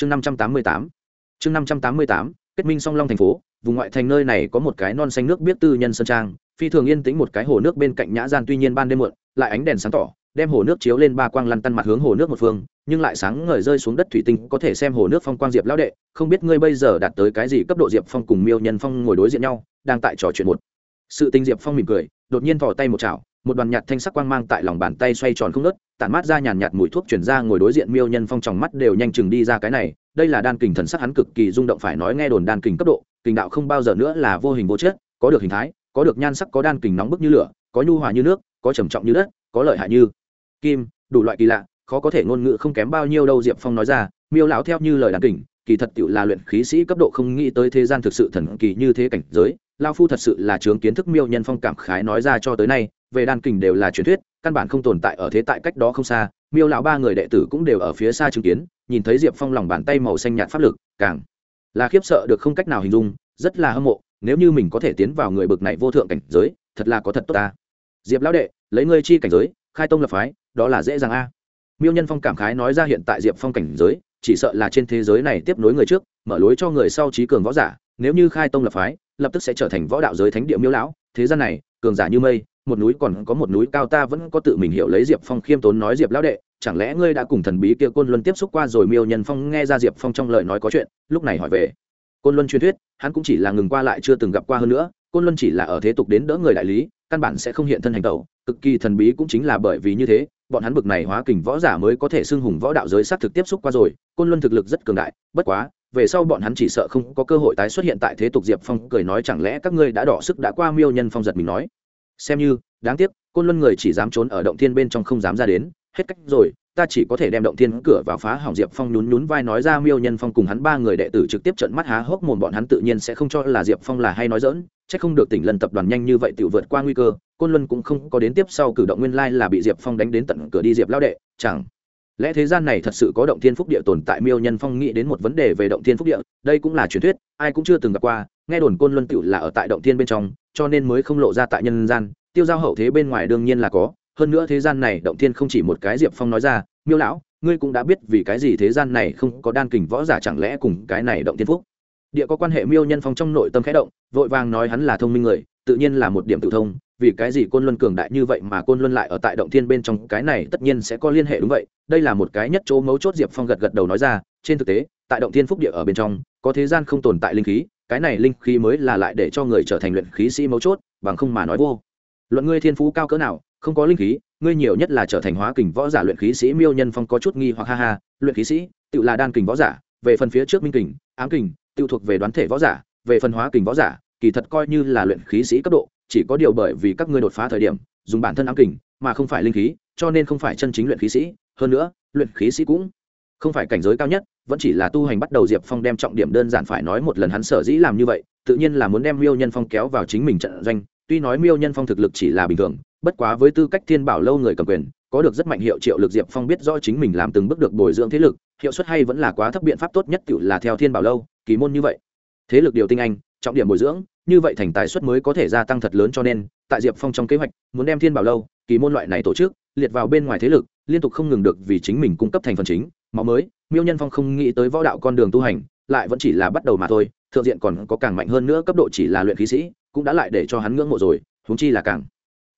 chương năm trăm tám mươi tám. Chương năm trăm tám mươi tám, kết minh song long thành phố, vùng ngoại thành nơi này có một cái non xanh nước biết tư nhân sơn trang, phi thường yên tĩnh một cái hồ nước bên cạnh nhã gian tuy nhiên ban đêm muộn, lại ánh đèn sáng tỏ, đem hồ nước chiếu lên ba quang lăn tăn mặt hướng hồ nước một phương, nhưng lại sáng ngời rơi xuống đất thủy tinh, có thể xem hồ nước phong quang diệp lão đệ, không biết ngươi bây giờ đạt tới cái gì cấp độ diệp phong cùng miêu nhân phong ngồi đối diện nhau, đang tại trò chuyện một. Sự tình diệp phong mỉm cười, đột nhiên thò tay một chảo một đoàn nhạt thanh sắc quang mang tại lòng bàn tay xoay tròn không nớt tản mát ra nhàn nhạt mùi thuốc chuyển ra ngồi đối diện miêu nhân phong tròng mắt đều nhanh chừng đi ra cái này, đây là đan kình thần sắc hắn cực kỳ rung động phải nói nghe đồn đan kình cấp độ, kình đạo không bao giờ nữa là vô hình vô chất, có được hình thái, có được nhan sắc, có đan kình nóng bức như lửa, có nhu hòa như nước, có trầm trọng như đất, có lợi hại như kim, đủ loại kỳ lạ, khó có thể ngôn ngữ không kém bao nhiêu đâu, diệp phong nói ra, miêu lão theo như lời đan kình, kỳ thật tựu là luyện khí sĩ cấp độ không nghĩ tới thế gian thực sự thần kỳ như thế cảnh giới lao phu thật sự là chướng kiến thức miêu nhân phong cảm khái nói ra cho tới nay về đan kình đều là truyền thuyết, căn bản không tồn tại ở thế tại cách đó không xa, miêu lão ba người đệ tử cũng đều ở phía xa chứng kiến, nhìn thấy diệp phong lòng bàn tay màu xanh nhạt pháp lực, càng là khiếp sợ được không cách nào hình dung, rất là hâm mộ, nếu như mình có thể tiến vào người bực này vô thượng cảnh giới, thật là có thật tốt ta. Diệp lão đệ, lấy ngươi chi cảnh giới, khai tông lập phái, đó là dễ dàng a. Miêu nhân phong cảm khái nói ra hiện tại diệp phong cảnh giới, chỉ sợ là trên thế giới này tiếp nối người trước, mở lối cho người sau trí cường võ giả, nếu như khai tông lập phái, lập tức sẽ trở thành võ đạo giới thánh địa miêu lão, thế gian này, cường giả như mây một núi còn có một núi cao ta vẫn có tự mình hiểu lấy diệp phong khiêm tốn nói diệp lão đệ, chẳng lẽ ngươi đã cùng thần bí kia côn luân tiếp xúc qua rồi miêu nhân phong nghe ra diệp phong trong lời nói có chuyện, lúc này hỏi về. Côn luân truyền thuyết, hắn cũng chỉ là ngừng qua lại chưa từng gặp qua hơn nữa, côn luân chỉ là ở thế tục đến đỡ người đại lý, căn bản sẽ không hiện thân hành tẩu, cực kỳ thần bí cũng chính là bởi vì như thế, bọn hắn bực này hóa kình võ giả mới có thể xưng hùng võ đạo giới sát thực tiếp xúc qua rồi, côn luân thực lực rất cường đại, bất quá, về sau bọn hắn chỉ sợ không có cơ hội tái xuất hiện tại thế tục diệp phong, cười nói chẳng lẽ các ngươi đã đỏ sức đã qua miêu nhân phong giật mình nói xem như, đáng tiếc, côn luân người chỉ dám trốn ở động thiên bên trong không dám ra đến, hết cách rồi, ta chỉ có thể đem động thiên cửa vào phá hỏng diệp phong nhún nhún vai nói ra miêu nhân phong cùng hắn ba người đệ tử trực tiếp trận mắt há hốc mồm bọn hắn tự nhiên sẽ không cho là diệp phong là hay nói dỡn c h ắ c không được tỉnh lần tập đoàn nhanh như vậy tự vượt qua nguy cơ, côn luân cũng không có đến tiếp sau cử động nguyên lai là bị diệp phong đánh đến tận cửa đi diệp lao đệ, chẳng. Lẽ thế gian này thật sự có động thiên phúc địa tồn tại miêu nhân phong nghĩ đến một vấn đề về động thiên phúc địa, đây cũng là truyền thuyết, ai cũng chưa từng gặp qua, nghe đồn côn luân tựu là ở tại động thiên bên trong cho nên mới không lộ ra tại nhân gian, tiêu giao hậu thế bên ngoài đương nhiên là có, hơn nữa thế gian này động thiên không chỉ một cái diệp phong nói ra, miêu lão, ngươi cũng đã biết vì cái gì thế gian này không có đan kình võ giả chẳng lẽ cùng cái này động thiên phúc? Địa có quan hệ miêu nhân phong trong nội tâm khẽ động, vội vàng nói hắn là thông minh người, tự nhiên là một điểm tự thông, vì cái gì côn luân cường đại như vậy mà côn luân lại ở tại động thiên bên trong, cái này tất nhiên sẽ có liên hệ đúng vậy, đây là một cái nhất chỗ mấu chốt diệp phong gật gật đầu nói ra, trên thực tế, tại động thiên phúc địa ở bên trong, có thế gian không tồn tại linh khí cái này linh khí mới là lại để cho người trở thành luyện khí sĩ mấu chốt, bằng không mà nói vô. Luận ngươi thiên phú cao cỡ nào, không có linh khí, ngươi nhiều nhất là trở thành hóa kình võ giả luyện khí sĩ miêu nhân phong có chút nghi hoặc ha ha, luyện khí sĩ, tự là đan kình võ giả, về phần phía trước minh kình, ám kình, tự thuộc về đoán thể võ giả, về phần hóa kình võ giả, kỳ thật coi như là luyện khí sĩ cấp độ, chỉ có điều bởi vì các ngươi đột phá thời điểm, dùng bản thân ám kình, mà không phải linh khí, cho nên không phải chân chính luyện khí sĩ, hơn nữa, luyện khí sĩ cũng không phải cảnh giới cao nhất vẫn chỉ là tu hành bắt đầu diệp phong đem trọng điểm đơn giản phải nói một lần hắn sở dĩ làm như vậy, tự nhiên là muốn đem miêu nhân phong kéo vào chính mình trận doanh, tuy nói miêu nhân phong thực lực chỉ là bình thường, bất quá với tư cách thiên bảo lâu người cầm quyền, có được rất mạnh hiệu triệu lực diệp phong biết rõ chính mình làm từng bước được bồi dưỡng thế lực, hiệu suất hay vẫn là quá thấp biện pháp tốt nhất tự là theo thiên bảo lâu, kỳ môn như vậy. Thế lực điều tinh anh, trọng điểm bồi dưỡng, như vậy thành tài suất mới có thể gia tăng thật lớn cho nên, tại diệp phong trong kế hoạch, muốn đem thiên bảo lâu, kỳ môn loại này tổ chức, liệt vào bên ngoài thế lực, liên tục không ngừng được vì chính mình cung cấp thành phần chính máu mới, miêu nhân phong không nghĩ tới võ đạo con đường tu hành, lại vẫn chỉ là bắt đầu mà thôi, thượng diện còn có càng mạnh hơn nữa, cấp độ chỉ là luyện khí sĩ, cũng đã lại để cho hắn ngưỡng mộ rồi, huống chi là càng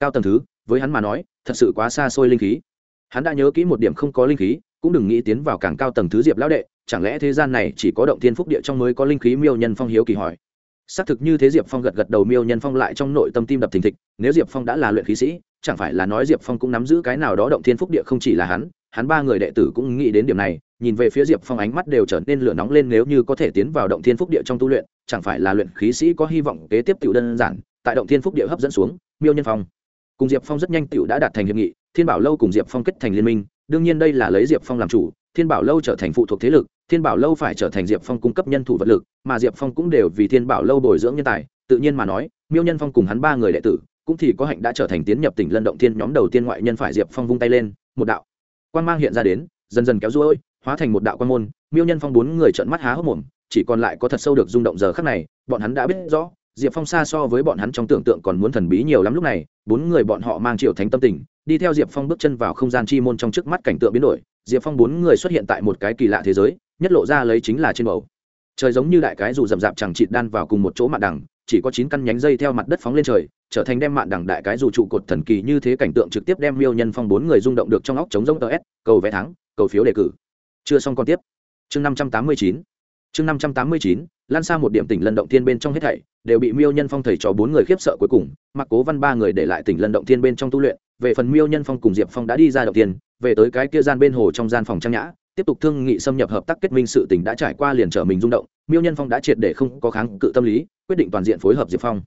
cao tầng thứ, với hắn mà nói, thật sự quá xa xôi linh khí. Hắn đã nhớ kỹ một điểm không có linh khí, cũng đừng nghĩ tiến vào càng cao tầng thứ diệp lão đệ, chẳng lẽ thế gian này chỉ có động thiên phúc địa trong mới có linh khí, miêu nhân phong hiếu kỳ hỏi. Xác thực như thế diệp phong gật gật đầu, miêu nhân phong lại trong nội tâm tim đập thình thịch, nếu diệp phong đã là luyện khí sĩ, chẳng phải là nói diệp phong cũng nắm giữ cái nào đó động thiên phúc địa không chỉ là hắn hắn ba người đệ tử cũng nghĩ đến điểm này, nhìn về phía diệp phong ánh mắt đều trở nên lửa nóng lên nếu như có thể tiến vào động thiên phúc địa trong tu luyện, chẳng phải là luyện khí sĩ có hy vọng kế tiếp tiểu đơn giản, tại động thiên phúc địa hấp dẫn xuống, miêu nhân phong. Cùng diệp phong rất nhanh tiểu đã đạt thành hiệp nghị, thiên bảo lâu cùng diệp phong kết thành liên minh, đương nhiên đây là lấy diệp phong làm chủ, thiên bảo lâu trở thành phụ thuộc thế lực, thiên bảo lâu phải trở thành diệp phong cung cấp nhân thủ vật lực, mà diệp phong cũng đều vì thiên bảo lâu bồi dưỡng nhân tài, tự nhiên mà nói, miêu nhân phong cùng hắn ba người đệ tử, cũng thì có hạnh đã trở thành tiến nhập tỉnh lân động thiên nhóm đầu tiên ngoại nhân phải diệp phong vung tay lên, một đạo quan mang hiện ra đến, dần dần kéo ruôi, hóa thành một đạo quan môn, miêu nhân phong bốn người trợn mắt há hốc mồm, chỉ còn lại có thật sâu được rung động giờ khắc này, bọn hắn đã biết rõ, diệp phong xa so với bọn hắn trong tưởng tượng còn muốn thần bí nhiều lắm lúc này, bốn người bọn họ mang triệu thánh tâm tình, đi theo diệp phong bước chân vào không gian chi môn trong trước mắt cảnh tượng biến đổi, diệp phong bốn người xuất hiện tại một cái kỳ lạ thế giới, nhất lộ ra lấy chính là trên bầu trời giống như đại cái dù rậm rạp chẳng chịt đan vào cùng một chỗ mạn đằng, chỉ có chín căn nhánh dây theo mặt đất phóng lên trời, trở thành đem mạn đằng đại cái dù trụ cột thần kỳ như thế cảnh tượng trực tiếp đem miêu nhân phong bốn người rung động được trong óc chống giống ts cầu vé thắng, cầu phiếu đề cử. Chưa xong còn tiếp. Chương năm trăm tám mươi chín. Chương năm trăm tám mươi chín, lan xa một điểm tỉnh lân động thiên bên trong hết thảy, đều bị miêu nhân phong thầy cho bốn người khiếp sợ cuối cùng, mặc cố văn ba người để lại tỉnh lân động thiên bên trong tu luyện, về phần miêu nhân phong cùng diệp phong đã đi ra động thiên, về tới cái kia gian bên hồ trong gian phòng trang nhã tiếp tục thương nghị xâm nhập hợp tác kết minh sự tỉnh đã trải qua liền trở mình rung động, miêu nhân phong đã triệt để không có kháng cự tâm lý, quyết định toàn diện phối hợp diệp phong.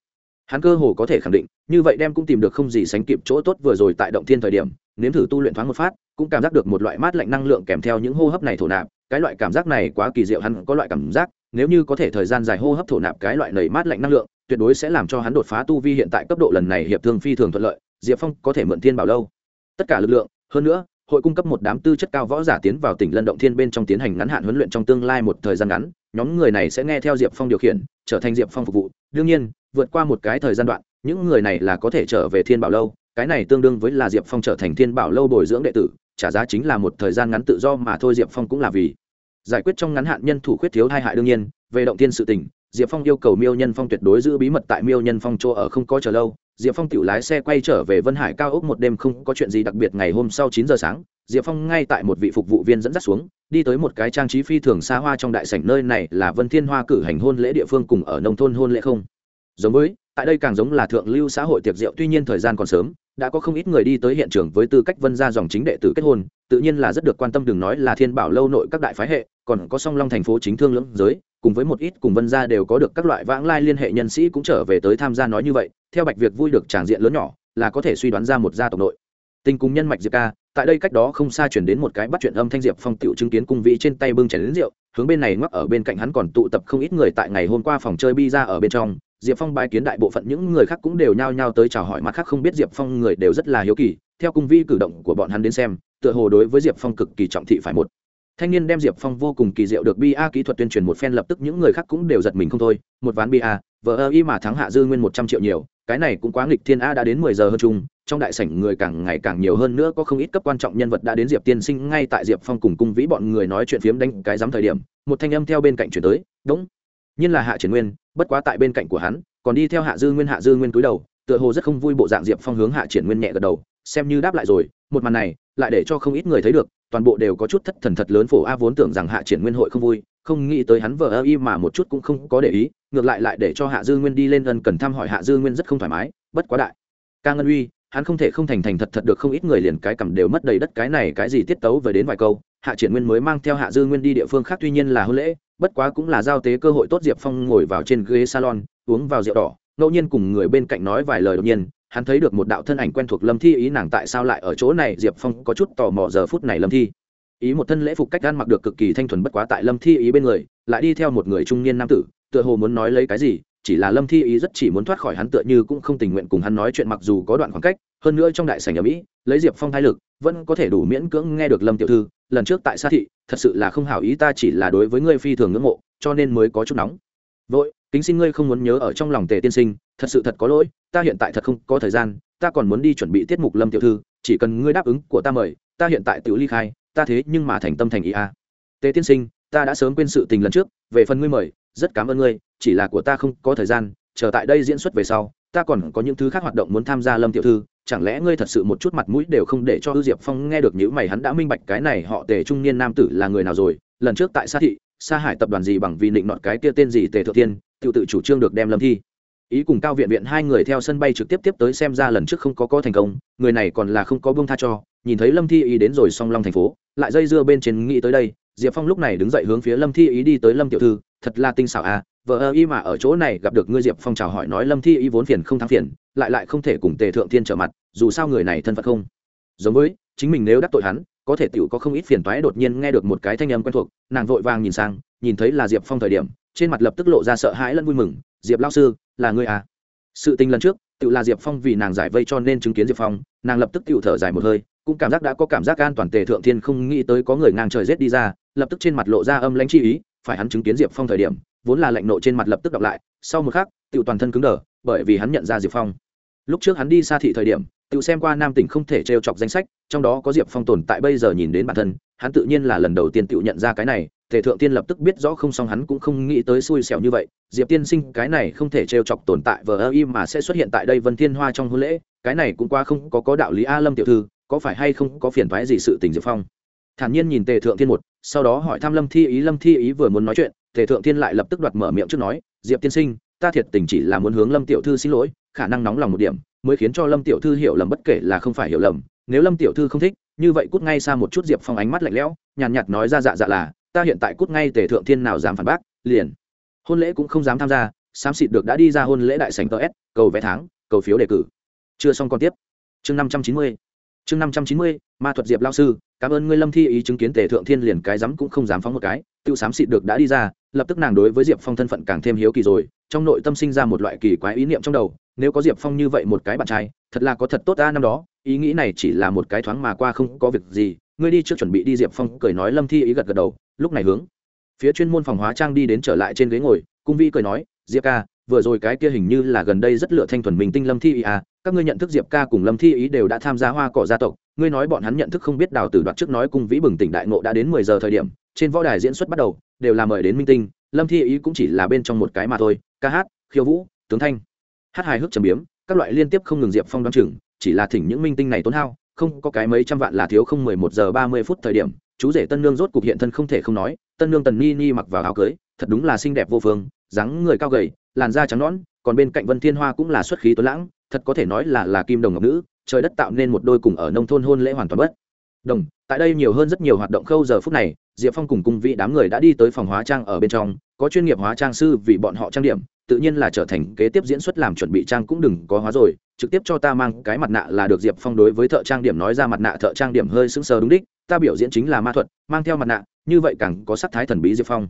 Hắn cơ hồ có thể khẳng định, như vậy đem cũng tìm được không gì sánh kịp chỗ tốt vừa rồi tại động thiên thời điểm, nếm thử tu luyện thoáng một phát, cũng cảm giác được một loại mát lạnh năng lượng kèm theo những hô hấp này thổ nạp, cái loại cảm giác này quá kỳ diệu hắn có loại cảm giác, nếu như có thể thời gian dài hô hấp thổ nạp cái loại nầy mát lạnh năng lượng, tuyệt đối sẽ làm cho hắn đột phá tu vi hiện tại cấp độ lần này hiệp thương phi thường thuận lợi, diệp phong có thể mượn thiên bảo lâu. Tất cả lực lượng, hơn nữa hội cung cấp một đám tư chất cao võ giả tiến vào tỉnh lân động thiên bên trong tiến hành ngắn hạn huấn luyện trong tương lai một thời gian ngắn. Nhóm người này sẽ nghe theo diệp phong điều khiển, trở thành diệp phong phục vụ. Đương nhiên, vượt qua một cái thời gian đoạn, những người này là có thể trở về thiên bảo lâu. Cái này tương đương với là diệp phong trở thành thiên bảo lâu bồi dưỡng đệ tử. Trả giá chính là một thời gian ngắn tự do mà thôi, diệp phong cũng là vì giải quyết trong ngắn hạn nhân thủ khuyết thiếu hai hại đương nhiên. Về động thiên sự tình, diệp phong yêu cầu miêu nhân phong tuyệt đối giữ bí mật tại miêu nhân phong chỗ ở không có chờ lâu diệp phong tự lái xe quay trở về vân hải cao ốc một đêm không có chuyện gì đặc biệt ngày hôm sau chín giờ sáng, diệp phong ngay tại một vị phục vụ viên dẫn dắt xuống, đi tới một cái trang trí phi thường xa hoa trong đại sảnh nơi này là vân thiên hoa cử hành hôn lễ địa phương cùng ở nông thôn hôn lễ không? Giống với, tại đây càng giống là thượng lưu xã hội tiệc rượu, tuy nhiên thời gian còn sớm, đã có không ít người đi tới hiện trường với tư cách vân gia dòng chính đệ tử kết hôn, tự nhiên là rất được quan tâm đừng nói là thiên bảo lâu nội các đại phái hệ, còn có song long thành phố chính thương lưỡng giới cùng với một ít cùng vân gia đều có được các loại vãng lai liên hệ nhân sĩ cũng trở về tới tham gia nói như vậy, theo bạch việc vui được tràng diện lớn nhỏ, là có thể suy đoán ra một gia tộc nội. Tình cùng nhân mạch diệp ca, tại đây cách đó không xa chuyển đến một cái bắt chuyện âm thanh diệp phong tiểu chứng kiến cung vĩ trên tay bưng chén đến rượu, hướng bên này ngoắc ở bên cạnh hắn còn tụ tập không ít người tại ngày hôm qua phòng chơi bi ra ở bên trong. Diệp phong bãi kiến đại bộ phận những người khác cũng đều nhao nhao tới chào hỏi mặt khác không biết diệp phong người đều rất là hiếu kỳ, theo cung vi cử động của bọn hắn đến xem, tựa hồ đối với diệp phong cực kỳ trọng thị phải một thanh niên đem diệp phong vô cùng kỳ diệu được bi a kỹ thuật tuyên truyền một phen lập tức những người khác cũng đều giật mình không thôi. Một ván bi a vờ ơ y mà thắng hạ dư nguyên một trăm triệu nhiều, cái này cũng quá nghịch thiên a đã đến mười giờ hơn chung, trong đại sảnh người càng ngày càng nhiều hơn nữa có không ít cấp quan trọng nhân vật đã đến diệp tiên sinh ngay tại diệp phong cùng cung vĩ bọn người nói chuyện phiếm đánh cái dám thời điểm, một thanh âm theo bên cạnh chuyển tới, đúng, nhiên là hạ triển nguyên, bất quá tại bên cạnh của hắn, còn đi theo hạ dư nguyên, hạ dư nguyên cúi đầu, tựa hồ rất không vui bộ dạng diệp phong hướng hạ triển nguyên nhẹ gật đầu, xem như đáp lại rồi, một màn này, lại để cho không ít người thấy được toàn bộ đều có chút thất thần thật lớn phổ a vốn tưởng rằng hạ triển nguyên hội không vui, không nghĩ tới hắn vờ ơ y mà một chút cũng không có để ý, ngược lại lại để cho hạ dư nguyên đi lên ân cần thăm hỏi hạ dư nguyên rất không thoải mái, bất quá đại. Ca ngân uy, hắn không thể không thành thành thật thật được không ít người liền cái cầm đều mất đầy đất cái này cái gì tiết tấu về đến vài câu, hạ triển nguyên mới mang theo hạ dư nguyên đi địa phương khác tuy nhiên là hôn lễ, bất quá cũng là giao tế cơ hội tốt diệp phong ngồi vào trên ghế salon, uống vào rượu đỏ, ngẫu nhiên cùng người bên cạnh nói vài lời đột nhiên hắn thấy được một đạo thân ảnh quen thuộc lâm thi, ý nàng tại sao lại ở chỗ này? Diệp phong có chút tò mò giờ phút này lâm thi. Ý một thân lễ phục cách ăn mặc được cực kỳ thanh thuần bất quá tại lâm thi ý bên người, lại đi theo một người trung niên nam tử, tựa hồ muốn nói lấy cái gì, chỉ là lâm thi ý rất chỉ muốn thoát khỏi hắn tựa như cũng không tình nguyện cùng hắn nói chuyện mặc dù có đoạn khoảng cách, hơn nữa trong đại sảnh ở mỹ lấy diệp phong thái lực, vẫn có thể đủ miễn cưỡng nghe được lâm tiểu thư, lần trước tại xa thị, thật sự là không hảo ý ta chỉ là đối với ngươi phi thường ngưỡng mộ, cho nên mới có chút nóng. Vội kính xin ngươi không muốn nhớ ở trong lòng tề tiên sinh, thật sự thật có lỗi, ta hiện tại thật không có thời gian, ta còn muốn đi chuẩn bị tiết mục lâm tiểu thư, chỉ cần ngươi đáp ứng của ta mời, ta hiện tại tự ly khai, ta thế nhưng mà thành tâm thành ý a à. tề tiên sinh, ta đã sớm quên sự tình lần trước, về phần ngươi mời, rất cảm ơn ngươi, chỉ là của ta không có thời gian, chờ tại đây diễn xuất về sau, ta còn có những thứ khác hoạt động muốn tham gia lâm tiểu thư, chẳng lẽ ngươi thật sự một chút mặt mũi đều không để cho ư diệp phong nghe được những mày, hắn đã minh bạch cái này họ tề trung niên nam tử là người nào rồi, lần trước tại sa thị, sa hải tập đoàn gì bằng vì định nọt cái kia tên gì tề thượng tiên tự tự chủ trương được đem lâm thi. Ý cùng cao viện viện hai người theo sân bay trực tiếp tiếp tới xem ra lần trước không có có thành công, người này còn là không có bông tha cho, nhìn thấy lâm thi ý đến rồi song long thành phố, lại dây dưa bên trên nghĩ tới đây, diệp phong lúc này đứng dậy hướng phía lâm thi ý đi tới lâm tiểu thư, thật là tinh xảo à vợ ơ y mà ở chỗ này gặp được ngươi diệp phong chào hỏi nói lâm thi ý vốn phiền không thắng phiền, lại lại không thể cùng tề thượng thiên trở mặt, dù sao người này thân phận không giống với, chính mình nếu đắc tội hắn, có thể tiểu có không ít phiền toái đột nhiên nghe được một cái thanh âm quen thuộc, nàng vội vàng nhìn sang, nhìn thấy là diệp phong thời điểm trên mặt lập tức lộ ra sợ hãi lẫn vui mừng, diệp lao sư, là ngươi à? Sự tình lần trước, tự là diệp phong vì nàng giải vây cho nên chứng kiến diệp phong, nàng lập tức tự thở dài một hơi, cũng cảm giác đã có cảm giác an toàn tề thượng thiên không nghĩ tới có người ngang trời rét đi ra, lập tức trên mặt lộ ra âm lãnh chi ý, phải hắn chứng kiến diệp phong thời điểm, vốn là lạnh nộ trên mặt lập tức đọc lại, sau một khắc, tự toàn thân cứng đờ, bởi vì hắn nhận ra diệp phong. Lúc trước hắn đi xa thị thời điểm, tự xem qua nam tỉnh không thể t chọc danh sách, trong đó có diệp phong tồn tại bây giờ nhìn đến bản thân, hắn tự nhiên là lần đầu tiên tự nhận ra cái này tề thượng tiên lập tức biết rõ không xong, hắn cũng không nghĩ tới xui xẻo như vậy. Diệp tiên sinh, cái này không thể trêu chọc tồn tại vờ ơ im mà sẽ xuất hiện tại đây vân thiên hoa trong hôn lễ. Cái này cũng qua không có có đạo lý a lâm tiểu thư, có phải hay không có phiền thoái gì sự tình diệp phong? Thản nhiên nhìn tề thượng thiên một, sau đó hỏi thăm lâm thi ý. Lâm thi ý vừa muốn nói chuyện, tề thượng thiên lại lập tức đoạt mở miệng trước nói, diệp tiên sinh, ta thiệt tình chỉ là muốn hướng lâm tiểu thư xin lỗi, khả năng nóng lòng một điểm mới khiến cho lâm tiểu thư hiểu lầm, bất kể là không phải hiểu lầm. Nếu lâm tiểu thư không thích, như vậy cút ngay xa một chút. Diệp phong ánh mắt lạnh lẽo, nhàn nhạt nói ra dạ dạ là ta hiện tại cút ngay tề thượng thiên nào dám phản bác, liền. Hôn lễ cũng không dám tham gia, xám xịt được đã đi ra hôn lễ đại sành tờ s, cầu vé tháng, cầu phiếu đề cử. Chưa xong còn tiếp. Chương năm trăm chín mươi. Chương năm trăm chín mươi, ma thuật diệp lao sư, cảm ơn ngươi lâm thi ý chứng kiến tề thượng thiên liền cái rắm cũng không dám phóng một cái, tự xám xịt được đã đi ra, lập tức nàng đối với diệp phong thân phận càng thêm hiếu kỳ rồi, trong nội tâm sinh ra một loại kỳ quái ý niệm trong đầu, nếu có diệp phong như vậy một cái bạn trai, thật là có thật tốt ta năm đó, ý nghĩ này chỉ là một cái thoáng mà qua không có việc gì, ngươi đi trước chuẩn bị đi, diệp phong cười nói lâm thi ý gật gật đầu lúc này hướng. Phía chuyên môn phòng hóa trang đi đến trở lại trên ghế ngồi, cung vi cười nói, diệp ca, vừa rồi cái kia hình như là gần đây rất lựa thanh thuần mình tinh lâm thi ý à các ngươi nhận thức diệp ca cùng lâm thi ý đều đã tham gia hoa cỏ gia tộc, ngươi nói bọn hắn nhận thức không biết đào tử đoạt trước nói cung vĩ bừng tỉnh đại ngộ đã đến mười giờ thời điểm, trên võ đài diễn xuất bắt đầu, đều là mời đến minh tinh, lâm thi ý cũng chỉ là bên trong một cái mà thôi, ca hát, khiêu vũ, tướng thanh, hát hài hước trầm biếm, các loại liên tiếp không ngừng diệp phong đoán chừng, chỉ là thỉnh những minh tinh này tốn hao, không có cái mấy trăm vạn là thiếu không mười một giờ ba mươi phút thời điểm chú rể tân nương rốt cục hiện thân không thể không nói, tân nương tần ni ni mặc vào áo cưới, thật đúng là xinh đẹp vô phương, dáng người cao gầy, làn da trắng nõn, còn bên cạnh vân thiên hoa cũng là xuất khí tuấn lãng, thật có thể nói là là kim đồng ngọc nữ, trời đất tạo nên một đôi cùng ở nông thôn hôn lễ hoàn toàn bất đồng, tại đây nhiều hơn rất nhiều hoạt động khâu giờ phút này, diệp phong cùng cung vị đám người đã đi tới phòng hóa trang ở bên trong, có chuyên nghiệp hóa trang sư vì bọn họ trang điểm, tự nhiên là trở thành kế tiếp diễn xuất làm chuẩn bị trang cũng đừng có hóa rồi, trực tiếp cho ta mang cái mặt nạ là được diệp phong đối với thợ trang điểm nói ra mặt nạ thợ trang điểm hơi sững sờ đúng đích, ta biểu diễn chính là ma thuật, mang theo mặt nạ, như vậy càng có sắc thái thần bí diệp phong.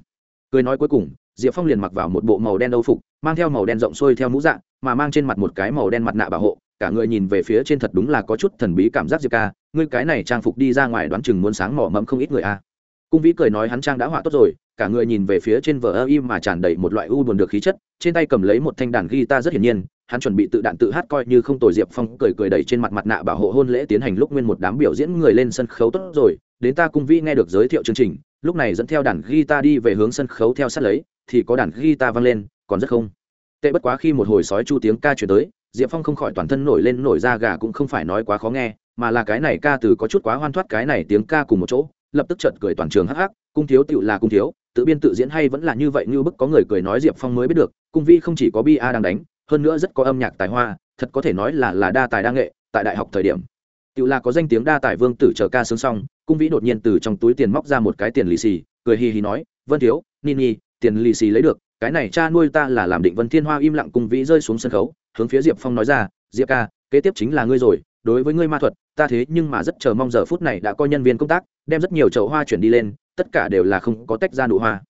Cười nói cuối cùng, diệp phong liền mặc vào một bộ màu đen âu phục, mang theo màu đen rộng xuôi theo mũ dạng mà mang trên mặt một cái màu đen mặt nạ bảo hộ, cả người nhìn về phía trên thật đúng là có chút thần bí cảm giác diệp ca ngươi cái này trang phục đi ra ngoài đoán chừng muốn sáng mỏ mẫm không ít người a. Cung vĩ cười nói hắn trang đã họa tốt rồi, cả người nhìn về phía trên vờ ơ im mà tràn đầy một loại u buồn được khí chất, trên tay cầm lấy một thanh đàn guitar rất hiển nhiên, hắn chuẩn bị tự đạn tự hát coi như không tồi diệp phong cười cười đẩy trên mặt mặt nạ bảo hộ hôn lễ tiến hành lúc nguyên một đám biểu diễn người lên sân khấu tốt rồi, đến ta cung vĩ nghe được giới thiệu chương trình, lúc này dẫn theo đàn guitar đi về hướng sân khấu theo sát lấy, thì có đàn guitar vang lên, còn rất không. Tệ bất quá khi một hồi sói chu tiếng ca chuyển tới, diệp phong không khỏi toàn thân nổi lên nổi da gà cũng không phải nói quá khó nghe mà là cái này ca từ có chút quá hoan thoát cái này tiếng ca cùng một chỗ, lập tức chợt cười toàn trường hắc hắc, cung thiếu tựu là cung thiếu, tự biên tự diễn hay vẫn là như vậy như bức có người cười nói diệp phong mới biết được, cung vi không chỉ có bi a đang đánh, hơn nữa rất có âm nhạc tài hoa, thật có thể nói là là đa tài đa nghệ, tại đại học thời điểm. Tựu là có danh tiếng đa tài vương tử chờ ca sướng xong, cung vĩ đột nhiên từ trong túi tiền móc ra một cái tiền lì xì, cười hì hì nói, vân thiếu, ni ni, tiền lì xì lấy được, cái này cha nuôi ta là làm định vân thiên hoa im lặng cung vĩ rơi xuống sân khấu. Hướng phía diệp phong nói ra, diệp ca, kế tiếp chính là ngươi rồi, đối với ngươi ma thuật ta thế nhưng mà rất chờ mong giờ phút này đã có nhân viên công tác, đem rất nhiều chậu hoa chuyển đi lên, tất cả đều là không có tách ra nụ hoa.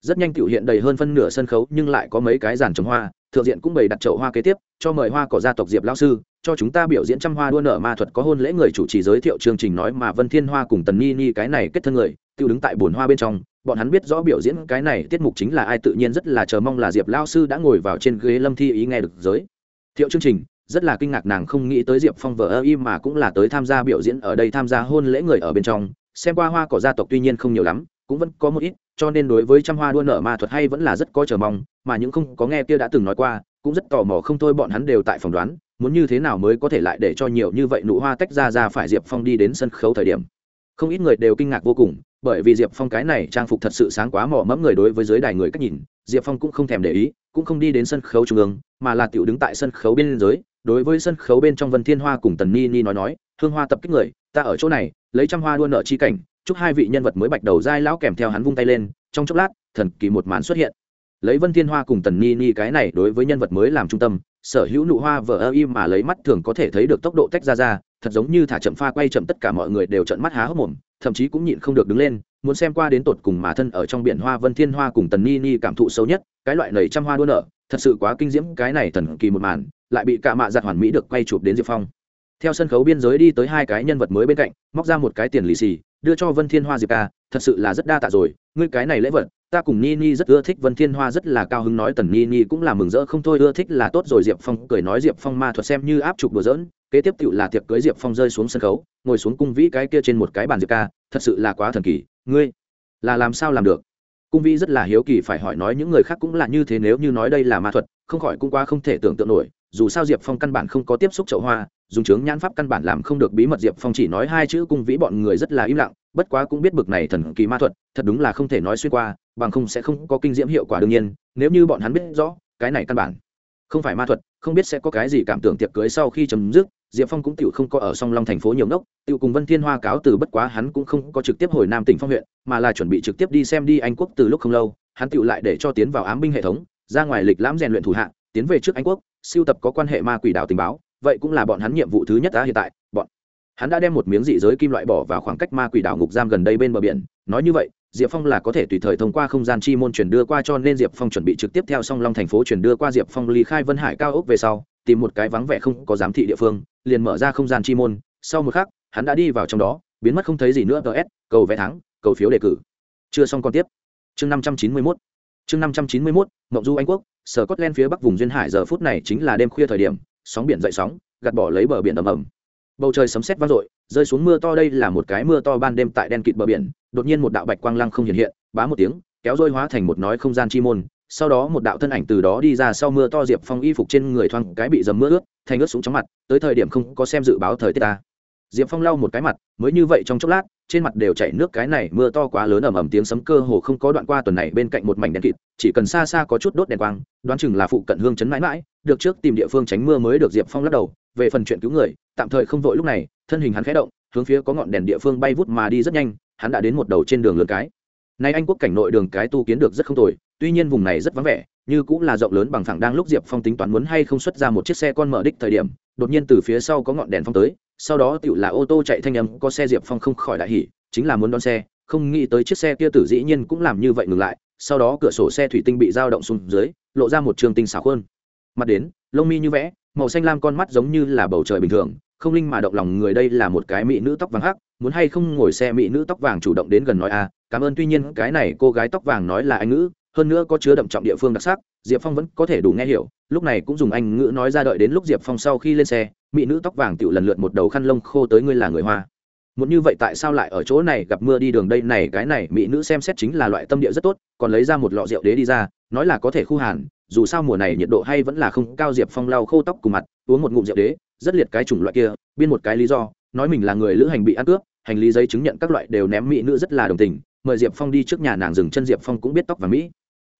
Rất nhanh tiểu hiện đầy hơn phân nửa sân khấu, nhưng lại có mấy cái giàn trồng hoa, thượng diện cũng bày đặt chậu hoa kế tiếp, cho mời hoa cỏ gia tộc diệp lao sư, cho chúng ta biểu diễn trăm hoa đua nở ma thuật có hôn lễ người chủ trì giới thiệu chương trình nói mà vân thiên hoa cùng tần ni ni cái này kết thân người, tiêu đứng tại bồn hoa bên trong, bọn hắn biết rõ biểu diễn cái này tiết mục chính là ai, tự nhiên rất là chờ mong là diệp lao sư đã ngồi vào trên ghế lâm thi ý nghe được giới thiệu chương trình rất là kinh ngạc nàng không nghĩ tới diệp phong vờ ơ y mà cũng là tới tham gia biểu diễn ở đây, tham gia hôn lễ người ở bên trong. Xem qua hoa cỏ gia tộc tuy nhiên không nhiều lắm, cũng vẫn có một ít, cho nên đối với trăm hoa đua nở ma thuật hay vẫn là rất có chờ mong, mà những không có nghe kia đã từng nói qua, cũng rất tò mò không thôi bọn hắn đều tại phỏng đoán, muốn như thế nào mới có thể lại để cho nhiều như vậy nụ hoa tách ra ra phải diệp phong đi đến sân khấu thời điểm. Không ít người đều kinh ngạc vô cùng, bởi vì diệp phong cái này trang phục thật sự sáng quá mỏ mẫm người đối với giới đài người cách nhìn, diệp phong cũng không thèm để ý, cũng không đi đến sân khấu trung ương, mà là tiểu đứng tại sân khấu bên giới đối với sân khấu bên trong vân thiên hoa cùng tần ni ni nói nói, hương hoa tập kích người, ta ở chỗ này, lấy trăm hoa đua nợ chi cảnh, chúc hai vị nhân vật mới bạch đầu dai lão kèm theo hắn vung tay lên, trong chốc lát, thần kỳ một màn xuất hiện. Lấy vân thiên hoa cùng tần ni ni cái này đối với nhân vật mới làm trung tâm, sở hữu nụ hoa vờ ơ im mà lấy mắt thường có thể thấy được tốc độ tách ra ra, thật giống như thả chậm pha quay chậm tất cả mọi người đều trận mắt há hốc mồm, thậm chí cũng nhịn không được đứng lên, muốn xem qua đến tột cùng mà thân ở trong biển hoa vân thiên hoa cùng tần ni ni cảm thụ sâu nhất, cái loại nầy trăm hoa đua nở thật sự quá kinh diễm cái này thần kỳ một màn lại bị cả mạ giặt hoàn mỹ được quay chụp đến diệp phong. Theo sân khấu biên giới đi tới hai cái nhân vật mới bên cạnh, móc ra một cái tiền lì xì, đưa cho vân thiên hoa diệp ca, thật sự là rất đa tạ rồi, ngươi cái này lễ vật, ta cùng ni ni rất ưa thích. Vân thiên hoa rất là cao hứng nói, tần ni ni cũng là mừng rỡ, không thôi, ưa thích là tốt rồi. Diệp phong cười nói, diệp phong ma thuật xem như áp trục đùa dỡn kế tiếp tựu là tiệc cưới diệp phong rơi xuống sân khấu, ngồi xuống cung vĩ cái kia trên một cái bàn diệp ca, thật sự là quá thần kỳ, ngươi là làm sao làm được? Cung vĩ rất là hiếu kỳ, phải hỏi nói, những người khác cũng là như thế, nếu như nói đây là ma thuật, không khỏi cũng quá không thể tưởng tượng nổi dù sao diệp phong căn bản không có tiếp xúc chậu hoa, dùng chứng nhãn pháp căn bản làm không được bí mật diệp phong chỉ nói hai chữ cung vĩ bọn người rất là im lặng, bất quá cũng biết bực này thần kỳ ma thuật, thật đúng là không thể nói xuyên qua, bằng không sẽ không có kinh diễm hiệu quả đương nhiên, nếu như bọn hắn biết rõ, cái này căn bản không phải ma thuật, không biết sẽ có cái gì cảm tưởng tiệc cưới sau khi chấm dứt, diệp phong cũng tự không có ở song long thành phố nhiều ngốc tự cùng vân thiên hoa cáo từ bất quá hắn cũng không có trực tiếp hồi nam tỉnh phong huyện, mà là chuẩn bị trực tiếp đi xem đi anh quốc từ lúc không lâu, hắn tự lại để cho tiến vào ám binh hệ thống, ra ngoài lịch lãm rèn luyện thủ hạng tiến về trước anh quốc, siêu tập có quan hệ ma quỷ đảo tình báo, vậy cũng là bọn hắn nhiệm vụ thứ nhất đã hiện tại, bọn hắn đã đem một miếng dị giới kim loại bỏ vào khoảng cách ma quỷ đảo ngục giam gần đây bên bờ biển, nói như vậy, diệp phong là có thể tùy thời thông qua không gian chi môn chuyển đưa qua cho nên diệp phong chuẩn bị trực tiếp theo song long thành phố chuyển đưa qua diệp phong ly khai vân hải cao ốc về sau, tìm một cái vắng vẻ không có giám thị địa phương, liền mở ra không gian chi môn, sau một khắc, hắn đã đi vào trong đó, biến mất không thấy gì nữa ts cầu vé thắng, cầu phiếu đề cử. Chưa xong còn tiếp. Chương năm trăm chín mươi mốt. Chương năm trăm chín mươi mốt, mộng du anh quốc sở cốt len phía bắc vùng duyên hải giờ phút này chính là đêm khuya thời điểm, sóng biển dậy sóng, gạt bỏ lấy bờ biển ầm ầm. Bầu trời sấm sét vang dội, rơi xuống mưa to đây là một cái mưa to ban đêm tại đen kịt bờ biển, đột nhiên một đạo bạch quang lăng không hiện hiện, bá một tiếng, kéo dôi hóa thành một nói không gian chi môn, sau đó một đạo thân ảnh từ đó đi ra sau mưa to diệp phong y phục trên người thoang cái bị dầm mưa ướt, thành ướt xuống chóng mặt, tới thời điểm không có xem dự báo thời tiết ta diệp phong lau một cái mặt, mới như vậy trong chốc lát, trên mặt đều chảy nước cái này mưa to quá lớn ầm ầm tiếng sấm cơ hồ không có đoạn qua tuần này bên cạnh một mảnh đèn kịt, chỉ cần xa xa có chút đốt đèn quang, đoán chừng là phụ cận hương chấn mãi mãi, được trước tìm địa phương tránh mưa mới được diệp phong lắc đầu, về phần chuyện cứu người, tạm thời không vội lúc này, thân hình hắn khẽ động, hướng phía có ngọn đèn địa phương bay vút mà đi rất nhanh, hắn đã đến một đầu trên đường lớn cái. Nay anh quốc cảnh nội đường cái tu kiến được rất không tồi, tuy nhiên vùng này rất vắng vẻ, như cũng là rộng lớn bằng phẳng đang lúc diệp phong tính toán muốn hay không xuất ra một chiếc xe con mở đích thời điểm, đột nhiên từ phía sau có ngọn đèn phong tới sau đó tựu là ô tô chạy thanh âm, có xe diệp phong không khỏi đại hỉ, chính là muốn đón xe, không nghĩ tới chiếc xe kia tử dĩ nhiên cũng làm như vậy ngừng lại, sau đó cửa sổ xe thủy tinh bị dao động xuống dưới, lộ ra một trường tinh xảo hơn. Mặt đến, lông mi như vẽ, màu xanh lam con mắt giống như là bầu trời bình thường, không linh mà động lòng người đây là một cái mỹ nữ tóc vàng hắc, muốn hay không ngồi xe mỹ nữ tóc vàng chủ động đến gần nói a cảm ơn, tuy nhiên cái này cô gái tóc vàng nói là anh ngữ, hơn nữa có chứa đậm trọng địa phương đặc sắc, diệp phong vẫn có thể đủ nghe hiểu. Lúc này cũng dùng anh ngữ nói ra đợi đến lúc diệp phong sau khi lên xe mỹ nữ tóc vàng tự lần lượt một đầu khăn lông khô tới ngươi là người hoa. Muốn như vậy tại sao lại ở chỗ này gặp mưa đi đường đây này, cái này, mỹ nữ xem xét chính là loại tâm địa rất tốt, còn lấy ra một lọ rượu đế đi ra, nói là có thể khu hàn, dù sao mùa này nhiệt độ hay vẫn là không, cao diệp phong lau khô tóc cùng mặt, uống một ngụm rượu đế, rất liệt cái chủng loại kia, biên một cái lý do, nói mình là người lữ hành bị ăn cướp, hành lý giấy chứng nhận các loại đều ném mỹ nữ rất là đồng tình, mời diệp phong đi trước nhà nàng dừng chân, diệp phong cũng biết tóc và mỹ.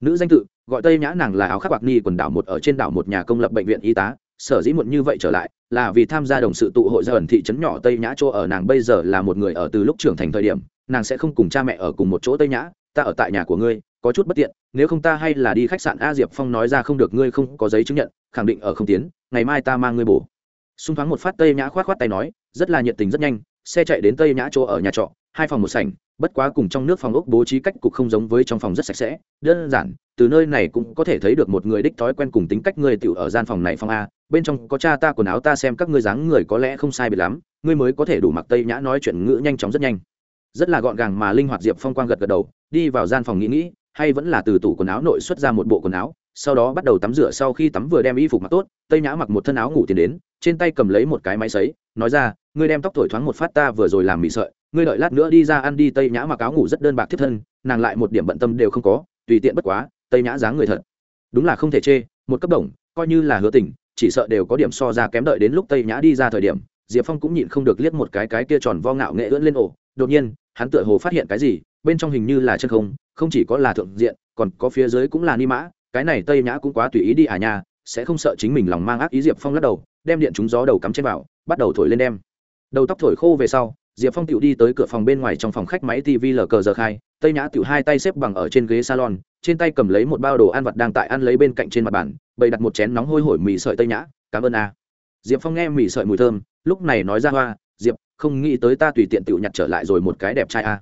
Nữ danh tự, gọi tây nhã nàng là áo khắc bạc ni quần đảo một ở trên đảo một nhà công lập bệnh viện y tá sở dĩ muộn như vậy trở lại là vì tham gia đồng sự tụ hội gia ẩn thị trấn nhỏ tây nhã chỗ ở. Nàng bây giờ là một người ở từ lúc trưởng thành thời điểm, nàng sẽ không cùng cha mẹ ở cùng một chỗ tây nhã, ta ở tại nhà của ngươi, có chút bất tiện, nếu không ta hay là đi khách sạn a diệp phong nói ra không được, ngươi không có giấy chứng nhận, khẳng định ở không tiến, ngày mai ta mang ngươi bổ. Xung thoáng một phát tây nhã khoát khoát tay nói, rất là nhiệt tình rất nhanh, xe chạy đến tây nhã chỗ ở nhà trọ, hai phòng một sảnh, bất quá cùng trong nước phòng ốc bố trí cách cục không giống với trong phòng rất sạch sẽ, đơn giản, từ nơi này cũng có thể thấy được một người đích thói quen cùng tính cách người tiểu ở gian phòng này phòng a bên trong có cha ta quần áo ta xem các ngươi dáng người có lẽ không sai biệt lắm, ngươi mới có thể đủ mặc tây nhã nói chuyện ngữ nhanh chóng rất nhanh. Rất là gọn gàng mà linh hoạt diệp phong quang gật gật đầu, đi vào gian phòng nghĩ nghĩ, hay vẫn là từ tủ quần áo nội xuất ra một bộ quần áo, sau đó bắt đầu tắm rửa sau khi tắm vừa đem y phục mặc tốt, tây nhã mặc một thân áo ngủ tiền đến, trên tay cầm lấy một cái máy sấy, nói ra, ngươi đem tóc thổi thoáng một phát ta vừa rồi làm mì sợi, ngươi đợi lát nữa đi ra ăn đi. Tây nhã mặc áo ngủ rất đơn bạc thiết thân, nàng lại một điểm bận tâm đều không có, tùy tiện bất quá, tây nhã dáng người thật, đúng là không thể chê, một cấp đồng, coi như là hứa tình chỉ sợ đều có điểm so ra kém đợi đến lúc tây nhã đi ra thời điểm, diệp phong cũng nhịn không được liếc một cái cái kia tròn vo ngạo nghệ ưỡn lên ổ. Đột nhiên, hắn tựa hồ phát hiện cái gì, bên trong hình như là chân không không chỉ có là thượng diện, còn có phía dưới cũng là ni mã. Cái này tây nhã cũng quá tùy ý đi à nha, sẽ không sợ chính mình lòng mang ác ý diệp phong lắc đầu, đem điện trúng gió đầu cắm trên vào, bắt đầu thổi lên đem. Đầu tóc thổi khô về sau, diệp phong tựu đi tới cửa phòng bên ngoài trong phòng khách máy tv lờ cờ giờ khai tây nhã tựu hai tay xếp bằng ở trên ghế salon trên tay cầm lấy một bao đồ ăn vặt đang tại ăn lấy bên cạnh trên mặt bàn, bày đặt một chén nóng hôi hổi mì sợi tây nhã, cảm ơn a. Diệp phong nghe mì sợi mùi thơm, lúc này nói ra hoa, diệp, không nghĩ tới ta tùy tiện tự nhặt trở lại rồi một cái đẹp trai a.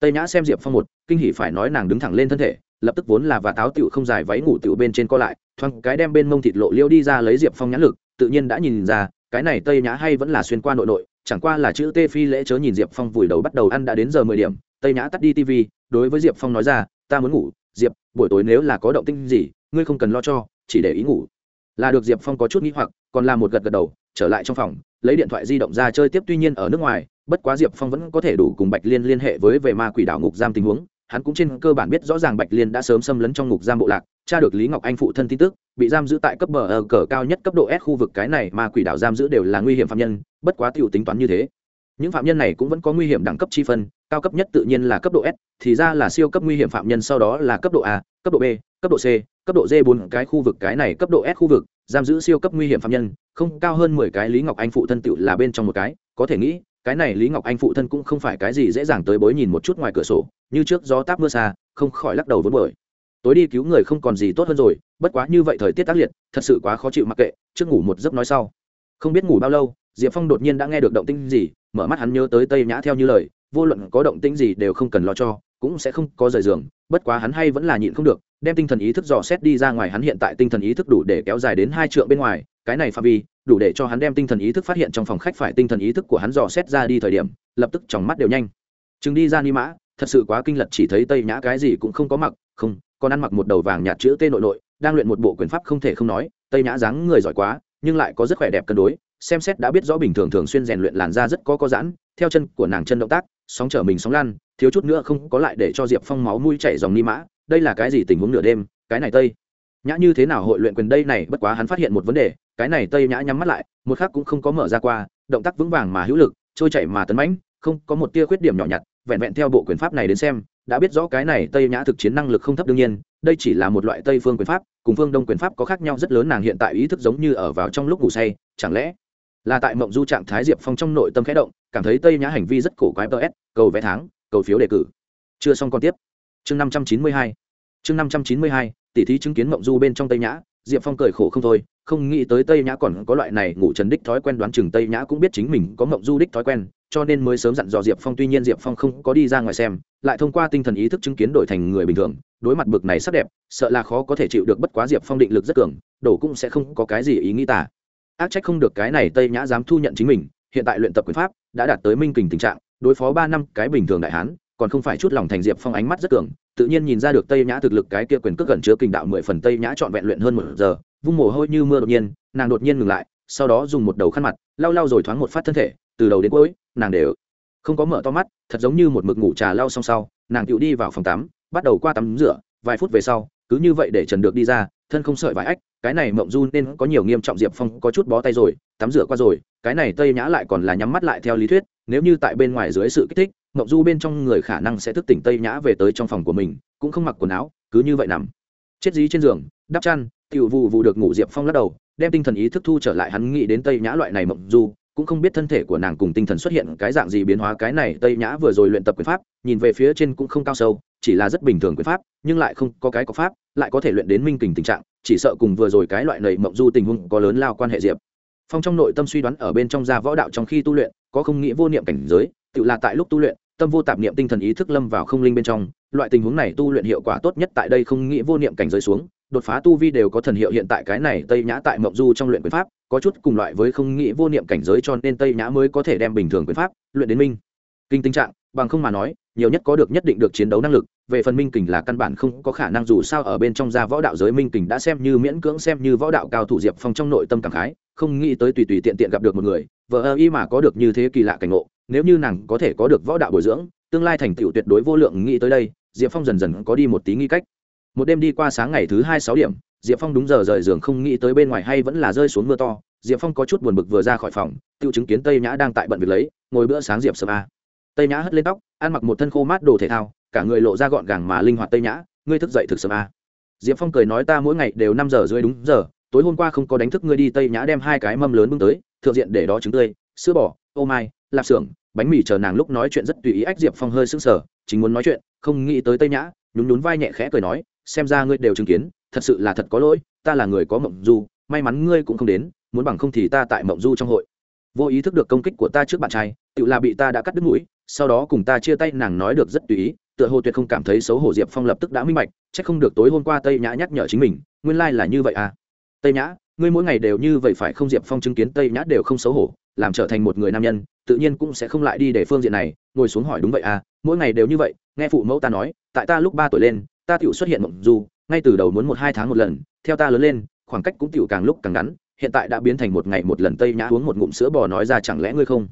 Tây nhã xem diệp phong một, kinh hỉ phải nói nàng đứng thẳng lên thân thể, lập tức vốn là và táo tựu không dài váy ngủ tựu bên trên co lại, thoáng cái đem bên mông thịt lộ liêu đi ra lấy diệp phong nhãn lực, tự nhiên đã nhìn ra, cái này tây nhã hay vẫn là xuyên qua nội nội, chẳng qua là chữ tê phi lễ chớ nhìn diệp phong vùi đầu bắt đầu ăn đã đến giờ mười điểm, tây nhã tắt đi tv đối với diệp phong nói ra, ta muốn ngủ diệp, buổi tối nếu là có động tinh gì, ngươi không cần lo cho, chỉ để ý ngủ. Là được, diệp phong có chút nghĩ hoặc, còn là một gật gật đầu, trở lại trong phòng, lấy điện thoại di động ra chơi tiếp tuy nhiên ở nước ngoài, bất quá diệp phong vẫn có thể đủ cùng bạch liên liên hệ với về ma quỷ đảo ngục giam tình huống. Hắn cũng trên cơ bản biết rõ ràng bạch liên đã sớm xâm lấn trong ngục giam bộ lạc, tra được lý ngọc anh phụ thân tin tức, bị giam giữ tại cấp bờ ở cờ cao nhất cấp độ s khu vực. Cái này mà quỷ đảo giam giữ đều là nguy hiểm phạm nhân, bất quá t i ể u tính toán như thế. Những phạm nhân này cũng vẫn có nguy hiểm đẳng cấp chi phân cao cấp nhất tự nhiên là cấp độ s, thì ra là siêu cấp nguy hiểm phạm nhân sau đó là cấp độ a, cấp độ b, cấp độ c, cấp độ d bốn, cái khu vực cái này cấp độ s khu vực, giam giữ siêu cấp nguy hiểm phạm nhân, không, cao hơn mười cái lý ngọc anh phụ thân tựu là bên trong một cái, có thể nghĩ, cái này lý ngọc anh phụ thân cũng không phải cái gì dễ dàng tới bối nhìn một chút ngoài cửa sổ, như trước gió táp mưa xa, không khỏi lắc đầu vốn bởi. Tối đi cứu người không còn gì tốt hơn rồi, bất quá như vậy thời tiết tác liệt, thật sự quá khó chịu mặc kệ, trước ngủ một giấc nói sau. Không biết ngủ bao lâu, diệp phong đột nhiên đã nghe được động tĩnh gì, mở mắt hắn nhớ tới tây nhã theo như lời vô luận có động tĩnh gì đều không cần lo cho, cũng sẽ không có rời giường, bất quá hắn hay vẫn là nhịn không được, đem tinh thần ý thức dò xét đi ra ngoài. Hắn hiện tại tinh thần ý thức đủ để kéo dài đến hai trượng bên ngoài, cái này phạm vi, đủ để cho hắn đem tinh thần ý thức phát hiện trong phòng khách phải tinh thần ý thức của hắn dò xét ra đi thời điểm, lập tức trong mắt đều nhanh. Chừng đi ra ni mã, thật sự quá kinh lật, chỉ thấy tây nhã cái gì cũng không có mặc, không, còn ăn mặc một đầu vàng nhạt chữ tên nội nội, đang luyện một bộ quyền pháp không thể không nói, tây nhã dáng người giỏi quá, nhưng lại có rất khỏe đẹp cân đối, xem xét đã biết rõ bình thường thường xuyên rèn luyện làn da rất có có giãn, theo chân của nàng chân động tác sóng trở mình sóng lăn, thiếu chút nữa không có lại để cho diệp phong máu mũi chảy dòng ni mã, đây là cái gì tình huống nửa đêm, cái này tây. Nhã như thế nào hội luyện quyền đây này, bất quá hắn phát hiện một vấn đề, cái này tây nhã nhắm mắt lại, một khác cũng không có mở ra qua, động tác vững vàng mà hữu lực, trôi chảy mà tấn mãnh, không có một tia khuyết điểm nhỏ nhặt, vẹn vẹn theo bộ quyền pháp này đến xem, đã biết rõ cái này tây nhã thực chiến năng lực không thấp đương nhiên, đây chỉ là một loại tây phương quyền pháp, cùng phương đông quyền pháp có khác nhau rất lớn, nàng hiện tại ý thức giống như ở vào trong lúc ngủ say, chẳng lẽ là tại mộng du trạng thái diệp phong trong nội tâm khẽ động, cảm thấy tây nhã hành vi rất cổ quái ts cầu vé tháng, cầu phiếu đề cử. Chưa xong còn tiếp. Chương năm trăm chín mươi hai. Chương năm trăm chín mươi hai tỷ thí chứng kiến mộng du bên trong tây nhã, diệp phong cười khổ không thôi, không nghĩ tới tây nhã còn có loại này ngủ trần đích thói quen đoán chừng tây nhã cũng biết chính mình có mộng du đích thói quen, cho nên mới sớm dặn dò diệp phong, tuy nhiên diệp phong không có đi ra ngoài xem, lại thông qua tinh thần ý thức chứng kiến đổi thành người bình thường, đối mặt bực này sắc đẹp, sợ là khó có thể chịu được bất quá diệp phong định lực rất cường đổ cũng sẽ không có cái gì ý nghĩ tả ác trách không được cái này tây nhã dám thu nhận chính mình, hiện tại luyện tập quyền pháp đã đạt tới minh kình tình trạng, đối phó ba năm cái bình thường đại hán, còn không phải chút lòng thành diệp phong ánh mắt rất cường, tự nhiên nhìn ra được tây nhã thực lực cái kia quyền cước gần chứa kình đạo mười phần tây nhã trọn vẹn luyện hơn một giờ, vung mồ hôi như mưa đột nhiên, nàng đột nhiên ngừng lại, sau đó dùng một đầu khăn mặt, lau lau rồi thoáng một phát thân thể, từ đầu đến cuối, nàng đều không có mở to mắt, thật giống như một mực ngủ trà lau xong sau, nàng tựu đi vào phòng tắm, bắt đầu qua tắm rửa, vài phút về sau, cứ như vậy để trần được đi ra, thân không sợi vài ách cái này mộng du nên có nhiều nghiêm trọng diệp phong có chút bó tay rồi, tắm rửa qua rồi, cái này tây nhã lại còn là nhắm mắt lại theo lý thuyết, nếu như tại bên ngoài dưới sự kích thích, mộng du bên trong người khả năng sẽ thức tỉnh tây nhã về tới trong phòng của mình, cũng không mặc quần áo, cứ như vậy nằm. Chết dí trên giường, đắp chăn, tiểu vụ vụ được ngủ diệp phong lắc đầu, đem tinh thần ý thức thu trở lại hắn nghĩ đến tây nhã loại này mộng du, cũng không biết thân thể của nàng cùng tinh thần xuất hiện cái dạng gì biến hóa. Cái này tây nhã vừa rồi luyện tập quyền pháp, nhìn về phía trên cũng không cao sâu, chỉ là rất bình thường quyền pháp, nhưng lại không có cái có pháp, lại có thể luyện đến minh kình tình trạng chỉ sợ cùng vừa rồi cái loại nầy mộng du tình huống có lớn lao quan hệ diệp. Phong trong nội tâm suy đoán ở bên trong gia võ đạo trong khi tu luyện, có không nghĩ vô niệm cảnh giới, tự là tại lúc tu luyện, tâm vô tạp niệm tinh thần ý thức lâm vào không linh bên trong, loại tình huống này tu luyện hiệu quả tốt nhất tại đây không nghĩ vô niệm cảnh giới xuống, đột phá tu vi đều có thần hiệu hiện tại cái này tây nhã tại mộng du trong luyện quyền pháp, có chút cùng loại với không nghĩ vô niệm cảnh giới cho nên tây nhã mới có thể đem bình thường quyền pháp luyện đến minh. Kinh tình trạng, bằng không mà nói nhiều nhất có được nhất định được chiến đấu năng lực, về phần minh kình là căn bản không có khả năng dù sao ở bên trong gia võ đạo giới minh kình đã xem như miễn cưỡng xem như võ đạo cao thủ diệp phong trong nội tâm cảm khái, không nghĩ tới tùy tùy tiện tiện gặp được một người vợ ơ y mà có được như thế kỳ lạ cảnh ngộ, nếu như nàng có thể có được võ đạo bồi dưỡng, tương lai thành tựu tuyệt đối vô lượng nghĩ tới đây, diệp phong dần dần có đi một tí nghi cách. Một đêm đi qua sáng ngày thứ hai sáu điểm, diệp phong đúng giờ rời giường không nghĩ tới bên ngoài hay vẫn là rơi xuống mưa to, diệp phong có chút buồn bực vừa ra khỏi phòng tự chứng kiến tây nhã đang tại bận việc lấy, ngồi bữa sáng diệp sơ a tây nhã hất lên tóc, ăn mặc một thân khô mát đồ thể thao, cả người lộ ra gọn gàng mà linh hoạt tây nhã, ngươi thức dậy thực sớm a à? diệp phong cười nói ta mỗi ngày đều năm giờ rưỡi đúng giờ, tối hôm qua không có đánh thức ngươi đi, tây nhã đem hai cái mâm lớn bưng tới, thượng diện để đó trứng tươi, sữa bò, ô mai, lạp xưởng, bánh mì chờ nàng lúc nói chuyện rất tùy ý ách diệp phong hơi sững sờ, chính muốn nói chuyện, không nghĩ tới tây nhã, nhún nhún vai nhẹ khẽ cười nói, xem ra ngươi đều chứng kiến, thật sự là thật có lỗi, ta là người có mộng du, may mắn ngươi cũng không đến, muốn bằng không thì ta tại mộng du trong hội vô ý thức được công kích của ta trước bạn trai, tự là bị ta đã cắt đứt mũi, sau đó cùng ta chia tay nàng nói được rất tùy ý, tựa hồ tuyệt không cảm thấy xấu hổ diệp phong lập tức đã minh bạch c h ắ c không được tối hôm qua tây nhã nhắc nhở chính mình, nguyên lai、like、là như vậy à. Tây nhã, ngươi mỗi ngày đều như vậy phải không diệp phong chứng kiến tây nhã đều không xấu hổ, làm trở thành một người nam nhân, tự nhiên cũng sẽ không lại đi để phương diện này, ngồi xuống hỏi đúng vậy à mỗi ngày đều như vậy, nghe phụ mẫu ta nói, tại ta lúc ba tuổi lên, ta tựu xuất hiện mộng du, ngay từ đầu muốn một hai tháng một lần, theo ta lớn lên, khoảng cách cũng tựu càng lúc càng ngắn hiện tại đã biến thành một ngày một lần tây nhã uống một ngụm sữa bò nói ra chẳng lẽ ngươi không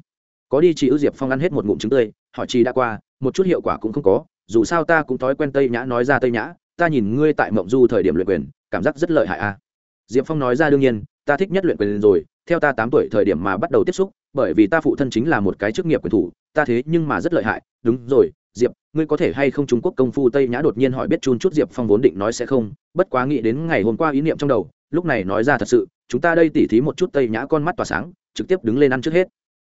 có đi chị ư diệp phong ăn hết một ngụm trứng tươi, hỏi chi đã qua, một chút hiệu quả cũng không có, dù sao ta cũng thói quen tây nhã nói ra tây nhã, ta nhìn ngươi tại mộng du thời điểm luyện quyền, cảm giác rất lợi hại a à. diệp phong nói ra đương nhiên, ta thích nhất luyện quyền rồi, theo ta tám tuổi thời điểm mà bắt đầu tiếp xúc, bởi vì ta phụ thân chính là một cái chức nghiệp quyền thủ, ta thế nhưng mà rất lợi hại đúng rồi, diệp, ngươi có thể hay không trung quốc công phu tây nhã đột nhiên hỏi biết chun chút diệp phong vốn định nói sẽ không, bất quá nghĩ đến ngày hôm qua ý niệm trong đầu lúc này nói ra thật sự, chúng ta đây tỉ thí một chút tây nhã con mắt tỏa sáng, trực tiếp đứng lên ăn trước hết.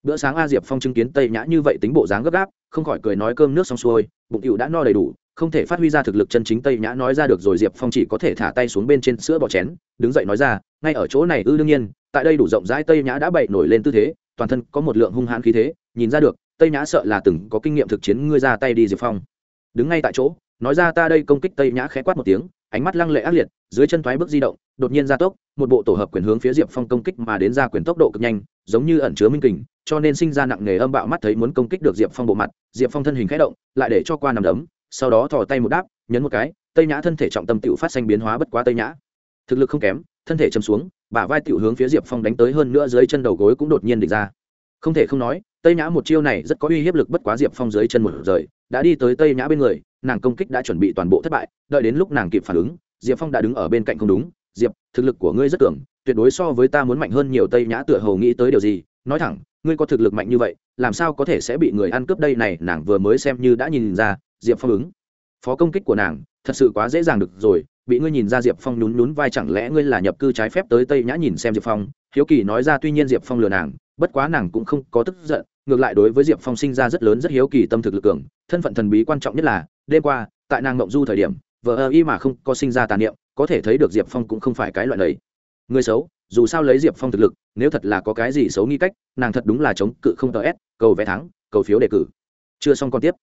Bữa sáng a diệp phong chứng kiến tây nhã như vậy tính bộ dáng gấp gáp, không khỏi cười nói cơm nước xong xuôi, bụng cựu đã no đầy đủ, không thể phát huy ra thực lực chân chính tây nhã nói ra được rồi diệp phong chỉ có thể thả tay xuống bên trên sữa bò chén, đứng dậy nói ra, ngay ở chỗ này ư đương nhiên, tại đây đủ rộng rãi tây nhã đã bậy nổi lên tư thế, toàn thân có một lượng hung hãn khí thế, nhìn ra được, tây nhã sợ là từng có kinh nghiệm thực chiến, ngươi ra tay đi diệp phong. Đứng ngay tại chỗ, nói ra ta đây công kích tây nhã khẽ quát một tiếng ánh mắt lăng lệ ác liệt, dưới chân thoái bước di động, đột nhiên gia tốc, một bộ tổ hợp quyền hướng phía diệp phong công kích mà đến ra quyền tốc độ cực nhanh, giống như ẩn chứa minh kình, cho nên sinh ra nặng nề âm bạo mắt thấy muốn công kích được diệp phong bộ mặt, diệp phong thân hình khẽ động, lại để cho qua nằm đấm, sau đó thò tay một đáp, nhấn một cái, tây nhã thân thể trọng tâm tiểu phát xanh biến hóa bất quá tây nhã. Thực lực không kém, thân thể chầm xuống, bả vai tiểu hướng phía diệp phong đánh tới hơn nữa dưới chân đầu gối cũng đột nhiên địch ra. Không thể không nói tây nhã một chiêu này rất có uy hiếp lực bất quá diệp phong dưới chân một rời đã đi tới tây nhã bên người nàng công kích đã chuẩn bị toàn bộ thất bại đợi đến lúc nàng kịp phản ứng diệp phong đã đứng ở bên cạnh không đúng. Diệp thực lực của ngươi rất tưởng, tuyệt đối so với ta muốn mạnh hơn nhiều. Tây nhã tựa hồ nghĩ tới điều gì nói thẳng ngươi có thực lực mạnh như vậy làm sao có thể sẽ bị người ăn cướp đây này? Nàng vừa mới xem như đã nhìn ra diệp phong ứng. Phó công kích của nàng thật sự quá dễ dàng được rồi bị ngươi nhìn ra diệp phong nhún nhún vai chẳng lẽ ngươi là nhập cư trái phép tới tây nhã nhìn xem diệp phong? Hiếu kỳ nói ra tuy nhiên diệp phong lừa nàng bất quá nàng cũng không có tức giận, ngược lại đối với diệp phong sinh ra rất lớn, rất hiếu kỳ tâm thực lực cường, thân phận thần bí quan trọng nhất là, đêm qua, tại nàng mộng du thời điểm vợ ơ y mà không có sinh ra tàn niệm, có thể thấy được diệp phong cũng không phải cái loại đấy người xấu, dù sao lấy diệp phong thực lực, nếu thật là có cái gì xấu nghi cách, nàng thật đúng là chống cự không tờ s cầu vé thắng, cầu phiếu đề cử. Chưa xong còn tiếp.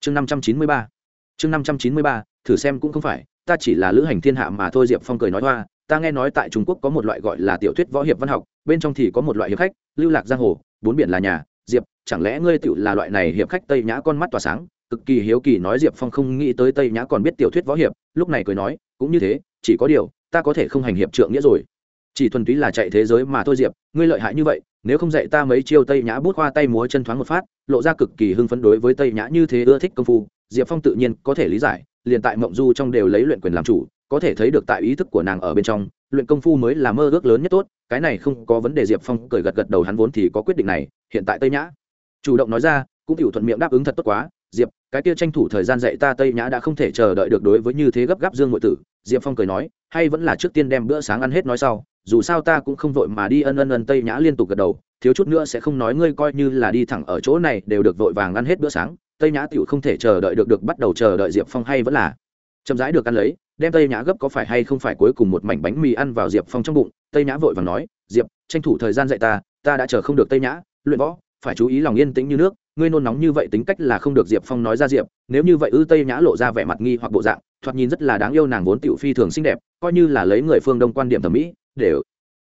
Chương năm trăm chín mươi ba. Chương năm trăm chín mươi ba, thử xem cũng không phải, ta chỉ là lữ hành thiên hạ mà thôi, diệp phong cười nói hoa ta nghe nói tại trung quốc có một loại gọi là tiểu thuyết võ hiệp văn học, bên trong thì có một loại hiệp khách, lưu lạc giang hồ, bốn biển là nhà, diệp, chẳng lẽ ngươi tựu là loại này hiệp khách tây nhã con mắt tỏa sáng, cực kỳ hiếu kỳ nói diệp phong không nghĩ tới tây nhã còn biết tiểu thuyết võ hiệp, lúc này cười nói, cũng như thế, chỉ có điều, ta có thể không hành hiệp trượng nghĩa rồi. Chỉ thuần túy là chạy thế giới mà thôi diệp, ngươi lợi hại như vậy, nếu không dạy ta mấy chiêu tây nhã bút hoa tay múa chân thoáng một phát, lộ ra cực kỳ hưng phấn đối với tây nhã như thế ưa thích công phu, diệp phong tự nhiên có thể lý giải, liền tại mộng du trong đều lấy luyện quyền làm chủ có thể thấy được tại ý thức của nàng ở bên trong, luyện công phu mới là mơ ước lớn nhất tốt, cái này không có vấn đề, diệp phong cười gật gật đầu, hắn vốn thì có quyết định này, hiện tại tây nhã. Chủ động nói ra, cũng cựu thuận miệng đáp ứng thật tốt quá, diệp, cái kia tranh thủ thời gian dạy ta tây nhã đã không thể chờ đợi được đối với như thế gấp gáp dương ngụy tử, diệp phong cười nói, hay vẫn là trước tiên đem bữa sáng ăn hết nói sau, dù sao ta cũng không vội mà đi ân ân ân, tây nhã liên tục gật đầu, thiếu chút nữa sẽ không nói ngươi coi như là đi thẳng ở chỗ này, đều được vội vàng ăn hết bữa sáng, tây nhã tựu không thể chờ đợi được được bắt đầu chờ đợi diệp phong hay vẫn là chậm rãi được ăn lấy đem tây nhã gấp có phải hay không phải cuối cùng một mảnh bánh mì ăn vào diệp phong trong bụng, tây nhã vội vàng nói, diệp, tranh thủ thời gian dạy ta ta đã chờ không được tây nhã, luyện võ, phải chú ý lòng yên tĩnh như nước, ngươi nôn nóng như vậy tính cách là không được diệp phong nói ra diệp, nếu như vậy ư tây nhã lộ ra vẻ mặt nghi hoặc bộ dạng, thoạt nhìn rất là đáng yêu nàng vốn tiểu phi thường xinh đẹp, coi như là lấy người phương đông quan điểm thẩm mỹ để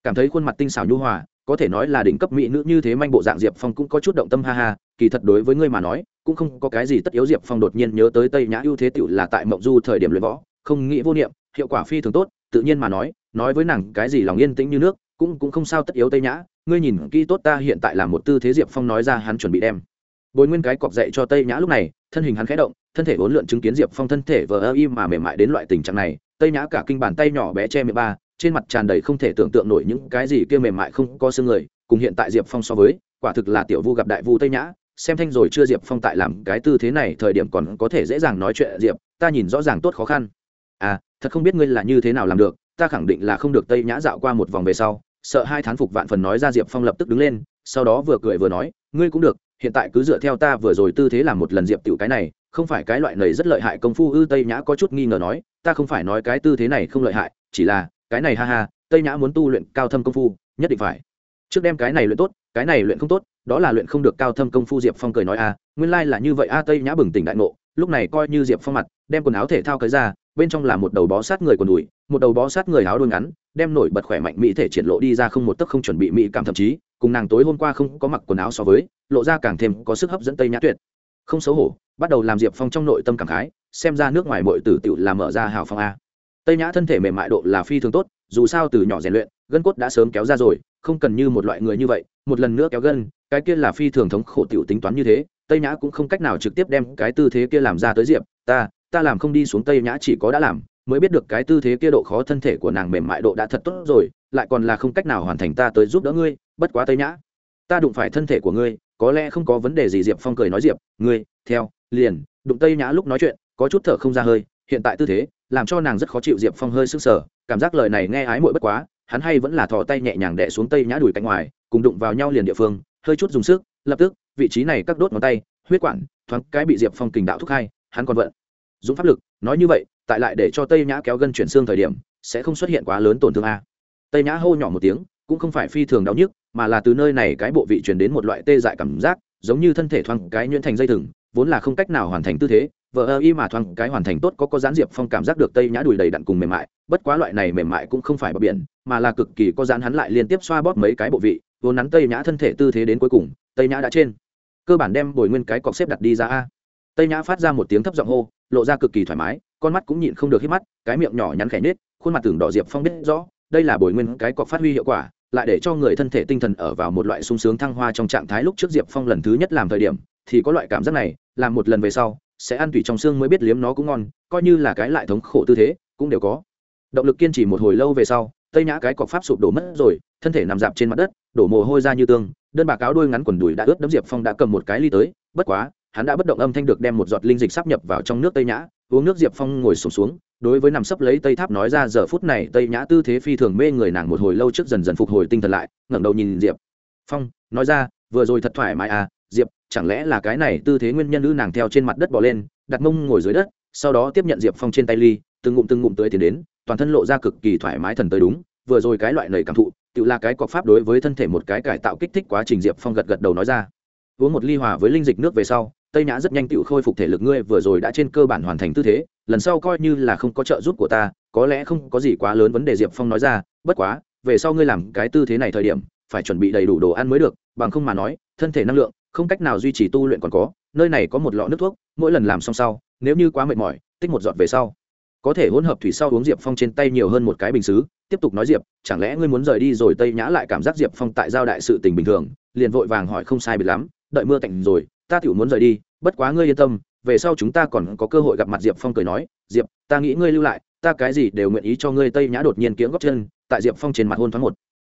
cảm thấy khuôn mặt tinh xảo nhu hòa, có thể nói là đỉnh cấp mỹ nữ như thế manh bộ dạng diệp phong cũng có chút động tâm ha ha, kỳ thật đối với ngươi mà nói, cũng không có cái gì tất yếu diệp phong đột nhiên nhớ tới tây nhã ưu thế tiểu là tại mộng du thời điểm luyện võ không nghĩ vô niệm, hiệu quả phi thường tốt, tự nhiên mà nói nói với nàng cái gì lòng yên tĩnh như nước, cũng cũng không sao tất yếu tây nhã, ngươi nhìn kỹ tốt ta hiện tại là một tư thế diệp phong nói ra hắn chuẩn bị đem. Bồi nguyên cái cọc dậy cho tây nhã lúc này, thân hình hắn khẽ động, thân thể vốn lượn chứng kiến diệp phong thân thể vờ ơ im mà mềm mại đến loại tình trạng này, tây nhã cả kinh bàn tay nhỏ bé che miệng ba, trên mặt tràn đầy không thể tưởng tượng nổi những cái gì kia mềm mại không có xương người, cùng hiện tại diệp phong so với, quả thực là tiểu vu gặp đại vu tây nhã, xem thanh rồi chưa diệp phong tại làm cái tư thế này thời điểm còn có thể dễ dàng nói chuyện diệp, ta nhìn rõ ràng tốt khó khăn à thật không biết ngươi là như thế nào làm được, ta khẳng định là không được tây nhã dạo qua một vòng về sau. Sợ hai thán phục vạn phần nói ra diệp phong lập tức đứng lên, sau đó vừa cười vừa nói, ngươi cũng được, hiện tại cứ dựa theo ta vừa rồi tư thế làm một lần diệp tiểu cái này, không phải cái loại này rất lợi hại công phu ư? Tây nhã có chút nghi ngờ nói, ta không phải nói cái tư thế này không lợi hại, chỉ là, cái này ha ha, tây nhã muốn tu luyện cao thâm công phu, nhất định phải. Trước đem cái này luyện tốt, cái này luyện không tốt, đó là luyện không được cao thâm công phu. Diệp phong cười nói a nguyên lai là như vậy a. Tây nhã bừng tỉnh đại ngộ, lúc này coi như diệp phong mặt, đem quần áo thể thao cởi ra bên trong là một đầu bó sát người quần đùi, một đầu bó sát người áo đôi ngắn, đem nổi bật khỏe mạnh mỹ thể triển lộ đi ra không một tấc không chuẩn bị mỹ cảm thậm chí, cùng nàng tối hôm qua không có mặc quần áo so với, lộ ra càng thêm có sức hấp dẫn tây nhã tuyệt. Không xấu hổ, bắt đầu làm diệp phong trong nội tâm cảm khái, xem ra nước ngoài mọi tử tiểu làm mở ra hào phong a. Tây nhã thân thể mềm mại độ là phi thường tốt, dù sao từ nhỏ rèn luyện, gân cốt đã sớm kéo ra rồi, không cần như một loại người như vậy, một lần nữa kéo gân, cái kia là phi thường thống khổ tiểu tính toán như thế, tây nhã cũng không cách nào trực tiếp đem cái tư thế kia làm ra tới diệp, ta ta làm không đi xuống tây nhã chỉ có đã làm, mới biết được cái tư thế kia độ khó thân thể của nàng mềm mại độ đã thật tốt rồi, lại còn là không cách nào hoàn thành ta tới giúp đỡ ngươi, bất quá tây nhã. Ta đụng phải thân thể của ngươi, có lẽ không có vấn đề gì, diệp phong cười nói diệp, ngươi, theo, liền, đụng tây nhã lúc nói chuyện, có chút thở không ra hơi, hiện tại tư thế, làm cho nàng rất khó chịu, diệp phong hơi sưng sờ, cảm giác lời này nghe ái muội bất quá, hắn hay vẫn là thò tay nhẹ nhàng đẻ xuống tây nhã đùi cạnh ngoài, cùng đụng vào nhau liền địa phương, hơi chút dùng sức, lập tức, vị trí này các đốt ngón tay, huyết quản, thoáng cái bị diệp phong kình đạo thúc hai, hắn còn vận dũng pháp lực, nói như vậy, tại lại để cho tây nhã kéo gân chuyển xương thời điểm, sẽ không xuất hiện quá lớn tổn thương a. Tây nhã hô nhỏ một tiếng, cũng không phải phi thường đau nhức, mà là từ nơi này cái bộ vị truyền đến một loại tê dại cảm giác, giống như thân thể thoáng cái nhuyễn thành dây thừng, vốn là không cách nào hoàn thành tư thế vợ ơ y mà thoáng cái hoàn thành tốt có có gián diệp phong cảm giác được tây nhã đùi đầy đặn cùng mềm mại, bất quá loại này mềm mại cũng không phải bờ biển, mà là cực kỳ có gián hắn lại liên tiếp xoa bóp mấy cái bộ vị, vốn nắn tây nhã thân thể tư thế đến cuối cùng, tây nhã đã trên. Cơ bản đem bồi nguyên cái cọc xếp đặt đi ra a. Tây nhã phát ra một tiếng thấp giọng hô lộ ra cực kỳ thoải mái, con mắt cũng nhịn không được hít mắt, cái miệng nhỏ nhắn khẽ nết khuôn mặt tưởng đỏ diệp phong biết rõ, đây là bồi nguyên cái cọc phát huy hiệu quả, lại để cho người thân thể tinh thần ở vào một loại sung sướng thăng hoa trong trạng thái lúc trước diệp phong lần thứ nhất làm thời điểm, thì có loại cảm giác này, làm một lần về sau, sẽ ăn tùy trong xương mới biết liếm nó cũng ngon, coi như là cái lại thống khổ tư thế, cũng đều có. Động lực kiên trì một hồi lâu về sau, tây nhã cái cọc pháp sụp đổ mất rồi, thân thể nằm dạp trên mặt đất, đổ mồ hôi ra như tương, đơn bà cáo đuôi ngắn quần đùi đã ướt đấm diệp phong đã cầm một cái ly tới, bất quá hắn đã bất động âm thanh được đem một giọt linh dịch sắp nhập vào trong nước tây nhã uống nước diệp phong ngồi sụp xuống, xuống đối với nằm sấp lấy tây tháp nói ra giờ phút này tây nhã tư thế phi thường mê người nàng một hồi lâu trước dần dần phục hồi tinh thần lại ngẩng đầu nhìn diệp phong nói ra vừa rồi thật thoải mái à diệp chẳng lẽ là cái này tư thế nguyên nhân nữ nàng theo trên mặt đất bỏ lên đặt mông ngồi dưới đất sau đó tiếp nhận diệp phong trên tay ly từng ngụm từng ngụm tới tiến đến toàn thân lộ ra cực kỳ thoải mái thần tới đúng vừa rồi cái loại lời cảm thụ tự là cái cọc pháp đối với thân thể một cái cải tạo kích thích quá trình. Diệp phong gật gật đầu nói ra. Uống một ly hòa với linh dịch nước về sau tây nhã rất nhanh tự khôi phục thể lực ngươi vừa rồi đã trên cơ bản hoàn thành tư thế, lần sau coi như là không có trợ giúp của ta, có lẽ không có gì quá lớn vấn đề, diệp phong nói ra, bất quá, về sau ngươi làm cái tư thế này thời điểm, phải chuẩn bị đầy đủ đồ ăn mới được, bằng không mà nói, thân thể năng lượng, không cách nào duy trì tu luyện còn có, nơi này có một lọ nước thuốc, mỗi lần làm xong sau, nếu như quá mệt mỏi, tích một giọt về sau. Có thể hỗn hợp thủy sau uống diệp phong trên tay nhiều hơn một cái bình xứ, tiếp tục nói, diệp, chẳng lẽ ngươi muốn rời đi rồi tây nhã lại cảm giác diệp phong tại giao đại sự tình bình thường, liền vội vàng hỏi không sai biệt lắm, đợi mưa tạnh rồi ta tiểu muốn rời đi, bất quá ngươi yên tâm, về sau chúng ta còn có cơ hội gặp mặt, diệp phong cười nói, diệp, ta nghĩ ngươi lưu lại, ta cái gì đều nguyện ý cho ngươi tây nhã đột nhiên kiếng góc chân, tại diệp phong trên mặt hôn thoáng một.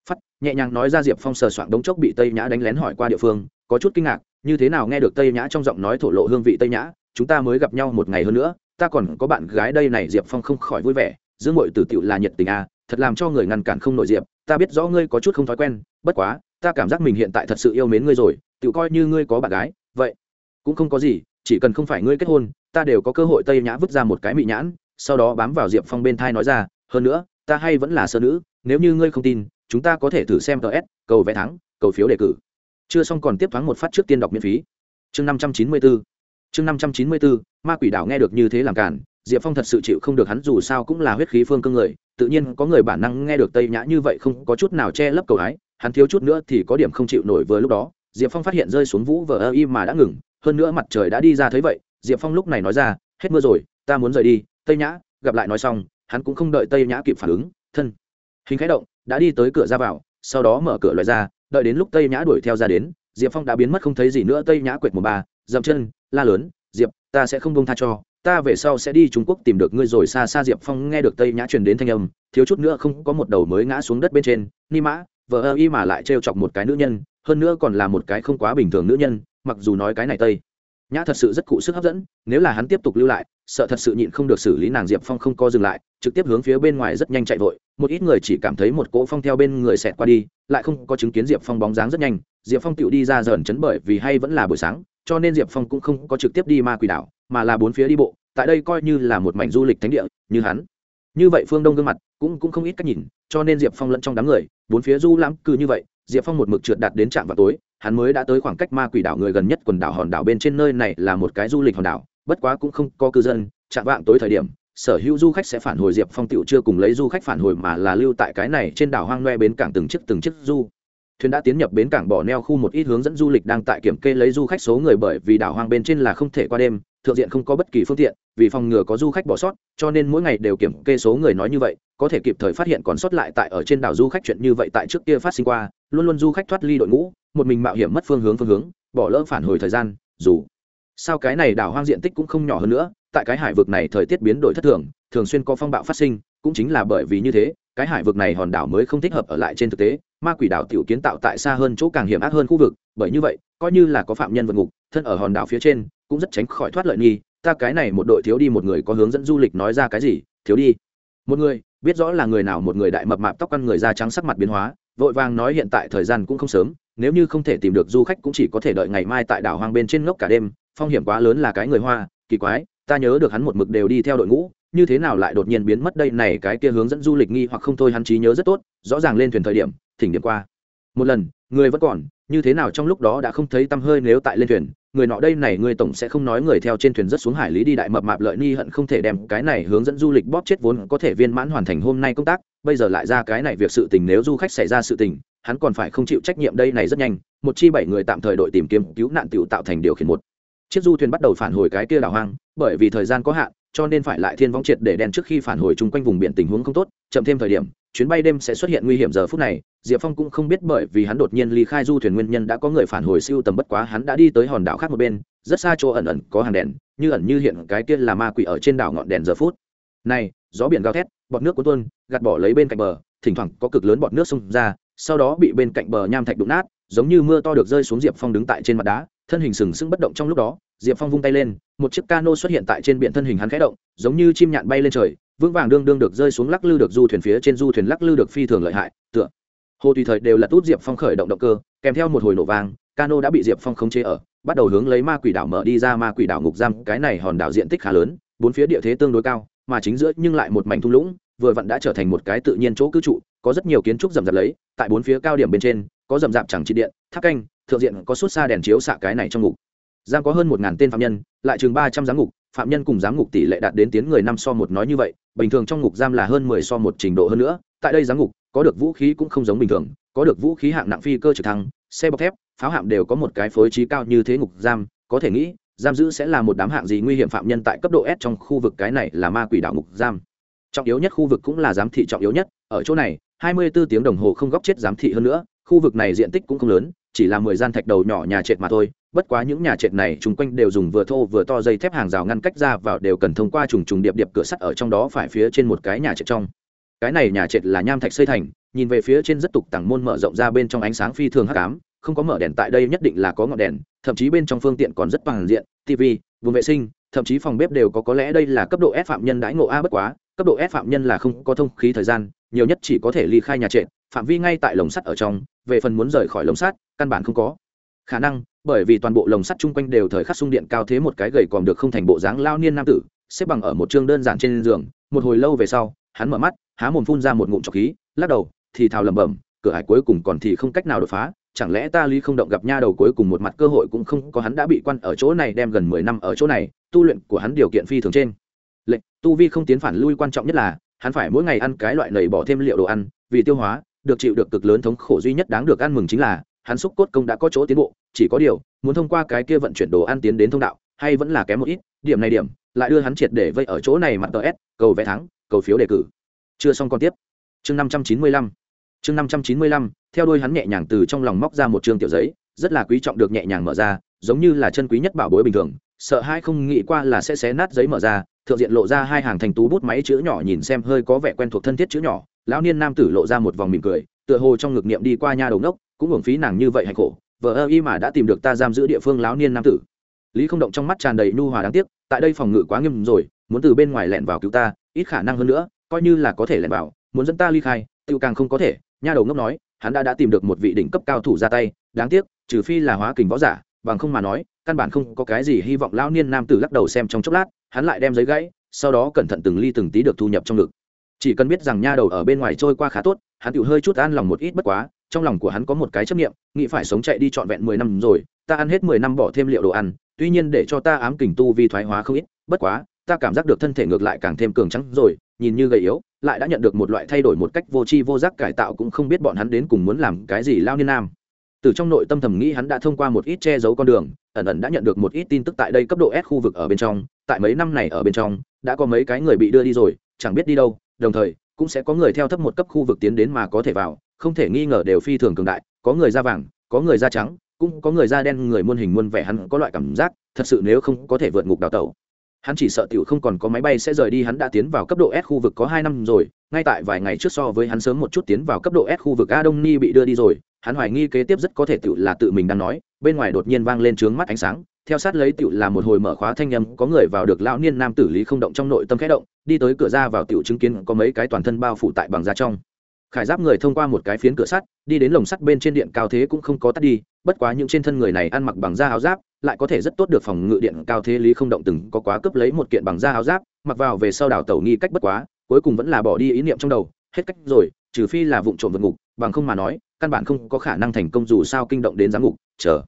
Phát, nhẹ nhàng nói ra diệp phong sờ soạn đống chốc bị tây nhã đánh lén hỏi qua địa phương, có chút kinh ngạc, như thế nào nghe được tây nhã trong giọng nói thổ lộ hương vị tây nhã, chúng ta mới gặp nhau một ngày hơn nữa, ta còn có bạn gái đây này, diệp phong không khỏi vui vẻ, dương mội tử tiệu là nhiệt tình à thật làm cho người ngăn cản không nổi diệp, ta biết rõ ngươi có chút không thói quen, bất quá, ta cảm giác mình hiện tại thật sự yêu mến ngươi rồi tự coi như ngươi có bạn gái vậy, cũng không có gì, chỉ cần không phải ngươi kết hôn, ta đều có cơ hội tây nhã vứt ra một cái mị nhãn, sau đó bám vào diệp phong bên thai nói ra, hơn nữa, ta hay vẫn là sơ nữ, nếu như ngươi không tin, chúng ta có thể thử xem ts cầu vé thắng, cầu phiếu đề cử. Chưa xong còn tiếp thoáng một phát trước tiên đọc miễn phí. Chương năm trăm chín mươi bốn chương năm trăm chín mươi bốn ma quỷ đảo nghe được như thế làm cản diệp phong thật sự chịu không được hắn dù sao cũng là huyết khí phương cương người, tự nhiên có người bản năng nghe được tây nhã như vậy không có chút nào che lấp cầu ái hắn thiếu chút nữa thì có điểm không chịu nổi vừa lúc đó diệp phong phát hiện rơi xuống vũ vờ ơ y mà đã ngừng hơn nữa mặt trời đã đi ra thấy vậy diệp phong lúc này nói ra hết mưa rồi ta muốn rời đi tây nhã gặp lại nói xong hắn cũng không đợi tây nhã kịp phản ứng thân hình khái động đã đi tới cửa ra vào sau đó mở cửa loại ra đợi đến lúc tây nhã đuổi theo ra đến diệp phong đã biến mất không thấy gì nữa tây nhã quệt một bà, dậm chân la lớn diệp ta sẽ không bông tha cho ta về sau sẽ đi trung quốc tìm được ngươi rồi. Xa xa diệp phong nghe được tây nhã truyền đến thanh âm thiếu chút nữa không có một đầu mới ngã xuống đất bên trên ni mã vợ ơ y mà lại trêu chọc một cái nữ nhân hơn nữa còn là một cái không quá bình thường nữ nhân, mặc dù nói cái này tây. Nhã thật sự rất cụ sức hấp dẫn, nếu là hắn tiếp tục lưu lại, sợ thật sự nhịn không được xử lý nàng diệp phong không co dừng lại, trực tiếp hướng phía bên ngoài rất nhanh chạy vội, một ít người chỉ cảm thấy một cỗ phong theo bên người xẹt qua đi, lại không có chứng kiến diệp phong bóng dáng rất nhanh. Diệp phong tựu đi ra dởn chấn bởi vì hay vẫn là buổi sáng, cho nên diệp phong cũng không có trực tiếp đi ma quỷ đảo, mà là bốn phía đi bộ, tại đây coi như là một mảnh du lịch thánh địa, như hắn. Như vậy phương đông gương mặt cũng cũng không ít cách nhìn, cho nên diệp phong lẫn trong đám người, bốn phía du lãm cư như vậy diệp phong một mực trượt đạt đến trạm vào tối, hắn mới đã tới khoảng cách ma quỷ đảo người gần nhất quần đảo hòn đảo bên trên nơi này là một cái du lịch hòn đảo, bất quá cũng không có cư dân chạm vạng tối thời điểm, sở hữu du khách sẽ phản hồi diệp phong tiệu chưa cùng lấy du khách phản hồi mà là lưu tại cái này trên đảo hoang loe bến cảng từng chiếc từng chiếc du. Thuyền đã tiến nhập bến cảng bỏ neo khu một ít hướng dẫn du lịch đang tại kiểm kê lấy du khách số người bởi vì đảo hoang bên trên là không thể qua đêm thượng diện không có bất kỳ phương tiện, vì phòng ngừa có du khách bỏ sót, cho nên mỗi ngày đều kiểm kê số người nói như vậy, có thể kịp thời phát hiện còn sót lại tại ở trên đảo du khách chuyện như vậy tại trước kia phát sinh qua, luôn luôn du khách thoát ly đội ngũ, một mình mạo hiểm mất phương hướng phương hướng, bỏ lỡ phản hồi thời gian, dù sao cái này đảo hoang diện tích cũng không nhỏ hơn nữa, tại cái hải vực này thời tiết biến đổi thất thường thường xuyên có phong bạo phát sinh, cũng chính là bởi vì như thế, cái hải vực này hòn đảo mới không thích hợp ở lại trên thực tế, ma quỷ đảo tiểu kiến tạo tại xa hơn chỗ càng hiểm ác hơn khu vực, bởi như vậy, coi như là có phạm nhân vượt ngục, thân ở hòn đảo phía trên cũng rất tránh khỏi thoát lợi nghi, ta cái này một đội thiếu đi một người có hướng dẫn du lịch nói ra cái gì, thiếu đi. Một người, biết rõ là người nào một người đại mập mạp tóc căn người da trắng sắc mặt biến hóa, vội vàng nói hiện tại thời gian cũng không sớm, nếu như không thể tìm được du khách cũng chỉ có thể đợi ngày mai tại đảo hoang bên trên ngốc cả đêm, phong hiểm quá lớn là cái người hoa, kỳ quái, ta nhớ được hắn một mực đều đi theo đội ngũ, như thế nào lại đột nhiên biến mất đây này cái kia hướng dẫn du lịch nghi hoặc không thôi hắn trí nhớ rất tốt, rõ ràng lên thuyền thời điểm, thỉnh điểm qua. Một lần, người vẫn còn như thế nào trong lúc đó đã không thấy tăm hơi nếu tại lên thuyền, người nọ đây này người tổng sẽ không nói người theo trên thuyền rất xuống hải lý đi đại mập mạp lợi ni hận không thể đem cái này hướng dẫn du lịch bóp chết vốn có thể viên mãn hoàn thành hôm nay công tác, bây giờ lại ra cái này việc sự tình nếu du khách xảy ra sự tình, hắn còn phải không chịu trách nhiệm đây này rất nhanh, một chi bảy người tạm thời đội tìm kiếm cứu nạn tiểu tạo thành điều khiển một. Chiếc du thuyền bắt đầu phản hồi cái kia đảo hoang, bởi vì thời gian có hạn, cho nên phải lại thiên vong triệt để đen trước khi phản hồi chung quanh vùng biển tình huống không tốt, chậm thêm thời điểm chuyến bay đêm sẽ xuất hiện nguy hiểm giờ phút này, diệp phong cũng không biết bởi vì hắn đột nhiên ly khai du thuyền nguyên nhân đã có người phản hồi siêu tầm bất quá hắn đã đi tới hòn đảo khác một bên, rất xa chỗ ẩn ẩn có hàng đèn, như ẩn như hiện cái kia là ma quỷ ở trên đảo ngọn đèn giờ phút. Này, gió biển gào thét, bọt nước cuốn tuôn, gạt bỏ lấy bên cạnh bờ, thỉnh thoảng có cực lớn bọt nước xông ra, sau đó bị bên cạnh bờ nham thạch đụng nát, giống như mưa to được rơi xuống diệp phong đứng tại trên mặt đá, thân hình sừng sững bất động trong lúc đó, diệp phong vung tay lên, một chiếc cano xuất hiện tại trên biển thân hình hắn khẽ động, giống như chim nhạn bay lên trời vững vàng đương đương được rơi xuống lắc lư được du thuyền phía trên du thuyền lắc lư được phi thường lợi hại, tựa. Hồ tùy thời đều là tút diệp phong khởi động động cơ, kèm theo một hồi nổ vang, cano đã bị diệp phong khống chế ở, bắt đầu hướng lấy ma quỷ đảo mở đi ra ma quỷ đảo ngục giam, cái này hòn đảo diện tích khá lớn, bốn phía địa thế tương đối cao, mà chính giữa nhưng lại một mảnh thung lũng, vừa vặn đã trở thành một cái tự nhiên chỗ cư trụ, có rất nhiều kiến trúc rầm rạp lấy, tại bốn phía cao điểm bên trên, có rầm rạp chẳng trị điện, tháp canh, thượng diện có suốt xa đèn chiếu xạ cái này trong ngục giam có hơn một ngàn tên phạm nhân, lại chừng ba trăm giám ngục, phạm nhân cùng giám ngục tỷ lệ đạt đến tiến người năm so một nói như vậy, bình thường trong ngục giam là hơn mười so một trình độ hơn nữa, tại đây giám ngục, có được vũ khí cũng không giống bình thường, có được vũ khí hạng nặng phi cơ trực thăng, xe bọc thép, pháo hạm đều có một cái phối trí cao như thế ngục giam, có thể nghĩ, giam giữ sẽ là một đám hạng gì nguy hiểm phạm nhân tại cấp độ s trong khu vực cái này là ma quỷ đảo ngục giam. Trọng yếu nhất khu vực cũng là giám thị trọng yếu nhất, ở chỗ này, hai mươi 24 tiếng đồng hồ không góc chết giám thị hơn nữa, khu vực này diện tích cũng không lớn chỉ là mười gian thạch đầu nhỏ nhà trệt mà thôi, bất quá những nhà trệt này chung quanh đều dùng vừa thô vừa to dây thép hàng rào ngăn cách ra vào đều cần thông qua trùng trùng điệp điệp cửa sắt ở trong đó phải phía trên một cái nhà trệt trong. Cái này nhà trệt là nham thạch xây thành, nhìn về phía trên rất tục tẳng môn mở rộng ra bên trong ánh sáng phi thường hắc ám, không có mở đèn tại đây nhất định là có ngọn đèn, thậm chí bên trong phương tiện còn rất bằng diện, tv, vùng vệ sinh, thậm chí phòng bếp đều có có lẽ đây là cấp độ S phạm nhân đãi ngộ a bất quá, cấp độ S phạm nhân là không có thông khí thời gian nhiều nhất chỉ có thể ly khai nhà trệ phạm vi ngay tại lồng sắt ở trong, về phần muốn rời khỏi lồng sắt, căn bản không có. Khả năng, bởi vì toàn bộ lồng sắt chung quanh đều thời khắc sung điện cao thế một cái gầy còn được không thành bộ dáng lao niên nam tử, xếp bằng ở một chương đơn giản trên giường, một hồi lâu về sau, hắn mở mắt, há mồm phun ra một ngụm trọc khí, lắc đầu, thì thào lẩm bẩm, cửa hải cuối cùng còn thì không cách nào đột phá, chẳng lẽ ta ly không động gặp nha đầu cuối cùng một mặt cơ hội cũng không có hắn đã bị quan ở chỗ này đem gần mười năm ở chỗ này, tu luyện của hắn điều kiện phi thường trên. Lệnh, tu vi không tiến phản lui quan trọng nhất là hắn phải mỗi ngày ăn cái loại nầy bỏ thêm liệu đồ ăn, vì tiêu hóa, được chịu được cực lớn thống khổ duy nhất đáng được ăn mừng chính là, hắn xúc cốt công đã có chỗ tiến bộ, chỉ có điều, muốn thông qua cái kia vận chuyển đồ ăn tiến đến thông đạo, hay vẫn là kém một ít, điểm này điểm, lại đưa hắn triệt để vây ở chỗ này mặt tờ s, cầu vẽ thắng, cầu phiếu đề cử. Chưa xong còn tiếp. Chương năm trăm chín mươi lăm. Chương năm trăm chín mươi lăm, theo đuôi hắn nhẹ nhàng từ trong lòng móc ra một chương tiểu giấy, rất là quý trọng được nhẹ nhàng mở ra, giống như là chân quý nhất bảo bối bình thường sợ hai không nghĩ qua là sẽ xé nát giấy mở ra, thượng diện lộ ra hai hàng thành tú bút máy chữ nhỏ nhìn xem hơi có vẻ quen thuộc thân thiết chữ nhỏ, lão niên nam tử lộ ra một vòng mỉm cười, tựa hồ trong ngực niệm đi qua nha đầu ngốc, cũng hưởng phí nàng như vậy hạnh khổ vợ ơ y mà đã tìm được ta giam giữ địa phương lão niên nam tử. Lý không động trong mắt tràn đầy nhu hòa đáng tiếc, tại đây phòng ngự quá nghiêm rồi, muốn từ bên ngoài lẻn vào cứu ta, ít khả năng hơn nữa, coi như là có thể lẻn vào, muốn dẫn ta ly khai tự càng không có thể, nha đầu ngốc nói, hắn đã đã tìm được một vị đỉnh cấp cao thủ ra tay, đáng tiếc, trừ phi là hóa kình võ giả bằng không mà nói căn bản không có cái gì hy vọng lão niên nam tử lắc đầu xem trong chốc lát hắn lại đem giấy gãy sau đó cẩn thận từng ly từng tí được thu nhập trong ngực. Chỉ cần biết rằng nha đầu ở bên ngoài trôi qua khá tốt hắn tự hơi chút an lòng một ít bất quá trong lòng của hắn có một cái chấp niệm, nghĩ phải sống chạy đi trọn vẹn mười năm rồi ta ăn hết mười năm bỏ thêm liệu đồ ăn tuy nhiên để cho ta ám kình tu vi thoái hóa không ít bất quá ta cảm giác được thân thể ngược lại càng thêm cường trắng rồi nhìn như gầy yếu lại đã nhận được một loại thay đổi một cách vô tri vô giác cải tạo cũng không biết bọn hắn đến cùng muốn làm cái gì lao niên nam từ trong nội tâm thầm nghĩ hắn đã thông qua một ít che giấu con đường, ẩn ẩn đã nhận được một ít tin tức tại đây cấp độ s khu vực ở bên trong, tại mấy năm này ở bên trong, đã có mấy cái người bị đưa đi rồi, chẳng biết đi đâu, đồng thời, cũng sẽ có người theo thấp một cấp khu vực tiến đến mà có thể vào, không thể nghi ngờ đều phi thường cường đại, có người da vàng, có người da trắng, cũng có người da đen, người muôn hình muôn vẻ hắn có loại cảm giác, thật sự nếu không có thể vượt ngục đào tẩu. Hắn chỉ sợ tiểu không còn có máy bay sẽ rời đi, hắn đã tiến vào cấp độ s khu vực có hai năm rồi, ngay tại vài ngày trước so với hắn sớm một chút tiến vào cấp độ s khu vực a đông ni bị đưa đi rồi hắn hoài nghi kế tiếp rất có thể tự là tự mình đang nói, bên ngoài đột nhiên vang lên trướng mắt ánh sáng, theo sát lấy tựu là một hồi mở khóa thanh âm, có người vào được lão niên nam tử lý không động trong nội tâm khẽ động, đi tới cửa ra vào tựu chứng kiến có mấy cái toàn thân bao phủ tại bằng da trong. Khải giáp người thông qua một cái phiến cửa sắt, đi đến lồng sắt bên trên điện cao thế cũng không có tắt đi, bất quá những trên thân người này ăn mặc bằng da áo giáp, lại có thể rất tốt được phòng ngự điện cao thế lý không động từng có quá cướp lấy một kiện bằng da áo giáp, mặc vào về sau đảo tàu nghi cách bất quá, cuối cùng vẫn là bỏ đi ý niệm trong đầu hết cách rồi, trừ phi là vụ trộm vượt ngục, bằng không mà nói, căn bản không có khả năng thành công dù sao kinh động đến giám ngục, chờ.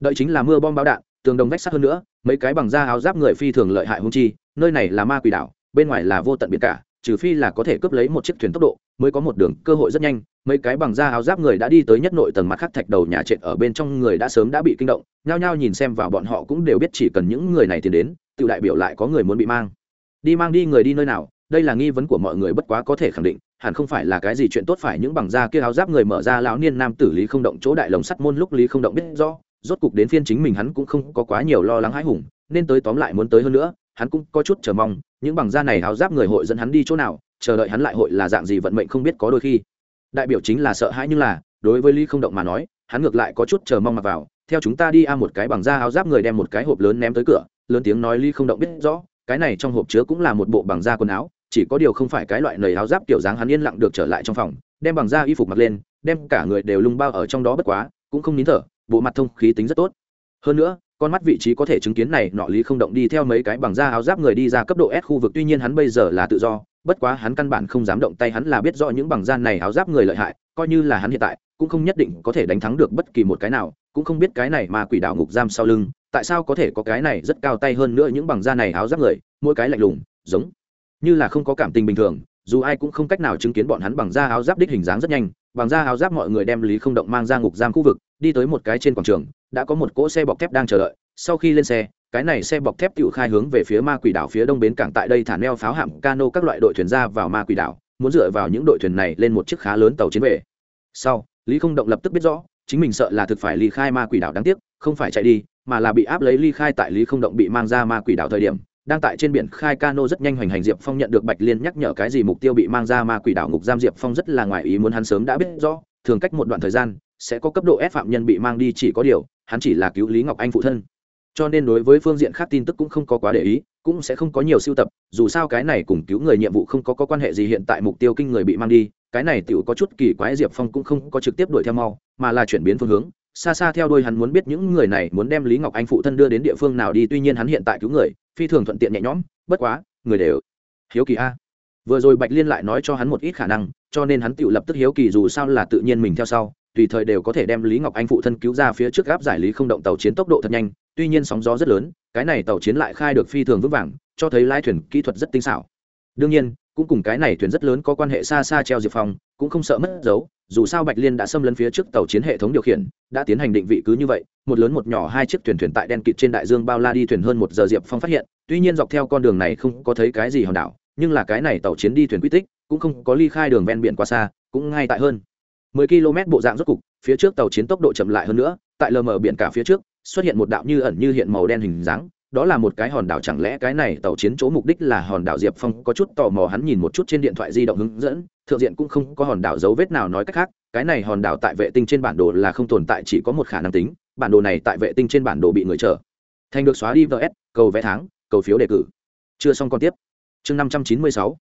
Đợi chính là mưa bom bão đạn, tường đồng vách sắt hơn nữa, mấy cái bằng da áo giáp người phi thường lợi hại hung chi, nơi này là ma quỷ đảo, bên ngoài là vô tận biển cả, trừ phi là có thể cướp lấy một chiếc thuyền tốc độ, mới có một đường cơ hội rất nhanh. Mấy cái bằng da áo giáp người đã đi tới nhất nội tầng mặt khắc thạch đầu nhà trệt ở bên trong người đã sớm đã bị kinh động, nhao nhao nhìn xem vào bọn họ cũng đều biết chỉ cần những người này tiến đến tự đại biểu lại có người muốn bị mang. Đi mang đi người đi nơi nào đây là nghi vấn của mọi người bất quá có thể khẳng định, hẳn không phải là cái gì chuyện tốt phải những bằng da kia áo giáp người mở ra lão niên nam tử lý không động chỗ đại lồng sắt môn lúc lý không động biết rõ, rốt cục đến phiên chính mình hắn cũng không có quá nhiều lo lắng hãi hùng, nên tới tóm lại muốn tới hơn nữa, hắn cũng có chút chờ mong, những bằng da này áo giáp người hội dẫn hắn đi chỗ nào, chờ đợi hắn lại hội là dạng gì vận mệnh không biết có đôi khi. Đại biểu chính là sợ hãi nhưng là, đối với lý không động mà nói, hắn ngược lại có chút chờ mong mặc vào, theo chúng ta đi a một cái bằng da áo giáp người đem một cái hộp lớn ném tới cửa, lớn tiếng nói lý không động biết rõ, cái này trong hộp chứa cũng là một bộ bằng da quần áo chỉ có điều không phải cái loại nầy áo giáp kiểu dáng hắn yên lặng được trở lại trong phòng, đem bằng da y phục mặc lên, đem cả người đều lung bao ở trong đó bất quá, cũng không nín thở, bộ mặt thông khí tính rất tốt. Hơn nữa, con mắt vị trí có thể chứng kiến này, nọ lý không động đi theo mấy cái bằng da áo giáp người đi ra cấp độ S khu vực, tuy nhiên hắn bây giờ là tự do, bất quá hắn căn bản không dám động tay, hắn là biết rõ những bằng da này áo giáp người lợi hại, coi như là hắn hiện tại, cũng không nhất định có thể đánh thắng được bất kỳ một cái nào, cũng không biết cái này mà quỷ đảo ngục giam sau lưng, tại sao có thể có cái này rất cao tay hơn nữa những bằng da này áo giáp người, mỗi cái lạnh lùng, giống như là không có cảm tình bình thường, dù ai cũng không cách nào chứng kiến bọn hắn bằng da áo giáp đích hình dáng rất nhanh, bằng da áo giáp mọi người đem lý không động mang ra ngục giam khu vực, đi tới một cái trên quảng trường, đã có một cỗ xe bọc thép đang chờ đợi. Sau khi lên xe, cái này xe bọc thép tự khai hướng về phía ma quỷ đảo phía đông bến cảng tại đây thả neo pháo hạm, cano các loại đội thuyền ra vào ma quỷ đảo, muốn dựa vào những đội thuyền này lên một chiếc khá lớn tàu chiến về sau, lý không động lập tức biết rõ, chính mình sợ là thực phải ly khai ma quỷ đảo đáng tiếc, không phải chạy đi, mà là bị áp lấy ly khai tại lý không động bị mang ra ma quỷ đảo thời điểm đang tại trên biển khai cano rất nhanh hoành hành diệp phong nhận được bạch liên nhắc nhở cái gì mục tiêu bị mang ra ma quỷ đảo ngục giam. Diệp phong rất là ngoài ý muốn hắn sớm đã biết rõ thường cách một đoạn thời gian sẽ có cấp độ ép phạm nhân bị mang đi chỉ có điều hắn chỉ là cứu lý ngọc anh phụ thân. Cho nên đối với phương diện khác tin tức cũng không có quá để ý cũng sẽ không có nhiều sưu tập dù sao cái này cùng cứu người nhiệm vụ không có, có quan hệ gì hiện tại mục tiêu kinh người bị mang đi cái này tựu có chút kỳ quái diệp phong cũng không có trực tiếp đuổi theo mau mà là chuyển biến phương hướng xa xa theo đuôi hắn muốn biết những người này muốn đem lý ngọc anh phụ thân đưa đến địa phương nào đi, tuy nhiên hắn hiện tại cứu người, phi thường thuận tiện nhẹ nhõm, bất quá, người đều hiếu kỳ a. Vừa rồi bạch liên lại nói cho hắn một ít khả năng, cho nên hắn tự lập tức hiếu kỳ dù sao là tự nhiên mình theo sau, tùy thời đều có thể đem lý ngọc anh phụ thân cứu ra phía trước gáp giải lý không động tàu chiến tốc độ thật nhanh, tuy nhiên sóng gió rất lớn, cái này tàu chiến lại khai được phi thường vững vàng, cho thấy lai thuyền kỹ thuật rất tinh xảo. Đương nhiên, cũng cùng cái này thuyền rất lớn có quan hệ xa xa treo diệp phong cũng không sợ mất dấu dù sao bạch liên đã xâm lấn phía trước tàu chiến hệ thống điều khiển, đã tiến hành định vị cứ như vậy, một lớn một nhỏ hai chiếc thuyền thuyền tại đen kịt trên đại dương bao la đi thuyền hơn một giờ diệp phong phát hiện, tuy nhiên dọc theo con đường này không có thấy cái gì hòn đảo, nhưng là cái này tàu chiến đi thuyền quy tích, cũng không có ly khai đường ven biển quá xa, cũng ngay tại hơn mười km bộ dạng rốt cục, phía trước tàu chiến tốc độ chậm lại hơn nữa, tại lờ mờ biển cả phía trước, xuất hiện một đạo như ẩn như hiện màu đen hình dáng đó là một cái hòn đảo, chẳng lẽ cái này tàu chiến chỗ mục đích là hòn đảo diệp phong có chút tò mò hắn nhìn một chút trên điện thoại di động hướng dẫn, thượng diện cũng không có hòn đảo dấu vết nào nói cách khác, cái này hòn đảo tại vệ tinh trên bản đồ là không tồn tại, chỉ có một khả năng tính, bản đồ này tại vệ tinh trên bản đồ bị người chở thành được xóa đi vs cầu vé tháng, cầu phiếu đề cử. Chưa xong còn tiếp. Chương năm trăm chín mươi sáu.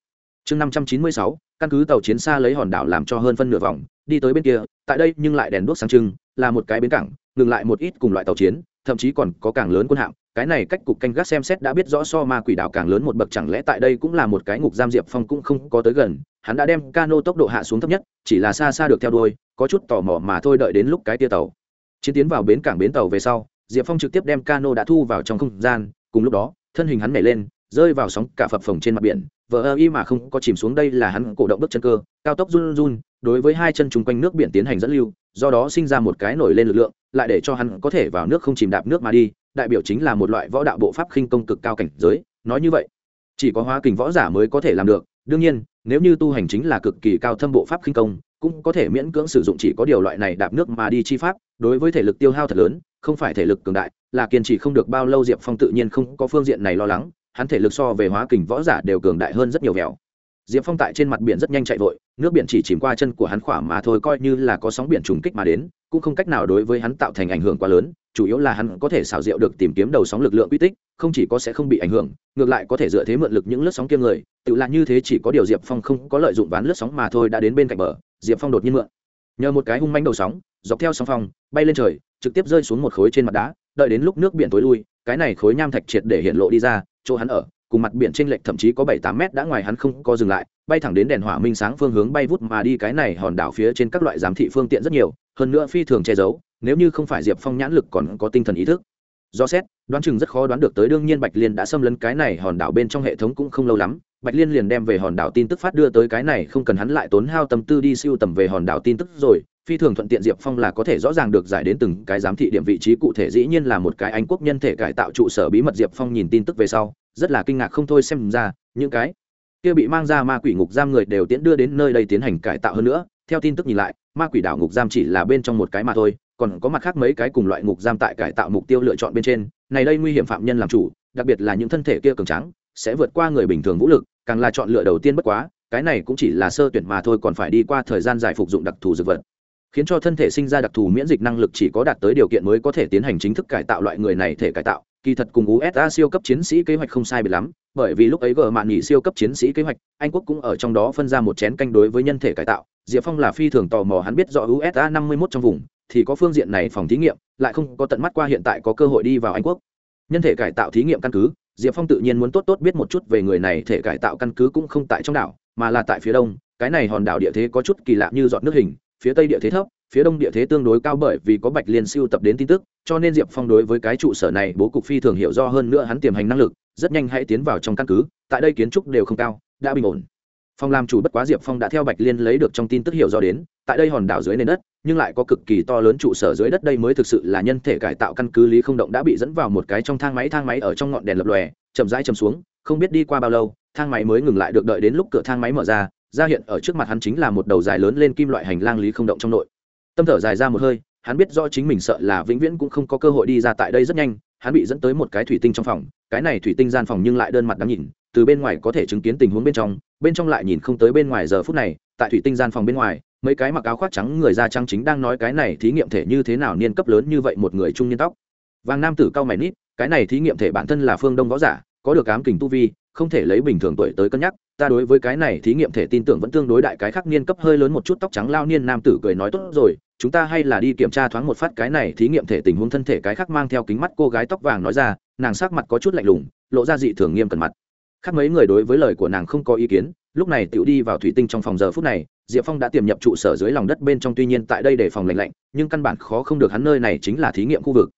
Chương năm trăm chín mươi sáu, căn cứ tàu chiến xa lấy hòn đảo làm cho hơn phân nửa vòng, đi tới bên kia, tại đây nhưng lại đèn đuốc sáng trưng, là một cái bến cảng ngừng lại một ít cùng loại tàu chiến, thậm chí còn có càng lớn quân hạm. Cái này cách cục canh gác xem xét đã biết rõ so ma quỷ đảo càng lớn một bậc chẳng lẽ tại đây cũng là một cái ngục giam diệp phong cũng không có tới gần. Hắn đã đem cano tốc độ hạ xuống thấp nhất, chỉ là xa xa được theo đuôi, có chút tò mò mà thôi đợi đến lúc cái tia tàu. Chiến tiến vào bến cảng bến tàu về sau, diệp phong trực tiếp đem cano đã thu vào trong không gian. Cùng lúc đó, thân hình hắn nhảy lên, rơi vào sóng cả phập phồng trên mặt biển. Vờ ơ y mà không có chìm xuống đây là hắn cổ động bước chân cơ, cao tốc run run đối với hai chân chung quanh nước biển tiến hành dẫn lưu, do đó sinh ra một cái nổi lên lực lượng, lại để cho hắn có thể vào nước không chìm đạp nước mà đi, đại biểu chính là một loại võ đạo bộ pháp khinh công cực cao cảnh giới, nói như vậy. Chỉ có hóa kình võ giả mới có thể làm được, đương nhiên, nếu như tu hành chính là cực kỳ cao thâm bộ pháp khinh công, cũng có thể miễn cưỡng sử dụng chỉ có điều loại này đạp nước mà đi chi pháp, đối với thể lực tiêu hao thật lớn, không phải thể lực cường đại, là kiên trì không được bao lâu diệp phong tự nhiên không có phương diện này lo lắng, hắn thể lực so về hóa kình võ giả đều cường đại hơn rất nhiều vẹo diệp phong tại trên mặt biển rất nhanh chạy vội, nước biển chỉ chìm qua chân của hắn khỏa mà thôi, coi như là có sóng biển trùng kích mà đến, cũng không cách nào đối với hắn tạo thành ảnh hưởng quá lớn, chủ yếu là hắn có thể xảo diệu được tìm kiếm đầu sóng lực lượng quy tích, không chỉ có sẽ không bị ảnh hưởng, ngược lại có thể dựa thế mượn lực những lướt sóng kia người, tự là như thế chỉ có điều diệp phong không có lợi dụng ván lướt sóng mà thôi đã đến bên cạnh bờ, diệp phong đột nhiên mượn. Nhờ một cái hung manh đầu sóng, dọc theo sóng phong, bay lên trời, trực tiếp rơi xuống một khối trên mặt đá, đợi đến lúc nước biển tối lui, cái này khối nham thạch triệt để hiện lộ đi ra, chỗ hắn ở cùng mặt biển trên lệch thậm chí có bảy tám mét đã ngoài hắn không có dừng lại, bay thẳng đến đèn hỏa minh sáng phương hướng bay vút mà đi cái này hòn đảo phía trên các loại giám thị phương tiện rất nhiều, hơn nữa phi thường che giấu, nếu như không phải diệp phong nhãn lực còn có tinh thần ý thức. Do xét, đoán chừng rất khó đoán được tới đương nhiên bạch liên đã xâm lấn cái này hòn đảo bên trong hệ thống cũng không lâu lắm, bạch liên liền đem về hòn đảo tin tức phát đưa tới cái này, không cần hắn lại tốn hao tâm tư đi siêu tầm về hòn đảo tin tức rồi, phi thường thuận tiện diệp phong là có thể rõ ràng được giải đến từng cái giám thị điểm vị trí cụ thể, dĩ nhiên là một cái anh quốc nhân thể cải tạo trụ sở bí mật diệp phong nhìn tin tức về sau rất là kinh ngạc không thôi xem ra, những cái kia bị mang ra ma quỷ ngục giam người đều tiễn đưa đến nơi đây tiến hành cải tạo hơn nữa. Theo tin tức nhìn lại, ma quỷ đảo ngục giam chỉ là bên trong một cái mà thôi, còn có mặt khác mấy cái cùng loại ngục giam tại cải tạo mục tiêu lựa chọn bên trên. Này đây nguy hiểm phạm nhân làm chủ, đặc biệt là những thân thể kia cường trắng sẽ vượt qua người bình thường vũ lực, càng là chọn lựa đầu tiên bất quá, cái này cũng chỉ là sơ tuyển mà thôi, còn phải đi qua thời gian dài phục dụng đặc thù dược vật. Khiến cho thân thể sinh ra đặc thù miễn dịch năng lực chỉ có đạt tới điều kiện mới có thể tiến hành chính thức cải tạo loại người này thể cải tạo kỳ thật cùng usa siêu cấp chiến sĩ kế hoạch không sai biệt lắm, bởi vì lúc ấy gờ mạn nghỉ siêu cấp chiến sĩ kế hoạch, anh quốc cũng ở trong đó phân ra một chén canh đối với nhân thể cải tạo. Diệp phong là phi thường tò mò hắn biết rõ usa năm mươi mốt trong vùng, thì có phương diện này phòng thí nghiệm, lại không có tận mắt qua hiện tại có cơ hội đi vào anh quốc. Nhân thể cải tạo thí nghiệm căn cứ, diệp phong tự nhiên muốn tốt tốt biết một chút về người này, thể cải tạo căn cứ cũng không tại trong đảo, mà là tại phía đông, cái này hòn đảo địa thế có chút kỳ lạ như giọt nước hình, phía tây địa thế thấp phía đông địa thế tương đối cao bởi vì có bạch liên siêu tập đến tin tức, cho nên diệp phong đối với cái trụ sở này bố cục phi thường hiểu do hơn nữa hắn tiềm hành năng lực, rất nhanh hãy tiến vào trong căn cứ, tại đây kiến trúc đều không cao, đã bình ổn. Phong làm chủ bất quá diệp phong đã theo bạch liên lấy được trong tin tức hiểu do đến, tại đây hòn đảo dưới nền đất, nhưng lại có cực kỳ to lớn trụ sở dưới đất đây mới thực sự là nhân thể cải tạo căn cứ lý không động đã bị dẫn vào một cái trong thang máy thang máy ở trong ngọn đèn lập lòe, chậm rãi chầm xuống, không biết đi qua bao lâu, thang máy mới ngừng lại được đợi đến lúc cửa thang máy mở ra ra hiện ở trước mặt hắn chính là một đầu dài lớn lên kim loại hành lang lý không động trong nội tâm thở dài ra một hơi, hắn biết rõ chính mình sợ là vĩnh viễn cũng không có cơ hội đi ra tại đây rất nhanh, hắn bị dẫn tới một cái thủy tinh trong phòng, cái này thủy tinh gian phòng nhưng lại đơn mặt đáng nhìn, từ bên ngoài có thể chứng kiến tình huống bên trong bên trong lại nhìn không tới bên ngoài giờ phút này, tại thủy tinh gian phòng bên ngoài, mấy cái mặc áo khoác trắng người da trắng chính đang nói cái này thí nghiệm thể như thế nào niên cấp lớn như vậy một người trung niên tóc. Vàng nam tử cao mày nít, cái này thí nghiệm thể bản thân là phương đông võ giả, có được ám kình tu vi, không thể lấy bình thường tuổi tới cân nhắc, ta đối với cái này thí nghiệm thể tin tưởng vẫn tương đối đại, cái khác niên cấp hơi lớn một chút tóc trắng lao niên nam tử cười nói tốt rồi chúng ta hay là đi kiểm tra thoáng một phát cái này thí nghiệm thể tình huống thân thể cái khác mang theo kính mắt cô gái tóc vàng nói ra, nàng sắc mặt có chút lạnh lùng, lộ ra dị thường nghiêm cẩn mặt. Khác mấy người đối với lời của nàng không có ý kiến, lúc này tiểu đi vào thủy tinh trong phòng giờ phút này, diệp phong đã tiềm nhập trụ sở dưới lòng đất bên trong tuy nhiên tại đây để phòng lạnh lạnh, nhưng căn bản khó không được hắn nơi này chính là thí nghiệm khu vực.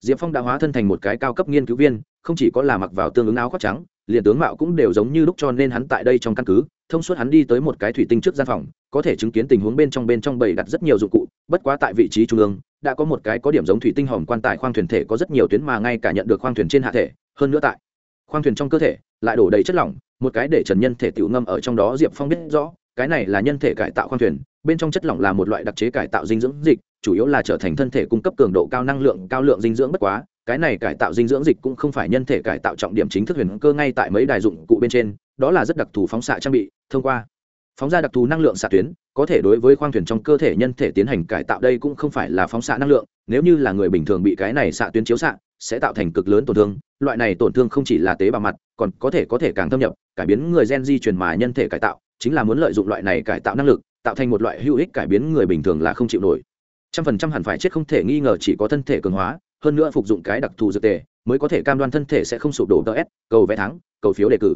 Diệp phong đã hóa thân thành một cái cao cấp nghiên cứu viên, không chỉ có là mặc vào tương ứng áo khoác trắng, liền tướng mạo cũng đều giống như lúc cho nên hắn tại đây trong căn cứ, thông suốt hắn đi tới một cái thủy tinh trước gian phòng có thể chứng kiến tình huống bên trong bên trong bầy đặt rất nhiều dụng cụ, bất quá tại vị trí trung ương, đã có một cái có điểm giống thủy tinh hòm quan tài khoang thuyền thể có rất nhiều tuyến mà ngay cả nhận được khoang thuyền trên hạ thể, hơn nữa tại khoang thuyền trong cơ thể, lại đổ đầy chất lỏng, một cái để trần nhân thể tiểu ngâm ở trong đó diệp phong biết rõ, cái này là nhân thể cải tạo khoang thuyền, bên trong chất lỏng là một loại đặc chế cải tạo dinh dưỡng dịch, chủ yếu là trở thành thân thể cung cấp cường độ cao năng lượng, cao lượng dinh dưỡng bất quá, cái này cải tạo dinh dưỡng dịch cũng không phải nhân thể cải tạo trọng điểm chính thức huyền cơ ngay tại mấy đài dụng cụ bên trên, đó là rất đặc thù phóng xạ trang bị, thông qua phóng ra đặc thù năng lượng xạ tuyến, có thể đối với khoang thuyền trong cơ thể nhân thể tiến hành cải tạo đây cũng không phải là phóng xạ năng lượng, nếu như là người bình thường bị cái này xạ tuyến chiếu xạ, sẽ tạo thành cực lớn tổn thương, loại này tổn thương không chỉ là tế bào mặt, còn có thể có thể càng thâm nhập, cải biến người gen di truyền mà nhân thể cải tạo, chính là muốn lợi dụng loại này cải tạo năng lực, tạo thành một loại hữu ích cải biến người bình thường là không chịu nổi. Trăm phần trăm hẳn phải chết không thể nghi ngờ chỉ có thân thể cường hóa, hơn nữa phục dụng cái đặc thù dược tề, mới có thể cam đoan thân thể sẽ không sụp đổ ts cầu vé thắng, cầu phiếu đề cử.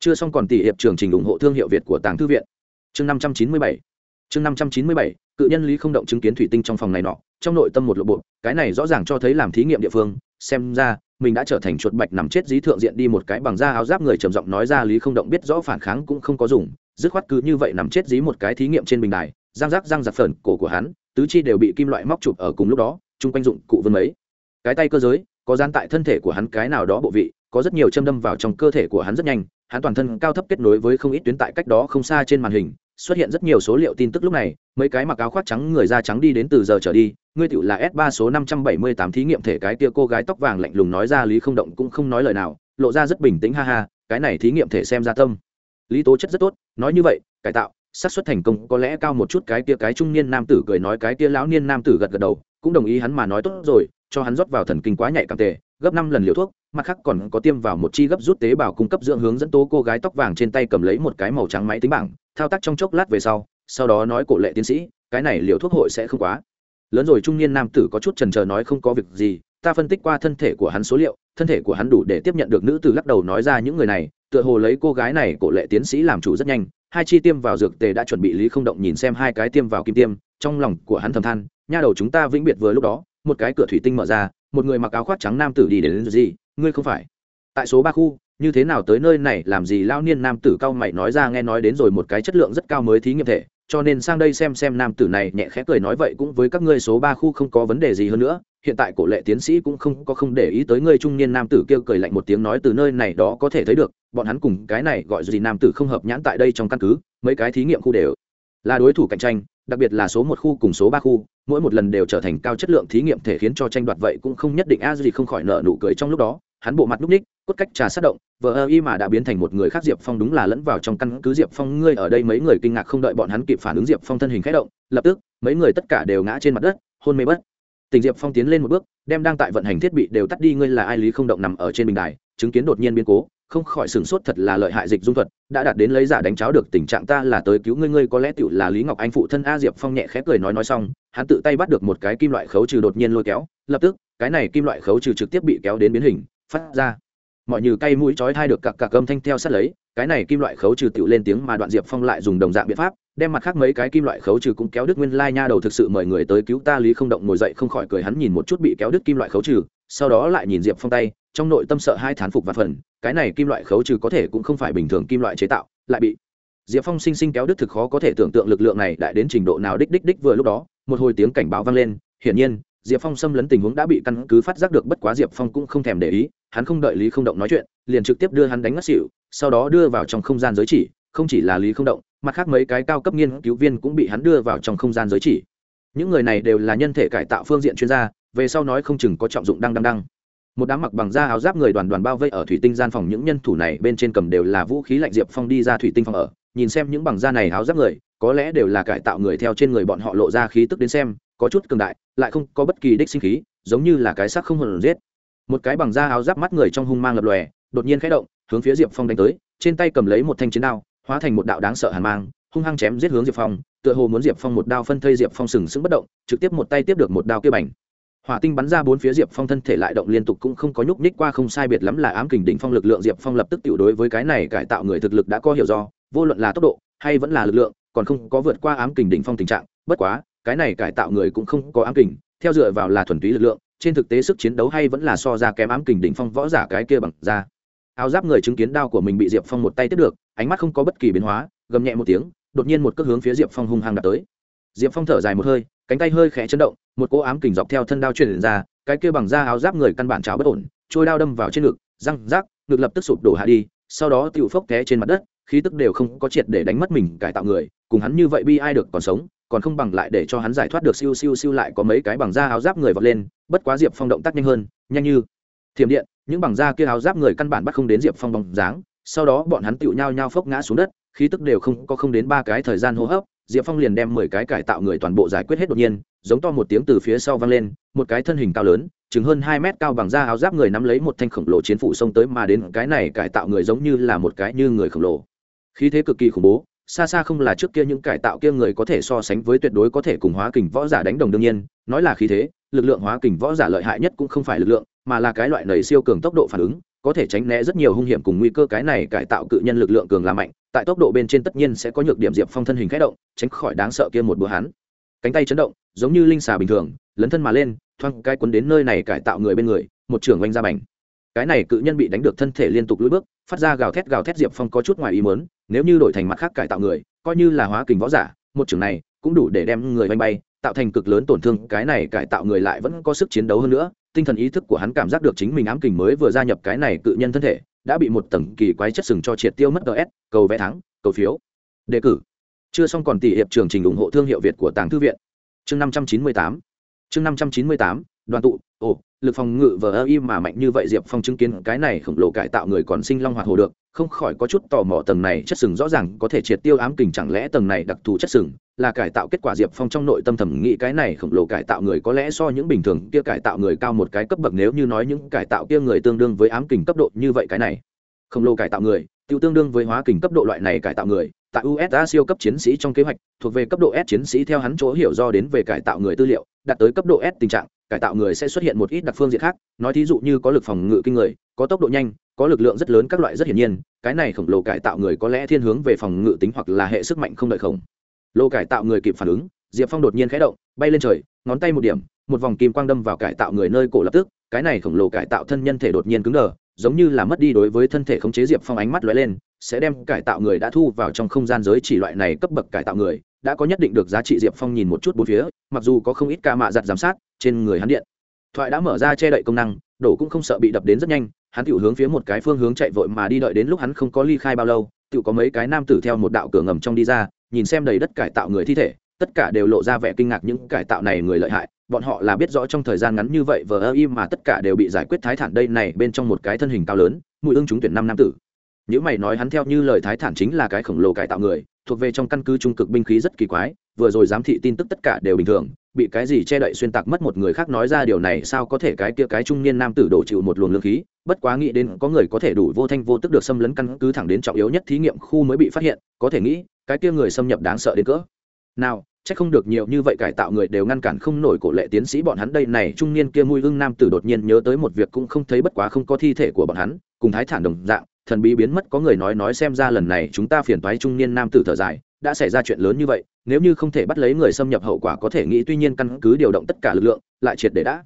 Chưa xong còn tỷ hiệp trường trình ủng hộ thương hiệu việt của tàng thư viện chương năm trăm chín mươi bảy. Chương năm trăm chín mươi bảy, cự nhân lý không động chứng kiến thủy tinh trong phòng này nọ, trong nội tâm một lộ bộ, cái này rõ ràng cho thấy làm thí nghiệm địa phương, xem ra, mình đã trở thành chuột bạch nằm chết dí thượng diện đi một cái bằng da áo giáp người trầm giọng nói ra lý không động biết rõ phản kháng cũng không có dùng, dứt khoát cứ như vậy nằm chết dí một cái thí nghiệm trên bình đài, răng rác răng giặt phởn cổ của hắn, tứ chi đều bị kim loại móc chụp ở cùng lúc đó, chung quanh dụng cụ vân mấy. Cái tay cơ giới, có gian tại thân thể của hắn cái nào đó bộ vị có rất nhiều châm đâm vào trong cơ thể của hắn rất nhanh, hắn toàn thân cao thấp kết nối với không ít tuyến tại cách đó không xa trên màn hình, xuất hiện rất nhiều số liệu tin tức lúc này, mấy cái mặc áo khoác trắng người da trắng đi đến từ giờ trở đi, ngươi tựu là s ba số năm trăm bảy mươi tám thí nghiệm thể cái kia cô gái tóc vàng lạnh lùng nói ra lý không động cũng không nói lời nào, lộ ra rất bình tĩnh, ha ha, cái này thí nghiệm thể xem ra tâm. Lý tố chất rất tốt, nói như vậy, cải tạo, xác suất thành công có lẽ cao một chút, cái kia cái trung niên nam tử cười nói cái kia lão niên nam tử gật gật đầu, cũng đồng ý hắn mà nói tốt rồi, cho hắn rót vào thần kinh quá nhạy cảm tệ gấp năm lần liều thuốc mặt khác còn có tiêm vào một chi gấp rút tế bào cung cấp dưỡng hướng dẫn tố cô gái tóc vàng trên tay cầm lấy một cái màu trắng máy tính bảng, thao tác trong chốc lát về sau sau đó nói cổ lệ tiến sĩ, cái này liều thuốc hội sẽ không quá. Lớn rồi, trung niên nam tử có chút trần trờ nói không có việc gì, ta phân tích qua thân thể của hắn số liệu, thân thể của hắn đủ để tiếp nhận được nữ tử lắc đầu nói ra những người này, tựa hồ lấy cô gái này cổ lệ tiến sĩ làm chủ rất nhanh, hai chi tiêm vào dược tề đã chuẩn bị lý không động nhìn xem hai cái tiêm vào kim tiêm, trong lòng của hắn thầm than, nha đầu chúng ta vĩnh biệt vừa lúc đó, một cái cửa thủy tinh mở ra, một người mặc áo khoác trắng nam tử đi đến gì ngươi không phải. Tại số ba khu, như thế nào tới nơi này, làm gì lao niên nam tử cao mày nói ra nghe nói đến rồi một cái chất lượng rất cao mới thí nghiệm thể, cho nên sang đây xem xem nam tử này nhẹ khẽ cười nói vậy cũng với các ngươi số ba khu không có vấn đề gì hơn nữa, hiện tại cổ lệ tiến sĩ cũng không có không để ý tới ngươi trung niên nam tử kêu cười lạnh một tiếng nói từ nơi này đó có thể thấy được, bọn hắn cùng cái này gọi gì nam tử không hợp nhãn tại đây trong căn cứ, mấy cái thí nghiệm khu đều là đối thủ cạnh tranh, đặc biệt là số một khu cùng số ba khu, mỗi một lần đều trở thành cao chất lượng thí nghiệm thể khiến cho tranh đoạt vậy cũng không nhất định a gì không khỏi nợ nụ cười trong lúc đó hắn bộ mặt núp ních, cốt cách trà sát động, vờ ơ y mà đã biến thành một người khác diệp phong đúng là lẫn vào trong căn cứ diệp phong. Ngươi ở đây mấy người kinh ngạc không đợi bọn hắn kịp phản ứng, diệp phong thân hình k h ẽ động, lập tức, mấy người tất cả đều ngã trên mặt đất, hôn mê bất. Tình diệp phong tiến lên một bước, đem đang tại vận hành thiết bị đều tắt đi. Ngươi là ai lý không động nằm ở trên bình đài? Chứng kiến đột nhiên biến cố, không khỏi sửng sốt, thật là lợi hại dịch dung thuật, đã đạt đến lấy giả đánh cháo được, tình trạng ta là tới cứu ngươi. Ngươi có lẽ tựu là lý ngọc anh phụ thân a. Diệp phong nhẹ khẽ cười nói nói xong, hắn tự tay bắt được một cái kim loại khấu trừ đột nhiên lôi kéo, lập tức, cái này kim loại khấu trừ trực tiếp bị kéo đến biến hình phát ra. Mọi như cây mũi chói thai được cặc cặc âm thanh theo sát lấy, cái này kim loại khấu trừ tiểu lên tiếng mà đoạn diệp phong lại dùng đồng dạng biện pháp, đem mặt khác mấy cái kim loại khấu trừ cũng kéo đứt nguyên lai nha đầu thực sự mời người tới cứu ta lý không động ngồi dậy không khỏi cười hắn nhìn một chút bị kéo đứt kim loại khấu trừ, sau đó lại nhìn diệp phong tay, trong nội tâm sợ hai thán phục và phần, cái này kim loại khấu trừ có thể cũng không phải bình thường kim loại chế tạo, lại bị diệp phong sinh sinh kéo đứt thực khó có thể tưởng tượng lực lượng này đại đến trình độ nào đích đích đích vừa lúc đó, một hồi tiếng cảnh báo vang lên, hiển nhiên diệp phong xâm lấn tình huống đã bị căn cứ phát giác được bất quá diệp phong cũng không thèm để ý, hắn không đợi lý không động nói chuyện, liền trực tiếp đưa hắn đánh ngất xỉu, sau đó đưa vào trong không gian giới chỉ, không chỉ là lý không động, mặt khác mấy cái cao cấp nghiên cứu viên cũng bị hắn đưa vào trong không gian giới chỉ. Những người này đều là nhân thể cải tạo phương diện chuyên gia, về sau nói không chừng có trọng dụng đăng đăng đăng. Một đám mặc bằng da áo giáp người đoàn đoàn bao vây ở thủy tinh gian phòng, những nhân thủ này bên trên cầm đều là vũ khí lạnh diệp phong đi ra thủy tinh phòng ở, nhìn xem những bằng da này áo giáp người, có lẽ đều là cải tạo người theo trên người bọn họ lộ ra khí tức đến xem có chút cường đại, lại không có bất kỳ đích sinh khí, giống như là cái xác không hồn giết. Một cái bằng da áo giáp mắt người trong hung mang lập lòe, đột nhiên khẽ động, hướng phía diệp phong đánh tới, trên tay cầm lấy một thanh chiến đao, hóa thành một đạo đáng sợ hàn mang, hung hăng chém giết hướng diệp phong, tựa hồ muốn diệp phong một đao phân thây diệp phong sừng sững bất động, trực tiếp một tay tiếp được một đao kia bành. Hỏa tinh bắn ra bốn phía diệp phong thân thể lại động liên tục cũng không có nhúc nhích qua không sai biệt lắm là ám kình đỉnh phong lực lượng diệp phong lập tức tiểu đối với cái này cải tạo người thực lực đã có hiểu do, vô luận là tốc độ hay vẫn là lực lượng, còn không có vượt qua ám kình đỉnh phong tình trạng, bất quá cái này cải tạo người cũng không có ám kình, theo dựa vào là thuần túy lực lượng, trên thực tế sức chiến đấu hay vẫn là so ra kém ám kình đỉnh phong võ giả cái kia bằng ra áo giáp người chứng kiến đao của mình bị diệp phong một tay tiếp được, ánh mắt không có bất kỳ biến hóa, gầm nhẹ một tiếng, đột nhiên một cước hướng phía diệp phong hung hăng đập tới. Diệp phong thở dài một hơi, cánh tay hơi khẽ chấn động, một cỗ ám kình dọc theo thân đao truyền ra, cái kia bằng da áo giáp người căn bản cháo bất ổn, trôi đao đâm vào trên ngực, răng rác, ngực lập tức sụp đổ hạ đi, sau đó tựu phốc té trên mặt đất, khí tức đều không có triệt để đánh mất mình, cải tạo người, cùng hắn như vậy bi ai được còn sống còn không bằng lại để cho hắn giải thoát được siêu siêu siêu lại có mấy cái bằng da áo giáp người vọt lên, bất quá diệp phong động tác nhanh hơn, nhanh như thiểm điện, những bằng da kia áo giáp người căn bản bắt không đến diệp phong bóng dáng, sau đó bọn hắn tựu nhao nhao phốc ngã xuống đất, khí tức đều không có không đến ba cái thời gian hô hấp, diệp phong liền đem mười cái cải tạo người toàn bộ giải quyết hết đột nhiên, giống to một tiếng từ phía sau vang lên, một cái thân hình cao lớn, chừng hơn hai mét cao bằng da áo giáp người nắm lấy một thanh khổng lồ chiến phủ xông tới mà đến cái này cải tạo người giống như là một cái như người khổng lồ. Khí thế cực kỳ khủng bố xa xa không là trước kia những cải tạo kia người có thể so sánh với tuyệt đối có thể cùng hóa kình võ giả đánh đồng đương nhiên, nói là khí thế, lực lượng hóa kình võ giả lợi hại nhất cũng không phải lực lượng, mà là cái loại nầy siêu cường tốc độ phản ứng, có thể tránh né rất nhiều hung hiểm cùng nguy cơ cái này cải tạo cự nhân lực lượng cường là mạnh, tại tốc độ bên trên tất nhiên sẽ có nhược điểm diệp phong thân hình k h ẽ động, tránh khỏi đáng sợ kia một bữa hắn. Cánh tay chấn động, giống như linh xà bình thường, lấn thân mà lên, thoang cai quấn đến nơi này cải tạo người bên người, một trưởng oanh ra bành cái này cự nhân bị đánh được thân thể liên tục lưỡi bước, phát ra gào thét gào thét diệp phong có chút ngoài ý mớn nếu như đổi thành mặt khác cải tạo người, coi như là hóa kình võ giả, một trường này cũng đủ để đem người bay bay, tạo thành cực lớn tổn thương. Cái này cải tạo người lại vẫn có sức chiến đấu hơn nữa, tinh thần ý thức của hắn cảm giác được chính mình ám kình mới vừa gia nhập cái này cự nhân thân thể, đã bị một tầng kỳ quái chất sừng cho triệt tiêu mất ts cầu vẽ thắng, cầu phiếu. Đề cử. Chưa xong còn tỷ hiệp trường trình ủng hộ thương hiệu việt của tàng thư viện. Chương năm trăm chín mươi tám. Chương năm trăm chín mươi tám, đoàn tụ. Ồ lực phòng ngự vờ ơ im mà mạnh như vậy, diệp phong chứng kiến cái này khổng lồ cải tạo người còn sinh long hoạt hồ được, không khỏi có chút tò mò tầng này chất sừng rõ ràng có thể triệt tiêu ám kình chẳng lẽ tầng này đặc thù chất sừng là cải tạo kết quả diệp phong trong nội tâm thẩm nghĩ cái này khổng lồ cải tạo người có lẽ so những bình thường kia cải tạo người cao một cái cấp bậc nếu như nói những cải tạo kia người tương đương với ám kình cấp độ như vậy cái này. Khổng lồ cải tạo người tiêu tương đương với hóa kình cấp độ loại này cải tạo người tại usa siêu cấp chiến sĩ trong kế hoạch, thuộc về cấp độ s chiến sĩ theo hắn chỗ hiểu do đến về cải tạo người tư liệu, đạt tới cấp độ s tình trạng, cải tạo người sẽ xuất hiện một ít đặc phương diện khác, nói thí dụ như có lực phòng ngự kinh người, có tốc độ nhanh, có lực lượng rất lớn các loại rất hiển nhiên, cái này khổng lồ cải tạo người có lẽ thiên hướng về phòng ngự tính hoặc là hệ sức mạnh không đợi khổng. Lồ cải tạo người kịp phản ứng, diệp phong đột nhiên khẽ động, bay lên trời, ngón tay một điểm, một vòng kim quang đâm vào cải tạo người nơi cổ lập tức, cái này khổng lồ cải tạo thân nhân thể đột nhiên cứng đờ giống như là mất đi đối với thân thể khống chế diệp phong ánh mắt lóe lên, sẽ đem cải tạo người đã thu vào trong không gian giới chỉ loại này cấp bậc cải tạo người, đã có nhất định được giá trị diệp phong nhìn một chút bốn phía, mặc dù có không ít ca mạ giặt giám sát, trên người hắn điện thoại đã mở ra che đậy công năng, đổ cũng không sợ bị đập đến rất nhanh, hắn tự hướng phía một cái phương hướng chạy vội mà đi đợi đến lúc hắn không có ly khai bao lâu, tự có mấy cái nam tử theo một đạo cửa ngầm trong đi ra, nhìn xem đầy đất cải tạo người thi thể, tất cả đều lộ ra vẻ kinh ngạc những cải tạo này người lợi hại bọn họ là biết rõ trong thời gian ngắn như vậy vờ ơ im mà tất cả đều bị giải quyết thái thản đây này bên trong một cái thân hình cao lớn, mùi ương trúng tuyển năm nam tử. Những mày nói hắn theo như lời thái thản chính là cái khổng lồ cải tạo người, thuộc về trong căn cứ trung cực binh khí rất kỳ quái, vừa rồi giám thị tin tức tất cả đều bình thường, bị cái gì che đậy xuyên tạc mất một người khác nói ra điều này sao có thể cái kia cái trung niên nam tử đổ chịu một luồng lương khí, bất quá nghĩ đến có người có thể đủ vô thanh vô tức được xâm lấn căn cứ thẳng đến trọng yếu nhất thí nghiệm khu mới bị phát hiện, có thể nghĩ, cái kia người xâm nhập đáng sợ đến cỡ. Nào chắc không được nhiều như vậy cải tạo người đều ngăn cản không nổi cổ lệ tiến sĩ bọn hắn đây này, trung niên kia mùi hưng nam tử đột nhiên nhớ tới một việc cũng không thấy bất quá không có thi thể của bọn hắn, cùng thái thản đồng dạng, thần bí biến mất có người nói nói xem ra lần này chúng ta phiền toái trung niên nam tử thở dài, đã xảy ra chuyện lớn như vậy, nếu như không thể bắt lấy người xâm nhập hậu quả có thể nghĩ tuy nhiên căn cứ điều động tất cả lực lượng, lại triệt để đã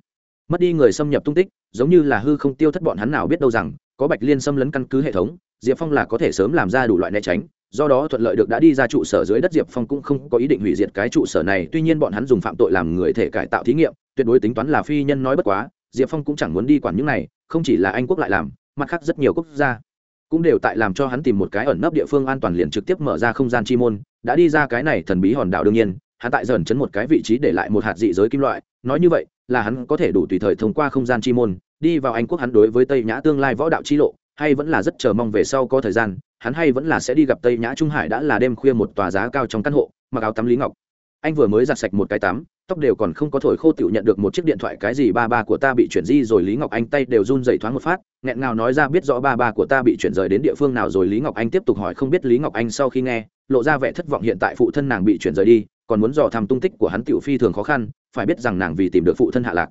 mất đi người xâm nhập tung tích, giống như là hư không tiêu thất bọn hắn nào biết đâu rằng, có bạch liên xâm lấn căn cứ hệ thống, diệp phong là có thể sớm làm ra đủ loại né tránh do đó thuận lợi được đã đi ra trụ sở dưới đất diệp phong cũng không có ý định hủy diệt cái trụ sở này, tuy nhiên bọn hắn dùng phạm tội làm người thể cải tạo thí nghiệm, tuyệt đối tính toán là phi nhân nói bất quá, diệp phong cũng chẳng muốn đi quản những này, không chỉ là anh quốc lại làm, mặt khác rất nhiều quốc gia cũng đều tại làm cho hắn tìm một cái ẩn nấp địa phương an toàn liền trực tiếp mở ra không gian chi môn, đã đi ra cái này thần bí hòn đảo đương nhiên, hắn tại dần chấn một cái vị trí để lại một hạt dị giới kim loại, nói như vậy là hắn có thể đủ tùy thời thông qua không gian chi môn, đi vào anh quốc hắn đối với tây nhã tương lai võ đạo chi lộ, hay vẫn là rất chờ mong về sau có thời gian hắn hay vẫn là sẽ đi gặp tây nhã trung hải đã là đêm khuya một tòa giá cao trong căn hộ, mặc áo tắm lý ngọc. Anh vừa mới giặt sạch một cái tắm, tóc đều còn không có thổi khô tiểu nhận được một chiếc điện thoại cái gì ba ba của ta bị chuyển di rồi lý ngọc anh tay đều run dậy thoáng một phát, nghẹn ngào nói ra biết rõ ba ba của ta bị chuyển rời đến địa phương nào rồi lý ngọc anh tiếp tục hỏi không biết lý ngọc anh sau khi nghe, lộ ra vẻ thất vọng hiện tại phụ thân nàng bị chuyển rời đi, còn muốn dò thăm tung tích của hắn tiểu phi thường khó khăn, phải biết rằng nàng vì tìm được phụ thân hạ lạc.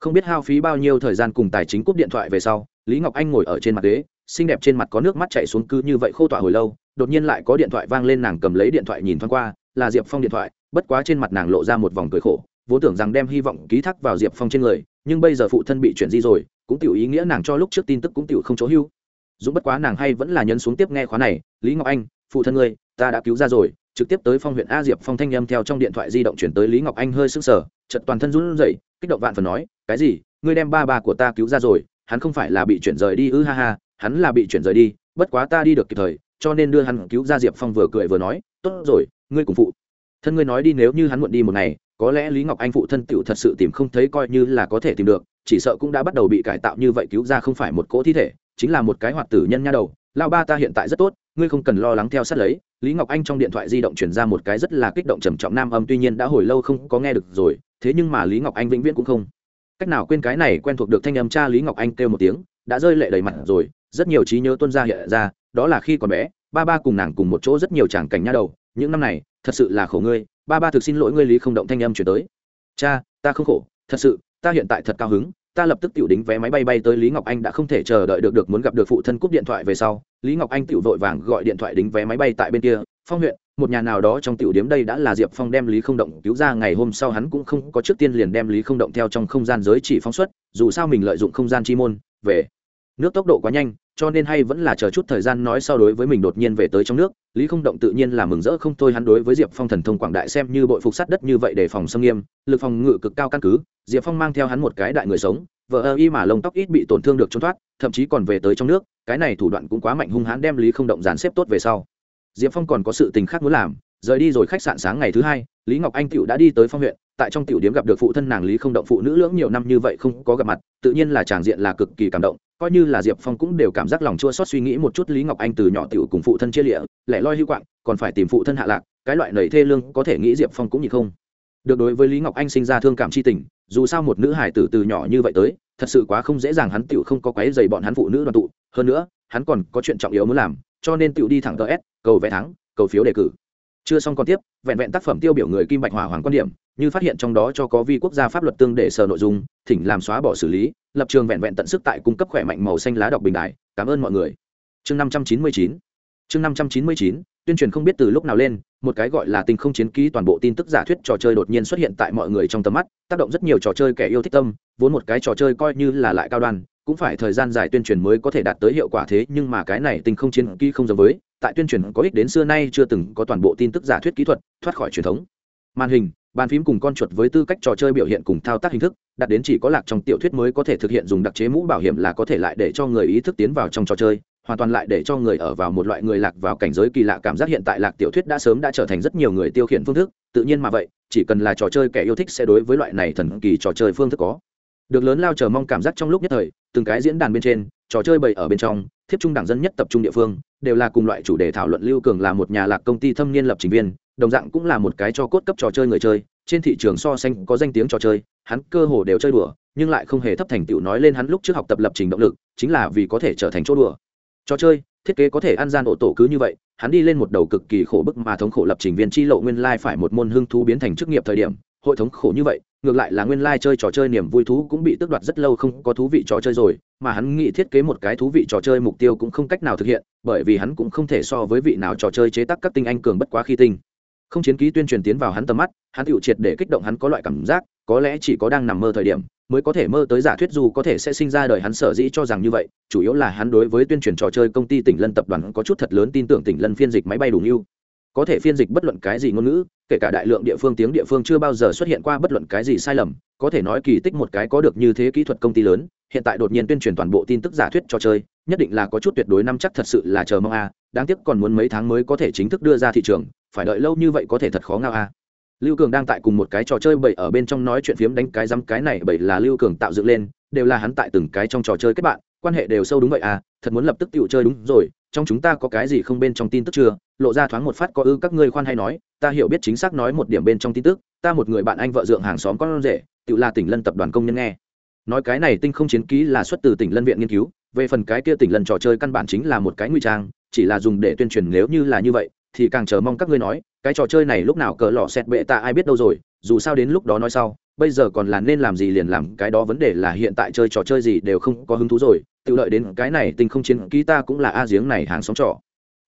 Không biết hao phí bao nhiêu thời gian cùng tài chính cúp điện thoại về sau, lý ngọc anh ngồi ở trên mặt ghế xinh đẹp trên mặt có nước mắt chảy xuống cứ như vậy khô tỏa hồi lâu, đột nhiên lại có điện thoại vang lên nàng cầm lấy điện thoại nhìn thoáng qua, là diệp phong điện thoại, bất quá trên mặt nàng lộ ra một vòng cười khổ, vốn tưởng rằng đem hy vọng ký thác vào diệp phong trên người, nhưng bây giờ phụ thân bị chuyển di rồi, cũng tiểu ý nghĩa nàng cho lúc trước tin tức cũng tiểu không chỗ hưu. Dũng bất quá nàng hay vẫn là nhân xuống tiếp nghe khóa này, lý ngọc anh, phụ thân ngươi, ta đã cứu ra rồi. Trực tiếp tới phong huyện a diệp phong thanh âm theo trong điện thoại di động chuyển tới lý ngọc anh hơi sưng sờ chật toàn thân run rẩy, kích động vạn phần nói, cái gì? Ngươi đem ba ba của ta cứu ra rồi, hắn không phải là bị chuyển rời đi ư ha ha hắn là bị chuyển rời đi, bất quá ta đi được kịp thời, cho nên đưa hắn cứu ra diệp phong vừa cười vừa nói, tốt rồi, ngươi cùng phụ thân ngươi nói đi, nếu như hắn muộn đi một ngày, có lẽ lý ngọc anh phụ thân tựu thật sự tìm không thấy coi như là có thể tìm được, chỉ sợ cũng đã bắt đầu bị cải tạo như vậy cứu ra không phải một cỗ thi thể, chính là một cái hoạt tử nhân nha đầu. Lao ba ta hiện tại rất tốt, ngươi không cần lo lắng theo sát lấy. Lý ngọc anh trong điện thoại di động chuyển ra một cái rất là kích động trầm trọng nam âm, tuy nhiên đã hồi lâu không có nghe được rồi, thế nhưng mà lý ngọc anh vĩnh viễn cũng không. Cách nào quên cái này quen thuộc được thanh âm cha lý ngọc anh kêu một tiếng, đã rơi lệ đầy mặt rồi rất nhiều trí nhớ tuân ra hiện ra, đó là khi còn bé, ba ba cùng nàng cùng một chỗ rất nhiều tràng cảnh nha đầu, những năm này, thật sự là khổ ngươi, ba ba thực xin lỗi ngươi lý không động thanh âm chuyển tới. Cha, ta không khổ, thật sự, ta hiện tại thật cao hứng, ta lập tức tiểu đính vé máy bay bay tới lý ngọc anh đã không thể chờ đợi được được muốn gặp được phụ thân cúp điện thoại về sau. Lý ngọc anh tiểu vội vàng gọi điện thoại đính vé máy bay tại bên kia. Phong huyện, một nhà nào đó trong tiểu điếm đây đã là diệp phong đem lý không động cứu ra, ngày hôm sau hắn cũng không có trước tiên liền đem lý không động theo trong không gian giới chỉ phóng xuất, dù sao mình lợi dụng không gian chi môn, về. Nước tốc độ quá nhanh cho nên hay vẫn là chờ chút thời gian nói sau đối với mình đột nhiên về tới trong nước, lý không động tự nhiên là mừng rỡ không thôi hắn đối với diệp phong thần thông quảng đại xem như bội phục sát đất như vậy để phòng xâm nghiêm, lực phòng ngự cực cao căn cứ, diệp phong mang theo hắn một cái đại người sống vợ ơ y mà lông tóc ít bị tổn thương được trốn thoát, thậm chí còn về tới trong nước, cái này thủ đoạn cũng quá mạnh hung hãn đem lý không động dàn xếp tốt về sau. Diệp phong còn có sự tình khác muốn làm, rời đi rồi khách sạn sáng ngày thứ hai, lý ngọc anh tựu đã đi tới phong huyện tại trong tiểu điểm gặp được phụ thân nàng lý không động phụ nữ lưỡng nhiều năm như vậy không có gặp mặt, tự nhiên là tràng diện là cực kỳ cảm động, coi như là diệp phong cũng đều cảm giác lòng chua xót suy nghĩ một chút lý ngọc anh từ nhỏ tiểu cùng phụ thân chia lịa, lẻ loi hữu quạng, còn phải tìm phụ thân hạ lạc, cái loại nầy thê lương có thể nghĩ diệp phong cũng nhịn không. Được đối với lý ngọc anh sinh ra thương cảm c h i tình, dù sao một nữ hải tử từ nhỏ như vậy tới, thật sự quá không dễ dàng hắn tiểu không có quáy dày bọn hắn phụ nữ đoàn tụ, hơn nữa, hắn còn có chuyện trọng yếu muốn làm, cho nên tiểu đi thẳng tờ s, cầu vé thắng, cầu phiếu đề cử chưa xong còn tiếp, vẹn vẹn tác phẩm tiêu biểu người kim bạch hỏa hoàng quan điểm, như phát hiện trong đó cho có vi quốc gia pháp luật tương để sở nội dung, thỉnh làm xóa bỏ xử lý, lập trường vẹn vẹn tận sức tại cung cấp khỏe mạnh màu xanh lá đọc bình đại. Cảm ơn mọi người. Chương năm trăm chín mươi chín. Chương năm trăm chín mươi chín, tuyên truyền không biết từ lúc nào lên, một cái gọi là tình không chiến ký toàn bộ tin tức giả thuyết trò chơi đột nhiên xuất hiện tại mọi người trong tầm mắt, tác động rất nhiều trò chơi kẻ yêu thích tâm, vốn một cái trò chơi coi như là lại cao đoan cũng phải thời gian dài tuyên truyền mới có thể đạt tới hiệu quả thế, nhưng mà cái này tình không chiến kỹ không giống với, tại tuyên truyền có ích đến xưa nay chưa từng có toàn bộ tin tức giả thuyết kỹ thuật, thoát khỏi truyền thống. Màn hình, bàn phím cùng con chuột với tư cách trò chơi biểu hiện cùng thao tác hình thức, đặt đến chỉ có lạc trong tiểu thuyết mới có thể thực hiện dùng đặc chế mũ bảo hiểm là có thể lại để cho người ý thức tiến vào trong trò chơi, hoàn toàn lại để cho người ở vào một loại người lạc vào cảnh giới kỳ lạ cảm giác hiện tại lạc tiểu thuyết đã sớm đã trở thành rất nhiều người tiêu khiển phương thức, tự nhiên mà vậy, chỉ cần là trò chơi kẻ yêu thích sẽ đối với loại này thần kỳ trò chơi phương thức có được lớn lao chờ mong cảm giác trong lúc nhất thời, từng cái diễn đàn bên trên, trò chơi bày ở bên trong, thiếp trung đảng dân nhất tập trung địa phương, đều là cùng loại chủ đề thảo luận lưu cường là một nhà lạc công ty thâm niên lập trình viên, đồng dạng cũng là một cái cho cốt cấp trò chơi người chơi, trên thị trường so sánh có danh tiếng trò chơi, hắn cơ hồ đều chơi đùa, nhưng lại không hề thấp thành tựu nói lên hắn lúc trước học tập lập trình động lực, chính là vì có thể trở thành chỗ đùa. Trò chơi, thiết kế có thể ăn gian ổ tổ cứ như vậy, hắn đi lên một đầu cực kỳ khổ bức mà thống khổ lập trình viên chi lộ nguyên lai phải một môn hưng thú biến thành chức nghiệp thời điểm hội thống khổ như vậy, ngược lại là nguyên lai chơi trò chơi niềm vui thú cũng bị tước đoạt rất lâu không có thú vị trò chơi rồi, mà hắn nghĩ thiết kế một cái thú vị trò chơi mục tiêu cũng không cách nào thực hiện, bởi vì hắn cũng không thể so với vị nào trò chơi chế tác các tinh anh cường bất quá khi tinh. Không chiến ký tuyên truyền tiến vào hắn tầm mắt, hắn tự triệt để kích động hắn có loại cảm giác, có lẽ chỉ có đang nằm mơ thời điểm, mới có thể mơ tới giả thuyết dù có thể sẽ sinh ra đời hắn sở dĩ cho rằng như vậy, chủ yếu là hắn đối với tuyên truyền trò chơi công ty tỉnh lân tập đoàn có chút thật lớn tin tưởng tỉnh lân phiên dịch máy bay đủ như có thể phiên dịch bất luận cái gì ngôn ngữ, kể cả đại lượng địa phương tiếng địa phương chưa bao giờ xuất hiện qua bất luận cái gì sai lầm, có thể nói kỳ tích một cái có được như thế kỹ thuật công ty lớn, hiện tại đột nhiên tuyên truyền toàn bộ tin tức giả thuyết cho chơi, nhất định là có chút tuyệt đối năm chắc thật sự là chờ mong a, đáng tiếc còn muốn mấy tháng mới có thể chính thức đưa ra thị trường, phải đợi lâu như vậy có thể thật khó ngao a. Lưu cường đang tại cùng một cái trò chơi bậy ở bên trong nói chuyện phiếm đánh cái dăm cái này bậy là lưu cường tạo dựng lên, đều là hắn tại từng cái trong trò chơi kết bạn, quan hệ đều sâu đúng vậy à thật muốn lập tức tự chơi đúng rồi trong chúng ta có cái gì không bên trong tin tức chưa? Lộ ra thoáng một phát có ư, các ngươi khoan hay nói, ta hiểu biết chính xác nói một điểm bên trong tin tức, ta một người bạn anh vợ dượng hàng xóm con rể, tự là tỉnh lân tập đoàn công nhân nghe. Nói cái này tinh không chiến ký là xuất từ tỉnh lân viện nghiên cứu, về phần cái kia tỉnh lân trò chơi căn bản chính là một cái nguy trang, chỉ là dùng để tuyên truyền nếu như là như vậy, thì càng chờ mong các ngươi nói, cái trò chơi này lúc nào cờ lọ xẹt bệ ta ai biết đâu rồi, dù sao đến lúc đó nói sau, bây giờ còn là nên làm gì liền làm, cái đó vấn đề là hiện tại chơi trò chơi gì đều không có hứng thú rồi tự lợi đến cái này tình không chiến ký ta cũng là a giếng này hàng xóm trò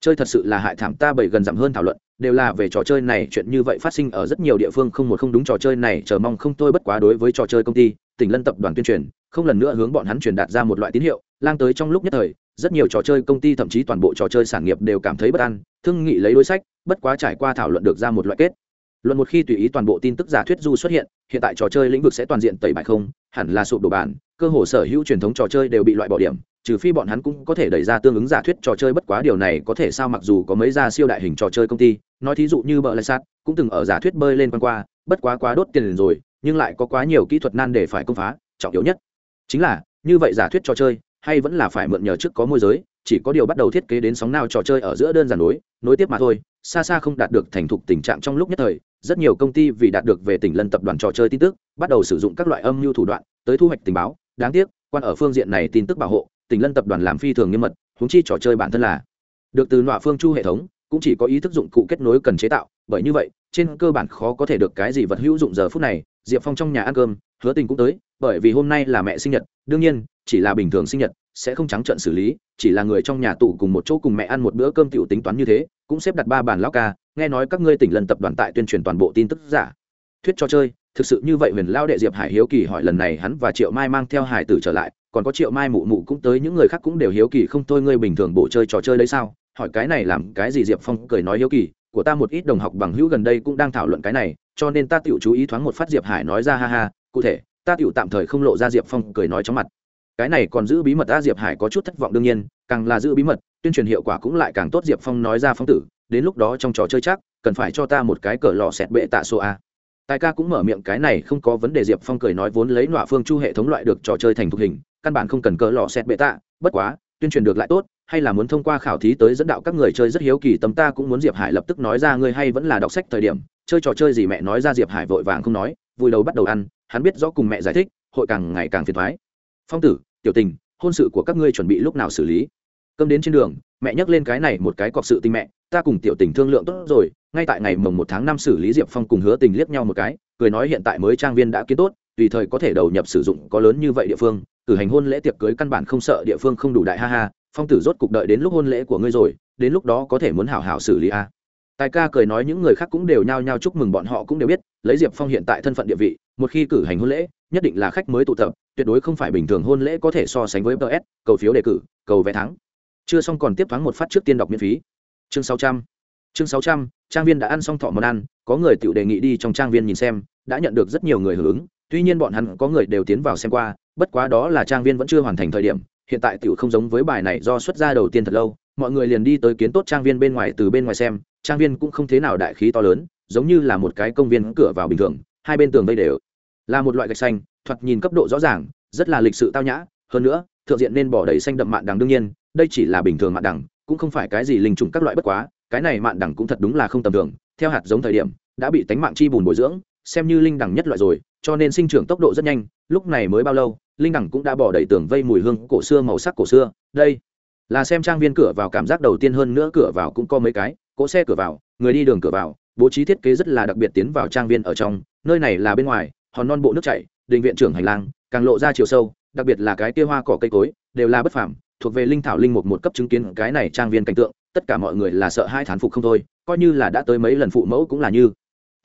chơi thật sự là hại thảm ta bảy gần dặm hơn thảo luận, đều là về trò chơi này, chuyện như vậy phát sinh ở rất nhiều địa phương không một không đúng trò chơi này, chờ mong không tôi bất quá đối với trò chơi công ty, tỉnh lân tập đoàn tuyên truyền, không lần nữa hướng bọn hắn truyền đạt ra một loại tín hiệu, lang tới trong lúc nhất thời, rất nhiều trò chơi công ty thậm chí toàn bộ trò chơi sản nghiệp đều cảm thấy bất an, thương nghị lấy đối sách, bất quá trải qua thảo luận được ra một loại kết luận một khi tùy ý toàn bộ tin tức giả thuyết du xuất hiện hiện tại trò chơi lĩnh vực sẽ toàn diện tẩy bại không, hẳn là sụp đổ bản, cơ hồ sở hữu truyền thống trò chơi đều bị loại bỏ điểm, trừ phi bọn hắn cũng có thể đẩy ra tương ứng giả thuyết trò chơi bất quá điều này có thể sao mặc dù có mấy gia siêu đại hình trò chơi công ty, nói thí dụ như bờ lại sát, cũng từng ở giả thuyết bơi lên quan qua, bất quá quá đốt tiền rồi, nhưng lại có quá nhiều kỹ thuật nan để phải công phá, trọng yếu nhất chính là, như vậy giả thuyết trò chơi, hay vẫn là phải mượn nhờ trước có môi giới, chỉ có điều bắt đầu thiết kế đến sóng nào trò chơi ở giữa đơn giản đối, nối tiếp mà thôi, xa xa không đạt được thành thục tình trạng trong lúc nhất thời rất nhiều công ty vì đạt được về tỉnh lân tập đoàn trò chơi tin tức, bắt đầu sử dụng các loại âm mưu thủ đoạn tới thu hoạch tình báo. Đáng tiếc, quan ở phương diện này tin tức bảo hộ, tỉnh lân tập đoàn làm phi thường nghiêm mật húng chi trò chơi bản thân là được từ nọa phương chu hệ thống, cũng chỉ có ý thức dụng cụ kết nối cần chế tạo. Bởi như vậy, trên cơ bản khó có thể được cái gì vật hữu dụng giờ phút này. Diệp phong trong nhà ăn cơm, hứa tình cũng tới, bởi vì hôm nay là mẹ sinh nhật, đương nhiên, chỉ là bình thường sinh nhật sẽ không trắng trận xử lý, chỉ là người trong nhà tụ cùng một chỗ cùng mẹ ăn một bữa cơm tiểu tính toán như thế, cũng xếp đặt ba bàn lao ca, nghe nói các ngươi tỉnh lần tập đoàn tại tuyên truyền toàn bộ tin tức giả. Thuyết cho chơi, thực sự như vậy huyền lao đệ diệp hải hiếu kỳ hỏi lần này hắn và triệu mai mang theo hải tử trở lại, còn có triệu mai mụ mụ cũng tới, những người khác cũng đều hiếu kỳ, không thôi ngươi bình thường bộ chơi trò chơi đấy sao? Hỏi cái này làm cái gì diệp phong cười nói hiếu kỳ, của ta một ít đồng học bằng hữu gần đây cũng đang thảo luận cái này, cho nên ta tự chú ý thoáng một phát diệp hải nói ra ha ha, cụ thể, ta tự tạm thời không lộ ra diệp phong cười nói chóng mặt cái này còn giữ bí mật ta diệp hải có chút thất vọng đương nhiên, càng là giữ bí mật, tuyên truyền hiệu quả cũng lại càng tốt diệp phong nói ra phong tử, đến lúc đó trong trò chơi chắc, cần phải cho ta một cái cờ lò xẹt bệ tạ số a. Tài ca cũng mở miệng, cái này không có vấn đề, diệp phong cười nói vốn lấy nọa phương chu hệ thống loại được trò chơi thành thục hình, căn bản không cần cờ lò xẹt bệ tạ, bất quá, tuyên truyền được lại tốt, hay là muốn thông qua khảo thí tới dẫn đạo các người chơi rất hiếu kỳ, tâm ta cũng muốn diệp hải lập tức nói ra, ngươi hay vẫn là đọc sách thời điểm, chơi trò chơi gì mẹ nói ra, diệp hải vội vàng không nói, vui đầu bắt đầu ăn, hắn biết rõ cùng mẹ giải thích, hội càng ngày càng phiền thoái phong tử, tiểu tình, hôn sự của các ngươi chuẩn bị lúc nào xử lý? Cơm đến trên đường, mẹ nhắc lên cái này một cái cọc sự tình mẹ, ta cùng tiểu tình thương lượng tốt rồi, ngay tại ngày mồng một tháng năm xử lý diệp phong cùng hứa tình liếc nhau một cái, cười nói hiện tại mới trang viên đã kiến tốt, tùy thời có thể đầu nhập sử dụng, có lớn như vậy địa phương, cử hành hôn lễ tiệc cưới căn bản không sợ địa phương không đủ đại ha ha, phong tử rốt cục đợi đến lúc hôn lễ của ngươi rồi, đến lúc đó có thể muốn hảo hảo xử lý a tài ca cười nói những người khác cũng đều nhao nhao chúc mừng bọn họ cũng đều biết, lấy diệp phong hiện tại thân phận địa vị một khi cử hành hôn lễ nhất định là khách mới tụ tập tuyệt đối không phải bình thường hôn lễ có thể so sánh với PS, cầu phiếu đề cử cầu vé thắng. Chưa xong còn tiếp thoáng một phát trước tiên đọc miễn phí. Chương sáu trăm. Chương sáu trăm trang viên đã ăn xong thọ món ăn có người tự đề nghị đi trong trang viên nhìn xem đã nhận được rất nhiều người hưởng ứng tuy nhiên bọn hắn có người đều tiến vào xem qua bất quá đó là trang viên vẫn chưa hoàn thành thời điểm hiện tại tiểu không giống với bài này do xuất ra đầu tiên thật lâu mọi người liền đi tới kiến tốt trang viên bên ngoài từ bên ngoài xem trang viên cũng không thế nào đại khí to lớn giống như là một cái công viên cửa vào bình thường hai bên tường vây đều là một loại gạch xanh, thoạt nhìn cấp độ rõ ràng, rất là lịch sự tao nhã. Hơn nữa, thượng diện nên bỏ đầy xanh đậm mạn đằng đương nhiên, đây chỉ là bình thường mạn đằng, cũng không phải cái gì linh trùng các loại bất quá, cái này mạn đằng cũng thật đúng là không tầm thường. Theo hạt giống thời điểm, đã bị tánh mạng chi bùn bồi dưỡng, xem như linh đằng nhất loại rồi, cho nên sinh trưởng tốc độ rất nhanh, lúc này mới bao lâu, linh đằng cũng đã bỏ đầy tường vây mùi hương cổ xưa màu sắc cổ xưa. Đây là xem trang viên cửa vào cảm giác đầu tiên hơn nữa cửa vào cũng có mấy cái, cỗ xe cửa vào, người đi đường cửa vào bố trí thiết kế rất là đặc biệt tiến vào trang viên ở trong, nơi này là bên ngoài, hòn non bộ nước chảy, đình viện trưởng hành lang, càng lộ ra chiều sâu, đặc biệt là cái kia hoa cỏ cây cối, đều là bất phàm, thuộc về linh thảo linh mục một cấp chứng kiến cái này trang viên cảnh tượng, tất cả mọi người là sợ hai thán phục không thôi, coi như là đã tới mấy lần phụ mẫu cũng là như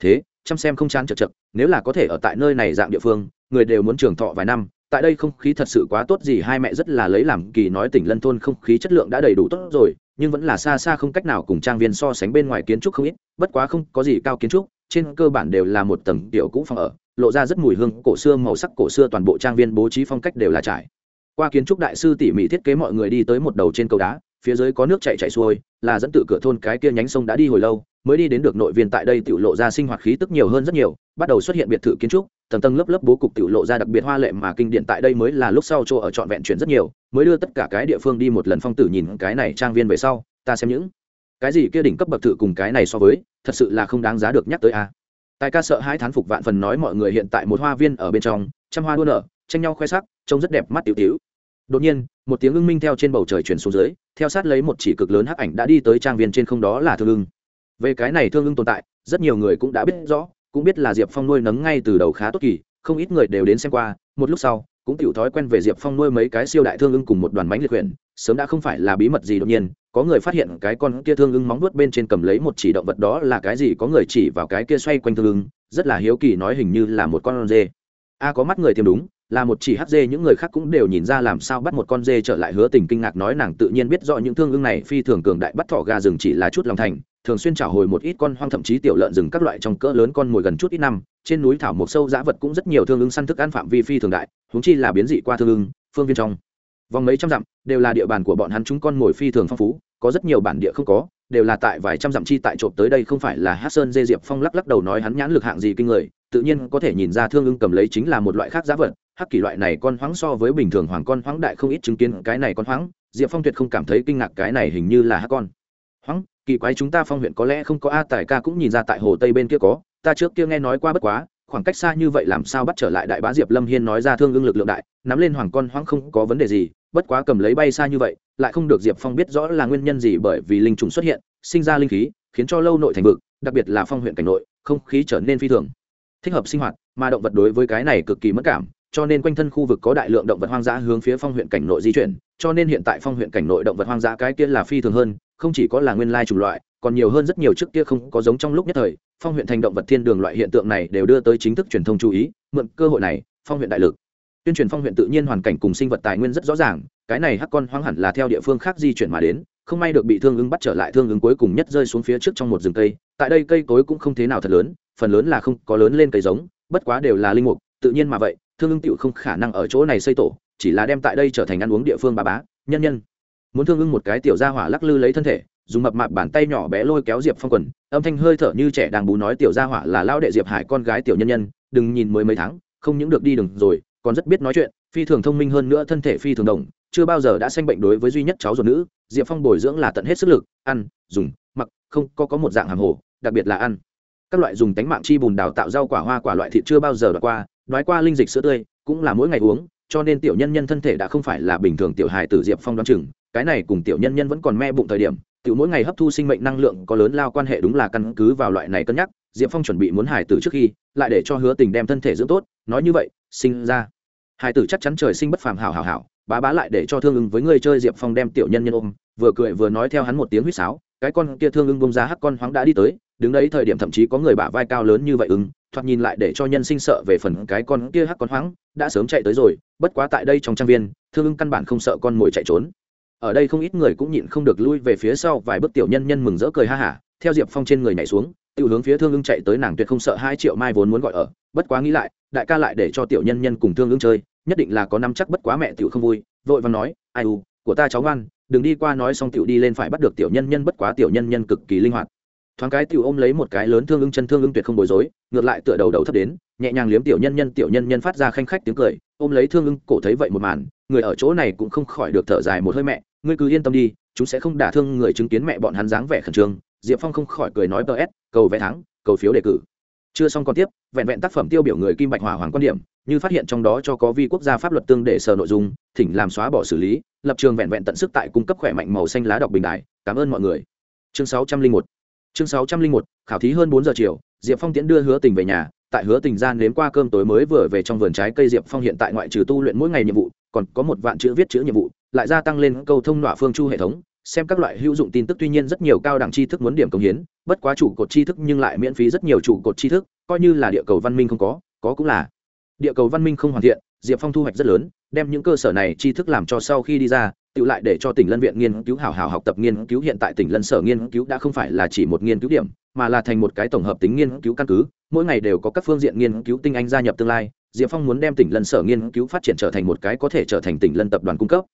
thế, chăm xem không chán chật chật, nếu là có thể ở tại nơi này dạng địa phương, người đều muốn trường thọ vài năm, tại đây không khí thật sự quá tốt gì, hai mẹ rất là lấy làm kỳ nói tỉnh lân thôn không khí chất lượng đã đầy đủ tốt rồi nhưng vẫn là xa xa không cách nào cùng trang viên so sánh bên ngoài kiến trúc không ít, bất quá không có gì cao kiến trúc, trên cơ bản đều là một tầng tiểu cũ phòng ở, lộ ra rất mùi hương, cổ xưa màu sắc, cổ xưa toàn bộ trang viên bố trí phong cách đều là trải. Qua kiến trúc đại sư tỉ mỉ thiết kế mọi người đi tới một đầu trên cầu đá, phía dưới có nước chạy chạy xuôi, là dẫn từ cửa thôn cái kia nhánh sông đã đi hồi lâu, mới đi đến được nội viên tại đây tự lộ ra sinh hoạt khí tức nhiều hơn rất nhiều, bắt đầu xuất hiện biệt thự kiến trúc tầng tầng lớp lớp bố cục tiểu lộ ra đặc biệt hoa lệ mà kinh điển tại đây mới là lúc sau chỗ ở trọn vẹn chuyển rất nhiều, mới đưa tất cả cái địa phương đi một lần phong tử nhìn cái này trang viên về sau, ta xem những cái gì kia đỉnh cấp bậc thự cùng cái này so với, thật sự là không đáng giá được nhắc tới a. Tài ca sợ hai thán phục vạn phần nói mọi người hiện tại một hoa viên ở bên trong, trăm hoa đua nở, tranh nhau khoe sắc, trông rất đẹp mắt tiểu tiểu. Đột nhiên, một tiếng ưng minh theo trên bầu trời truyền xuống dưới, theo sát lấy một chỉ cực lớn hắc ảnh đã đi tới trang viên trên không đó là thương ưng. Về cái này thương ưng tồn tại, rất nhiều người cũng đã biết rõ cũng biết là diệp phong nuôi nấng ngay từ đầu khá tốt kỳ, không ít người đều đến xem qua, một lúc sau, cũng tiểu thói quen về diệp phong nuôi mấy cái siêu đại thương ưng cùng một đoàn bánh liệt huyện sớm đã không phải là bí mật gì đột nhiên, có người phát hiện cái con kia thương ưng móng vuốt bên trên cầm lấy một chỉ động vật đó là cái gì có người chỉ vào cái kia xoay quanh thương ưng, rất là hiếu kỳ nói hình như là một con dê. A, có mắt người thêm đúng, là một chỉ hắc dê, những người khác cũng đều nhìn ra làm sao bắt một con dê trở lại hứa tình kinh ngạc nói nàng tự nhiên biết rõ những thương ưng này phi thường cường đại, bắt thỏ gà rừng chỉ là chút lòng thành thường xuyên trả hồi một ít con hoang thậm chí tiểu lợn rừng các loại trong cỡ lớn con mồi gần chút ít năm, trên núi thảo một sâu giã vật cũng rất nhiều thương ưng săn thức ăn phạm vi phi thường đại húng chi là biến dị qua thương ưng phương viên trong. Vòng mấy trăm dặm, đều là địa bàn của bọn hắn chúng con mồi phi thường phong phú, có rất nhiều bản địa không có, đều là tại vài trăm dặm chi tại trộm tới đây không phải là hát sơn dê diệp phong lắc lắc đầu nói hắn nhãn lực hạng gì kinh người, tự nhiên có thể nhìn ra thương ưng cầm lấy chính là một loại khác giá vật, hắc kỳ loại này con hoáng so với bình thường hoàng con hoáng đại không ít chứng kiến cái này con hoáng, diệp phong tuyệt không cảm thấy kinh ngạc cái này hình như là hắc con. Hoáng kỳ quái chúng ta phong huyện có lẽ không có a tài ca cũng nhìn ra tại hồ tây bên kia có, ta trước kia nghe nói qua bất quá, khoảng cách xa như vậy làm sao bắt trở lại đại bá diệp lâm hiên nói ra thương ưng lực lượng đại, nắm lên hoàng con hoang không có vấn đề gì, bất quá cầm lấy bay xa như vậy, lại không được diệp phong biết rõ là nguyên nhân gì bởi vì linh trùng xuất hiện, sinh ra linh khí, khiến cho lâu nội thành vực, đặc biệt là phong huyện cảnh nội, không khí trở nên phi thường. Thích hợp sinh hoạt, mà động vật đối với cái này cực kỳ mất cảm, cho nên quanh thân khu vực có đại lượng động vật hoang dã hướng phía phong huyện cảnh nội di chuyển, cho nên hiện tại phong huyện cảnh nội động vật hoang dã cái kia là phi thường hơn không chỉ có là nguyên lai chủng loại, còn nhiều hơn rất nhiều trước kia không có giống trong lúc nhất thời, phong huyện thành động vật thiên đường loại hiện tượng này đều đưa tới chính thức truyền thông chú ý, mượn cơ hội này, phong huyện đại lực. Tuyên truyền phong huyện tự nhiên hoàn cảnh cùng sinh vật tài nguyên rất rõ ràng, cái này hắc con hoang hẳn là theo địa phương khác di chuyển mà đến, không may được bị thương ứng bắt trở lại thương ứng cuối cùng nhất rơi xuống phía trước trong một rừng cây, tại đây cây cối cũng không thế nào thật lớn, phần lớn là không có lớn lên cây giống, bất quá đều là linh mục, tự nhiên mà vậy, thương ứng tựu không khả năng ở chỗ này xây tổ, chỉ là đem tại đây trở thành ăn uống địa phương bà bá, nhân nhân muốn thương ưng một cái tiểu gia hỏa lắc lư lấy thân thể, dùng mập mạp bàn tay nhỏ bé lôi kéo diệp phong quần, âm thanh hơi thở như trẻ đang bú nói tiểu gia hỏa là lao đệ diệp hải con gái tiểu nhân nhân, đừng nhìn mới mấy tháng, không những được đi đường rồi, còn rất biết nói chuyện, phi thường thông minh hơn nữa thân thể phi thường đồng, chưa bao giờ đã sanh bệnh đối với duy nhất cháu ruột nữ, diệp phong bồi dưỡng là tận hết sức lực, ăn, dùng, mặc, không, có có một dạng hàng hồ, đặc biệt là ăn. Các loại dùng tánh mạng chi bùn đào tạo rau quả hoa quả loại thịt chưa bao giờ đoạt qua nói qua linh dịch sữa tươi, cũng là mỗi ngày uống cho nên tiểu nhân nhân thân thể đã không phải là bình thường tiểu hài tử diệp phong đoán chừng, cái này cùng tiểu nhân nhân vẫn còn me bụng thời điểm, tiểu mỗi ngày hấp thu sinh mệnh năng lượng có lớn lao quan hệ đúng là căn cứ vào loại này cân nhắc, diệp phong chuẩn bị muốn hài tử trước khi, lại để cho hứa tình đem thân thể dưỡng tốt, nói như vậy, sinh ra. Hài tử chắc chắn trời sinh bất phàm hảo hảo hảo, bá bá lại để cho thương ưng với người chơi diệp phong đem tiểu nhân nhân ôm, vừa cười vừa nói theo hắn một tiếng huýt sáo, cái con kia thương ưng bông ra hắc con hoáng đã đi tới, đứng đấy thời điểm thậm chí có người bả vai cao lớn như vậy ưng thoạt nhìn lại để cho nhân sinh sợ về phần cái con kia hắc con hoáng, đã sớm chạy tới rồi, bất quá tại đây trong trang viên, thương ưng căn bản không sợ con mồi chạy trốn. Ở đây không ít người cũng nhịn không được lui về phía sau vài bước tiểu nhân nhân mừng rỡ cười ha hả, theo diệp phong trên người nhảy xuống tự hướng phía thương ưng chạy tới nàng tuyệt không sợ hai triệu mai vốn muốn gọi ở, bất quá nghĩ lại, đại ca lại để cho tiểu nhân nhân cùng thương ưng chơi, nhất định là có năm chắc bất quá mẹ tiểu không vui, vội và nói, ai u, của ta cháu ngoan, đừng đi qua nói xong tiểu đi lên phải bắt được tiểu nhân nhân bất quá tiểu nhân nhân cực kỳ linh hoạt thoáng cái tiểu ôm lấy một cái lớn thương ưng chân thương ưng tuyệt không bối rối, ngược lại tựa đầu đầu thấp đến, nhẹ nhàng liếm tiểu nhân nhân, tiểu nhân nhân phát ra khanh khách tiếng cười, ôm lấy thương ưng, cổ thấy vậy một màn, người ở chỗ này cũng không khỏi được thở dài một hơi mẹ, ngươi cứ yên tâm đi, chúng sẽ không đả thương người chứng kiến mẹ bọn hắn dáng vẻ khẩn trương, diệp phong không khỏi cười nói ts cầu vẽ thắng, cầu phiếu đề cử. Chưa xong còn tiếp, vẹn vẹn tác phẩm tiêu biểu người kim bạch hỏa hoàng quan điểm, như phát hiện trong đó cho có vi quốc gia pháp luật tương để sở nội dung, thỉnh làm xóa bỏ xử lý, lập trường vẹn vẹn tận sức tại cung cấp khỏe mạnh màu xanh lá đọc bình đại, cảm ơn mọi người. Chương sáu trăm linh một chương sáu trăm linh một, khảo thí hơn bốn giờ chiều, diệp phong tiễn đưa hứa tình về nhà. Tại hứa tình gian nếm qua cơm tối mới vừa về trong vườn trái cây, diệp phong hiện tại ngoại trừ tu luyện mỗi ngày nhiệm vụ, còn có một vạn chữ viết chữ nhiệm vụ, lại gia tăng lên câu thông nọa phương chu hệ thống, xem các loại hữu dụng tin tức. Tuy nhiên rất nhiều cao đẳng tri thức muốn điểm công hiến, bất quá chủ cột tri thức nhưng lại miễn phí rất nhiều chủ cột tri thức, coi như là địa cầu văn minh không có có cũng là. Địa cầu văn minh không hoàn thiện, diệp phong thu hoạch rất lớn, đem những cơ sở này tri thức làm cho sau khi đi ra tự lại để cho tỉnh lân viện nghiên cứu hào hào học tập nghiên cứu, hiện tại tỉnh lân sở nghiên cứu đã không phải là chỉ một nghiên cứu điểm, mà là thành một cái tổng hợp tính nghiên cứu căn cứ. Mỗi ngày đều có các phương diện nghiên cứu tinh anh gia nhập tương lai, diệp phong muốn đem tỉnh lân sở nghiên cứu phát triển trở thành một cái có thể trở thành tỉnh lân tập đoàn cung cấp.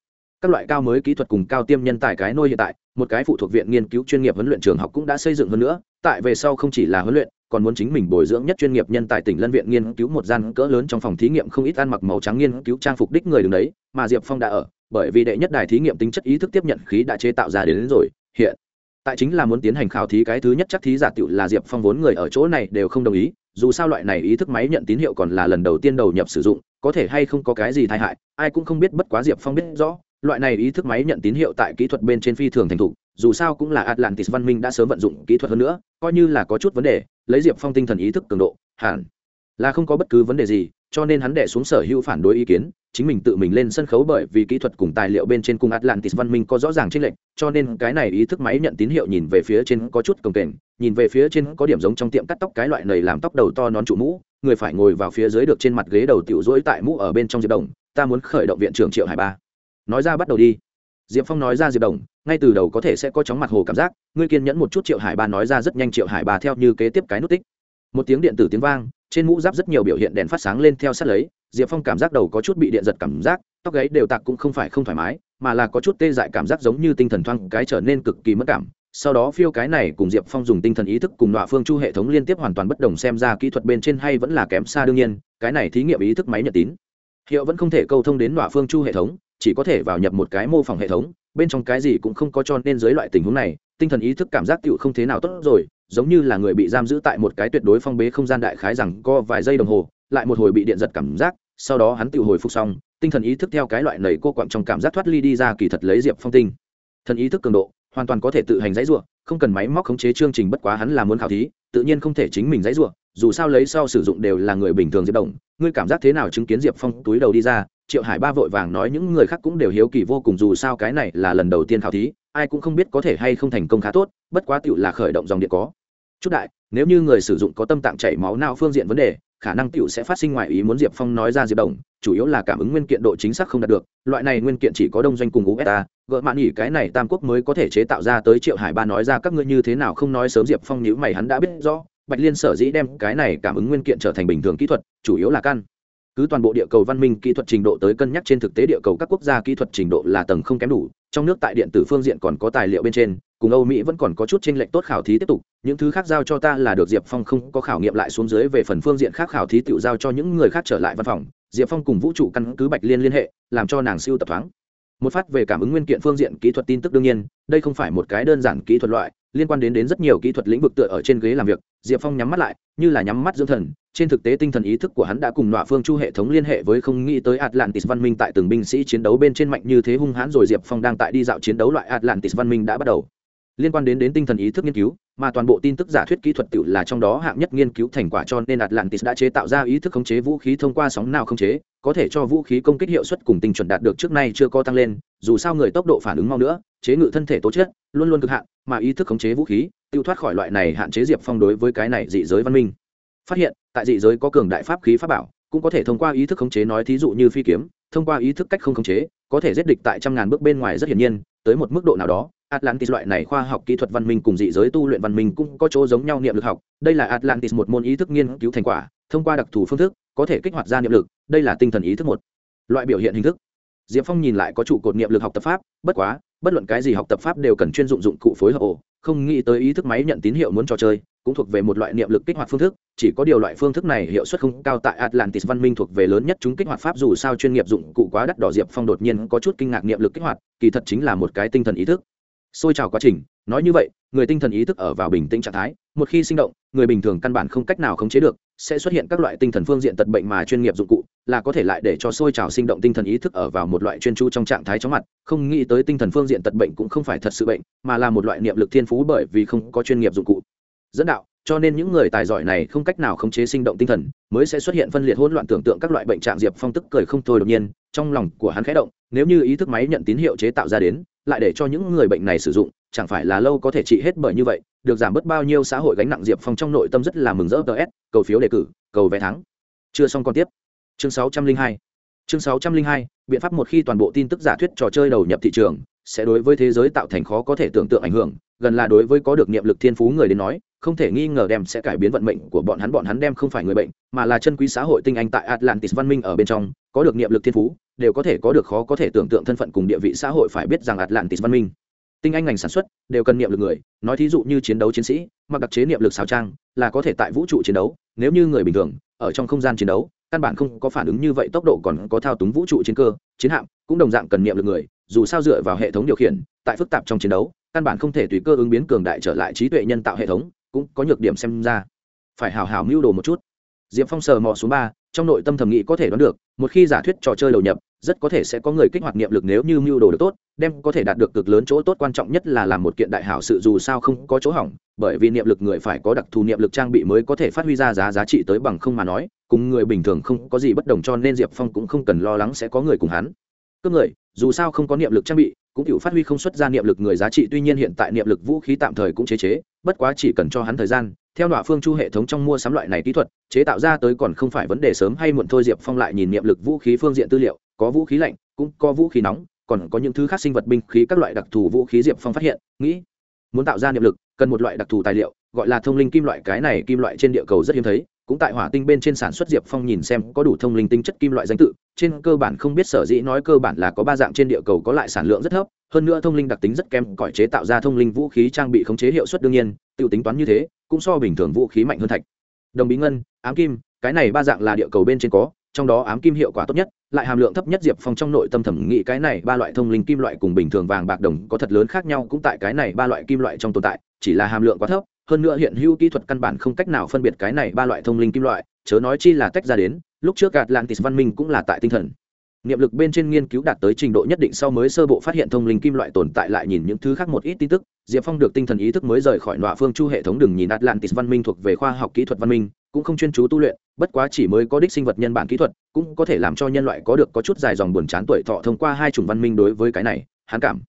Các loại cao mới kỹ thuật cùng cao tiêm nhân tài cái nôi hiện tại, một cái phụ thuộc viện nghiên cứu chuyên nghiệp huấn luyện trường học cũng đã xây dựng hơn nữa, tại về sau không chỉ là huấn luyện còn muốn chính mình bồi dưỡng nhất chuyên nghiệp nhân tài tỉnh lân viện nghiên cứu một gian cỡ lớn trong phòng thí nghiệm không ít ăn mặc màu trắng nghiên cứu trang phục đích người đứng đấy mà diệp phong đã ở bởi vì đệ nhất đài thí nghiệm tính chất ý thức tiếp nhận khí đã chế tạo ra đến, đến rồi hiện tại chính là muốn tiến hành khảo thí cái thứ nhất chắc thí giả tựu là diệp phong vốn người ở chỗ này đều không đồng ý dù sao loại này ý thức máy nhận tín hiệu còn là lần đầu tiên đầu nhập sử dụng có thể hay không có cái gì tai hại ai cũng không biết bất quá diệp phong biết rõ loại này ý thức máy nhận tín hiệu tại kỹ thuật bên trên phi thường thành thục dù sao cũng là atlantis văn minh đã sớm vận dụng kỹ thuật hơn nữa, coi như là có chút vấn đề, lấy diệp phong tinh thần ý thức cường độ, hẳn là không có bất cứ vấn đề gì, cho nên hắn đẻ xuống sở hữu phản đối ý kiến, chính mình tự mình lên sân khấu bởi vì kỹ thuật cùng tài liệu bên trên cùng atlantis văn minh có rõ ràng chênh lệch, cho nên cái này ý thức máy nhận tín hiệu nhìn về phía trên có chút cồng kềnh, nhìn về phía trên có điểm giống trong tiệm cắt tóc cái loại này làm tóc đầu to nón trụ mũ, người phải ngồi vào phía dưới được trên mặt ghế đầu tiểu rỗi tại mũ ở bên trong diệp đồng, ta muốn khởi động viện trưởng triệu hải ba. Nói ra bắt đầu đi diệp phong nói ra diệp đồng, ngay từ đầu có thể sẽ có chóng mặt hồ cảm giác, ngươi kiên nhẫn một chút triệu hải ba nói ra rất nhanh triệu hải ba theo như kế tiếp cái nút tích. Một tiếng điện tử tiếng vang, trên mũ giáp rất nhiều biểu hiện đèn phát sáng lên theo sát lấy, diệp phong cảm giác đầu có chút bị điện giật cảm giác, tóc gáy đều tạc cũng không phải không thoải mái, mà là có chút tê dại cảm giác giống như tinh thần thoang cái trở nên cực kỳ mất cảm. Sau đó phiêu cái này cùng diệp phong dùng tinh thần ý thức cùng đọa phương chu hệ thống liên tiếp hoàn toàn bất đồng xem ra kỹ thuật bên trên hay vẫn là kém xa đương nhiên, cái này thí nghiệm ý thức máy nhận tín. Hiệu vẫn không thể câu thông đến đọa phương chu hệ thống chỉ có thể vào nhập một cái mô phỏng hệ thống, bên trong cái gì cũng không có cho nên dưới loại tình huống này, tinh thần ý thức cảm giác tựu không thế nào tốt rồi, giống như là người bị giam giữ tại một cái tuyệt đối phong bế không gian đại khái rằng co vài giây đồng hồ, lại một hồi bị điện giật cảm giác, sau đó hắn tự hồi phục xong, tinh thần ý thức theo cái loại nầy cô quặng trong cảm giác thoát ly đi ra kỳ thật lấy diệp phong tinh. Thần ý thức cường độ, hoàn toàn có thể tự hành dãy ruộng không cần máy móc khống chế chương trình bất quá hắn là muốn khảo thí, tự nhiên không thể chính mình dãy ruộng dù sao lấy sau sử dụng đều là người bình thường diệp đồng, ngươi cảm giác thế nào chứng kiến diệp phong túi đầu đi ra triệu hải ba vội vàng nói những người khác cũng đều hiếu kỳ vô cùng dù sao cái này là lần đầu tiên khảo thí, ai cũng không biết có thể hay không thành công khá tốt, bất quá tựu là khởi động dòng điện có. Chút đại, nếu như người sử dụng có tâm tạng chảy máu não phương diện vấn đề, khả năng tựu sẽ phát sinh ngoài ý muốn diệp phong nói ra diệp đồng, chủ yếu là cảm ứng nguyên kiện độ chính xác không đạt được, loại này nguyên kiện chỉ có đông doanh cùng usa gợi mạn nghỉ cái này tam quốc mới có thể chế tạo ra tới triệu hải ba nói ra các ngươi như thế nào không nói sớm diệp phong nhữ mày hắn đã biết rõ, bạch liên sở dĩ đem cái này cảm ứng nguyên kiện trở thành bình thường kỹ thuật, chủ yếu là căn cứ toàn bộ địa cầu văn minh kỹ thuật trình độ tới cân nhắc trên thực tế địa cầu các quốc gia kỹ thuật trình độ là tầng không kém đủ. Trong nước tại điện tử phương diện còn có tài liệu bên trên, cùng âu mỹ vẫn còn có chút tranh lệch tốt khảo thí tiếp tục. Những thứ khác giao cho ta là được diệp phong không có khảo nghiệm lại xuống dưới về phần phương diện khác khảo thí tự giao cho những người khác trở lại văn phòng. Diệp phong cùng vũ trụ căn cứ bạch liên liên hệ, làm cho nàng siêu tập thoáng một phát về cảm ứng nguyên kiện phương diện kỹ thuật tin tức đương nhiên, đây không phải một cái đơn giản kỹ thuật loại, liên quan đến đến rất nhiều kỹ thuật lĩnh vực tựa ở trên ghế làm việc, diệp phong nhắm mắt lại, như là nhắm mắt dưỡng thần, trên thực tế tinh thần ý thức của hắn đã cùng nọa phương chu hệ thống liên hệ với không nghĩ tới atlantis văn minh tại từng binh sĩ chiến đấu bên trên mạnh như thế hung hãn rồi diệp phong đang tại đi dạo chiến đấu loại atlantis văn minh đã bắt đầu liên quan đến đến tinh thần ý thức nghiên cứu, mà toàn bộ tin tức giả thuyết kỹ thuật tự là trong đó hạng nhất nghiên cứu thành quả cho nên atlantis đã chế tạo ra ý thức khống chế vũ khí thông qua sóng nào khống chế, có thể cho vũ khí công kích hiệu suất cùng tinh chuẩn đạt được trước nay chưa có tăng lên, dù sao người tốc độ phản ứng mau nữa, chế ngự thân thể tố chất, luôn luôn cực hạn, mà ý thức khống chế vũ khí tiêu thoát khỏi loại này hạn chế diệp phong đối với cái này dị giới văn minh. Phát hiện, tại dị giới có cường đại pháp khí pháp bảo, cũng có thể thông qua ý thức khống chế nói thí dụ như phi kiếm thông qua ý thức cách không khống chế, có thể giết địch tại trăm ngàn bước bên ngoài rất hiển nhiên, tới một mức độ nào đó, atlantis loại này khoa học kỹ thuật văn minh cùng dị giới tu luyện văn minh cũng có chỗ giống nhau niệm lực học. Đây là atlantis một môn ý thức nghiên cứu thành quả, thông qua đặc thù phương thức, có thể kích hoạt ra niệm lực, đây là tinh thần ý thức một. Loại biểu hiện hình thức. Diệp phong nhìn lại có trụ cột niệm lực học tập pháp, bất quá, bất luận cái gì học tập pháp đều cần chuyên dụng dụng cụ phối hợp ổ không nghĩ tới ý thức máy nhận tín hiệu muốn trò chơi, cũng thuộc về một loại niệm lực kích hoạt phương thức, chỉ có điều loại phương thức này hiệu suất không cao tại atlantis văn minh thuộc về lớn nhất chúng kích hoạt pháp dù sao chuyên nghiệp dụng cụ quá đắt đỏ diệp phong đột nhiên có chút kinh ngạc niệm lực kích hoạt, kỳ thật chính là một cái tinh thần ý thức. Xôi trào quá trình, nói như vậy, người tinh thần ý thức ở vào bình tĩnh trạng thái, một khi sinh động, người bình thường căn bản không cách nào khống chế được sẽ xuất hiện các loại tinh thần phương diện tật bệnh mà chuyên nghiệp dụng cụ, là có thể lại để cho sôi trào sinh động tinh thần ý thức ở vào một loại chuyên chú trong trạng thái chóng mặt. Không nghĩ tới tinh thần phương diện tật bệnh cũng không phải thật sự bệnh, mà là một loại niệm lực thiên phú bởi vì không có chuyên nghiệp dụng cụ. Dẫn đạo, cho nên những người tài giỏi này không cách nào khống chế sinh động tinh thần, mới sẽ xuất hiện phân liệt hỗn loạn tưởng tượng các loại bệnh trạng diệp phong tức cười không thôi đột nhiên, trong lòng của hắn khẽ động, nếu như ý thức máy nhận tín hiệu chế tạo ra đến, lại để cho những người bệnh này sử dụng chẳng phải là lâu có thể trị hết bởi như vậy, được giảm bớt bao nhiêu xã hội gánh nặng diệp phong trong nội tâm rất là mừng rỡ ts cầu phiếu đề cử, cầu vé thắng. Chưa xong còn tiếp. Chương sáu trăm linh hai. Chương sáu trăm linh hai, biện pháp một khi toàn bộ tin tức giả thuyết trò chơi đầu nhập thị trường, sẽ đối với thế giới tạo thành khó có thể tưởng tượng ảnh hưởng, gần là đối với có được niệm lực thiên phú người đến nói, không thể nghi ngờ đem sẽ cải biến vận mệnh của bọn hắn bọn hắn đem không phải người bệnh, mà là chân quý xã hội tinh anh tại atlantis văn minh ở bên trong, có được niệm lực thiên phú, đều có thể có được khó có thể tưởng tượng thân phận cùng địa vị xã hội phải biết rằng atlantis văn minh tinh anh ngành sản xuất đều cần niệm lực người, nói thí dụ như chiến đấu chiến sĩ, mặc đặc chế niệm lực sao trang, là có thể tại vũ trụ chiến đấu, nếu như người bình thường, ở trong không gian chiến đấu, căn bản không có phản ứng như vậy, tốc độ còn có thao túng vũ trụ chiến cơ, chiến hạm, cũng đồng dạng cần niệm lực người, dù sao dựa vào hệ thống điều khiển, tại phức tạp trong chiến đấu, căn bản không thể tùy cơ ứng biến cường đại trở lại trí tuệ nhân tạo hệ thống, cũng có nhược điểm xem ra. Phải hào hào mưu đồ một chút. Diệp phong sờ mò xuống ba trong nội tâm thầm nghĩ có thể đoán được, một khi giả thuyết trò chơi đầu nhập, rất có thể sẽ có người kích hoạt niệm lực nếu như mưu đồ được tốt, đem có thể đạt được cực lớn chỗ tốt quan trọng nhất là làm một kiện đại hảo sự dù sao không có chỗ hỏng, bởi vì niệm lực người phải có đặc thù niệm lực trang bị mới có thể phát huy ra giá giá trị tới bằng không mà nói, cùng người bình thường không có gì bất đồng cho nên diệp phong cũng không cần lo lắng sẽ có người cùng hắn. Cướp người, dù sao không có niệm lực trang bị cũng tự phát huy không xuất ra niệm lực người giá trị, tuy nhiên hiện tại niệm lực vũ khí tạm thời cũng chế chế, bất quá chỉ cần cho hắn thời gian, theo đọa phương chu hệ thống trong mua sắm loại này kỹ thuật, chế tạo ra tới còn không phải vấn đề sớm hay muộn thôi, diệp phong lại nhìn niệm lực vũ khí phương diện tư liệu, có vũ khí lạnh, cũng có vũ khí nóng, còn có những thứ khác sinh vật binh khí, các loại đặc thù vũ khí, diệp phong phát hiện, nghĩ muốn tạo ra niệm lực, cần một loại đặc thù tài liệu, gọi là thông linh kim loại, cái này kim loại trên địa cầu rất hiếm thấy cũng tại hỏa tinh bên trên sản xuất diệp phong nhìn xem có đủ thông linh tinh chất kim loại danh tự, trên cơ bản không biết sở dĩ nói cơ bản là có ba dạng trên địa cầu có lại sản lượng rất thấp, hơn nữa thông linh đặc tính rất kém cõi chế tạo ra thông linh vũ khí trang bị khống chế hiệu suất đương nhiên tự tính toán như thế, cũng so bình thường vũ khí mạnh hơn thạch. Đồng bí ngân, ám kim, cái này ba dạng là địa cầu bên trên có, trong đó ám kim hiệu quả tốt nhất, lại hàm lượng thấp nhất diệp phong trong nội tâm thẩm nghĩ cái này ba loại thông linh kim loại cùng bình thường vàng bạc đồng có thật lớn khác nhau, cũng tại cái này ba loại kim loại trong tồn tại, chỉ là hàm lượng quá thấp hơn nữa hiện hữu kỹ thuật căn bản không cách nào phân biệt cái này ba loại thông linh kim loại, chớ nói chi là tách ra đến, lúc trước gạt atlantis văn minh cũng là tại tinh thần. Niệm lực bên trên nghiên cứu đạt tới trình độ nhất định sau mới sơ bộ phát hiện thông linh kim loại tồn tại lại nhìn những thứ khác một ít tin tức, diệp phong được tinh thần ý thức mới rời khỏi nọa phương chu hệ thống đừng nhìn atlantis văn minh thuộc về khoa học kỹ thuật văn minh, cũng không chuyên chú tu luyện, bất quá chỉ mới có đích sinh vật nhân bản kỹ thuật, cũng có thể làm cho nhân loại có được có chút dài dòng buồn chán tuổi thọ thông qua hai chủng văn minh đối với cái này hán cảm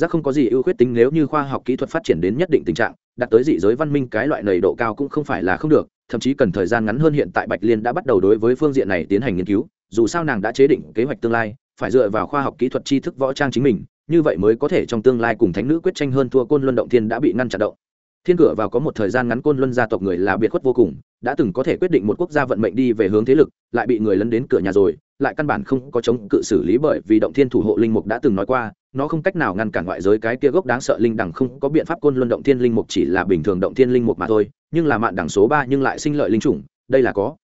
giác không có gì ưu khuyết tính nếu như khoa học kỹ thuật phát triển đến nhất định tình trạng, đạt tới dị giới văn minh cái loại nầy độ cao cũng không phải là không được, thậm chí cần thời gian ngắn hơn hiện tại bạch liên đã bắt đầu đối với phương diện này tiến hành nghiên cứu, dù sao nàng đã chế định kế hoạch tương lai, phải dựa vào khoa học kỹ thuật tri thức võ trang chính mình, như vậy mới có thể trong tương lai cùng thánh nữ quyết tranh hơn thua côn luân động thiên đã bị ngăn chặn động. Thiên cửa vào có một thời gian ngắn côn luân gia tộc người là biệt khuất vô cùng, đã từng có thể quyết định một quốc gia vận mệnh đi về hướng thế lực, lại bị người lấn đến cửa nhà rồi, lại căn bản không có chống cự xử lý bởi vì động thiên thủ hộ linh mục đã từng nói qua nó không cách nào ngăn cản ngoại giới cái kia gốc đáng sợ linh đẳng không có biện pháp côn luân động thiên linh mục chỉ là bình thường động thiên linh mục mà thôi, nhưng là mạn đẳng số ba nhưng lại sinh lợi linh chủng, đây là có.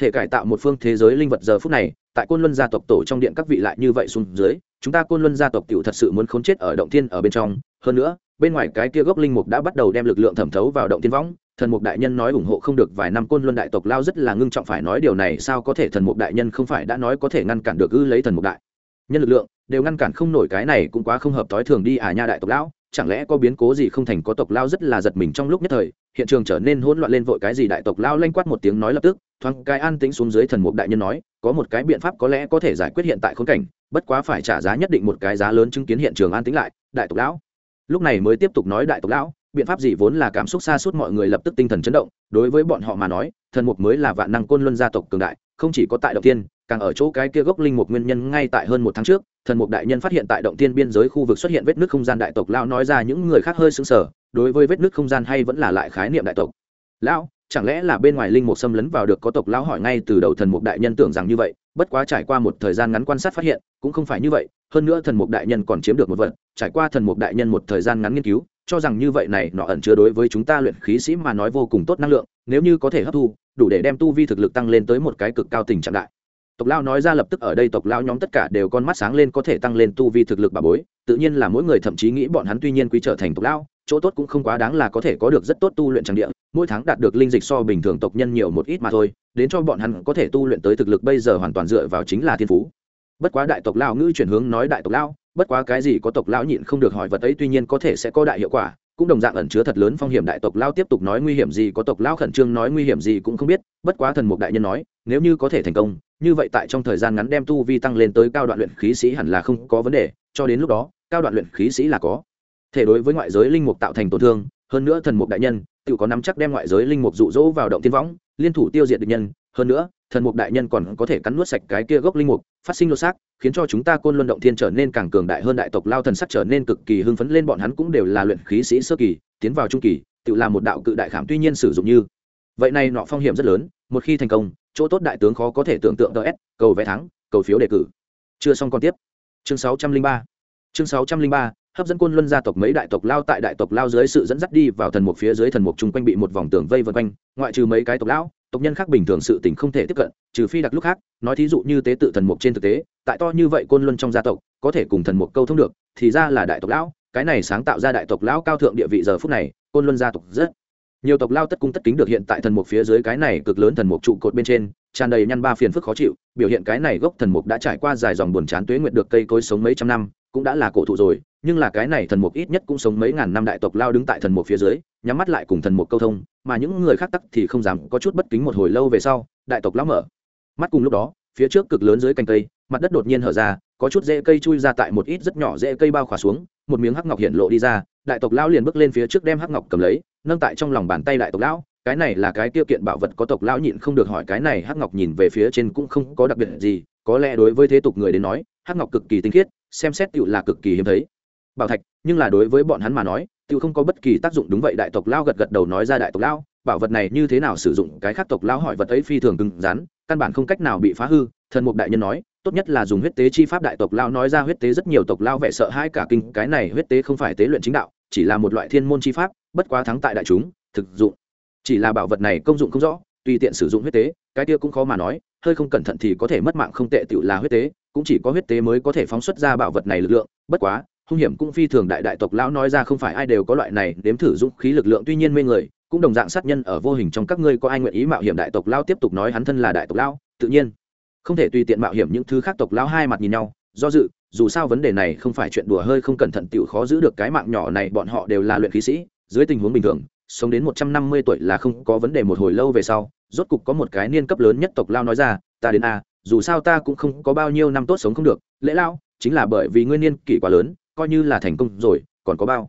Thể cải tạo một phương thế giới linh vật giờ phút này, tại côn luân gia tộc tổ trong điện các vị lại như vậy xuống dưới, chúng ta côn luân gia tộc cựu thật sự muốn khốn chết ở động thiên ở bên trong. Hơn nữa, bên ngoài cái kia gốc linh mục đã bắt đầu đem lực lượng thẩm thấu vào động thiên võng. Thần mục đại nhân nói ủng hộ không được vài năm côn luân đại tộc lao rất là ngưng trọng phải nói điều này sao có thể thần mục đại nhân không phải đã nói có thể ngăn cản được ư lấy thần mục đại nhân lực lượng đều ngăn cản không nổi cái này cũng quá không hợp tối thường đi à nha đại tộc lão, chẳng lẽ có biến cố gì không thành có tộc lao rất là giật mình trong lúc nhất thời, hiện trường trở nên hỗn loạn lên vội cái gì đại tộc lao lanh quát một tiếng nói lập tức, thoáng cái an tĩnh xuống dưới thần mục đại nhân nói, có một cái biện pháp có lẽ có thể giải quyết hiện tại khốn cảnh, bất quá phải trả giá nhất định một cái giá lớn chứng kiến hiện trường an tĩnh lại, đại tộc lão. Lúc này mới tiếp tục nói đại tộc lão, biện pháp gì vốn là cảm xúc xa suốt mọi người lập tức tinh thần chấn động, đối với bọn họ mà nói, thần mục mới là vạn năng côn luân gia tộc cường đại, không chỉ có tại động tiên càng ở chỗ cái kia gốc linh mục nguyên nhân ngay tại hơn một tháng trước, thần mục đại nhân phát hiện tại động tiên biên giới khu vực xuất hiện vết nứt không gian đại tộc lão nói ra những người khác hơi sững sờ, đối với vết nứt không gian hay vẫn là lại khái niệm đại tộc. Lão, chẳng lẽ là bên ngoài linh mục xâm lấn vào được có tộc lão hỏi ngay từ đầu thần mục đại nhân tưởng rằng như vậy, bất quá trải qua một thời gian ngắn quan sát phát hiện, cũng không phải như vậy, hơn nữa thần mục đại nhân còn chiếm được một vật, trải qua thần mục đại nhân một thời gian ngắn nghiên cứu, cho rằng như vậy này nó ẩn chứa đối với chúng ta luyện khí sĩ mà nói vô cùng tốt năng lượng, nếu như có thể hấp thu, đủ để đem tu vi thực lực tăng lên tới một cái cực cao tình trạng đại tộc lao nói ra lập tức ở đây tộc lao nhóm tất cả đều con mắt sáng lên có thể tăng lên tu vi thực lực bà bối, tự nhiên là mỗi người thậm chí nghĩ bọn hắn tuy nhiên quý trở thành tộc lao, chỗ tốt cũng không quá đáng là có thể có được rất tốt tu luyện trang địa, mỗi tháng đạt được linh dịch so bình thường tộc nhân nhiều một ít mà thôi, đến cho bọn hắn có thể tu luyện tới thực lực bây giờ hoàn toàn dựa vào chính là thiên phú. Bất quá đại tộc lao ngữ chuyển hướng nói đại tộc lao, bất quá cái gì có tộc lão nhịn không được hỏi vật ấy tuy nhiên có thể sẽ có đại hiệu quả, cũng đồng dạng ẩn chứa thật lớn phong hiểm đại tộc lao tiếp tục nói nguy hiểm gì, có tộc lao khẩn trương nói nguy hiểm gì cũng không biết, bất quá thần mục đại nhân nói, nếu như có thể thành công như vậy tại trong thời gian ngắn đem tu vi tăng lên tới cao đoạn luyện khí sĩ hẳn là không có vấn đề, cho đến lúc đó, cao đoạn luyện khí sĩ là có. Thể đối với ngoại giới linh mục tạo thành tổn thương, hơn nữa thần mục đại nhân, tự có nắm chắc đem ngoại giới linh mục dụ dỗ vào động tiên võng, liên thủ tiêu diệt địch nhân, hơn nữa, thần mục đại nhân còn có thể cắn nuốt sạch cái kia gốc linh mục, phát sinh lột xác, khiến cho chúng ta côn luân động thiên trở nên càng cường đại hơn, đại tộc lao thần sắc trở nên cực kỳ hưng phấn lên, bọn hắn cũng đều là luyện khí sĩ sơ kỳ, tiến vào trung kỳ, tự là một đạo cự đại khảm tuy nhiên sử dụng như vậy này nọ phong hiểm rất lớn, một khi thành công chỗ tốt đại tướng khó có thể tưởng tượng ts cầu vé thắng, cầu phiếu đề cử. Chưa xong còn tiếp. Chương sáu trăm linh ba. Chương sáu trăm linh ba, hấp dẫn quân luân gia tộc mấy đại tộc lao tại đại tộc lao dưới sự dẫn dắt đi vào thần mục phía dưới thần mục chung quanh bị một vòng tường vây vân quanh, ngoại trừ mấy cái tộc lão tộc nhân khác bình thường sự tình không thể tiếp cận, trừ phi đặc lúc khác, nói thí dụ như tế tự thần mục trên thực tế, tại to như vậy côn luân trong gia tộc, có thể cùng thần mục câu thông được, thì ra là đại tộc lão cái này sáng tạo ra đại tộc lão cao thượng địa vị giờ phút này côn luân gia tộc rất nhiều tộc lao tất cung tất kính được hiện tại thần mục phía dưới cái này cực lớn thần mục trụ cột bên trên, tràn đầy nhăn ba phiền phức khó chịu, biểu hiện cái này gốc thần mục đã trải qua dài dòng buồn chán tuế nguyệt được cây cối sống mấy trăm năm, cũng đã là cổ thụ rồi, nhưng là cái này thần mục ít nhất cũng sống mấy ngàn năm đại tộc lao đứng tại thần mục phía dưới, nhắm mắt lại cùng thần mục câu thông, mà những người khác tắc thì không dám có chút bất kính một hồi lâu về sau, đại tộc lao mở. Mắt cùng lúc đó, phía trước cực lớn dưới cành cây, mặt đất đột nhiên hở ra, có chút rễ cây chui ra tại một ít rất nhỏ rễ cây bao khỏa xuống, một miếng hắc ngọc hiện lộ đi ra, đại tộc lao liền bước lên phía trước đem hắc ngọc cầm lấy nâng tại trong lòng bàn tay đại tộc lão, cái này là cái tiêu kiện bảo vật có tộc lão nhịn không được hỏi cái này hắc ngọc nhìn về phía trên cũng không có đặc biệt gì, có lẽ đối với thế tục người đến nói, hắc ngọc cực kỳ tinh khiết, xem xét tựu là cực kỳ hiếm thấy. Bảo thạch, nhưng là đối với bọn hắn mà nói tựu không có bất kỳ tác dụng đúng vậy, đại tộc lao gật gật đầu nói ra đại tộc lao bảo vật này như thế nào sử dụng, cái khác tộc lao hỏi vật ấy phi thường cứng rắn, căn bản không cách nào bị phá hư, thần mục đại nhân nói, tốt nhất là dùng huyết tế chi pháp đại tộc lao nói ra huyết tế rất nhiều tộc lao vẻ sợ hai cả kinh, cái này huyết tế không phải tế luyện chính đạo chỉ là một loại thiên môn chi pháp, bất quá thắng tại đại chúng, thực dụng. Chỉ là bảo vật này công dụng không rõ, tùy tiện sử dụng huyết tế, cái kia cũng khó mà nói, hơi không cẩn thận thì có thể mất mạng không tệ tựu là huyết tế, cũng chỉ có huyết tế mới có thể phóng xuất ra bảo vật này lực lượng, bất quá, hung hiểm cũng phi thường đại đại tộc lão nói ra không phải ai đều có loại này đếm thử dũng khí lực lượng tuy nhiên mê người, cũng đồng dạng sát nhân ở vô hình trong các ngươi có ai nguyện ý mạo hiểm đại tộc lão tiếp tục nói hắn thân là đại tộc lão, tự nhiên. Không thể tùy tiện mạo hiểm những thứ khác tộc lão hai mặt nhìn nhau, do dự dù sao vấn đề này không phải chuyện đùa hơi không cẩn thận tiểu khó giữ được cái mạng nhỏ này, bọn họ đều là luyện khí sĩ, dưới tình huống bình thường, sống đến một trăm năm mươi tuổi là không có vấn đề một hồi lâu về sau, rốt cục có một cái niên cấp lớn nhất tộc lao nói ra, ta đến a, dù sao ta cũng không có bao nhiêu năm tốt sống không được, lễ lao, chính là bởi vì nguyên niên kỷ quá lớn, coi như là thành công rồi, còn có bao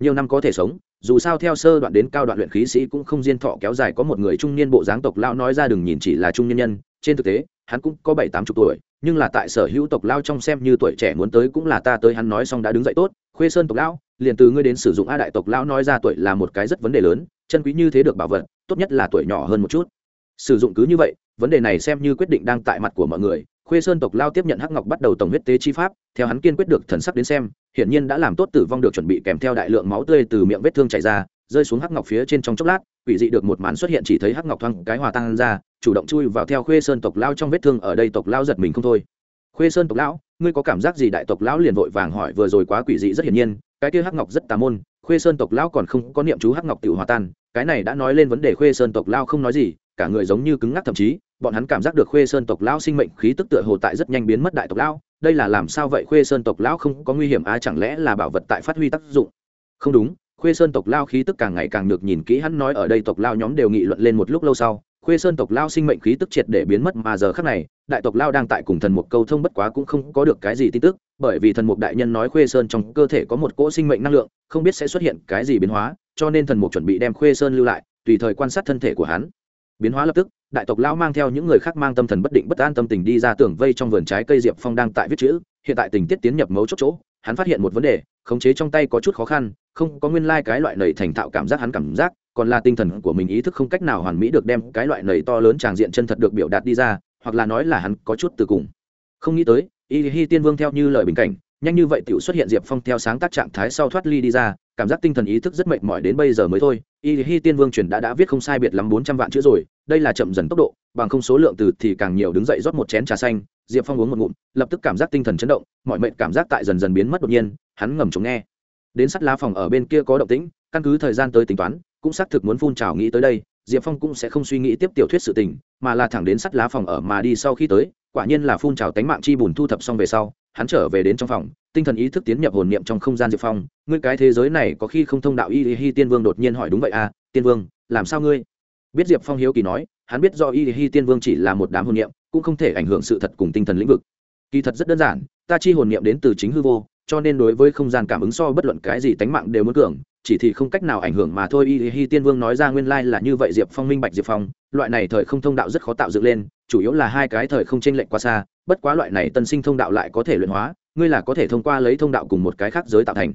nhiều năm có thể sống? Dù sao theo sơ đoạn đến cao đoạn luyện khí sĩ cũng không diên thọ kéo dài, có một người trung niên bộ dáng tộc lao nói ra, đừng nhìn chỉ là trung niên nhân trên thực tế hắn cũng có bảy tám chục tuổi nhưng là tại sở hữu tộc lao trong xem như tuổi trẻ muốn tới cũng là ta tới hắn nói xong đã đứng dậy tốt khuê sơn tộc lão, liền từ ngươi đến sử dụng a đại tộc lão nói ra tuổi là một cái rất vấn đề lớn chân quý như thế được bảo vật tốt nhất là tuổi nhỏ hơn một chút. Sử dụng cứ như vậy vấn đề này xem như quyết định đang tại mặt của mọi người khuê sơn tộc lao tiếp nhận hắc ngọc bắt đầu tổng huyết tế chi pháp theo hắn kiên quyết được thần sắc đến xem hiển nhiên đã làm tốt tử vong được chuẩn bị kèm theo đại lượng máu tươi từ miệng vết thương chảy ra rơi xuống hắc ngọc phía trên trong chốc lát quỷ dị được một màn xuất hiện chỉ thấy hắc ngọc thoang cái hòa tan ra chủ động chui vào theo khuê sơn tộc lao trong vết thương, ở đây tộc lao giật mình không thôi. Khuê sơn tộc lão, ngươi có cảm giác gì đại tộc lão liền vội vàng hỏi, vừa rồi quá quỷ dị rất hiển nhiên, cái kia hắc ngọc rất tà môn, khuê sơn tộc lão còn không có niệm chú hắc ngọc tự hòa tan, cái này đã nói lên vấn đề khuê sơn tộc lao không nói gì, cả người giống như cứng ngắc thậm chí, bọn hắn cảm giác được khuê sơn tộc lão sinh mệnh khí tức tựa hồ tại rất nhanh biến mất đại tộc lão, đây là làm sao vậy? Khuê sơn tộc lão không có nguy hiểm á, chẳng lẽ là bảo vật tại phát huy tác dụng? Không đúng, khuê sơn tộc lao khí tức càng ngày càng được nhìn kỹ, hắn nói ở đây tộc lao nhóm đều nghị luận lên một lúc lâu sau khuê sơn tộc lao sinh mệnh khí tức triệt để biến mất mà giờ khác này, đại tộc lao đang tại cùng thần mục câu thông bất quá cũng không có được cái gì tin tức, bởi vì thần mục đại nhân nói khuê sơn trong cơ thể có một cỗ sinh mệnh năng lượng, không biết sẽ xuất hiện cái gì biến hóa, cho nên thần mục chuẩn bị đem khuê sơn lưu lại, tùy thời quan sát thân thể của hắn. Biến hóa lập tức, đại tộc lao mang theo những người khác mang tâm thần bất định bất an tâm tình đi ra tưởng vây trong vườn trái cây diệp phong đang tại viết chữ, hiện tại tình tiết tiến nhập mấu chốt chỗ, hắn phát hiện một vấn đề, khống chế trong tay có chút khó khăn, không có nguyên lai、like、cái loại nầy thành thạo cảm giác hắn cảm giác còn là tinh thần của mình ý thức không cách nào hoàn mỹ được đem cái loại nầy to lớn tràng diện chân thật được biểu đạt đi ra, hoặc là nói là hắn có chút từ cùng. Không nghĩ tới, y hi tiên vương theo như lời bình cảnh, nhanh như vậy t xuất hiện diệp phong theo sáng tác trạng thái sau thoát ly đi ra, cảm giác tinh thần ý thức rất mệt mỏi đến bây giờ mới thôi. Y hi tiên vương truyền đã đã viết không sai biệt lắm bốn trăm vạn chữ rồi, đây là chậm dần tốc độ, bằng không số lượng từ thì càng nhiều đứng dậy rót một chén trà xanh, diệp phong uống một ngụm, lập tức cảm giác tinh thần chấn động, mọi mệnh cảm giác tại dần dần biến mất đột nhiên, hắn ngầm chống nghe. Đến sắt lá phòng ở bên kia có động tĩnh, căn cứ thời gian tới tính toán cũng xác thực muốn phun trào nghĩ tới đây, diệp phong cũng sẽ không suy nghĩ tiếp tiểu thuyết sự tình, mà là thẳng đến sắt lá phòng ở mà đi sau khi tới, quả nhiên là phun trào tánh mạng chi bùn thu thập xong về sau, hắn trở về đến trong phòng, tinh thần ý thức tiến nhập hồn niệm trong không gian diệp phong, ngươi cái thế giới này có khi không thông đạo y hi tiên vương đột nhiên hỏi đúng vậy à tiên vương, làm sao ngươi? Biết diệp phong hiếu kỳ nói, hắn biết do y hi tiên vương chỉ là một đám hồn niệm, cũng không thể ảnh hưởng sự thật cùng tinh thần lĩnh vực. Kỳ thật rất đơn giản, ta chi hồn niệm đến từ chính hư vô, cho nên đối với không gian cảm ứng so bất luận cái gì tánh mạng đều muốn cường chỉ thì không cách nào ảnh hưởng mà thôi. Y hi tiên vương nói ra nguyên lai là như vậy, diệp phong minh bạch diệp phong, loại này thời không thông đạo rất khó tạo dựng lên, chủ yếu là hai cái thời không chênh lệch quá xa, bất quá loại này tân sinh thông đạo lại có thể luyện hóa, ngươi là có thể thông qua lấy thông đạo cùng một cái khác giới tạo thành.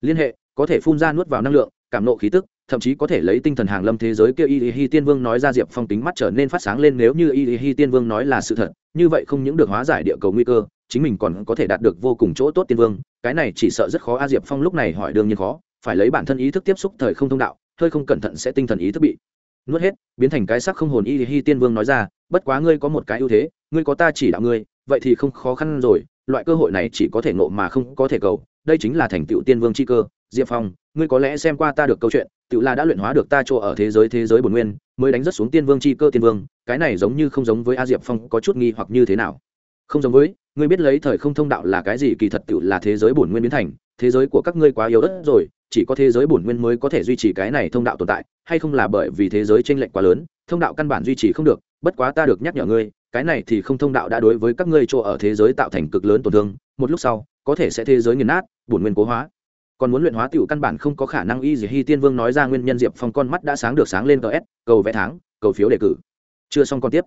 Liên hệ, có thể phun ra nuốt vào năng lượng, cảm nộ khí tức, thậm chí có thể lấy tinh thần hàng lâm thế giới kia y hi tiên vương nói ra diệp phong tính mắt trở nên phát sáng lên nếu như y hi tiên vương nói là sự thật, như vậy không những được hóa giải địa cầu nguy cơ, chính mình còn có thể đạt được vô cùng chỗ tốt tiên vương, cái này chỉ sợ rất khó. A diệp phong lúc này hỏi đương nhiên khó phải lấy bản thân ý thức tiếp xúc thời không thông đạo, hơi không cẩn thận sẽ tinh thần ý thức bị nuốt hết, biến thành cái sắc không hồn y hi tiên vương nói ra, bất quá ngươi có một cái ưu thế, ngươi có ta chỉ đạo ngươi, vậy thì không khó khăn rồi, loại cơ hội này chỉ có thể nộ mà không có thể cầu, đây chính là thành tựu tiên vương chi cơ, diệp phong, ngươi có lẽ xem qua ta được câu chuyện, tựu là đã luyện hóa được ta chỗ ở thế giới thế giới bồn nguyên, mới đánh rất xuống tiên vương chi cơ tiên vương, cái này giống như không giống với a diệp phong có chút nghi hoặc như thế nào? Không giống với, ngươi biết lấy thời không thông đạo là cái gì, kỳ thật tựu là thế giới bổn nguyên biến thành thế giới của các ngươi quá yếu ớt rồi, chỉ có thế giới bổn nguyên mới có thể duy trì cái này thông đạo tồn tại, hay không là bởi vì thế giới tranh lệch quá lớn, thông đạo căn bản duy trì không được, bất quá ta được nhắc nhở ngươi, cái này thì không thông đạo đã đối với các ngươi chỗ ở thế giới tạo thành cực lớn tổn thương, một lúc sau, có thể sẽ thế giới nghiền nát, bổn nguyên cố hóa. Còn muốn luyện hóa tiểu căn bản không có khả năng y gì hy tiên vương nói ra nguyên nhân diệp phong con mắt đã sáng được sáng lên ts cầu vẽ tháng, cầu phiếu đề cử. Chưa xong con tiếp.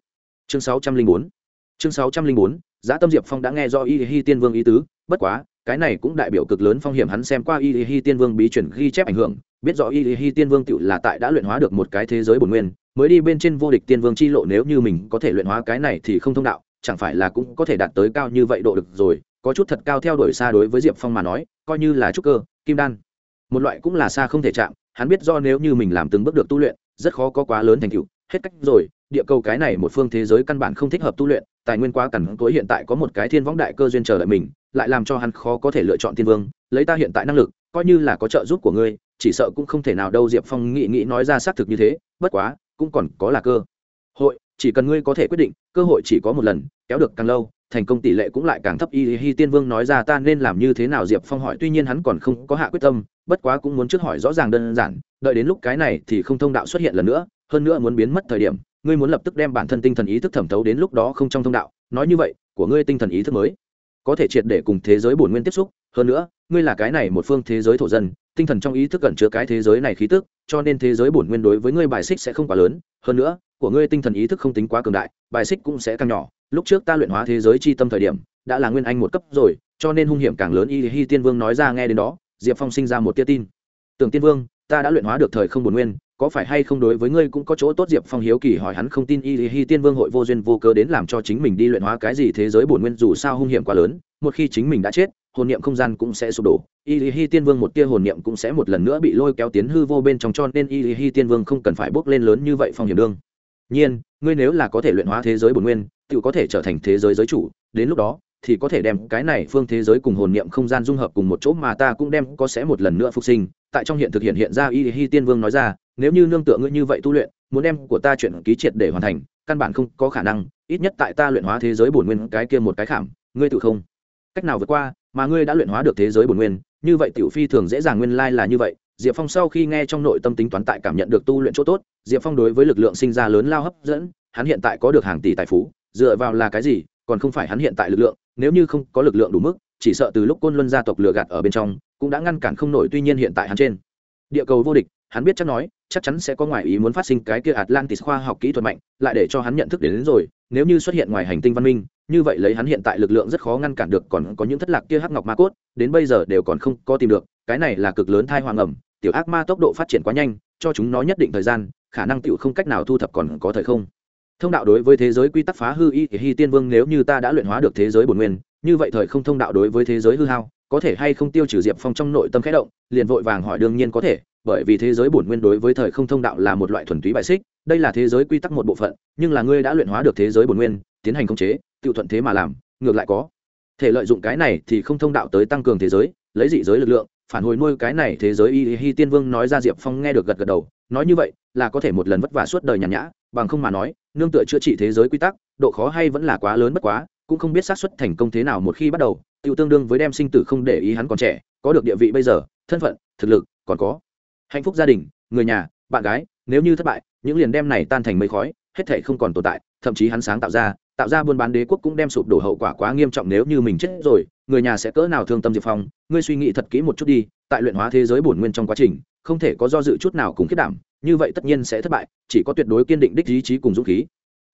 Chương sáu trăm linh bốn. Chương sáu trăm linh bốn, giá tâm diệp phong đã nghe do y hi tiên vương ý tứ, bất quá cái này cũng đại biểu cực lớn phong hiểm hắn xem qua y hi tiên vương bí chuyển ghi chép ảnh hưởng, biết rõ y hi tiên vương tự là tại đã luyện hóa được một cái thế giới bổn nguyên, mới đi bên trên vô địch tiên vương chi lộ nếu như mình có thể luyện hóa cái này thì không thông đạo, chẳng phải là cũng có thể đạt tới cao như vậy độ được rồi, có chút thật cao theo đuổi xa đối với diệp phong mà nói, coi như là trúc cơ, kim đan. Một loại cũng là xa không thể chạm, hắn biết do nếu như mình làm từng bước được tu luyện, rất khó có quá lớn thành tựu, hết cách rồi, địa cầu cái này một phương thế giới căn bản không thích hợp tu luyện tài nguyên quá cẩn tối hiện tại có một cái thiên võng đại cơ duyên chờ đợi mình, lại làm cho hắn khó có thể lựa chọn thiên vương, lấy ta hiện tại năng lực, coi như là có trợ giúp của ngươi, chỉ sợ cũng không thể nào đâu, diệp phong nghĩ nghĩ nói ra xác thực như thế, bất quá, cũng còn có là cơ. Hội, chỉ cần ngươi có thể quyết định, cơ hội chỉ có một lần, kéo được càng lâu, thành công tỷ lệ cũng lại càng thấp. Y hi tiên vương nói ra ta nên làm như thế nào, diệp phong hỏi. Tuy nhiên hắn còn không có hạ quyết tâm, bất quá cũng muốn trước hỏi rõ ràng đơn giản, đợi đến lúc cái này thì không thông đạo xuất hiện lần nữa, hơn nữa muốn biến mất thời điểm ngươi muốn lập tức đem bản thân tinh thần ý thức thẩm thấu đến lúc đó không trong thông đạo, nói như vậy, của ngươi tinh thần ý thức mới có thể triệt để cùng thế giới bổn nguyên tiếp xúc. Hơn nữa, ngươi là cái này một phương thế giới thổ dân, tinh thần trong ý thức cẩn chứa cái thế giới này khí tức, cho nên thế giới bổn nguyên đối với ngươi bài xích sẽ không quá lớn. Hơn nữa, của ngươi tinh thần ý thức không tính quá cường đại, bài xích cũng sẽ càng nhỏ. Lúc trước ta luyện hóa thế giới chi tâm thời điểm, đã là nguyên anh một cấp rồi, cho nên hung hiểm càng lớn. Y hi tiên vương nói ra nghe đến đó, diệp phong sinh ra một tia tin. Tưởng tiên vương, ta đã luyện hóa được thời không bổn nguyên có phải hay không đối với ngươi cũng có chỗ tốt, diệp phong hiếu kỳ hỏi hắn không tin, y hi tiên vương hội vô duyên vô cớ đến làm cho chính mình đi luyện hóa cái gì thế giới bổn nguyên, dù sao hung hiểm quá lớn, một khi chính mình đã chết, hồn niệm không gian cũng sẽ sụp đổ. Y hi tiên vương một tia hồn niệm cũng sẽ một lần nữa bị lôi kéo tiến hư vô bên trong, cho nên y hi tiên vương không cần phải bốc lên lớn như vậy phong hiểm đương. Nhiên, ngươi nếu là có thể luyện hóa thế giới bổn nguyên, tự có thể trở thành thế giới giới chủ, đến lúc đó, thì có thể đem cái này phương thế giới cùng hồn niệm không gian dung hợp cùng một chỗ mà ta cũng đem có sẽ một lần nữa phục sinh. Tại trong hiện thực hiện hiện ra y hi tiên vương nói ra nếu như nương tựa ngươi như vậy tu luyện, muốn đem của ta chuyện ký triệt để hoàn thành, căn bản không có khả năng, ít nhất tại ta luyện hóa thế giới bổn nguyên cái kia một cái khảm, ngươi tự không. Cách nào vượt qua, mà ngươi đã luyện hóa được thế giới bổn nguyên, như vậy tiểu phi thường dễ dàng nguyên lai là như vậy. Diệp phong sau khi nghe trong nội tâm tính toán tại cảm nhận được tu luyện chỗ tốt, diệp phong đối với lực lượng sinh ra lớn lao hấp dẫn, hắn hiện tại có được hàng tỷ tài phú, dựa vào là cái gì, còn không phải hắn hiện tại lực lượng, nếu như không có lực lượng đủ mức, chỉ sợ từ lúc côn luân gia tộc lừa gạt ở bên trong, cũng đã ngăn cản không nổi, tuy nhiên hiện tại hắn trên địa cầu vô địch hắn biết chắc nói chắc chắn sẽ có ngoài ý muốn phát sinh cái kia atlantis khoa học kỹ thuật mạnh lại để cho hắn nhận thức đến, đến rồi nếu như xuất hiện ngoài hành tinh văn minh như vậy lấy hắn hiện tại lực lượng rất khó ngăn cản được còn có những thất lạc kia hắc ngọc ma cốt đến bây giờ đều còn không có tìm được cái này là cực lớn thai hoàng ẩm tiểu ác ma tốc độ phát triển quá nhanh cho chúng nó nhất định thời gian khả năng tiểu không cách nào thu thập còn có thời không. Thông đạo đối với thế giới quy tắc phá hư y thì hy tiên vương nếu như ta đã luyện hóa được thế giới bổn nguyên như vậy thời không thông đạo đối với thế giới hư hao có thể hay không tiêu trừ diệp phong trong nội tâm khẽ động, liền vội vàng hỏi đương nhiên có thể, bởi vì thế giới bổn nguyên đối với thời không thông đạo là một loại thuần túy bại xích, đây là thế giới quy tắc một bộ phận, nhưng là ngươi đã luyện hóa được thế giới bổn nguyên, tiến hành khống chế tự thuận thế mà làm, ngược lại có. Thể lợi dụng cái này thì không thông đạo tới tăng cường thế giới, lấy dị giới lực lượng, phản hồi nuôi cái này thế giới y hi tiên vương nói ra diệp phong nghe được gật gật đầu, nói như vậy là có thể một lần vất vả suốt đời nhàn nhã, bằng không mà nói, nương tựa chữa trị thế giới quy tắc, độ khó hay vẫn là quá lớn bất quá, cũng không biết xác suất thành công thế nào một khi bắt đầu tiêu tương đương với đem sinh tử không để ý hắn còn trẻ, có được địa vị bây giờ, thân phận, thực lực, còn có hạnh phúc gia đình, người nhà, bạn gái, nếu như thất bại, những liền đem này tan thành mây khói, hết thể không còn tồn tại, thậm chí hắn sáng tạo ra tạo ra buôn bán đế quốc cũng đem sụp đổ hậu quả quá nghiêm trọng nếu như mình chết rồi, người nhà sẽ cỡ nào thương tâm diệp phong, ngươi suy nghĩ thật kỹ một chút đi, tại luyện hóa thế giới bổn nguyên trong quá trình, không thể có do dự chút nào cùng kết đảm, như vậy tất nhiên sẽ thất bại, chỉ có tuyệt đối kiên định đích ý chí cùng dũng khí.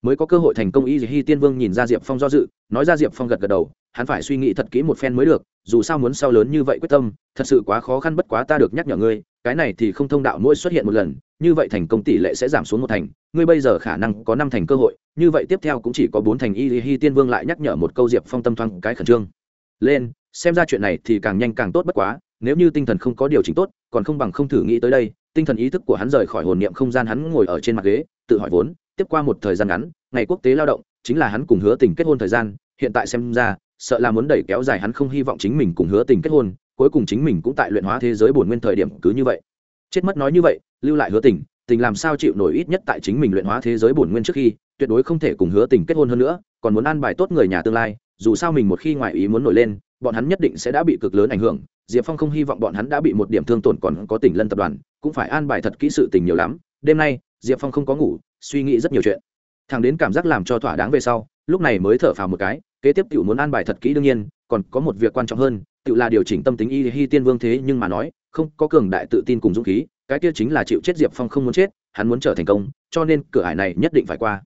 Mới có cơ hội thành công y hi tiên vương nhìn ra diệp phong do dự, nói ra diệp phong gật gật đầu hắn phải suy nghĩ thật kỹ một phen mới được, dù sao muốn sau lớn như vậy quyết tâm, thật sự quá khó khăn bất quá ta được nhắc nhở ngươi, cái này thì không thông đạo mỗi xuất hiện một lần, như vậy thành công tỷ lệ sẽ giảm xuống một thành, ngươi bây giờ khả năng có năm thành cơ hội, như vậy tiếp theo cũng chỉ có bốn thành y hi tiên vương lại nhắc nhở một câu diệp phong tâm thoáng cái khẩn trương. Lên, xem ra chuyện này thì càng nhanh càng tốt bất quá, nếu như tinh thần không có điều chỉnh tốt, còn không bằng không thử nghĩ tới đây, tinh thần ý thức của hắn rời khỏi hồn niệm không gian hắn ngồi ở trên mặt ghế, tự hỏi vốn, tiếp qua một thời gian ngắn, ngày quốc tế lao động, chính là hắn cùng hứa tình kết hôn thời gian, hiện tại xem ra sợ là muốn đẩy kéo dài hắn không hy vọng chính mình cùng hứa tình kết hôn, cuối cùng chính mình cũng tại luyện hóa thế giới bổn nguyên thời điểm cứ như vậy. Chết mất nói như vậy, lưu lại hứa tình tình làm sao chịu nổi ít nhất tại chính mình luyện hóa thế giới bổn nguyên trước khi, tuyệt đối không thể cùng hứa tình kết hôn hơn nữa, còn muốn an bài tốt người nhà tương lai, dù sao mình một khi ngoại ý muốn nổi lên, bọn hắn nhất định sẽ đã bị cực lớn ảnh hưởng, diệp phong không hy vọng bọn hắn đã bị một điểm thương tổn còn có tỉnh lân tập đoàn, cũng phải an bài thật kỹ sự tình nhiều lắm. Đêm nay, diệp phong không có ngủ, suy nghĩ rất nhiều chuyện. Thằng đến cảm giác làm cho thỏa đáng về sau, lúc này mới thở phào một cái kế tiếp tiểu muốn an bài thật kỹ đương nhiên, còn có một việc quan trọng hơn tự là điều chỉnh tâm tính y hi tiên vương thế nhưng mà nói, không có cường đại tự tin cùng dũng khí, cái kia chính là chịu chết diệp phong không muốn chết, hắn muốn trở thành công, cho nên cửa ải này nhất định phải qua.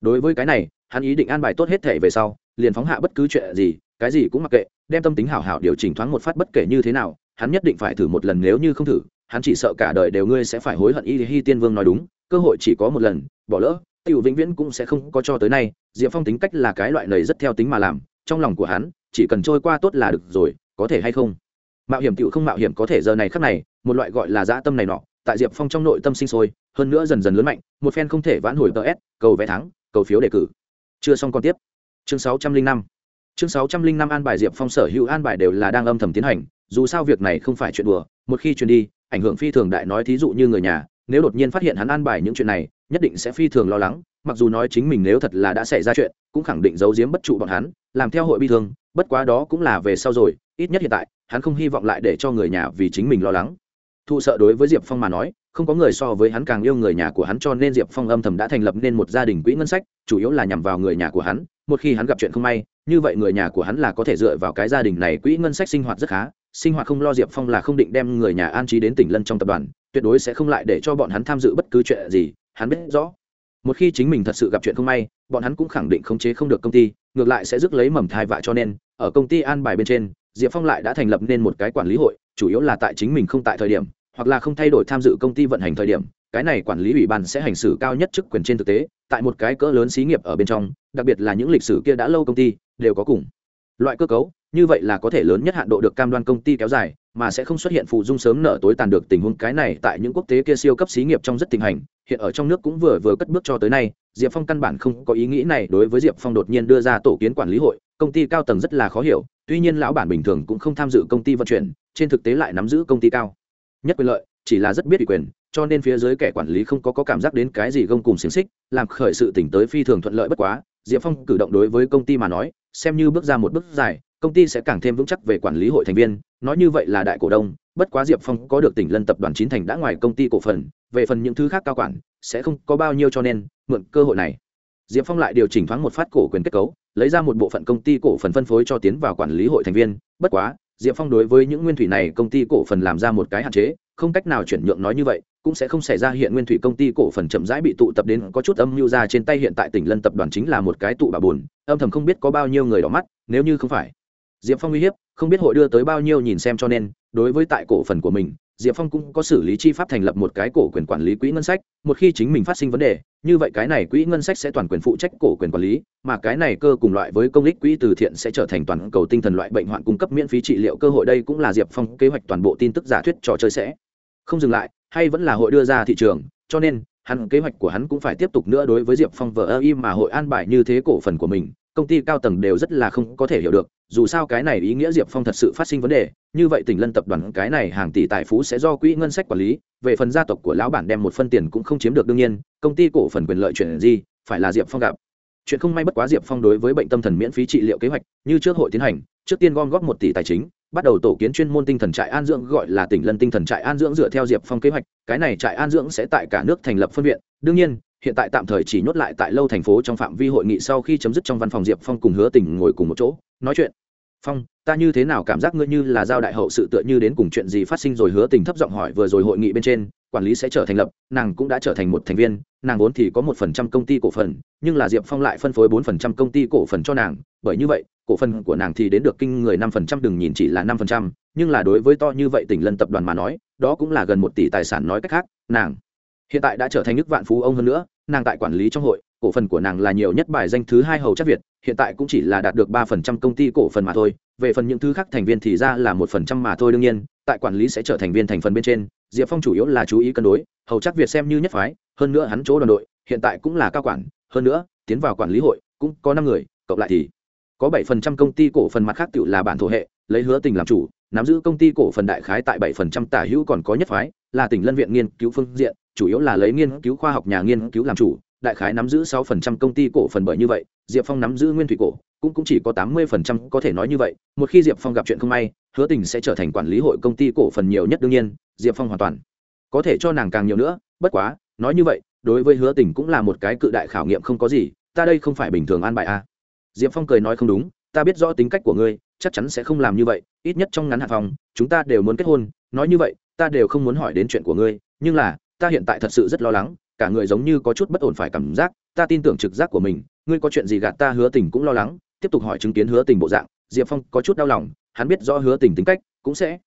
Đối với cái này, hắn ý định an bài tốt hết thể về sau, liền phóng hạ bất cứ chuyện gì, cái gì cũng mặc kệ, đem tâm tính hảo hảo điều chỉnh thoáng một phát bất kể như thế nào, hắn nhất định phải thử một lần nếu như không thử, hắn chỉ sợ cả đời đều ngươi sẽ phải hối hận y hi tiên vương nói đúng, cơ hội chỉ có một lần, bỏ lỡ tiểu vĩnh viễn cũng sẽ không có cho tới nay, diệp phong tính cách là cái loại này rất theo tính mà làm, trong lòng của hắn, chỉ cần trôi qua tốt là được rồi, có thể hay không? Mạo hiểm tiểu không mạo hiểm có thể giờ này khắc này, một loại gọi là dã tâm này nọ, tại diệp phong trong nội tâm sinh sôi, hơn nữa dần dần lớn mạnh, một phen không thể vãn hồi ts cầu vé thắng, cầu phiếu đề cử. Chưa xong còn tiếp. Chương sáu trăm linh năm. Chương sáu trăm linh năm an bài diệp phong sở hữu an bài đều là đang âm thầm tiến hành, dù sao việc này không phải chuyện đùa, một khi truyền đi, ảnh hưởng phi thường đại nói thí dụ như người nhà nếu đột nhiên phát hiện hắn an bài những chuyện này, nhất định sẽ phi thường lo lắng, mặc dù nói chính mình nếu thật là đã xảy ra chuyện, cũng khẳng định giấu giếm bất trụ bọn hắn, làm theo hội bi thương, bất quá đó cũng là về sau rồi, ít nhất hiện tại, hắn không hy vọng lại để cho người nhà vì chính mình lo lắng. Thụ sợ đối với diệp phong mà nói, không có người so với hắn càng yêu người nhà của hắn cho nên diệp phong âm thầm đã thành lập nên một gia đình quỹ ngân sách, chủ yếu là nhằm vào người nhà của hắn, một khi hắn gặp chuyện không may, như vậy người nhà của hắn là có thể dựa vào cái gia đình này quỹ ngân sách sinh hoạt rất khá sinh hoạt không lo diệp phong là không định đem người nhà an trí đến tỉnh lân trong tập đoàn, tuyệt đối sẽ không lại để cho bọn hắn tham dự bất cứ chuyện gì, hắn biết rõ. Một khi chính mình thật sự gặp chuyện không may, bọn hắn cũng khẳng định khống chế không được công ty, ngược lại sẽ rước lấy mầm thai vạ cho nên, ở công ty an bài bên trên, diệp phong lại đã thành lập nên một cái quản lý hội, chủ yếu là tại chính mình không tại thời điểm, hoặc là không thay đổi tham dự công ty vận hành thời điểm, cái này quản lý ủy ban sẽ hành xử cao nhất chức quyền trên thực tế, tại một cái cỡ lớn xí nghiệp ở bên trong, đặc biệt là những lịch sử kia đã lâu công ty, đều có cùng. Loại cơ cấu như vậy là có thể lớn nhất hạn độ được cam đoan công ty kéo dài mà sẽ không xuất hiện phụ dung sớm nở tối tàn được tình huống cái này tại những quốc tế kia siêu cấp xí nghiệp trong rất tình hành hiện ở trong nước cũng vừa vừa cất bước cho tới nay. Diệp phong căn bản không có ý nghĩ này đối với diệp phong đột nhiên đưa ra tổ kiến quản lý hội công ty cao tầng rất là khó hiểu tuy nhiên lão bản bình thường cũng không tham dự công ty vận chuyển trên thực tế lại nắm giữ công ty cao. Nhất quyền lợi chỉ là rất biết ủy quyền cho nên phía dưới kẻ quản lý không có, có cảm giác đến cái gì gông cùng xiềng xích làm khởi sự tỉnh tới phi thường thuận lợi bất quá. Diệp phong cử động đối với công ty mà nói xem như bước ra một bước dài công ty sẽ càng thêm vững chắc về quản lý hội thành viên, nói như vậy là đại cổ đông, bất quá diệp phong có được tỉnh lân tập đoàn chín thành đã ngoài công ty cổ phần, về phần những thứ khác cao quản, sẽ không có bao nhiêu cho nên, mượn cơ hội này. Diệp phong lại điều chỉnh thoáng một phát cổ quyền kết cấu, lấy ra một bộ phận công ty cổ phần phân phối cho tiến vào quản lý hội thành viên, bất quá, diệp phong đối với những nguyên thủy này công ty cổ phần làm ra một cái hạn chế, không cách nào chuyển nhượng nói như vậy, cũng sẽ không xảy ra hiện nguyên thủy công ty cổ phần chậm rãi bị tụ tập đến có chút âm mưu ra trên tay hiện tại tỉnh lân tập đoàn chính là một cái tụ bà buồn, âm thầm không biết có bao nhiêu người đỏ mắt, nếu như không phải diệp phong uy hiếp, không biết hội đưa tới bao nhiêu nhìn xem cho nên, đối với tại cổ phần của mình, diệp phong cũng có xử lý chi pháp thành lập một cái cổ quyền quản lý quỹ ngân sách, một khi chính mình phát sinh vấn đề, như vậy cái này quỹ ngân sách sẽ toàn quyền phụ trách cổ quyền quản lý, mà cái này cơ cùng loại với công lý quỹ từ thiện sẽ trở thành toàn cầu tinh thần loại bệnh hoạn cung cấp miễn phí trị liệu cơ hội, đây cũng là diệp phong kế hoạch toàn bộ tin tức giả thuyết trò chơi sẽ. Không dừng lại, hay vẫn là hội đưa ra thị trường, cho nên, hắn kế hoạch của hắn cũng phải tiếp tục nữa đối với diệp phong vờ ơ y mà hội an bài như thế cổ phần của mình công ty cao tầng đều rất là không có thể hiểu được, dù sao cái này ý nghĩa diệp phong thật sự phát sinh vấn đề, như vậy tỉnh lân tập đoàn cái này hàng tỷ tài phú sẽ do quỹ ngân sách quản lý, về phần gia tộc của lão bản đem một phân tiền cũng không chiếm được đương nhiên, công ty cổ phần quyền lợi chuyện gì phải là diệp phong gặp. Chuyện không may bất quá diệp phong đối với bệnh tâm thần miễn phí trị liệu kế hoạch, như trước hội tiến hành, trước tiên gom góp một tỷ tài chính, bắt đầu tổ kiến chuyên môn tinh thần trại an dưỡng gọi là tỉnh lân tinh thần trại an dưỡng dựa theo diệp phong kế hoạch, cái này trại an dưỡng sẽ tại cả nước thành lập phân viện, đương nhiên hiện tại tạm thời chỉ nhốt lại tại lâu thành phố trong phạm vi hội nghị sau khi chấm dứt trong văn phòng diệp phong cùng hứa tình ngồi cùng một chỗ, nói chuyện. Phong, ta như thế nào cảm giác ngươi như là giao đại hậu sự tựa như đến cùng chuyện gì phát sinh rồi? Hứa tình thấp giọng hỏi vừa rồi hội nghị bên trên, quản lý sẽ trở thành lập, nàng cũng đã trở thành một thành viên, nàng vốn thì có một phần trăm công ty cổ phần, nhưng là diệp phong lại phân phối bốn phần trăm công ty cổ phần cho nàng, bởi như vậy, cổ phần của nàng thì đến được kinh người năm phần trăm, đừng nhìn chỉ là năm phần trăm, nhưng là đối với to như vậy tỉnh lân tập đoàn mà nói, đó cũng là gần một tỷ tài sản nói cách khác, nàng hiện tại đã trở thành nước vạn phú ông hơn nữa nàng tại quản lý trong hội, cổ phần của nàng là nhiều nhất bài danh thứ hai hầu chắc việt, hiện tại cũng chỉ là đạt được ba phần trăm công ty cổ phần mà thôi. Về phần những thứ khác thành viên thì ra là một phần trăm mà thôi đương nhiên, tại quản lý sẽ trở thành viên thành phần bên trên. Diệp phong chủ yếu là chú ý cân đối, hầu chắc việt xem như nhất phái, hơn nữa hắn chỗ đoàn đội, hiện tại cũng là cao quản. Hơn nữa, tiến vào quản lý hội, cũng có năm người, cộng lại thì có bảy phần trăm công ty cổ phần mặt khác tự là bản thổ hệ, lấy hứa tình làm chủ, nắm giữ công ty cổ phần đại khái tại bảy phần trăm tả hữu còn có nhất phái, là tỉnh lân viện nghiên cứu phương diện chủ yếu là lấy nghiên cứu khoa học nhà nghiên cứu làm chủ đại khái nắm giữ sáu phần trăm công ty cổ phần bởi như vậy diệp phong nắm giữ nguyên thủy cổ cũng, cũng chỉ có tám mươi phần trăm có thể nói như vậy một khi diệp phong gặp chuyện không may hứa tình sẽ trở thành quản lý hội công ty cổ phần nhiều nhất đương nhiên diệp phong hoàn toàn có thể cho nàng càng nhiều nữa bất quá nói như vậy đối với hứa tình cũng là một cái cự đại khảo nghiệm không có gì ta đây không phải bình thường an bài a à. diệp phong cười nói không đúng ta biết rõ tính cách của ngươi chắc chắn sẽ không làm như vậy ít nhất trong ngắn hạn, phòng chúng ta đều muốn kết hôn nói như vậy ta đều không muốn hỏi đến chuyện của ngươi nhưng là ta hiện tại thật sự rất lo lắng, cả người giống như có chút bất ổn phải cảm giác, ta tin tưởng trực giác của mình, ngươi có chuyện gì gạt ta hứa tình cũng lo lắng, tiếp tục hỏi chứng kiến hứa tình bộ dạng, diệp phong có chút đau lòng, hắn biết rõ hứa tình tính cách, cũng sẽ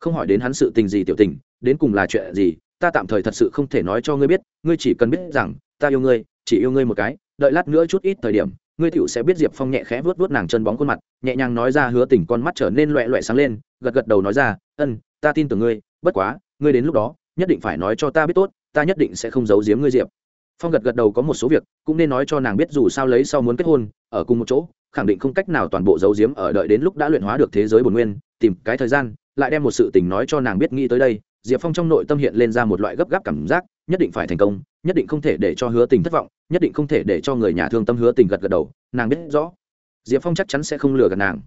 không hỏi đến hắn sự tình gì tiểu tình, đến cùng là chuyện gì, ta tạm thời thật sự không thể nói cho ngươi biết, ngươi chỉ cần biết rằng, ta yêu ngươi, chỉ yêu ngươi một cái, đợi lát nữa chút ít thời điểm, ngươi tựu sẽ biết diệp phong nhẹ khẽ vuốt vuốt nàng chân bóng khuôn mặt, nhẹ nhàng nói ra hứa tình con mắt trở nên loẹ loẹ sáng lên, gật gật đầu nói ra, ân, ta tin tưởng ngươi, bất quá, ngươi đến lúc đó nhất định phải nói cho ta biết tốt, ta nhất định sẽ không giấu giếm ngươi, diệp phong gật gật đầu có một số việc, cũng nên nói cho nàng biết dù sao lấy sau muốn kết hôn, ở cùng một chỗ, khẳng định không cách nào toàn bộ giấu giếm ở đợi đến lúc đã luyện hóa được thế giới bồn nguyên, tìm cái thời gian, lại đem một sự tình nói cho nàng biết nghĩ tới đây, diệp phong trong nội tâm hiện lên ra một loại gấp gáp cảm giác, nhất định phải thành công, nhất định không thể để cho hứa tình thất vọng, nhất định không thể để cho người nhà thương tâm hứa tình gật gật đầu, nàng biết rõ, diệp phong chắc chắn sẽ không lừa gạt nàng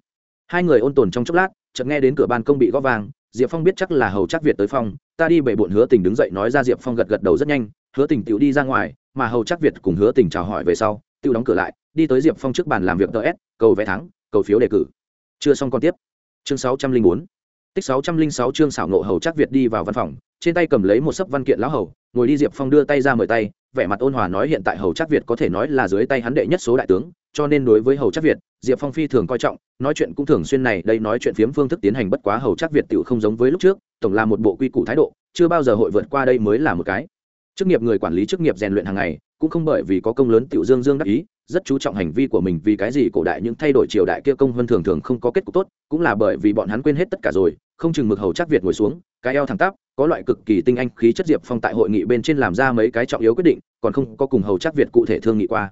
hai người ôn tồn trong chốc lát, chợt nghe đến cửa ban công bị gõ vàng diệp phong biết chắc là hầu chắc việt tới phong, ta đi bệ bộn hứa tình đứng dậy nói ra diệp phong gật gật đầu rất nhanh, hứa tình tự đi ra ngoài, mà hầu chắc việt cùng hứa tình chào hỏi về sau tự đóng cửa lại, đi tới diệp phong trước bàn làm việc ts cầu vé thắng, cầu phiếu đề cử. Chưa xong còn tiếp. Chương sáu trăm linh bốn. Tích sáu trăm linh sáu chương xảo nộ hầu chắc việt đi vào văn phòng, trên tay cầm lấy một sấp văn kiện lão hầu, ngồi đi diệp phong đưa tay ra mời tay, vẻ mặt ôn hòa nói hiện tại hầu chắc việt có thể nói là dưới tay hắn đệ nhất số đại tướng cho nên đối với hầu chắc việt, diệp phong phi thường coi trọng. Nói chuyện cũng thường xuyên này, đây nói chuyện phiếm phương thức tiến hành bất quá hầu chắc việt tự không giống với lúc trước, tổng là một bộ quy củ thái độ, chưa bao giờ hội vượt qua đây mới là một cái. Chức nghiệp người quản lý chức nghiệp rèn luyện hàng ngày, cũng không bởi vì có công lớn tiểu dương dương đắc ý, rất chú trọng hành vi của mình vì cái gì cổ đại những thay đổi triều đại kia công hơn thường thường không có kết cục tốt, cũng là bởi vì bọn hắn quên hết tất cả rồi, không chừng mực hầu chắc việt ngồi xuống, cái eo thẳng tắp, có loại cực kỳ tinh anh khí chất diệp phong tại hội nghị bên trên làm ra mấy cái trọng yếu quyết định, còn không có cùng hầu chắc việt cụ thể thương nghị qua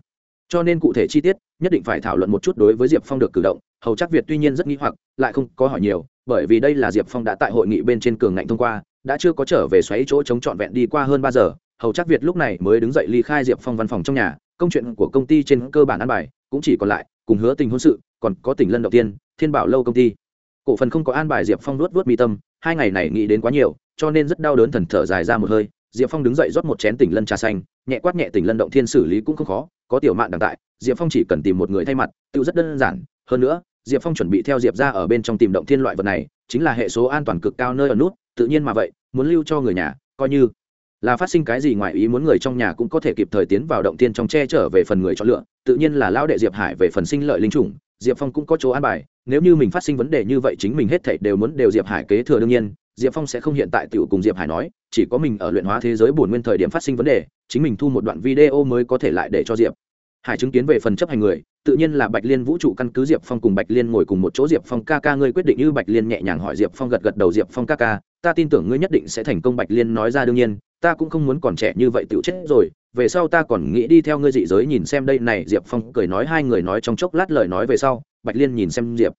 cho nên cụ thể chi tiết, nhất định phải thảo luận một chút đối với diệp phong được cử động, hầu chắc việt tuy nhiên rất nghĩ hoặc, lại không có hỏi nhiều, bởi vì đây là diệp phong đã tại hội nghị bên trên cường ngạnh thông qua, đã chưa có trở về xoáy chỗ chống trọn vẹn đi qua hơn ba giờ, hầu chắc việt lúc này mới đứng dậy ly khai diệp phong văn phòng trong nhà, công chuyện của công ty trên cơ bản ăn bài cũng chỉ còn lại, cùng hứa tình hôn sự, còn có tỉnh lân đầu tiên, thiên bảo lâu công ty. Cổ phần không có an bài diệp phong luốt vớt mi tâm, hai ngày này nghĩ đến quá nhiều, cho nên rất đau đớn thần thở dài ra một hơi diệp phong đứng dậy rót một chén tỉnh lân trà xanh, nhẹ quát nhẹ tỉnh lân động thiên xử lý cũng không khó, có tiểu mạn đằng tại, diệp phong chỉ cần tìm một người thay mặt, tự rất đơn giản. Hơn nữa, diệp phong chuẩn bị theo diệp ra ở bên trong tìm động thiên loại vật này, chính là hệ số an toàn cực cao nơi ở nút, tự nhiên mà vậy, muốn lưu cho người nhà, coi như là phát sinh cái gì ngoài ý muốn người trong nhà cũng có thể kịp thời tiến vào động tiên trong che trở về phần người chọn lựa, tự nhiên là lão đệ diệp hải về phần sinh lợi linh chủng, diệp phong cũng có chỗ an bài, nếu như mình phát sinh vấn đề như vậy chính mình hết thảy đều muốn đều diệp hải kế thừa đương nhiên diệp phong sẽ không hiện tại tự cùng diệp hải nói, chỉ có mình ở luyện hóa thế giới bổn nguyên thời điểm phát sinh vấn đề, chính mình thu một đoạn video mới có thể lại để cho diệp hải chứng kiến về phần chấp hành người, tự nhiên là bạch liên vũ trụ căn cứ diệp phong cùng bạch liên ngồi cùng một chỗ. Diệp phong ca ca ngươi quyết định như bạch liên nhẹ nhàng hỏi diệp phong gật gật đầu, diệp phong ca ca, ta tin tưởng ngươi nhất định sẽ thành công. Bạch liên nói ra, đương nhiên, ta cũng không muốn còn trẻ như vậy tự chết rồi, về sau ta còn nghĩ đi theo ngươi dị giới nhìn xem đây. Này diệp phong cười nói, hai người nói trong chốc lát lời nói về sau, bạch liên nhìn xem diệp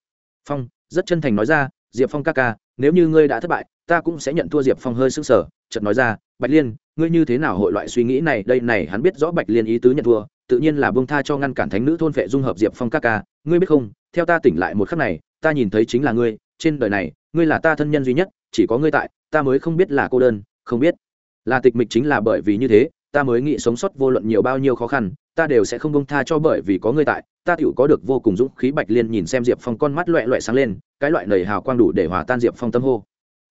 phong, rất chân thành nói ra, diệp phong ca ca nếu như ngươi đã thất bại, ta cũng sẽ nhận thua diệp phong hơi sững sờ. Chợt nói ra, bạch liên, ngươi như thế nào hội loại suy nghĩ này? Đây này, hắn biết rõ bạch liên ý tứ nhận thua, tự nhiên là bông tha cho ngăn cản thánh nữ thôn vệ dung hợp diệp phong các ca. Ngươi biết không, theo ta tỉnh lại một khắc này, ta nhìn thấy chính là ngươi. Trên đời này, ngươi là ta thân nhân duy nhất, chỉ có ngươi tại, ta mới không biết là cô đơn, không biết là tịch mịch chính là bởi vì như thế, ta mới nghĩ sống sót vô luận nhiều bao nhiêu khó khăn, ta đều sẽ không bông tha cho bởi vì có ngươi tại ta tựu có được vô cùng dũng khí bạch liên nhìn xem diệp phong con mắt loẹ loẹ sáng lên, cái loại nầy hào quang đủ để hòa tan diệp phong tâm hô.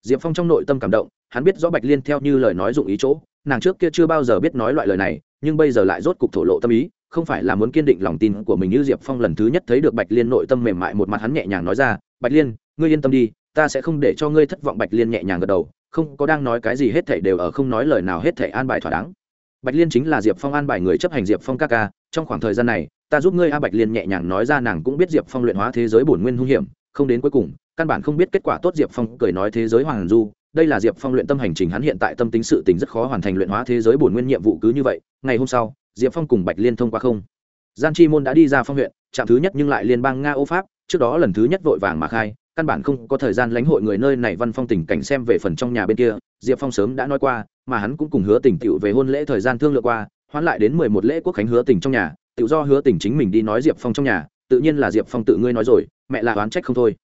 Diệp phong trong nội tâm cảm động, hắn biết rõ bạch liên theo như lời nói dụng ý chỗ, nàng trước kia chưa bao giờ biết nói loại lời này, nhưng bây giờ lại rốt cục thổ lộ tâm ý, không phải là muốn kiên định lòng tin của mình như diệp phong lần thứ nhất thấy được bạch liên nội tâm mềm mại một mặt hắn nhẹ nhàng nói ra, bạch liên, ngươi yên tâm đi, ta sẽ không để cho ngươi thất vọng. Bạch liên nhẹ nhàng gật đầu, không có đang nói cái gì hết thảy đều ở không nói lời nào hết thảy an bài thỏa đáng. Bạch liên chính là diệp phong an bài người chấp hành diệp phong ca ca trong khoảng thời gian này, ta giúp ngươi a bạch liên nhẹ nhàng nói ra nàng cũng biết diệp phong luyện hóa thế giới bổn nguyên hung hiểm, không đến cuối cùng, căn bản không biết kết quả tốt diệp phong cười nói thế giới hoàng du, đây là diệp phong luyện tâm hành trình, hắn hiện tại tâm tính sự tình rất khó hoàn thành luyện hóa thế giới bổn nguyên nhiệm vụ cứ như vậy, ngày hôm sau, diệp phong cùng bạch liên thông qua không. Gian chi môn đã đi ra phong huyện, trạm thứ nhất nhưng lại liên bang nga ô pháp, trước đó lần thứ nhất vội vàng mà khai, căn bản không có thời gian lãnh hội người nơi này văn phong tình cảnh xem về phần trong nhà bên kia, diệp phong sớm đã nói qua, mà hắn cũng cùng hứa tình tựu về hôn lễ thời gian thương lượng qua hoãn lại đến mười một lễ quốc khánh hứa tình trong nhà, tự do hứa tình chính mình đi nói diệp phong trong nhà, tự nhiên là diệp phong tự ngươi nói rồi, mẹ là oán trách không thôi.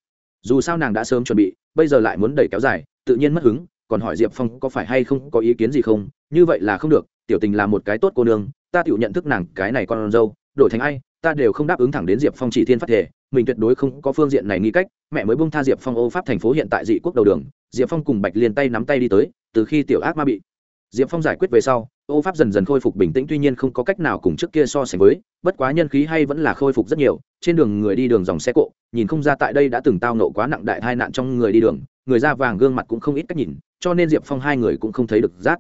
Dù sao nàng đã sớm chuẩn bị, bây giờ lại muốn đẩy kéo dài, tự nhiên mất hứng, còn hỏi diệp phong có phải hay không có ý kiến gì không, như vậy là không được, tiểu tình là một cái tốt cô nương, ta tự nhận thức nàng cái này con dâu, đổi thành ai, ta đều không đáp ứng thẳng đến diệp phong chỉ thiên phát thể, mình tuyệt đối không có phương diện này nghi cách, mẹ mới bung tha diệp phong ô pháp thành phố hiện tại dị quốc đầu đường, diệp phong cùng bạch liền tay nắm tay đi tới, từ khi tiểu ác ma bị diệp phong giải quyết về sau ô pháp dần dần khôi phục bình tĩnh, tuy nhiên không có cách nào cùng trước kia so sánh với, bất quá nhân khí hay vẫn là khôi phục rất nhiều. Trên đường người đi đường dòng xe cộ, nhìn không ra tại đây đã từng tao nộ quá nặng đại tai nạn trong người đi đường, người da vàng gương mặt cũng không ít cách nhìn, cho nên diệp phong hai người cũng không thấy được rát.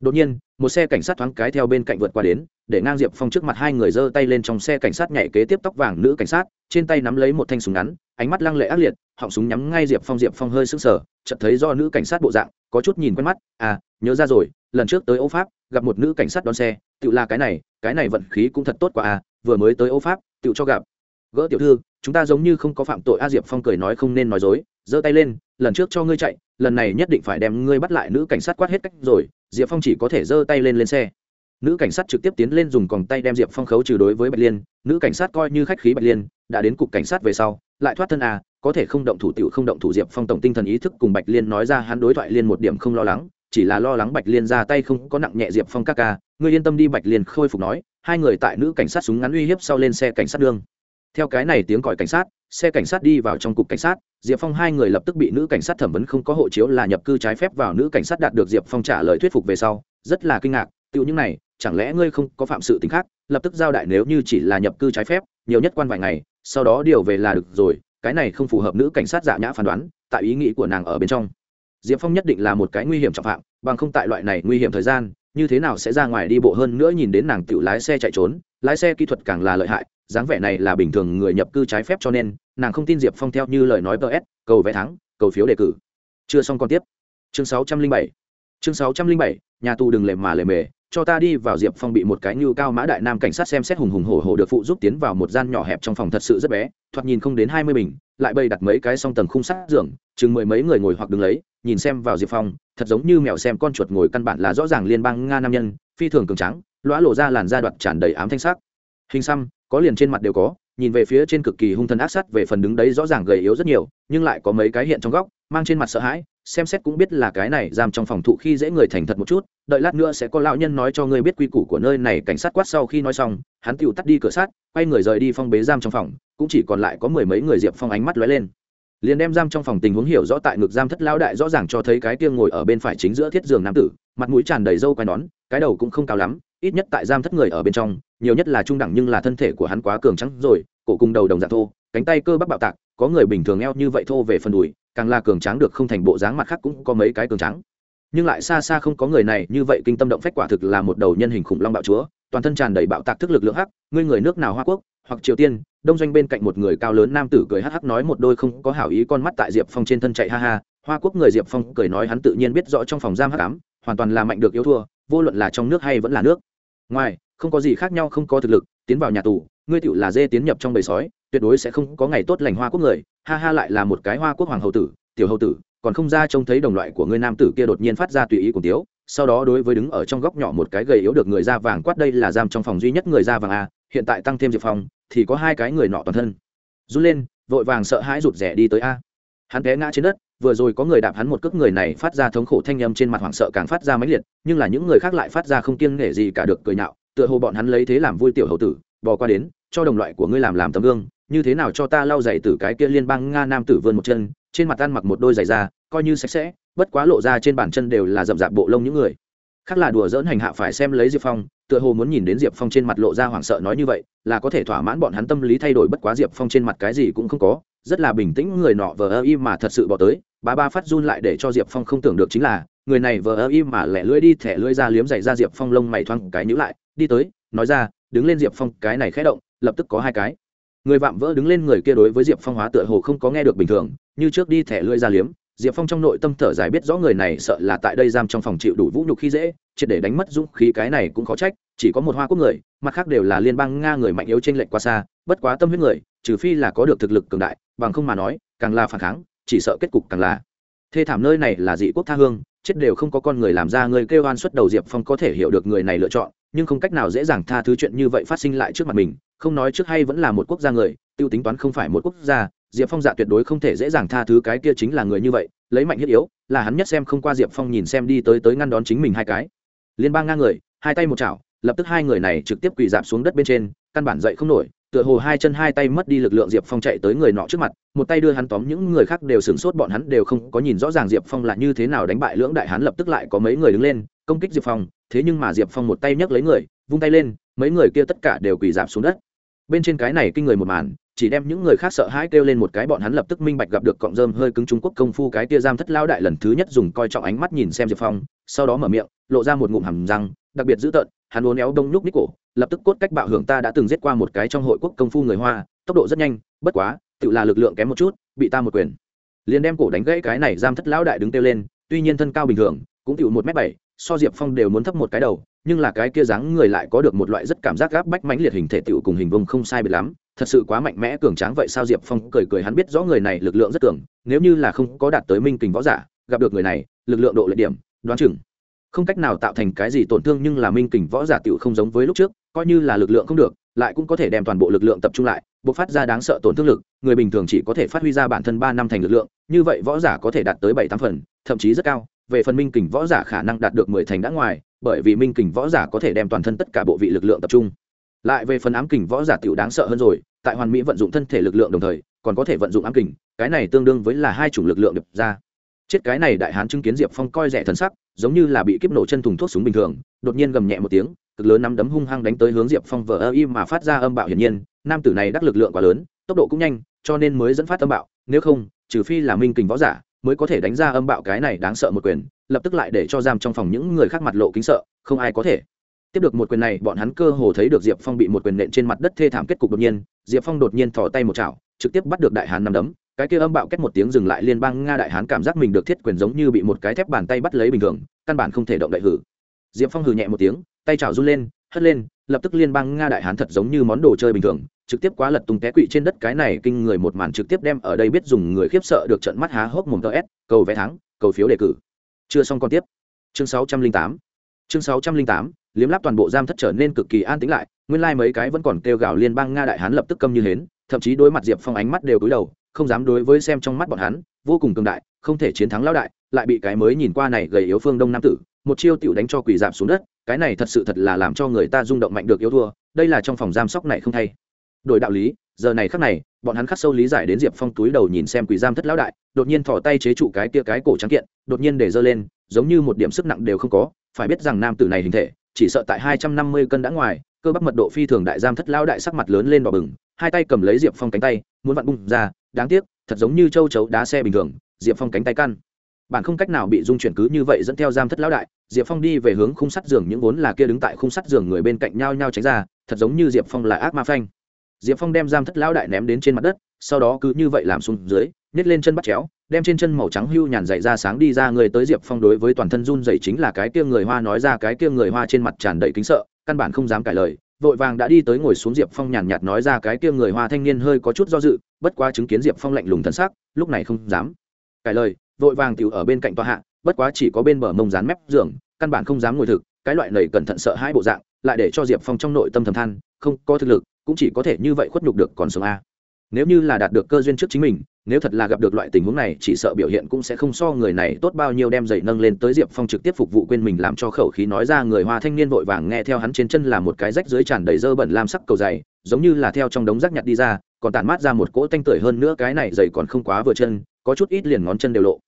Đột nhiên một xe cảnh sát thoáng cái theo bên cạnh vượt qua đến, để ngang diệp phong trước mặt hai người giơ tay lên trong xe cảnh sát nhảy kế tiếp tóc vàng nữ cảnh sát, trên tay nắm lấy một thanh súng ngắn, ánh mắt lăng lệ ác liệt, họng súng nhắm ngay diệp phong diệp phong hơi sững sờ, chợt thấy do nữ cảnh sát bộ dạng, có chút nhìn quen mắt à nhớ ra rồi, lần trước tới ô pháp, gặp một nữ cảnh sát đón xe tự là cái này cái này vận khí cũng thật tốt quá à vừa mới tới ô pháp tự cho gặp. Gỡ tiểu thư, chúng ta giống như không có phạm tội. A diệp phong cười nói không nên nói dối, giơ tay lên, lần trước cho ngươi chạy lần này nhất định phải đem ngươi bắt lại nữ cảnh sát quát hết cách rồi, diệp phong chỉ có thể giơ tay lên lên xe. Nữ cảnh sát trực tiếp tiến lên dùng còng tay đem diệp phong khấu trừ đối với bạch liên, nữ cảnh sát coi như khách khí bạch liên, đã đến cục cảnh sát về sau, lại thoát thân à có thể không động thủ tiểu không động thủ diệp phong tổng tinh thần ý thức cùng bạch liên nói ra hắn đối thoại liên một điểm không lo lắng, chỉ là lo lắng bạch liên ra tay không có nặng nhẹ diệp phong các ca, ngươi yên tâm đi bạch liên khôi phục nói, hai người tại nữ cảnh sát súng ngắn uy hiếp sau lên xe cảnh sát đương theo cái này tiếng còi cảnh sát xe cảnh sát đi vào trong cục cảnh sát, diệp phong hai người lập tức bị nữ cảnh sát thẩm vấn không có hộ chiếu là nhập cư trái phép vào nữ cảnh sát đạt được diệp phong trả lời thuyết phục về sau, rất là kinh ngạc tựu những này, chẳng lẽ ngươi không có phạm sự t khác, lập tức giao đại nếu như chỉ là nhập cư trái phép, nhiều nhất quan vài ngày, sau đó điều về là được rồi, cái này không phù hợp nữ cảnh sát giả nhã phán đoán, tại ý nghĩ của nàng ở bên trong. Diệp phong nhất định là một cái nguy hiểm trọng phạm, bằng không tại loại này nguy hiểm thời gian, như thế nào sẽ ra ngoài đi bộ hơn nữa nhìn đến nàng tự lái xe chạy trốn, lái xe kỹ thuật càng là lợi hại dáng vẻ này là bình thường người nhập cư trái phép cho nên, nàng không tin diệp phong theo như lời nói PS cầu vé thắng, cầu phiếu đề cử. Chưa xong còn tiếp. Chương sáu trăm linh bảy. Chương sáu trăm linh bảy, nhà tù đừng lề mà lề mề, cho ta đi vào diệp phong bị một cái như cao mã đại nam cảnh sát xem xét hùng hùng hổ hổ được phụ giúp tiến vào một gian nhỏ hẹp trong phòng thật sự rất bé, thoạt nhìn không đến hai mươi bình, lại bày đặt mấy cái song tầng khung sắt giường, chừng mười mấy người ngồi hoặc đứng lấy, nhìn xem vào diệp phong, thật giống như mèo xem con chuột ngồi căn bản là rõ ràng liên bang nga nam nhân, phi thường cường trắng lõa lộ ra làn da đoạt tràn đầy ám thanh sắc hình xăm, có liền trên mặt đều có, nhìn về phía trên cực kỳ hung thần ác sắt về phần đứng đấy rõ ràng gầy yếu rất nhiều, nhưng lại có mấy cái hiện trong góc, mang trên mặt sợ hãi, xem xét cũng biết là cái này giam trong phòng thụ khi dễ người thành thật một chút, đợi lát nữa sẽ có lão nhân nói cho ngươi biết quy củ của nơi này, cảnh sát quát sau khi nói xong, hắn tựu tắt đi cửa sát quay người rời đi phong bế giam trong phòng, cũng chỉ còn lại có mười mấy người diệp phong ánh mắt lóe lên. Liền đem giam trong phòng tình huống hiểu rõ tại ngực giam thất lão đại rõ ràng cho thấy cái kia ngồi ở bên phải chính giữa thiết giường nam tử mặt mũi tràn đầy râu quai nón, cái đầu cũng không cao lắm, ít nhất tại giam thất người ở bên trong, nhiều nhất là trung đẳng nhưng là thân thể của hắn quá cường trắng rồi, cổ cùng đầu đồng dạng thô, cánh tay cơ bắp bạo tạc, có người bình thường eo như vậy thô về phần đùi, càng là cường tráng được không thành bộ dáng mặt khác cũng có mấy cái cường tráng. Nhưng lại xa xa không có người này, như vậy kinh tâm động phách quả thực là một đầu nhân hình khủng long bạo chúa, toàn thân tràn đầy bạo tạc thức lực lượng hắc, ngươi người nước nào hoa quốc, hoặc triều tiên, đông doanh bên cạnh một người cao lớn nam tử cười hắc hắc nói một đôi không có hảo ý con mắt tại diệp phong trên thân chạy ha ha, hoa quốc người diệp phong cười nói hắn tự nhiên biết rõ trong phòng giam hắc ám hoàn toàn là mạnh được yếu thua, vô luận là trong nước hay vẫn là nước. Ngoài, không có gì khác nhau, không có thực lực, tiến vào nhà tù, ngươi tựu là dê tiến nhập trong bầy sói, tuyệt đối sẽ không có ngày tốt lành hoa quốc người, ha ha lại là một cái hoa quốc hoàng hậu tử, tiểu hậu tử, còn không ra trông thấy đồng loại của ngươi nam tử kia đột nhiên phát ra tùy ý cùng tiếu sau đó đối với đứng ở trong góc nhỏ một cái gầy yếu được người da vàng quát đây là giam trong phòng duy nhất người da vàng a, hiện tại tăng thêm diệp phòng thì có hai cái người nọ toàn thân. Run lên, vội vàng sợ hãi rụt rẻ đi tới a. Hắn té ngã trên đất vừa rồi có người đạp hắn một cước, người này phát ra thống khổ thanh âm trên mặt hoảng sợ càng phát ra mãnh liệt, nhưng là những người khác lại phát ra không kiêng nể gì cả được cười nhạo, tựa hồ bọn hắn lấy thế làm vui tiểu hậu tử bò qua đến, cho đồng loại của ngươi làm làm tấm gương, như thế nào cho ta lau giày từ cái kia liên bang nga nam tử vươn một chân, trên mặt ăn mặc một đôi giày da, coi như sạch sẽ, bất quá lộ ra trên bàn chân đều là rậm rạp bộ lông những người khác là đùa dỡn hành hạ phải xem lấy diệp phong, tựa hồ muốn nhìn đến diệp phong trên mặt lộ ra hoảng sợ nói như vậy, là có thể thỏa mãn bọn hắn tâm lý thay đổi bất quá diệp phong trên mặt cái gì cũng không có, rất là bình tĩnh người nọ vờ ơ y mà thật sự bỏ tới, ba ba phát run lại để cho diệp phong không tưởng được chính là, người này vờ ơ y mà lẻ lưỡi đi, thẻ lưỡi ra liếm giày ra diệp phong lông mày thoáng cái nhữ lại, đi tới, nói ra, đứng lên diệp phong, cái này khé động, lập tức có hai cái. Người vạm vỡ đứng lên người kia đối với diệp phong hóa tựa hồ không có nghe được bình thường, như trước đi thẻ lưỡi ra liếm diệp phong trong nội tâm thở dài biết rõ người này sợ là tại đây giam trong phòng chịu đủ vũ nhục khi dễ, triệt để đánh mất dũng khí cái này cũng khó trách, chỉ có một hoa quốc người, mặt khác đều là liên bang nga người mạnh yếu chênh lệch quá xa, bất quá tâm huyết người, trừ phi là có được thực lực cường đại, bằng không mà nói, càng là phản kháng, chỉ sợ kết cục càng là. Thê thảm nơi này là dị quốc tha hương, chết đều không có con người làm ra, người kêu oan xuất đầu diệp phong có thể hiểu được người này lựa chọn, nhưng không cách nào dễ dàng tha thứ chuyện như vậy phát sinh lại trước mặt mình, không nói trước hay vẫn là một quốc gia người, tiêu tính toán không phải một quốc gia diệp phong dạ tuyệt đối không thể dễ dàng tha thứ cái kia chính là người như vậy, lấy mạnh thiết yếu, là hắn nhất xem không qua diệp phong nhìn xem đi tới tới ngăn đón chính mình hai cái. Liên bang ngang người, hai tay một chảo, lập tức hai người này trực tiếp quỳ dạp xuống đất bên trên, căn bản dậy không nổi, tựa hồ hai chân hai tay mất đi lực lượng diệp phong chạy tới người nọ trước mặt, một tay đưa hắn tóm, những người khác đều sửng sốt bọn hắn đều không có nhìn rõ ràng diệp phong là như thế nào đánh bại lưỡng đại hắn lập tức lại có mấy người đứng lên, công kích diệp phong, thế nhưng mà diệp phong một tay nhấc lấy người, vung tay lên, mấy người kia tất cả đều quỳ dạp xuống đất. Bên trên cái này kinh người một màn chỉ đem những người khác sợ hãi kêu lên một cái, bọn hắn lập tức minh bạch gặp được cọng rơm hơi cứng trung quốc công phu cái tia giam thất lao đại lần thứ nhất dùng coi trọng ánh mắt nhìn xem diệp phong, sau đó mở miệng, lộ ra một ngụm hầm răng, đặc biệt dữ tợn, hắn uốn éo đông lúc ních cổ, lập tức cốt cách bạo hưởng ta đã từng giết qua một cái trong hội quốc công phu người hoa, tốc độ rất nhanh, bất quá, tự là lực lượng kém một chút, bị ta một quyền. Liền đem cổ đánh gãy cái này giam thất lão đại đứng kêu lên, tuy nhiên thân cao bình thường, cũng tự một m bảy, so diệp phong đều muốn thấp một cái đầu, nhưng là cái kia dáng người lại có được một loại rất cảm giác gáp bách mãnh liệt hình thể tựu cùng hình vông không sai biệt lắm thật sự quá mạnh mẽ cường tráng vậy sao diệp phong cười cười hắn biết rõ người này lực lượng rất cường, nếu như là không có đạt tới minh kình võ giả, gặp được người này, lực lượng độ lệ điểm, đoán chừng. Không cách nào tạo thành cái gì tổn thương nhưng là minh kình võ giả tựu không giống với lúc trước, coi như là lực lượng không được, lại cũng có thể đem toàn bộ lực lượng tập trung lại, bộc phát ra đáng sợ tổn thương lực, người bình thường chỉ có thể phát huy ra bản thân ba năm thành lực lượng, như vậy võ giả có thể đạt tới bảy tám phần, thậm chí rất cao, về phần minh kình võ giả khả năng đạt được mười thành đã ngoài, bởi vì minh kình võ giả có thể đem toàn thân tất cả bộ vị lực lượng tập trung lại về phần ám kình võ giả tiểu đáng sợ hơn rồi, tại hoàn mỹ vận dụng thân thể lực lượng đồng thời, còn có thể vận dụng ám kình, cái này tương đương với là hai chủng lực lượng đập ra. Chết cái này đại hán chứng kiến diệp phong coi rẻ thần sắc, giống như là bị kiếp nổ chân thùng thuốc súng bình thường, đột nhiên gầm nhẹ một tiếng, cực lớn nắm đấm hung hăng đánh tới hướng diệp phong vờ ơ y mà phát ra âm bạo hiển nhiên, nam tử này đắc lực lượng quá lớn, tốc độ cũng nhanh, cho nên mới dẫn phát âm bạo, nếu không, trừ phi là minh kình võ giả, mới có thể đánh ra âm bạo cái này đáng sợ một quyền, lập tức lại để cho giam trong phòng những người khác mặt lộ kính sợ, không ai có thể tiếp được một quyền này, bọn hắn cơ hồ thấy được diệp phong bị một quyền nện trên mặt đất thê thảm kết cục đột nhiên. Diệp phong đột nhiên thò tay một chảo, trực tiếp bắt được đại hán nằm đấm. Cái kia âm bạo kết một tiếng dừng lại liên bang nga đại hán cảm giác mình được thiết quyền giống như bị một cái thép bàn tay bắt lấy bình thường, căn bản không thể động đậy hử. Diệp phong hừ nhẹ một tiếng, tay chảo run lên, hất lên, lập tức liên bang nga đại hán thật giống như món đồ chơi bình thường, trực tiếp quá lật tung té quỵ trên đất. Cái này kinh người một màn trực tiếp đem ở đây biết dùng người khiếp sợ được trận mắt há hốc mồm tờ s cầu vé thắng, cầu phiếu đề cử. Chưa xong còn tiếp. Chương sáu trăm linh tám. Chương sáu trăm linh tám liếm láp toàn bộ giam thất trở nên cực kỳ an tĩnh lại, nguyên lai、like、mấy cái vẫn còn kêu gào liên bang nga đại hán lập tức câm như hến, thậm chí đối mặt diệp phong ánh mắt đều cúi đầu, không dám đối với xem trong mắt bọn hắn, vô cùng cường đại, không thể chiến thắng lão đại, lại bị cái mới nhìn qua này gầy yếu phương đông nam tử, một chiêu tiểu đánh cho quỷ giảm xuống đất, cái này thật sự thật là làm cho người ta rung động mạnh được yếu thua, đây là trong phòng giam sóc này không thay. Đổi đạo lý, giờ này khắc này, bọn hắn khắc sâu lý giải đến diệp phong túi đầu nhìn xem quỷ giam thất lão đại, đột nhiên thỏ tay chế trụ cái tia cái cổ trắng kiện, đột nhiên để giơ lên, giống như một điểm sức nặng đều không có, phải biết rằng nam tử này hình thể chỉ sợ tại hai trăm năm mươi cân đã ngoài, cơ bắp mật độ phi thường đại giam thất lão đại sắc mặt lớn lên đỏ bừng, hai tay cầm lấy diệp phong cánh tay, muốn vặn bung ra, đáng tiếc, thật giống như châu chấu đá xe bình thường, diệp phong cánh tay căn. Bạn không cách nào bị dung chuyển cứ như vậy dẫn theo giam thất lão đại, diệp phong đi về hướng khung sắt giường những vốn là kia đứng tại khung sắt giường người bên cạnh nhau nhau tránh ra, thật giống như diệp phong là ác ma phanh. Diệp phong đem giam thất lão đại ném đến trên mặt đất, sau đó cứ như vậy làm xuống dưới nhét lên chân bắt chéo, đem trên chân màu trắng hưu nhàn dậy ra sáng đi ra người tới diệp phong đối với toàn thân run dậy chính là cái kia người hoa nói ra cái kia người hoa trên mặt tràn đầy kính sợ, căn bản không dám cãi lời, vội vàng đã đi tới ngồi xuống diệp phong nhàn nhạt nói ra cái kia người hoa thanh niên hơi có chút do dự, bất quá chứng kiến diệp phong lạnh lùng thân xác lúc này không dám cãi lời, vội vàng tự ở bên cạnh tòa hạ, bất quá chỉ có bên bờ mông dán mép giường, căn bản không dám ngồi thực, cái loại này cẩn thận sợ hai bộ dạng, lại để cho diệp phong trong nội tâm thầm than, không có thực lực, cũng chỉ có thể như vậy khuất nhục được còn sống a. Nếu như là đạt được cơ duyên trước chính mình nếu thật là gặp được loại tình huống này chỉ sợ biểu hiện cũng sẽ không so người này tốt bao nhiêu đem giày nâng lên tới diệp phong trực tiếp phục vụ quên mình làm cho khẩu khí nói ra người hoa thanh niên vội vàng nghe theo hắn trên chân là một cái rách dưới tràn đầy dơ bẩn lam sắc cầu dày giống như là theo trong đống rác nhặt đi ra còn tản mát ra một cỗ tanh tưởi hơn nữa cái này giày còn không quá vừa chân có chút ít liền ngón chân đều lộ.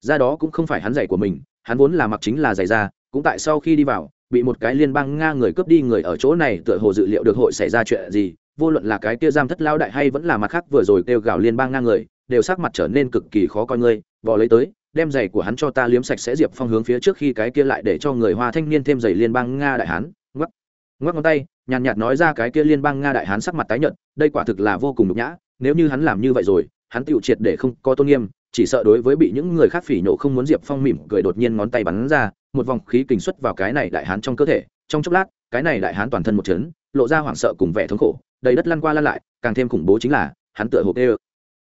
Ra đó cũng không phải hắn giày của mình hắn vốn là mặc chính là giày ra, cũng tại sau khi đi vào bị một cái liên bang nga người cướp đi người ở chỗ này tựa hồ dự liệu được hội xảy ra chuyện gì vô luận là cái kia giam thất lao đại hay vẫn là mặt khác vừa rồi kêu gào liên bang nga người, đều sắc mặt trở nên cực kỳ khó coi ngươi vò lấy tới, đem giày của hắn cho ta liếm sạch sẽ diệp phong hướng phía trước khi cái kia lại để cho người hoa thanh niên thêm giày liên bang nga đại hán, ngoắc ngoắc ngón tay, nhàn nhạt nói ra cái kia liên bang nga đại hán sắc mặt tái nhợt, đây quả thực là vô cùng nhục nhã, nếu như hắn làm như vậy rồi, hắn tựu triệt để không có tôn nghiêm, chỉ sợ đối với bị những người khác phỉ nhổ không muốn diệp phong mỉm cười đột nhiên ngón tay bắn ra, một vòng khí kình xuất vào cái này đại hán trong cơ thể, trong chốc lát, cái này đại hán toàn thân một chấn, lộ ra hoảng sợ cùng vẻ thống khổ đầy đất lăn qua lăn lại, càng thêm khủng bố chính là, hắn tựa hộp ê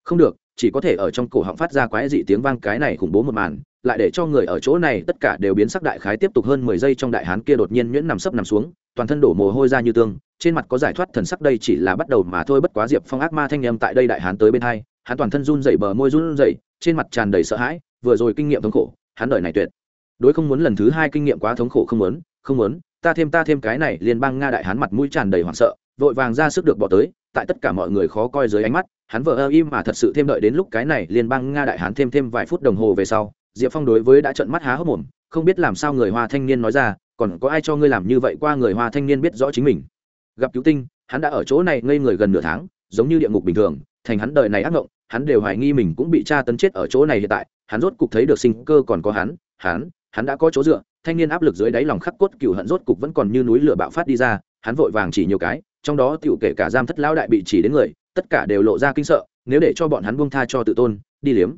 không được, chỉ có thể ở trong cổ họng phát ra quái dị tiếng vang cái này khủng bố một màn, lại để cho người ở chỗ này tất cả đều biến sắc đại khái tiếp tục hơn mười giây trong đại hán kia đột nhiên nhuyễn nằm sấp nằm xuống, toàn thân đổ mồ hôi ra như tương, trên mặt có giải thoát thần sắc đây chỉ là bắt đầu mà thôi bất quá diệp phong ác ma thanh em tại đây đại hán tới bên hai, hắn toàn thân run dậy bờ môi run dậy trên mặt tràn đầy sợ hãi, vừa rồi kinh nghiệm thống khổ, hắn đợi này tuyệt. Đối không muốn lần thứ hai kinh nghiệm quá thống khổ không muốn không muốn, ta thêm ta thêm cái này liên bang nga đại hán mặt mũi tràn đầy hoảng sợ vội vàng ra sức được bỏ tới, tại tất cả mọi người khó coi dưới ánh mắt, hắn vợ ơ im mà thật sự thêm đợi đến lúc cái này liên bang nga đại hán thêm thêm vài phút đồng hồ về sau, diệp phong đối với đã trận mắt há hốc mồm, không biết làm sao người hoa thanh niên nói ra, còn có ai cho ngươi làm như vậy qua người hoa thanh niên biết rõ chính mình. Gặp cứu tinh, hắn đã ở chỗ này ngây người gần nửa tháng, giống như địa ngục bình thường, thành hắn đời này ác mộng hắn đều hoài nghi mình cũng bị tra tấn chết ở chỗ này hiện tại, hắn rốt cục thấy được sinh cơ còn có hắn hắn hắn đã có chỗ dựa, thanh niên áp lực dưới đáy lòng khắc cốt cựu hận rốt cục vẫn còn như núi lửa bạo phát đi ra, hắn vội vàng chỉ nhiều cái trong đó tiểu kể cả giam thất lão đại bị chỉ đến người, tất cả đều lộ ra kinh sợ, nếu để cho bọn hắn buông tha cho tự tôn, đi liếm.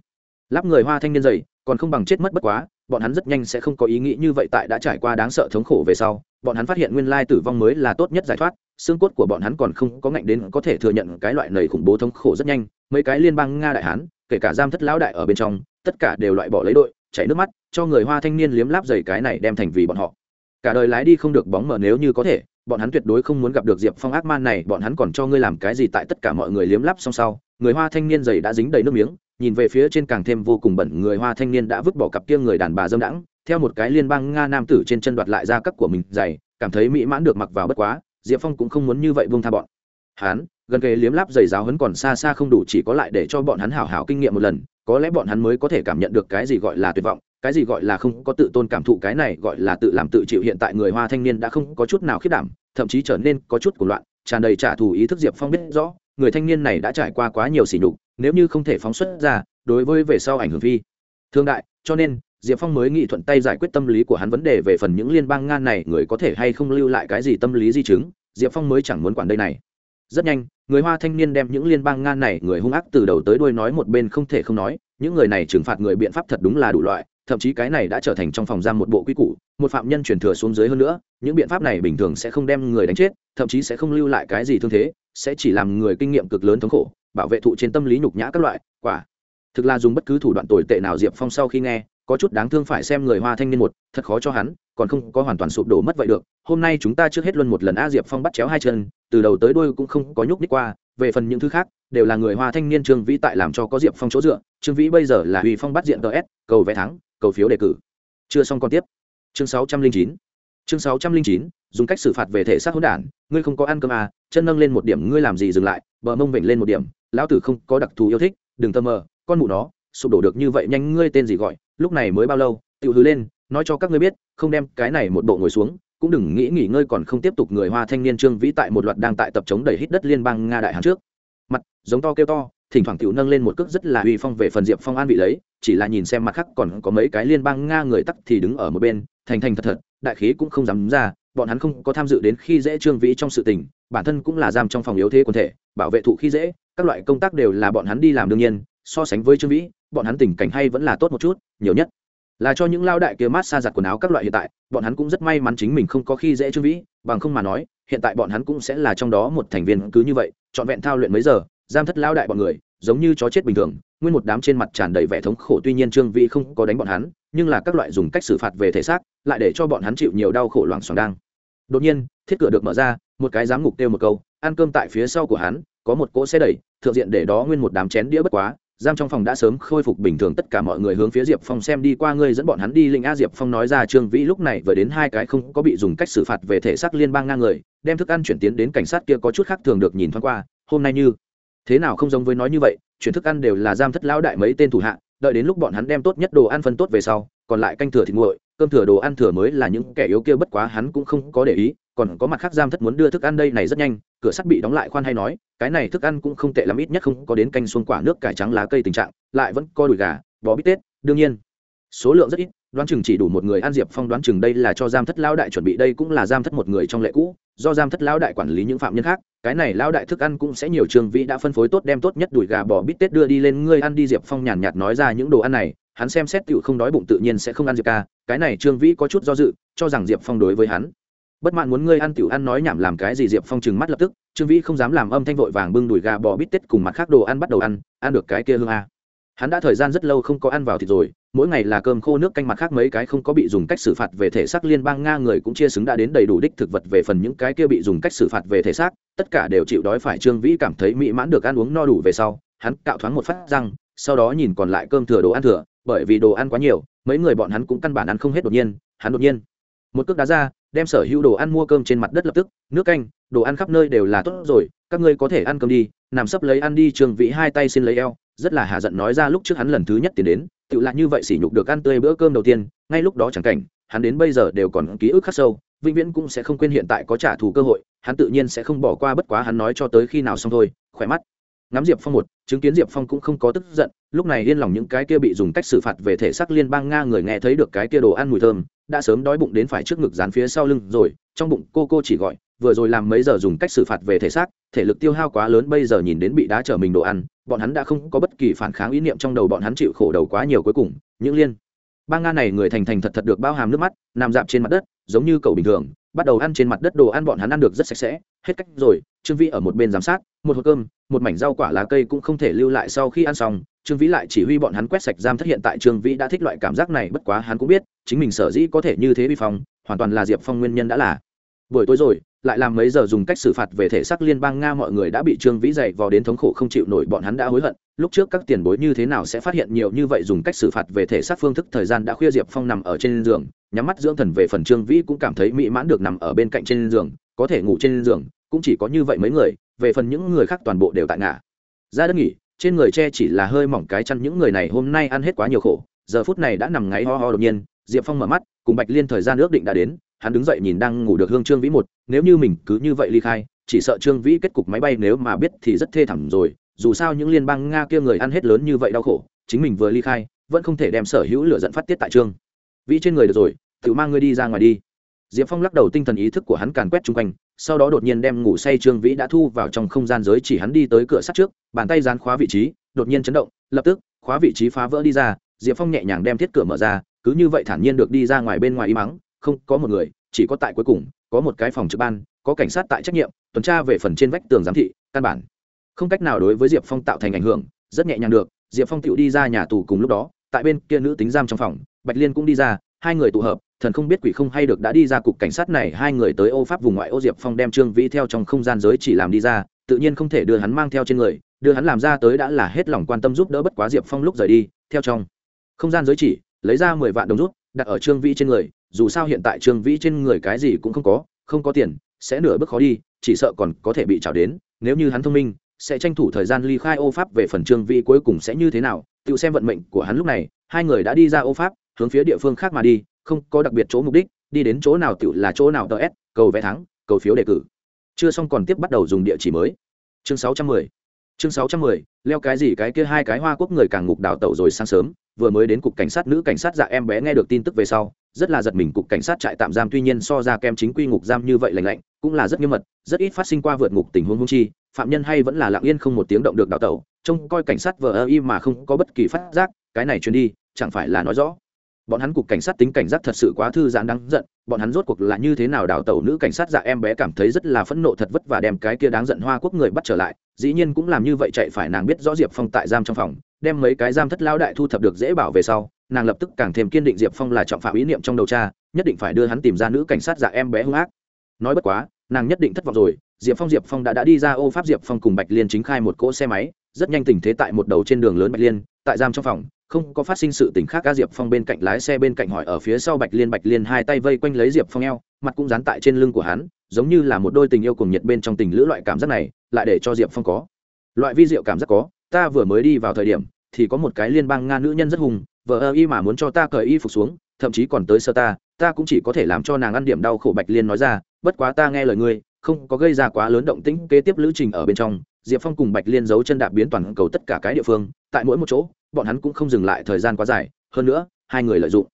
Lắp người hoa thanh niên dày, còn không bằng chết mất bất quá, bọn hắn rất nhanh sẽ không có ý nghĩ như vậy tại đã trải qua đáng sợ thống khổ về sau, bọn hắn phát hiện nguyên lai tử vong mới là tốt nhất giải thoát, xương cốt của bọn hắn còn không có ngạnh đến có thể thừa nhận cái loại nầy khủng bố thống khổ rất nhanh, mấy cái liên bang nga đại hán, kể cả giam thất lão đại ở bên trong, tất cả đều loại bỏ lấy đội, chảy nước mắt, cho người hoa thanh niên liếm láp dày cái này đem thành vì bọn họ. Cả đời lái đi không được bóng mờ nếu như có thể bọn hắn tuyệt đối không muốn gặp được diệp phong ác man này bọn hắn còn cho ngươi làm cái gì tại tất cả mọi người liếm lắp xong sau người hoa thanh niên dày đã dính đầy nước miếng nhìn về phía trên càng thêm vô cùng bẩn người hoa thanh niên đã vứt bỏ cặp kia người đàn bà dâm đãng theo một cái liên bang nga nam tử trên chân đoạt lại ra cấp của mình dày, cảm thấy mỹ mãn được mặc vào bất quá diệp phong cũng không muốn như vậy buông tha bọn hắn. Gần kề liếm láp giày giáo hấn còn xa xa không đủ chỉ có lại để cho bọn hắn hảo hảo kinh nghiệm một lần có lẽ bọn hắn mới có thể cảm nhận được cái gì gọi là tuyệt vọng cái gì gọi là không có tự tôn cảm thụ, cái này gọi là tự làm tự chịu, hiện tại người hoa thanh niên đã không có chút nào khiết đảm, thậm chí trở nên có chút cuộc loạn, tràn đầy trả thù ý thức diệp phong biết rõ, người thanh niên này đã trải qua quá nhiều sỉ nhục, nếu như không thể phóng xuất ra, đối với về sau ảnh hưởng phi thương đại, cho nên diệp phong mới nghị thuận tay giải quyết tâm lý của hắn vấn đề về phần những liên bang ngan này, người có thể hay không lưu lại cái gì tâm lý di chứng, diệp phong mới chẳng muốn quản đây này rất nhanh, người hoa thanh niên đem những liên bang nga này người hung ác từ đầu tới đuôi nói một bên không thể không nói, những người này trừng phạt người biện pháp thật đúng là đủ loại, thậm chí cái này đã trở thành trong phòng giam một bộ quy củ, một phạm nhân truyền thừa xuống dưới hơn nữa, những biện pháp này bình thường sẽ không đem người đánh chết, thậm chí sẽ không lưu lại cái gì thương thế, sẽ chỉ làm người kinh nghiệm cực lớn thống khổ, bảo vệ thụ trên tâm lý nhục nhã các loại, quả. Thực là dùng bất cứ thủ đoạn tồi tệ nào diệp phong sau khi nghe có chút đáng thương phải xem người hoa thanh niên một, thật khó cho hắn, còn không có hoàn toàn sụp đổ mất vậy được. Hôm nay chúng ta trước hết luân một lần a diệp phong bắt chéo hai chân, từ đầu tới đuôi cũng không có nhúc ních qua, về phần những thứ khác, đều là người hoa thanh niên trương vĩ tại làm cho có diệp phong chỗ dựa. Trương vĩ bây giờ là uy phong bắt diện ts cầu vé thắng, cầu phiếu đề cử. Chưa xong còn tiếp. Chương sáu trăm linh chín. Chương sáu trăm linh chín, dùng cách xử phạt về thể xác hỗn đản, ngươi không có ăn cơm à chân nâng lên một điểm, ngươi làm gì dừng lại, bờ mông vịnh lên một điểm, lão tử không có đặc thù yêu thích, đừng tâm mờ, con mụ nó sụp đổ được như vậy nhanh, ngươi tên gì gọi, lúc này mới bao lâu tự hứ lên, nói cho các ngươi biết, không đem cái này một bộ ngồi xuống, cũng đừng nghĩ nghỉ ngơi còn không tiếp tục người hoa thanh niên trương vĩ tại một loạt đang tại tập chống đẩy hít đất liên bang nga đại hàn trước. Mặt, giống to kêu to, thỉnh thoảng tiểu nâng lên một cước rất là uy phong về phần diệp phong an vị lấy, chỉ là nhìn xem mặt khác còn có mấy cái liên bang nga người tắc thì đứng ở một bên, thành thành thật thật, đại khí cũng không dám ra, bọn hắn không có tham dự đến khi dễ trương vĩ trong sự tình, bản thân cũng là giam trong phòng yếu thế quần thể, bảo vệ thụ khi dễ, các loại công tác đều là bọn hắn đi làm đương nhiên, so sánh với trương vĩ bọn hắn tình cảnh hay vẫn là tốt một chút, nhiều nhất là cho những lao đại kia mát xa giặt quần áo các loại hiện tại, bọn hắn cũng rất may mắn chính mình không có khi dễ trương vĩ, bằng không mà nói, hiện tại bọn hắn cũng sẽ là trong đó một thành viên cứ như vậy, trọn vẹn thao luyện mấy giờ, giam thất lao đại bọn người, giống như chó chết bình thường, nguyên một đám trên mặt tràn đầy vẻ thống khổ tuy nhiên trương vĩ không có đánh bọn hắn, nhưng là các loại dùng cách xử phạt về thể xác, lại để cho bọn hắn chịu nhiều đau khổ loảng xoảng đang. Đột nhiên, thiết cửa được mở ra, một cái giám ngục kêu một câu, ăn cơm tại phía sau của hắn, có một cỗ xe đẩy, thượng diện để đó nguyên một đám chén đĩa bất quá giam trong phòng đã sớm khôi phục bình thường, tất cả mọi người hướng phía diệp phong xem đi qua, ngươi dẫn bọn hắn đi linh a diệp phong nói ra, trương vĩ lúc này vừa đến, hai cái không có bị dùng cách xử phạt về thể xác liên bang ngang người, đem thức ăn chuyển tiến đến cảnh sát kia có chút khác thường được nhìn thoáng qua, hôm nay như thế nào không giống với nói như vậy, chuyển thức ăn đều là giam thất lão đại mấy tên thủ hạ, đợi đến lúc bọn hắn đem tốt nhất đồ ăn phân tốt về sau, còn lại canh thừa thịt nguội, cơm thừa đồ ăn thừa mới là những kẻ yếu kia, bất quá hắn cũng không có để ý còn có mặt khác giam thất muốn đưa thức ăn đây này rất nhanh, cửa sắt bị đóng lại khoan hay nói, cái này thức ăn cũng không tệ lắm, ít nhất không có đến canh xuông quả nước cải trắng lá cây tình trạng, lại vẫn có đùi gà, bò bít tết, đương nhiên. Số lượng rất ít, đoán chừng chỉ đủ một người ăn diệp phong đoán chừng đây là cho giam thất lão đại chuẩn bị, đây cũng là giam thất một người trong lệ cũ, do giam thất lão đại quản lý những phạm nhân khác, cái này lão đại thức ăn cũng sẽ nhiều trường vị đã phân phối tốt đem tốt nhất đùi gà, bò bít tết đưa đi lên, ngươi ăn đi, diệp phong nhàn nhạt nói ra những đồ ăn này, hắn xem xét tựu không đói bụng tự nhiên sẽ không ăn diệp ca, cái này trương vĩ có chút do dự, cho rằng diệp phong đối với hắn bất mãn muốn ngươi ăn tiểu ăn nói nhảm làm cái gì diệp phong trừng mắt lập tức, trương vĩ không dám làm âm thanh vội vàng bưng đùi gà bò bít tết cùng mặt khác đồ ăn bắt đầu ăn ăn được cái kia hương a. Hắn đã thời gian rất lâu không có ăn vào thịt rồi, mỗi ngày là cơm khô nước canh mặt khác mấy cái không có bị dùng cách xử phạt về thể xác liên bang nga người cũng chia xứng đã đến đầy đủ đích thực vật về phần những cái kia bị dùng cách xử phạt về thể xác, tất cả đều chịu đói phải trương vĩ cảm thấy mỹ mãn được ăn uống no đủ về sau, hắn cạo thoáng một phát răng, sau đó nhìn còn lại cơm thừa đồ ăn thừa, bởi vì đồ ăn quá nhiều, mấy người bọn hắn cũng căn bản ăn không hết đột nhiên, hắn đột nhiên, một cước đá ra đem sở hữu đồ ăn mua cơm trên mặt đất lập tức, nước canh, đồ ăn khắp nơi đều là tốt rồi, các ngươi có thể ăn cơm đi, nằm sấp lấy ăn đi, trường vĩ hai tay xin lấy eo, rất là hạ giận nói ra lúc trước hắn lần thứ nhất tiến đến tự lại như vậy sỉ nhục được ăn tươi bữa cơm đầu tiên, ngay lúc đó chẳng cảnh, hắn đến bây giờ đều còn ký ức khắc sâu, vĩnh viễn cũng sẽ không quên hiện tại có trả thù cơ hội, hắn tự nhiên sẽ không bỏ qua bất quá hắn nói cho tới khi nào xong thôi, khỏe mắt ngắm diệp phong một, chứng kiến diệp phong cũng không có tức giận, lúc này yên lòng những cái kia bị dùng cách xử phạt về thể xác liên bang nga người nghe thấy được cái kia đồ ăn mùi thơm, đã sớm đói bụng đến phải trước ngực dán phía sau lưng rồi, trong bụng cô cô chỉ gọi, vừa rồi làm mấy giờ dùng cách xử phạt về thể xác, thể lực tiêu hao quá lớn bây giờ nhìn đến bị đá trở mình đồ ăn, bọn hắn đã không có bất kỳ phản kháng ý niệm trong đầu bọn hắn chịu khổ đầu quá nhiều cuối cùng, những liên bang nga này người thành thành thật thật được bao hàm nước mắt, nằm dạp trên mặt đất, giống như cầu bình thường bắt đầu ăn trên mặt đất đồ ăn bọn hắn ăn được rất sạch sẽ, hết cách rồi, trương vĩ ở một bên giám sát, một hộp cơm, một mảnh rau quả lá cây cũng không thể lưu lại sau khi ăn xong, trương vĩ lại chỉ huy bọn hắn quét sạch giam thất hiện tại trương vĩ đã thích loại cảm giác này, bất quá hắn cũng biết, chính mình sở dĩ có thể như thế vi phong, hoàn toàn là diệp phong nguyên nhân đã là. Buổi tối rồi lại làm mấy giờ dùng cách xử phạt về thể xác liên bang nga mọi người đã bị trương vĩ dày vò đến thống khổ không chịu nổi, bọn hắn đã hối hận. Lúc trước các tiền bối như thế nào sẽ phát hiện nhiều như vậy dùng cách xử phạt về thể xác phương thức, thời gian đã khuya diệp phong nằm ở trên giường, nhắm mắt dưỡng thần về phần trương vĩ cũng cảm thấy mỹ mãn được nằm ở bên cạnh trên giường, có thể ngủ trên giường, cũng chỉ có như vậy mấy người, về phần những người khác toàn bộ đều tại ngã. Ra đất nghỉ, trên người che chỉ là hơi mỏng cái chăn, những người này hôm nay ăn hết quá nhiều khổ, giờ phút này đã nằm ngáy ho ho đột nhiên, diệp phong mở mắt, cùng bạch liên thời gian ước định đã đến hắn đứng dậy nhìn đang ngủ được hương trương vĩ một, nếu như mình cứ như vậy ly khai, chỉ sợ trương vĩ kết cục máy bay nếu mà biết thì rất thê thảm rồi, dù sao những liên bang nga kia người ăn hết lớn như vậy đau khổ, chính mình vừa ly khai, vẫn không thể đem sở hữu lửa dẫn phát tiết tại trương. Vĩ trên người được rồi tự mang ngươi đi ra ngoài đi. Diệp phong lắc đầu tinh thần ý thức của hắn càn quét chung quanh, sau đó đột nhiên đem ngủ say trương vĩ đã thu vào trong không gian giới chỉ hắn đi tới cửa sắt trước, bàn tay dán khóa vị trí, đột nhiên chấn động, lập tức, khóa vị trí phá vỡ đi ra, diệp phong nhẹ nhàng đem thiết cửa mở ra, cứ như vậy thản nhiên được đi ra ngoài bên ngoài y mắng không có một người, chỉ có tại cuối cùng, có một cái phòng trực ban, có cảnh sát tại trách nhiệm, tuần tra về phần trên vách tường giám thị, căn bản. Không cách nào đối với diệp phong tạo thành ảnh hưởng, rất nhẹ nhàng được, diệp phong tựu đi ra nhà tù cùng lúc đó, tại bên kia nữ tính giam trong phòng, bạch liên cũng đi ra, hai người tụ hợp, thần không biết quỷ không hay được đã đi ra cục cảnh sát này, hai người tới ô pháp vùng ngoại ô diệp phong đem trương vĩ theo trong không gian giới chỉ làm đi ra, tự nhiên không thể đưa hắn mang theo trên người, đưa hắn làm ra tới đã là hết lòng quan tâm giúp đỡ bất quá diệp phong lúc rời đi, theo trong không gian giới chỉ, lấy ra mười vạn đồng rút, đặt ở trương vĩ trên người dù sao hiện tại trương vĩ trên người cái gì cũng không có không có tiền, sẽ nửa bước khó đi, chỉ sợ còn có thể bị trào đến, nếu như hắn thông minh, sẽ tranh thủ thời gian ly khai ô pháp về phần trương vĩ cuối cùng sẽ như thế nào, tự xem vận mệnh của hắn lúc này, hai người đã đi ra ô pháp, hướng phía địa phương khác mà đi, không có đặc biệt chỗ mục đích, đi đến chỗ nào tự là chỗ nào tờ s, cầu vé thắng, cầu phiếu đề cử. Chưa xong còn tiếp bắt đầu dùng địa chỉ mới. Chương 610 chương 610 leo cái gì cái kia hai cái hoa quốc người càng ngục đào tẩu rồi sáng sớm, vừa mới đến cục cảnh sát nữ cảnh sát dạ em bé nghe được tin tức về sau rất là giật mình cục cảnh sát trại tạm giam tuy nhiên so ra kem chính quy ngục giam như vậy lành lạnh, cũng là rất nghiêm mật, rất ít phát sinh qua vượt ngục tình huống hung chi, phạm nhân hay vẫn là lặng yên không một tiếng động được đào tẩu, trông coi cảnh sát vờ ơ y mà không có bất kỳ phát giác, cái này truyền đi, chẳng phải là nói rõ. Bọn hắn cục cảnh sát tính cảnh giác thật sự quá thư giãn đáng giận, bọn hắn rốt cuộc là như thế nào đào tẩu nữ cảnh sát dạ em bé cảm thấy rất là phẫn nộ thật vất và đem cái kia đáng giận hoa quốc người bắt trở lại, dĩ nhiên cũng làm như vậy chạy phải nàng biết rõ diệp phong tại giam trong phòng, đem mấy cái giam thất lao đại thu thập được dễ bảo về sau nàng lập tức càng thêm kiên định diệp phong là trọng phạm ý niệm trong đầu cha, nhất định phải đưa hắn tìm ra nữ cảnh sát giả em bé hung ác. Nói bất quá, nàng nhất định thất vọng rồi, diệp phong diệp phong đã đã đi ra ô pháp diệp phong cùng bạch liên chính khai một cỗ xe máy, rất nhanh tình thế tại một đầu trên đường lớn bạch liên, tại giam trong phòng, không có phát sinh sự tình khác ca diệp phong bên cạnh lái xe bên cạnh hỏi ở phía sau bạch liên bạch liên hai tay vây quanh lấy diệp phong eo, mặt cũng dán tại trên lưng của hắn, giống như là một đôi tình yêu cùng nhiệt bên trong tình lữ loại cảm giác này, lại để cho diệp phong có. Loại vi diệu cảm giác có, ta vừa mới đi vào thời điểm, thì có một cái liên bang nga nữ nhân rất hùng vợ ơ y mà muốn cho ta cởi y phục xuống, thậm chí còn tới sơ ta ta cũng chỉ có thể làm cho nàng ăn điểm đau khổ bạch liên nói ra, bất quá ta nghe lời ngươi, không có gây ra quá lớn động tĩnh kế tiếp lữ trình ở bên trong. Diệp phong cùng bạch liên giấu chân đạp biến toàn cầu tất cả cái địa phương, tại mỗi một chỗ, bọn hắn cũng không dừng lại thời gian quá dài. Hơn nữa, hai người lợi dụng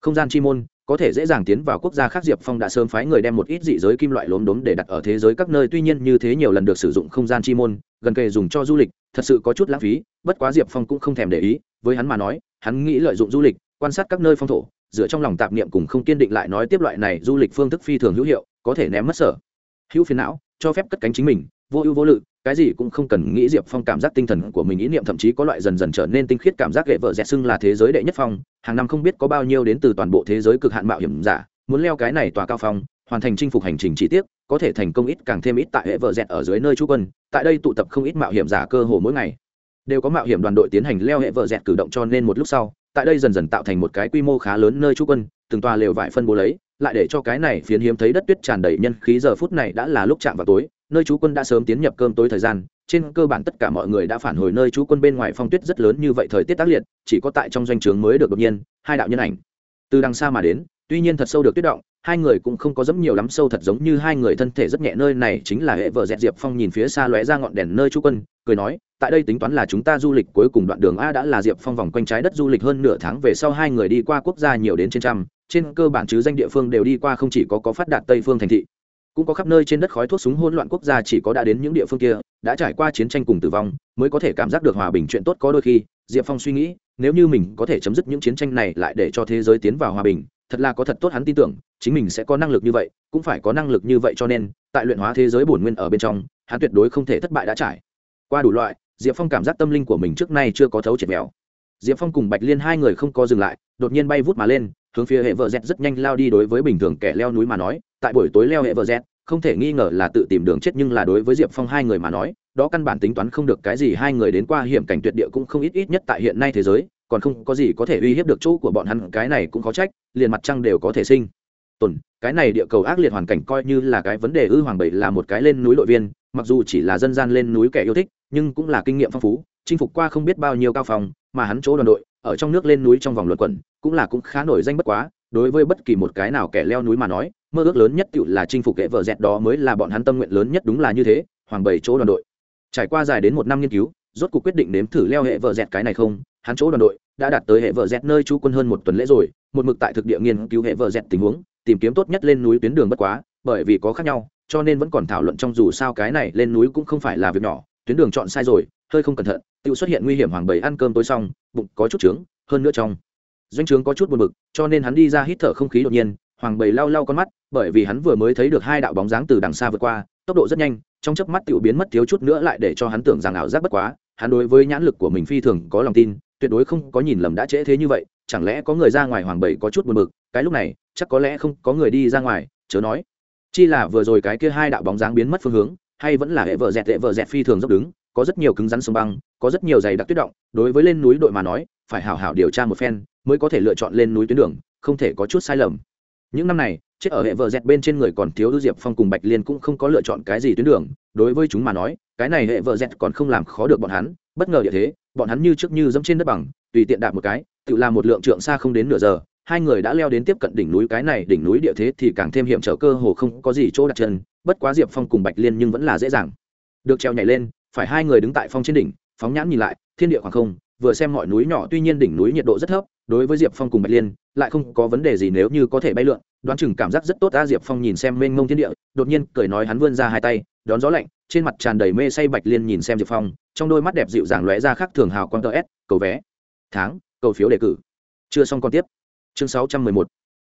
không gian chi môn, có thể dễ dàng tiến vào quốc gia khác. Diệp phong đã sớm phái người đem một ít dị giới kim loại lốm đốm để đặt ở thế giới các nơi, tuy nhiên như thế nhiều lần được sử dụng không gian chi môn, gần kề dùng cho du lịch, thật sự có chút lãng phí, bất quá diệp phong cũng không thèm để ý với hắn mà nói, hắn nghĩ lợi dụng du lịch, quan sát các nơi phong thổ, dựa trong lòng tạp niệm cùng không kiên định lại nói tiếp loại này du lịch phương thức phi thường hữu hiệu, có thể ném mất sở. Hữu phiền não, cho phép cất cánh chính mình, vô ưu vô lự, cái gì cũng không cần nghĩ diệp phong cảm giác tinh thần của mình ý niệm thậm chí có loại dần dần trở nên tinh khiết cảm giác ghệ vợ dẹt xưng là thế giới đệ nhất phong, hàng năm không biết có bao nhiêu đến từ toàn bộ thế giới cực hạn mạo hiểm giả, muốn leo cái này tòa cao phong, hoàn thành chinh phục hành trình chi tiết, có thể thành công ít càng thêm ít tại hệ vợ dẹt ở dưới nơi trú quân, tại đây tụ tập không ít mạo hiểm giả cơ hồ mỗi ngày đều có mạo hiểm đoàn đội tiến hành leo hệ vợ dẹt cử động cho nên một lúc sau, tại đây dần dần tạo thành một cái quy mô khá lớn nơi trú quân, từng tòa lều vải phân bố lấy, lại để cho cái này phiến hiếm thấy đất tuyết tràn đầy nhân khí giờ phút này đã là lúc chạm vào tối, nơi trú quân đã sớm tiến nhập cơm tối thời gian, trên cơ bản tất cả mọi người đã phản hồi nơi trú quân bên ngoài phong tuyết rất lớn như vậy thời tiết tác liệt, chỉ có tại trong doanh trướng mới được đột nhiên, hai đạo nhân ảnh. Từ đằng xa mà đến, tuy nhiên thật sâu được tuyết động hai người cũng không có dẫm nhiều lắm sâu thật giống như hai người thân thể rất nhẹ nơi này chính là hệ vợ dẹt diệp phong nhìn phía xa lóe ra ngọn đèn nơi chú quân, cười nói, tại đây tính toán là chúng ta du lịch cuối cùng đoạn đường a đã là diệp phong vòng quanh trái đất du lịch hơn nửa tháng về sau hai người đi qua quốc gia nhiều đến trên trăm, trên cơ bản chứ danh địa phương đều đi qua không chỉ có có phát đạt tây phương thành thị, cũng có khắp nơi trên đất khói thuốc súng hỗn loạn quốc gia chỉ có đã đến những địa phương kia, đã trải qua chiến tranh cùng tử vong, mới có thể cảm giác được hòa bình chuyện tốt có đôi khi, diệp phong suy nghĩ, nếu như mình có thể chấm dứt những chiến tranh này lại để cho thế giới tiến vào hòa bình thật là có thật tốt hắn tin tưởng, chính mình sẽ có năng lực như vậy, cũng phải có năng lực như vậy cho nên, tại luyện hóa thế giới bổn nguyên ở bên trong, hắn tuyệt đối không thể thất bại đã trải. Qua đủ loại, diệp phong cảm giác tâm linh của mình trước nay chưa có thấu triệt mèo. Diệp phong cùng bạch liên hai người không có dừng lại, đột nhiên bay vút mà lên, hướng phía hệ vợ z rất nhanh lao đi đối với bình thường kẻ leo núi mà nói, tại buổi tối leo hệ vợ z không thể nghi ngờ là tự tìm đường chết nhưng là đối với diệp phong hai người mà nói, đó căn bản tính toán không được cái gì hai người đến qua hiểm cảnh tuyệt địa cũng không ít ít nhất tại hiện nay thế giới, còn không có gì có thể uy hiếp được chỗ của bọn hắn, cái này cũng có trách, liền mặt trăng đều có thể sinh. Tồn, cái này địa cầu ác liệt hoàn cảnh coi như là cái vấn đề ư hoàng bảy là một cái lên núi đội viên, mặc dù chỉ là dân gian lên núi kẻ yêu thích, nhưng cũng là kinh nghiệm phong phú, chinh phục qua không biết bao nhiêu cao phòng mà hắn chỗ đoàn đội, ở trong nước lên núi trong vòng luận quẩn, cũng là cũng khá nổi danh bất quá, đối với bất kỳ một cái nào kẻ leo núi mà nói mơ ước lớn nhất tựu là chinh phục kệ vợ dẹt đó mới là bọn hắn tâm nguyện lớn nhất đúng là như thế, hoàng bảy chỗ đoàn đội. Trải qua dài đến một năm nghiên cứu, rốt cuộc quyết định nếm thử leo hệ vợ dẹt cái này không, hắn chỗ đoàn đội đã đạt tới hệ vợ dẹt nơi trú quân hơn một tuần lễ rồi, một mực tại thực địa nghiên cứu hệ vợ dẹt tình huống, tìm kiếm tốt nhất lên núi tuyến đường bất quá, bởi vì có khác nhau, cho nên vẫn còn thảo luận trong dù sao cái này lên núi cũng không phải là việc nhỏ, tuyến đường chọn sai rồi, hơi không cẩn thận tự xuất hiện nguy hiểm hoàng bảy ăn cơm tối xong, bụng có chút trướng, hơn nữa trong doanh trướng có chút buồn bực, cho nên hắn đi ra hít thở không khí đột nhiên hoàng bầy lau lau con mắt, bởi vì hắn vừa mới thấy được hai đạo bóng dáng từ đằng xa vượt qua, tốc độ rất nhanh, trong chớp mắt tiểu biến mất thiếu chút nữa lại để cho hắn tưởng rằng ảo giác bất quá. Hắn đối với nhãn lực của mình phi thường có lòng tin, tuyệt đối không có nhìn lầm đã trễ thế như vậy, chẳng lẽ có người ra ngoài hoàng bầy có chút buồn bực? Cái lúc này, chắc có lẽ không có người đi ra ngoài, chớ nói. Chi là vừa rồi cái kia hai đạo bóng dáng biến mất phương hướng, hay vẫn là hệ vợ dẹt, hệ vợ dẹt phi thường dốc đứng, có rất nhiều cứng rắn sông băng, có rất nhiều dày đặc tuyết động, đối với lên núi đội mà nói, phải hào hào điều tra một phen, mới có thể lựa chọn lên núi tuyến đường, không thể có chút sai lầm những năm này, chết ở hệ vợ dẹt bên trên người còn thiếu ưu diệp phong cùng bạch liên cũng không có lựa chọn cái gì tuyến đường. Đối với chúng mà nói, cái này hệ vợ dẹt còn không làm khó được bọn hắn. Bất ngờ địa thế, bọn hắn như trước như dẫm trên đất bằng, tùy tiện đạp một cái, tự làm một lượng trượng xa không đến nửa giờ. Hai người đã leo đến tiếp cận đỉnh núi, cái này đỉnh núi địa thế thì càng thêm hiểm trở cơ hồ không có gì chỗ đặt chân. Bất quá diệp phong cùng bạch liên nhưng vẫn là dễ dàng. Được treo nhảy lên, phải hai người đứng tại phong trên đỉnh, phóng nhãn nhìn lại, thiên địa khoảng không, vừa xem mọi núi nhỏ, tuy nhiên đỉnh núi nhiệt độ rất thấp đối với diệp phong cùng bạch liên, lại không có vấn đề gì nếu như có thể bay lượn, đoán chừng cảm giác rất tốt ta diệp phong nhìn xem mênh mông thiên địa, đột nhiên cười nói hắn vươn ra hai tay, đón gió lạnh, trên mặt tràn đầy mê say bạch liên nhìn xem diệp phong, trong đôi mắt đẹp dịu dàng lóe ra khác thường hào quang tờ s cầu vé, tháng, cầu phiếu đề cử. Chưa xong còn tiếp. Chương sáu trăm mười một.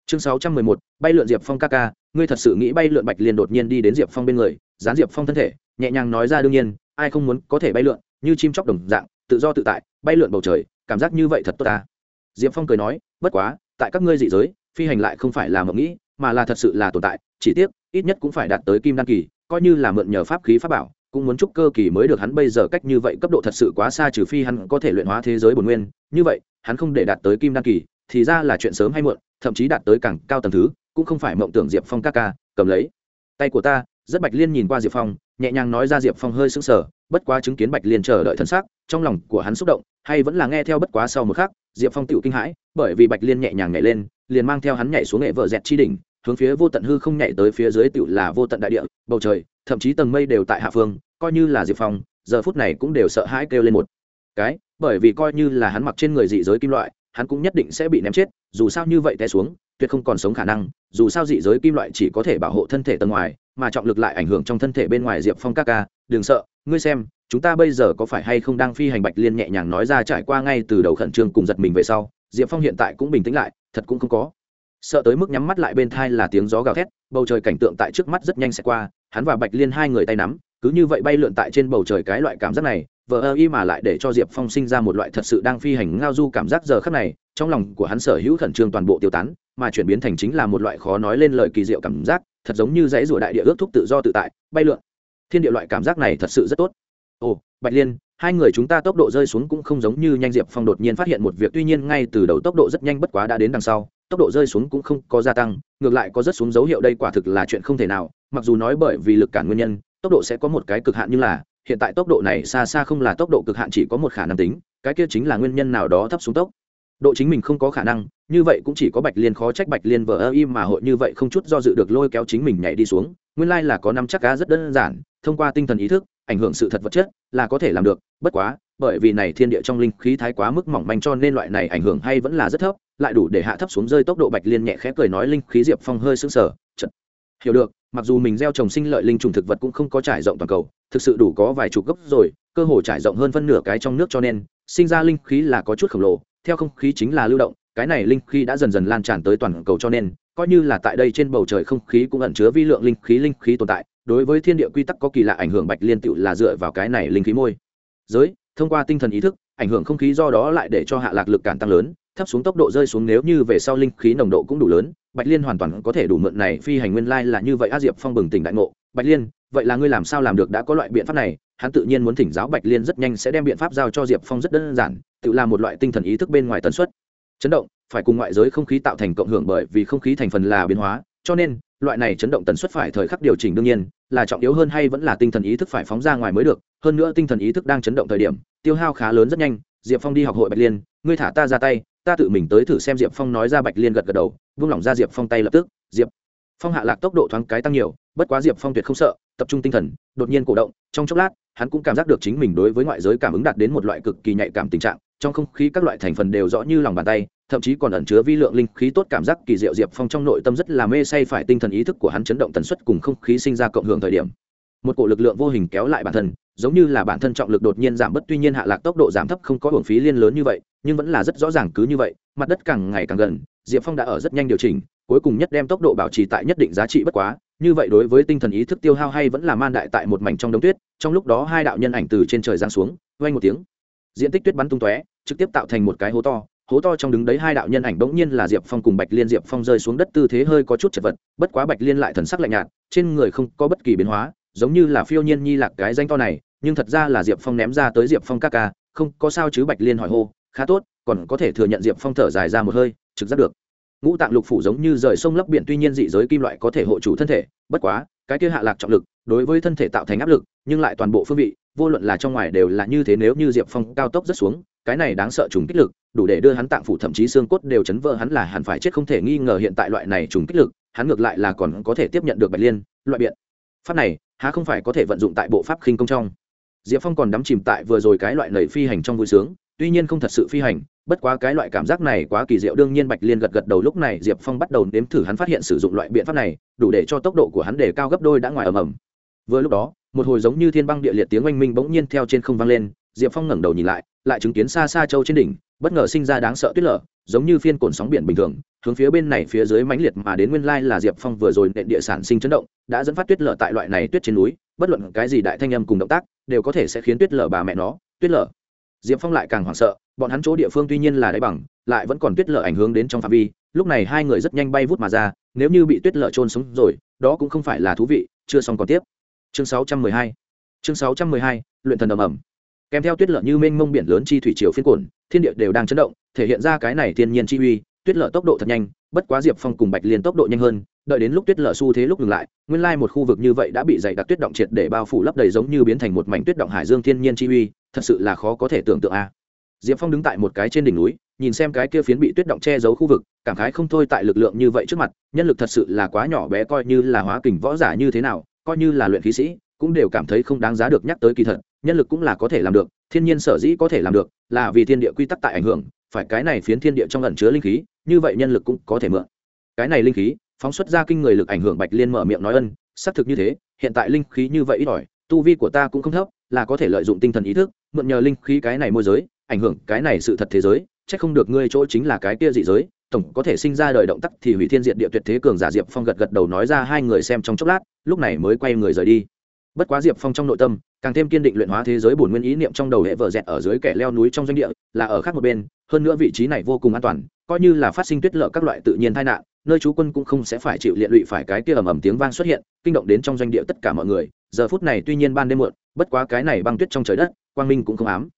Chương sáu trăm mười một, bay lượn diệp phong ca ca, ngươi thật sự nghĩ bay lượn bạch liên đột nhiên đi đến diệp phong bên người, dán diệp phong thân thể, nhẹ nhàng nói ra đương nhiên, ai không muốn có thể bay lượn, như chim chóc đồng dạng, tự do tự tại, bay lượn bầu trời, cảm giác như vậy thật tốt ta diệp phong cười nói, bất quá, tại các ngươi dị giới, phi hành lại không phải là mộng nghĩ, mà là thật sự là tồn tại, chỉ tiếc, ít nhất cũng phải đạt tới kim đan kỳ, coi như là mượn nhờ pháp khí pháp bảo, cũng muốn chúc cơ kỳ mới được hắn bây giờ cách như vậy cấp độ thật sự quá xa trừ phi hắn có thể luyện hóa thế giới bồn nguyên. Như vậy, hắn không để đạt tới kim đan kỳ, thì ra là chuyện sớm hay muộn, thậm chí đạt tới càng cao tầng thứ, cũng không phải mộng tưởng diệp phong ca ca, cầm lấy. Tay của ta, rất bạch liên nhìn qua diệp phong, nhẹ nhàng nói ra diệp phong hơi sững sờ, bất quá chứng kiến bạch liên chờ đợi thân xác, trong lòng của hắn xúc động, hay vẫn là nghe theo bất quá sau một khắc diệp phong tựu kinh hãi, bởi vì bạch liên nhẹ nhàng nhảy lên, liền mang theo hắn nhảy xuống nghệ vợ dẹt chi đỉnh, hướng phía vô tận hư không nhảy tới phía dưới tựu là vô tận đại địa, bầu trời, thậm chí tầng mây đều tại hạ phương, coi như là diệp phong, giờ phút này cũng đều sợ hãi kêu lên một cái, bởi vì coi như là hắn mặc trên người dị giới kim loại, hắn cũng nhất định sẽ bị ném chết, dù sao như vậy té xuống, tuyệt không còn sống khả năng, dù sao dị giới kim loại chỉ có thể bảo hộ thân thể tầng ngoài, mà trọng lực lại ảnh hưởng trong thân thể bên ngoài diệp phong các ca, đừng sợ, ngươi xem chúng ta bây giờ có phải hay không đang phi hành bạch liên nhẹ nhàng nói ra trải qua ngay từ đầu khẩn trương cùng giật mình về sau, diệp phong hiện tại cũng bình tĩnh lại, thật cũng không có. Sợ tới mức nhắm mắt lại bên thai là tiếng gió gào thét, bầu trời cảnh tượng tại trước mắt rất nhanh sẽ qua, hắn và bạch liên hai người tay nắm, cứ như vậy bay lượn tại trên bầu trời cái loại cảm giác này, vờ ơ y mà lại để cho diệp phong sinh ra một loại thật sự đang phi hành ngao du cảm giác giờ khắc này, trong lòng của hắn sở hữu khẩn trương toàn bộ tiêu tán, mà chuyển biến thành chính là một loại khó nói lên lời kỳ diệu cảm giác, thật giống như dãy rủa đại địa ước thúc tự do tự tại, bay lượn. Thiên địa loại cảm giác này thật sự rất tốt ồ, bạch liên, hai người chúng ta tốc độ rơi xuống cũng không giống như nhanh diệp phong đột nhiên phát hiện một việc. Tuy nhiên ngay từ đầu tốc độ rất nhanh bất quá đã đến đằng sau, tốc độ rơi xuống cũng không có gia tăng, ngược lại có rất xuống dấu hiệu đây quả thực là chuyện không thể nào. Mặc dù nói bởi vì lực cản nguyên nhân, tốc độ sẽ có một cái cực hạn nhưng là, hiện tại tốc độ này xa xa không là tốc độ cực hạn chỉ có một khả năng tính, cái kia chính là nguyên nhân nào đó thấp xuống tốc. Độ chính mình không có khả năng, như vậy cũng chỉ có bạch liên khó trách bạch liên vờ ơ im mà hội như vậy không chút do dự được lôi kéo chính mình nhảy đi xuống. Nguyên lai là có năm chắc cá rất đơn giản, thông qua tinh thần ý thức ảnh hưởng sự thật vật chất là có thể làm được, bất quá, bởi vì này thiên địa trong linh khí thái quá mức mỏng manh cho nên loại này ảnh hưởng hay vẫn là rất thấp, lại đủ để hạ thấp xuống rơi tốc độ bạch liên nhẹ khẽ cười nói linh khí diệp phong hơi sững sờ chật hiểu được, mặc dù mình gieo trồng sinh lợi linh trùng thực vật cũng không có trải rộng toàn cầu, thực sự đủ có vài chục gốc rồi, cơ hồ trải rộng hơn phân nửa cái trong nước cho nên, sinh ra linh khí là có chút khổng lồ, theo không khí chính là lưu động, cái này linh khí đã dần dần lan tràn tới toàn cầu cho nên, coi như là tại đây trên bầu trời không khí cũng ẩn chứa vi lượng linh khí linh khí tồn tại đối với thiên địa quy tắc có kỳ lạ ảnh hưởng bạch liên tựu là dựa vào cái này linh khí môi. Giới, thông qua tinh thần ý thức, ảnh hưởng không khí do đó lại để cho hạ lạc lực cản tăng lớn, thấp xuống tốc độ rơi xuống nếu như về sau linh khí nồng độ cũng đủ lớn, bạch liên hoàn toàn có thể đủ mượn này phi hành nguyên lai là như vậy a diệp phong bừng tỉnh đại ngộ. Bạch liên, vậy là ngươi làm sao làm được đã có loại biện pháp này? Hắn tự nhiên muốn thỉnh giáo bạch liên rất nhanh sẽ đem biện pháp giao cho diệp phong rất đơn giản, tự làm một loại tinh thần ý thức bên ngoài tần suất. Chấn động, phải cùng ngoại giới không khí tạo thành cộng hưởng bởi vì không khí thành phần là biến hóa, cho nên loại này chấn động tần suất phải thời khắc điều chỉnh đương nhiên, là trọng yếu hơn hay vẫn là tinh thần ý thức phải phóng ra ngoài mới được. Hơn nữa tinh thần ý thức đang chấn động thời điểm, tiêu hao khá lớn rất nhanh. Diệp phong đi học hội bạch liên, ngươi thả ta ra tay, ta tự mình tới thử xem diệp phong nói ra bạch liên gật gật đầu, vung lỏng ra diệp phong tay lập tức. Diệp phong hạ lạc tốc độ thoáng cái tăng nhiều, bất quá diệp phong tuyệt không sợ, tập trung tinh thần, đột nhiên cổ động. Trong chốc lát, hắn cũng cảm giác được chính mình đối với ngoại giới cảm ứng đạt đến một loại cực kỳ nhạy cảm tình trạng, trong không khí các loại thành phần đều rõ như lòng bàn tay thậm chí còn ẩn chứa vi lượng linh khí tốt cảm giác kỳ diệu diệp phong trong nội tâm rất là mê say phải tinh thần ý thức của hắn chấn động tần suất cùng không khí sinh ra cộng hưởng thời điểm. Một cổ lực lượng vô hình kéo lại bản thân, giống như là bản thân trọng lực đột nhiên giảm bớt, tuy nhiên hạ lạc tốc độ giảm thấp không có hưởng phí liên lớn như vậy, nhưng vẫn là rất rõ ràng cứ như vậy, mặt đất càng ngày càng gần, diệp phong đã ở rất nhanh điều chỉnh, cuối cùng nhất đem tốc độ bảo trì tại nhất định giá trị bất quá, như vậy đối với tinh thần ý thức tiêu hao hay vẫn là man đại tại một mảnh trong đống tuyết, trong lúc đó hai đạo nhân ảnh từ trên trời giáng xuống vây một tiếng. Diện tích tuyết bắn tung tóe, trực tiếp tạo thành một cái hố to hố to trong đứng đấy hai đạo nhân ảnh bỗng nhiên là diệp phong cùng bạch liên diệp phong rơi xuống đất, tư thế hơi có chút chật vật, bất quá bạch liên lại thần sắc lạnh nhạt, trên người không có bất kỳ biến hóa, giống như là phiêu nhiên nhi lạc cái danh to này, nhưng thật ra là diệp phong ném ra tới diệp phong các ca, không có sao chứ bạch liên hỏi hô, khá tốt, còn có thể thừa nhận diệp phong thở dài ra một hơi, trực giác được. Ngũ tạng lục phủ giống như rời sông lấp biển, tuy nhiên dị giới kim loại có thể hộ chủ thân thể, bất quá, cái kia hạ lạc trọng lực, đối với thân thể tạo thành áp lực, nhưng lại toàn bộ phương vị, vô luận là trong ngoài đều là như thế nếu như diệp phong cao tốc rất xuống cái này đáng sợ trùng kích lực, đủ để đưa hắn tạng phủ, thậm chí xương cốt đều chấn vỡ, hắn là hẳn phải chết không thể nghi ngờ hiện tại loại này trùng kích lực, hắn ngược lại là còn có thể tiếp nhận được bạch liên, loại biện. Pháp này, há không phải có thể vận dụng tại bộ pháp khinh công trong. Diệp phong còn đắm chìm tại vừa rồi cái loại nầy phi hành trong vui sướng, tuy nhiên không thật sự phi hành, bất quá cái loại cảm giác này quá kỳ diệu, đương nhiên bạch liên gật gật đầu, lúc này diệp phong bắt đầu nếm thử hắn phát hiện sử dụng loại biện pháp này, đủ để cho tốc độ của hắn để cao gấp đôi đã ngoài ầm ầm. Vừa lúc đó, một hồi giống như thiên băng địa liệt tiếng oanh minh bỗng nhiên theo trên không vang lên diệp phong ngẩng đầu nhìn lại lại chứng kiến xa xa châu trên đỉnh, bất ngờ sinh ra đáng sợ tuyết lở, giống như phiên cồn sóng biển bình thường, hướng phía bên này phía dưới mãnh liệt mà đến nguyên lai là diệp phong vừa rồi nện địa sản sinh chấn động, đã dẫn phát tuyết lở tại loại này tuyết trên núi, bất luận cái gì đại thanh âm cùng động tác, đều có thể sẽ khiến tuyết lở bà mẹ nó, tuyết lở. Diệp phong lại càng hoảng sợ, bọn hắn chỗ địa phương tuy nhiên là đáy bằng, lại vẫn còn tuyết lở ảnh hưởng đến trong phạm vi, lúc này hai người rất nhanh bay vút mà ra, nếu như bị tuyết lở trôn sống rồi, đó cũng không phải là thú vị, chưa xong còn tiếp. Chương 612 chương 612 luyện thần ầm ầm kèm theo tuyết lở như mênh mông biển lớn chi thủy triều phiên cồn thiên địa đều đang chấn động, thể hiện ra cái này thiên nhiên chi uy, tuyết lở tốc độ thật nhanh, bất quá diệp phong cùng bạch liên tốc độ nhanh hơn, đợi đến lúc tuyết lở xu thế lúc ngừng lại, nguyên lai một khu vực như vậy đã bị dày đặc tuyết động triệt để bao phủ lấp đầy giống như biến thành một mảnh tuyết động hải dương thiên nhiên chi uy, thật sự là khó có thể tưởng tượng a. Diệp phong đứng tại một cái trên đỉnh núi, nhìn xem cái kia phiến bị tuyết động che giấu khu vực, cảm khái không thôi tại lực lượng như vậy trước mặt, nhân lực thật sự là quá nhỏ bé coi như là hóa kình võ giả như thế nào, coi như là luyện khí sĩ cũng đều cảm thấy không đáng giá được nhắc tới kỳ thật, nhân lực cũng là có thể làm được, thiên nhiên sở dĩ có thể làm được, là vì thiên địa quy tắc tại ảnh hưởng, phải cái này phiến thiên địa trong ẩn chứa linh khí, như vậy nhân lực cũng có thể mượn. Cái này linh khí, phóng xuất ra kinh người lực ảnh hưởng bạch liên mở miệng nói ân, xác thực như thế, hiện tại linh khí như vậy ít ỏi, tu vi của ta cũng không thấp, là có thể lợi dụng tinh thần ý thức, mượn nhờ linh khí cái này môi giới, ảnh hưởng cái này sự thật thế giới, chắc không được ngươi chỗ chính là cái kia dị giới, tổng có thể sinh ra đời động tác thì hủy thiên diện địa tuyệt thế cường giả diệp phong gật gật đầu nói ra hai người xem trong chốc lát, lúc này mới quay người rời đi bất quá diệp phong trong nội tâm, càng thêm kiên định luyện hóa thế giới bổn nguyên ý niệm trong đầu hệ vợ dẹt ở dưới kẻ leo núi trong doanh địa, là ở khác một bên, hơn nữa vị trí này vô cùng an toàn, coi như là phát sinh tuyết lợ các loại tự nhiên tai nạn, nơi chú quân cũng không sẽ phải chịu liệt lụy phải cái kia ầm ầm tiếng vang xuất hiện, kinh động đến trong doanh địa tất cả mọi người. Giờ phút này tuy nhiên ban đêm muộn, bất quá cái này băng tuyết trong trời đất, quang minh cũng không ám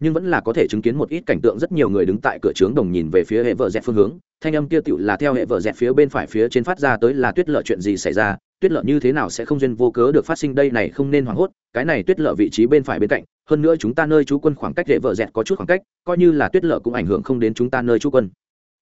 nhưng vẫn là có thể chứng kiến một ít cảnh tượng rất nhiều người đứng tại cửa trướng đồng nhìn về phía hệ vợ dẹt phương hướng. Thanh âm kia tựu là theo hệ vợ dẹt phía bên phải phía trên phát ra tới là tuyết lợ chuyện gì xảy ra, tuyết lợ như thế nào sẽ không duyên vô cớ được phát sinh, đây này không nên hoảng hốt, cái này tuyết lợ vị trí bên phải bên cạnh, hơn nữa chúng ta nơi trú quân khoảng cách hệ vợ dẹt có chút khoảng cách, coi như là tuyết lợ cũng ảnh hưởng không đến chúng ta nơi trú quân.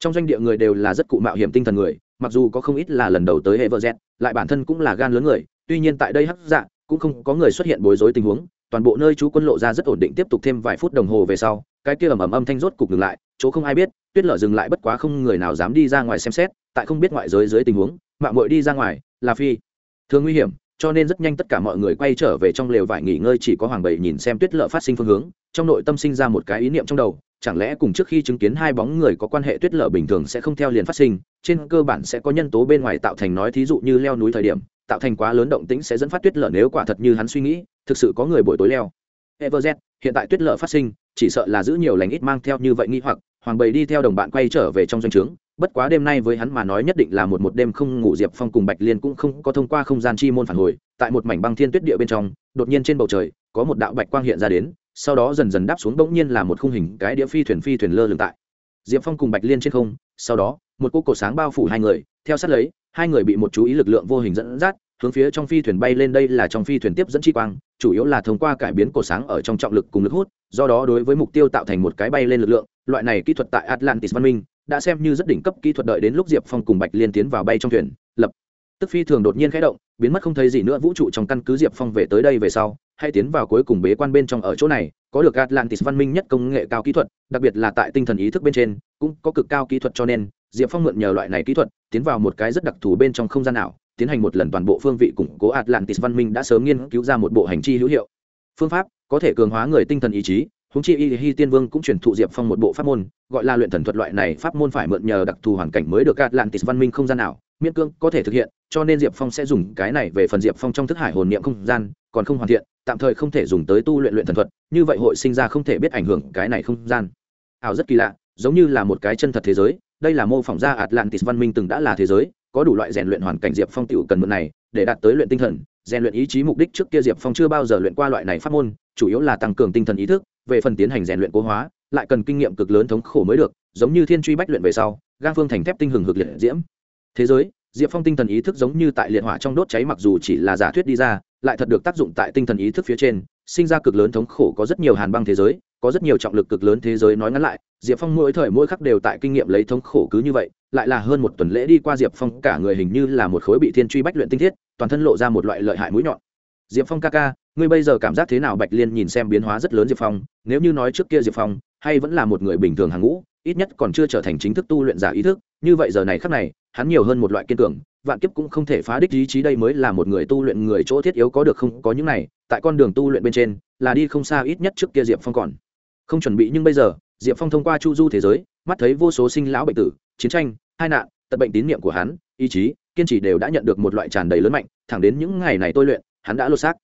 Trong doanh địa người đều là rất cụ mạo hiểm tinh thần người, mặc dù có không ít là lần đầu tới hệ vợ dẹt, lại bản thân cũng là gan lớn người, tuy nhiên tại đây hắc dạ cũng không có người xuất hiện bối rối tình huống toàn bộ nơi chú quân lộ ra rất ổn định tiếp tục thêm vài phút đồng hồ về sau, cái kia ầm ầm âm thanh rốt cục ngừng lại, chỗ không ai biết, tuyết lở dừng lại bất quá không người nào dám đi ra ngoài xem xét, tại không biết ngoại giới dưới tình huống mạng mội đi ra ngoài, là phi. Thường nguy hiểm, cho nên rất nhanh tất cả mọi người quay trở về trong lều vải nghỉ ngơi chỉ có hoàng bảy nhìn xem tuyết lở phát sinh phương hướng, trong nội tâm sinh ra một cái ý niệm trong đầu, chẳng lẽ cùng trước khi chứng kiến hai bóng người có quan hệ tuyết lở bình thường sẽ không theo liền phát sinh, trên cơ bản sẽ có nhân tố bên ngoài tạo thành nói thí dụ như leo núi thời điểm tạo thành quá lớn động tĩnh sẽ dẫn phát tuyết lở nếu quả thật như hắn suy nghĩ, thực sự có người buổi tối leo. Everz, hiện tại tuyết lở phát sinh, chỉ sợ là giữ nhiều lành ít mang theo như vậy nghi hoặc, hoàng bầy đi theo đồng bạn quay trở về trong doanh trướng, bất quá đêm nay với hắn mà nói nhất định là một một đêm không ngủ diệp phong cùng bạch liên cũng không có thông qua không gian chi môn phản hồi, tại một mảnh băng thiên tuyết địa bên trong, đột nhiên trên bầu trời, có một đạo bạch quang hiện ra đến, sau đó dần dần đáp xuống bỗng nhiên là một khung hình cái đĩa phi thuyền phi thuyền lơ lửng tại. Diệp phong cùng bạch liên trên không, sau đó, một cô cổ sáng bao phủ hai người, theo sát lấy hai người bị một chú ý lực lượng vô hình dẫn dắt, hướng phía trong phi thuyền bay lên. Đây là trong phi thuyền tiếp dẫn chi quang, chủ yếu là thông qua cải biến cổ sáng ở trong trọng lực cùng lực hút, do đó đối với mục tiêu tạo thành một cái bay lên lực lượng. Loại này kỹ thuật tại atlantis văn minh đã xem như rất đỉnh cấp kỹ thuật đợi đến lúc diệp phong cùng bạch liên tiến vào bay trong thuyền, lập tức phi thường đột nhiên khẽ động, biến mất không thấy gì nữa. Vũ trụ trong căn cứ diệp phong về tới đây về sau hay tiến vào cuối cùng bế quan bên trong ở chỗ này. Có được atlantis văn minh nhất công nghệ cao kỹ thuật, đặc biệt là tại tinh thần ý thức bên trên, cũng có cực cao kỹ thuật cho nên diệp phong mượn nhờ loại này kỹ thuật, tiến vào một cái rất đặc thù bên trong không gian ảo, tiến hành một lần toàn bộ phương vị củng cố atlantis văn minh đã sớm nghiên cứu ra một bộ hành chi hữu hiệu. Phương pháp, có thể cường hóa người tinh thần ý chí húng chi y hi tiên vương cũng truyền thụ diệp phong một bộ pháp môn, gọi là luyện thần thuật loại này pháp môn phải mượn nhờ đặc thù hoàn cảnh mới được atlantis văn minh không gian ảo, miễn cương có thể thực hiện, cho nên diệp phong sẽ dùng cái này về phần diệp phong trong thức hải hồn niệm không gian, còn không hoàn thiện, tạm thời không thể dùng tới tu luyện luyện thần thuật, như vậy hội sinh ra không thể biết ảnh hưởng cái này không gian. Ảo rất kỳ lạ giống như là một cái chân thật thế giới, đây là mô phỏng ra atlantis văn minh từng đã là thế giới, có đủ loại rèn luyện hoàn cảnh diệp phong tựu cần mượn này, để đạt tới luyện tinh thần, rèn luyện ý chí mục đích trước kia diệp phong chưa bao giờ luyện qua loại này pháp môn, chủ yếu là tăng cường tinh thần ý thức, về phần tiến hành rèn luyện cố hóa, lại cần kinh nghiệm cực lớn thống khổ mới được, giống như thiên truy bách luyện về sau, gang phương thành thép tinh hừng hực liệt diễm. Thế giới, diệp phong tinh thần ý thức giống như tại liệt hỏa trong đốt cháy mặc dù chỉ là giả thuyết đi ra, lại thật được tác dụng tại tinh thần ý thức phía trên, sinh ra cực lớn thống khổ có rất nhiều hàn băng thế giới, có rất nhiều trọng lực cực lớn thế giới nói ngắn lại diệp phong mỗi thời mỗi khắc đều tại kinh nghiệm lấy thống khổ cứ như vậy, lại là hơn một tuần lễ đi qua diệp phong, cả người hình như là một khối bị thiên truy bách luyện tinh thiết, toàn thân lộ ra một loại lợi hại mũi nhọn. Diệp phong ca ca, ngươi bây giờ cảm giác thế nào? Bạch liên nhìn xem biến hóa rất lớn diệp phong, nếu như nói trước kia diệp phong hay vẫn là một người bình thường hàng ngũ, ít nhất còn chưa trở thành chính thức tu luyện giả ý thức, như vậy giờ này khắc này, hắn nhiều hơn một loại kiên cường, vạn kiếp cũng không thể phá đích ý chí đây mới là một người tu luyện người chỗ thiết yếu có được không? Có những này, tại con đường tu luyện bên trên, là đi không xa ít nhất trước kia diệp phong còn không chuẩn bị, nhưng bây giờ diệp phong thông qua chu du thế giới, mắt thấy vô số sinh lão bệnh tử, chiến tranh, hai nạn tật bệnh tín nhiệm của hắn, ý chí, kiên trì đều đã nhận được một loại tràn đầy lớn mạnh, thẳng đến những ngày này tôi luyện, hắn đã lột xác.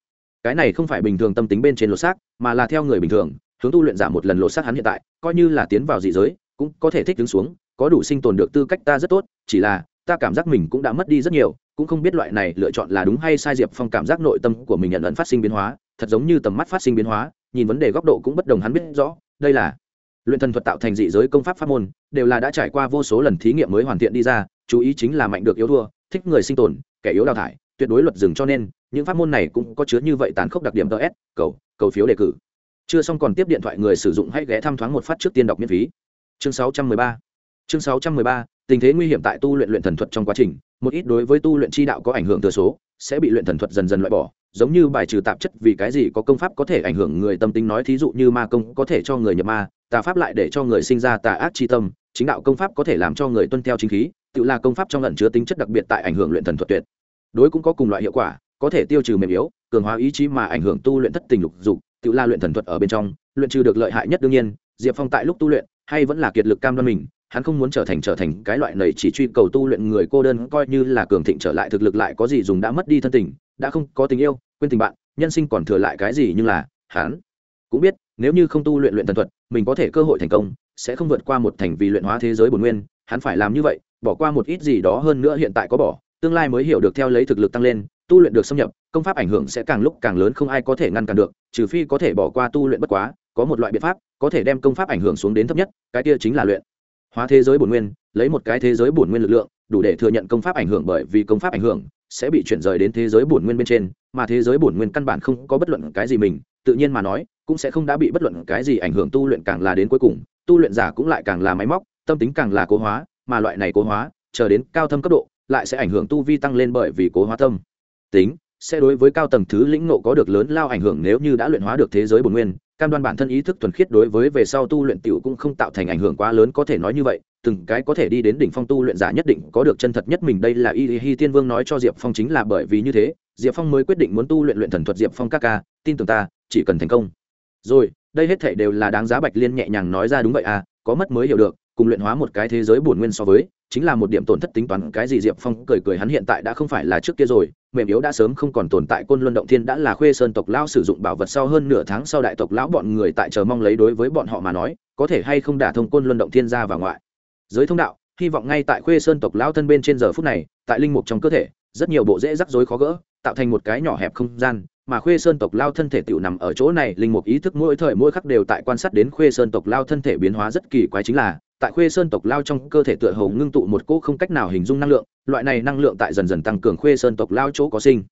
Cái này không phải bình thường tâm tính bên trên lột xác, mà là theo người bình thường, hướng tu luyện giảm một lần lột xác hắn hiện tại, coi như là tiến vào dị giới, cũng có thể thích đứng xuống, có đủ sinh tồn được tư cách ta rất tốt, chỉ là, ta cảm giác mình cũng đã mất đi rất nhiều, cũng không biết loại này lựa chọn là đúng hay sai diệp phong cảm giác nội tâm của mình nhận ẩn phát sinh biến hóa, thật giống như tầm mắt phát sinh biến hóa, nhìn vấn đề góc độ cũng bất đồng hắn biết rõ, đây là luyện thần thuật tạo thành dị giới công pháp pháp môn, đều là đã trải qua vô số lần thí nghiệm mới hoàn thiện đi ra, chú ý chính là mạnh được yếu thua, thích người sinh tồn, kẻ yếu đào thải, tuyệt đối luật dừng cho nên, những pháp môn này cũng có chứa như vậy tàn khốc đặc điểm ts cầu cầu phiếu đề cử. Chưa xong còn tiếp điện thoại người sử dụng hãy ghé thăm thoáng một phát trước tiên đọc miễn phí. Chương 613 chương 613 tình thế nguy hiểm tại tu luyện luyện thần thuật trong quá trình, một ít đối với tu luyện chi đạo có ảnh hưởng thừa số, sẽ bị luyện thần thuật dần dần loại bỏ, giống như bài trừ tạp chất vì cái gì có công pháp có thể ảnh hưởng người tâm tính nói thí dụ như ma công có thể cho người nhập ma tà pháp lại để cho người sinh ra tà ác chi tâm, chính đạo công pháp có thể làm cho người tuân theo chính khí, tự là công pháp trong lẩn chứa tính chất đặc biệt tại ảnh hưởng luyện thần thuật tuyệt. Đối cũng có cùng loại hiệu quả, có thể tiêu trừ mềm yếu, cường hóa ý chí mà ảnh hưởng tu luyện thất tình lục dục, tự la luyện thần thuật ở bên trong, luyện trừ được lợi hại nhất đương nhiên, diệp phong tại lúc tu luyện, hay vẫn là kiệt lực cam đoan mình, hắn không muốn trở thành trở thành cái loại này chỉ truy cầu tu luyện người cô đơn coi như là cường thịnh trở lại thực lực lại có gì dùng đã mất đi thân tình, đã không có tình yêu, quên tình bạn, nhân sinh còn thừa lại cái gì nhưng là hắn cũng biết nếu như không tu luyện luyện thần thuật, mình có thể cơ hội thành công, sẽ không vượt qua một thành vì luyện hóa thế giới bổn nguyên. Hắn phải làm như vậy, bỏ qua một ít gì đó hơn nữa hiện tại có bỏ. Tương lai mới hiểu được theo lấy thực lực tăng lên, tu luyện được xâm nhập, công pháp ảnh hưởng sẽ càng lúc càng lớn không ai có thể ngăn cản được, trừ phi có thể bỏ qua tu luyện bất quá, có một loại biện pháp, có thể đem công pháp ảnh hưởng xuống đến thấp nhất, cái kia chính là luyện. Hóa thế giới bổn nguyên, lấy một cái thế giới bổn nguyên lực lượng, đủ để thừa nhận công pháp ảnh hưởng bởi vì công pháp ảnh hưởng, sẽ bị chuyển rời đến thế giới bổn nguyên bên trên, mà thế giới bổn nguyên căn bản không có bất luận cái gì mình, tự nhiên mà nói cũng sẽ không đã bị bất luận cái gì ảnh hưởng tu luyện càng là đến cuối cùng, tu luyện giả cũng lại càng là máy móc, tâm tính càng là cố hóa, mà loại này cố hóa, chờ đến cao thâm cấp độ, lại sẽ ảnh hưởng tu vi tăng lên bởi vì cố hóa tâm. Tính, sẽ đối với cao tầng thứ lĩnh nộ có được lớn lao ảnh hưởng nếu như đã luyện hóa được thế giới bổn nguyên, cam đoan bản thân ý thức thuần khiết đối với về sau tu luyện tiểu cũng không tạo thành ảnh hưởng quá lớn có thể nói như vậy, từng cái có thể đi đến đỉnh phong tu luyện giả nhất định có được chân thật nhất mình đây là y hi tiên vương nói cho diệp phong chính là bởi vì như thế, diệp phong mới quyết định muốn tu luyện luyện thần thuật diệp phong các ca, tin tưởng ta, chỉ cần thành công rồi, đây hết thể đều là đáng giá bạch liên nhẹ nhàng nói ra đúng vậy à có mất mới hiểu được, cùng luyện hóa một cái thế giới bổn nguyên so với, chính là một điểm tổn thất tính toán, cái gì diệp phong cười cười hắn hiện tại đã không phải là trước kia rồi, mềm yếu đã sớm không còn tồn tại, côn luân động thiên đã là khuê sơn tộc lão sử dụng bảo vật sau hơn nửa tháng sau đại tộc lão bọn người tại chờ mong lấy đối với bọn họ mà nói, có thể hay không đả thông côn luân động thiên ra và ngoại. Giới thông đạo, hy vọng ngay tại khuê sơn tộc lão thân bên trên giờ phút này, tại linh mục trong cơ thể, rất nhiều bộ dễ rắc rối khó gỡ tạo thành một cái nhỏ hẹp không gian, mà khuê sơn tộc lao thân thể tựu nằm ở chỗ này, linh mục ý thức mỗi thời mỗi khắc đều tại quan sát đến khuê sơn tộc lao thân thể biến hóa rất kỳ quái chính là, tại khuê sơn tộc lao trong cơ thể tựa hồ ngưng tụ một cỗ không cách nào hình dung năng lượng, loại này năng lượng tại dần dần tăng cường khuê sơn tộc lao chỗ có sinh.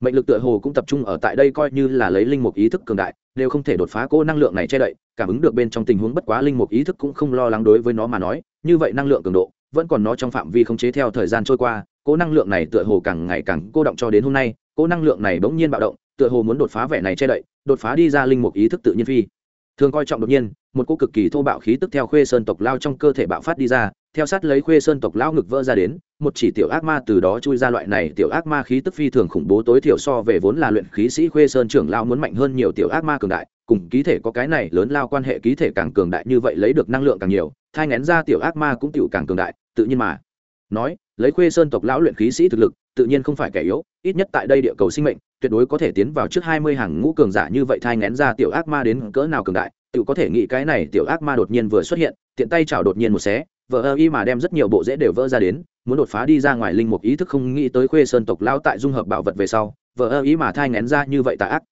Mệnh lực tựa hồ cũng tập trung ở tại đây coi như là lấy linh mục ý thức cường đại, đều không thể đột phá cỗ năng lượng này che đậy, cảm ứng được bên trong tình huống bất quá linh mục ý thức cũng không lo lắng đối với nó mà nói, như vậy năng lượng cường độ vẫn còn nó trong phạm vi khống chế theo thời gian trôi qua cỗ năng lượng này tựa hồ càng ngày càng cô động cho đến hôm nay cỗ năng lượng này bỗng nhiên bạo động, tựa hồ muốn đột phá vẻ này che đậy, đột phá đi ra linh mục ý thức tự nhiên phi. Thường coi trọng đột nhiên, một cô cực kỳ thô bạo khí tức theo khuê sơn tộc lao trong cơ thể bạo phát đi ra, theo sát lấy khuê sơn tộc lao ngực vỡ ra đến, một chỉ tiểu ác ma từ đó chui ra loại này tiểu ác ma khí tức phi thường khủng bố tối thiểu so về vốn là luyện khí sĩ khuê sơn trưởng lao muốn mạnh hơn nhiều tiểu ác ma cường đại, cùng ký thể có cái này lớn lao quan hệ ký thể càng cường đại như vậy lấy được năng lượng càng nhiều, thai ngén ra tiểu ác ma cũng tiểu càng cường đại, tự nhiên mà nói lấy khuê sơn tộc lão luyện khí sĩ thực lực, tự nhiên không phải kẻ yếu, ít nhất tại đây địa cầu sinh mệnh, tuyệt đối có thể tiến vào trước hai mươi hàng ngũ cường giả như vậy thai ngén ra tiểu ác ma đến cỡ nào cường đại, tự có thể nghĩ cái này tiểu ác ma đột nhiên vừa xuất hiện, tiện tay chảo đột nhiên một xé vợ ơ y mà đem rất nhiều bộ dễ đều vỡ ra đến, muốn đột phá đi ra ngoài linh mục ý thức không nghĩ tới khuê sơn tộc lão tại dung hợp bảo vật về sau vợ ơ y mà thai ngén ra như vậy tà ác.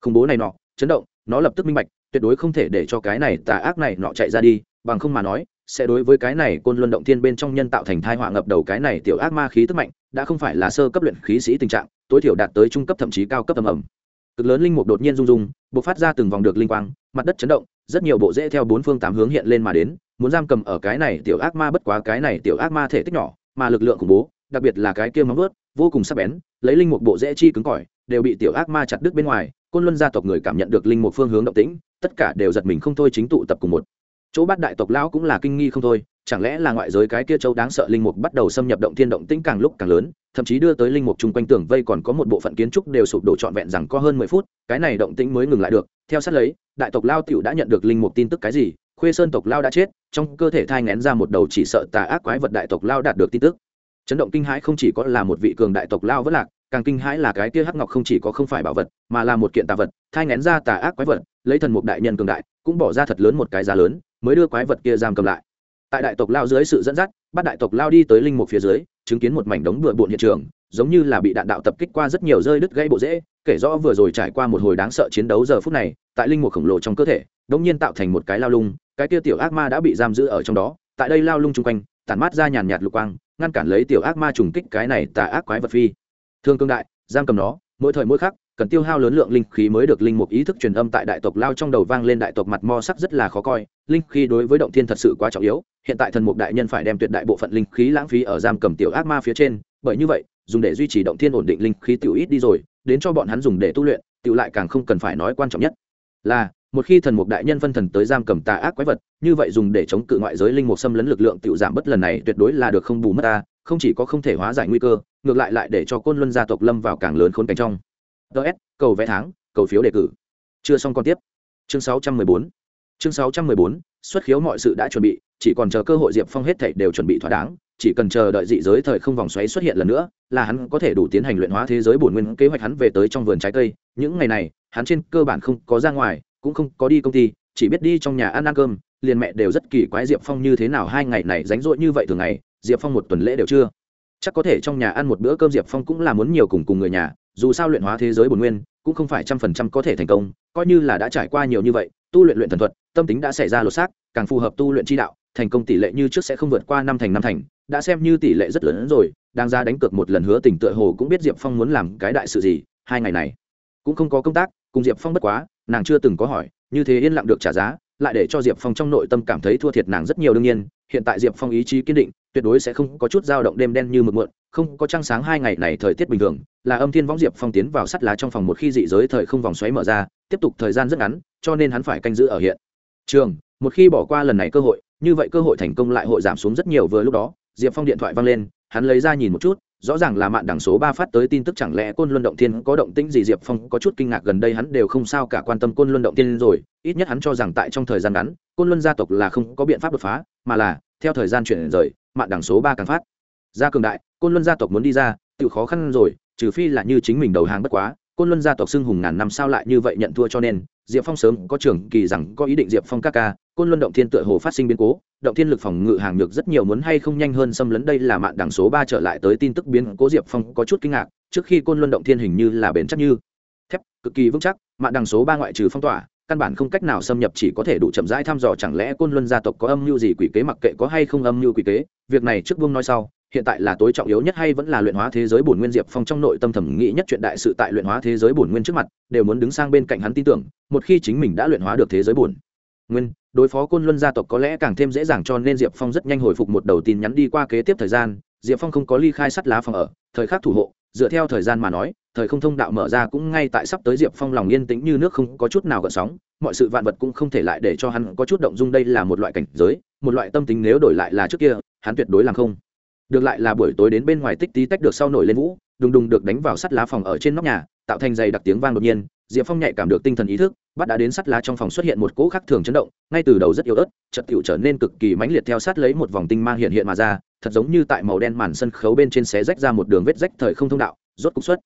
Khủng bố này nọ, chấn động, nó lập tức minh bạch, tuyệt đối không thể để cho cái này tà ác này nọ chạy ra đi, bằng không mà nói sẽ đối với cái này côn luân động thiên bên trong nhân tạo thành thai họa ngập đầu cái này tiểu ác ma khí tức mạnh, đã không phải là sơ cấp luyện khí sĩ tình trạng, tối thiểu đạt tới trung cấp thậm chí cao cấp tầm ẩm cực lớn linh mục đột nhiên rung rung, bộc phát ra từng vòng được linh quang, mặt đất chấn động, rất nhiều bộ rễ theo bốn phương tám hướng hiện lên mà đến, muốn giam cầm ở cái này tiểu ác ma bất quá cái này tiểu ác ma thể tích nhỏ, mà lực lượng khủng bố, đặc biệt là cái kia móng ướt vô cùng sắc bén, lấy linh mục bộ rễ chi cứng cỏi, đều bị tiểu ác ma chặt đứt bên ngoài, côn luân gia tộc người cảm nhận được linh mục phương hướng động tĩnh, tất cả đều giật mình không thôi chính tụ tập cùng một chỗ bát đại tộc lão cũng là kinh nghi không thôi, chẳng lẽ là ngoại giới cái kia châu đáng sợ linh mục bắt đầu xâm nhập động thiên động tĩnh càng lúc càng lớn, thậm chí đưa tới linh mục chung quanh tường vây còn có một bộ phận kiến trúc đều sụp đổ trọn vẹn rằng có hơn mười phút, cái này động tĩnh mới ngừng lại được. Theo sát lấy, đại tộc lao tiểu đã nhận được linh mục tin tức cái gì, khuê sơn tộc lao đã chết, trong cơ thể thai ngén ra một đầu chỉ sợ tà ác quái vật đại tộc lao đạt được tin tức. Chấn động kinh hãi không chỉ có là một vị cường đại tộc lao vất lạc, càng kinh hãi là cái kia hắc ngọc không chỉ có không phải bảo vật, mà là một kiện tà vật, thai ngén ra tà ác quái vật, lấy thần mục đại nhân cường đại, cũng bỏ ra thật lớn một cái giá lớn mới đưa quái vật kia giam cầm lại. Tại đại tộc lao dưới sự dẫn dắt, bắt đại tộc lao đi tới linh mục phía dưới, chứng kiến một mảnh đống bừa bộn hiện trường, giống như là bị đạn đạo tập kích qua rất nhiều rơi đứt gãy bộ rễ, kể rõ vừa rồi trải qua một hồi đáng sợ chiến đấu giờ phút này, tại linh mục khổng lồ trong cơ thể, đống nhiên tạo thành một cái lao lung, cái kia tiểu ác ma đã bị giam giữ ở trong đó, tại đây lao lung chung quanh, tản mát ra nhàn nhạt lục quang, ngăn cản lấy tiểu ác ma trùng kích cái này tà ác quái vật phi. Thương cương đại, giam cầm nó, mỗi thời mỗi khắc cần tiêu hao lớn lượng linh khí mới được linh mục ý thức truyền âm tại đại tộc lao trong đầu vang lên đại tộc mặt mo sắc rất là khó coi. Linh khí đối với động thiên thật sự quá trọng yếu, hiện tại thần mục đại nhân phải đem tuyệt đại bộ phận linh khí lãng phí ở giam cầm tiểu ác ma phía trên, bởi như vậy, dùng để duy trì động thiên ổn định linh khí tiểu ít đi rồi, đến cho bọn hắn dùng để tu luyện, tiểu lại càng không cần phải nói quan trọng nhất. Là, một khi thần mục đại nhân phân thần tới giam cầm tà ác quái vật, như vậy dùng để chống cự ngoại giới linh mục xâm lấn lực lượng tiểu giảm bất lần này tuyệt đối là được không bù mất ta, không chỉ có không thể hóa giải nguy cơ, ngược lại lại để cho côn luân gia tộc lâm vào càng lớn khốn cảnh trong ts cầu vé tháng, cầu phiếu đề cử. Chưa xong còn tiếp. Chương 614 chương 614 xuất khiếu mọi sự đã chuẩn bị, chỉ còn chờ cơ hội diệp phong hết thảy đều chuẩn bị thỏa đáng, chỉ cần chờ đợi dị giới thời không vòng xoáy xuất hiện lần nữa, là hắn có thể đủ tiến hành luyện hóa thế giới bổn nguyên kế hoạch hắn về tới trong vườn trái cây. Những ngày này, hắn trên cơ bản không có ra ngoài, cũng không có đi công ty, chỉ biết đi trong nhà ăn ăn cơm, liền mẹ đều rất kỳ quái diệp phong như thế nào hai ngày này ránh rỗi như vậy thường ngày, diệp phong một tuần lễ đều chưa chắc có thể trong nhà ăn một bữa cơm diệp phong cũng là muốn nhiều cùng cùng người nhà, dù sao luyện hóa thế giới bổn nguyên, cũng không phải trăm phần trăm có thể thành công, coi như là đã trải qua nhiều như vậy, tu luyện luyện thần thuật, tâm tính đã xảy ra lột xác, càng phù hợp tu luyện chi đạo, thành công tỷ lệ như trước sẽ không vượt qua năm thành năm thành, đã xem như tỷ lệ rất lớn hơn rồi đang ra đánh cược một lần hứa tỉnh tựa hồ cũng biết diệp phong muốn làm cái đại sự gì, hai ngày này cũng không có công tác, cùng diệp phong bất quá, nàng chưa từng có hỏi, như thế yên lặng được trả giá, lại để cho diệp phong trong nội tâm cảm thấy thua thiệt nàng rất nhiều đương nhiên, hiện tại diệp phong ý chí kiên định tuyệt đối sẽ không có chút dao động đêm đen như mực muộn không có trăng sáng hai ngày này thời tiết bình thường, là âm thiên võng diệp phong tiến vào sắt lá trong phòng một khi dị giới thời không vòng xoáy mở ra, tiếp tục thời gian rất ngắn, cho nên hắn phải canh giữ ở hiện trường. Một khi bỏ qua lần này cơ hội, như vậy cơ hội thành công lại hội giảm xuống rất nhiều. Vừa lúc đó, diệp phong điện thoại văng lên, hắn lấy ra nhìn một chút, rõ ràng là mạng đẳng số ba phát tới tin tức chẳng lẽ côn luân động thiên có động tĩnh gì? Diệp phong có chút kinh ngạc gần đây hắn đều không sao cả quan tâm côn luân động thiên rồi, ít nhất hắn cho rằng tại trong thời gian ngắn, côn luân gia tộc là không có biện pháp đột phá, mà là theo thời gian chuyển rời mạn đẳng số ba càng phát. Ra cường đại, côn luân gia tộc muốn đi ra tự khó khăn rồi, trừ phi là như chính mình đầu hàng bất quá, côn luân gia tộc xưng hùng ngàn năm sao lại như vậy nhận thua cho nên, diệp phong sớm có trưởng kỳ rằng có ý định diệp phong ca ca, côn luân động thiên tựa hồ phát sinh biến cố, động thiên lực phòng ngự hàng nhược rất nhiều muốn hay không nhanh hơn xâm lấn đây là mạng đẳng số ba trở lại tới tin tức biến cố, diệp phong có chút kinh ngạc, trước khi côn luân động thiên hình như là bền chắc như thép, cực kỳ vững chắc mạng đẳng số ba ngoại trừ phong tỏa căn bản không cách nào xâm nhập, chỉ có thể đủ chậm rãi thăm dò. Chẳng lẽ côn luân gia tộc có âm mưu gì, quỷ kế mặc kệ có hay không âm mưu quỷ kế? Việc này trước vương nói sau, hiện tại là tối trọng yếu nhất hay vẫn là luyện hóa thế giới bổn nguyên diệp phong trong nội tâm thẩm nghĩ nhất chuyện đại sự tại luyện hóa thế giới bổn nguyên trước mặt, đều muốn đứng sang bên cạnh hắn tin tưởng, một khi chính mình đã luyện hóa được thế giới bổn nguyên, đối phó côn luân gia tộc có lẽ càng thêm dễ dàng cho nên diệp phong rất nhanh hồi phục một đầu tin nhắn đi qua kế tiếp thời gian. Diệp phong không có ly khai sắt lá phòng ở, thời khắc thủ hộ, dựa theo thời gian mà nói thời không thông đạo mở ra cũng ngay tại sắp tới diệp phong lòng yên tĩnh như nước không có chút nào gợn sóng, mọi sự vạn vật cũng không thể lại để cho hắn có chút động dung, đây là một loại cảnh giới, một loại tâm tính nếu đổi lại là trước kia, hắn tuyệt đối làm không. Được lại là buổi tối đến bên ngoài tích tí tách được sau nổi lên vũ, đùng đùng được đánh vào sắt lá phòng ở trên nóc nhà, tạo thành dày đặc tiếng vang đột nhiên, diệp phong nhạy cảm được tinh thần ý thức, bắt đã đến sắt lá trong phòng xuất hiện một cỗ khắc thường chấn động, ngay từ đầu rất yếu ớt trật tựu trở nên cực kỳ mãnh liệt theo sát lấy một vòng tinh mang hiện hiện mà ra, thật giống như tại màu đen màn sân khấu bên trên xé rách ra một đường vết rách thời không thông đạo, rốt cục xuất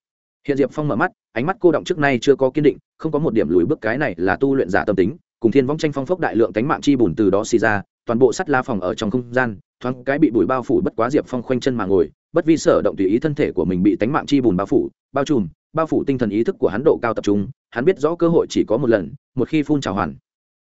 hiện diệp phong mở mắt, ánh mắt cô động trước nay chưa có kiên định, không có một điểm lùi bước cái này là tu luyện giả tâm tính, cùng thiên vong tranh phong phốc đại lượng tánh mạng chi bùn từ đó xì ra, toàn bộ sắt la phòng ở trong không gian, thoáng cái bị bụi bao phủ bất quá diệp phong khoanh chân mà ngồi, bất vi sở động tùy ý thân thể của mình bị tánh mạng chi bùn bao phủ, bao trùm, bao phủ tinh thần ý thức của hắn độ cao tập trung, hắn biết rõ cơ hội chỉ có một lần, một khi phun trào hoàn.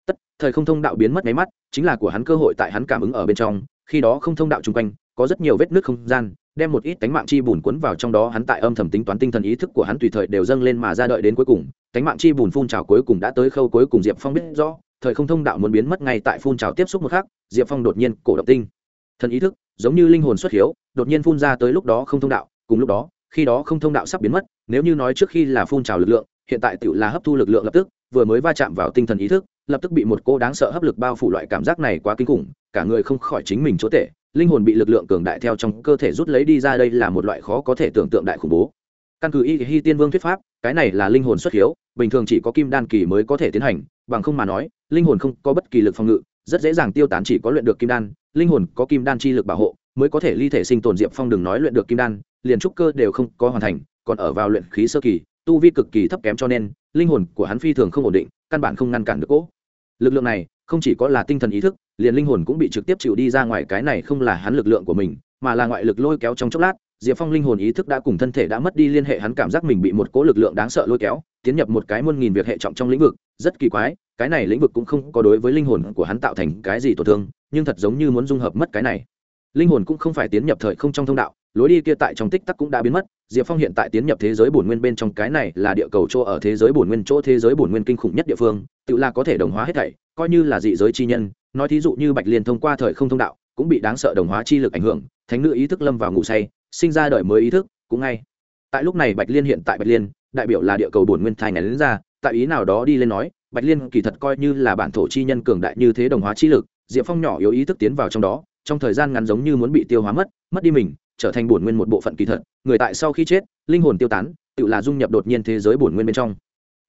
Tất, thời không thông đạo biến mất máy mắt, chính là của hắn cơ hội tại hắn cảm ứng ở bên trong, khi đó không thông đạo chung quanh, có rất nhiều vết nước không gian đem một ít tánh mạng chi bùn cuốn vào trong đó, hắn tại âm thầm tính toán tinh thần ý thức của hắn tùy thời đều dâng lên mà ra đợi đến cuối cùng. Tánh mạng chi bùn phun trào cuối cùng đã tới khâu cuối cùng, diệp phong biết rõ, thời không thông đạo muốn biến mất ngay tại phun trào tiếp xúc một khác diệp phong đột nhiên cổ động tinh. Thần ý thức, giống như linh hồn xuất hiếu, đột nhiên phun ra tới lúc đó không thông đạo, cùng lúc đó, khi đó không thông đạo sắp biến mất, nếu như nói trước khi là phun trào lực lượng, hiện tại tự là hấp thu lực lượng lập tức, vừa mới va chạm vào tinh thần ý thức, lập tức bị một cô đáng sợ hấp lực bao phủ loại cảm giác này quá kinh khủng, cả người không khỏi chính mình chỗ tệ linh hồn bị lực lượng cường đại theo trong cơ thể rút lấy đi ra đây là một loại khó có thể tưởng tượng đại khủng bố. Căn cứ y Hi tiên vương thuyết pháp, cái này là linh hồn xuất hiếu, bình thường chỉ có kim đan kỳ mới có thể tiến hành, bằng không mà nói, linh hồn không có bất kỳ lực phòng ngự, rất dễ dàng tiêu tán chỉ có luyện được kim đan, linh hồn có kim đan chi lực bảo hộ, mới có thể ly thể sinh tồn diệp phong đừng nói luyện được kim đan, liền trúc cơ đều không có hoàn thành, còn ở vào luyện khí sơ kỳ, tu vi cực kỳ thấp kém cho nên, linh hồn của hắn phi thường không ổn định, căn bản không ngăn cản được cỗ lực lượng này không chỉ có là tinh thần ý thức liền linh hồn cũng bị trực tiếp chịu đi ra ngoài, cái này không là hắn lực lượng của mình, mà là ngoại lực lôi kéo trong chốc lát, diệp phong linh hồn ý thức đã cùng thân thể đã mất đi liên hệ, hắn cảm giác mình bị một cỗ lực lượng đáng sợ lôi kéo, tiến nhập một cái muôn nghìn việc hệ trọng trong lĩnh vực, rất kỳ quái, cái này lĩnh vực cũng không có đối với linh hồn của hắn tạo thành cái gì tổn thương, nhưng thật giống như muốn dung hợp mất cái này. Linh hồn cũng không phải tiến nhập thời không trong thông đạo, lối đi kia tại trong tích tắc cũng đã biến mất, diệp phong hiện tại tiến nhập thế giới bổn nguyên bên trong, cái này là địa cầu chỗ ở thế giới bổn nguyên, chỗ thế giới bổn nguyên kinh khủng nhất địa phương, tự là có thể đồng hóa hết thảy, coi như là dị giới chi nhân nói thí dụ như bạch liên thông qua thời không thông đạo, cũng bị đáng sợ đồng hóa chi lực ảnh hưởng, thánh nữ ý thức lâm vào ngủ say, sinh ra đời mới ý thức, cũng ngay. Tại lúc này bạch liên hiện tại bạch liên, đại biểu là địa cầu bổn nguyên thai này đến ra, tại ý nào đó đi lên nói, bạch liên kỳ thật coi như là bản thổ chi nhân cường đại như thế đồng hóa chi lực, diệp phong nhỏ yếu ý thức tiến vào trong đó, trong thời gian ngắn giống như muốn bị tiêu hóa mất mất đi mình, trở thành bổn nguyên một bộ phận kỳ thật, người tại sau khi chết, linh hồn tiêu tán, tự là dung nhập đột nhiên thế giới bổn nguyên bên trong.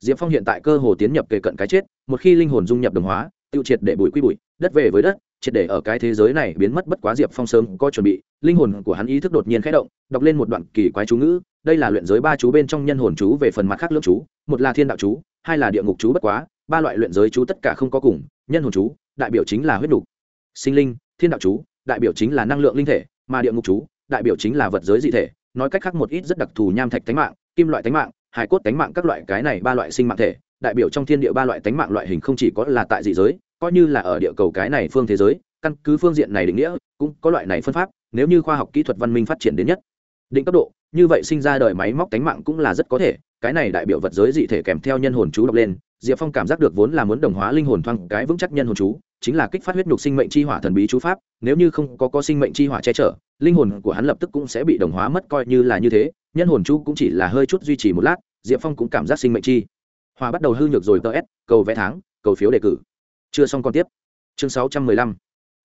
Diệp phong hiện tại cơ hồ tiến nhập kề cận cái chết, một khi linh hồn dung nhập đồng hóa tiêu triệt để bụi quy bụi đất về với đất, triệt để ở cái thế giới này biến mất bất quá diệp phong sớm có chuẩn bị, linh hồn của hắn ý thức đột nhiên khẽ động, đọc lên một đoạn kỳ quái chú ngữ, đây là luyện giới ba chú bên trong nhân hồn chú về phần mặt khác lưỡng chú, một là thiên đạo chú, hai là địa ngục chú bất quá, ba loại luyện giới chú tất cả không có cùng, nhân hồn chú, đại biểu chính là huyết đục sinh linh, thiên đạo chú, đại biểu chính là năng lượng linh thể, mà địa ngục chú, đại biểu chính là vật giới dị thể, nói cách khác một ít rất đặc thù nham thạch tánh mạng, kim loại tánh mạng, hải cốt tánh mạng, các loại cái này ba loại sinh mạng thể, đại biểu trong thiên địa ba loại tánh mạng loại hình không chỉ có là tại dị giới coi như là ở địa cầu cái này phương thế giới, căn cứ phương diện này định nghĩa, cũng có loại này phân pháp, nếu như khoa học kỹ thuật văn minh phát triển đến nhất định cấp độ, như vậy sinh ra đời máy móc tánh mạng cũng là rất có thể. Cái này đại biểu vật giới dị thể kèm theo nhân hồn chú đọc lên, diệp phong cảm giác được vốn là muốn đồng hóa linh hồn thoang cái vững chắc nhân hồn chú, chính là kích phát huyết nhục sinh mệnh chi hỏa thần bí chú pháp, nếu như không có có sinh mệnh chi hỏa che chở, linh hồn của hắn lập tức cũng sẽ bị đồng hóa mất coi như là như thế. Nhân hồn chú cũng chỉ là hơi chút duy trì một lát, diệp phong cũng cảm giác sinh mệnh chi hỏa bắt đầu hư nhược rồi tờ s, cầu vẽ tháng, cầu phiếu đề cử chưa xong còn tiếp. Chương sáu trăm mười lăm.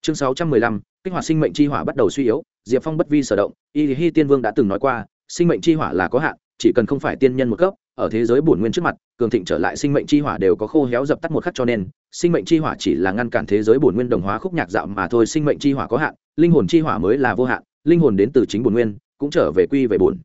Chương sáu trăm mười lăm, kích hoạt sinh mệnh chi hỏa bắt đầu suy yếu, diệp phong bất vi sở động, y hi tiên vương đã từng nói qua, sinh mệnh chi hỏa là có hạn, chỉ cần không phải tiên nhân một cấp, ở thế giới bổn nguyên trước mặt, cường thịnh trở lại sinh mệnh chi hỏa đều có khô héo dập tắt một khắc cho nên, sinh mệnh chi hỏa chỉ là ngăn cản thế giới bổn nguyên đồng hóa khúc nhạc dạo mà thôi, sinh mệnh chi hỏa có hạn, linh hồn chi hỏa mới là vô hạn, linh hồn đến từ chính bổn nguyên, cũng trở về quy về bổn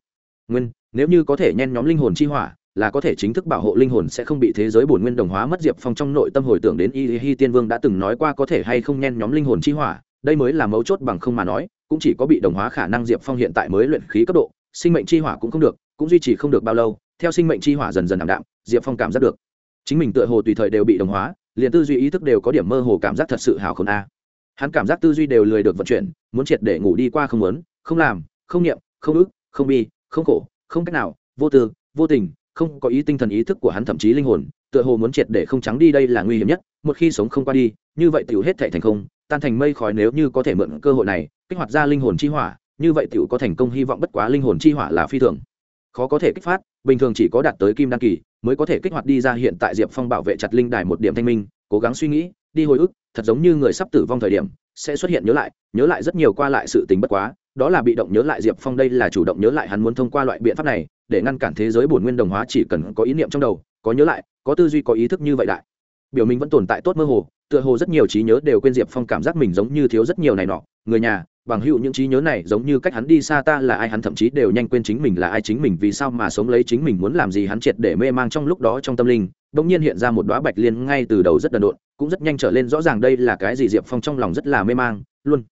nguyên. Nếu như có thể nhen nhóm linh hồn chi hỏa là có thể chính thức bảo hộ linh hồn sẽ không bị thế giới bổn nguyên đồng hóa mất diệp phong trong nội tâm hồi tưởng đến y hi tiên vương đã từng nói qua có thể hay không nhen nhóm linh hồn chi hỏa, đây mới là mấu chốt bằng không mà nói, cũng chỉ có bị đồng hóa khả năng diệp phong hiện tại mới luyện khí cấp độ, sinh mệnh chi hỏa cũng không được, cũng duy trì không được bao lâu, theo sinh mệnh chi hỏa dần dần ảm đạm, diệp phong cảm giác được. Chính mình tựa hồ tùy thời đều bị đồng hóa, liền tư duy ý thức đều có điểm mơ hồ cảm giác thật sự hào khôn a. Hắn cảm giác tư duy đều lười được vận chuyển, muốn triệt để ngủ đi qua không muốn, không làm, không nghiệm không ức, không bi, không khổ, không cách nào, vô tư, vô tình không có ý tinh thần ý thức của hắn, thậm chí linh hồn, tựa hồ muốn triệt để không trắng đi, đây là nguy hiểm nhất. Một khi sống không qua đi, như vậy tiểu hết thể thành không tan thành mây khói nếu như có thể mượn cơ hội này, kích hoạt ra linh hồn chi hỏa, như vậy tiểu có thành công, hy vọng bất quá linh hồn chi hỏa là phi thường. Khó có thể kích phát, bình thường chỉ có đạt tới kim đăng kỳ, mới có thể kích hoạt đi ra hiện tại diệp phong bảo vệ chặt linh đài một điểm thanh minh, cố gắng suy nghĩ, đi hồi ức, thật giống như người sắp tử vong thời điểm, sẽ xuất hiện nhớ lại nhớ lại rất nhiều qua lại sự tình bất quá, đó là bị động nhớ lại diệp phong, đây là chủ động nhớ lại hắn muốn thông qua loại biện pháp này để ngăn cản thế giới bổn nguyên đồng hóa chỉ cần có ý niệm trong đầu, có nhớ lại, có tư duy, có ý thức như vậy đại. Biểu mình vẫn tồn tại tốt mơ hồ, tựa hồ rất nhiều trí nhớ đều quên diệp phong cảm giác mình giống như thiếu rất nhiều này nọ. Người nhà, bằng hữu những trí nhớ này giống như cách hắn đi xa ta là ai, hắn thậm chí đều nhanh quên chính mình là ai, chính mình vì sao mà sống lấy, chính mình muốn làm gì, hắn triệt để mê mang trong lúc đó trong tâm linh. Bỗng nhiên hiện ra một đóa bạch liên ngay từ đầu rất đần độn, cũng rất nhanh trở lên, rõ ràng đây là cái gì, diệp phong trong lòng rất là mê mang, luôn.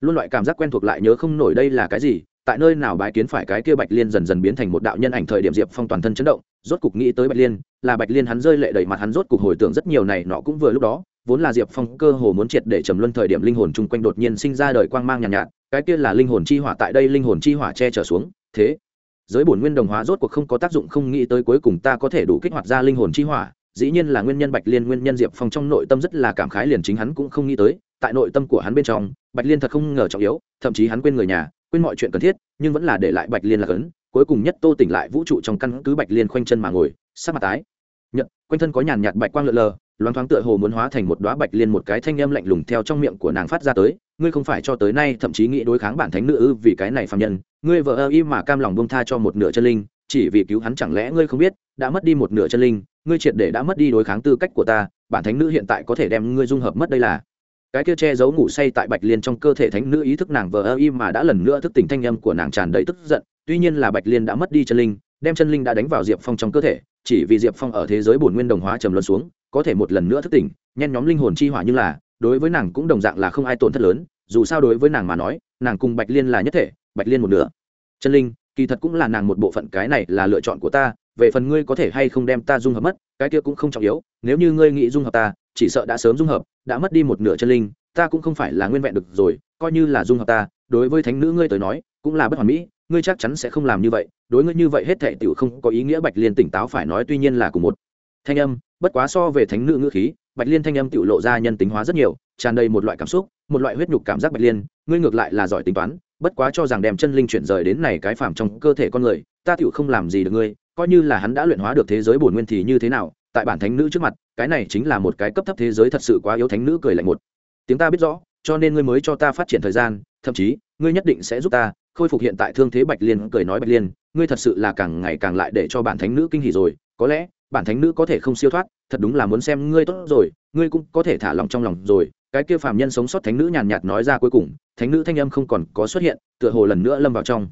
Luôn loại cảm giác quen thuộc lại nhớ không nổi đây là cái gì tại nơi nào bái kiến phải cái kia bạch liên dần dần biến thành một đạo nhân ảnh thời điểm diệp phong toàn thân chấn động rốt cục nghĩ tới bạch liên là bạch liên hắn rơi lệ đầy mặt hắn rốt cục hồi tưởng rất nhiều này nọ cũng vừa lúc đó vốn là diệp phong cơ hồ muốn triệt để trầm luân thời điểm linh hồn chung quanh đột nhiên sinh ra đời quang mang nhàn nhạt, nhạt cái kia là linh hồn chi hỏa tại đây linh hồn chi hỏa che trở xuống thế giới bổn nguyên đồng hóa rốt cuộc không có tác dụng không nghĩ tới cuối cùng ta có thể đủ kích hoạt ra linh hồn chi hỏa dĩ nhiên là nguyên nhân bạch liên nguyên nhân diệp phong trong nội tâm rất là cảm khái liền chính hắn cũng không nghĩ tới tại nội tâm của hắn bên trong bạch liên thật không ngờ trọng yếu thậm chí hắn quên người nhà quên mọi chuyện cần thiết, nhưng vẫn là để lại bạch liên là cấn, cuối cùng nhất tô tỉnh lại vũ trụ trong căn cứ bạch liên khoanh chân mà ngồi, sắc mặt tái. Nhận quanh thân có nhàn nhạt bạch quang lượn lờ, loáng thoáng tựa hồ muốn hóa thành một đoá bạch liên một cái thanh âm lạnh lùng theo trong miệng của nàng phát ra tới, ngươi không phải cho tới nay thậm chí nghĩ đối kháng bản thánh nữ ư, vì cái này phạm nhân, ngươi vợ ơ y mà cam lòng bông tha cho một nửa chân linh, chỉ vì cứu hắn chẳng lẽ ngươi không biết, đã mất đi một nửa chân linh, ngươi triệt để đã mất đi đối kháng tư cách của ta, bản thánh nữ hiện tại có thể đem ngươi dung hợp mất đây là cái kia che giấu ngủ say tại bạch liên trong cơ thể thánh nữ ý thức nàng vờ ơ y mà đã lần nữa thức tỉnh thanh âm của nàng tràn đầy tức giận, tuy nhiên là bạch liên đã mất đi chân linh, đem chân linh đã đánh vào diệp phong trong cơ thể, chỉ vì diệp phong ở thế giới bổn nguyên đồng hóa trầm luân xuống, có thể một lần nữa thức tỉnh, nhen nhóm linh hồn chi hỏa như là, đối với nàng cũng đồng dạng là không ai tổn thất lớn, dù sao đối với nàng mà nói, nàng cùng bạch liên là nhất thể, bạch liên một nửa. Chân linh, kỳ thật cũng là nàng một bộ phận, cái này là lựa chọn của ta, về phần ngươi có thể hay không đem ta dung hợp mất, cái kia cũng không trọng yếu, nếu như ngươi nghĩ dung hợp ta chỉ sợ đã sớm dung hợp, đã mất đi một nửa chân linh, ta cũng không phải là nguyên vẹn được rồi, coi như là dung hợp ta, đối với thánh nữ ngươi tới nói, cũng là bất hoàn mỹ, ngươi chắc chắn sẽ không làm như vậy, đối ngươi như vậy hết thệ tiểu không có ý nghĩa bạch liên tỉnh táo phải nói, tuy nhiên là cùng một thanh âm, bất quá so về thánh nữ ngữ khí, bạch liên thanh âm tiểu lộ ra nhân tính hóa rất nhiều, tràn đầy một loại cảm xúc, một loại huyết nhục cảm giác bạch liên, ngươi ngược lại là giỏi tính toán, bất quá cho rằng đem chân linh chuyển rời đến này cái phàm trong cơ thể con người, ta tiểu không làm gì được ngươi, coi như là hắn đã luyện hóa được thế giới bổn nguyên thì như thế nào tại bản thánh nữ trước mặt, cái này chính là một cái cấp thấp thế giới thật sự quá yếu thánh nữ cười lạnh một. Tiếng ta biết rõ, cho nên ngươi mới cho ta phát triển thời gian, thậm chí, ngươi nhất định sẽ giúp ta khôi phục hiện tại thương thế bạch liên cười nói bạch liên, ngươi thật sự là càng ngày càng lại để cho bản thánh nữ kinh hỉ rồi, có lẽ, bản thánh nữ có thể không siêu thoát, thật đúng là muốn xem ngươi tốt rồi, ngươi cũng có thể thả lòng trong lòng rồi. Cái kia phàm nhân sống sót thánh nữ nhàn nhạt nói ra cuối cùng, thánh nữ thanh âm không còn có xuất hiện, tựa hồ lần nữa lâm vào trong.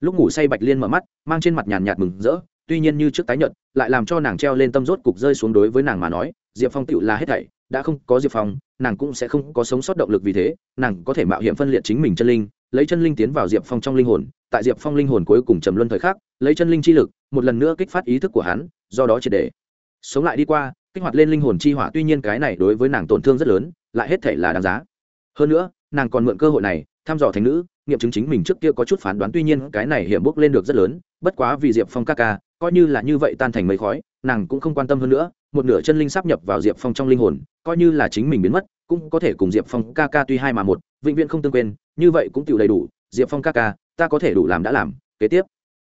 Lúc ngủ say bạch liên mở mắt, mang trên mặt nhàn nhạt mừng rỡ tuy nhiên như trước tái nhợt, lại làm cho nàng treo lên tâm rốt cục rơi xuống đối với nàng mà nói, diệp phong tựu là hết thảy, đã không có diệp phong, nàng cũng sẽ không có sống sót động lực vì thế, nàng có thể mạo hiểm phân liệt chính mình chân linh, lấy chân linh tiến vào diệp phong trong linh hồn, tại diệp phong linh hồn cuối cùng trầm luân thời khắc, lấy chân linh chi lực, một lần nữa kích phát ý thức của hắn, do đó triệt để sống lại đi qua, kích hoạt lên linh hồn chi hỏa, tuy nhiên cái này đối với nàng tổn thương rất lớn, lại hết thể là đáng giá. Hơn nữa, nàng còn mượn cơ hội này, thăm dò thành nữ, nghiệm chứng chính mình trước kia có chút phán đoán, tuy nhiên cái này hiểm bước lên được rất lớn, bất quá vì diệp phong ca ca coi như là như vậy tan thành mấy khói, nàng cũng không quan tâm hơn nữa, một nửa chân linh sắp nhập vào diệp phong trong linh hồn, coi như là chính mình biến mất, cũng có thể cùng diệp phong ca ca tuy hai mà một, vĩnh viễn không tương quên, như vậy cũng tự đầy đủ, diệp phong ca ca, ta có thể đủ làm đã làm, kế tiếp.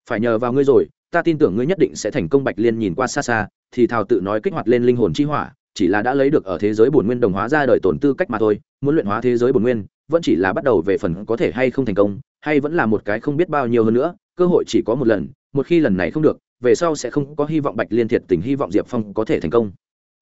Phải nhờ vào ngươi rồi, ta tin tưởng ngươi nhất định sẽ thành công bạch liên nhìn qua xa xa, thì thào tự nói kích hoạt lên linh hồn chi hỏa, chỉ là đã lấy được ở thế giới bổn nguyên đồng hóa ra đời tổn tư cách mà thôi, muốn luyện hóa thế giới bổn nguyên, vẫn chỉ là bắt đầu về phần có thể hay không thành công, hay vẫn là một cái không biết bao nhiêu hơn nữa, cơ hội chỉ có một lần, một khi lần này không được về sau sẽ không có hy vọng bạch liên thiệt tình hy vọng diệp phong có thể thành công.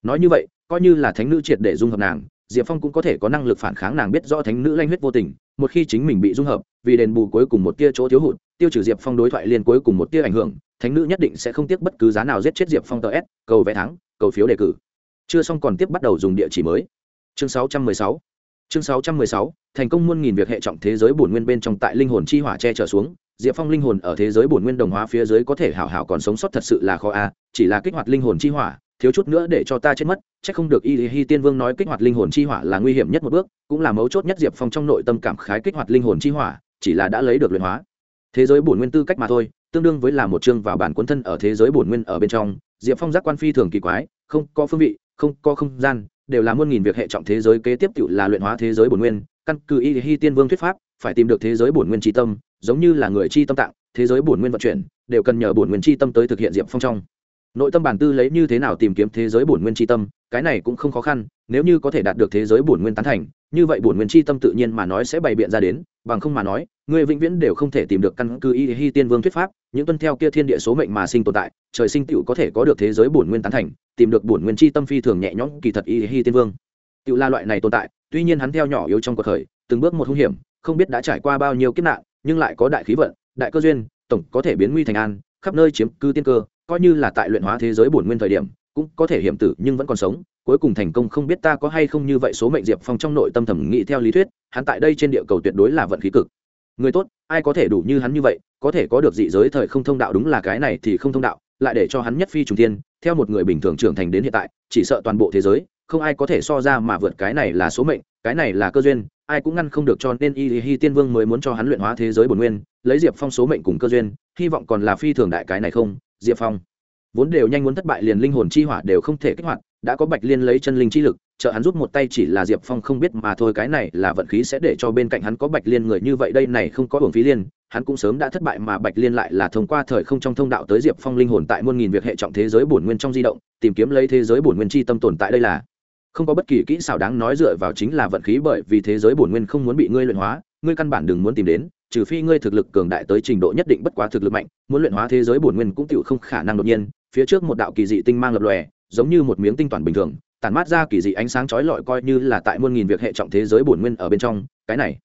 Nói như vậy, coi như là thánh nữ triệt để dung hợp nàng, diệp phong cũng có thể có năng lực phản kháng nàng biết rõ thánh nữ lanh huyết vô tình, một khi chính mình bị dung hợp, vì đền bù cuối cùng một tia chỗ thiếu hụt, tiêu trừ diệp phong đối thoại liên cuối cùng một tia ảnh hưởng, thánh nữ nhất định sẽ không tiếc bất cứ giá nào giết chết diệp phong tờ s, cầu vé thắng, cầu phiếu đề cử. Chưa xong còn tiếp bắt đầu dùng địa chỉ mới. Chương 616 chương 616 thành công muôn nghìn việc hệ trọng thế giới bổn nguyên bên trong tại linh hồn chi hỏa che trở xuống diệp phong linh hồn ở thế giới bổn nguyên đồng hóa phía dưới có thể hảo hảo còn sống sót thật sự là khó a, chỉ là kích hoạt linh hồn chi hỏa, thiếu chút nữa để cho ta chết mất, chắc không được y hi tiên vương nói kích hoạt linh hồn chi hỏa là nguy hiểm nhất một bước, cũng là mấu chốt nhất diệp phong trong nội tâm cảm khái kích hoạt linh hồn chi hỏa, chỉ là đã lấy được luyện hóa. Thế giới bổn nguyên tư cách mà thôi, tương đương với là một chương vào bản quân thân ở thế giới bổn nguyên ở bên trong, diệp phong giác quan phi thường kỳ quái, không có phương vị, không có không gian, đều là muôn nghìn việc hệ trọng thế giới kế tiếp tự là luyện hóa thế giới bổn nguyên, căn cứ y hi tiên vương thuyết pháp phải tìm được thế giới bổn nguyên tri tâm, giống như là người chi tâm tạng, thế giới bổn nguyên vận chuyển, đều cần nhờ bổn nguyên chi tâm tới thực hiện diệp phong trong. Nội tâm bản tư lấy như thế nào tìm kiếm thế giới bổn nguyên chi tâm, cái này cũng không khó khăn, nếu như có thể đạt được thế giới bổn nguyên tán thành, như vậy bổn nguyên chi tâm tự nhiên mà nói sẽ bày biện ra đến, bằng không mà nói, người vĩnh viễn đều không thể tìm được căn cứ y hi tiên vương thuyết pháp, những tuân theo kia thiên địa số mệnh mà sinh tồn tại, trời sinh tựu có thể có được thế giới bổn nguyên tán thành, tìm được bổn nguyên chi tâm phi thường nhẹ nhõm kỳ thật y hi tiên vương. Tựu la loại này tồn tại, tuy nhiên hắn theo nhỏ yếu trong cuộc khởi, từng bước một hung hiểm không biết đã trải qua bao nhiêu kiếp nạn, nhưng lại có đại khí vận, đại cơ duyên, tổng có thể biến nguy thành an, khắp nơi chiếm cư tiên cơ, coi như là tại luyện hóa thế giới bổn nguyên thời điểm, cũng có thể hiểm tử nhưng vẫn còn sống. Cuối cùng thành công không biết ta có hay không như vậy số mệnh diệp phong trong nội tâm thẩm nghĩ theo lý thuyết, hắn tại đây trên địa cầu tuyệt đối là vận khí cực. Người tốt, ai có thể đủ như hắn như vậy, có thể có được dị giới thời không thông đạo đúng là cái này thì không thông đạo, lại để cho hắn nhất phi trùng tiên theo một người bình thường trưởng thành đến hiện tại, chỉ sợ toàn bộ thế giới, không ai có thể so ra mà vượt cái này là số mệnh cái này là cơ duyên, ai cũng ngăn không được cho nên y hi tiên vương mới muốn cho hắn luyện hóa thế giới bổn nguyên, lấy diệp phong số mệnh cùng cơ duyên, hy vọng còn là phi thường đại cái này không, diệp phong. Vốn đều nhanh muốn thất bại liền linh hồn chi hỏa đều không thể kích hoạt, đã có bạch liên lấy chân linh chi lực, trợ hắn giúp một tay chỉ là diệp phong không biết mà thôi, cái này là vận khí sẽ để cho bên cạnh hắn có bạch liên người như vậy, đây này không có hưởng phí liên hắn cũng sớm đã thất bại mà bạch liên lại là thông qua thời không trong thông đạo tới diệp phong linh hồn tại muôn nghìn việc hệ trọng thế giới bổn nguyên trong di động, tìm kiếm lấy thế giới bổn nguyên chi tâm tồn tại đây là không có bất kỳ kỹ xảo đáng nói dựa vào chính là vận khí bởi vì thế giới bổn nguyên không muốn bị ngươi luyện hóa, ngươi căn bản đừng muốn tìm đến, trừ phi ngươi thực lực cường đại tới trình độ nhất định bất quá thực lực mạnh, muốn luyện hóa thế giới bổn nguyên cũng tựu không khả năng đột nhiên, phía trước một đạo kỳ dị tinh mang lập lòe, giống như một miếng tinh toàn bình thường, tản mát ra kỳ dị ánh sáng chói lọi coi như là tại muôn nghìn việc hệ trọng thế giới bổn nguyên ở bên trong, cái này,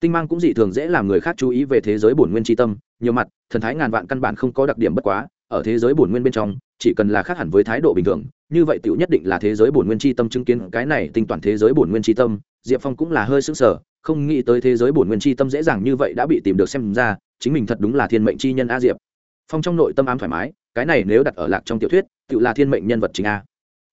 tinh mang cũng dị thường dễ làm người khác chú ý về thế giới bổn nguyên tri tâm, nhiều mặt, thần thái ngàn vạn căn bản không có đặc điểm bất quá ở thế giới bổn nguyên bên trong, chỉ cần là khác hẳn với thái độ bình thường, như vậy tựu nhất định là thế giới bổn nguyên tri tâm chứng kiến cái này tinh toàn thế giới bổn nguyên tri tâm. Diệp phong cũng là hơi sững sờ, không nghĩ tới thế giới bổn nguyên tri tâm dễ dàng như vậy đã bị tìm được xem ra, chính mình thật đúng là thiên mệnh chi nhân a diệp. Phong trong nội tâm ám thoải mái, cái này nếu đặt ở lạc trong tiểu thuyết tự là thiên mệnh nhân vật chính a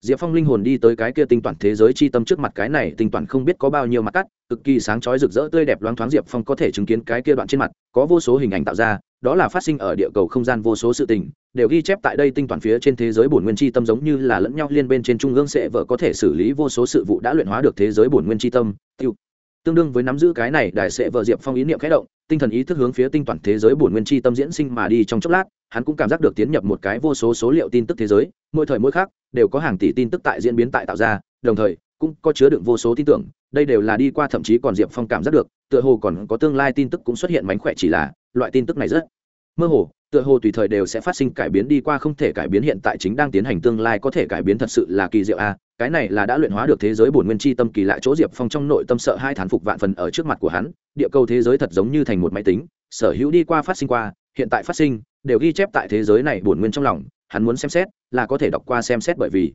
diệp phong linh hồn đi tới cái kia tinh toàn thế giới chi tâm trước mặt cái này tinh toàn không biết có bao nhiêu mặt cắt, cực kỳ sáng chói rực rỡ tươi đẹp loáng thoáng diệp phong có thể chứng kiến cái kia đoạn trên mặt, có vô số hình ảnh tạo ra, đó là phát sinh ở địa cầu không gian vô số sự tình, đều ghi chép tại đây tinh toàn phía trên thế giới bổn nguyên chi tâm giống như là lẫn nhau liên bên trên trung ương sẽ vợ có thể xử lý vô số sự vụ đã luyện hóa được thế giới bổn nguyên chi tâm, tiêu. Tương đương với nắm giữ cái này, đại sẽ vợ diệp phong ý niệm khẽ động, tinh thần ý thức hướng phía tinh toàn thế giới bổn nguyên chi tâm diễn sinh mà đi trong chốc lát hắn cũng cảm giác được tiến nhập một cái vô số số liệu tin tức thế giới, mỗi thời mỗi khác đều có hàng tỷ tin tức tại diễn biến tại tạo ra, đồng thời, cũng có chứa đựng vô số tin tưởng, đây đều là đi qua thậm chí còn diệp phong cảm giác được, tựa hồ còn có tương lai tin tức cũng xuất hiện mánh khỏe chỉ là, loại tin tức này rất mơ hồ, tựa hồ tùy thời đều sẽ phát sinh cải biến đi qua không thể cải biến hiện tại chính đang tiến hành tương lai có thể cải biến thật sự là kỳ diệu a, cái này là đã luyện hóa được thế giới bổn nguyên chi tâm kỳ lạ chỗ diệp phong trong nội tâm sợ hai thán phục vạn phần ở trước mặt của hắn, địa cầu thế giới thật giống như thành một máy tính, sở hữu đi qua phát sinh qua, hiện tại phát sinh đều ghi chép tại thế giới này bổn nguyên trong lòng, hắn muốn xem xét, là có thể đọc qua xem xét bởi vì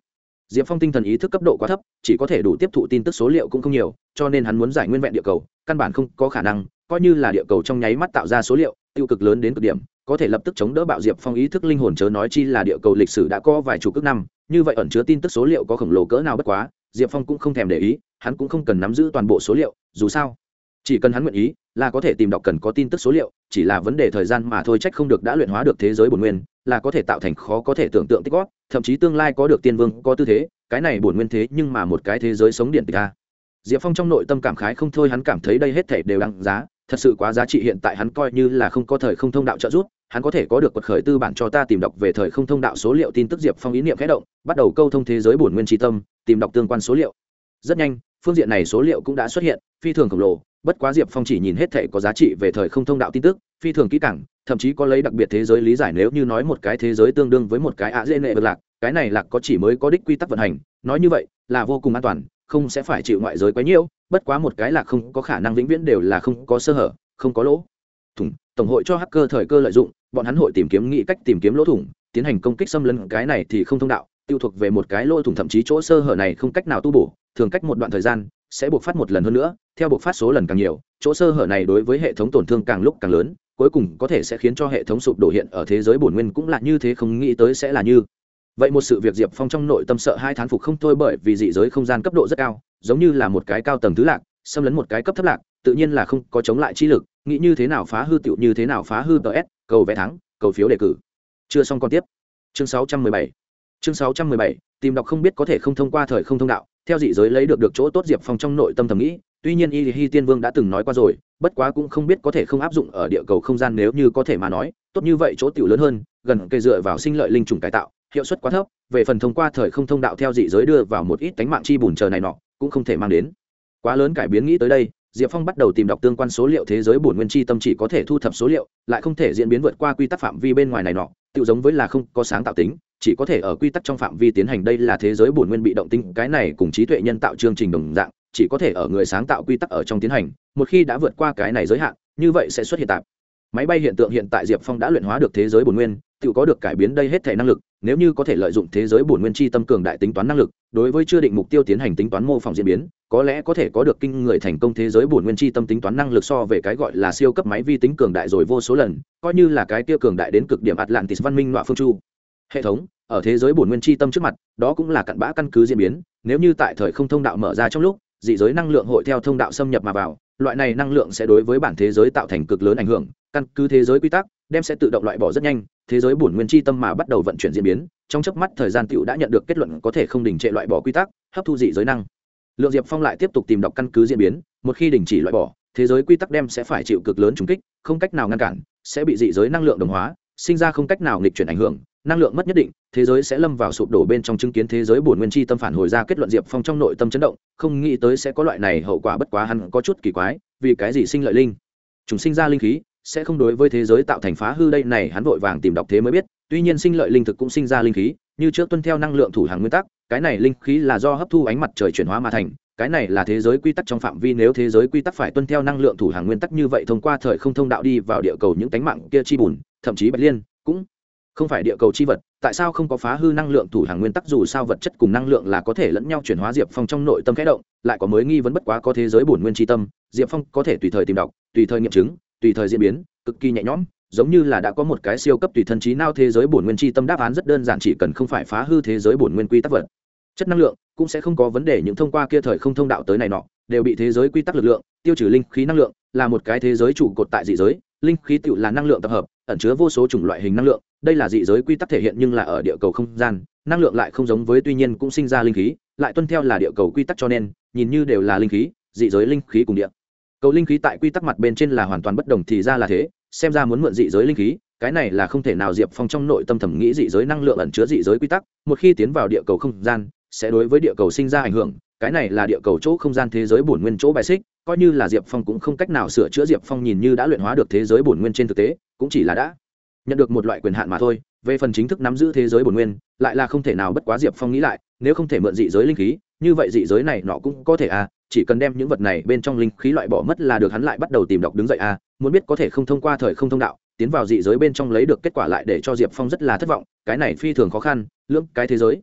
diệp phong tinh thần ý thức cấp độ quá thấp, chỉ có thể đủ tiếp thụ tin tức số liệu cũng không nhiều, cho nên hắn muốn giải nguyên vẹn địa cầu, căn bản không có khả năng, coi như là địa cầu trong nháy mắt tạo ra số liệu, tiêu cực lớn đến cực điểm, có thể lập tức chống đỡ bạo diệp phong ý thức linh hồn chớ nói chi là địa cầu lịch sử đã có vài chục ước năm, như vậy ẩn chứa tin tức số liệu có khổng lồ cỡ nào bất quá, diệp phong cũng không thèm để ý, hắn cũng không cần nắm giữ toàn bộ số liệu, dù sao, chỉ cần hắn nguyện ý, là có thể tìm đọc cần có tin tức số liệu chỉ là vấn đề thời gian mà thôi, trách không được đã luyện hóa được thế giới bổn nguyên, là có thể tạo thành khó có thể tưởng tượng tích góp, thậm chí tương lai có được tiên vương, có tư thế, cái này bổn nguyên thế nhưng mà một cái thế giới sống điện tịch ta diệp phong trong nội tâm cảm khái không thôi, hắn cảm thấy đây hết thể đều đăng giá, thật sự quá giá trị, hiện tại hắn coi như là không có thời không thông đạo trợ giúp, hắn có thể có được quật khởi tư bản cho ta tìm đọc về thời không thông đạo số liệu tin tức, diệp phong ý niệm khẽ động, bắt đầu câu thông thế giới bổn nguyên tri tâm, tìm đọc tương quan số liệu. Rất nhanh, phương diện này số liệu cũng đã xuất hiện, phi thường khổng lồ bất quá diệp phong chỉ nhìn hết thể có giá trị về thời không thông đạo tin tức, phi thường kỹ càng, thậm chí có lấy đặc biệt thế giới lý giải nếu như nói một cái thế giới tương đương với một cái ạ dễ nệ bật lạc, cái này lạc có chỉ mới có đích quy tắc vận hành, nói như vậy là vô cùng an toàn, không sẽ phải chịu ngoại giới quấy nhiễu bất quá một cái lạc không có khả năng vĩnh viễn đều là không có sơ hở, không có lỗ. Thủng, tổng hội cho hacker thời cơ lợi dụng, bọn hắn hội tìm kiếm nghĩ cách tìm kiếm lỗ thủng, tiến hành công kích xâm lấn, cái này thì không thông đạo, tiêu thuộc về một cái lỗ thủng thậm chí chỗ sơ hở này không cách nào tu bổ, thường cách một đoạn thời gian sẽ buộc phát một lần hơn nữa, theo buộc phát số lần càng nhiều, chỗ sơ hở này đối với hệ thống tổn thương càng lúc càng lớn, cuối cùng có thể sẽ khiến cho hệ thống sụp đổ hiện ở thế giới bổn nguyên cũng là như thế không nghĩ tới sẽ là như. Vậy một sự việc diệp phong trong nội tâm sợ hai thán phục không thôi bởi vì dị giới không gian cấp độ rất cao, giống như là một cái cao tầng thứ lạc, xâm lấn một cái cấp thấp lạc, tự nhiên là không có chống lại chi lực, nghĩ như thế nào phá hư tựu như thế nào phá hư ts cầu vẽ thắng, cầu phiếu đề cử. Chưa xong còn tiếp. Chương 617 chương 617 tìm đọc không biết có thể không thông qua thời không thông đạo theo dị giới lấy được được chỗ tốt diệp phong trong nội tâm thầm nghĩ, tuy nhiên y hi tiên vương đã từng nói qua rồi, bất quá cũng không biết có thể không áp dụng ở địa cầu không gian nếu như có thể mà nói, tốt như vậy chỗ tiểu lớn hơn, gần cây dựa vào sinh lợi linh trùng cải tạo, hiệu suất quá thấp, về phần thông qua thời không thông đạo theo dị giới đưa vào một ít tánh mạng chi bùn chờ này nọ, cũng không thể mang đến. Quá lớn cải biến nghĩ tới đây, diệp phong bắt đầu tìm đọc tương quan số liệu thế giới bổn nguyên chi tâm chỉ có thể thu thập số liệu, lại không thể diễn biến vượt qua quy tắc phạm vi bên ngoài này nọ tự giống với là không có sáng tạo tính chỉ có thể ở quy tắc trong phạm vi tiến hành. Đây là thế giới bổn nguyên bị động tinh, cái này cùng trí tuệ nhân tạo chương trình đồng dạng, chỉ có thể ở người sáng tạo quy tắc ở trong tiến hành. Một khi đã vượt qua cái này giới hạn, như vậy sẽ xuất hiện tạp. Máy bay hiện tượng hiện tại diệp phong đã luyện hóa được thế giới bổn nguyên, tự có được cải biến đây hết thể năng lực, nếu như có thể lợi dụng thế giới bổn nguyên chi tâm cường đại tính toán năng lực, đối với chưa định mục tiêu tiến hành tính toán mô phỏng diễn biến, có lẽ có thể có được kinh người thành công thế giới bổn nguyên chi tâm tính toán năng lực so về cái gọi là siêu cấp máy vi tính cường đại rồi vô số lần, coi như là cái tiêu cường đại đến cực điểm atlantis văn minh nọa phương chu. Hệ thống ở thế giới bổn nguyên chi tâm trước mặt, đó cũng là cặn bã căn cứ diễn biến, nếu như tại thời không thông đạo mở ra trong lúc, dị giới năng lượng hội theo thông đạo xâm nhập mà vào, loại này năng lượng sẽ đối với bản thế giới tạo thành cực lớn ảnh hưởng, căn cứ thế giới quy tắc, đem sẽ tự động loại bỏ rất nhanh, thế giới bổn nguyên chi tâm mà bắt đầu vận chuyển diễn biến, trong chớp mắt thời gian tiểu đã nhận được kết luận có thể không đình trệ loại bỏ quy tắc, hấp thu dị giới năng. Lượng diệp phong lại tiếp tục tìm đọc căn cứ diễn biến, một khi đình chỉ loại bỏ, thế giới quy tắc đem sẽ phải chịu cực lớn trùng kích, không cách nào ngăn cản, sẽ bị dị giới năng lượng đồng hóa, sinh ra không cách nào nghịch chuyển ảnh hưởng năng lượng mất nhất định, thế giới sẽ lâm vào sụp đổ bên trong chứng kiến thế giới bổn nguyên chi tâm phản hồi ra kết luận diệp phong trong nội tâm chấn động, không nghĩ tới sẽ có loại này hậu quả bất quá hắn có chút kỳ quái, vì cái gì sinh lợi linh? Chúng sinh ra linh khí, sẽ không đối với thế giới tạo thành phá hư đây này hắn vội vàng tìm đọc thế mới biết, tuy nhiên sinh lợi linh thực cũng sinh ra linh khí, như trước tuân theo năng lượng thủ hàng nguyên tắc, cái này linh khí là do hấp thu ánh mặt trời chuyển hóa mà thành, cái này là thế giới quy tắc trong phạm vi, nếu thế giới quy tắc phải tuân theo năng lượng thủ hàng nguyên tắc như vậy thông qua thời không thông đạo đi vào địa cầu những tánh mạng kia chi bùn, thậm chí bạch liên cũng không phải địa cầu chi vật, tại sao không có phá hư năng lượng thủ hàng nguyên tắc dù sao vật chất cùng năng lượng là có thể lẫn nhau chuyển hóa diệp phong trong nội tâm khẽ động, lại có mới nghi vấn bất quá có thế giới bổn nguyên tri tâm, diệp phong có thể tùy thời tìm đọc, tùy thời nghiệm chứng, tùy thời diễn biến, cực kỳ nhẹ nhõm, giống như là đã có một cái siêu cấp tùy thân trí nao thế giới bổn nguyên tri tâm đáp án rất đơn giản chỉ cần không phải phá hư thế giới bổn nguyên quy tắc vật. Chất năng lượng cũng sẽ không có vấn đề, những thông qua kia thời không thông đạo tới này nọ, đều bị thế giới quy tắc lực lượng, tiêu trừ linh khí năng lượng, là một cái thế giới trụ cột tại dị giới, linh khí tựu là năng lượng tập hợp, ẩn chứa vô số chủng loại hình năng lượng đây là dị giới quy tắc thể hiện nhưng là ở địa cầu không gian, năng lượng lại không giống với tuy nhiên cũng sinh ra linh khí, lại tuân theo là địa cầu quy tắc cho nên, nhìn như đều là linh khí, dị giới linh khí cùng địa cầu linh khí tại quy tắc mặt bên trên là hoàn toàn bất đồng thì ra là thế, xem ra muốn mượn dị giới linh khí, cái này là không thể nào diệp phong trong nội tâm thẩm nghĩ dị giới năng lượng ẩn chứa dị giới quy tắc, một khi tiến vào địa cầu không gian, sẽ đối với địa cầu sinh ra ảnh hưởng, cái này là địa cầu chỗ không gian thế giới bổn nguyên chỗ bài xích, coi như là diệp phong cũng không cách nào sửa chữa diệp phong nhìn như đã luyện hóa được thế giới bổn nguyên trên thực tế, cũng chỉ là đã nhận được một loại quyền hạn mà thôi, về phần chính thức nắm giữ thế giới bổn nguyên, lại là không thể nào bất quá diệp phong nghĩ lại, nếu không thể mượn dị giới linh khí, như vậy dị giới này nọ cũng có thể à chỉ cần đem những vật này bên trong linh khí loại bỏ mất là được, hắn lại bắt đầu tìm đọc đứng dậy à muốn biết có thể không thông qua thời không thông đạo, tiến vào dị giới bên trong lấy được kết quả lại để cho diệp phong rất là thất vọng, cái này phi thường khó khăn, lưỡng cái thế giới.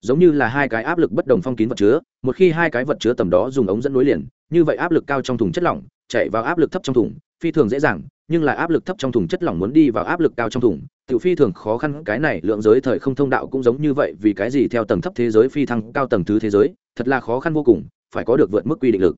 Giống như là hai cái áp lực bất đồng phong kín vật chứa, một khi hai cái vật chứa tầm đó dùng ống dẫn nối liền, như vậy áp lực cao trong thùng chất lỏng chạy vào áp lực thấp trong thùng, phi thường dễ dàng nhưng lại áp lực thấp trong thùng chất lỏng muốn đi vào áp lực cao trong thùng tự phi thường khó khăn, cái này lượng giới thời không thông đạo cũng giống như vậy, vì cái gì theo tầng thấp thế giới phi thăng cao tầng thứ thế giới, thật là khó khăn vô cùng, phải có được vượt mức quy định lực.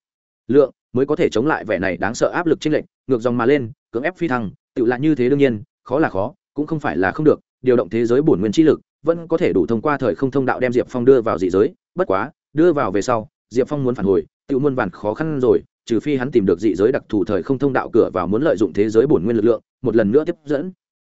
Lượng mới có thể chống lại vẻ này đáng sợ áp lực trên lệnh ngược dòng mà lên, cưỡng ép phi thăng, tự là như thế đương nhiên, khó là khó, cũng không phải là không được, điều động thế giới bổn nguyên chi lực, vẫn có thể đủ thông qua thời không thông đạo đem diệp phong đưa vào dị giới, bất quá, đưa vào về sau, diệp phong muốn phản hồi, tự muôn vàn khó khăn rồi trừ phi hắn tìm được dị giới đặc thù thời không thông đạo cửa vào muốn lợi dụng thế giới bổn nguyên lực lượng, một lần nữa tiếp dẫn.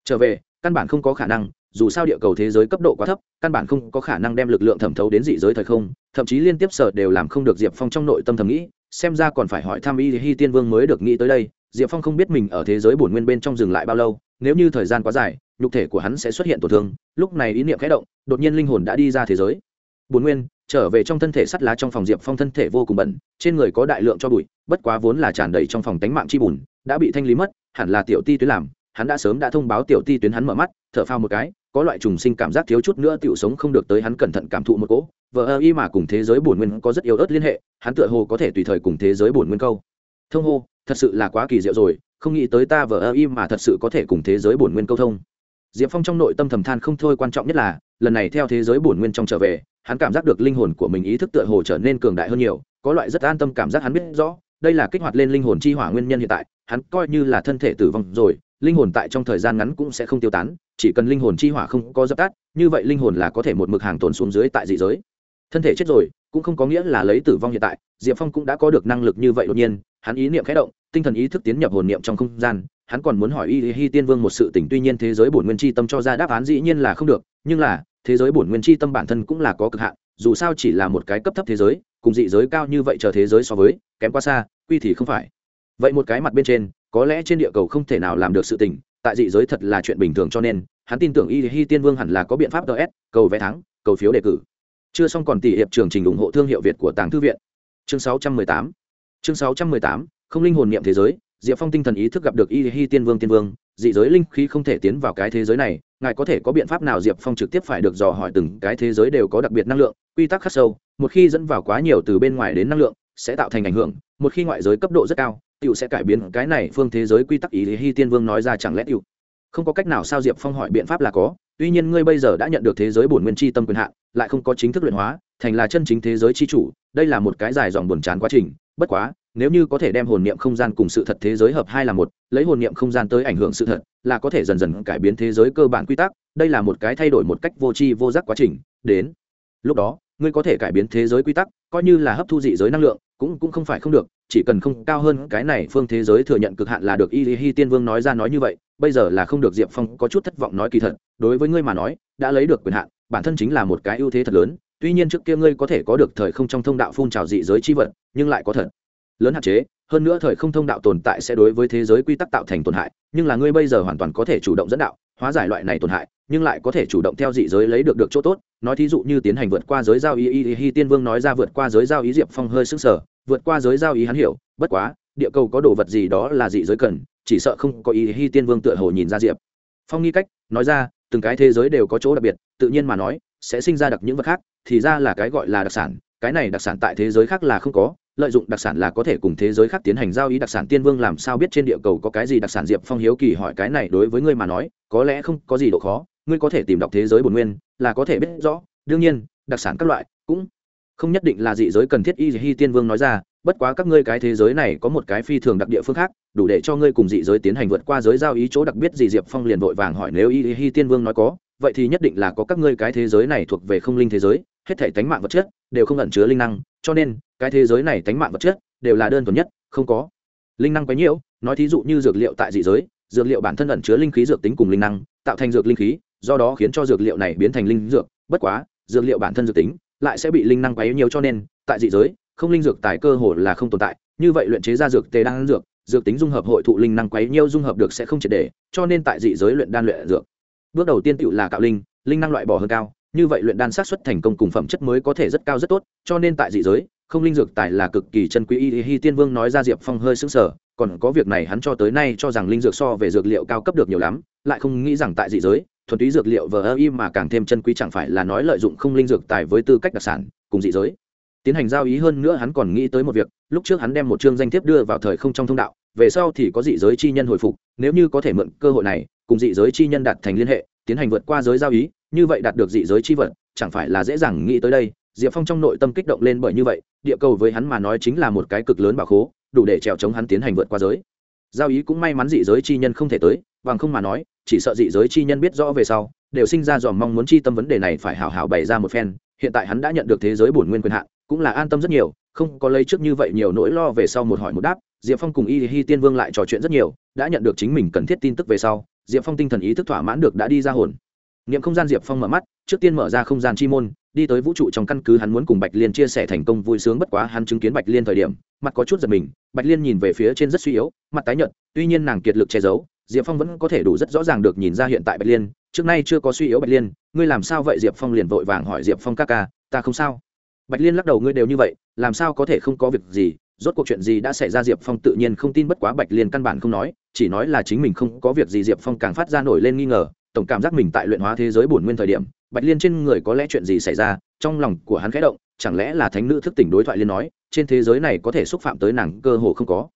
Trở về, căn bản không có khả năng, dù sao địa cầu thế giới cấp độ quá thấp, căn bản không có khả năng đem lực lượng thẩm thấu đến dị giới thời không, thậm chí liên tiếp sở đều làm không được diệp phong trong nội tâm thầm nghĩ, xem ra còn phải hỏi Tham y hi tiên vương mới được nghĩ tới đây, diệp phong không biết mình ở thế giới bổn nguyên bên trong dừng lại bao lâu, nếu như thời gian quá dài, nhục thể của hắn sẽ xuất hiện tổn thương, lúc này ý niệm khẽ động, đột nhiên linh hồn đã đi ra thế giới bốn nguyên, trở về trong thân thể sắt lá trong phòng diệp phong thân thể vô cùng bẩn, trên người có đại lượng cho bụi, bất quá vốn là tràn đầy trong phòng tánh mạng chi bùn, đã bị thanh lý mất, hẳn là tiểu ti tuyến làm, hắn đã sớm đã thông báo tiểu ti tuyến hắn mở mắt, thở phao một cái, có loại trùng sinh cảm giác thiếu chút nữa tiểu sống không được tới hắn cẩn thận cảm thụ một cỗ. Vợ ơ y mà cùng thế giới bổn nguyên có rất yếu ớt liên hệ, hắn tựa hồ có thể tùy thời cùng thế giới bổn nguyên câu. Thông hô, thật sự là quá kỳ diệu rồi, không nghĩ tới ta vợ ơ y mà thật sự có thể cùng thế giới bổn nguyên câu thông. Diệp phong trong nội tâm thầm than không thôi, quan trọng nhất là, lần này theo thế giới bổn nguyên trong trở về hắn cảm giác được linh hồn của mình ý thức tựa hồ trở nên cường đại hơn nhiều, có loại rất an tâm cảm giác hắn biết rõ, đây là kích hoạt lên linh hồn chi hỏa nguyên nhân hiện tại, hắn coi như là thân thể tử vong rồi, linh hồn tại trong thời gian ngắn cũng sẽ không tiêu tán, chỉ cần linh hồn chi hỏa không có dập tắt, như vậy linh hồn là có thể một mực hàng tồn xuống dưới tại dị giới. Thân thể chết rồi, cũng không có nghĩa là lấy tử vong hiện tại, diệp phong cũng đã có được năng lực như vậy đột nhiên, hắn ý niệm khẽ động, tinh thần ý thức tiến nhập hồn niệm trong không gian, hắn còn muốn hỏi y hi tiên vương một sự tình, tuy nhiên thế giới bổn nguyên chi tâm cho ra đáp án dĩ nhiên là không được, nhưng là thế giới bổn nguyên chi tâm bản thân cũng là có cực hạn, dù sao chỉ là một cái cấp thấp thế giới, cùng dị giới cao như vậy chờ thế giới so với, kém quá xa, quy thì không phải. Vậy một cái mặt bên trên, có lẽ trên địa cầu không thể nào làm được sự tình, tại dị giới thật là chuyện bình thường cho nên, hắn tin tưởng y hi tiên vương hẳn là có biện pháp ts cầu vé thắng, cầu phiếu đề cử. Chưa xong còn tỷ hiệp trường trình ủng hộ thương hiệu việt của tàng thư viện. Chương 618 chương 618 không linh hồn niệm thế giới, diệp phong tinh thần ý thức gặp được y hi tiên vương tiên vương, dị giới linh khí không thể tiến vào cái thế giới này ngài có thể có biện pháp nào diệp phong trực tiếp phải được dò hỏi từng cái thế giới đều có đặc biệt năng lượng, quy tắc khắc sâu, một khi dẫn vào quá nhiều từ bên ngoài đến năng lượng, sẽ tạo thành ảnh hưởng, một khi ngoại giới cấp độ rất cao tựu sẽ cải biến cái này phương thế giới quy tắc ý hi tiên vương nói ra chẳng lẽ tựu không có cách nào sao diệp phong hỏi biện pháp là có, tuy nhiên ngươi bây giờ đã nhận được thế giới bổn nguyên chi tâm quyền hạn, lại không có chính thức luyện hóa, thành là chân chính thế giới chi chủ, đây là một cái dài dòng buồn chán quá trình, bất quá nếu như có thể đem hồn niệm không gian cùng sự thật thế giới hợp hai là một, lấy hồn niệm không gian tới ảnh hưởng sự thật, là có thể dần dần cải biến thế giới cơ bản quy tắc, đây là một cái thay đổi một cách vô tri vô giác quá trình, đến. Lúc đó, ngươi có thể cải biến thế giới quy tắc, coi như là hấp thu dị giới năng lượng, cũng cũng không phải không được, chỉ cần không cao hơn cái này phương thế giới thừa nhận cực hạn là được. Y hi tiên vương nói ra nói như vậy, bây giờ là không được diệp phong có chút thất vọng nói kỳ thật, đối với ngươi mà nói, đã lấy được quyền hạn, bản thân chính là một cái ưu thế thật lớn, tuy nhiên trước kia ngươi có thể có được thời không trong thông đạo phun trào dị giới chi vật, nhưng lại có thật lớn hạn chế, hơn nữa thời không thông đạo tồn tại sẽ đối với thế giới quy tắc tạo thành tổn hại, nhưng là ngươi bây giờ hoàn toàn có thể chủ động dẫn đạo, hóa giải loại này tổn hại, nhưng lại có thể chủ động theo dị giới lấy được được chỗ tốt. Nói thí dụ như tiến hành vượt qua giới giao ý y hi tiên vương nói ra vượt qua giới giao ý diệp phong hơi sức sở vượt qua giới giao ý hắn hiểu, bất quá, địa cầu có đồ vật gì đó là dị giới cần, chỉ sợ không có ý hi tiên vương tựa hồ nhìn ra diệp phong nghi cách, nói ra, từng cái thế giới đều có chỗ đặc biệt, tự nhiên mà nói, sẽ sinh ra đặc những vật khác, thì ra là cái gọi là đặc sản, cái này đặc sản tại thế giới khác là không có lợi dụng đặc sản là có thể cùng thế giới khác tiến hành giao ý đặc sản tiên vương làm sao biết trên địa cầu có cái gì đặc sản diệp phong hiếu kỳ hỏi cái này đối với ngươi mà nói, có lẽ không có gì độ khó, ngươi có thể tìm đọc thế giới bồn nguyên, là có thể biết rõ. Đương nhiên, đặc sản các loại cũng không nhất định là dị giới cần thiết y hi tiên vương nói ra, bất quá các ngươi cái thế giới này có một cái phi thường đặc địa phương khác, đủ để cho ngươi cùng dị giới tiến hành vượt qua giới giao ý chỗ đặc biệt gì diệp phong liền vội vàng hỏi nếu y hi tiên vương nói có, vậy thì nhất định là có các ngươi cái thế giới này thuộc về không linh thế giới, hết thể tánh mạng vật chất đều không ẩn chứa linh năng, cho nên cái thế giới này tánh mạng vật chất đều là đơn thuần nhất, không có. Linh năng quấy nhiễu nói thí dụ như dược liệu tại dị giới, dược liệu bản thân ẩn chứa linh khí dược tính cùng linh năng, tạo thành dược linh khí, do đó khiến cho dược liệu này biến thành linh dược, bất quá, dược liệu bản thân dược tính lại sẽ bị linh năng quấy nhiều cho nên, tại dị giới, không linh dược tài cơ hồ là không tồn tại, như vậy luyện chế ra dược tề đan dược dược tính dung hợp hội thụ linh năng quấy nhiều dung hợp được sẽ không triệt để, cho nên tại dị giới luyện đan luyện dược. Bước đầu tiên tựu là cạo linh linh năng loại bỏ hơn cao, như vậy luyện đan sát xuất thành công cùng phẩm chất mới có thể rất cao rất tốt, cho nên tại dị giới không linh dược tài là cực kỳ chân quý. Y hi tiên vương nói ra diệp phong hơi sững sờ, còn có việc này hắn cho tới nay cho rằng linh dược so về dược liệu cao cấp được nhiều lắm, lại không nghĩ rằng tại dị giới, thuần túy dược liệu vờ ơ y mà càng thêm chân quý chẳng phải là nói lợi dụng không linh dược tài với tư cách đặc sản, cùng dị giới. Tiến hành giao ý hơn nữa hắn còn nghĩ tới một việc, lúc trước hắn đem một chương danh thiếp đưa vào thời không trong thông đạo, về sau thì có dị giới chi nhân hồi phục, nếu như có thể mượn cơ hội này, cùng dị giới chi nhân đạt thành liên hệ, tiến hành vượt qua giới giao ý, như vậy đạt được dị giới chi vật, chẳng phải là dễ dàng nghĩ tới đây diệp phong trong nội tâm kích động lên bởi như vậy, địa cầu với hắn mà nói chính là một cái cực lớn bảo khố, đủ để trèo chống hắn tiến hành vượt qua giới. Giao ý cũng may mắn dị giới chi nhân không thể tới, bằng không mà nói, chỉ sợ dị giới chi nhân biết rõ về sau, đều sinh ra dòm mong muốn chi tâm vấn đề này phải hào hào bày ra một phen. Hiện tại hắn đã nhận được thế giới bổn nguyên quyền hạn, cũng là an tâm rất nhiều, không có lấy trước như vậy nhiều nỗi lo về sau một hỏi một đáp, diệp phong cùng y hi tiên vương lại trò chuyện rất nhiều, đã nhận được chính mình cần thiết tin tức về sau, diệp phong tinh thần ý thức thỏa mãn được đã đi ra hồn niệm không gian diệp phong mở mắt, trước tiên mở ra không gian chi môn, đi tới vũ trụ trong căn cứ hắn muốn cùng bạch liên chia sẻ thành công vui sướng bất quá hắn chứng kiến bạch liên thời điểm, mặt có chút giật mình, bạch liên nhìn về phía trên rất suy yếu, mặt tái nhợt, tuy nhiên nàng kiệt lực che giấu, diệp phong vẫn có thể đủ rất rõ ràng được nhìn ra hiện tại bạch liên, trước nay chưa có suy yếu bạch liên, ngươi làm sao vậy? Diệp phong liền vội vàng hỏi diệp phong ca ca, ta không sao. Bạch liên lắc đầu, ngươi đều như vậy, làm sao có thể không có việc gì? Rốt cuộc chuyện gì đã xảy ra? Diệp phong tự nhiên không tin bất quá bạch liên căn bản không nói, chỉ nói là chính mình không có việc gì. Diệp phong càng phát ra nổi lên nghi ngờ tổng cảm giác mình tại luyện hóa thế giới bổn nguyên thời điểm, bạch liên trên người có lẽ chuyện gì xảy ra, trong lòng của hắn khẽ động, chẳng lẽ là thánh nữ thức tỉnh đối thoại liên nói, trên thế giới này có thể xúc phạm tới nàng cơ hồ không có.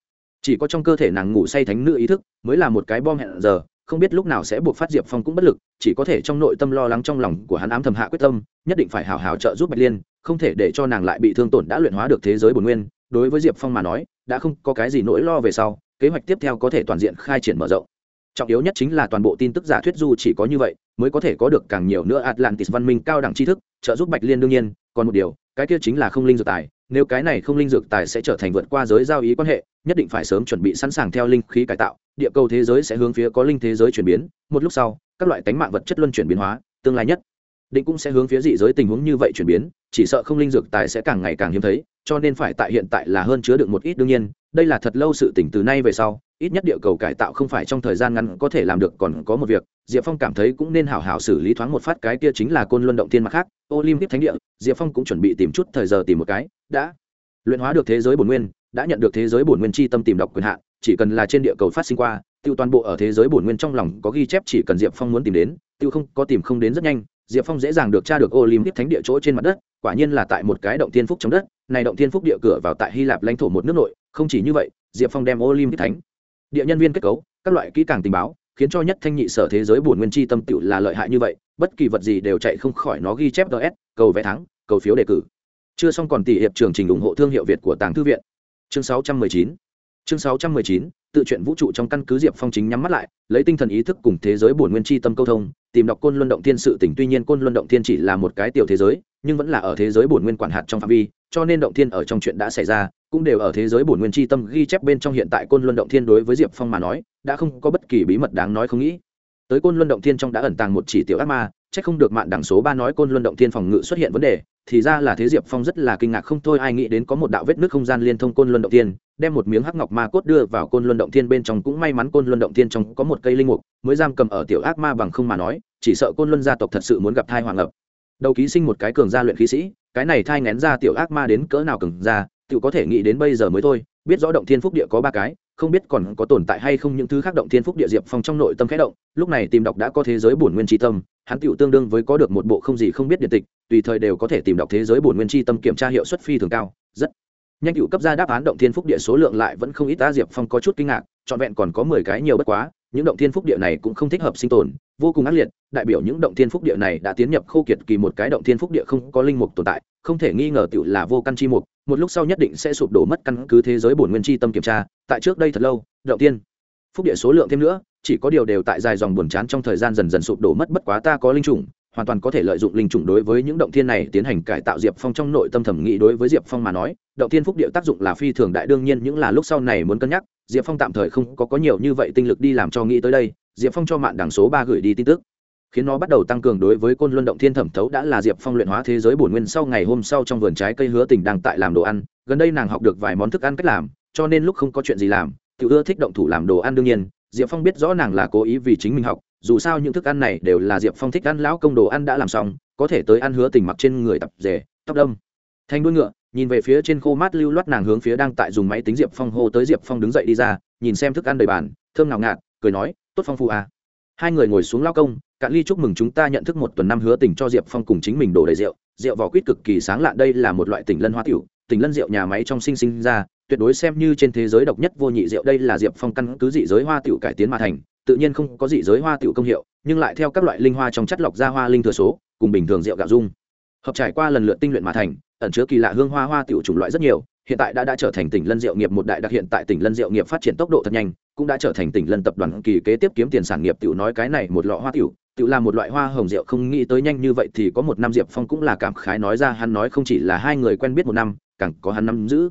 Chỉ có trong cơ thể nàng ngủ say thánh nữ ý thức, mới là một cái bom hẹn giờ, không biết lúc nào sẽ buộc phát diệp phong cũng bất lực, chỉ có thể trong nội tâm lo lắng trong lòng của hắn ám thầm hạ quyết tâm, nhất định phải hào hào trợ giúp bạch liên, không thể để cho nàng lại bị thương tổn đã luyện hóa được thế giới bổn nguyên. Đối với diệp phong mà nói, đã không có cái gì nỗi lo về sau, kế hoạch tiếp theo có thể toàn diện khai triển mở rộng trọng yếu nhất chính là toàn bộ tin tức giả thuyết du chỉ có như vậy, mới có thể có được càng nhiều nữa atlantis văn minh cao đẳng tri thức, trợ giúp bạch liên đương nhiên, còn một điều, cái kia chính là không linh dược tài, nếu cái này không linh dược tài sẽ trở thành vượt qua giới giao ý quan hệ, nhất định phải sớm chuẩn bị sẵn sàng theo linh khí cải tạo, địa cầu thế giới sẽ hướng phía có linh thế giới chuyển biến, một lúc sau, các loại tánh mạng vật chất luân chuyển biến hóa, tương lai nhất định cũng sẽ hướng phía dị giới tình huống như vậy chuyển biến, chỉ sợ không linh dược tài sẽ càng ngày càng hiếm thấy, cho nên phải tại hiện tại là hơn chứa được một ít đương nhiên, đây là thật lâu sự tỉnh từ nay về sau ít nhất địa cầu cải tạo không phải trong thời gian ngắn có thể làm được, còn có một việc, diệp phong cảm thấy cũng nên hảo hảo xử lý thoáng một phát cái kia chính là côn luân động thiên mặt khác, olympic thánh địa, diệp phong cũng chuẩn bị tìm chút thời giờ tìm một cái, đã luyện hóa được thế giới bổn nguyên, đã nhận được thế giới bổn nguyên chi tâm tìm đọc quyền hạn, chỉ cần là trên địa cầu phát sinh qua, tiêu toàn bộ ở thế giới bổn nguyên trong lòng có ghi chép chỉ cần diệp phong muốn tìm đến, tiêu không có tìm không đến rất nhanh, diệp phong dễ dàng được tra được olympic thánh địa chỗ trên mặt đất, quả nhiên là tại một cái động thiên phúc trong đất, này động thiên phúc địa cửa vào tại hy lạp lãnh thổ một nước nội, không chỉ như vậy, diệp phong đem olympic thánh địa nhân viên kết cấu, các loại kỹ càng tình báo, khiến cho nhất thanh nhị sở thế giới bổn nguyên chi tâm tựu là lợi hại như vậy, bất kỳ vật gì đều chạy không khỏi nó ghi chép ds cầu vé thắng, cầu phiếu đề cử. Chưa xong còn tỷ hiệp trường trình ủng hộ thương hiệu việt của tàng thư viện. Chương 619 chương 619 tự truyện vũ trụ trong căn cứ diệp phong chính nhắm mắt lại, lấy tinh thần ý thức cùng thế giới bổn nguyên chi tâm câu thông, tìm đọc côn luân động thiên sự tỉnh tuy nhiên côn luân động thiên chỉ là một cái tiểu thế giới, nhưng vẫn là ở thế giới bổn nguyên quản hạt trong phạm vi, cho nên động thiên ở trong chuyện đã xảy ra cũng đều ở thế giới bổn nguyên chi tâm ghi chép bên trong hiện tại côn luân động thiên đối với diệp phong mà nói, đã không có bất kỳ bí mật đáng nói không nghĩ. Tới côn luân động thiên trong đã ẩn tàng một chỉ tiểu ác ma c h ắ c không được mạng đẳng số ba nói côn luân động thiên phòng ngự xuất hiện vấn đề, thì ra là thế diệp phong rất là kinh ngạc không thôi, ai nghĩ đến có một đạo vết nước không gian liên thông côn luân động thiên, đem một miếng hắc ngọc ma cốt đưa vào côn luân động thiên bên trong, cũng may mắn côn luân động thiên trong có một cây linh mục, mới giam cầm ở tiểu ác ma bằng không mà nói, chỉ sợ côn luân gia tộc thật sự muốn gặp thai hoàng ập đầu ký sinh một cái cường gia luyện khí sĩ, cái này thai ngén ra tiểu ác ma đến cỡ nào cường gia tự có thể nghĩ đến bây giờ mới thôi, biết rõ động thiên phúc địa có ba cái, không biết còn có tồn tại hay không những thứ khác động thiên phúc địa diệp phong trong nội tâm khẽ động, lúc này tìm đọc đã có thế giới bổn nguyên tri tâm, hắn tựu tương đương với có được một bộ không gì không biết điện tịch, tùy thời đều có thể tìm đọc thế giới bổn nguyên tri tâm kiểm tra hiệu suất phi thường cao, rất nhanh cựu cấp ra đáp án động thiên phúc địa số lượng lại vẫn không ít ta diệp phong có chút kinh ngạc, trọn vẹn còn có mười cái nhiều bất quá, những động thiên phúc địa này cũng không thích hợp sinh tồn, vô cùng ác liệt, đại biểu những động thiên phúc địa này đã tiến nhập khô kiệt kỳ một cái động thiên phúc địa không có linh mục tồn tại không thể nghi ngờ tựu là vô căn chi mục một lúc sau nhất định sẽ sụp đổ mất căn cứ thế giới bổn nguyên chi tâm kiểm tra tại trước đây thật lâu động tiên. Phúc địa số lượng thêm nữa chỉ có điều đều tại dài dòng buồn chán trong thời gian dần dần sụp đổ mất bất quá ta có linh chủng hoàn toàn có thể lợi dụng linh chủng đối với những động thiên này tiến hành cải tạo diệp phong trong nội tâm thẩm nghĩ đối với diệp phong mà nói động thiên phúc địa tác dụng là phi thường đại đương nhiên những là lúc sau này muốn cân nhắc diệp phong tạm thời không có, có nhiều như vậy tinh lực đi làm cho nghĩ tới đây diệp phong cho mạng đảng số ba gửi đi tin tức khiến nó bắt đầu tăng cường đối với côn luân động thiên thẩm thấu đã là diệp phong luyện hóa thế giới bổn nguyên sau ngày hôm sau trong vườn trái cây hứa tình đang tại làm đồ ăn. Gần đây nàng học được vài món thức ăn cách làm, cho nên lúc không có chuyện gì làm tự ưa thích động thủ làm đồ ăn đương nhiên. Diệp phong biết rõ nàng là cố ý vì chính mình học, dù sao những thức ăn này đều là diệp phong thích ăn, lão công đồ ăn đã làm xong, có thể tới ăn hứa tình mặc trên người tập rể, tóc đâm. Thanh đuôi ngựa, nhìn về phía trên khô mát lưu loát nàng hướng phía đang tại dùng máy tính diệp phong hô tới diệp phong đứng dậy đi ra, nhìn xem thức ăn đầy bàn, thơm nào ngạt, cười nói, tốt phong phu à. hai người ngồi xuống lao công cạn ly chúc mừng chúng ta nhận thức một tuần năm hứa tình cho diệp phong cùng chính mình đổ đầy rượu. Rượu vỏ quýt cực kỳ sáng lạ đây là một loại tỉnh lân hoa tiểu. Tỉnh lân rượu nhà máy trong sinh sinh ra, tuyệt đối xem như trên thế giới độc nhất vô nhị rượu, đây là diệp phong căn cứ dị giới hoa tiểu cải tiến mà thành, tự nhiên không có dị giới hoa tiểu công hiệu, nhưng lại theo các loại linh hoa trong chất lọc ra hoa linh thừa số, cùng bình thường rượu gạo dung. Hợp trải qua lần lượt tinh luyện mà thành, ẩn chứa kỳ lạ hương hoa hoa tiểu chủng loại rất nhiều, hiện tại đã đã trở thành tỉnh lân rượu nghiệp một đại đặc hiện tại tỉnh lân rượu nghiệp phát triển tốc độ thật nhanh, cũng đã trở thành tỉnh lân tập đoàn kỳ kế tiếp kiếm tiền sản nghiệp tiểu nói cái này một lọ hoa tiểu tự là một loại hoa hồng rượu, không nghĩ tới nhanh như vậy thì có một năm diệp phong cũng là cảm khái nói ra, hắn nói không chỉ là hai người quen biết một năm, càng có hắn năm giữ.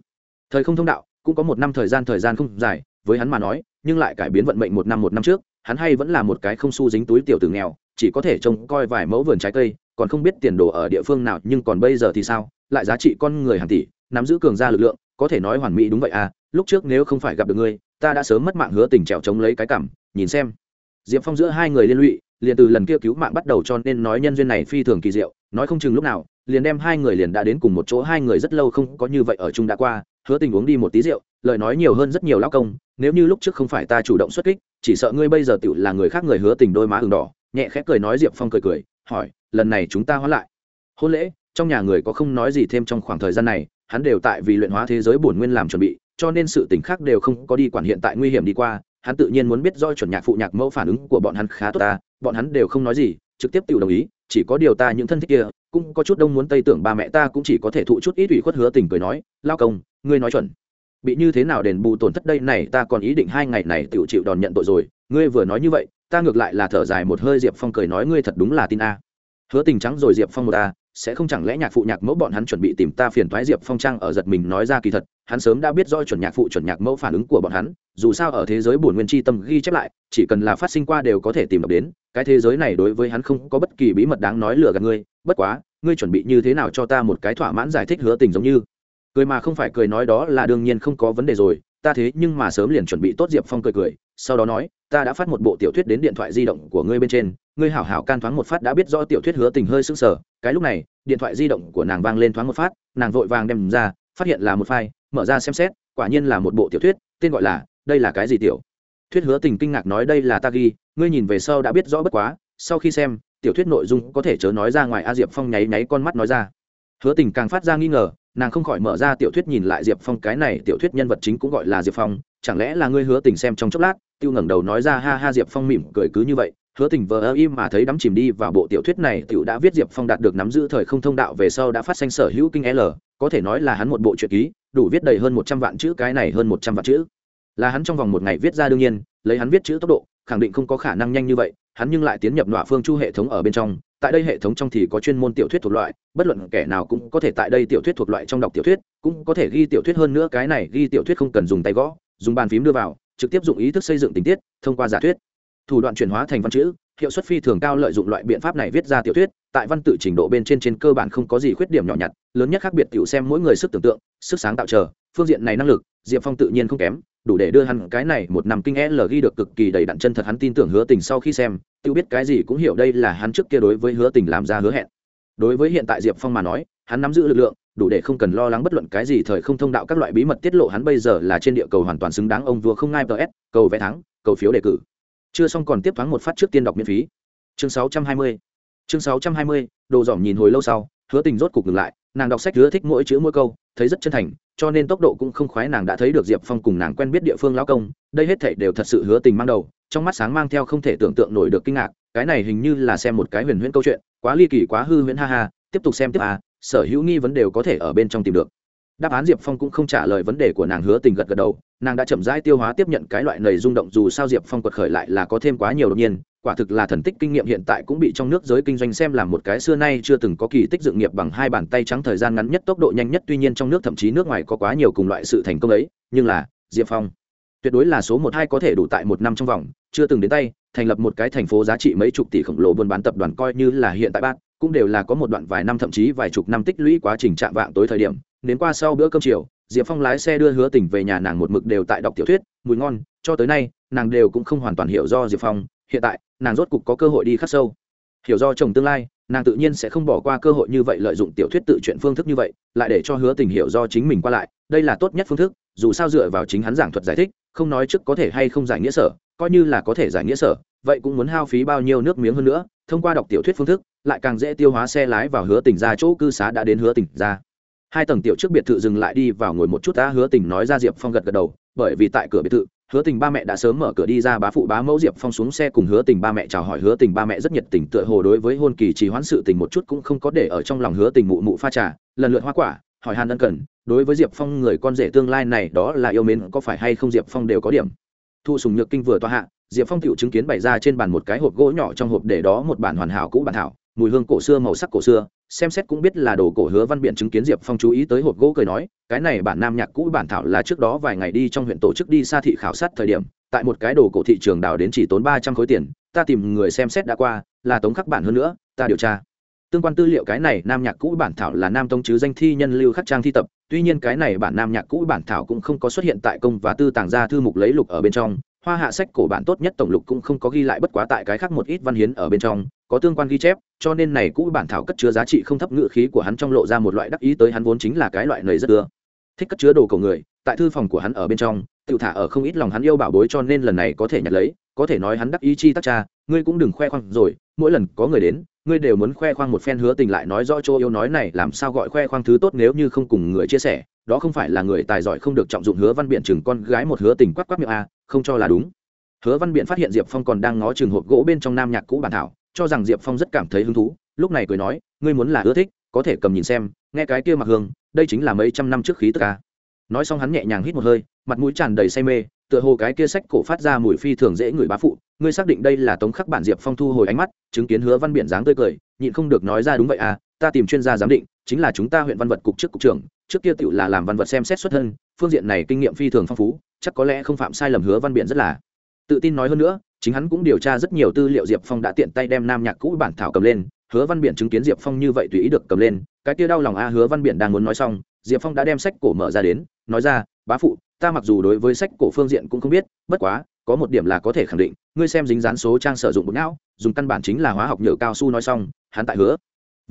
Thời không thông đạo, cũng có một năm thời gian thời gian không dài, với hắn mà nói, nhưng lại cải biến vận mệnh một năm một năm trước, hắn hay vẫn là một cái không su dính túi tiểu tử nghèo, chỉ có thể trông coi vài mẫu vườn trái cây, còn không biết tiền đồ ở địa phương nào, nhưng còn bây giờ thì sao? Lại giá trị con người hàng tỷ, nắm giữ cường gia lực lượng, có thể nói hoàn mỹ đúng vậy à? Lúc trước nếu không phải gặp được ngươi, ta đã sớm mất mạng hứa tình trèo chống lấy cái cảm, nhìn xem. Diệp phong giữa hai người liên lụy liền từ lần kia cứu mạng bắt đầu cho nên nói nhân duyên này phi thường kỳ diệu, nói không chừng lúc nào, liền đem hai người liền đã đến cùng một chỗ, hai người rất lâu không có như vậy ở chung đã qua, hứa tình uống đi một tí rượu, lời nói nhiều hơn rất nhiều lao công, nếu như lúc trước không phải ta chủ động xuất kích, chỉ sợ ngươi bây giờ tựu là người khác người hứa tình đôi má ừng đỏ, nhẹ khẽ cười nói diệp phong cười cười, hỏi, lần này chúng ta hóa lại. Hôn lễ, trong nhà người có không nói gì thêm trong khoảng thời gian này, hắn đều tại vì luyện hóa thế giới bổn nguyên làm chuẩn bị, cho nên sự tình khác đều không có đi quản hiện tại nguy hiểm đi qua hắn tự nhiên muốn biết do chuẩn nhạc phụ nhạc mẫu phản ứng của bọn hắn khá tốt ta, bọn hắn đều không nói gì, trực tiếp tự đồng ý, chỉ có điều ta những thân thích kia, cũng có chút đông muốn tây tưởng ba mẹ ta cũng chỉ có thể thụ chút ít ủy khuất hứa tình cười nói, lao công, ngươi nói chuẩn. Bị như thế nào đền bù tổn thất đây này, ta còn ý định hai ngày này tự chịu đòn nhận tội rồi, ngươi vừa nói như vậy, ta ngược lại là thở dài một hơi, diệp phong cười nói, ngươi thật đúng là tin a. Hứa tình trắng rồi diệp phong một a sẽ không chẳng lẽ nhạc phụ nhạc mẫu bọn hắn chuẩn bị tìm ta phiền thoái diệp phong trang ở giật mình nói ra kỳ thật, hắn sớm đã biết do chuẩn nhạc phụ chuẩn nhạc mẫu phản ứng của bọn hắn, dù sao ở thế giới bổn nguyên tri tâm ghi chép lại, chỉ cần là phát sinh qua đều có thể tìm được đến, cái thế giới này đối với hắn không có bất kỳ bí mật đáng nói lừa gạt ngươi, bất quá, ngươi chuẩn bị như thế nào cho ta một cái thỏa mãn giải thích hứa tình giống như? Cười mà không phải cười nói đó là đương nhiên không có vấn đề rồi, ta thế nhưng mà sớm liền chuẩn bị tốt diệp phong cười cười, sau đó nói, ta đã phát một bộ tiểu thuyết đến điện thoại di động của ngươi bên trên ngươi hảo hảo can thoáng một phát đã biết rõ tiểu thuyết hứa tình hơi sững sờ. Cái lúc này, điện thoại di động của nàng vang lên thoáng một phát, nàng vội vàng đem ra, phát hiện là một file, mở ra xem xét, quả nhiên là một bộ tiểu thuyết, tên gọi là, đây là cái gì tiểu? Thuyết hứa tình kinh ngạc nói, đây là ta ghi, ngươi nhìn về sau đã biết rõ bất quá, sau khi xem, tiểu thuyết nội dung có thể chớ nói ra ngoài. A diệp phong nháy nháy con mắt nói ra. Hứa tình càng phát ra nghi ngờ, nàng không khỏi mở ra tiểu thuyết nhìn lại diệp phong, cái này tiểu thuyết nhân vật chính cũng gọi là diệp phong, chẳng lẽ là ngươi hứa tình xem trong chốc lát? Tiêu ngẩng đầu nói ra, ha ha, diệp phong mỉm cười cứ như vậy hứa tình vờ ơ im mà thấy đắm chìm đi vào bộ tiểu thuyết này, tiểu đã viết diệp phong đạt được nắm giữ thời không thông đạo về sau đã phát sinh sở hữu kinh l, có thể nói là hắn một bộ truyện ký, đủ viết đầy hơn một trăm vạn chữ, cái này hơn một trăm vạn chữ. Là hắn trong vòng một ngày viết ra đương nhiên, lấy hắn viết chữ tốc độ, khẳng định không có khả năng nhanh như vậy, hắn nhưng lại tiến nhập nọa phương chu hệ thống ở bên trong. Tại đây hệ thống trong thì có chuyên môn tiểu thuyết thuộc loại, bất luận kẻ nào cũng có thể tại đây tiểu thuyết thuộc loại trong đọc tiểu thuyết, cũng có thể ghi tiểu thuyết hơn nữa, cái này ghi tiểu thuyết không cần dùng tay gõ, dùng bàn phím đưa vào, trực tiếp dụng ý thức xây dựng tình tiết thông qua giả thuyết thủ đoạn chuyển hóa thành văn chữ, hiệu suất phi thường cao lợi dụng loại biện pháp này viết ra tiểu thuyết, tại văn tự trình độ bên trên trên cơ bản không có gì khuyết điểm nhỏ nhặt, lớn nhất khác biệt tiểu xem mỗi người sức tưởng tượng, sức sáng tạo chờ, phương diện này năng lực, diệp phong tự nhiên không kém, đủ để đưa hắn cái này một năm kinh l ghi được cực kỳ đầy đặn chân thật hắn tin tưởng hứa tình sau khi xem tự biết cái gì cũng hiểu đây là hắn trước kia đối với hứa tình làm ra hứa hẹn. Đối với hiện tại diệp phong mà nói, hắn nắm giữ lực lượng, đủ để không cần lo lắng bất luận cái gì thời không thông đạo các loại bí mật tiết lộ hắn bây giờ là trên địa cầu hoàn toàn xứng đáng ông vua không ngai ts cầu vé thắng, cầu phiếu đề cử chưa xong còn tiếp thoáng một phát trước tiên đọc miễn phí. Chương 620 chương 620 đồ dỏm nhìn hồi lâu sau, hứa tình rốt cục ngừng lại, nàng đọc sách hứa thích mỗi chữ mỗi câu, thấy rất chân thành, cho nên tốc độ cũng không khoái nàng đã thấy được diệp phong cùng nàng quen biết địa phương lão công, đây hết thể đều thật sự hứa tình mang đầu, trong mắt sáng mang theo không thể tưởng tượng nổi được kinh ngạc, cái này hình như là xem một cái huyền huyễn câu chuyện, quá ly kỳ quá hư huyễn ha ha, tiếp tục xem tiếp à sở hữu nghi vấn đều có thể ở bên trong tìm được đáp án diệp phong cũng không trả lời vấn đề của nàng hứa tình gật gật đầu, nàng đã chậm rãi tiêu hóa tiếp nhận cái loại nầy rung động dù sao diệp phong quật khởi lại là có thêm quá nhiều đột nhiên, quả thực là thần tích kinh nghiệm hiện tại cũng bị trong nước giới kinh doanh xem làm một cái xưa nay chưa từng có kỳ tích dựng nghiệp bằng hai bàn tay trắng thời gian ngắn nhất tốc độ nhanh nhất, tuy nhiên trong nước thậm chí nước ngoài có quá nhiều cùng loại sự thành công ấy, nhưng là, diệp phong, tuyệt đối là số một hai có thể đủ tại một năm trong vòng, chưa từng đến tay, thành lập một cái thành phố giá trị mấy chục tỷ khổng lồ buôn bán tập đoàn coi như là hiện tại bác cũng đều là có một đoạn vài năm, thậm chí vài chục năm tích lũy quá trình chạm vạng tối thời điểm, đến qua sau bữa cơm chiều, diệp phong lái xe đưa hứa tỉnh về nhà nàng một mực đều tại đọc tiểu thuyết, mùi ngon, cho tới nay, nàng đều cũng không hoàn toàn hiểu do diệp phong, hiện tại, nàng rốt cục có cơ hội đi khắc sâu. Hiểu do chồng tương lai, nàng tự nhiên sẽ không bỏ qua cơ hội như vậy lợi dụng tiểu thuyết tự chuyện phương thức như vậy, lại để cho hứa tình hiểu do chính mình qua lại, đây là tốt nhất phương thức, dù sao dựa vào chính hắn giảng thuật giải thích, không nói trước có thể hay không giải nghĩa sở, coi như là có thể giải nghĩa sở, vậy cũng muốn hao phí bao nhiêu nước miếng hơn nữa, thông qua đọc tiểu thuyết phương thức lại càng dễ tiêu hóa xe lái vào hứa tỉnh ra chỗ cư xá đã đến hứa tỉnh ra. Hai tầng tiểu trước biệt thự dừng lại đi vào ngồi một chút ta hứa tỉnh nói ra diệp phong gật gật đầu, bởi vì tại cửa biệt thự, hứa tình ba mẹ đã sớm mở cửa đi ra bá phụ bá mẫu diệp phong xuống xe cùng hứa tình ba mẹ chào hỏi. Hứa tình ba mẹ rất nhiệt tình, tựa hồ đối với hôn kỳ trì hoãn sự tình một chút cũng không có để ở trong lòng hứa tình mụ mụ pha trà, lần lượt hoa quả, hỏi hàn ân cần. Đối với diệp phong người con rể tương lai này, đó là yêu mến, có phải hay không diệp phong đều có điểm. Thu sùng nhược kinh vừa toa hạ, diệp phong tựu chứng kiến bày ra trên bàn một cái hộp gỗ nhỏ trong hộp để đó một bản hoàn hảo cũ bản thảo mùi hương cổ xưa màu sắc cổ xưa, xem xét cũng biết là đồ cổ hứa văn biện chứng kiến diệp phong chú ý tới hộp gỗ cười nói, cái này bản nam nhạc cũ bản thảo là trước đó vài ngày đi trong huyện tổ chức đi xa thị khảo sát thời điểm, tại một cái đồ cổ thị trường đào đến chỉ tốn ba trăm khối tiền, ta tìm người xem xét đã qua, là tống khắc bản hơn nữa, ta điều tra. Tương quan tư liệu cái này nam nhạc cũ bản thảo là nam tông chứ danh thi nhân lưu khắc trang thi tập, tuy nhiên cái này bản nam nhạc cũ bản thảo cũng không có xuất hiện tại công và tư tàng gia thư mục lấy lục ở bên trong hoa hạ sách cổ bản tốt nhất tổng lục cũng không có ghi lại bất quá tại cái khác một ít văn hiến ở bên trong, có tương quan ghi chép, cho nên này cũ bản thảo cất chứa giá trị không thấp ngự khí của hắn trong lộ ra một loại đắc ý tới hắn vốn chính là cái loại nầy rất ưa. Thích cất chứa đồ cầu người, tại thư phòng của hắn ở bên trong tự thả ở không ít lòng hắn yêu bảo bối cho nên lần này có thể nhặt lấy, có thể nói hắn đắc ý chi tác cha, ngươi cũng đừng khoe khoang rồi, mỗi lần có người đến, ngươi đều muốn khoe khoang một phen hứa tình lại nói rõ chỗ yêu nói này, làm sao gọi khoe khoang thứ tốt nếu như không cùng người chia sẻ đó không phải là người tài giỏi không được trọng dụng hứa văn biện chừng con gái một hứa tình quắc quắc miệng a, không cho là đúng. Hứa văn biện phát hiện diệp phong còn đang ngó chừng hộp gỗ bên trong nam nhạc cũ bản thảo, cho rằng diệp phong rất cảm thấy hứng thú, lúc này cười nói, ngươi muốn là ưa thích, có thể cầm nhìn xem, nghe cái kia mặc hương, đây chính là mấy trăm năm trước khí tức a. Nói xong hắn nhẹ nhàng hít một hơi, mặt mũi tràn đầy say mê, tựa hồ cái kia sách cổ phát ra mùi phi thường dễ người bá phụ, ngươi xác định đây là tống khắc bản diệp phong thu hồi ánh mắt, chứng kiến hứa văn biện dáng tươi cười, nhịn không được nói ra đúng vậy à ta tìm chuyên gia giám định, chính là chúng ta huyện văn vật cục trước cục trưởng trước kia tựu là làm văn vật xem xét xuất thân, phương diện này kinh nghiệm phi thường phong phú, chắc có lẽ không phạm sai lầm hứa văn biện rất là. Tự tin nói hơn nữa, chính hắn cũng điều tra rất nhiều tư liệu diệp phong đã tiện tay đem nam nhạc cũ bản thảo cầm lên, hứa văn biện chứng kiến diệp phong như vậy tùy ý được cầm lên, cái kia đau lòng a, hứa văn biện đang muốn nói xong, diệp phong đã đem sách cổ mở ra đến, nói ra, bá phụ, ta mặc dù đối với sách cổ phương diện cũng không biết, bất quá, có một điểm là có thể khẳng định, ngươi xem dính dán số trang sử dụng bột não, dùng căn bản chính là hóa học nhựa cao su nói xong, hắn tại hứa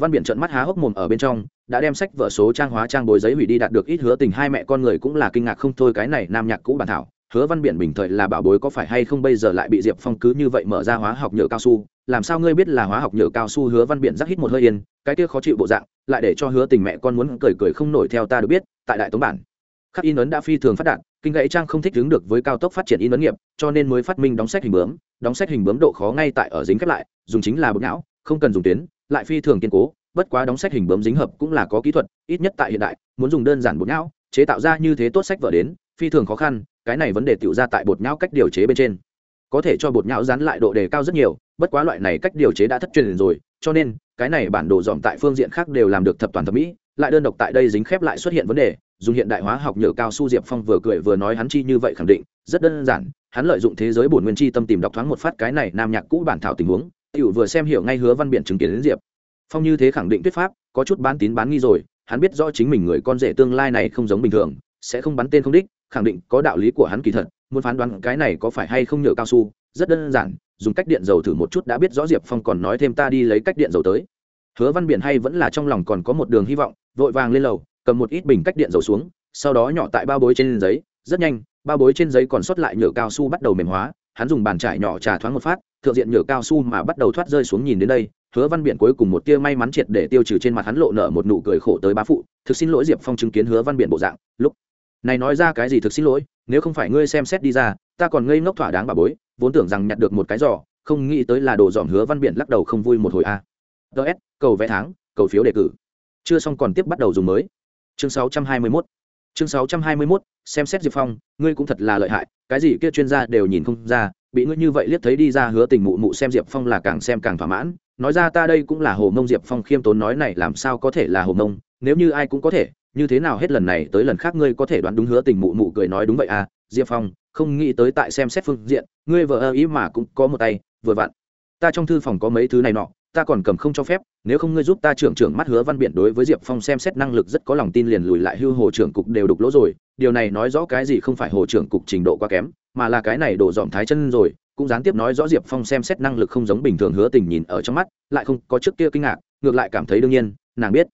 văn biển trận mắt há hốc mồm ở bên trong, đã đem sách vở số trang hóa trang bồi giấy hủy đi đạt được ít hứa tình. Hai mẹ con người cũng là kinh ngạc không thôi, cái này nam nhạc cũ bản thảo, hứa văn biển bình thời là bảo bối có phải hay không bây giờ lại bị diệp phong cứ như vậy mở ra hóa học nhựa cao su? Làm sao ngươi biết là hóa học nhựa cao su hứa văn biển rắc hít một hơi yên, cái kia khó chịu bộ dạng, lại để cho hứa tình mẹ con muốn cười cười không nổi theo ta được biết, tại đại tống bản. Khắc in ấn đã phi thường phát đạt, kinh gãy trang không thích ứng được với cao tốc phát triển in ấn nghiệp, cho nên mới phát minh đóng sách hình bướm, đóng sách hình bướm độ khó ngay tại ở dính khép lại, dùng chính là bức não, không cần dùng tuyến lại phi thường kiên cố, bất quá đóng sách hình bấm dính hợp cũng là có kỹ thuật, ít nhất tại hiện đại, muốn dùng đơn giản bột nhão, chế tạo ra như thế tốt sách vở đến, phi thường khó khăn, cái này vấn đề tự ra tại bột nhão cách điều chế bên trên. Có thể cho bột nhão dán lại độ đề cao rất nhiều, bất quá loại này cách điều chế đã thất truyền rồi, cho nên, cái này bản đồ dòm tại phương diện khác đều làm được thập toàn thẩm mỹ, lại đơn độc tại đây dính khép lại xuất hiện vấn đề, dùng hiện đại hóa học nhựa cao su diệp phong vừa cười vừa nói hắn chi như vậy khẳng định, rất đơn giản, hắn lợi dụng thế giới bổn nguyên chi tâm tìm đọc thoáng một phát cái này nam nhạc cũ bản thảo tình huống tiểu vừa xem hiểu ngay hứa văn biện chứng kiến đến diệp. Phong như thế khẳng định thuyết pháp, có chút bán tín bán nghi rồi, hắn biết rõ chính mình người con rể tương lai này không giống bình thường, sẽ không bắn tên không đích, khẳng định có đạo lý của hắn kỳ thật, muốn phán đoán cái này có phải hay không nhựa cao su, rất đơn giản, dùng cách điện dầu thử một chút đã biết rõ diệp phong còn nói thêm ta đi lấy cách điện dầu tới. Hứa văn biển hay vẫn là trong lòng còn có một đường hy vọng, vội vàng lên lầu, cầm một ít bình cách điện dầu xuống, sau đó nhỏ tại bao bối trên giấy, rất nhanh, bao bối trên giấy còn sót lại nhựa cao su bắt đầu mềm hóa, hắn dùng bàn trải nhỏ trà thoáng một phát thượng diện nhựa cao su mà bắt đầu thoát rơi xuống nhìn đến đây, hứa văn biển cuối cùng một tia may mắn triệt để tiêu trừ trên mặt hắn lộ nở một nụ cười khổ tới bá phụ, thực xin lỗi diệp phong chứng kiến hứa văn biển bộ dạng. Lúc này nói ra cái gì thực xin lỗi, nếu không phải ngươi xem xét đi ra, ta còn ngây ngốc thỏa đáng bà bối, vốn tưởng rằng nhặt được một cái giỏ không nghĩ tới là đồ dòm hứa văn biển lắc đầu không vui một hồi a. Ts cầu vẽ tháng, cầu phiếu đề cử. Chưa xong còn tiếp bắt đầu dùng mới. Chương 621 chương 621 xem xét diệp phong, ngươi cũng thật là lợi hại, cái gì kia chuyên gia đều nhìn không ra bị ngươi như vậy liếc thấy đi ra hứa tình mụ mụ xem diệp phong là càng xem càng thỏa mãn. Nói ra ta đây cũng là hồ mông diệp phong khiêm tốn nói này, làm sao có thể là hồ mông? Nếu như ai cũng có thể, như thế nào hết lần này tới lần khác ngươi có thể đoán đúng hứa tình mụ mụ cười nói đúng vậy à diệp phong, không nghĩ tới tại xem xét phương diện, ngươi vợ ơ ý mà cũng có một tay, vừa vặn. Ta trong thư phòng có mấy thứ này nọ, ta còn cầm không cho phép, nếu không ngươi giúp ta trưởng trưởng mắt hứa văn biện đối với diệp phong xem xét năng lực rất có lòng tin liền lùi lại hưu hồ trưởng cục đều đục lỗ rồi, điều này nói rõ cái gì không phải hồ trưởng cục trình độ quá kém mà là cái này đổ dòm thái chân rồi, cũng gián tiếp nói rõ diệp phong xem xét năng lực không giống bình thường hứa tình nhìn ở trong mắt, lại không có trước kia kinh ngạc, ngược lại cảm thấy đương nhiên, nàng biết.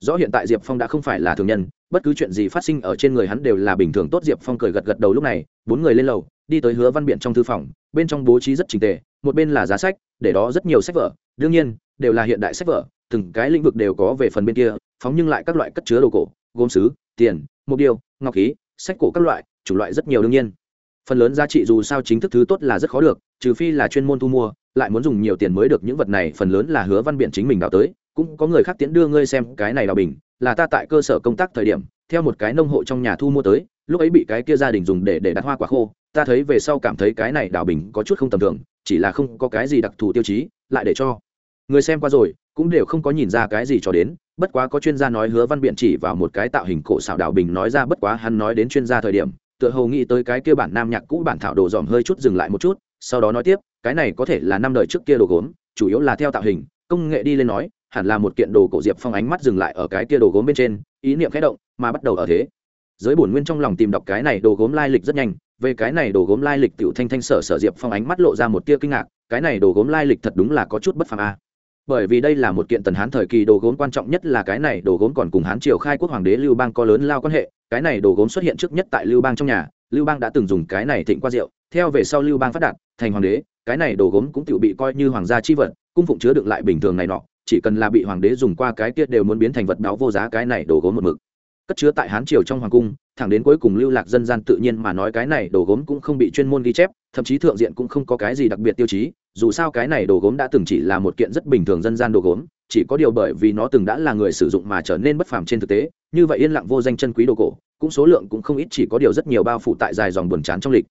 Rõ hiện tại diệp phong đã không phải là thường nhân, bất cứ chuyện gì phát sinh ở trên người hắn đều là bình thường tốt diệp phong cười gật gật đầu lúc này, bốn người lên lầu, đi tới hứa văn biện trong thư phòng, bên trong bố trí rất trình tề, một bên là giá sách, để đó rất nhiều sách vở, đương nhiên, đều là hiện đại sách vở, từng cái lĩnh vực đều có về phần bên kia, phóng nhưng lại các loại cất chứa đồ cổ, gốm sứ, tiền, mục điêu, ngọc khí, sách cổ các loại, chủng loại rất nhiều đương nhiên phần lớn giá trị dù sao chính thức thứ tốt là rất khó được, trừ phi là chuyên môn thu mua, lại muốn dùng nhiều tiền mới được những vật này, phần lớn là hứa văn biện chính mình đào tới. Cũng có người khác tiến đưa ngươi xem cái này đào bình, là ta tại cơ sở công tác thời điểm, theo một cái nông hộ trong nhà thu mua tới, lúc ấy bị cái kia gia đình dùng để để đặt hoa quả khô. Ta thấy về sau cảm thấy cái này đào bình có chút không tầm thường, chỉ là không có cái gì đặc thù tiêu chí, lại để cho người xem qua rồi, cũng đều không có nhìn ra cái gì cho đến. Bất quá có chuyên gia nói hứa văn biện chỉ vào một cái tạo hình cổ xảo đào bình nói ra, bất quá hắn nói đến chuyên gia thời điểm tựa hồ nghĩ tới cái kia bản nam nhạc cũ bản thảo đồ dòm hơi chút dừng lại một chút, sau đó nói tiếp, cái này có thể là năm đời trước kia đồ gốm, chủ yếu là theo tạo hình, công nghệ đi lên nói, hẳn là một kiện đồ cổ diệp phong ánh mắt dừng lại ở cái kia đồ gốm bên trên, ý niệm khẽ động, mà bắt đầu ở thế. Giới bổn nguyên trong lòng tìm đọc cái này đồ gốm lai lịch rất nhanh, về cái này đồ gốm lai lịch tiểu thanh thanh sở sở diệp phong ánh mắt lộ ra một tia kinh ngạc, cái này đồ gốm lai lịch thật đúng là có chút bất phàm a. Bởi vì đây là một kiện tần hán thời kỳ đồ gốm quan trọng nhất là cái này đồ gốm còn cùng hán triều khai quốc hoàng đế lưu bang có lớn lao quan hệ cái này đồ gốm xuất hiện trước nhất tại lưu bang trong nhà, lưu bang đã từng dùng cái này thịnh qua rượu, theo về sau lưu bang phát đạt, thành hoàng đế, cái này đồ gốm cũng tự bị coi như hoàng gia chi vật, cung phụng chứa đựng lại bình thường này nọ, chỉ cần là bị hoàng đế dùng qua cái kia đều muốn biến thành vật báo vô giá cái này đồ gốm một mực. Cất chứa tại hán triều trong hoàng cung, thẳng đến cuối cùng lưu lạc dân gian tự nhiên mà nói cái này đồ gốm cũng không bị chuyên môn ghi chép, thậm chí thượng diện cũng không có cái gì đặc biệt tiêu chí, dù sao cái này đồ gốm đã từng chỉ là một kiện rất bình thường dân gian đồ gốm, chỉ có điều bởi vì nó từng đã là người sử dụng mà trở nên bất phàm trên thực tế như vậy yên lặng vô danh chân quý đồ cổ, cũng số lượng cũng không ít, chỉ có điều rất nhiều bao phủ tại dài dòng buồn chán trong lịch.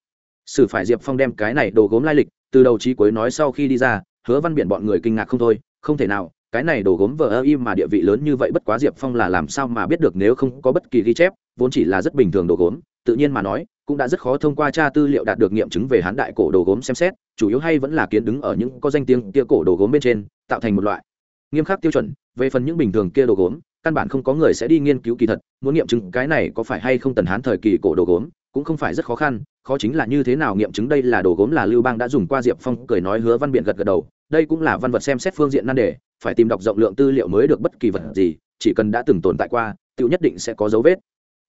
Sử phải diệp phong đem cái này đồ gốm lai lịch, từ đầu chí cuối nói sau khi đi ra, hứa văn biển bọn người kinh ngạc không thôi, không thể nào, cái này đồ gốm vờ ơ im mà địa vị lớn như vậy bất quá diệp phong là làm sao mà biết được nếu không có bất kỳ ghi chép, vốn chỉ là rất bình thường đồ gốm, tự nhiên mà nói, cũng đã rất khó thông qua tra tư liệu đạt được nghiệm chứng về hán đại cổ đồ gốm xem xét, chủ yếu hay vẫn là kiến đứng ở những có danh tiếng kia cổ đồ gốm bên trên, tạo thành một loại nghiêm khắc tiêu chuẩn, về phần những bình thường kia đồ gốm căn bản không có người sẽ đi nghiên cứu kỳ thật, muốn nghiệm chứng cái này có phải hay không tần hán thời kỳ cổ đồ gốm, cũng không phải rất khó khăn, khó chính là như thế nào nghiệm chứng đây là đồ gốm là lưu bang đã dùng qua diệp phong cười nói hứa văn biện gật gật đầu, đây cũng là văn vật xem xét phương diện nan đề, phải tìm đọc rộng lượng tư liệu mới được bất kỳ vật gì, chỉ cần đã từng tồn tại qua tự nhất định sẽ có dấu vết.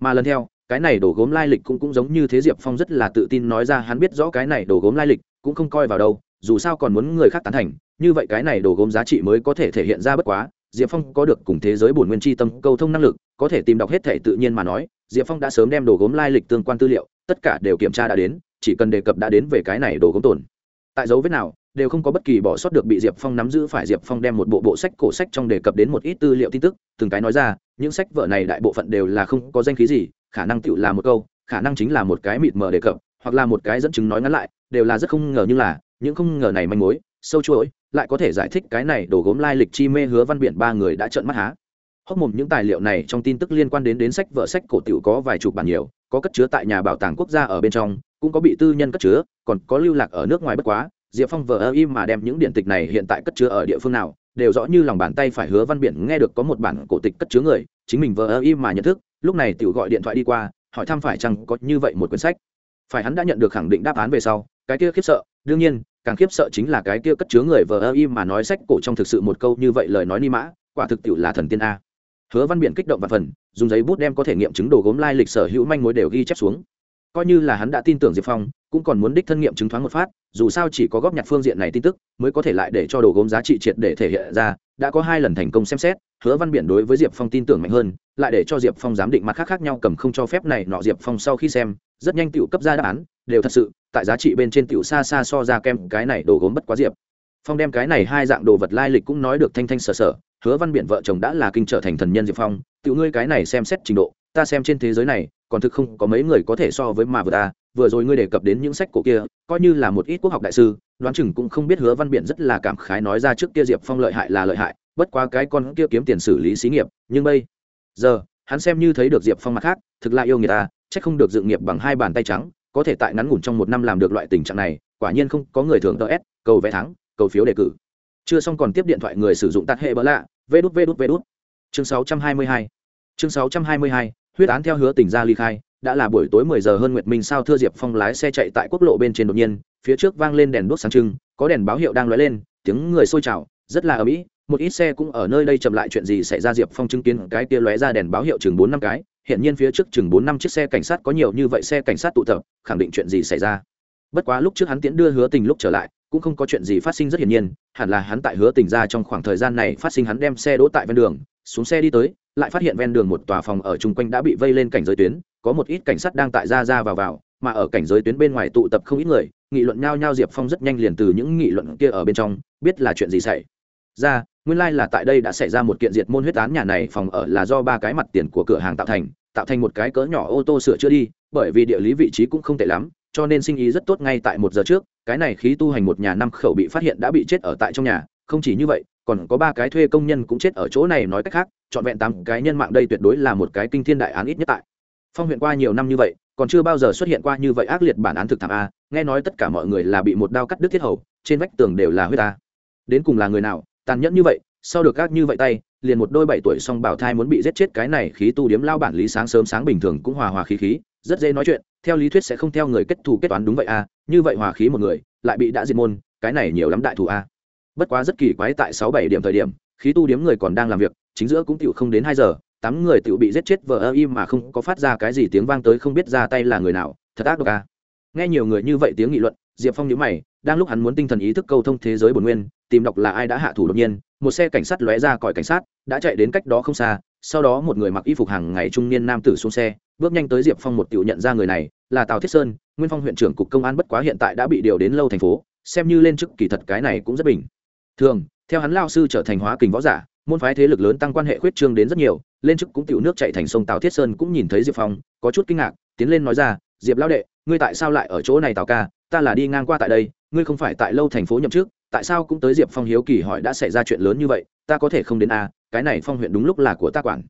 Mà lần theo, cái này đồ gốm lai lịch cũng cũng giống như thế diệp phong rất là tự tin nói ra hắn biết rõ cái này đồ gốm lai lịch, cũng không coi vào đâu, dù sao còn muốn người khác tán thành, như vậy cái này đồ gốm giá trị mới có thể thể hiện ra bất quá diệp phong có được cùng thế giới bổn nguyên tri tâm câu thông năng lực, có thể tìm đọc hết thể tự nhiên mà nói, diệp phong đã sớm đem đồ gốm lai lịch tương quan tư liệu, tất cả đều kiểm tra đã đến, chỉ cần đề cập đã đến về cái này đồ gốm tồn. Tại dấu vết nào, đều không có bất kỳ bỏ sót được bị diệp phong nắm giữ, phải diệp phong đem một bộ bộ sách cổ sách trong đề cập đến một ít tư liệu tin tức, từng cái nói ra, những sách vở này đại bộ phận đều là không có danh khí gì, khả năng tự là một câu, khả năng chính là một cái mịt mờ đề cập, hoặc là một cái dẫn chứng nói ngắn lại, đều là rất không ngờ như là, những không ngờ này manh mối, sâu chuỗi lại có thể giải thích cái này đồ gốm lai lịch chi mê hứa văn biển ba người đã trợn mắt há. Hốc mồm những tài liệu này trong tin tức liên quan đến đến sách vợ sách cổ tiểu có vài chục bản nhiều, có cất chứa tại nhà bảo tàng quốc gia ở bên trong, cũng có bị tư nhân cất chứa, còn có lưu lạc ở nước ngoài bất quá, diệp phong vờ ơ im mà đem những điện tịch này hiện tại cất chứa ở địa phương nào, đều rõ như lòng bàn tay phải hứa văn biển nghe được có một bản cổ tịch cất chứa người, chính mình vờ ơ im mà nhận thức, lúc này tiểu gọi điện thoại đi qua, hỏi thăm phải chăng có như vậy một quyển sách. Phải hắn đã nhận được khẳng định đáp án về sau, cái kia khiếp sợ, đương nhiên càng khiếp sợ chính là cái kia cất chứa người vờ ơ im mà nói sách cổ trong thực sự một câu như vậy lời nói ni mã, quả thực tiệu là thần tiên a. Hứa văn biển kích động và phần, dùng giấy bút đem có thể nghiệm chứng đồ gốm lai lịch sở hữu manh mối đều ghi chép xuống. Coi như là hắn đã tin tưởng diệp phong cũng còn muốn đích thân nghiệm chứng thoáng một phát, dù sao chỉ có góp nhặt phương diện này tin tức, mới có thể lại để cho đồ gốm giá trị triệt để thể hiện ra, đã có hai lần thành công xem xét, hứa văn biển đối với diệp phong tin tưởng mạnh hơn, lại để cho diệp phong giám định mặt khác khác nhau cầm không cho phép này nọ diệp phong sau khi xem, rất nhanh tựu cấp ra đáp án, đều thật sự, tại giá trị bên trên tựu xa xa so ra kem cái này đồ gốm bất quá diệp. Phong đem cái này hai dạng đồ vật lai lịch cũng nói được thanh thanh sở sở, hứa văn biển vợ chồng đã là kinh trở thành thần nhân diệp phong tựu ngươi cái này xem xét trình độ, ta xem trên thế giới này, còn thực không có mấy người có thể so với mà vừa ta vừa rồi ngươi đề cập đến những sách cổ kia, coi như là một ít quốc học đại sư, đoán chừng cũng không biết hứa văn biện rất là cảm khái nói ra trước kia diệp phong lợi hại là lợi hại, bất quá cái con kia kiếm tiền xử lý xí nghiệp, nhưng bây giờ, hắn xem như thấy được diệp phong mặt khác, thực là yêu người ta c h ắ c không được dự nghiệp bằng hai bàn tay trắng, có thể tại ngắn ngủn trong một năm làm được loại tình trạng này, quả nhiên không có người thường tờ s, cầu vẽ thắng, cầu phiếu đề cử. Chưa xong còn tiếp điện thoại người sử dụng tắt hệ bỡ lạ, vê đút vê đút vê đút. Chương sáu trăm hai mươi hai, chương sáu trăm hai mươi hai, huyết án theo hứa tỉnh ra ly khai đã là buổi tối mười giờ hơn nguyệt minh sao thưa diệp phong lái xe chạy tại quốc lộ bên trên đột nhiên, phía trước vang lên đèn đuốc sáng trưng, có đèn báo hiệu đang lóe lên, tiếng người sôi trào, rất là ầm ĩ, một ít xe cũng ở nơi đây chậm lại chuyện gì xảy ra diệp phong chứng kiến cái kia lóe ra đèn báo hiệu chừng bốn năm cái hiện nhiên phía trước chừng bốn năm chiếc xe cảnh sát có nhiều như vậy xe cảnh sát tụ tập, khẳng định chuyện gì xảy ra. Bất quá lúc trước hắn tiễn đưa hứa tình lúc trở lại, cũng không có chuyện gì phát sinh rất hiển nhiên, hẳn là hắn tại hứa tình ra trong khoảng thời gian này phát sinh hắn đem xe đỗ tại ven đường, xuống xe đi tới, lại phát hiện ven đường một tòa phòng ở chung quanh đã bị vây lên cảnh giới tuyến có một ít cảnh sát đang tại ra ra vào vào, mà ở cảnh giới tuyến bên ngoài tụ tập không ít người, nghị luận nhao nhao diệp phong rất nhanh liền từ những nghị luận kia ở bên trong, biết là chuyện gì xảy ra. Nguyên lai、like、là tại đây đã xảy ra một kiện diệt môn huyết án nhà này, phòng ở là do ba cái mặt tiền của cửa hàng tạo thành tạo thành một cái cỡ nhỏ ô tô sửa chữa đi, bởi vì địa lý vị trí cũng không tệ lắm, cho nên sinh ý rất tốt ngay tại một giờ trước, cái này khí tu hành một nhà năm khẩu bị phát hiện đã bị chết ở tại trong nhà, không chỉ như vậy, còn có ba cái thuê công nhân cũng chết ở chỗ này, nói cách khác, trọn vẹn tám cái nhân mạng đây tuyệt đối là một cái kinh thiên đại án ít nhất tại phong huyện qua nhiều năm như vậy, còn chưa bao giờ xuất hiện qua như vậy ác liệt bản án thực thảm a, nghe nói tất cả mọi người là bị một đao cắt đứt thiết hầu, trên vách tường đều là huyết ta đến cùng là người nào, tàn nhẫn như vậy, sau được gác như vậy tay, liền một đôi bảy tuổi song bảo thai muốn bị giết chết cái này khí tu điếm lao bản lý sáng sớm sáng bình thường cũng hòa hòa khí khí, rất dễ nói chuyện, theo lý thuyết sẽ không theo người kết thù kết toán đúng vậy a, như vậy hòa khí một người, lại bị đã diệt môn, cái này nhiều lắm đại thù a. Bất quá rất kỳ quái tại sáu bảy điểm thời điểm, khí tu điếm người còn đang làm việc, chính giữa cũng tựu không đến hai giờ tám người tựu bị giết chết vờ ơ im mà không có phát ra cái gì tiếng vang tới không biết ra tay là người nào, thật ác độc à? nghe nhiều người như vậy tiếng nghị luận, diệp phong nhớ mày, đang lúc hắn muốn tinh thần ý thức câu thông thế giới bồn nguyên, tìm đọc là ai đã hạ thủ đột nhiên, một xe cảnh sát lóe ra còi cảnh sát, đã chạy đến cách đó không xa, sau đó một người mặc y phục hàng ngày trung niên nam tử xuống xe, bước nhanh tới diệp phong một tiểu nhận ra người này, là tào thiết sơn, nguyên phong huyện trưởng cục công an bất quá hiện tại đã bị điều đến lâu thành phố, xem như lên chức kỳ thật cái này cũng rất bình thường, theo hắn lao sư trở thành hóa kình võ giả môn phái thế lực lớn tăng quan hệ khuyết trương đến rất nhiều, lên chức cũng tiểu nước chạy thành sông tào thiết sơn cũng nhìn thấy diệp phong, có chút kinh ngạc, tiến lên nói ra, diệp lao đệ, ngươi tại sao lại ở chỗ này tào ca? Ta là đi ngang qua tại đây, ngươi không phải tại lâu thành phố nhậm chức, tại sao cũng tới diệp phong hiếu kỳ hỏi đã xảy ra chuyện lớn như vậy, ta có thể không đến a cái này phong huyện đúng lúc là của ta quản.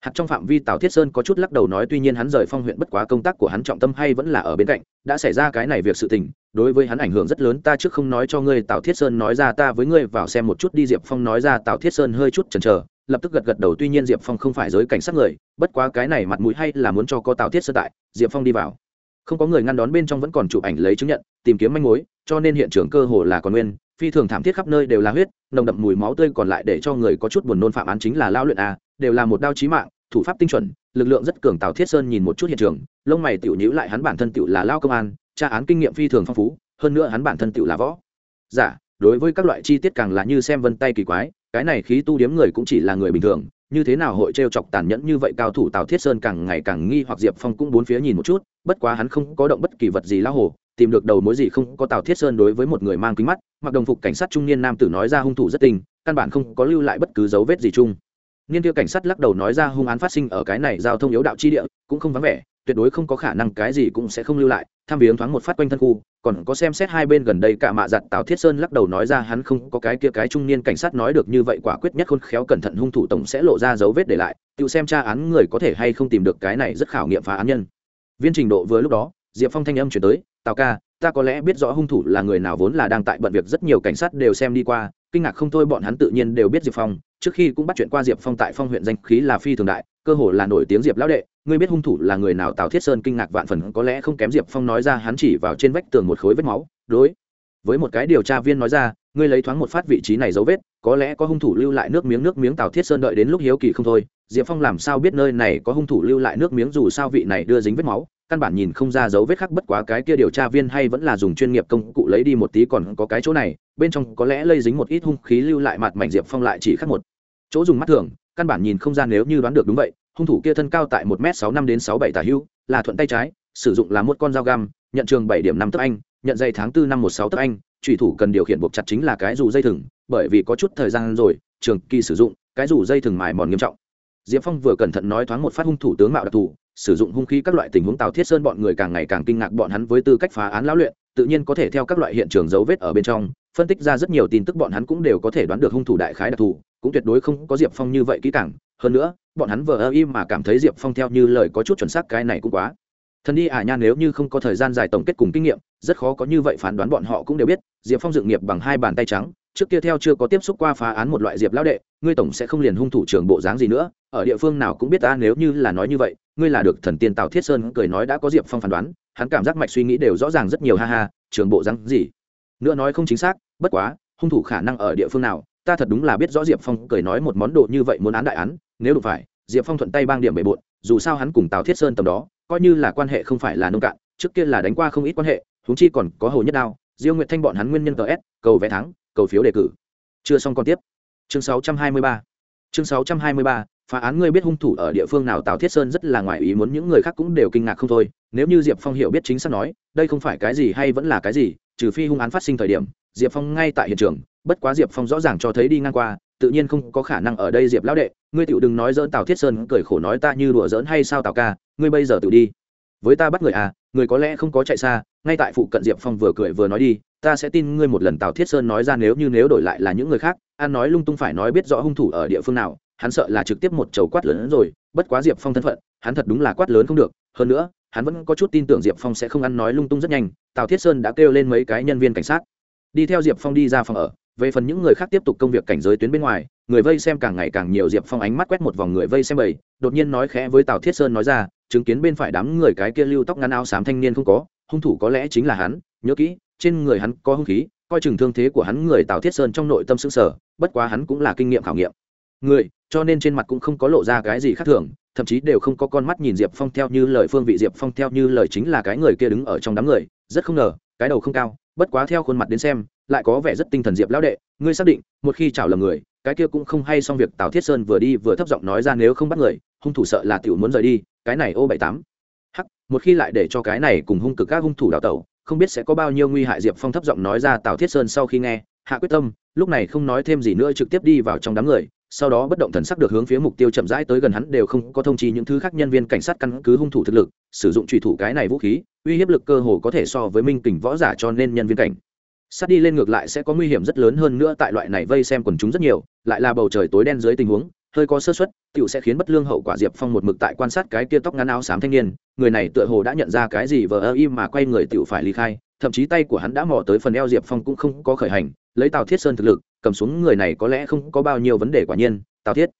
Hạt trong phạm vi tào thiết sơn có chút lắc đầu nói, tuy nhiên hắn rời phong huyện bất quá công tác của hắn trọng tâm hay vẫn là ở bên cạnh, đã xảy ra cái này việc sự tình đối với hắn ảnh hưởng rất lớn, ta trước không nói cho ngươi, tào thiết sơn nói ra, ta với ngươi vào xem một chút đi, diệp phong nói ra, tào thiết sơn hơi chút chần chờ, lập tức gật gật đầu, tuy nhiên diệp phong không phải giới cảnh sát người, bất quá cái này mặt mũi hay là muốn cho có tào thiết sơn tại, diệp phong đi vào. Không có người ngăn đón bên trong vẫn còn chụp ảnh lấy chứng nhận, tìm kiếm manh mối, cho nên hiện trường cơ hồ là còn nguyên, phi thường thảm thiết khắp nơi đều là huyết, nồng đậm mùi máu tươi còn lại để cho người có chút buồn nôn phạm án chính là lao luyện a, đều là một đao chí mạng, thủ pháp tinh chuẩn, lực lượng rất cường, tào thiết sơn nhìn một chút hiện trường, lông mày tiểu nhữ lại, hắn bản thân tiểu là lao công an tra án kinh nghiệm phi thường phong phú hơn nữa hắn bản thân tự là võ giả dạ, đối với các loại chi tiết càng là như xem vân tay kỳ quái cái này khí tu điếm người cũng chỉ là người bình thường như thế nào hội t chọc tàn nhẫn như vậy cao thủ tào thiết sơn càng ngày càng nghi hoặc diệp phong cũng bốn phía nhìn một chút bất quá hắn không có động bất kỳ vật gì lao hồ tìm được đầu mối gì không có tào thiết sơn đối với một người mang kính mắt mặc đồng phục cảnh sát trung niên nam tử nói ra hung thủ rất tình căn bản không có lưu lại bất cứ dấu vết gì chung. Niên kia cảnh sát lắc đầu nói ra hung án phát sinh ở cái này giao thông yếu đạo chi địa cũng không vắng vẻ tuyệt đối không có khả năng cái gì cũng sẽ không lưu lại tham viếng thoáng một phát quanh thân khu, còn có xem xét hai bên gần đây cả mạ giặt tào thiết sơn lắc đầu nói ra hắn không có cái kia cái trung niên cảnh sát nói được như vậy quả quyết nhất khôn khéo cẩn thận hung thủ tổng sẽ lộ ra dấu vết để lại, tự xem tra án người có thể hay không tìm được cái này rất khảo nghiệm phá án nhân. Viên trình độ vừa lúc đó, diệp phong thanh âm chuyển tới, tào ca, ta có lẽ biết rõ hung thủ là người nào vốn là đang tại bận việc, rất nhiều cảnh sát đều xem đi qua, kinh ngạc không thôi, bọn hắn tự nhiên đều biết diệp phong, trước khi cũng bắt chuyện qua diệp phong tại phong huyện danh khí là phi thường đại cơ hồ là nổi tiếng diệp lão đệ. Ngươi biết hung thủ là người nào? Tào thiết sơn kinh ngạc vạn phần, có lẽ không kém diệp phong nói ra, hắn chỉ vào trên vách tường một khối vết máu. Đối với một cái điều tra viên nói ra, ngươi lấy thoáng một phát vị trí này dấu vết, có lẽ có hung thủ lưu lại nước miếng nước miếng tào thiết sơn đợi đến lúc hiếu kỳ không thôi. Diệp phong làm sao biết nơi này có hung thủ lưu lại nước miếng dù sao vị này đưa dính vết máu? Căn bản nhìn không ra dấu vết khác, bất quá cái kia điều tra viên hay vẫn là dùng chuyên nghiệp công cụ lấy đi một tí còn có cái chỗ này. Bên trong có lẽ lây dính một ít hung khí lưu lại, mặt mảnh diệp phong lại chỉ khác một chỗ dùng mắt thường, căn bản nhìn không gian nếu như đoán được đúng vậy, hung thủ kia thân cao tại một m sáu năm đến sáu bảy tả hữu là thuận tay trái, sử dụng là một con dao găm, nhận trường bảy điểm năm tấc anh, nhận dây tháng bốn năm một sáu tấc anh trùy thủ cần điều khiển buộc chặt chính là cái dù dây thừng, bởi vì có chút thời gian rồi, trường kỳ sử dụng, cái dù dây thừng mài mòn nghiêm trọng. Diệp phong vừa cẩn thận nói thoáng một phát hung thủ tướng mạo đặc thù, sử dụng hung khí các loại tình huống tào thiết sơn bọn người càng ngày càng kinh ngạc bọn hắn với tư cách phá án lão luyện, tự nhiên có thể theo các loại hiện trường dấu vết ở bên trong, phân tích ra rất nhiều tin tức bọn hắn cũng đều có thể đoán được hung thủ đại khái đặc thù cũng tuyệt đối không có diệp phong như vậy kỹ càng. Hơn nữa, bọn hắn vờ ơ im mà cảm thấy diệp phong theo như lời có chút chuẩn xác, cái này cũng quá. Thần đi à nha, nếu như không có thời gian dài tổng kết cùng kinh nghiệm, rất khó có như vậy phán đoán bọn họ cũng đều biết, diệp phong dựng nghiệp bằng hai bàn tay trắng, trước kia theo chưa có tiếp xúc qua phá án một loại diệp lão đệ, ngươi tổng sẽ không liền hung thủ trưởng bộ dáng gì nữa, ở địa phương nào cũng biết ta, nếu như là nói như vậy, ngươi là được thần tiên tào thiết sơn cười nói đã có diệp phong phán đoán, hắn cảm giác mạch suy nghĩ đều rõ ràng rất nhiều, ha ha trường bộ dáng gì. Nữa nói không chính xác, bất quá, hung thủ khả năng ở địa phương nào ta thật đúng là biết rõ diệp phong cười nói một món đồ như vậy muốn án đại án, nếu đủ phải, diệp phong thuận tay bang điểm bề bộn, dù sao hắn cùng tào thiết sơn tầm đó, coi như là quan hệ không phải là nông cạn, trước kia là đánh qua không ít quan hệ húng chi còn có Hầu nhất đao, diêu nguyệt thanh bọn hắn nguyên nhân ts cầu vé thắng, cầu phiếu đề cử. Chưa xong còn tiếp. Chương 623 chương 623 phá án ngươi biết hung thủ ở địa phương nào, tào thiết sơn rất là ngoài ý muốn, những người khác cũng đều kinh ngạc không thôi, nếu như diệp phong hiểu biết chính xác nói, đây không phải cái gì hay vẫn là cái gì, trừ phi hung án phát sinh thời điểm diệp phong ngay tại hiện trường, bất quá diệp phong rõ ràng cho thấy đi ngang qua, tự nhiên không có khả năng ở đây diệp lão đệ, ngươi tựu đừng nói dỡn tào thiết sơn, cười khổ nói ta như đùa dỡn hay sao tào ca, ngươi bây giờ tự đi. Với ta bắt người à người có lẽ không có chạy xa, ngay tại phụ cận diệp phong vừa cười vừa nói đi, ta sẽ tin ngươi một lần tào thiết sơn nói ra nếu như nếu đổi lại là những người khác an nói lung tung phải nói biết rõ hung thủ ở địa phương nào, hắn sợ là trực tiếp một chầu quát lớn rồi, bất quá diệp phong thân phận, hắn thật đúng là quát lớn không được, hơn nữa, hắn vẫn có chút tin tưởng diệp phong sẽ không ăn nói lung tung rất nhanh, tào thiết sơn đã kêu lên mấy cái nhân viên cảnh sát đi theo diệp phong đi ra phòng ở. Về phần những người khác tiếp tục công việc cảnh giới tuyến bên ngoài người vây xem càng ngày càng nhiều diệp phong ánh mắt quét một vòng người vây xem bầy, đột nhiên nói khẽ với tào thiết sơn nói ra chứng kiến bên phải đám người cái kia lưu tóc ngắn áo xám thanh niên không có hung thủ có lẽ chính là hắn nhớ kỹ trên người hắn có hung khí coi chừng thương thế của hắn người tào thiết sơn trong nội tâm xứng sở bất quá hắn cũng là kinh nghiệm khảo nghiệm. Người cho nên trên mặt cũng không có lộ ra cái gì khác thường thậm chí đều không có con mắt nhìn diệp phong theo như lời phương vị diệp phong theo như lời chính là cái người kia đứng ở trong đám người rất không ngờ cái đầu không cao bất quá theo khuôn mặt đến xem, lại có vẻ rất tinh thần diệp lão đệ, ngươi xác định, một khi chảo lầm người, cái kia cũng không hay xong việc tào thiết sơn vừa đi vừa thấp giọng nói ra nếu không bắt người, hung thủ sợ là tiểu muốn rời đi, cái này ô bảy tám. Hắc, một khi lại để cho cái này cùng hung cực các hung thủ đào tẩu, không biết sẽ có bao nhiêu nguy hại diệp phong thấp giọng nói ra tào thiết sơn sau khi nghe, hạ quyết tâm, lúc này không nói thêm gì nữa trực tiếp đi vào trong đám người sau đó bất động thần sắc được hướng phía mục tiêu chậm rãi tới gần hắn đều không có thông chi những thứ khác nhân viên cảnh sát căn cứ hung thủ thực lực, sử dụng trùy thủ cái này vũ khí, uy hiếp lực cơ hồ có thể so với minh kình võ giả cho nên nhân viên cảnh. Sát đi lên ngược lại sẽ có nguy hiểm rất lớn hơn nữa tại loại này vây xem quần chúng rất nhiều, lại là bầu trời tối đen dưới tình huống, hơi có sơ suất tựu sẽ khiến bất lương hậu quả diệp phong một mực tại quan sát cái kia tóc ngắn áo xám thanh niên, người này tựa hồ đã nhận ra cái gì vờ ơ im mà quay người tựu phải ly khai, thậm chí tay của hắn đã mò tới phần eo diệp phong cũng không có khởi hành, lấy tào thiết sơn thực lực cầm xuống người này có lẽ không có bao nhiêu vấn đề quả nhiên, tào thiết.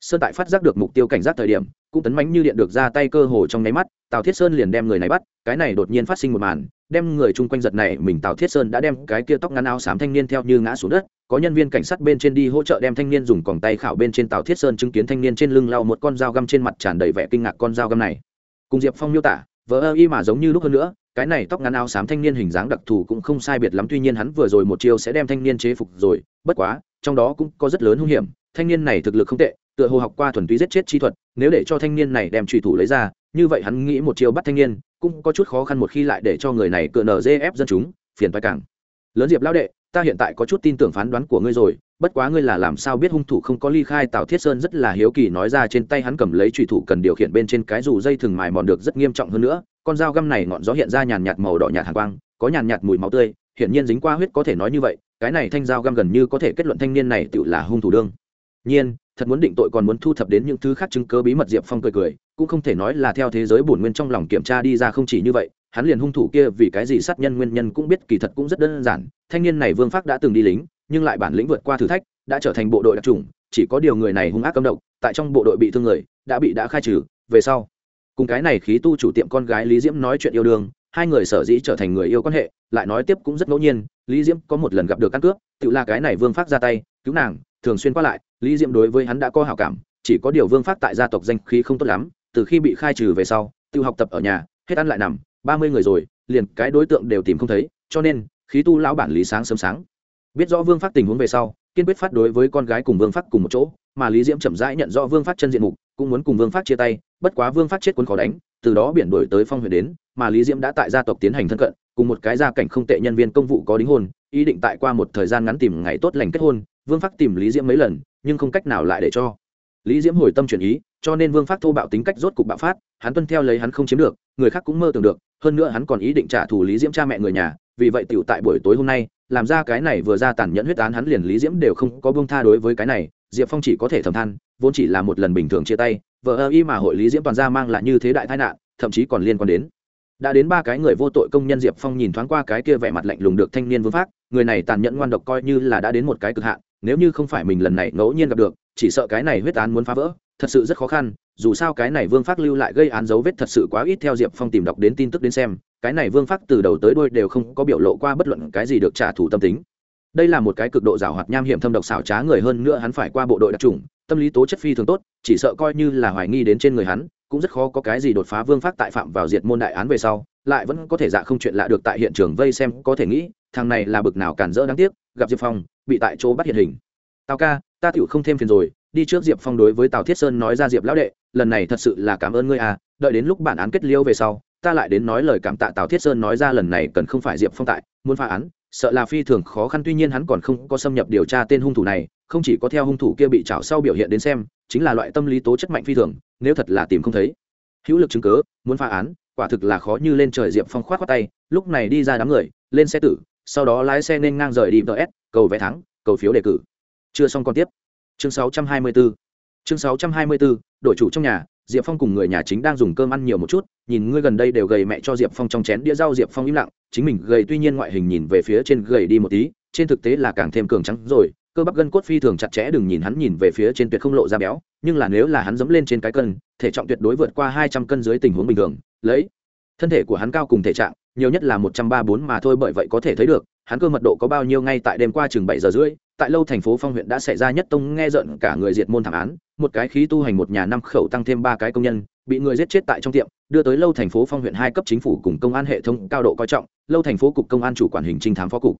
Sơn tại phát giác được mục tiêu cảnh giác thời điểm, cũng tấn mánh như điện được ra tay cơ hồ trong nháy mắt, tào thiết sơn liền đem người này bắt, cái này đột nhiên phát sinh một màn, đem người chung quanh giật này, mình tào thiết sơn đã đem cái kia tóc ngắn áo xám thanh niên theo như ngã xuống đất, có nhân viên cảnh sát bên trên đi hỗ trợ đem thanh niên dùng còng tay khảo bên trên tàu thiết sơn chứng kiến thanh niên trên lưng lau một con dao găm trên mặt tràn đầy vẻ kinh ngạc con dao găm này. Cùng diệp phong miêu tả vỡ ơ y mà giống như lúc hơn nữa cái này tóc ngắn áo xám thanh niên hình dáng đặc thù cũng không sai biệt lắm, tuy nhiên hắn vừa rồi một chiêu sẽ đem thanh niên chế phục rồi, bất quá, trong đó cũng có rất lớn hung hiểm. Thanh niên này thực lực không tệ, tựa hồ học qua thuần túy giết chết chi thuật, nếu để cho thanh niên này đem trùy thủ lấy ra, như vậy hắn nghĩ một chiêu bắt thanh niên, cũng có chút khó khăn một khi lại để cho người này cựa nở dê ép dân chúng, phiền toái càng. Lớn diệp lao đệ, ta hiện tại có chút tin tưởng phán đoán của ngươi rồi, bất quá ngươi là làm sao biết hung thủ không có ly khai tào thiết sơn rất là hiếu kỳ, nói ra trên tay hắn cầm lấy trùy thủ cần điều khiển bên trên cái dù dây thừng mài mòn được rất nghiêm trọng hơn nữa con dao găm này ngọn gió hiện ra nhàn nhạt màu đỏ nhạt hàng quang, có nhàn nhạt mùi máu tươi, hiển nhiên dính qua huyết có thể nói như vậy, cái này thanh dao găm gần như có thể kết luận thanh niên này tự là hung thủ đương. Nhiên, thật muốn định tội còn muốn thu thập đến những thứ khác chứng cớ bí mật diệp phong cười cười, cũng không thể nói là theo thế giới bổn nguyên trong lòng kiểm tra đi ra không chỉ như vậy, hắn liền hung thủ kia vì cái gì sát nhân nguyên nhân cũng biết, kỳ thật cũng rất đơn giản, thanh niên này vương Phác đã từng đi lính, nhưng lại bản lĩnh vượt qua thử thách, đã trở thành bộ đội đặc trùng chỉ có điều người này hung ác cấm độc, tại trong bộ đội bị thương người, đã bị đã khai trừ, về sau cùng cái này khí tu chủ tiệm con gái lý diễm nói chuyện yêu đương, hai người sở dĩ trở thành người yêu quan hệ, lại nói tiếp cũng rất ngẫu nhiên, lý diễm có một lần gặp được căn cướp, tự là cái này vương phát ra tay, cứu nàng, thường xuyên qua lại, lý diễm đối với hắn đã có hảo cảm, chỉ có điều vương phát tại gia tộc danh khí không tốt lắm, từ khi bị khai trừ về sau, tự học tập ở nhà, hết ăn lại nằm, ba mươi người rồi, liền cái đối tượng đều tìm không thấy, cho nên, khí tu lão bản lý sáng sớm sáng. Biết rõ vương phát tình huống về sau, kiên quyết phát đối với con gái cùng vương phát cùng một chỗ, mà lý diễm chậm rãi nhận rõ vương phát chân diện mục cũng muốn cùng vương phát chia tay, bất quá vương phát chết quân khó đánh, từ đó biển đổi tới phong huyện đến, mà lý diễm đã tại gia tộc tiến hành thân cận, cùng một cái gia cảnh không tệ nhân viên công vụ có đính hôn, ý định tại qua một thời gian ngắn tìm ngày tốt lành kết hôn, vương phát tìm lý diễm mấy lần, nhưng không cách nào lại để cho. Lý diễm hồi tâm chuyển ý, cho nên vương phát thô bạo tính cách rốt cục bạo phát, hắn tuân theo lấy hắn không chiếm được, người khác cũng mơ tưởng được, hơn nữa hắn còn ý định trả thù lý diễm cha mẹ người nhà, vì vậy tiểu tại buổi tối hôm nay, làm ra cái này vừa ra tàn nhẫn huyết án hắn liền lý diễm đều không có buông tha đối với cái này diệp phong chỉ có thể thầm than, vốn chỉ là một lần bình thường chia tay vợ ơ y mà hội lý diễm toàn ra mang lại như thế đại tai nạn, thậm chí còn liên quan đến. Đã đến ba cái người vô tội công nhân, diệp phong nhìn thoáng qua cái kia vẻ mặt lạnh lùng được thanh niên vương phát người này tàn nhẫn ngoan độc coi như là đã đến một cái cực hạn, nếu như không phải mình lần này ngẫu nhiên gặp được, chỉ sợ cái này huyết án muốn phá vỡ, thật sự rất khó khăn, dù sao cái này vương phát lưu lại gây án dấu vết thật sự quá ít theo diệp phong tìm đọc đến tin tức đến xem, cái này vương phát từ đầu tới đôi đều không có biểu lộ qua bất luận cái gì được trả thù tâm tính đây là một cái cực độ giảo hoạt nham hiểm thâm độc xảo trá người hơn nữa hắn phải qua bộ đội đặc trùng tâm lý tố chất phi thường tốt, chỉ sợ coi như là hoài nghi đến trên người hắn, cũng rất khó có cái gì đột phá vương phát tại phạm vào diệt môn đại án về sau, lại vẫn có thể dạ không chuyện lạ được tại hiện trường vây xem có thể nghĩ, thằng này là bực nào cản rỡ đáng tiếc, gặp diệp phong, bị tại chỗ bắt hiện hình. Tào ca, ta tựu không thêm phiền rồi, đi trước diệp phong đối với tào thiết sơn nói ra diệp lão đệ, lần này thật sự là cảm ơn ngươi à đợi đến lúc bản án kết liêu về sau, ta lại đến nói lời cảm tạ tào thiết sơn nói ra lần này cần không phải diệp phong tại, muốn phá án sợ là phi thường khó khăn, tuy nhiên hắn còn không có xâm nhập điều tra tên hung thủ này, không chỉ có theo hung thủ kia bị trảo sau biểu hiện đến xem, chính là loại tâm lý tố chất mạnh phi thường, nếu thật là tìm không thấy. Hữu lực chứng cớ muốn phá án, quả thực là khó như lên trời diệp phong khoát khoát tay, lúc này đi ra đám người, lên xe tử, sau đó lái xe nên ngang rời đi ts cầu vé thắng, cầu phiếu đề cử. Chưa xong còn tiếp. Chương 624 chương 624 đội chủ trong nhà diệp phong cùng người nhà chính đang dùng cơm ăn nhiều một chút, nhìn ngươi gần đây đều gầy mẹ cho diệp phong trong chén đĩa rau diệp phong im lặng, chính mình gầy tuy nhiên ngoại hình nhìn về phía trên gầy đi một tí, trên thực tế là càng thêm cường trắng rồi, cơ bắp gân cốt phi thường chặt chẽ, đừng nhìn hắn nhìn về phía trên tuyệt không lộ ra béo, nhưng là nếu là hắn dẫm lên trên cái cân, thể trọng tuyệt đối vượt qua hai trăm cân dưới tình huống bình thường, lấy thân thể của hắn cao cùng thể trạng, nhiều nhất là một trăm ba bốn mà thôi, bởi vậy có thể thấy được, hắn cơ mật độ có bao nhiêu ngay tại đêm qua chừng bảy giờ rưỡi tại lâu thành phố phong huyện đã xảy ra nhất tông nghe giận cả người diệt môn thảm án, một cái khí tu hành một nhà năm khẩu tăng thêm ba cái công nhân, bị người giết chết tại trong tiệm, đưa tới lâu thành phố phong huyện hai cấp chính phủ cùng công an hệ thống cao độ coi trọng, lâu thành phố cục công an chủ quản hình trinh thám phó cục.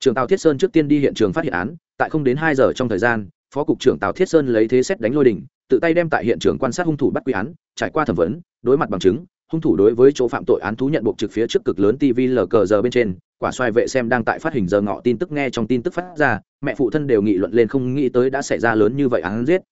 Trưởng tào thiết sơn trước tiên đi hiện trường phát hiện án, tại không đến hai giờ trong thời gian, phó cục trưởng tào thiết sơn lấy thế xét đánh lôi đình, tự tay đem tại hiện trường quan sát hung thủ bắt quy án, trải qua thẩm vấn, đối mặt bằng chứng hung thủ đối với chỗ phạm tội án thú nhận buộc trực phía trước cực lớn tv lờ cờ giờ bên trên, quả xoài vệ xem đang tại phát hình giờ ngọ tin tức nghe trong tin tức phát ra, mẹ phụ thân đều nghị luận lên không nghĩ tới đã xảy ra lớn như vậy án giết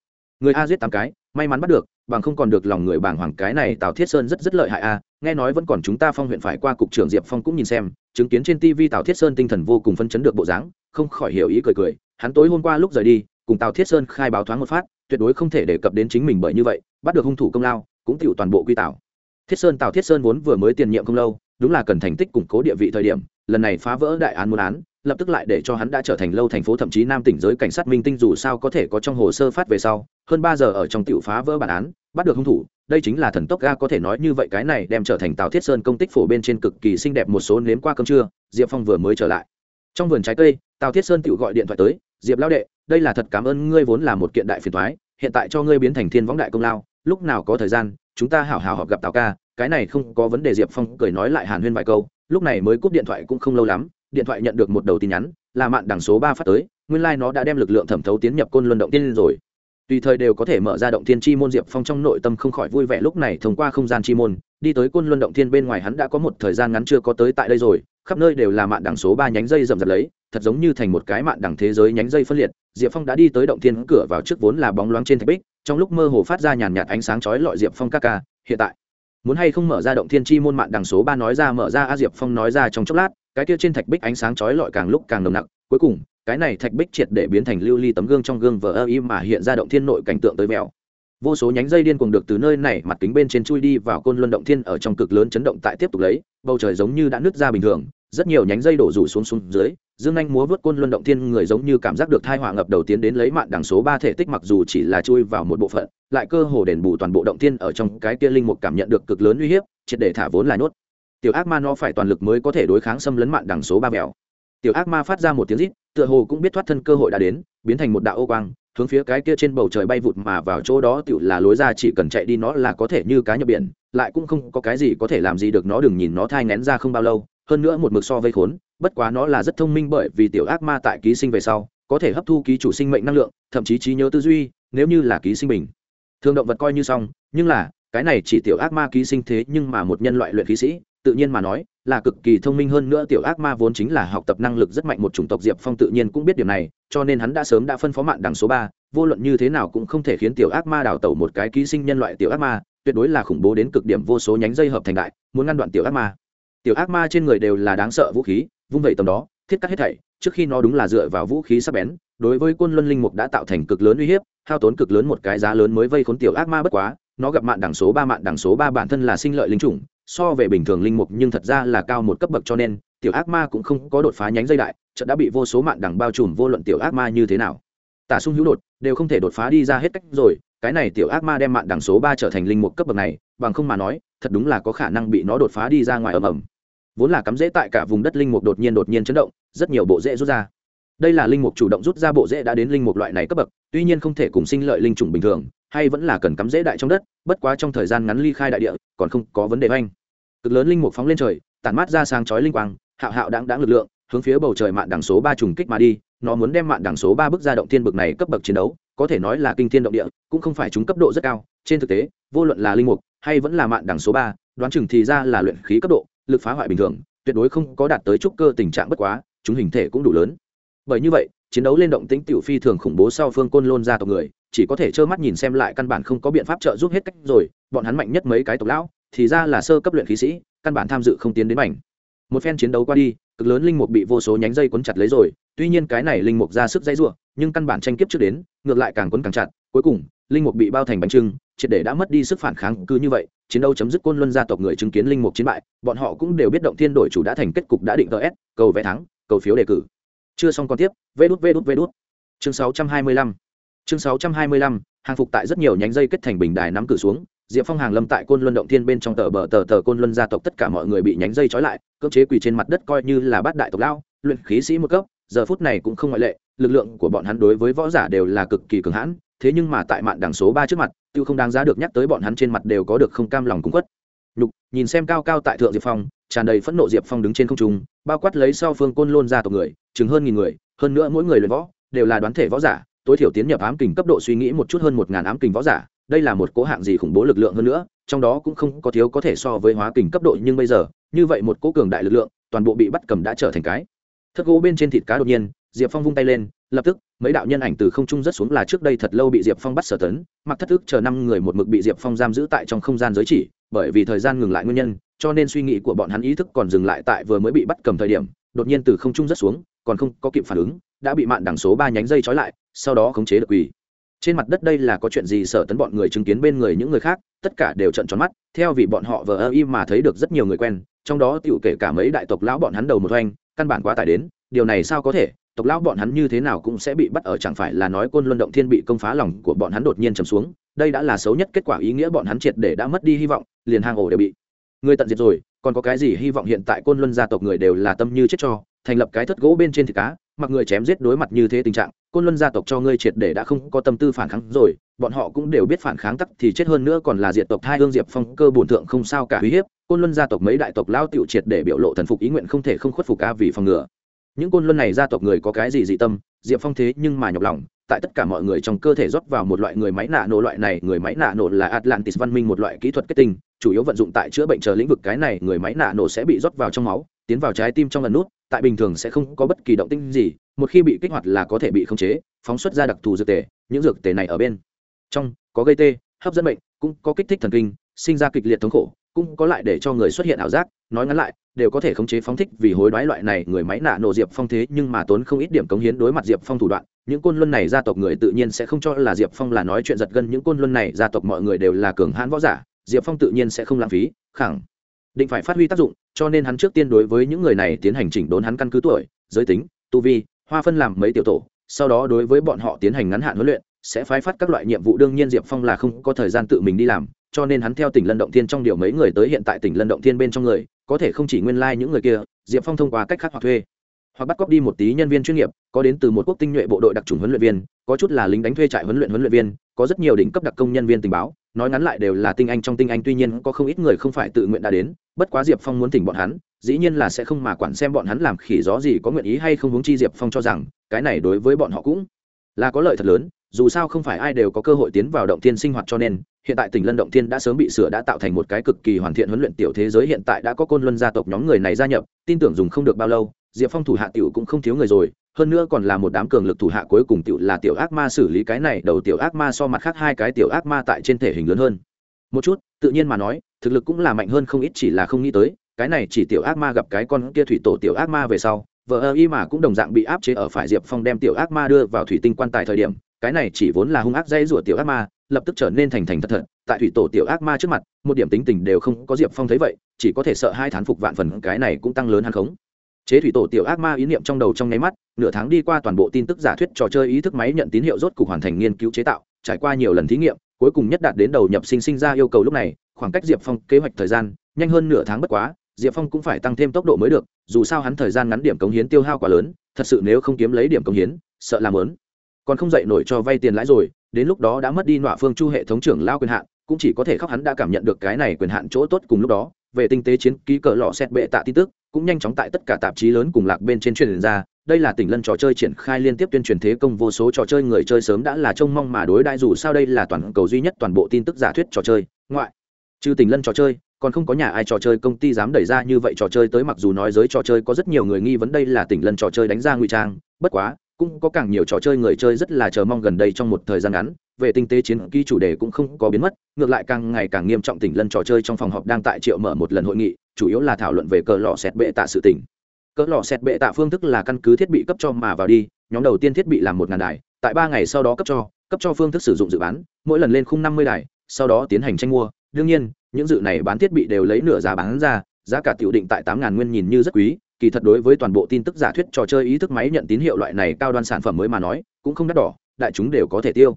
người a giết tám cái, may mắn bắt được, bằng không còn được lòng người bàng hoàng cái này tào thiết sơn rất rất lợi hại a, nghe nói vẫn còn chúng ta phong huyện phải qua cục trưởng diệp phong cũng nhìn xem, chứng kiến trên tv tào thiết sơn tinh thần vô cùng phân chấn được bộ dáng, không khỏi hiểu ý cười cười, hắn tối hôm qua lúc rời đi, cùng tào thiết sơn khai báo thoáng một phát, tuyệt đối không thể đề cập đến chính mình bởi như vậy, bắt được hung thủ công lao, cũng tựu toàn bộ quy tảo thiết sơn tào thiết sơn vốn vừa mới tiền nhiệm không lâu, đúng là cần thành tích củng cố địa vị thời điểm, lần này phá vỡ đại án muôn án, lập tức lại để cho hắn đã trở thành lâu thành phố thậm chí nam tỉnh giới cảnh sát minh tinh dù sao có thể có trong hồ sơ phát về sau, hơn ba giờ ở trong tiểu phá vỡ bản án, bắt được hung thủ, đây chính là thần tốc ga có thể nói như vậy cái này đem trở thành tào thiết sơn công tích phổ bên trên cực kỳ xinh đẹp một số nếm qua cơm trưa, diệp phong vừa mới trở lại. Trong vườn trái cây, tào thiết sơn tự gọi điện thoại tới, diệp lao đệ, đây là thật cảm ơn ngươi vốn là một kiện đại phiền thoái hiện tại cho ngươi biến thành thiên võng đại công lao, lúc nào có thời gian chúng ta hảo hảo họp gặp tào ca, cái này không có vấn đề, diệp phong cười nói lại hàn huyên vài câu, lúc này mới cúp điện thoại cũng không lâu lắm, điện thoại nhận được một đầu tin nhắn, là mạn đằng số ba phát tới, nguyên lai、like、nó đã đem lực lượng thẩm thấu tiến nhập côn luân động tiên rồi. Tùy thời đều có thể mở ra động thiên chi môn, diệp phong trong nội tâm không khỏi vui vẻ, lúc này thông qua không gian chi môn, đi tới côn luân động thiên bên ngoài hắn đã có một thời gian ngắn chưa có tới tại đây rồi, khắp nơi đều là mạn đằng số ba nhánh dây rậm rạp lấy, thật giống như thành một cái mạn đằng thế giới nhánh dây phân liệt, diệp phong đã đi tới động thiên cửa vào trước vốn là bóng loáng trên thạch bích trong lúc mơ hồ phát ra nhàn nhạt ánh sáng chói lọi diệp phong ca ca, hiện tại, muốn hay không mở ra động thiên chi môn mạng đằng số ba nói ra mở ra a diệp phong nói ra trong chốc lát, cái kia trên thạch bích ánh sáng chói lọi càng lúc càng nồng nặc, cuối cùng, cái này thạch bích triệt để biến thành lưu ly tấm gương trong gương vờ ơ y mà hiện ra động thiên nội cảnh tượng tới mèo vô số nhánh dây điên cuồng được từ nơi này mặt kính bên trên chui đi vào côn luân động thiên ở trong cực lớn chấn động tại tiếp tục lấy, bầu trời giống như đã nứt ra bình thường rất nhiều nhánh dây đổ rủ xuống xuống dưới, dương anh múa vớt côn luân động thiên người giống như cảm giác được thai hỏa ngập đầu tiến đến lấy mạng đằng số ba thể tích mặc dù chỉ là chui vào một bộ phận, lại cơ hồ đền bù toàn bộ động thiên ở trong cái kia linh mục cảm nhận được cực lớn uy hiếp, triệt để thả vốn là nốt tiểu ác ma nó phải toàn lực mới có thể đối kháng xâm lấn mạng đằng số ba mèo. tiểu ác ma phát ra một tiếng rít, tựa hồ cũng biết thoát thân cơ hội đã đến, biến thành một đạo ô quang, hướng phía cái kia trên bầu trời bay vụt mà vào chỗ đó tựu là lối ra chỉ cần chạy đi nó là có thể như cá nhập biển, lại cũng không có cái gì có thể làm gì được nó đừng nhìn nó thai ngén ra không bao lâu hơn nữa một mực so vây khốn, bất quá nó là rất thông minh bởi vì tiểu ác ma tại ký sinh về sau, có thể hấp thu ký chủ sinh mệnh năng lượng, thậm chí trí nhớ tư duy, nếu như là ký sinh bình. Thường động vật coi như xong, nhưng là, cái này chỉ tiểu ác ma ký sinh thế nhưng mà một nhân loại luyện khí sĩ, tự nhiên mà nói, là cực kỳ thông minh hơn nữa tiểu ác ma vốn chính là học tập năng lực rất mạnh một chủng tộc diệp phong tự nhiên cũng biết điều này, cho nên hắn đã sớm đã phân phó mạng đằng số ba, vô luận như thế nào cũng không thể khiến tiểu ác ma đào tẩu một cái ký sinh nhân loại tiểu ác ma, tuyệt đối là khủng bố đến cực điểm vô số nhánh dây hợp thành đại, muốn ngăn đoạn tiểu ác ma tiểu ác ma trên người đều là đáng sợ vũ khí, vung vẩy tầm đó, thiết cắt hết thảy, trước khi nó đúng là dựa vào vũ khí sắc bén, đối với quân luân linh mục đã tạo thành cực lớn uy hiếp, hao tốn cực lớn một cái giá lớn mới vây khốn tiểu ác ma bất quá, nó gặp mạng đẳng số ba, mạng đẳng số ba bản thân là sinh lợi linh chủng, so về bình thường linh mục nhưng thật ra là cao một cấp bậc cho nên, tiểu ác ma cũng không có đột phá nhánh dây đại trận đã bị vô số mạng đẳng bao trùm vô luận tiểu ác ma như thế nào. Tả sung hữu đột, đều không thể đột phá đi ra hết cách rồi, cái này tiểu ác ma đem mạng đẳng số ba trở thành linh mục cấp bậc này, bằng không mà nói, thật đúng là có khả năng bị nó đột phá đi ra ngoài ầm ầm vốn là cắm rễ tại cả vùng đất linh mục đột nhiên đột nhiên chấn động, rất nhiều bộ rễ rút ra. Đây là linh mục chủ động rút ra bộ rễ đã đến linh mục loại này cấp bậc, tuy nhiên không thể cùng sinh lợi linh chủng bình thường, hay vẫn là cần cắm rễ đại trong đất, bất quá trong thời gian ngắn ly khai đại địa, còn không có vấn đề oanh. Cực lớn linh mục phóng lên trời, tản mát ra sáng chói linh quang, hạo hạo đáng đáng lực lượng, hướng phía bầu trời mạn đẳng số ba trùng kích mà đi, nó muốn đem mạn đẳng số ba bước ra động thiên bực này cấp bậc chiến đấu, có thể nói là kinh thiên động địa, cũng không phải chúng cấp độ rất cao, trên thực tế, vô luận là linh mục, hay vẫn là mạn đẳng số ba, đoán chừng thì ra là luyện khí cấp độ lực phá hoại bình thường, tuyệt đối không có đạt tới trúc cơ tình trạng bất quá, chúng hình thể cũng đủ lớn. Bởi như vậy, chiến đấu lên động tĩnh tiểu phi thường khủng bố sau phương côn lôn ra tộc người, chỉ có thể trơ mắt nhìn xem lại căn bản không có biện pháp trợ giúp hết cách rồi, bọn hắn mạnh nhất mấy cái tộc lão, thì ra là sơ cấp luyện khí sĩ, căn bản tham dự không tiến đến mảnh. Một phen chiến đấu qua đi, cực lớn linh mục bị vô số nhánh dây quấn chặt lấy rồi, tuy nhiên cái này linh mục ra sức dây rủa, nhưng căn bản tranh kiếp trước đến, ngược lại càng quấn càng chặt, cuối cùng, linh mục bị bao thành bánh trưng triệt để đã mất đi sức phản kháng cứ như vậy, chiến đấu chấm dứt côn luân gia tộc người chứng kiến linh mục chiến bại, bọn họ cũng đều biết động thiên đổi chủ đã thành kết cục đã định ts cầu vé thắng, cầu phiếu đề cử. Chưa xong còn tiếp, vê đút vê đút vê đút. Chương 625 chương 625 hàng phục tại rất nhiều nhánh dây kết thành bình đài nắm cử xuống, diệp phong hàng lâm tại côn luân động thiên bên trong tờ bờ tờ tờ côn luân gia tộc tất cả mọi người bị nhánh dây trói lại, cưỡng chế quỳ trên mặt đất coi như là bát đại tộc lao, luyện khí sĩ một cấp, giờ phút này cũng không ngoại lệ lực lượng của bọn hắn đối với võ giả đều là cực kỳ cường hãn, thế nhưng mà tại mạn đẳng số ba trước mặt, tiêu không đáng giá được nhắc tới bọn hắn trên mặt đều có được không cam lòng cung quất nhục, nhìn xem cao cao tại thượng diệp phong, tràn đầy phẫn nộ diệp phong đứng trên không trung, bao quát lấy sau phương côn lôn ra tộc người, chừng hơn nghìn người, hơn nữa mỗi người luyện võ, đều là đoán thể võ giả, tối thiểu tiến nhập ám kình cấp độ suy nghĩ một chút hơn một ngàn ám kình võ giả, đây là một cố hạng gì khủng bố lực lượng hơn nữa, trong đó cũng không có thiếu có thể so với hóa kình cấp độ nhưng bây giờ, như vậy một cố cường đại lực lượng, toàn bộ bị bắt cầm đã trở thành cái. Thất gỗ bên trên thịt cá đột nhiên diệp phong vung tay lên, lập tức, mấy đạo nhân ảnh từ không trung rất xuống là trước đây thật lâu bị diệp phong bắt sở tấn, mặc thất thức chờ năm người một mực bị diệp phong giam giữ tại trong không gian giới chỉ, bởi vì thời gian ngừng lại nguyên nhân, cho nên suy nghĩ của bọn hắn ý thức còn dừng lại tại vừa mới bị bắt cầm thời điểm, đột nhiên từ không trung rất xuống, còn không có kịp phản ứng, đã bị mạn đằng số ba nhánh dây trói lại, sau đó khống chế được quỳ. Trên mặt đất đây là có chuyện gì sở tấn bọn người chứng kiến bên người những người khác, tất cả đều trận tròn mắt, theo vì bọn họ vờ ơ y mà thấy được rất nhiều người quen, trong đó tựu kể cả mấy đại tộc lão bọn hắn đầu một oanh căn bản quá tải đến, điều này sao có thể tộc lão bọn hắn như thế nào cũng sẽ bị bắt ở chẳng phải là nói côn luân động thiên bị công phá lòng của bọn hắn đột nhiên trầm xuống, đây đã là xấu nhất kết quả ý nghĩa bọn hắn triệt để đã mất đi hy vọng, liền hang ổ đều bị người tận diệt rồi, còn có cái gì hy vọng hiện tại côn luân gia tộc người đều là tâm như chết cho, thành lập cái thất gỗ bên trên thịt cá, mặc người chém giết đối mặt như thế tình trạng, côn luân gia tộc cho ngươi triệt để đã không có tâm tư phản kháng rồi, bọn họ cũng đều biết phản kháng tắc thì chết hơn nữa còn là diệt tộc hai hương diệp phong, cơ bổn thượng không sao cả uy hiếp, côn luân gia tộc mấy đại tộc lao tiểu triệt để biểu lộ thần phục ý nguyện không thể không khuất phục ca vì phòng ngừa những côn luân này gia tộc người có cái gì dị tâm, diệp phong thế nhưng mà nhọc lòng, tại tất cả mọi người trong cơ thể rót vào một loại người máy nạ nổ loại này, người máy nạ nổ là atlantis văn minh một loại kỹ thuật kết tinh, chủ yếu vận dụng tại chữa bệnh chờ lĩnh vực, cái này người máy nạ nổ sẽ bị rót vào trong máu, tiến vào trái tim trong lần nút, tại bình thường sẽ không có bất kỳ động tinh gì, một khi bị kích hoạt là có thể bị khống chế, phóng xuất ra đặc thù dược tề, những dược tề này ở bên trong có gây tê, hấp dẫn bệnh, cũng có kích thích thần kinh, sinh ra kịch liệt thống khổ cũng có lại để cho người xuất hiện ảo giác, nói ngắn lại, đều có thể khống chế phóng thích vì hối đoái loại này người máy nạ nổ diệp phong thế, nhưng mà tốn không ít điểm cống hiến đối mặt diệp phong thủ đoạn, những côn luân này gia tộc người tự nhiên sẽ không cho là diệp phong là nói chuyện giật gân, những côn luân này gia tộc mọi người đều là cường hãn võ giả, diệp phong tự nhiên sẽ không lãng phí, khẳng định phải phát huy tác dụng, cho nên hắn trước tiên đối với những người này tiến hành chỉnh đốn hắn căn cứ tuổi, giới tính, tu vi, hoa phân làm mấy tiểu tổ, sau đó đối với bọn họ tiến hành ngắn hạn huấn luyện, sẽ phái phát các loại nhiệm vụ, đương nhiên diệp phong là không có thời gian tự mình đi làm cho nên hắn theo tỉnh lân động thiên trong điều mấy người tới hiện tại tỉnh lân động thiên bên trong người, có thể không chỉ nguyên lai、like、những người kia, diệp phong thông qua cách khác hoặc thuê. Hoặc bắt cóc đi một tí nhân viên chuyên nghiệp, có đến từ một quốc tinh nhuệ bộ đội đặc trùng huấn luyện viên, có chút là lính đánh thuê trại huấn luyện huấn luyện viên, có rất nhiều đỉnh cấp đặc công nhân viên tình báo, nói ngắn lại đều là tinh anh trong tinh anh, tuy nhiên có không ít người không phải tự nguyện đã đến, bất quá diệp phong muốn tỉnh bọn hắn, dĩ nhiên là sẽ không mà quản xem bọn hắn làm khỉ gió gì có nguyện ý hay không hướng chi diệp phong cho rằng, cái này đối với bọn họ cũng là có lợi thật lớn, dù sao không phải ai đều có cơ hội tiến vào động tiên sinh hoạt cho nên hiện tại tỉnh lân động thiên đã sớm bị sửa đã tạo thành một cái cực kỳ hoàn thiện huấn luyện tiểu thế giới, hiện tại đã có côn luân gia tộc nhóm người này gia nhập, tin tưởng dùng không được bao lâu, diệp phong thủ hạ tiểu cũng không thiếu người rồi, hơn nữa còn là một đám cường lực thủ hạ cuối cùng tiểu là tiểu ác ma xử lý cái này, đầu tiểu ác ma so mặt khác hai cái tiểu ác ma tại trên thể hình lớn hơn. Một chút, tự nhiên mà nói, thực lực cũng là mạnh hơn không ít chỉ là không nghĩ tới, cái này chỉ tiểu ác ma gặp cái con kia thủy tổ tiểu ác ma về sau vợ ơ y mà cũng đồng dạng bị áp chế ở phải diệp phong đem tiểu ác ma đưa vào thủy tinh quan tài thời điểm, cái này chỉ vốn là hung ác dây rủa tiểu ác ma lập tức trở nên thành thành thật thật. Tại thủy tổ tiểu ác ma trước mặt, một điểm tính tình đều không có diệp phong thấy vậy, chỉ có thể sợ hai thán phục vạn phần, cái này cũng tăng lớn hắn khống. Chế thủy tổ tiểu ác ma ý niệm trong đầu trong nháy mắt, nửa tháng đi qua toàn bộ tin tức giả thuyết, trò chơi ý thức máy nhận tín hiệu rốt cục hoàn thành nghiên cứu chế tạo, trải qua nhiều lần thí nghiệm, cuối cùng nhất đạt đến đầu nhập sinh sinh ra yêu cầu lúc này, khoảng cách diệp phong kế hoạch thời gian nhanh hơn nửa tháng bất quá, diệp phong cũng phải tăng thêm tốc độ mới được, dù sao hắn thời gian ngắn điểm cống hiến tiêu hao quá lớn, thật sự nếu không kiếm lấy điểm cống hiến, sợ làm lớn còn không dậy nổi cho vay tiền lãi rồi đến lúc đó đã mất đi nọa phương chu hệ thống trưởng lao quyền hạn, cũng chỉ có thể khóc hắn đã cảm nhận được cái này quyền hạn chỗ tốt cùng lúc đó. Về tinh tế chiến ký cờ lọ xét bệ tạ tin tức, cũng nhanh chóng tại tất cả tạp chí lớn cùng lạc bên trên truyền ra. Đây là tỉnh lân trò chơi triển khai liên tiếp tuyên truyền thế công vô số trò chơi người chơi sớm đã là trông mong mà đối đại dù sao đây là toàn cầu duy nhất toàn bộ tin tức giả thuyết trò chơi. Ngoại trừ tỉnh lân trò chơi, còn không có nhà ai trò chơi công ty dám đẩy ra như vậy trò chơi tới mặc dù nói giới trò chơi có rất nhiều người nghi vấn đây là tỉnh lân trò chơi đánh ra ngụy trang. Bất quá cũng có càng nhiều trò chơi người chơi rất là chờ mong gần đây trong một thời gian ngắn, về tinh tế chiến ký chủ đề cũng không có biến mất, ngược lại càng ngày càng nghiêm trọng tỉnh lân trò chơi trong phòng họp đang tại triệu mở một lần hội nghị, chủ yếu là thảo luận về cờ lò xét bệ tạ sự tỉnh cỡ lò xét bệ tạ phương thức là căn cứ thiết bị cấp cho mà vào đi, nhóm đầu tiên thiết bị làm một ngàn đài, tại ba ngày sau đó cấp cho cấp cho phương thức sử dụng dự bán, mỗi lần lên khung năm mươi đài, sau đó tiến hành tranh mua. Đương nhiên, những dự này bán thiết bị đều lấy nửa giá bán ra, giá cả tiểu định tại tám ngàn nguyên nhìn như rất quý kỳ thật đối với toàn bộ tin tức giả thuyết trò chơi ý thức máy nhận tín hiệu loại này cao đoan sản phẩm mới mà nói, cũng không đắt đỏ, đại chúng đều có thể tiêu.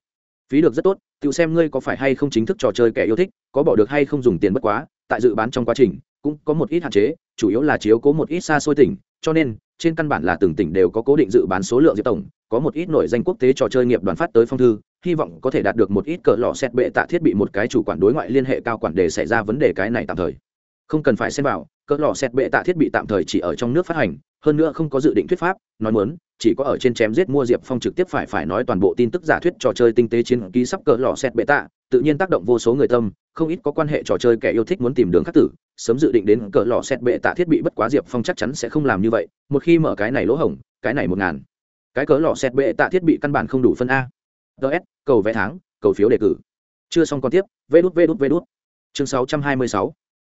Phí được rất tốt, tự xem ngươi có phải hay không chính thức trò chơi kẻ yêu thích, có bỏ được hay không dùng tiền bất quá, tại dự bán trong quá trình, cũng có một ít hạn chế, chủ yếu là chiếu cố một ít xa xôi tỉnh, cho nên, trên căn bản là từng tỉnh đều có cố định dự bán số lượng diệp tổng, có một ít nổi danh quốc tế trò chơi nghiệp đoàn phát tới phong thư, hy vọng có thể đạt được một ít cỡ lọ xét bệ tạ thiết bị một cái chủ quản đối ngoại liên hệ cao quản để xảy ra vấn đề cái này tạm thời. Không cần phải xem vào cỡ lò xét bệ tạ thiết bị tạm thời chỉ ở trong nước phát hành, hơn nữa không có dự định thuyết pháp, nói muốn, chỉ có ở trên chém giết mua diệp phong trực tiếp phải phải nói toàn bộ tin tức giả thuyết trò chơi tinh tế chiến ký sắp cỡ lò xét bệ tạ, tự nhiên tác động vô số người tâm, không ít có quan hệ trò chơi kẻ yêu thích muốn tìm đường khắc tử, sớm dự định đến cỡ lò xét bệ tạ thiết bị bất quá diệp phong chắc chắn sẽ không làm như vậy, một khi mở cái này lỗ hổng, cái này một ngàn. Cái cỡ lò xét bệ tạ thiết bị căn bản không đủ phân a. Ts cầu vé tháng, cầu phiếu đề cử. Chưa xong còn tiếp, vê đút vê đút vê đút. Chương 626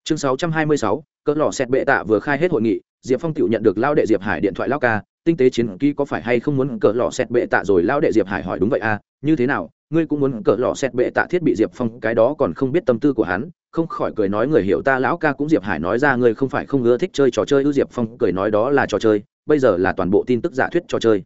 chương 626 cỡ lò xét bệ tạ vừa khai hết hội nghị, diệp phong tự nhận được lao đệ diệp hải điện thoại lao ca, tinh tế chiến ký có phải hay không muốn cỡ lò xét bệ tạ rồi? Lao đệ diệp hải hỏi đúng vậy a như thế nào, ngươi cũng muốn cỡ lò xét bệ tạ thiết bị diệp phong, cái đó còn không biết tâm tư của hắn, không khỏi cười nói người hiểu ta, lão ca cũng diệp hải nói ra, ngươi không phải không ưa thích chơi trò chơi ư? Diệp phong cười nói đó là trò chơi, bây giờ là toàn bộ tin tức giả thuyết trò chơi.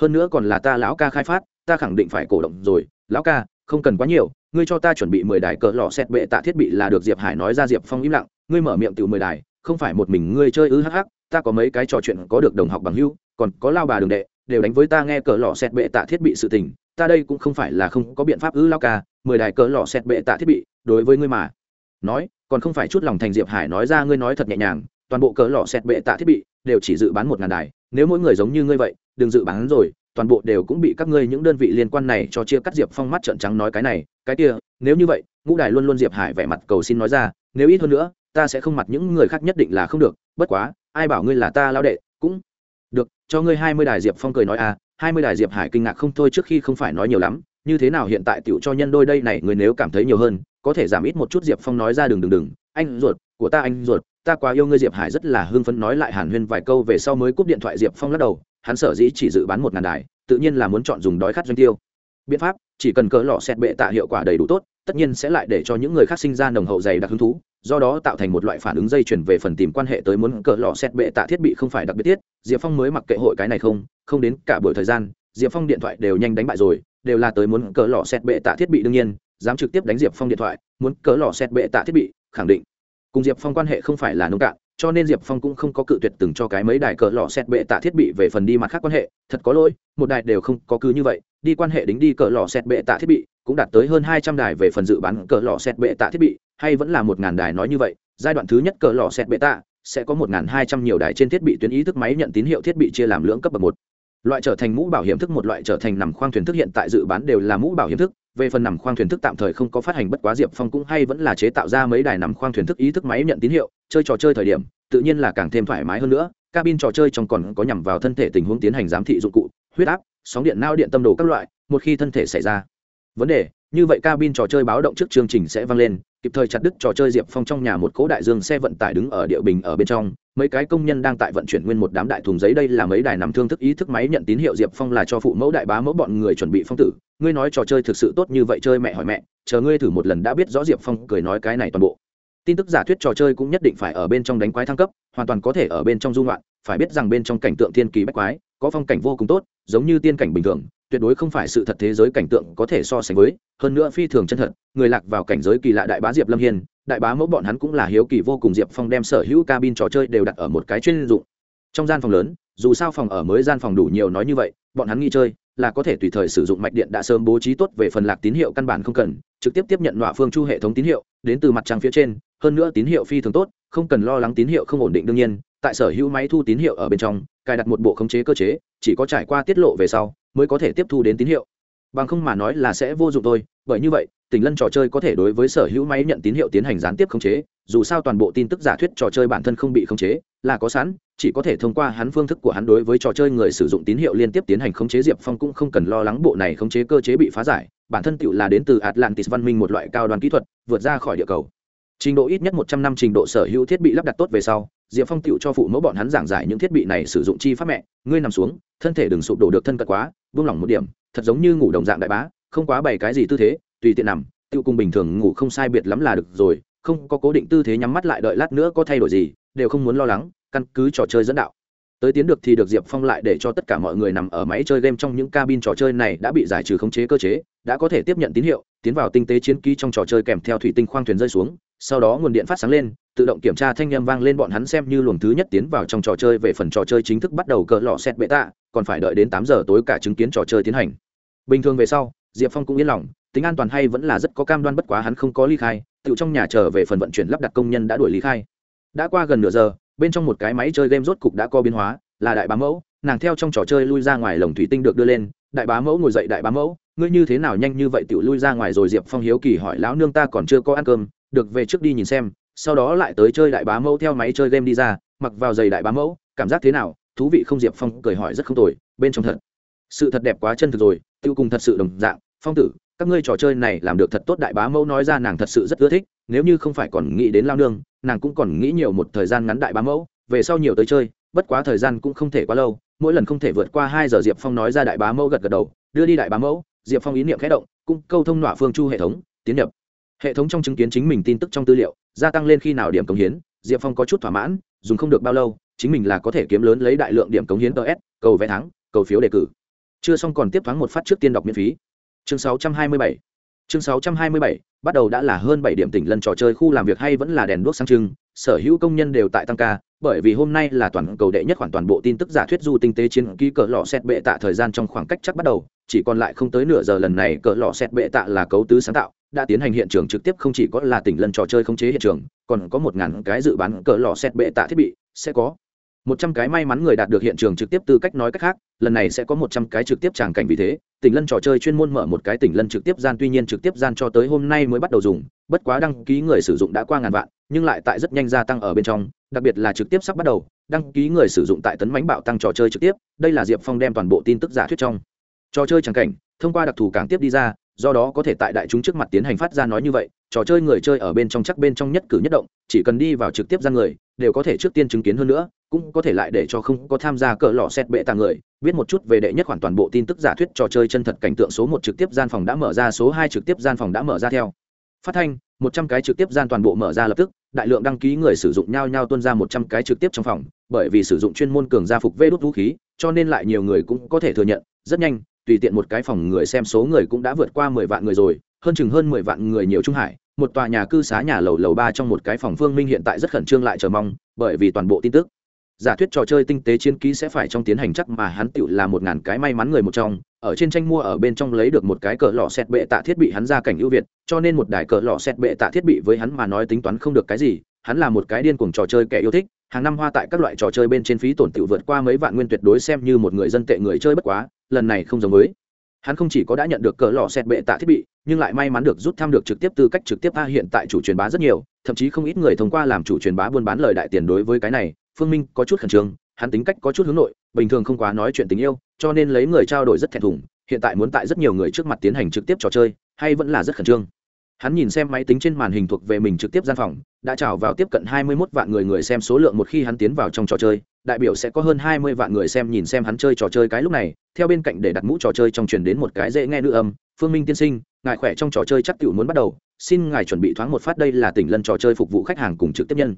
Hơn nữa còn là ta, lão ca khai phát, ta khẳng định phải cổ động rồi. Lão ca, không cần quá nhiều ngươi cho ta chuẩn bị mười đài cỡ lọ xét bệ tạ thiết bị là được diệp hải nói ra diệp phong im lặng, ngươi mở miệng tự mười đài, không phải một mình ngươi chơi ư hắc hắc, ta có mấy cái trò chuyện có được đồng học bằng hưu còn có lao bà đường đệ, đều đánh với ta nghe cỡ lọ xét bệ tạ thiết bị sự tình, ta đây cũng không phải là không có biện pháp ư lao ca, mười đài cỡ lọ xét bệ tạ thiết bị, đối với ngươi mà nói, còn không phải chút lòng thành diệp hải nói ra ngươi nói thật nhẹ nhàng, toàn bộ cỡ lọ xét bệ tạ thiết bị đều chỉ dự bán một ngàn đài, nếu mỗi người giống như ngươi vậy, đừng dự bán rồi toàn bộ đều cũng bị các ngươi những đơn vị liên quan này cho chia cắt diệp phong mắt trợn trắng nói cái này, cái kia, nếu như vậy, ngũ đài luôn luôn diệp hải vẻ mặt cầu xin nói ra, nếu ít hơn nữa, ta sẽ không mặt những người khác nhất định là không được, bất quá, ai bảo ngươi là ta lao đệ, cũng được, cho ngươi hai mươi đài diệp phong cười nói à hai mươi đài diệp hải kinh ngạc không thôi trước khi không phải nói nhiều lắm, như thế nào hiện tại tựu cho nhân đôi đây này người nếu cảm thấy nhiều hơn, có thể giảm ít một chút diệp phong nói ra đừng đừng đừng, anh ruột, của ta anh ruột, ta quá yêu ngươi diệp hải rất là hưng phấn nói lại hàn huyên vài câu về sau mới cúp điện thoại diệp phong lắc đầu hắn sở dĩ chỉ dự bán một ngàn đài, tự nhiên là muốn chọn dùng đói khát doanh tiêu. Biện pháp, chỉ cần cỡ lọ xét bệ tạ hiệu quả đầy đủ tốt, tất nhiên sẽ lại để cho những người khác sinh ra nồng hậu dày đặc hứng thú, do đó tạo thành một loại phản ứng dây chuyển về phần tìm quan hệ tới muốn cỡ lọ xét bệ tạ thiết bị không phải đặc biệt thiết. Diệp phong mới mặc kệ hội cái này không không đến cả buổi thời gian, diệp phong điện thoại đều nhanh đánh bại rồi, đều là tới muốn cỡ lọ xét bệ tạ thiết bị đương nhiên, dám trực tiếp đánh diệp phong điện thoại, muốn cỡ lọ xét bệ tạ thiết bị, khẳng định. Cùng diệp phong quan hệ không phải là nông cạn cho nên diệp phong cũng không có cự tuyệt từng cho cái mấy đài cờ lò xét bệ tạ thiết bị về phần đi mặt khác quan hệ. Thật có lỗi, một đài đều không có cứ như vậy, đi quan hệ đính đi cờ lò xét bệ tạ thiết bị, cũng đạt tới hơn hai trăm đài về phần dự bán cờ lò xét bệ tạ thiết bị, hay vẫn là một ngàn đài nói như vậy, giai đoạn thứ nhất cờ lò xét bệ tạ sẽ có một ngàn hai trăm nhiều đài trên thiết bị tuyến ý thức máy nhận tín hiệu thiết bị chia làm lưỡng cấp bậc một. Loại trở thành mũ bảo hiểm thức một loại trở thành nằm khoang thuyền thức hiện tại dự bán đều là mũ bảo hiểm thức về phần nằm khoang thuyền thức tạm thời không có phát hành bất quá diệp phong cũng hay vẫn là chế tạo ra mấy đài nằm khoang thuyền thức ý thức máy nhận tín hiệu, chơi trò chơi thời điểm, tự nhiên là càng thêm thoải mái hơn nữa, cabin trò chơi trong còn có nhằm vào thân thể tình huống tiến hành giám thị dụng cụ, huyết áp, sóng điện, nao điện, tâm đồ các loại, một khi thân thể xảy ra vấn đề như vậy cabin trò chơi báo động trước chương trình sẽ vang lên, kịp thời chặt đứt trò chơi diệp phong trong nhà một cố đại dương xe vận tải đứng ở địa bình ở bên trong. Mấy cái công nhân đang tại vận chuyển nguyên một đám đại thùng giấy, đây là mấy đài nằm thương thức ý thức máy nhận tín hiệu diệp phong là cho phụ mẫu đại bá mẫu bọn người chuẩn bị phong tử. Ngươi nói trò chơi thực sự tốt như vậy chơi mẹ hỏi mẹ, chờ ngươi thử một lần đã biết rõ diệp phong cười nói cái này toàn bộ. Tin tức giả thuyết trò chơi cũng nhất định phải ở bên trong đánh quái thăng cấp, hoàn toàn có thể ở bên trong dung loạn, phải biết rằng bên trong cảnh tượng thiên kỳ bách quái có phong cảnh vô cùng tốt, giống như tiên cảnh bình thường, tuyệt đối không phải sự thật thế giới cảnh tượng có thể so sánh với, hơn nữa phi thường chân thật, người lạc vào cảnh giới kỳ lạ đại bá diệp lâm hiên, đại bá mẫu bọn hắn cũng là hiếu kỳ vô cùng diệp phong đem sở hữu cabin trò chơi đều đặt ở một cái chuyên dụng. Trong gian phòng lớn, dù sao phòng ở mới gian phòng đủ nhiều nói như vậy, bọn hắn nghi chơi, là có thể tùy thời sử dụng mạch điện đã sớm bố trí tốt về phần lạc tín hiệu căn bản không cần, trực tiếp tiếp nhận nọa phương chu hệ thống tín hiệu, đến từ mặt trăng phía trên, hơn nữa tín hiệu phi thường tốt, không cần lo lắng tín hiệu không ổn định đương nhiên tại sở hữu máy thu tín hiệu ở bên trong, cài đặt một bộ khống chế cơ chế, chỉ có trải qua tiết lộ về sau, mới có thể tiếp thu đến tín hiệu. Bằng không mà nói là sẽ vô dụng thôi, bởi như vậy tỉnh lân trò chơi có thể đối với sở hữu máy nhận tín hiệu tiến hành gián tiếp khống chế, dù sao toàn bộ tin tức giả thuyết trò chơi bản thân không bị khống chế, là có sẵn, chỉ có thể thông qua hắn phương thức của hắn đối với trò chơi người sử dụng tín hiệu liên tiếp tiến hành khống chế diệp phong cũng không cần lo lắng bộ này khống chế cơ chế bị phá giải, bản thân tựu là đến từ atlantis văn minh một loại cao đoàn kỹ thuật, vượt ra khỏi địa cầu trình độ ít nhất một trăm năm trình độ sở hữu thiết bị lắp đặt tốt về sau, diệp phong tựu cho phụ mẫu bọn hắn giảng giải những thiết bị này sử dụng chi pháp mẹ, ngươi nằm xuống, thân thể đừng sụp đổ được thân cận quá, buông lỏng một điểm, thật giống như ngủ đồng dạng đại bá, không quá bày cái gì tư thế, tùy tiện nằm, tựu cùng bình thường ngủ không sai biệt lắm là được rồi, không có cố định tư thế nhắm mắt lại đợi lát nữa có thay đổi gì, đều không muốn lo lắng, căn cứ trò chơi dẫn đạo. Tới tiến được thì được diệp phong lại để cho tất cả mọi người nằm ở máy chơi game trong những cabin trò chơi này đã bị giải trừ khống chế cơ chế, đã có thể tiếp nhận tín hiệu tiến vào tinh tế chiến ký trong trò chơi kèm theo thủy tinh khoang thuyền rơi xuống, sau đó nguồn điện phát sáng lên, tự động kiểm tra thanh â m vang lên bọn hắn xem như luồng thứ nhất tiến vào trong trò chơi về phần trò chơi chính thức bắt đầu cỡ lọ xét bệ tạ, còn phải đợi đến tám giờ tối cả chứng kiến trò chơi tiến hành. Bình thường về sau, diệp phong cũng yên lòng, tính an toàn hay vẫn là rất có cam đoan bất quá hắn không có ly khai, tự trong nhà chờ về phần vận chuyển lắp đặt công nhân đã đuổi ly khai. Đã qua gần nửa giờ, bên trong một cái máy chơi game rốt cục đã có biến hóa, là đại bá mẫu, nàng theo trong trò chơi lui ra ngoài lồng thủy tinh được đưa lên, đại bá mẫu ngồi dậy đại bá mẫu ngươi như thế nào nhanh như vậy tự lui ra ngoài rồi, diệp phong hiếu kỳ hỏi, lão nương ta còn chưa có ăn cơm, được về trước đi nhìn xem, sau đó lại tới chơi đại bá mẫu theo máy chơi game đi ra, mặc vào giày đại bá mẫu, cảm giác thế nào? Thú vị không? Diệp phong cười hỏi, rất không tồi, bên trong thật. Sự thật đẹp quá chân thực rồi, tiêu cùng thật sự đồng dạng. Phong tử, các ngươi trò chơi này làm được thật tốt. Đại bá mẫu nói ra, nàng thật sự rất ưa thích, nếu như không phải còn nghĩ đến lao nương, nàng cũng còn nghĩ nhiều một thời gian ngắn đại bá mẫu, về sau nhiều tới chơi, bất quá thời gian cũng không thể quá lâu, mỗi lần không thể vượt qua hai giờ. Diệp phong nói ra, đại bá mẫu gật gật đầu, đưa đi đại bá mẫu diệp phong ý niệm khẽ động, cũng câu thông nọa phương chu hệ thống, tiến nhập. Hệ thống trong chứng kiến chính mình tin tức trong tư liệu, gia tăng lên khi nào điểm cống hiến, diệp phong có chút thỏa mãn, dùng không được bao lâu, chính mình là có thể kiếm lớn lấy đại lượng điểm cống hiến ts cầu vé thắng, cầu phiếu đề cử. Chưa xong còn tiếp thoáng một phát trước tiên đọc miễn phí. Chương 627 chương 627 bắt đầu đã là hơn bảy điểm tỉnh lần trò chơi, khu làm việc hay vẫn là đèn đuốc sáng trưng sở hữu công nhân đều tại tăng ca, bởi vì hôm nay là toàn cầu đệ nhất khoản toàn bộ tin tức giả thuyết du tinh tế chiến ký cỡ lọ xét bệ tạ thời gian trong khoảng cách chắc bắt đầu, chỉ còn lại không tới nửa giờ lần này cỡ lọ xét bệ tạ là cấu tứ sáng tạo, đã tiến hành hiện trường trực tiếp không chỉ có là tỉnh lần trò chơi khống chế hiện trường, còn có một ngàn cái dự bán cỡ lọ xét bệ tạ thiết bị, sẽ có một trăm cái may mắn người đạt được hiện trường trực tiếp tư cách nói cách khác, lần này sẽ có một trăm cái trực tiếp tràng cảnh vì thế tỉnh lân trò chơi chuyên môn mở một cái tỉnh lân trực tiếp gian, tuy nhiên trực tiếp gian cho tới hôm nay mới bắt đầu dùng, bất quá đăng ký người sử dụng đã qua ngàn vạn, nhưng lại tại rất nhanh gia tăng ở bên trong, đặc biệt là trực tiếp sắp bắt đầu, đăng ký người sử dụng tại tấn bánh bạo tăng trò chơi trực tiếp, đây là diệp phong đem toàn bộ tin tức giả thuyết trong. Trò chơi tràng cảnh, thông qua đặc thù càng tiếp đi ra, do đó có thể tại đại chúng trước mặt tiến hành phát ra nói như vậy, trò chơi người chơi ở bên trong chắc bên trong nhất cử nhất động, chỉ cần đi vào trực tiếp ra người, đều có thể trước tiên chứng kiến hơn nữa cũng có thể lại để cho không có tham gia cỡ lọ xét bệ tàng người. Biết một chút về đệ nhất khoản toàn bộ tin tức giả thuyết trò chơi chân thật cảnh tượng số một trực tiếp gian phòng đã mở ra, số hai trực tiếp gian phòng đã mở ra theo. Phát thanh, một trăm cái trực tiếp gian toàn bộ mở ra lập tức, đại lượng đăng ký người sử dụng nhau nhau tuân ra một trăm cái trực tiếp trong phòng, bởi vì sử dụng chuyên môn cường gia phục vê đốt vũ khí, cho nên lại nhiều người cũng có thể thừa nhận, rất nhanh, tùy tiện một cái phòng người xem số người cũng đã vượt qua mười vạn người rồi, hơn chừng hơn mười vạn người nhiều trung hải. Một tòa nhà cư xá nhà lầu lầu ba trong một cái phòng phương minh hiện tại rất khẩn trương lại chờ mong, bởi vì toàn bộ tin tức giả thuyết trò chơi tinh tế chiến ký sẽ phải trong tiến hành chắc mà hắn tựu là một ngàn cái may mắn người một trong, ở trên tranh mua ở bên trong lấy được một cái cỡ lọ xét bệ tạ thiết bị hắn ra cảnh ưu việt, cho nên một đài cỡ lọ xét bệ tạ thiết bị với hắn mà nói tính toán không được cái gì, hắn là một cái điên cuồng trò chơi kẻ yêu thích, hàng năm hoa tại các loại trò chơi bên trên phí tổn tiểu vượt qua mấy vạn nguyên tuyệt đối xem như một người dân tệ người chơi bất quá, lần này không giống với. Hắn không chỉ có đã nhận được cỡ lọ xét bệ tạ thiết bị, nhưng lại may mắn được rút thăm được trực tiếp tư cách trực tiếp a hiện tại chủ truyền bá rất nhiều, thậm chí không ít người thông qua làm chủ truyền bá buôn bán lời đại tiền đối với cái này phương minh có chút khẩn trương, hắn tính cách có chút hướng nội, bình thường không quá nói chuyện tình yêu, cho nên lấy người trao đổi rất thẹn thùng, hiện tại muốn tại rất nhiều người trước mặt tiến hành trực tiếp trò chơi, hay vẫn là rất khẩn trương. Hắn nhìn xem máy tính trên màn hình thuộc về mình trực tiếp gian phòng, đã trào vào tiếp cận 21 vạn người người xem số lượng một khi hắn tiến vào trong trò chơi, đại biểu sẽ có hơn hai mươi vạn người xem nhìn xem hắn chơi trò chơi cái lúc này. Theo bên cạnh để đặt mũ trò chơi trong truyền đến một cái dễ nghe nữ âm, phương minh tiên sinh, ngài khỏe trong trò chơi chắc tiểu muốn bắt đầu, xin ngài chuẩn bị thoáng một phát, đây là tỉnh lân trò chơi phục vụ khách hàng cùng trực tiếp nhân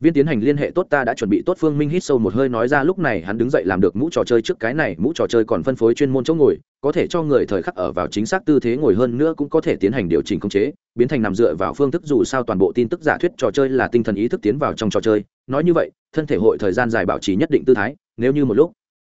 viên tiến hành liên hệ tốt ta đã chuẩn bị tốt phương minh hít sâu một hơi nói ra lúc này hắn đứng dậy làm được mũ trò chơi trước cái này, mũ trò chơi còn phân phối chuyên môn chỗ ngồi, có thể cho người thời khắc ở vào chính xác tư thế ngồi hơn nữa cũng có thể tiến hành điều chỉnh khống chế, biến thành nằm dựa vào phương thức dù sao toàn bộ tin tức giả thuyết trò chơi là tinh thần ý thức tiến vào trong trò chơi, nói như vậy, thân thể hội thời gian dài bảo trì nhất định tư thái, nếu như một lúc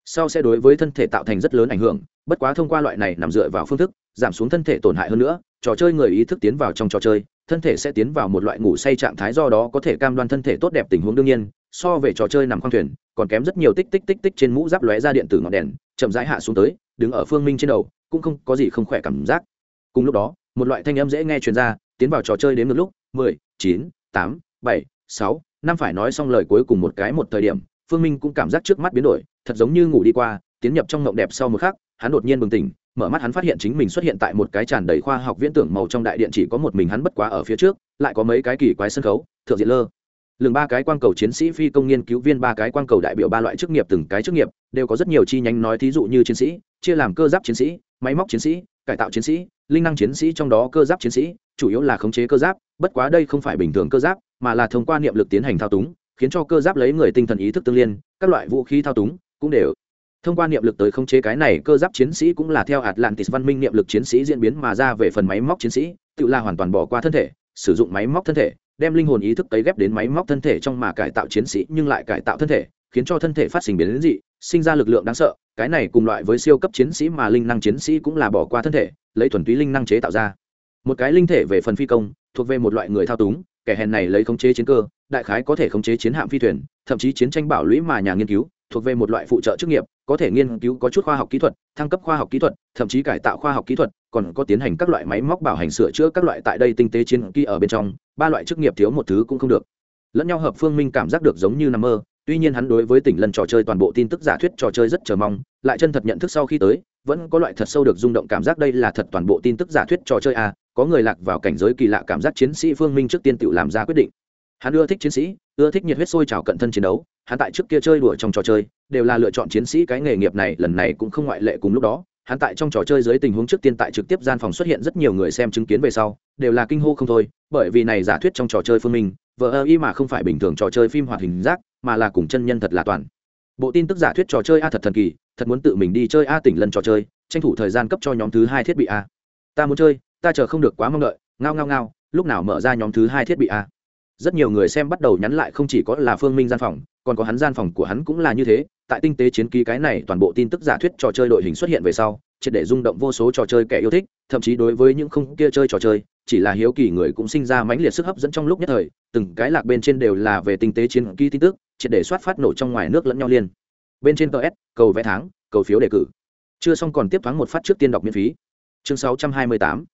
sau sẽ đối với thân thể tạo thành rất lớn ảnh hưởng, bất quá thông qua loại này nằm dựa vào phương thức, giảm xuống thân thể tổn hại hơn nữa, trò chơi người ý thức tiến vào trong trò chơi thân thể sẽ tiến vào một loại ngủ say trạng thái do đó có thể cam đoan thân thể tốt đẹp tình huống đương nhiên, so về trò chơi nằm khoang thuyền, còn kém rất nhiều tích tích tích tích trên mũ giáp lóe ra điện tử ngọn đèn, chậm rãi hạ xuống tới, đứng ở phương minh trên đầu, cũng không có gì không khỏe cảm giác. Cùng lúc đó, một loại thanh âm dễ nghe truyền ra, tiến vào trò chơi đến một lúc, mười, chín, tám, bảy, sáu, năm phải nói xong lời cuối cùng một cái một thời điểm, phương minh cũng cảm giác trước mắt biến đổi, thật giống như ngủ đi qua, tiến nhập trong ngộng đẹp sau một khắc, hắn đột nhiên bừng tỉnh mở mắt hắn phát hiện chính mình xuất hiện tại một cái tràn đầy khoa học viễn tưởng màu trong đại điện chỉ có một mình hắn bất quá ở phía trước, lại có mấy cái kỳ quái sân khấu, thượng diện lơ. Lường ba cái quang cầu chiến sĩ phi công nghiên cứu viên ba cái quang cầu đại biểu ba loại chức nghiệp, từng cái chức nghiệp, đều có rất nhiều chi nhánh nói thí dụ như chiến sĩ, chia làm cơ giáp chiến sĩ, máy móc chiến sĩ, cải tạo chiến sĩ, linh năng chiến sĩ, trong đó cơ giáp chiến sĩ, chủ yếu là khống chế cơ giáp, bất quá đây không phải bình thường cơ giáp, mà là thông qua niệm lực tiến hành thao túng, khiến cho cơ giáp lấy người tinh thần ý thức tương liên, các loại vũ khí thao túng cũng đều thông qua niệm lực tới khống chế cái này, cơ giáp chiến sĩ cũng là theo atlantis văn minh niệm lực chiến sĩ diễn biến mà ra về phần máy móc chiến sĩ, tự là hoàn toàn bỏ qua thân thể, sử dụng máy móc thân thể, đem linh hồn ý thức cấy ghép đến máy móc thân thể trong mà cải tạo chiến sĩ, nhưng lại cải tạo thân thể, khiến cho thân thể phát sinh biến dị, sinh ra lực lượng đáng sợ. Cái này cùng loại với siêu cấp chiến sĩ mà linh năng chiến sĩ cũng là bỏ qua thân thể, lấy thuần túy linh năng chế tạo ra. Một cái linh thể về phần phi công, thuộc về một loại người thao túng, kẻ hèn này lấy khống chế chiến cơ, đại khái có thể khống chế chiến hạm phi thuyền, thậm chí chiến tranh bảo lũy mà nhà nghiên cứu thuộc về một loại phụ trợ chức nghiệp, có thể nghiên cứu có chút khoa học kỹ thuật, thăng cấp khoa học kỹ thuật, thậm chí cải tạo khoa học kỹ thuật, còn có tiến hành các loại máy móc bảo hành sửa chữa các loại tại đây tinh tế chiến kỹ ở bên trong, ba loại chức nghiệp thiếu một thứ cũng không được. Lẫn nhau hợp phương minh cảm giác được giống như nằm mơ, tuy nhiên hắn đối với tỉnh lần trò chơi toàn bộ tin tức giả thuyết trò chơi rất chờ mong, lại chân thật nhận thức sau khi tới, vẫn có loại thật sâu được rung động cảm giác đây là thật toàn bộ tin tức giả thuyết trò chơi a, có người lạc vào cảnh giới kỳ lạ cảm giác chiến sĩ phương minh trước tiên tự làm ra quyết định. Hắn ưa thích chiến sĩ, ưa thích nhiệt huyết sôi trào cận thân chiến đấu hắn tại trước kia chơi đùa trong trò chơi, đều là lựa chọn chiến sĩ cái nghề nghiệp này, lần này cũng không ngoại lệ cùng lúc đó, hắn tại trong trò chơi dưới tình huống trước tiên tại trực tiếp gian phòng xuất hiện rất nhiều người xem chứng kiến về sau, đều là kinh hô không thôi, bởi vì này giả thuyết trong trò chơi phương minh vợ ơ y mà không phải bình thường trò chơi phim hoạt hình giác mà là cùng chân nhân thật là toàn. Bộ tin tức giả thuyết trò chơi a thật thần kỳ, thật muốn tự mình đi chơi a tỉnh lần trò chơi, tranh thủ thời gian cấp cho nhóm thứ hai thiết bị a. Ta muốn chơi, ta chờ không được quá mong đợi, ngao ngao ngao, lúc nào mở ra nhóm thứ hai thiết bị a. Rất nhiều người xem bắt đầu nhắn lại không chỉ có là phương minh gian phòng còn có hắn gian phòng của hắn cũng là như thế, tại tinh tế chiến ký cái này toàn bộ tin tức giả thuyết trò chơi đội hình xuất hiện về sau, triệt để rung động vô số trò chơi kẻ yêu thích, thậm chí đối với những không kia chơi trò chơi, chỉ là hiếu kỳ người cũng sinh ra mãnh liệt sức hấp dẫn trong lúc nhất thời, từng cái lạc bên trên đều là về tinh tế chiến ký tin tức, triệt để soát phát nổ trong ngoài nước lẫn nhau liên. Bên trên ts cầu vẽ tháng, cầu phiếu đề cử. Chưa xong còn tiếp thoáng một phát trước tiên đọc miễn phí. Chương 628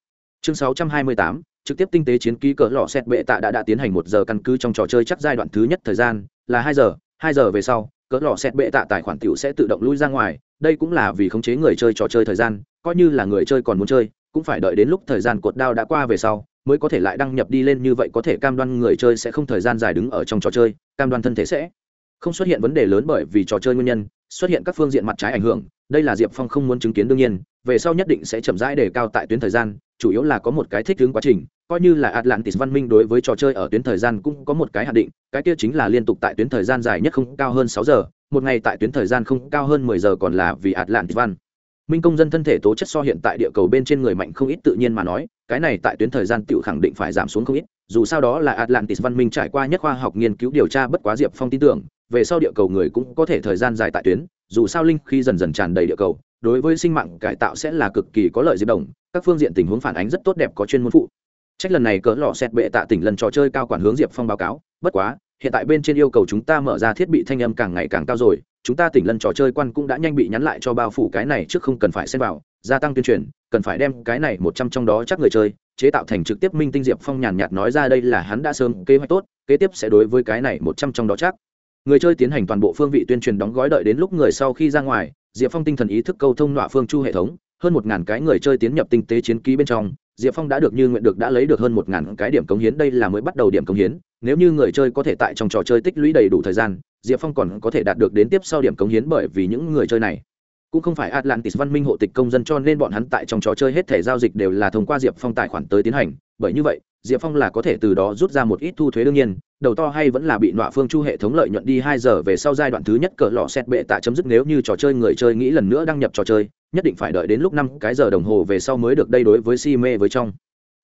chương 628 trực tiếp tinh tế chiến ký cỡ lọ xét bệ tạ đã đã tiến hành một giờ căn cứ trong trò chơi chắc giai đoạn thứ nhất thời gian, là hai giờ hai giờ về sau, cỡ lọ xét bệ tạ tài khoản tiểu sẽ tự động lui ra ngoài, đây cũng là vì khống chế người chơi trò chơi thời gian, coi như là người chơi còn muốn chơi, cũng phải đợi đến lúc thời gian cột đao đã qua về sau, mới có thể lại đăng nhập đi lên như vậy có thể cam đoan người chơi sẽ không thời gian dài đứng ở trong trò chơi, cam đoan thân thể sẽ không xuất hiện vấn đề lớn bởi vì trò chơi nguyên nhân, xuất hiện các phương diện mặt trái ảnh hưởng, đây là diệp phong không muốn chứng kiến đương nhiên về sau nhất định sẽ chậm rãi đề cao tại tuyến thời gian, chủ yếu là có một cái thích ứng quá trình, coi như là atlantis văn minh đối với trò chơi ở tuyến thời gian cũng có một cái hạn định, cái kia chính là liên tục tại tuyến thời gian dài nhất không cao hơn sáu giờ, một ngày tại tuyến thời gian không cao hơn mười giờ còn là vì atlantis văn. Minh công dân thân thể tố chất so hiện tại địa cầu bên trên người mạnh không ít tự nhiên mà nói, cái này tại tuyến thời gian tự khẳng định phải giảm xuống không ít, dù sao đó là atlantis văn minh trải qua nhất khoa học nghiên cứu điều tra bất quá diệp phong tin tưởng, về sau địa cầu người cũng có thể thời gian dài tại tuyến, dù sao linh khi dần dần tràn đầy địa cầu đối với sinh mạng cải tạo sẽ là cực kỳ có lợi diệp đồng. Các phương diện tình huống phản ánh rất tốt đẹp có chuyên môn phụ. Trách lần này cỡ lò xét bệ tạ tỉnh lần trò chơi cao quản hướng diệp phong báo cáo, bất quá, hiện tại bên trên yêu cầu chúng ta mở ra thiết bị thanh âm càng ngày càng cao rồi, chúng ta tỉnh lần trò chơi quan cũng đã nhanh bị nhắn lại cho bao phủ cái này trước không cần phải xem vào, gia tăng tuyên truyền, cần phải đem cái này một trăm trong đó chắc người chơi, chế tạo thành trực tiếp minh tinh. Diệp phong nhàn nhạt nói ra, đây là hắn đã sớm kế hoạch tốt, kế tiếp sẽ đối với cái này một trăm trong đó chắc. Người chơi tiến hành toàn bộ phương vị tuyên truyền đóng gói đợi đến lúc người sau khi ra ngoài diệp phong tinh thần ý thức câu thông nọa phương chu hệ thống, hơn một ngàn cái người chơi tiến nhập tinh tế chiến ký bên trong, diệp phong đã được như nguyện được đã lấy được hơn một ngàn cái điểm cống hiến, đây là mới bắt đầu điểm cống hiến. Nếu như người chơi có thể tại trong trò chơi tích lũy đầy đủ thời gian, diệp phong còn có thể đạt được đến tiếp sau điểm cống hiến bởi vì những người chơi này cũng không phải atlantis văn minh hộ tịch công dân cho nên bọn hắn tại trong trò chơi hết thể giao dịch đều là thông qua diệp phong tài khoản tới tiến hành. Bởi như vậy, diệp phong là có thể từ đó rút ra một ít thu thuế đương nhiên, đầu to hay vẫn là bị nọa phương chu hệ thống lợi nhuận đi hai giờ về sau giai đoạn thứ nhất cỡ lọ xét bệ tạ chấm dứt nếu như trò chơi người chơi nghĩ lần nữa đăng nhập trò chơi, nhất định phải đợi đến lúc năm cái giờ đồng hồ về sau mới được đây đối với si mê với trong.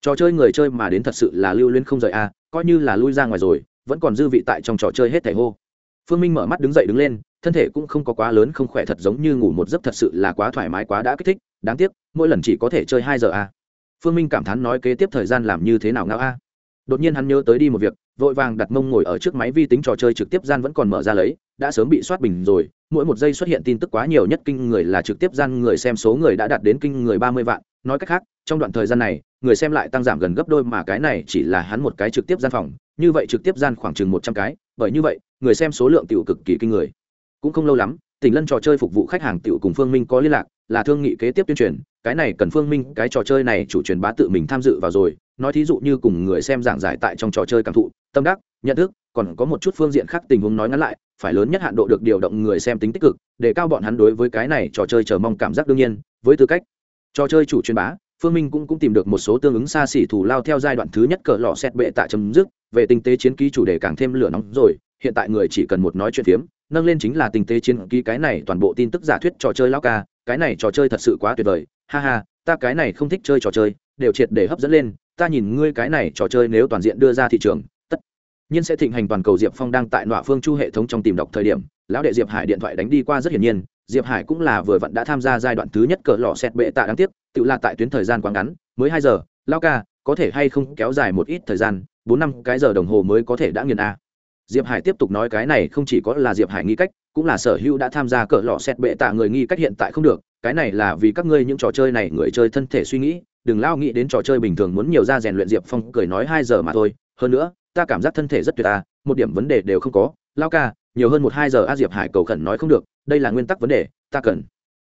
Trò chơi người chơi mà đến thật sự là lưu luyến không rời a, coi như là lui ra ngoài rồi, vẫn còn dư vị tại trong trò chơi hết thẻ hô phương minh mở mắt đứng dậy đứng lên, thân thể cũng không có quá lớn, không khỏe thật giống như ngủ một giấc thật sự là quá thoải mái, quá đã kích thích, đáng tiếc, mỗi lần chỉ có thể chơi hai giờ a. Phương minh cảm thán nói kế tiếp thời gian làm như thế nào ngao a. Đột nhiên hắn nhớ tới đi một việc, vội vàng đặt mông ngồi ở trước máy vi tính trò chơi trực tiếp gian vẫn còn mở ra lấy, đã sớm bị soát bình rồi, mỗi một giây xuất hiện tin tức quá nhiều nhất kinh người là trực tiếp gian người xem số người đã đạt đến kinh người ba mươi vạn, nói cách khác, trong đoạn thời gian này, người xem lại tăng giảm gần gấp đôi mà cái này chỉ là hắn một cái trực tiếp gian phòng, như vậy trực tiếp gian khoảng chừng một trăm cái, bởi như vậy người xem số lượng tiểu cực kỳ kinh người. Cũng không lâu lắm tỉnh lân trò chơi phục vụ khách hàng tiểu cùng phương minh có liên lạc, là thương nghị kế tiếp tuyên truyền, cái này cần phương minh, cái trò chơi này chủ truyền bá tự mình tham dự vào rồi, nói thí dụ như cùng người xem giảng giải tại trong trò chơi cảm thụ, tâm đắc, nhận thức, còn có một chút phương diện khác tình huống nói ngắn lại, phải lớn nhất hạn độ được điều động người xem tính tích cực, để cao bọn hắn đối với cái này trò chơi chờ mong cảm giác đương nhiên, với tư cách trò chơi chủ truyền bá, phương minh cũng cũng tìm được một số tương ứng xa xỉ thủ lao theo giai đoạn thứ nhất cờ lọ xét bệ tạ chấm dứt, về tinh tế chiến ký chủ đề càng thêm lửa nóng rồi hiện tại người chỉ cần một nói chuyện phiếm, nâng lên chính là tình tế chiến ký cái này toàn bộ tin tức giả thuyết trò chơi lao ca, cái này trò chơi thật sự quá tuyệt vời, ha ha, ta cái này không thích chơi trò chơi, đều triệt để hấp dẫn lên, ta nhìn ngươi cái này trò chơi nếu toàn diện đưa ra thị trường, tất nhiên sẽ thịnh hành toàn cầu diệp phong đang tại nọa phương chu hệ thống trong tìm đọc thời điểm, lão đệ diệp hải điện thoại đánh đi qua rất hiển nhiên, diệp hải cũng là vừa vặn đã tham gia giai đoạn thứ nhất cỡ lò xét bệ tạ đáng tiếc, tự là tại tuyến thời gian quá ngắn, mới hai giờ lao ca, có thể hay không kéo dài một ít thời gian, bốn năm cái giờ đồng hồ mới có thể đã nghiền a diệp hải tiếp tục nói cái này không chỉ có là diệp hải nghi cách, cũng là sở hữu đã tham gia cỡ lọ xét bệ tạ người nghi cách hiện tại không được, cái này là vì các ngươi những trò chơi này người chơi thân thể suy nghĩ, đừng lao nghĩ đến trò chơi bình thường muốn nhiều ra rèn luyện diệp phong cười nói hai giờ mà thôi, hơn nữa, ta cảm giác thân thể rất tuyệt ta một điểm vấn đề đều không có, lao ca, nhiều hơn một hai giờ a diệp hải cầu khẩn nói không được, đây là nguyên tắc vấn đề, ta cần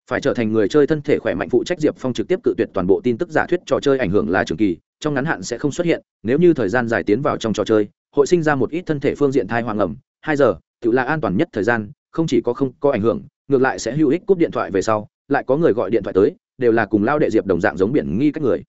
phải trở thành người chơi thân thể khỏe mạnh phụ trách diệp phong trực tiếp cự tuyệt toàn bộ tin tức giả thuyết trò chơi ảnh hưởng là trường kỳ, trong ngắn hạn sẽ không xuất hiện, nếu như thời gian dài tiến vào trong trò chơi hội sinh ra một ít thân thể phương diện thai hoàng ẩm, hai giờ, tự là an toàn nhất thời gian, không chỉ có không có ảnh hưởng, ngược lại sẽ hữu ích cúp điện thoại về sau, lại có người gọi điện thoại tới, đều là cùng lao đệ diệp đồng dạng giống biển nghi cách người.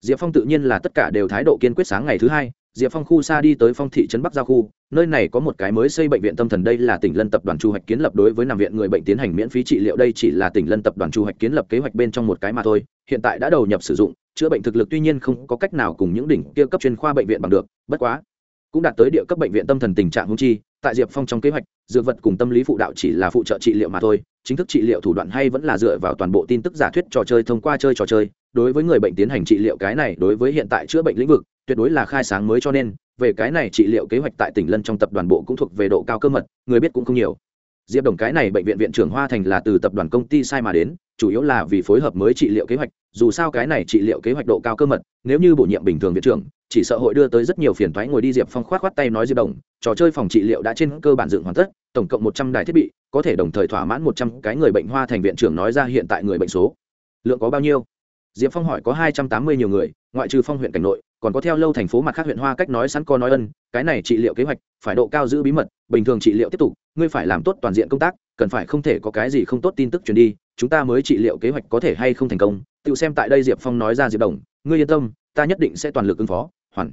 Diệp phong tự nhiên là tất cả đều thái độ kiên quyết sáng ngày thứ hai, diệp phong khu xa đi tới phong thị trấn bắc giao khu, nơi này có một cái mới xây bệnh viện tâm thần đây là tỉnh lân tập đoàn chu hoạch kiến lập đối với nằm viện người bệnh tiến hành miễn phí trị liệu đây chỉ là tỉnh lân tập đoàn chu hoạch kiến lập kế hoạch bên trong một cái mà thôi, hiện tại đã đầu nhập sử dụng, chữa bệnh thực lực tuy nhiên không có cách nào cùng những đỉnh kia cấp chuyên khoa bệnh viện bằng được, bất quá cũng đạt tới địa cấp bệnh viện tâm thần tình trạng hung chi, tại diệp phong trong kế hoạch, dược vật cùng tâm lý phụ đạo chỉ là phụ trợ trị liệu mà thôi, chính thức trị liệu thủ đoạn hay vẫn là dựa vào toàn bộ tin tức giả thuyết trò chơi thông qua chơi trò chơi. Đối với người bệnh tiến hành trị liệu cái này, đối với hiện tại chữa bệnh lĩnh vực, tuyệt đối là khai sáng mới cho nên, về cái này trị liệu kế hoạch tại tỉnh lân trong tập đoàn bộ cũng thuộc về độ cao cơ mật, người biết cũng không nhiều. Diệp đồng cái này bệnh viện viện trưởng hoa thành là từ tập đoàn công ty sai mà đến, chủ yếu là vì phối hợp mới trị liệu kế hoạch, dù sao cái này trị liệu kế hoạch độ cao cơ mật, nếu như bổ nhiệm bình thường viện trưởng chỉ sợ hội đưa tới rất nhiều phiền thoái ngồi đi diệp phong khoát khoát tay nói diệp đồng, trò chơi phòng trị liệu đã trên cơ bản dựng hoàn tất, tổng cộng một trăm đài thiết bị, có thể đồng thời thỏa mãn một trăm cái người bệnh hoa thành viện trưởng nói ra hiện tại người bệnh số. Lượng có bao nhiêu? Diệp phong hỏi có hai trăm tám mươi nhiều người, ngoại trừ phong huyện cảnh nội, còn có theo lâu thành phố mặt khác huyện hoa cách nói sẵn co nói ân, cái này trị liệu kế hoạch phải độ cao giữ bí mật, bình thường trị liệu tiếp tục, ngươi phải làm tốt toàn diện công tác, cần phải không thể có cái gì không tốt tin tức truyền đi, chúng ta mới trị liệu kế hoạch có thể hay không thành công. Tự xem tại đây diệp phong nói ra diệp đồng, ngươi yên tâm ta nhất định sẽ toàn lực ứng phó, hoàn.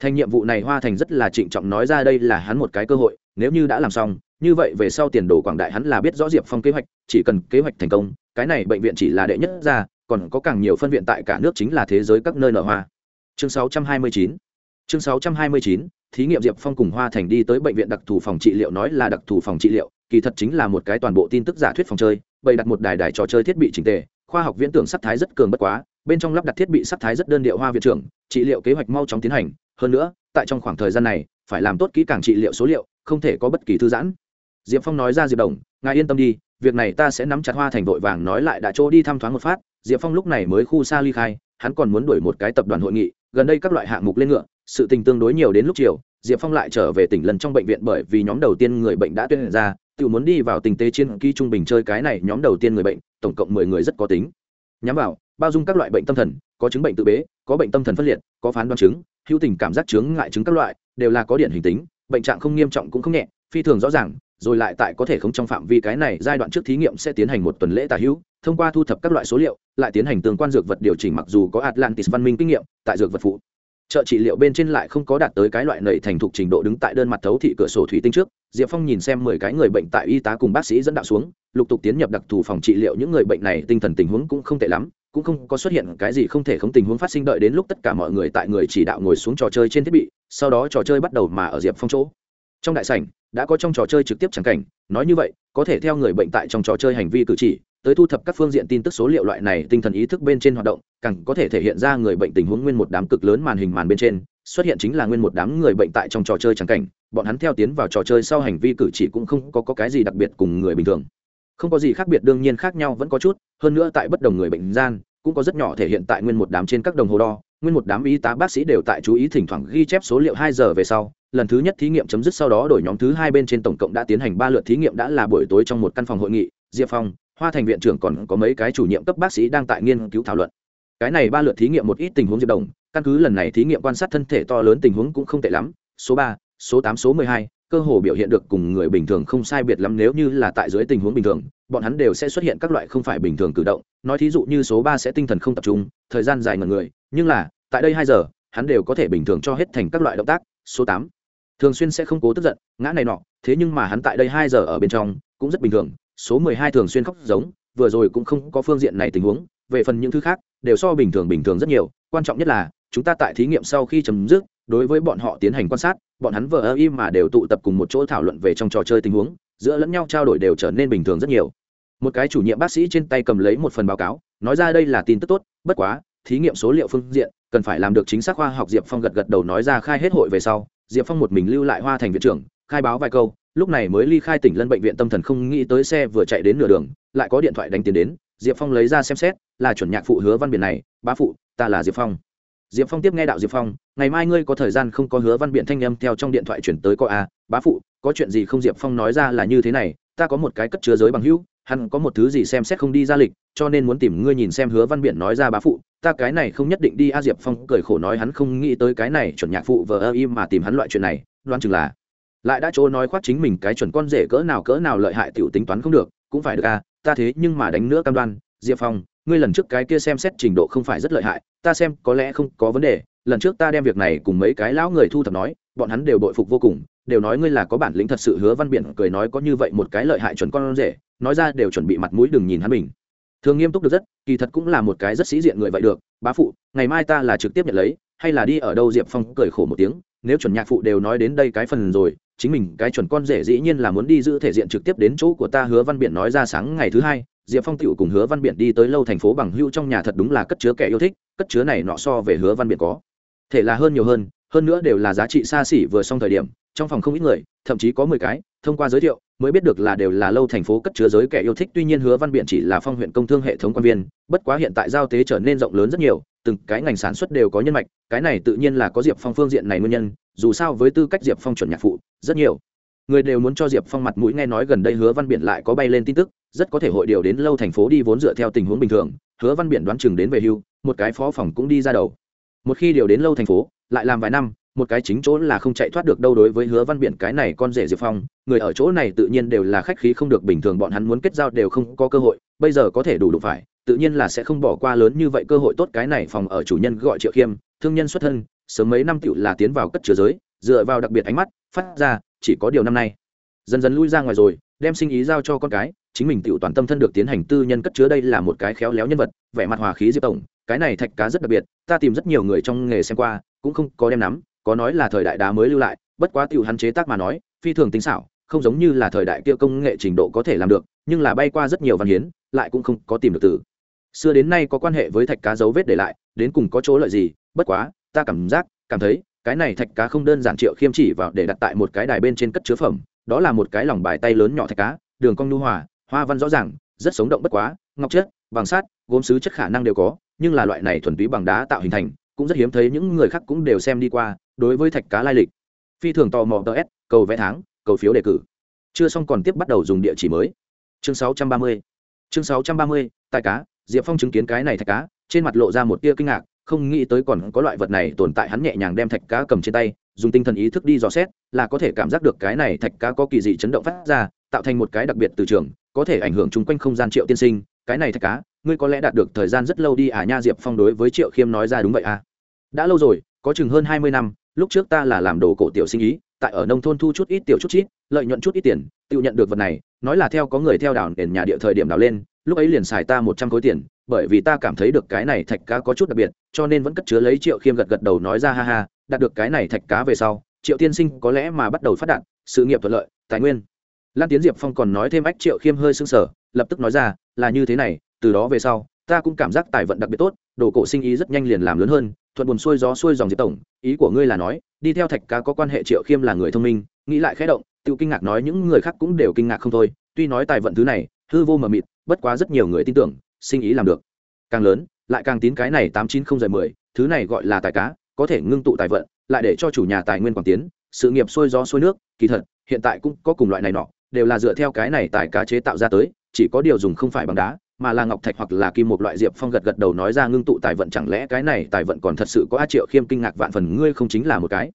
Thành nhiệm vụ này hoa thành rất là trịnh trọng nói ra đây là hắn một cái cơ hội, nếu như đã làm xong, như vậy về sau tiền đồ quảng đại hắn là biết rõ diệp phong kế hoạch, chỉ cần kế hoạch thành công, cái này bệnh viện chỉ là đệ nhất ra, còn có càng nhiều phân viện tại cả nước chính là thế giới các nơi nở hoa. Chương 629 chương 629 thí nghiệm diệp phong cùng hoa thành đi tới bệnh viện đặc thù phòng trị liệu nói là đặc thù phòng trị liệu, kỳ thật chính là một cái toàn bộ tin tức giả thuyết phòng chơi, bày đặt một đài đài trò chơi thiết bị trình tề, khoa học viễn tưởng sắc thái rất cường bất quá bên trong lắp đặt thiết bị sắc thái rất đơn điệu hoa viện trưởng, trị liệu kế hoạch mau chóng tiến hành. Hơn nữa, tại trong khoảng thời gian này, phải làm tốt kỹ càng trị liệu số liệu, không thể có bất kỳ thư giãn. Diệp phong nói ra diệp đồng, ngài yên tâm đi, việc này ta sẽ nắm chặt hoa thành vội vàng nói lại đã chỗ đi thăm thoáng một phát. Diệp phong lúc này mới khu xa ly khai, hắn còn muốn đuổi một cái tập đoàn hội nghị, gần đây các loại hạng mục lên ngựa, sự tình tương đối nhiều đến lúc chiều, diệp phong lại trở về tỉnh lần trong bệnh viện bởi vì nhóm đầu tiên người bệnh đã tuyên ra tự muốn đi vào tình tế chiến ký trung bình chơi cái này nhóm đầu tiên người bệnh, tổng cộng mười người rất có tính. Nhắm vào bao dung các loại bệnh tâm thần, có chứng bệnh tự bế, có bệnh tâm thần phân liệt, có phán đoán chứng, hữu tình cảm giác chứng ngại chứng các loại, đều là có điển hình tính, bệnh trạng không nghiêm trọng cũng không nhẹ, phi thường rõ ràng, rồi lại tại có thể không trong phạm vi cái này giai đoạn trước thí nghiệm sẽ tiến hành một tuần lễ tả hữu, thông qua thu thập các loại số liệu, lại tiến hành tương quan dược vật điều chỉnh mặc dù có atlantis văn minh kinh nghiệm, tại dược vật phụ trợ trị liệu bên trên lại không có đạt tới cái loại nầy thành thục trình độ đứng tại đơn mặt thấu thị cửa sổ thủy tinh trước, diệp phong nhìn xem mười cái người bệnh tại y tá cùng bác sĩ dẫn đạo xuống, lục tục tiến nhập đặc thù phòng trị liệu những người bệnh này, tinh thần tình huống cũng không tệ lắm cũng không có xuất hiện cái gì không thể không tình huống phát sinh đợi đến lúc tất cả mọi người tại người chỉ đạo ngồi xuống trò chơi trên thiết bị sau đó trò chơi bắt đầu mà ở diệp phong chỗ. Trong đại sảnh đã có trong trò chơi trực tiếp chẳng cảnh nói như vậy có thể theo người bệnh tại trong trò chơi hành vi cử chỉ tới thu thập các phương diện tin tức số liệu loại này tinh thần ý thức bên trên hoạt động càng có thể thể hiện ra người bệnh tình huống nguyên một đám cực lớn màn hình màn bên trên xuất hiện chính là nguyên một đám người bệnh tại trong trò chơi chẳng cảnh bọn hắn theo tiến vào trò chơi sau hành vi cử chỉ cũng không có, có cái gì đặc biệt cùng người bình thường không có gì khác biệt, đương nhiên khác nhau vẫn có chút, hơn nữa tại bất đồng người bệnh gian, cũng có rất nhỏ thể hiện tại nguyên một đám trên các đồng hồ đo, nguyên một đám y tá bác sĩ đều tại chú ý thỉnh thoảng ghi chép số liệu hai giờ về sau, lần thứ nhất thí nghiệm chấm dứt sau đó đổi nhóm thứ hai bên trên tổng cộng đã tiến hành ba lượt thí nghiệm đã là buổi tối trong một căn phòng hội nghị, diệp phong, hoa thành viện trưởng còn có mấy cái chủ nhiệm cấp bác sĩ đang tại nghiên cứu thảo luận. Cái này ba lượt thí nghiệm một ít tình huống diệp đồng, căn cứ lần này thí nghiệm quan sát thân thể to lớn tình huống cũng không tệ lắm, số ba, số tám, số mười hai cơ hồ biểu hiện được cùng người bình thường không sai biệt lắm nếu như là tại dưới tình huống bình thường, bọn hắn đều sẽ xuất hiện các loại không phải bình thường cử động. Nói thí dụ như số ba sẽ tinh thần không tập trung, thời gian dài ngần người, nhưng là, tại đây hai giờ, hắn đều có thể bình thường cho hết thành các loại động tác, số tám. Thường xuyên sẽ không cố tức giận, ngã này nọ, thế nhưng mà hắn tại đây hai giờ ở bên trong, cũng rất bình thường, số mười hai thường xuyên khóc giống, vừa rồi cũng không có phương diện này tình huống, về phần những thứ khác, đều so bình thường bình thường rất nhiều, quan trọng nhất là, chúng ta tại thí nghiệm sau khi chấm dứt đối với bọn họ tiến hành quan sát, bọn hắn vờ ơ im mà đều tụ tập cùng một chỗ thảo luận về trong trò chơi tình huống, giữa lẫn nhau trao đổi đều trở nên bình thường rất nhiều. Một cái chủ nhiệm bác sĩ trên tay cầm lấy một phần báo cáo, nói ra đây là tin tức tốt, bất quá, thí nghiệm số liệu phương diện, cần phải làm được chính xác khoa học diệp phong gật gật đầu nói ra khai hết hội về sau, diệp phong một mình lưu lại hoa thành viện trưởng, khai báo vài câu, lúc này mới ly khai tỉnh lân bệnh viện tâm thần không nghĩ tới xe vừa chạy đến nửa đường, lại có điện thoại đánh tiền đến, diệp phong lấy ra xem xét, là chuẩn nhạc phụ hứa văn biển này, bá phụ, ta là diệp phong diệp phong tiếp nghe đạo diệp phong, ngày mai ngươi có thời gian không có hứa văn biện thanh âm theo trong điện thoại chuyển tới có a bá phụ, có chuyện gì không? Diệp phong nói ra là như thế này, ta có một cái cất chứa giới bằng hữu, hắn có một thứ gì xem xét không đi ra lịch, cho nên muốn tìm ngươi nhìn xem hứa văn biện nói ra bá phụ. Ta cái này không nhất định đi a. Diệp phong cười khổ nói hắn không nghĩ tới cái này chuẩn nhạc phụ vờ ơ im mà tìm hắn loại chuyện này đoan chừng là lại đã chỗ nói khoác chính mình cái chuẩn con rể cỡ nào cỡ nào lợi hại t i ể u tính toán không được, cũng phải được a, ta thế nhưng mà đánh nữa cam đoan. Diệp phong ngươi lần trước cái kia xem xét trình độ không phải rất lợi hại, ta xem có lẽ không có vấn đề, lần trước ta đem việc này cùng mấy cái lão người thu thập nói, bọn hắn đều bội phục vô cùng, đều nói ngươi là có bản lĩnh thật sự hứa văn biển cười nói có như vậy một cái lợi hại chuẩn con rể, nói ra đều chuẩn bị mặt mũi đừng nhìn hắn mình. Thường nghiêm túc được rất, kỳ thật cũng là một cái rất sĩ diện người vậy được, bá phụ, ngày mai ta là trực tiếp nhận lấy, hay là đi ở đâu diệp phong cười khổ một tiếng, nếu chuẩn nhạc phụ đều nói đến đây cái phần rồi, chính mình cái chuẩn con rể dĩ nhiên là muốn đi giữ thể diện trực tiếp đến chỗ của ta hứa văn biển nói ra sáng ngày thứ hai diệp phong tựu cùng hứa văn biển đi tới lâu thành phố bằng hưu trong nhà thật đúng là cất chứa kẻ yêu thích, cất chứa này nọ so về hứa văn biển có. Thể là hơn nhiều hơn hơn nữa đều là giá trị xa xỉ vừa xong thời điểm, trong phòng không ít người, thậm chí có mười cái, thông qua giới thiệu, mới biết được là đều là lâu thành phố cất chứa giới kẻ yêu thích. Tuy nhiên hứa văn biện chỉ là phong huyện công thương hệ thống quan viên, bất quá hiện tại giao tế trở nên rộng lớn rất nhiều, từng cái ngành sản xuất đều có nhân mạch, cái này tự nhiên là có diệp phong phương diện này nguyên nhân, dù sao với tư cách diệp phong chuẩn nhạc phụ, rất nhiều người đều muốn cho diệp phong mặt mũi nghe nói gần đây hứa văn biển lại có bay lên tin tức, rất có thể hội điều đến lâu thành phố đi vốn dựa theo tình huống bình thường. Hứa văn biển đoán chừng đến về hưu, một cái phó phòng cũng đi ra đầu. Một khi điều đến lâu thành phố, lại làm vài năm, một cái chính chỗ là không chạy thoát được đâu đối với hứa văn biển cái này con rể diệp phong, người ở chỗ này tự nhiên đều là khách khí không được bình thường, bọn hắn muốn kết giao đều không có cơ hội, bây giờ có thể đủ đụng phải, tự nhiên là sẽ không bỏ qua lớn như vậy cơ hội tốt. Cái này phòng ở chủ nhân gọi triệu khiêm, thương nhân xuất thân, sớm mấy năm tựu là tiến vào cất chứa giới, dựa vào đặc biệt ánh mắt phát ra, chỉ có điều năm nay. Dần dần lui ra ngoài rồi, đem sinh ý giao cho con cái, chính mình tựu toàn tâm thân được tiến hành tư nhân cất chứa đây là một cái khéo léo nhân vật, vẻ mặt hòa khí diệp tổng, cái này thạch cá rất đặc biệt, ta tìm rất nhiều người trong nghề xem qua, cũng không có đem nắm, có nói là thời đại đá mới lưu lại, bất quá tiểu hắn chế tác mà nói, phi thường tính xảo, không giống như là thời đại kia công nghệ trình độ có thể làm được, nhưng là bay qua rất nhiều văn hiến, lại cũng không có tìm được từ. Xưa đến nay có quan hệ với thạch cá dấu vết để lại, đến cùng có chỗ lợi gì, bất quá, ta cảm giác, cảm thấy cái này thạch cá không đơn giản triệu khiêm chỉ vào để đặt tại một cái đài bên trên cất chứa phẩm, đó là một cái lòng bài tay lớn nhỏ thạch cá, đường cong nhu hòa, hoa văn rõ ràng, rất sống động bất quá, ngọc chất bằng sắt, gốm sứ chất khả năng đều có, nhưng là loại này thuần túy bằng đá tạo hình thành, cũng rất hiếm thấy, những người khác cũng đều xem đi qua, đối với thạch cá lai lịch. Phi thường tò mò ts cầu vẽ tháng, cầu phiếu đề cử. Chưa xong còn tiếp bắt đầu dùng địa chỉ mới. Chương 630 chương 630 tại cá, diệp phong chứng kiến cái này thạch cá, trên mặt lộ ra một tia kinh ngạc không nghĩ tới còn có loại vật này tồn tại hắn nhẹ nhàng đem thạch cá cầm trên tay, dùng tinh thần ý thức đi dò xét, là có thể cảm giác được cái này thạch cá có kỳ dị chấn động phát ra, tạo thành một cái đặc biệt từ trường, có thể ảnh hưởng chung quanh không gian triệu tiên sinh. Cái này thạch cá, ngươi có lẽ đạt được thời gian rất lâu đi à nha diệp phong đối với triệu khiêm nói ra đúng vậy à. Đã lâu rồi, có chừng hơn hai mươi năm, lúc trước ta là làm đồ cổ tiểu sinh ý, tại ở nông thôn thu chút ít tiểu chút chít, lợi nhuận chút ít tiền, tự nhận được vật này, nói là theo có người theo đảo nền nhà địa thời điểm đào lên lúc ấy liền xài ta một trăm khối tiền, bởi vì ta cảm thấy được cái này thạch cá có chút đặc biệt, cho nên vẫn cất chứa lấy triệu khiêm gật gật đầu nói ra ha ha, đạt được cái này thạch cá về sau, triệu tiên sinh có lẽ mà bắt đầu phát đạt, sự nghiệp thuận lợi, tài nguyên. Lan tiến diệp phong còn nói thêm ách triệu khiêm hơi sưng sở lập tức nói ra, là như thế này, từ đó về sau, ta cũng cảm giác tài vận đặc biệt tốt, đồ cổ sinh ý rất nhanh liền làm lớn hơn, thuận buồn xuôi gió xuôi dòng diệp tổng, ý của ngươi là nói, đi theo thạch cá có quan hệ triệu khiêm là người thông minh, nghĩ lại khẽ động, tự kinh ngạc nói những người khác cũng đều kinh ngạc không thôi, tuy nói tài vận thứ này, hư vô mờ mịt bất quá rất nhiều người tin tưởng, sinh ý làm được. Càng lớn, lại càng tín cái này tám chín không giờ mười, thứ này gọi là tài cá, có thể ngưng tụ tài vận, lại để cho chủ nhà tài nguyên quảng tiến, sự nghiệp sôi gió xuôi nước, kỳ thật, hiện tại cũng có cùng loại này nọ, đều là dựa theo cái này tài cá chế tạo ra tới, chỉ có điều dùng không phải bằng đá, mà là ngọc thạch hoặc là kim một loại diệp phong gật gật đầu nói ra ngưng tụ tài vận chẳng lẽ cái này tài vận còn thật sự có a triệu khiêm kinh ngạc vạn phần, ngươi không chính là một cái.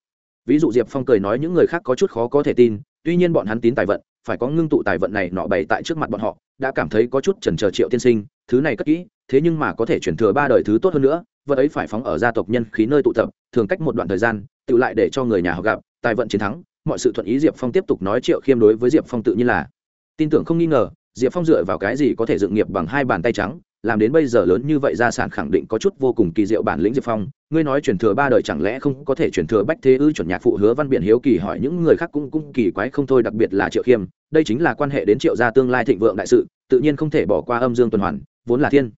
Ví dụ diệp phong cười nói những người khác có chút khó có thể tin, tuy nhiên bọn hắn tín tài vận, phải có ngưng tụ tài vận này nọ bày tại trước mặt bọn họ đã cảm thấy có chút trần chờ triệu tiên sinh, thứ này cất kỹ, thế nhưng mà có thể chuyển thừa ba đời thứ tốt hơn nữa, vật ấy phải phóng ở gia tộc nhân khí nơi tụ tập, thường cách một đoạn thời gian, tự lại để cho người nhà họ gặp, tài vận chiến thắng, mọi sự thuận ý diệp phong tiếp tục nói triệu khiêm đối với diệp phong tự nhiên là. Tin tưởng không nghi ngờ, diệp phong dựa vào cái gì có thể dựng nghiệp bằng hai bàn tay trắng làm đến bây giờ lớn như vậy gia sản khẳng định có chút vô cùng kỳ diệu bản lĩnh diệp phong. Ngươi nói truyền thừa ba đời chẳng lẽ không có thể truyền thừa bách thế ư chuẩn nhạc phụ hứa văn biển hiếu kỳ hỏi những người khác cũng cũng kỳ quái không thôi, đặc biệt là triệu khiêm. Đây chính là quan hệ đến triệu gia tương lai thịnh vượng đại sự, tự nhiên không thể bỏ qua âm dương tuần hoàn, vốn là thiên,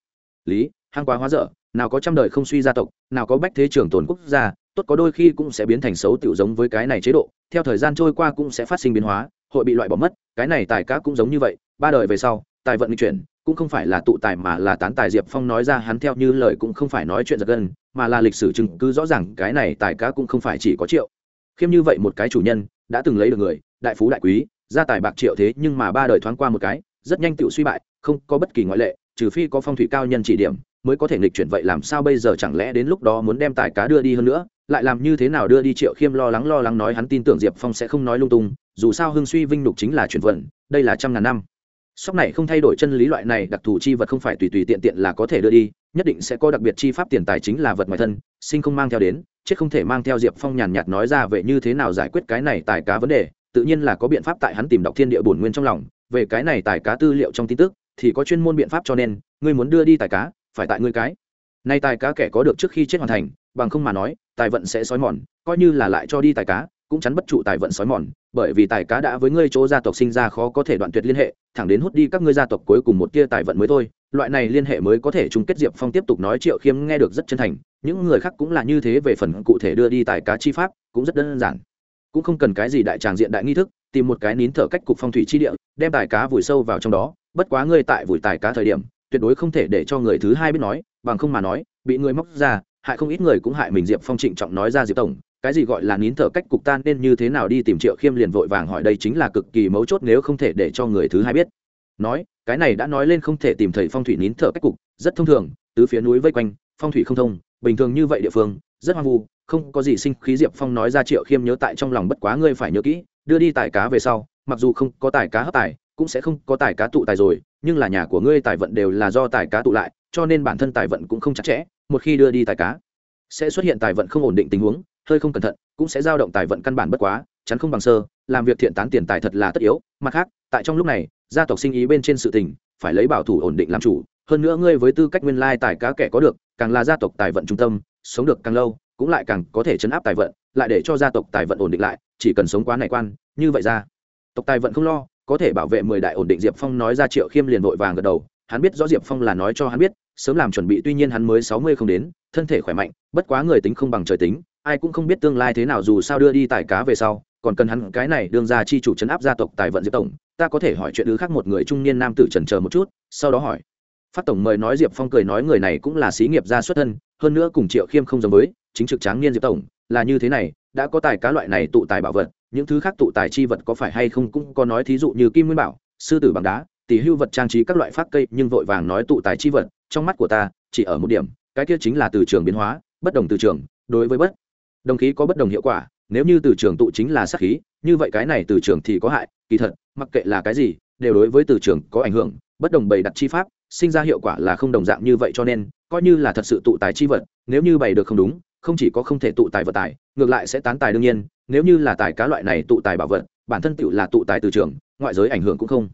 lý hang quá hóa dở. Nào có trăm đời không suy gia tộc, nào có bách thế trường tồn quốc gia, tốt có đôi khi cũng sẽ biến thành xấu tiểu giống với cái này chế độ. Theo thời gian trôi qua cũng sẽ phát sinh biến hóa, hội bị loại bỏ mất. Cái này tài cá cũng giống như vậy, ba đời về sau, tài vận chuyển cũng không phải là tụ tài mà là tán tài. Diệp phong nói ra hắn theo như lời cũng không phải nói chuyện giật gân, mà là lịch sử chứng cứ rõ ràng cái này tài cá cũng không phải chỉ có triệu. Khiêm như vậy một cái chủ nhân, đã từng lấy được người, đại phú đại quý gia tài bạc triệu thế nhưng mà ba đời thoáng qua một cái, rất nhanh tự suy bại, không có bất kỳ ngoại lệ, trừ phi có phong thủy cao nhân chỉ điểm, mới có thể nghịch chuyển vậy làm sao bây giờ chẳng lẽ đến lúc đó muốn đem tài cá đưa đi hơn nữa, lại làm như thế nào đưa đi triệu khiêm lo lắng lo lắng nói hắn tin tưởng diệp phong sẽ không nói lung tung, dù sao hưng suy vinh nhục chính là chuyển vận, đây là trăm ngàn năm sóc này không thay đổi chân lý loại này, đặc thù chi vật không phải tùy tùy tiện tiện là có thể đưa đi, nhất định sẽ có đặc biệt chi pháp tiền tài chính là vật ngoài thân, sinh không mang theo đến, chết không thể mang theo diệp phong nhàn nhạt nói ra về như thế nào giải quyết cái này tài cá vấn đề, tự nhiên là có biện pháp tại hắn tìm đọc thiên địa bổn nguyên trong lòng, về cái này tài cá tư liệu trong tin tức, thì có chuyên môn biện pháp cho nên, ngươi muốn đưa đi tài cá, phải tại ngươi cái. Nay tài cá kẻ có được trước khi chết hoàn thành, bằng không mà nói, tài vận sẽ xói mòn, coi như là lại cho đi tài cá cũng chắn bất trụ tài vận sói mòn, bởi vì tài cá đã với ngươi chỗ gia tộc sinh ra khó có thể đoạn tuyệt liên hệ, thẳng đến hút đi các ngươi gia tộc cuối cùng một tia tài vận mới thôi. Loại này liên hệ mới có thể chung kết diệp phong tiếp tục nói triệu khiêm nghe được rất chân thành, những người khác cũng là như thế về phần cụ thể đưa đi tài cá chi pháp cũng rất đơn giản. Cũng không cần cái gì đại tràng diện đại nghi thức, tìm một cái nín thở cách cục phong thủy chi địa, đem tài cá vùi sâu vào trong đó, bất quá ngươi tại vùi tài cá thời điểm, tuyệt đối không thể để cho người thứ hai biết nói, bằng không mà nói, bị người móc ra, hại không ít người cũng hại mình diệp phong trịnh trọng nói ra diệp tổng cái gì gọi là nín thở cách cục tan nên như thế nào đi tìm triệu khiêm liền vội vàng hỏi đây chính là cực kỳ mấu chốt nếu không thể để cho người thứ hai biết. Nói, cái này đã nói lên không thể tìm thầy phong thủy nín thở cách cục, rất thông thường, tứ phía núi vây quanh, phong thủy không thông, bình thường như vậy địa phương, rất hoang vu, không có gì sinh khí diệp phong nói ra triệu khiêm nhớ tại trong lòng bất quá ngươi phải nhớ kỹ, đưa đi tài cá về sau, mặc dù không có tài cá hấp tài, cũng sẽ không có tài cá tụ tài rồi, nhưng là nhà của ngươi tài vận đều là do tài cá tụ lại, cho nên bản thân tài vận cũng không chặt chẽ, một khi đưa đi tài cá, sẽ xuất hiện tài vận không ổn định tình huống hơi không cẩn thận, cũng sẽ dao động tài vận căn bản bất quá, chắn không bằng sơ, làm việc thiện tán tiền tài thật là tất yếu. Mặt khác, tại trong lúc này, gia tộc sinh ý bên trên sự tình, phải lấy bảo thủ ổn định làm chủ. Hơn nữa ngươi với tư cách nguyên lai tài cá kẻ có được, càng là gia tộc tài vận trung tâm, sống được càng lâu, cũng lại càng có thể chấn áp tài vận, lại để cho gia tộc tài vận ổn định lại, chỉ cần sống quá này quan, như vậy ra. Tộc tài vận không lo, có thể bảo vệ mười đại ổn định diệp phong nói ra triệu khiêm liền vội vàng gật đầu, hắn biết rõ diệp phong là nói cho hắn biết, sớm làm chuẩn bị tuy nhiên hắn mới sáu mươi không đến, thân thể khỏe mạnh, bất quá người tính không bằng trời tính ai cũng không biết tương lai thế nào, dù sao đưa đi tài cá về sau, còn cần hắn cái này đương ra chi chủ chấn áp gia tộc tài vận diệp tổng. Ta có thể hỏi chuyện ứ khác một người trung niên nam tử trần chờ một chút, sau đó hỏi. Phát tổng mời nói diệp phong cười nói người này cũng là xí nghiệp gia xuất thân, hơn nữa cùng triệu khiêm không giống với, chính trực tráng niên diệp tổng, là như thế này, đã có tài cá loại này tụ tài bảo vật, những thứ khác tụ tài chi vật có phải hay không cũng có nói thí dụ như kim nguyên bảo, sư tử bằng đá, tỷ hưu vật trang trí các loại phát cây, nhưng vội vàng nói tụ tài chi vật, trong mắt của ta, chỉ ở một điểm, cái kia chính là từ trường biến hóa, bất đồng từ trường, đối với bất đồng khí có bất đồng hiệu quả, nếu như từ trường tụ chính là sát khí, như vậy cái này từ trường thì có hại, kỳ thật, mặc kệ là cái gì, đều đối với từ trường có ảnh hưởng, bất đồng bày đặt chi pháp, sinh ra hiệu quả là không đồng dạng như vậy cho nên, coi như là thật sự tụ tài chi vật, nếu như bày được không đúng, không chỉ có không thể tụ tài vật tài, ngược lại sẽ tán tài đương nhiên, nếu như là tài cá loại này tụ tài bảo vật, bản thân tựu là tụ tài từ trường, ngoại giới ảnh hưởng cũng không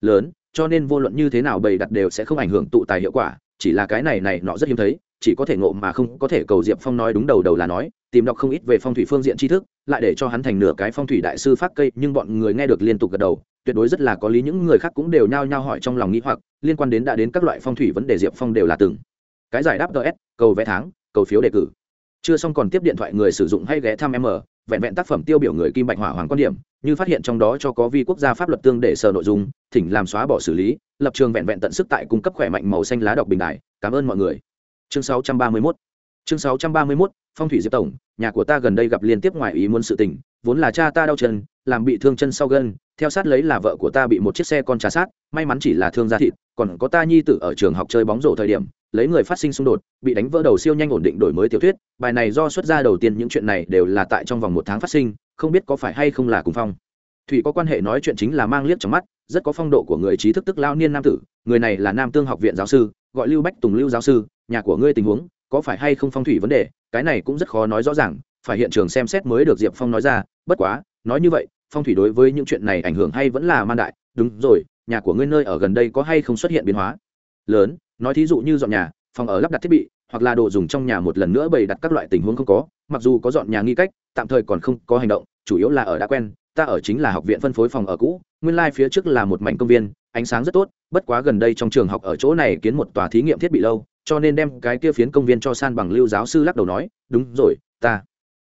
lớn, cho nên vô luận như thế nào bày đặt đều sẽ không ảnh hưởng tụ tài hiệu quả, chỉ là cái này này nọ rất hiếm thấy chỉ có thể ngộ mà không có thể cầu diệp phong nói đúng đầu đầu là nói, tìm đọc không ít về phong thủy phương diện tri thức, lại để cho hắn thành nửa cái phong thủy đại sư phát cây, nhưng bọn người nghe được liên tục gật đầu, tuyệt đối rất là có lý, những người khác cũng đều nhao nhao hỏi trong lòng nghĩ hoặc, liên quan đến đã đến các loại phong thủy vấn đề diệp phong đều là từng. Cái giải đáp ts cầu vẽ tháng, cầu phiếu đề cử. Chưa xong còn tiếp điện thoại người sử dụng hay ghé thăm m vẹn vẹn tác phẩm tiêu biểu người kim bạch hỏa hoàng quan điểm, như phát hiện trong đó cho có vi quốc gia pháp luật tương để sở nội dung, thỉnh làm xóa bỏ xử lý, lập trường vẹn vẹn tận sức tại cung cấp khỏe mạnh màu xanh lá đọc bình đại cảm ơn mọi người chương 631 chương 631 phong thủy diệp tổng, nhà của ta gần đây gặp liên tiếp ngoài ý muốn sự tình, vốn là cha ta đau chân, làm bị thương chân sau gân, theo sát lấy là vợ của ta bị một chiếc xe con trà sát, may mắn chỉ là thương da thịt, còn có ta nhi tử ở trường học chơi bóng rổ thời điểm, lấy người phát sinh xung đột, bị đánh vỡ đầu siêu nhanh ổn định đổi mới tiểu thuyết, bài này do xuất ra đầu tiên những chuyện này đều là tại trong vòng một tháng phát sinh, không biết có phải hay không là cùng phong. Thủy có quan hệ nói chuyện chính là mang liếc trong mắt rất có phong độ của người trí thức tức lao niên nam tử, người này là nam tương học viện giáo sư, gọi lưu bách tùng lưu giáo sư, nhà của ngươi tình huống, có phải hay không phong thủy vấn đề, cái này cũng rất khó nói rõ ràng, phải hiện trường xem xét mới được diệp phong nói ra, bất quá, nói như vậy, phong thủy đối với những chuyện này ảnh hưởng hay vẫn là man đại, đúng rồi, nhà của ngươi nơi ở gần đây có hay không xuất hiện biến hóa? Lớn, nói thí dụ như dọn nhà, phòng ở lắp đặt thiết bị, hoặc là đồ dùng trong nhà một lần nữa bày đặt các loại tình huống không có, mặc dù có dọn nhà nghi cách, tạm thời còn không có hành động, chủ yếu là ở đã quen ta ở chính là học viện phân phối phòng ở cũ, nguyên lai、like、phía trước là một mảnh công viên, ánh sáng rất tốt, bất quá gần đây trong trường học ở chỗ này kiến một tòa thí nghiệm thiết bị lâu, cho nên đem cái kia phiến công viên cho san bằng lưu giáo sư lắc đầu nói, đúng rồi, ta.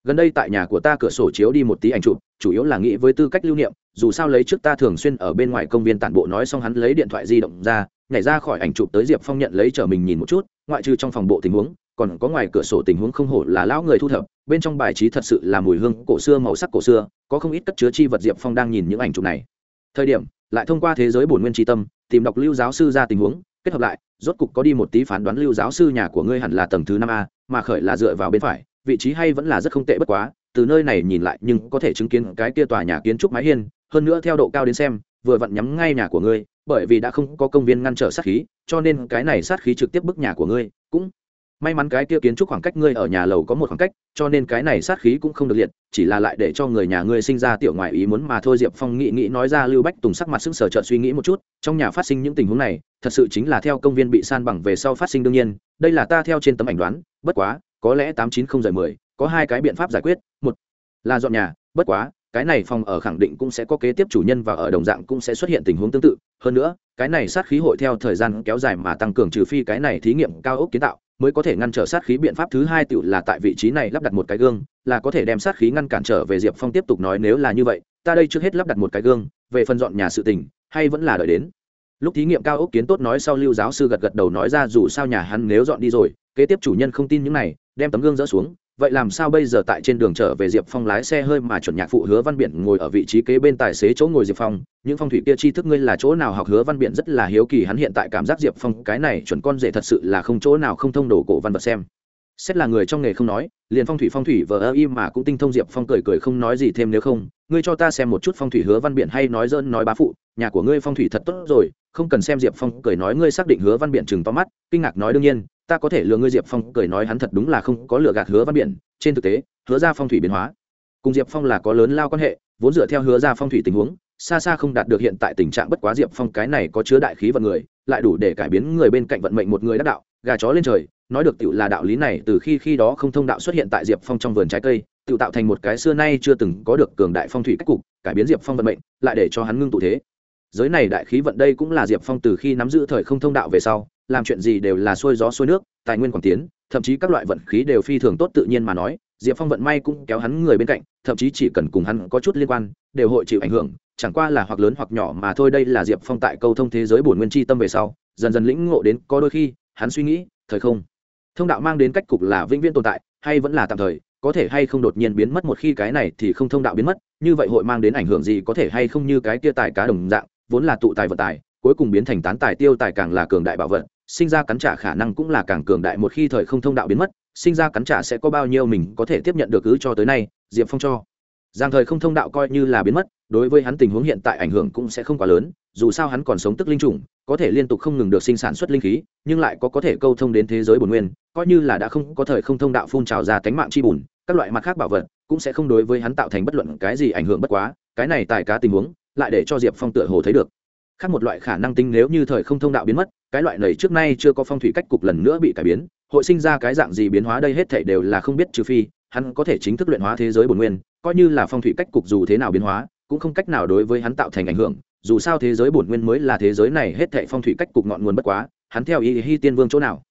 Gần đây tại nhà của ta cửa sổ chiếu đi một tí ảnh chụp, chủ yếu là nghĩ với tư cách lưu niệm, dù sao lấy trước ta thường xuyên ở bên ngoài công viên tản bộ nói xong hắn lấy điện thoại di động ra, nhảy ra khỏi ảnh chụp tới diệp phong nhận lấy chở mình nhìn một chút, ngoại trừ trong phòng bộ tình huống, còn có ngoài cửa sổ tình huống không hổ là lão người thu thập, bên trong bài trí thật sự là mùi hương cổ xưa màu sắc cổ xưa có không ít cất chứa chi vật diệp phong đang nhìn những ảnh chụp này. Thời điểm, lại thông qua thế giới bổn nguyên tri tâm, tìm đọc lưu giáo sư ra tình huống, kết hợp lại, rốt cục có đi một tí phán đoán lưu giáo sư nhà của ngươi hẳn là tầng thứ năm a, mà khởi là dựa vào bên phải, vị trí hay vẫn là rất không tệ bất quá, từ nơi này nhìn lại nhưng có thể chứng kiến cái kia tòa nhà kiến trúc mái hiên, hơn nữa theo độ cao đến xem, vừa vặn nhắm ngay nhà của ngươi, bởi vì đã không có công viên ngăn trở sát khí, cho nên cái này sát khí trực tiếp bức nhà của ngươi, cũng may mắn cái kia kiến trúc khoảng cách ngươi ở nhà lầu có một khoảng cách, cho nên cái này sát khí cũng không được liệt, chỉ là lại để cho người nhà ngươi sinh ra tiểu ngoại ý muốn mà thôi. Diệp phong nghĩ nghĩ nói ra lưu bách tùng sắc mặt sững sờ trợn suy nghĩ một chút, trong nhà phát sinh những tình huống này, thật sự chính là theo công viên bị san bằng về sau phát sinh đương nhiên, đây là ta theo trên tấm ảnh đoán, bất quá, có lẽ tám chín không giờ mười, có hai cái biện pháp giải quyết, một là dọn nhà, bất quá, cái này phòng ở khẳng định cũng sẽ có kế tiếp chủ nhân và ở đồng dạng cũng sẽ xuất hiện tình huống tương tự. Hơn nữa, cái này sát khí hội theo thời gian kéo dài mà tăng cường trừ phi cái này thí nghiệm cao ốc kiến tạo mới có thể ngăn trở sát khí biện pháp thứ hai tiểu là tại vị trí này lắp đặt một cái gương, là có thể đem sát khí ngăn cản trở về diệp phong tiếp tục nói nếu là như vậy, ta đây trước hết lắp đặt một cái gương, về phần dọn nhà sự tình, hay vẫn là đợi đến. Lúc thí nghiệm cao ốc kiến tốt nói sau lưu giáo sư gật gật đầu nói ra dù sao nhà hắn nếu dọn đi rồi, kế tiếp chủ nhân không tin những này, đem tấm gương dỡ xuống vậy làm sao bây giờ tại trên đường trở về diệp phong lái xe hơi mà chuẩn nhạc phụ hứa văn biển ngồi ở vị trí kế bên tài xế chỗ ngồi diệp phong? Những phong thủy kia tri thức ngươi là chỗ nào học? Hứa văn biển rất là hiếu kỳ, hắn hiện tại cảm giác diệp phong cái này chuẩn con rể thật sự là không chỗ nào không thông đồ cổ văn vật xem. Xét là người trong nghề không nói, liền phong thủy phong thủy vờ ơ im mà cũng tinh thông diệp phong cười cười không nói gì thêm nếu không. Ngươi cho ta xem một chút phong thủy hứa văn biển hay nói dơn nói bá phụ, nhà của ngươi phong thủy thật tốt rồi, không cần xem diệp phong cười nói ngươi xác định hứa văn biển chừng to mắt, kinh ngạc nói đương nhiên ta có thể lừa ngươi diệp phong, cười nói hắn thật đúng là không có lừa gạt hứa văn biển. Trên thực tế, hứa ra phong thủy biến hóa, cùng diệp phong là có lớn lao quan hệ, vốn dựa theo hứa ra phong thủy tình huống, xa xa không đạt được hiện tại tình trạng bất quá diệp phong cái này có chứa đại khí vận người, lại đủ để cải biến người bên cạnh vận mệnh một người đắc đạo, gà chó lên trời, nói được tựu là đạo lý này, từ khi khi đó không thông đạo xuất hiện tại diệp phong trong vườn trái cây tựu tạo thành một cái xưa nay chưa từng có được cường đại phong thủy cách cục, cải biến diệp phong vận mệnh, lại để cho hắn ngưng tụ thế. Giới này đại khí vận đây cũng là diệp phong từ khi nắm giữ thời không thông đạo về sau làm chuyện gì đều là xuôi gió xuôi nước, tài nguyên quảng tiến, thậm chí các loại vận khí đều phi thường tốt tự nhiên mà nói, diệp phong vận may cũng kéo hắn người bên cạnh, thậm chí chỉ cần cùng hắn có chút liên quan, đều hội chịu ảnh hưởng, chẳng qua là hoặc lớn hoặc nhỏ mà thôi đây là diệp phong tại câu thông thế giới bổn nguyên chi tâm về sau, dần dần lĩnh ngộ đến, có đôi khi, hắn suy nghĩ, thời không, thông đạo mang đến cách cục là vĩnh viễn tồn tại, hay vẫn là tạm thời, có thể hay không đột nhiên biến mất một khi cái này thì không thông đạo biến mất, như vậy hội mang đến ảnh hưởng gì có thể hay không như cái kia tài cá đồng dạng, vốn là tụ tài vận tài, cuối cùng biến thành tán tài tiêu tài càng là cường đại bảo vật sinh ra cắn trả khả năng cũng là càng cường đại một khi thời không thông đạo biến mất, sinh ra cắn trả sẽ có bao nhiêu mình có thể tiếp nhận được cứ cho tới nay, diệp phong cho. Rằng thời không thông đạo coi như là biến mất, đối với hắn tình huống hiện tại ảnh hưởng cũng sẽ không quá lớn, dù sao hắn còn sống tức linh trùng, có thể liên tục không ngừng được sinh sản xuất linh khí, nhưng lại có có thể câu thông đến thế giới bồn nguyên, coi như là đã không có thời không thông đạo phun trào ra tánh mạng chi bùn, các loại mặt khác bảo vật cũng sẽ không đối với hắn tạo thành bất luận cái gì ảnh hưởng bất quá, cái này tại cá tình huống lại để cho diệp phong tựa hồ thấy được. Khác một loại khả năng tính nếu như thời không thông đạo biến mất cái loại này trước nay chưa có phong thủy cách cục lần nữa bị cải biến, hội sinh ra cái dạng gì biến hóa đây hết thảy đều là không biết, trừ phi, hắn có thể chính thức luyện hóa thế giới bổn nguyên, coi như là phong thủy cách cục dù thế nào biến hóa, cũng không cách nào đối với hắn tạo thành ảnh hưởng, dù sao thế giới bổn nguyên mới là thế giới này hết thảy phong thủy cách cục ngọn nguồn bất quá, hắn theo ý hi tiên vương chỗ nào?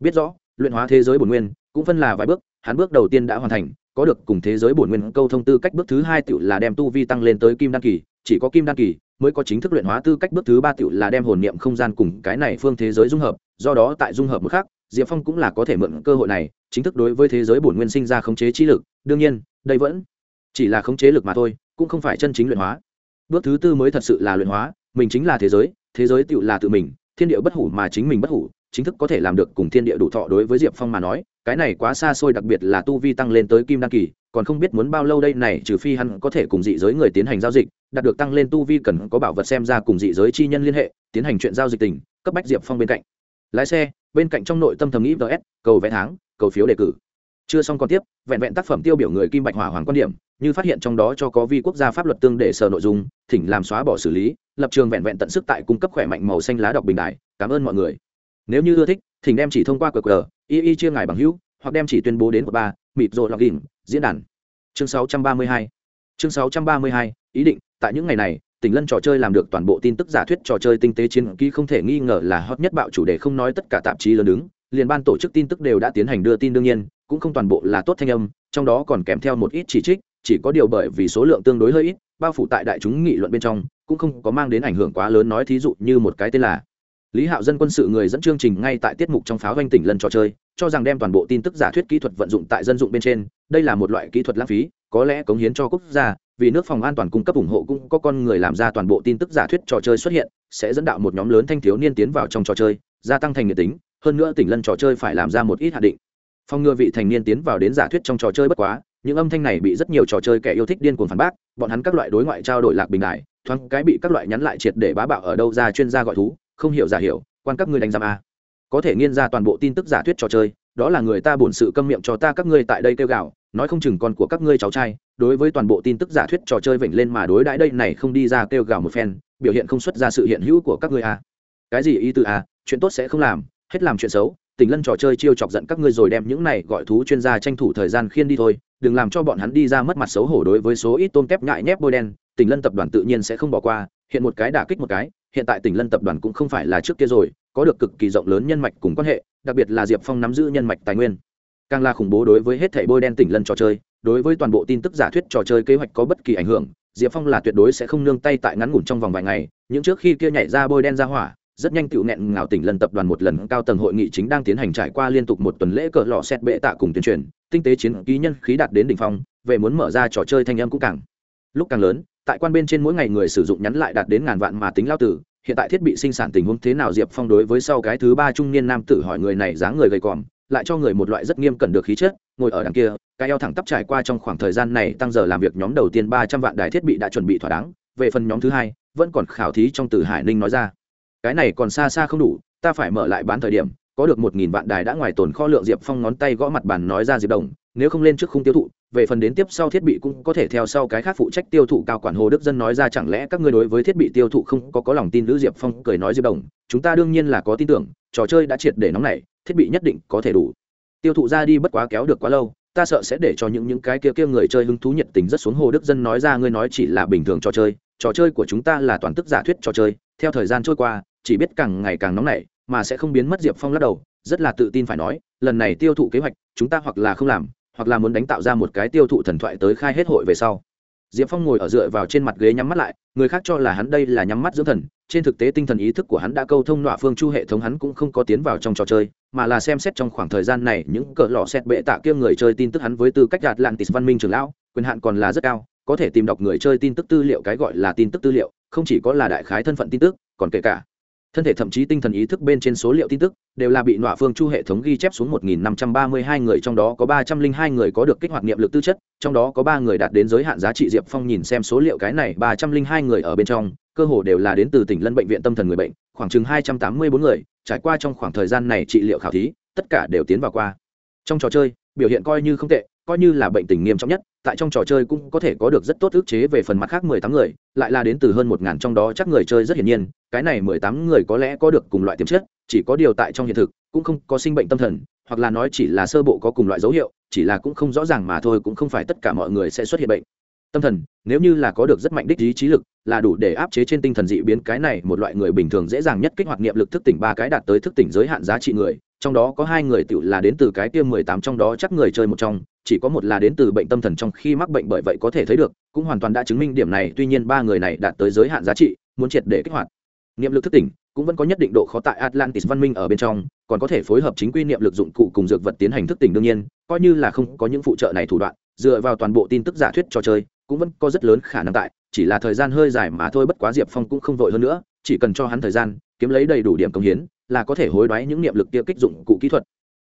Biết rõ, luyện hóa thế giới bổn nguyên cũng phân là vài bước, hắn bước đầu tiên đã hoàn thành, có được cùng thế giới bổn nguyên câu thông tư cách bước thứ hai tự là đem tu vi tăng lên tới kim đan kỳ chỉ có kim đan kỳ mới có chính thức luyện hóa tư cách bước thứ ba tự là đem hồn niệm không gian cùng cái này phương thế giới dung hợp, do đó tại dung hợp mức khác, diệp phong cũng là có thể mượn cơ hội này, chính thức đối với thế giới bổn nguyên sinh ra khống chế trí lực, đương nhiên, đây vẫn chỉ là khống chế lực mà thôi, cũng không phải chân chính luyện hóa. Bước thứ tư mới thật sự là luyện hóa, mình chính là thế giới thế giới tự là tự mình, thiên địa bất hủ mà chính mình bất hủ, chính thức có thể làm được cùng thiên địa đủ thọ đối với diệp phong mà nói, cái này quá xa xôi đặc biệt là tu vi tăng lên tới kim đan kỳ còn không biết muốn bao lâu đây này, trừ phi hắn có thể cùng dị giới người tiến hành giao dịch, đạt được tăng lên tu vi cần có bảo vật xem ra cùng dị giới chi nhân liên hệ, tiến hành chuyện giao dịch tình, cấp bách diệp phong bên cạnh. Lái xe, bên cạnh trong nội tâm thầm nghĩ vs cầu vẽ tháng, cầu phiếu đề cử. Chưa xong còn tiếp, vẹn vẹn tác phẩm tiêu biểu người kim bạch hỏa hoàng quan điểm, như phát hiện trong đó cho có vi quốc gia pháp luật tương để sở nội dung, thỉnh làm xóa bỏ xử lý, lập trường vẹn vẹn tận sức tại cung cấp khỏe mạnh màu xanh lá đọc bình đại cảm ơn mọi người. Nếu như ưa thích, thỉnh đem chỉ thông qua qr y y chia ngài bằng hữu hoặc đem chỉ tuyên bố đến một ba mịt rồi đỉnh, diễn đàn. Chương 632 chương 632 ý định, tại những ngày này, tỉnh lân trò chơi làm được toàn bộ tin tức giả thuyết trò chơi tinh tế chiến kỹ không thể nghi ngờ là hot nhất bạo chủ đề không nói tất cả tạp chí lớn đứng. Liền ban tổ chức tin tức đều đã tiến hành đưa tin đương nhiên, cũng không toàn bộ là tốt thanh âm, trong đó còn kèm theo một ít chỉ trích, chỉ có điều bởi vì số lượng tương đối hơi ít, bao phủ tại đại chúng nghị luận bên trong, cũng không có mang đến ảnh hưởng quá lớn nói thí dụ như một cái tên là lý hạo dân quân sự người dẫn chương trình ngay tại tiết mục trong pháo doanh tỉnh lần trò chơi, cho rằng đem toàn bộ tin tức giả thuyết kỹ thuật vận dụng tại dân dụng bên trên, đây là một loại kỹ thuật lãng phí, có lẽ cống hiến cho quốc gia, vì nước phòng an toàn cung cấp ủng hộ cũng có con người làm ra toàn bộ tin tức giả thuyết trò chơi xuất hiện, sẽ dẫn đạo một nhóm lớn thanh thiếu niên tiến vào trong trò chơi, gia tăng thành nhiệt tính, hơn nữa tỉnh lân trò chơi phải làm ra một ít hạ định. Phòng ngừa vị thành niên tiến vào đến giả thuyết trong trò chơi bất quá, những âm thanh này bị rất nhiều trò chơi kẻ yêu thích điên cuồng phản bác, bọn hắn các loại đối ngoại trao đổi lạc bình đại, thoáng cái bị các loại nhắn lại triệt để bá bạo ở đâu ra chuyên gia gọi thú không hiểu giả hiểu, quan các ngươi đánh giam a. Có thể nghiên ra toàn bộ tin tức giả thuyết trò chơi, đó là người ta bổn sự câm miệng cho ta các ngươi tại đây kêu gạo nói không chừng con của các ngươi cháu trai, đối với toàn bộ tin tức giả thuyết trò chơi vểnh lên mà đối đãi đây này không đi ra kêu gào một phen, biểu hiện không xuất ra sự hiện hữu của các ngươi a. Cái gì ý tư a? Chuyện tốt sẽ không làm, hết làm chuyện xấu, tình lân trò chơi chiêu chọc giận các ngươi rồi đem những này gọi thú chuyên gia tranh thủ thời gian khiên đi thôi, đừng làm cho bọn hắn đi ra mất mặt xấu hổ đối với số ít tôm tép ngại nhép bôi đen, tình lân tập đoàn tự nhiên sẽ không bỏ qua, hiện một cái đả kích một cái hiện tại tỉnh lân tập đoàn cũng không phải là trước kia rồi, có được cực kỳ rộng lớn nhân mạch cùng quan hệ, đặc biệt là diệp phong nắm giữ nhân mạch tài nguyên. Càng là khủng bố đối với hết thảy bôi đen tỉnh lân trò chơi, đối với toàn bộ tin tức giả thuyết trò chơi kế hoạch có bất kỳ ảnh hưởng, diệp phong là tuyệt đối sẽ không nương tay tại ngắn ngủn trong vòng vài ngày, những trước khi kia nhảy ra bôi đen ra hỏa, rất nhanh tựu nghẹn ngào tỉnh lần tập đoàn một lần cao tầng hội nghị chính đang tiến hành trải qua liên tục một tuần lễ cỡ lọ xét bệ tạ cùng tuyên truyền, tinh tế chiến ký nhân khí đạt đến đỉnh phong, về muốn mở ra trò chơi thanh âm cũng càng lúc càng lớn, tại quan bên trên mỗi ngày người sử dụng nhắn lại đạt đến ngàn vạn mà tính lao tử hiện tại thiết bị sinh sản tình huống thế nào diệp phong đối với sau cái thứ ba trung niên nam tử hỏi người này dáng người gầy còm, lại cho người một loại rất nghiêm cẩn được khí chất, ngồi ở đằng kia, cái eo thẳng tắp trải qua trong khoảng thời gian này tăng giờ làm việc nhóm đầu tiên ba trăm vạn đài thiết bị đã chuẩn bị thỏa đáng, về phần nhóm thứ hai, vẫn còn khảo thí trong từ hải ninh nói ra. Cái này còn xa xa không đủ, ta phải mở lại bán thời điểm, có được một nghìn vạn đài đã ngoài tồn kho lượng diệp phong ngón tay gõ mặt bàn nói ra diệp đồng nếu không lên trước khung tiêu thụ, về phần đến tiếp sau thiết bị cũng có thể theo sau cái khác phụ trách tiêu thụ cao quản hồ đức dân nói ra chẳng lẽ các ngươi đối với thiết bị tiêu thụ không có có lòng tin nữ diệp phong cười nói diệp đồng, chúng ta đương nhiên là có tin tưởng, trò chơi đã triệt để nóng này thiết bị nhất định có thể đủ. Tiêu thụ ra đi bất quá kéo được quá lâu, ta sợ sẽ để cho những những cái kia kia người chơi hứng thú nhiệt tình rất xuống hồ đức dân nói ra ngươi nói chỉ là bình thường trò chơi trò chơi của chúng ta là toàn tức giả thuyết trò chơi, theo thời gian trôi qua, chỉ biết càng ngày càng nóng nảy, mà sẽ không biến mất diệp phong lắc đầu, rất là tự tin phải nói, lần này tiêu thụ kế hoạch, chúng ta hoặc là không làm hoặc là muốn đánh tạo ra một cái tiêu thụ thần thoại tới khai hết hội về sau. Diệp phong ngồi ở dựa vào trên mặt ghế nhắm mắt lại, người khác cho là hắn đây là nhắm mắt dưỡng thần, trên thực tế tinh thần ý thức của hắn đã câu thông nọa phương chu hệ thống hắn cũng không có tiến vào trong trò chơi, mà là xem xét trong khoảng thời gian này những cỡ lọ xét bệ tạ kia người chơi tin tức hắn với tư cách đạt lạn tịt văn minh trường lão, quyền hạn còn là rất cao, có thể tìm đọc người chơi tin tức tư liệu cái gọi là tin tức tư liệu, không chỉ có là đại khái thân phận tin tức, còn kể cả thân thể thậm chí tinh thần ý thức bên trên số liệu tin tức đều là bị nọa phương chu hệ thống ghi chép xuống 1.532 người, trong đó có 302 người có được kích hoạt niệm lực tư chất, trong đó có ba người đạt đến giới hạn giá trị diệp phong nhìn xem số liệu cái này 302 người ở bên trong, cơ hồ đều là đến từ tỉnh lân bệnh viện tâm thần người bệnh, khoảng chừng 284 người, trải qua trong khoảng thời gian này trị liệu khảo thí, tất cả đều tiến vào qua. Trong trò chơi, biểu hiện coi như không tệ coi như là bệnh tình nghiêm trọng nhất, tại trong trò chơi cũng có thể có được rất tốt ức chế về phần mặt khác mười tám người, lại là đến từ hơn một ngàn trong đó chắc người chơi rất hiển nhiên, cái này mười tám người có lẽ có được cùng loại tiềm chất, chỉ có điều tại trong hiện thực, cũng không có sinh bệnh tâm thần, hoặc là nói chỉ là sơ bộ có cùng loại dấu hiệu, chỉ là cũng không rõ ràng mà thôi, cũng không phải tất cả mọi người sẽ xuất hiện bệnh. Tâm thần, nếu như là có được rất mạnh đích ý trí lực, là đủ để áp chế trên tinh thần dị biến cái này một loại người bình thường dễ dàng nhất kích hoạt niệm lực thức tỉnh ba cái đạt tới thức tỉnh giới hạn giá trị người trong đó có hai người tự là đến từ cái tiêm mười tám trong đó chắc người chơi một trong, chỉ có một là đến từ bệnh tâm thần trong khi mắc bệnh bởi vậy có thể thấy được, cũng hoàn toàn đã chứng minh điểm này, tuy nhiên ba người này đạt tới giới hạn giá trị, muốn triệt để kích hoạt. Niệm lực thức tỉnh, cũng vẫn có nhất định độ khó tại atlantis văn minh ở bên trong, còn có thể phối hợp chính quy niệm lực dụng cụ cùng dược vật tiến hành thức tỉnh đương nhiên, coi như là không có những phụ trợ này thủ đoạn, dựa vào toàn bộ tin tức giả thuyết trò chơi, cũng vẫn có rất lớn khả năng tại, chỉ là thời gian hơi dài mà thôi, bất quá diệp phong cũng không vội hơn nữa, chỉ cần cho hắn thời gian, kiếm lấy đầy đủ điểm công hiến là có thể hối đoái những niệm lực kia kích dụng cụ kỹ thuật.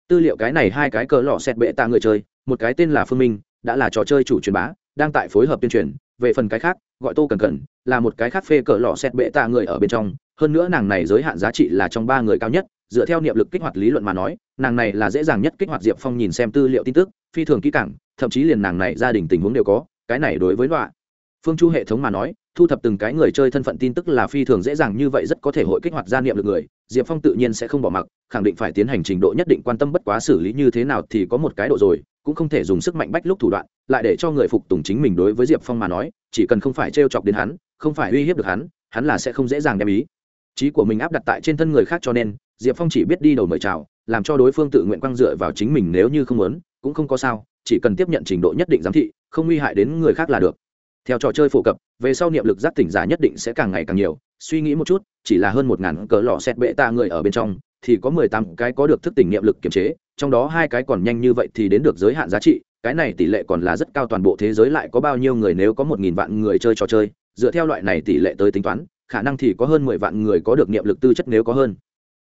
Tư liệu cái này hai cái cờ lọ sẹt bệ tạ người chơi, một cái tên là phương minh, đã là trò chơi chủ truyền bá, đang tại phối hợp tuyên truyền. Về phần cái khác, gọi tô cần cần là một cái khác phê cờ lọ sẹt bệ tạ người ở bên trong. Hơn nữa nàng này giới hạn giá trị là trong ba người cao nhất, dựa theo niệm lực kích hoạt lý luận mà nói, nàng này là dễ dàng nhất kích hoạt diệp phong nhìn xem tư liệu tin tức, phi thường kỹ càng, thậm chí liền nàng này gia đình tình huống đều có, cái này đối với loại phương chu hệ thống mà nói thu thập từng cái người chơi thân phận tin tức là phi thường dễ dàng như vậy rất có thể hội kích hoạt gia niệm được người. Diệp phong tự nhiên sẽ không bỏ mặc, khẳng định phải tiến hành trình độ nhất định quan tâm bất quá xử lý như thế nào thì có một cái độ rồi, cũng không thể dùng sức mạnh bách lúc thủ đoạn, lại để cho người phục tùng chính mình đối với diệp phong mà nói, chỉ cần không phải t chọc đến hắn, không phải uy hiếp được hắn hắn là sẽ không dễ dàng đem ý trí của mình áp đặt tại trên thân người khác cho nên, diệp phong chỉ biết đi đầu mời chào, làm cho đối phương tự nguyện quang dựa vào chính mình nếu như không muốn, cũng không có sao, chỉ cần tiếp nhận trình độ nhất định giám thị, không nguy hại đến người khác là được theo trò chơi phổ cập, về sau niệm lực giác tỉnh giả nhất định sẽ càng ngày càng nhiều. Suy nghĩ một chút, chỉ là hơn một ngàn cỡ lọ xét bệ tạ người ở bên trong, thì có mười tám cái có được thức tỉnh niệm lực kiềm chế, trong đó hai cái còn nhanh như vậy thì đến được giới hạn giá trị, cái này tỷ lệ còn là rất cao, toàn bộ thế giới lại có bao nhiêu người nếu có một nghìn vạn người chơi trò chơi, dựa theo loại này tỷ lệ tới tính toán, khả năng thì có hơn mười vạn người có được niệm lực tư chất nếu có hơn.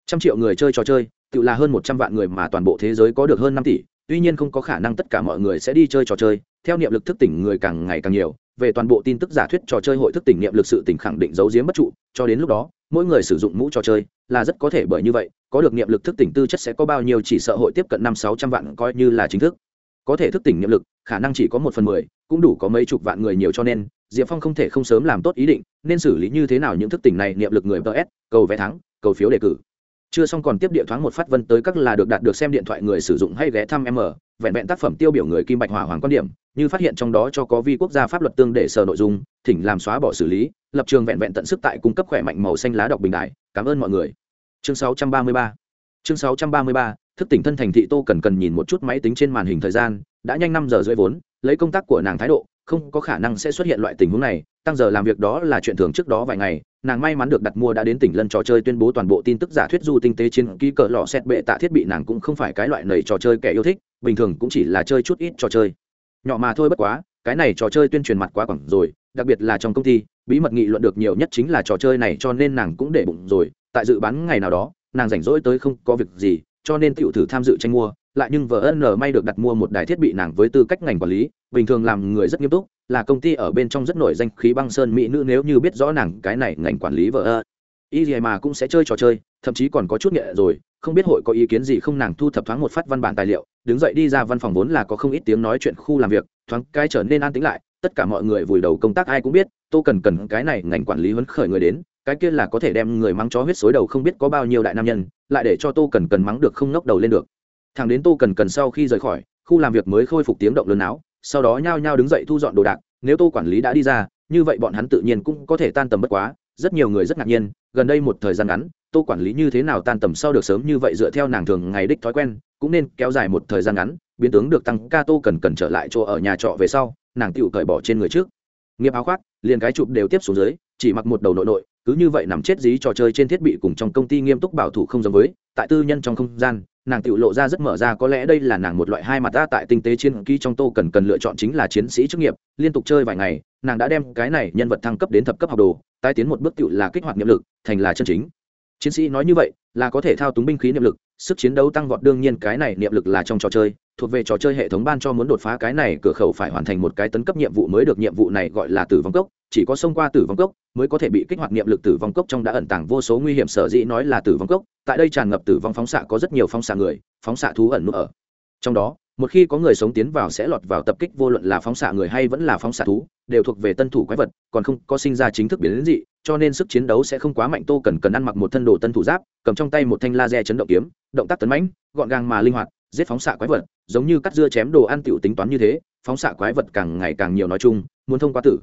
Trăm triệu người chơi trò chơi, tự là hơn một trăm vạn người mà toàn bộ thế giới có được hơn năm tỷ, tuy nhiên không có khả năng tất cả mọi người sẽ đi chơi trò chơi, theo niệm lực thức tỉnh người càng ngày càng nhiều về toàn bộ tin tức giả thuyết trò chơi hội thức tỉnh niệm lực sự tỉnh khẳng định giấu giếm bất trụ, cho đến lúc đó, mỗi người sử dụng mũ trò chơi là rất có thể bởi như vậy, có được niệm lực thức tỉnh tư chất sẽ có bao nhiêu chỉ sợ hội tiếp cận năm sáu trăm vạn coi như là chính thức. Có thể thức tỉnh niệm lực, khả năng chỉ có một phần mười, cũng đủ có mấy chục vạn người nhiều cho nên, diệp phong không thể không sớm làm tốt ý định, nên xử lý như thế nào những thức tỉnh này niệm lực người ts cầu vé thắng, cầu phiếu đề cử. Chưa xong còn tiếp địa thoáng một phát vân tới các là được đạt được xem điện thoại người sử dụng hay ghé thăm m, vẹn vẹn tác phẩm tiêu biểu người kim bạch hỏa hoàng quan điểm như phát hiện trong đó cho có vi quốc gia pháp luật tương để sở nội dung, thỉnh làm xóa bỏ xử lý, lập trường vẹn vẹn tận sức tại cung cấp khỏe mạnh màu xanh lá đọc bình đại. Cảm ơn mọi người. Chương 633 chương 633 thức tỉnh thân thành thị tô cần cần nhìn một chút máy tính trên màn hình thời gian, đã nhanh năm giờ rưỡi vốn, lấy công tác của nàng thái độ, không có khả năng sẽ xuất hiện loại tình huống này, tăng giờ làm việc đó là chuyện thường trước đó vài ngày, nàng may mắn được đặt mua đã đến tỉnh lân trò chơi tuyên bố toàn bộ tin tức giả thuyết du tinh tế trên ký cờ lò xét bệ tạ thiết bị nàng cũng không phải cái loại nầy trò chơi kẻ yêu thích, bình thường cũng chỉ là chơi chút ít trò chơi nhỏ mà thôi bất quá, cái này trò chơi tuyên truyền mặt quá quẳng rồi, đặc biệt là trong công ty, bí mật nghị luận được nhiều nhất chính là trò chơi này cho nên nàng cũng để bụng rồi, tại dự bán ngày nào đó, nàng rảnh rỗi tới không có việc gì, cho nên tựu thử tham dự tranh mua, lại nhưng vợ ân may được đặt mua một đài thiết bị nàng với tư cách ngành quản lý, bình thường làm người rất nghiêm túc, là công ty ở bên trong rất nổi danh khí băng sơn mỹ nữ nếu như biết rõ nàng cái này ngành quản lý vợ ơ. Y gì mà cũng sẽ chơi trò chơi, thậm chí còn có chút nghệ rồi không biết hội có ý kiến gì không nàng thu thập thoáng một phát văn bản tài liệu, đứng dậy đi ra văn phòng vốn là có không ít tiếng nói chuyện khu làm việc, thoáng cái trở nên an tĩnh lại, tất cả mọi người vùi đầu công tác ai cũng biết, tô cần cần cái này ngành quản lý huấn khởi người đến, cái kia là có thể đem người mắng chó huyết xối đầu không biết có bao nhiêu đại nam nhân, lại để cho tô cần cần mắng được không ngóc đầu lên được. Thằng đến tô cần cần sau khi rời khỏi, khu làm việc mới khôi phục tiếng động lớn áo, sau đó nhao nhao đứng dậy thu dọn đồ đạc, nếu tô quản lý đã đi ra, như vậy bọn hắn tự nhiên cũng có thể tan tầm bất quá, rất nhiều người rất ngạc nhiên, gần đây một thời gian ngắn tô quản lý như thế nào tan tầm sau được sớm như vậy dựa theo nàng thường ngày đích thói quen, cũng nên kéo dài một thời gian ngắn, biến tướng được tăng ca tô cần cần trở lại chỗ ở nhà trọ về sau, nàng tựu cởi bỏ trên người trước. Nghiệp áo khoác, liền cái chụp đều tiếp xuống dưới, chỉ mặc một đầu nội nội, cứ như vậy nằm chết dí trò chơi trên thiết bị cùng trong công ty nghiêm túc bảo thủ không giống với, tại tư nhân trong không gian, nàng tự lộ ra rất mở ra, có lẽ đây là nàng một loại hai mặt ta tại tinh tế chiến ký trong tô cần cần lựa chọn chính là chiến sĩ chức nghiệp, liên tục chơi vài ngày, nàng đã đem cái này nhân vật thăng cấp đến thập cấp học đồ, tái tiến một bước tự là kích hoạt nghiệp lực, thành là chân chính chiến sĩ nói như vậy, là có thể thao túng binh khí niệm lực, sức chiến đấu tăng vọt đương nhiên cái này niệm lực là trong trò chơi, thuộc về trò chơi hệ thống ban cho muốn đột phá cái này cửa khẩu phải hoàn thành một cái tấn cấp nhiệm vụ mới được nhiệm vụ này gọi là tử vong cốc, chỉ có xông qua tử vong cốc mới có thể bị kích hoạt niệm lực tử vong cốc trong đã ẩn tàng vô số nguy hiểm sở dĩ nói là tử vong cốc, tại đây tràn ngập tử vong phóng xạ có rất nhiều phóng xạ người, phóng xạ thú ẩn nút ở. Trong đó, một khi có người sống tiến vào sẽ lọt vào tập kích, vô luận là phóng xạ người hay vẫn là phóng xạ thú đều thuộc về tân thủ quái vật, còn không có sinh ra chính thức biến dị, cho nên sức chiến đấu sẽ không quá mạnh. Tô cần cần ăn mặc một thân đồ tân thủ giáp, cầm trong tay một thanh laser chấn động kiếm, động tác tấn mãnh, gọn gàng mà linh hoạt, giết phóng xạ quái vật, giống như cắt dưa chém đồ ăn tiểu tính toán như thế, phóng xạ quái vật càng ngày càng nhiều nói chung, muốn thông qua tử,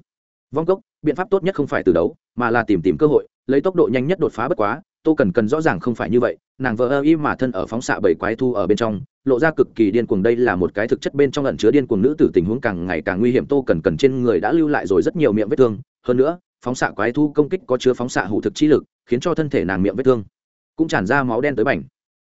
vong cốc biện pháp tốt nhất không phải từ đấu, mà là tìm tìm cơ hội, lấy tốc độ nhanh nhất đột phá bất quá tô cần cần rõ ràng không phải như vậy, nàng vợ ơ y mà thân ở phóng xạ bảy quái thu ở bên trong, lộ ra cực kỳ điên cuồng đây là một cái thực chất bên trong lẩn chứa điên cuồng nữ tử tình huống càng ngày càng nguy hiểm. Tô cần cần trên người đã lưu lại rồi rất nhiều miệng vết thương, hơn nữa, phóng xạ quái thu công kích có chứa phóng xạ hủ thực chi lực, khiến cho thân thể nàng miệng vết thương cũng tràn ra máu đen tới bảnh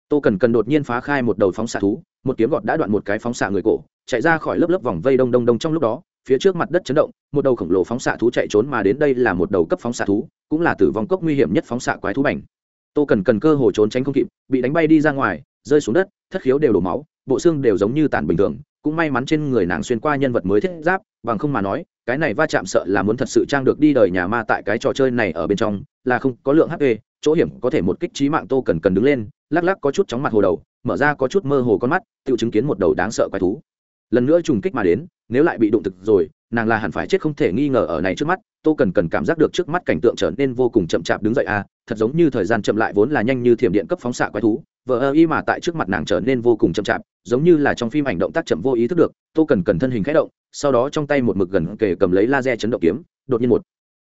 tô cần cần đột nhiên phá khai một đầu phóng xạ thú, một kiếm gọt đã đoạn một cái phóng xạ người cổ, chạy ra khỏi lớp lớp vòng vây đông đông đông trong lúc đó, phía trước mặt đất chấn động, một đầu khổng lồ phóng xạ thú chạy trốn mà đến đây là một đầu cấp phóng xạ thú, cũng là tử vong cốc nguy hiểm nhất phóng xạ quái thú bảnh tô cần cần cơ hồ trốn tránh không kịp, bị đánh bay đi ra ngoài, rơi xuống đất, thất khiếu đều đổ máu, bộ xương đều giống như tàn bình thường, cũng may mắn trên người nàng xuyên qua nhân vật mới thiết giáp, bằng không mà nói, cái này va chạm sợ là muốn thật sự trang được đi đời nhà ma tại cái trò chơi này ở bên trong, là không có lượng hp chỗ hiểm có thể một kích trí mạng tô cần cần đứng lên, lắc lắc có chút chóng mặt hồ đầu, mở ra có chút mơ hồ con mắt, tự chứng kiến một đầu đáng sợ quái thú. Lần nữa trùng kích mà đến, nếu lại bị đụng thực rồi nàng là hẳn phải chết không thể nghi ngờ ở này trước mắt tô cần cần cảm giác được trước mắt cảnh tượng trở nên vô cùng chậm chạp đứng dậy a à, thật giống như thời gian chậm lại vốn là nhanh như thiểm điện cấp phóng xạ quái thú. Vợ ơ y mà tại trước mặt nàng trở nên vô cùng chậm chạp giống như là trong phim ảnh động tác chậm vô ý thức được tô cần cần thân hình khẽ động sau đó trong tay một mực gần kề cầm lấy laser chấn động kiếm đột nhiên một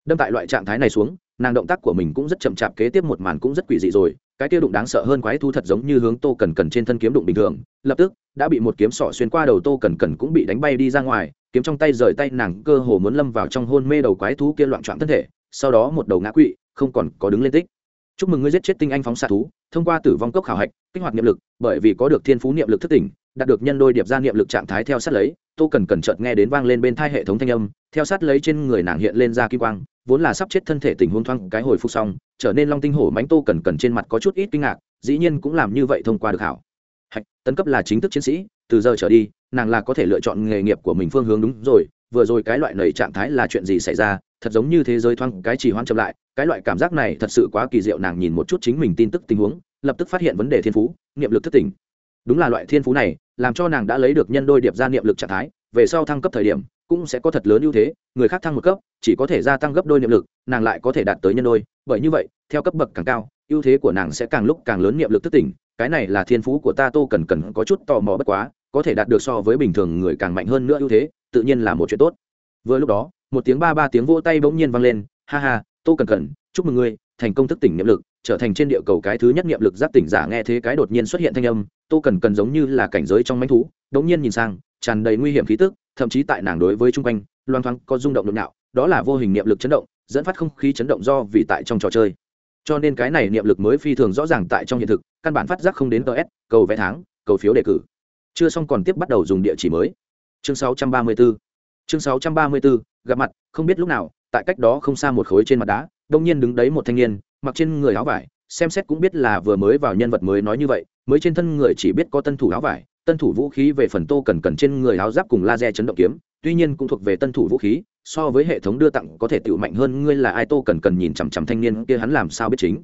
đâm tại loại trạng thái này xuống nàng động tác của mình cũng rất chậm chạp kế tiếp một màn cũng rất quỷ dị rồi cái kia đụng đáng sợ hơn quái thú thật giống như hướng tô cần cần trên thân kiếm đụng bình thường, lập tức, đã bị một kiếm sọ xuyên qua đầu tô cần cần cũng bị đánh bay đi ra ngoài, kiếm trong tay rời tay nàng cơ hồ muốn lâm vào trong hôn mê đầu quái thú kia loạn trọn thân thể, sau đó một đầu ngã quỵ, không còn có đứng lên tích. Chúc mừng ngươi giết chết tinh anh phóng xạ thú, thông qua tử vong cốc khảo hạch, kích hoạt niệm lực, bởi vì có được thiên phú niệm lực thất tỉnh đạt được nhân đôi điệp ra niệm lực trạng thái theo sát lấy, tô cần cần chợt nghe đến vang lên bên thai hệ thống thanh âm, theo sát lấy trên người nàng hiện lên ra kim quang, vốn là sắp chết thân thể tình huống thoáng cái hồi phục xong, trở nên long tinh hổ mánh tô cần cần trên mặt có chút ít kinh ngạc, dĩ nhiên cũng làm như vậy thông qua được hảo hạch, tấn cấp là chính thức chiến sĩ, từ giờ trở đi, nàng là có thể lựa chọn nghề nghiệp của mình phương hướng đúng rồi, vừa rồi cái loại nầy trạng thái là chuyện gì xảy ra, thật giống như thế giới thoáng cái chỉ hoang chậm lại, cái loại cảm giác này thật sự quá kỳ diệu, nàng nhìn một chút chính mình tin tức tình huống, lập tức phát hiện vấn đề thiên phú, niệm lực thất tình. đúng là loại thiên phú này làm cho nàng đã lấy được nhân đôi điệp ra niệm lực trạng thái, về sau thăng cấp thời điểm, cũng sẽ có thật lớn ưu thế, người khác thăng một cấp, chỉ có thể gia tăng gấp đôi niệm lực, nàng lại có thể đạt tới nhân đôi. Bởi như vậy, theo cấp bậc càng cao, ưu thế của nàng sẽ càng lúc càng lớn niệm lực thức tỉnh, cái này là thiên phú của ta tô cần cần có chút tò mò bất quá, có thể đạt được so với bình thường người càng mạnh hơn nữa ưu thế, tự nhiên là một chuyện tốt. Vừa lúc đó, một tiếng ba ba tiếng vỗ tay bỗng nhiên vang lên, ha ha, tô cần cần, chúc mừng ngươi, thành công thức tỉnh niệm lực trở thành trên địa cầu cái thứ nhất niệm lực giác tỉnh giả nghe thế cái đột nhiên xuất hiện thanh âm, tô cần cần giống như là cảnh giới trong manh thú đống nhiên nhìn sang, tràn đầy nguy hiểm khí tức, thậm chí tại nàng đối với chung quanh, loang thoáng có rung động nhộn nhạo, đó là vô hình niệm lực chấn động, dẫn phát không khí chấn động do vì tại trong trò chơi. Cho nên cái này niệm lực mới phi thường rõ ràng tại trong hiện thực, căn bản phát giác không đến ts cầu vẽ tháng, cầu phiếu đề cử. Chưa xong còn tiếp bắt đầu dùng địa chỉ mới. Chương 634 chương 634 gặp mặt, không biết lúc nào, tại cách đó không xa một khối trên mặt đá đông nhiên đứng đấy một thanh niên mặc trên người áo vải, xem xét cũng biết là vừa mới vào nhân vật mới nói như vậy, mới trên thân người chỉ biết có tân thủ áo vải, tân thủ vũ khí về phần tô cần cần trên người áo giáp cùng laser chấn động kiếm, tuy nhiên cũng thuộc về tân thủ vũ khí, so với hệ thống đưa tặng có thể tự mạnh hơn ngươi là ai, tô cần cần nhìn chằm chằm thanh niên kia hắn làm sao biết chính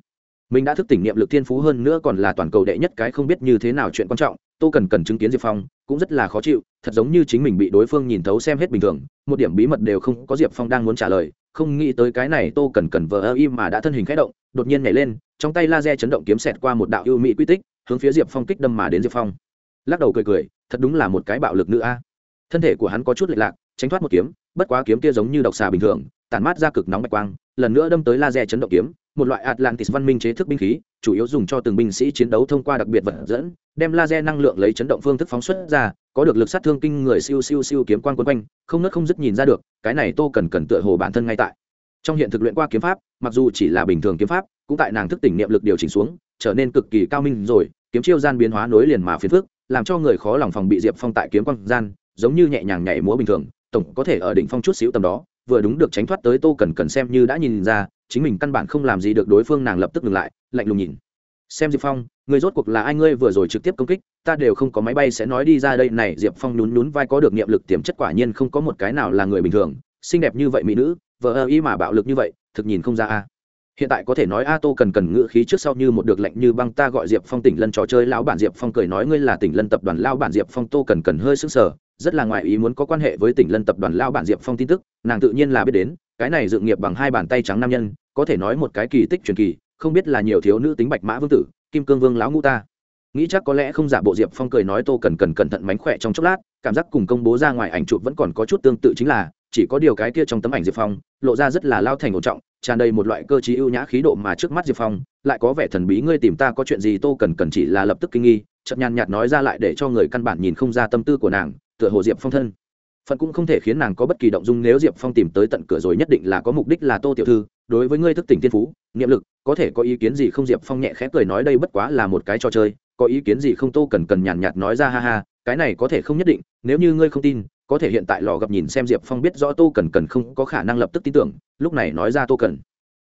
mình đã thức tỉnh niệm lực thiên phú hơn nữa còn là toàn cầu đệ nhất cái không biết như thế nào chuyện quan trọng, tô cần cần chứng kiến diệp phong, cũng rất là khó chịu, thật giống như chính mình bị đối phương nhìn thấu xem hết bình thường, một điểm bí mật đều không có diệp phong đang muốn trả lời, không nghĩ tới cái này tô cần cần vờ ơ im mà đã thân hình k h ẽ động, đột nhiên nhảy lên, trong tay laser chấn động kiếm xẹt qua một đạo ưu mỹ quy tích, hướng phía diệp phong kích đâm mà đến diệp phong. Lắc đầu cười cười, thật đúng là một cái bạo lực nữ a. Thân thể của hắn có chút lệch lạc, tránh thoát một kiếm, bất quá kiếm kia giống như độc xà bình thường, tản mát ra cực nóng bạch quang, lần nữa đâm tới laser chấn động kiếm một loại atlantis văn minh chế thức binh khí, chủ yếu dùng cho từng binh sĩ chiến đấu thông qua đặc biệt vật dẫn, đem laser năng lượng lấy chấn động phương thức phóng xuất ra, có được lực sát thương kinh người siêu siêu siêu kiếm quang quấn quanh, không nứt không dứt nhìn ra được, cái này tô cần cần tựa hồ bản thân ngay tại. Trong hiện thực luyện qua kiếm pháp, mặc dù chỉ là bình thường kiếm pháp, cũng tại nàng thức tỉnh niệm lực điều chỉnh xuống, trở nên cực kỳ cao minh rồi, kiếm chiêu gian biến hóa nối liền mà phiền phức, làm cho người khó lòng phòng bị diệp phong tại kiếm quang gian, giống như nhẹ nhàng nhảy múa bình thường, tổng có thể ở đỉnh phong chút xíu tầm đó, vừa đúng được tránh thoát tới tô cần cần xem như đã nhìn ra chính mình căn bản không làm gì được đối phương nàng lập tức ngừng lại, lạnh lùng nhìn. Xem diệp phong, người rốt cuộc là ai ngươi vừa rồi trực tiếp công kích, ta đều không có máy bay sẽ nói đi ra đây này, diệp phong nhún nhún vai có được niệm lực tiềm chất quả nhiên không có một cái nào là người bình thường, xinh đẹp như vậy mỹ nữ vợ ơ y mà bạo lực như vậy, thực nhìn không ra a. Hiện tại có thể nói a tô cần cần ngự khí trước sau như một được lệnh như băng, ta gọi diệp phong tỉnh lân trò chơi, lão bản diệp phong cười nói ngươi là tỉnh lân tập đoàn lao bản diệp phong tô cần cần hơi sững sờ, rất là ngoại ý muốn có quan hệ với tỉnh lân tập đoàn lao bản diệp phong tin tức, nàng tự nhiên là biết đến cái này dự nghiệp bằng hai bàn tay trắng nam nhân, có thể nói một cái kỳ tích truyền kỳ, không biết là nhiều thiếu nữ tính bạch mã vương tử, kim cương vương lão ngũ ta. Nghĩ chắc có lẽ không giả bộ diệp phong cười nói tô cần cần cẩn thận mánh khỏe trong chốc lát, cảm giác cùng công bố ra ngoài ảnh chụp vẫn còn có chút tương tự chính là, chỉ có điều cái kia trong tấm ảnh diệp phong, lộ ra rất là lao thành ổn trọng, tràn đầy một loại cơ chí ưu nhã khí độ mà trước mắt diệp phong, lại có vẻ thần bí, ngươi tìm ta có chuyện gì tô cần cần chỉ là lập tức kinh nghi chậm nhàn nhạt nói ra lại để cho người căn bản nhìn không ra tâm tư của nàng, tựa hồ diệp phong thân phận cũng không thể khiến nàng có bất kỳ động dung nếu diệp phong tìm tới tận cửa rồi nhất định là có mục đích là tô tiểu thư. Đối với ngươi thức tỉnh thiên phú, niệm lực, có thể có ý kiến gì không? Diệp phong nhẹ khẽ cười nói đây bất quá là một cái trò chơi, có ý kiến gì không? Tô cần cần nhàn nhạt nói ra, ha ha, cái này có thể không nhất định, nếu như ngươi không tin, có thể hiện tại lò gặp nhìn xem. Diệp phong biết rõ tô cần cần không có khả năng lập tức tin tưởng, lúc này nói ra tô cần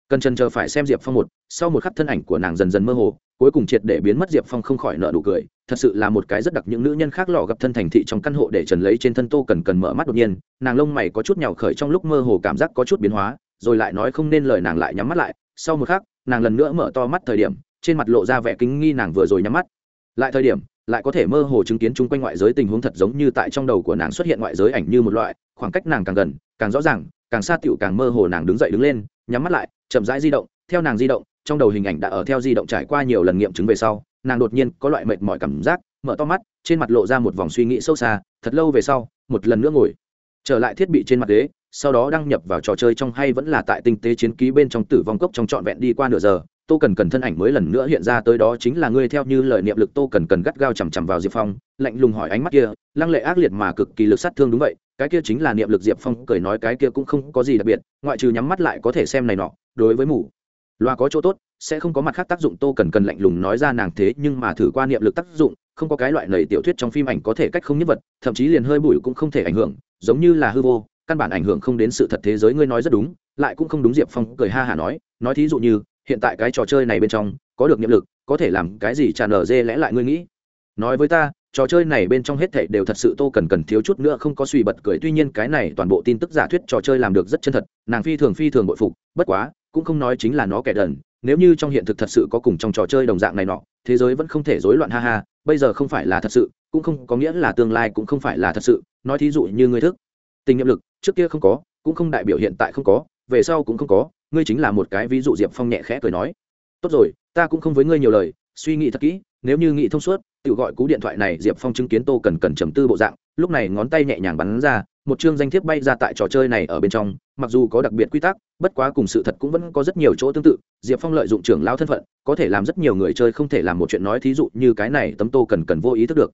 cần trần chờ phải xem diệp phong một, sau một khắc thân ảnh của nàng dần dần mơ hồ, cuối cùng triệt để biến mất diệp phong không khỏi nợ nụ cười, thật sự là một cái rất đặc những nữ nhân khác lò gặp thân thành thị trong căn hộ để trần lấy trên thân tô cần cần mở mắt đột nhiên, nàng lông mày có chút nhào khởi trong lúc mơ hồ cảm giác có chút biến hóa, rồi lại nói không nên lời nàng lại nhắm mắt lại, sau một khắc, nàng lần nữa mở to mắt thời điểm, trên mặt lộ ra vẻ kính nghi nàng vừa rồi nhắm mắt. Lại thời điểm, lại có thể mơ hồ chứng kiến chung quanh ngoại giới tình huống thật giống như tại trong đầu của nàng xuất hiện ngoại giới ảnh như một loại, khoảng cách nàng càng gần, càng rõ ràng, càng xa tựu càng mơ hồ nàng đứng dậy đứng lên, nhắm mắt lại chậm rãi di động, theo nàng di động, trong đầu hình ảnh đã ở theo di động trải qua nhiều lần nghiệm chứng về sau, nàng đột nhiên có loại mệt mỏi cảm giác, mở to mắt, trên mặt lộ ra một vòng suy nghĩ sâu xa, thật lâu về sau, một lần nữa ngồi, trở lại thiết bị trên mặt ghế, sau đó đăng nhập vào trò chơi trong hay vẫn là tại tinh tế chiến ký bên trong tử vong cốc trong trọn vẹn đi qua nửa giờ tô cần cần thân ảnh mới lần nữa hiện ra tới đó chính là ngươi theo như lời niệm lực tô cần cần gắt gao chằm chằm vào diệp phong, lạnh lùng hỏi ánh mắt kia, lăng lệ ác liệt mà cực kỳ lực sát thương đúng vậy, cái kia chính là niệm lực diệp phong cười nói cái kia cũng không có gì đặc biệt, ngoại trừ nhắm mắt lại có thể xem này nọ, đối với mù. Loa có chỗ tốt, sẽ không có mặt khác tác dụng tô cần cần lạnh lùng nói ra nàng thế nhưng mà thử qua niệm lực tác dụng, không có cái loại nầy tiểu thuyết trong phim ảnh có thể cách không nhất vật, thậm chí liền hơi bụi cũng không thể ảnh hưởng, giống như là hư vô, căn bản ảnh hưởng không đến sự thật thế giới ngươi nói rất đúng, lại cũng không đúng diệp phong cười ha hả nói nói thí dụ như hiện tại cái trò chơi này bên trong, có được nhiệm lực, có thể làm cái gì tràn nở dê lẽ lại ngươi nghĩ. Nói với ta, trò chơi này bên trong hết thảy đều thật sự tô cần cần thiếu chút nữa không có suy bật cười. Tuy nhiên cái này toàn bộ tin tức giả thuyết trò chơi làm được rất chân thật, nàng phi thường phi thường bội phục, bất quá, cũng không nói chính là nó kẻ đần. Nếu như trong hiện thực thật sự có cùng trong trò chơi đồng dạng này nọ, thế giới vẫn không thể rối loạn ha ha, bây giờ không phải là thật sự, cũng không có nghĩa là tương lai cũng không phải là thật sự. Nói thí dụ như ngươi thức, tình nhiệm lực, trước kia không có, cũng không đại biểu hiện tại không có, về sau cũng không có ngươi chính là một cái ví dụ diệp phong nhẹ khẽ cười nói. Tốt rồi, ta cũng không với ngươi nhiều lời, suy nghĩ thật kỹ, nếu như nghĩ thông suốt, tự gọi cú điện thoại này diệp phong chứng kiến tô cần cần trầm tư bộ dạng, lúc này ngón tay nhẹ nhàng bắn ra, một chương danh thiếp bay ra tại trò chơi này ở bên trong, mặc dù có đặc biệt quy tắc, bất quá cùng sự thật cũng vẫn có rất nhiều chỗ tương tự, diệp phong lợi dụng trưởng lao thân phận, có thể làm rất nhiều người chơi không thể làm một chuyện nói thí dụ như cái này tấm tô cần cần vô ý thức được.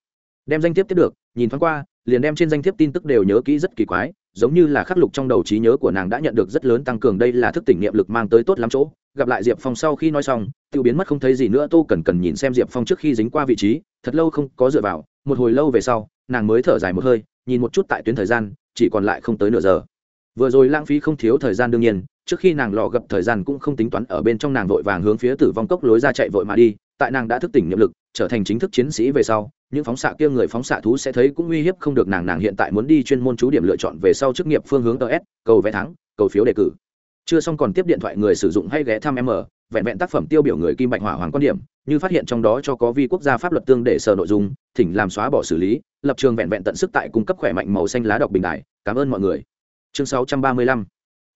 Đem danh thiếp tiếp được, nhìn thoáng qua, liền đem trên danh thiếp tin tức đều nhớ kỹ rất kỳ quái giống như là khắc lục trong đầu trí nhớ của nàng đã nhận được rất lớn tăng cường. Đây là thức tỉnh niệm lực mang tới tốt lắm chỗ. Gặp lại diệp phong sau khi nói xong tự biến mất không thấy gì nữa, tô cần cần nhìn xem diệp phong trước khi dính qua vị trí, thật lâu không có dựa vào. Một hồi lâu về sau, nàng mới thở dài một hơi, nhìn một chút tại tuyến thời gian, chỉ còn lại không tới nửa giờ. Vừa rồi lãng phí không thiếu thời gian đương nhiên, trước khi nàng lò gặp thời gian cũng không tính toán, ở bên trong nàng vội vàng hướng phía tử vong cốc lối ra chạy vội mà đi tại nàng đã thức tỉnh nhiệm lực, trở thành chính thức chiến sĩ về sau, những phóng xạ kia người phóng xạ thú sẽ thấy cũng uy hiếp không được nàng nàng hiện tại muốn đi chuyên môn chú điểm lựa chọn về sau chức nghiệp phương hướng ts cầu vé thắng, cầu phiếu đề cử. Chưa xong còn tiếp điện thoại người sử dụng hay ghé thăm m, vẹn vẹn tác phẩm tiêu biểu người kim bạch hỏa hoàng quan điểm, như phát hiện trong đó cho có vi quốc gia pháp luật tương để sở nội dung, thỉnh làm xóa bỏ xử lý, lập trường vẹn vẹn tận sức tại cung cấp khỏe mạnh màu xanh lá đọc bình đại cảm ơn mọi người. Chương 635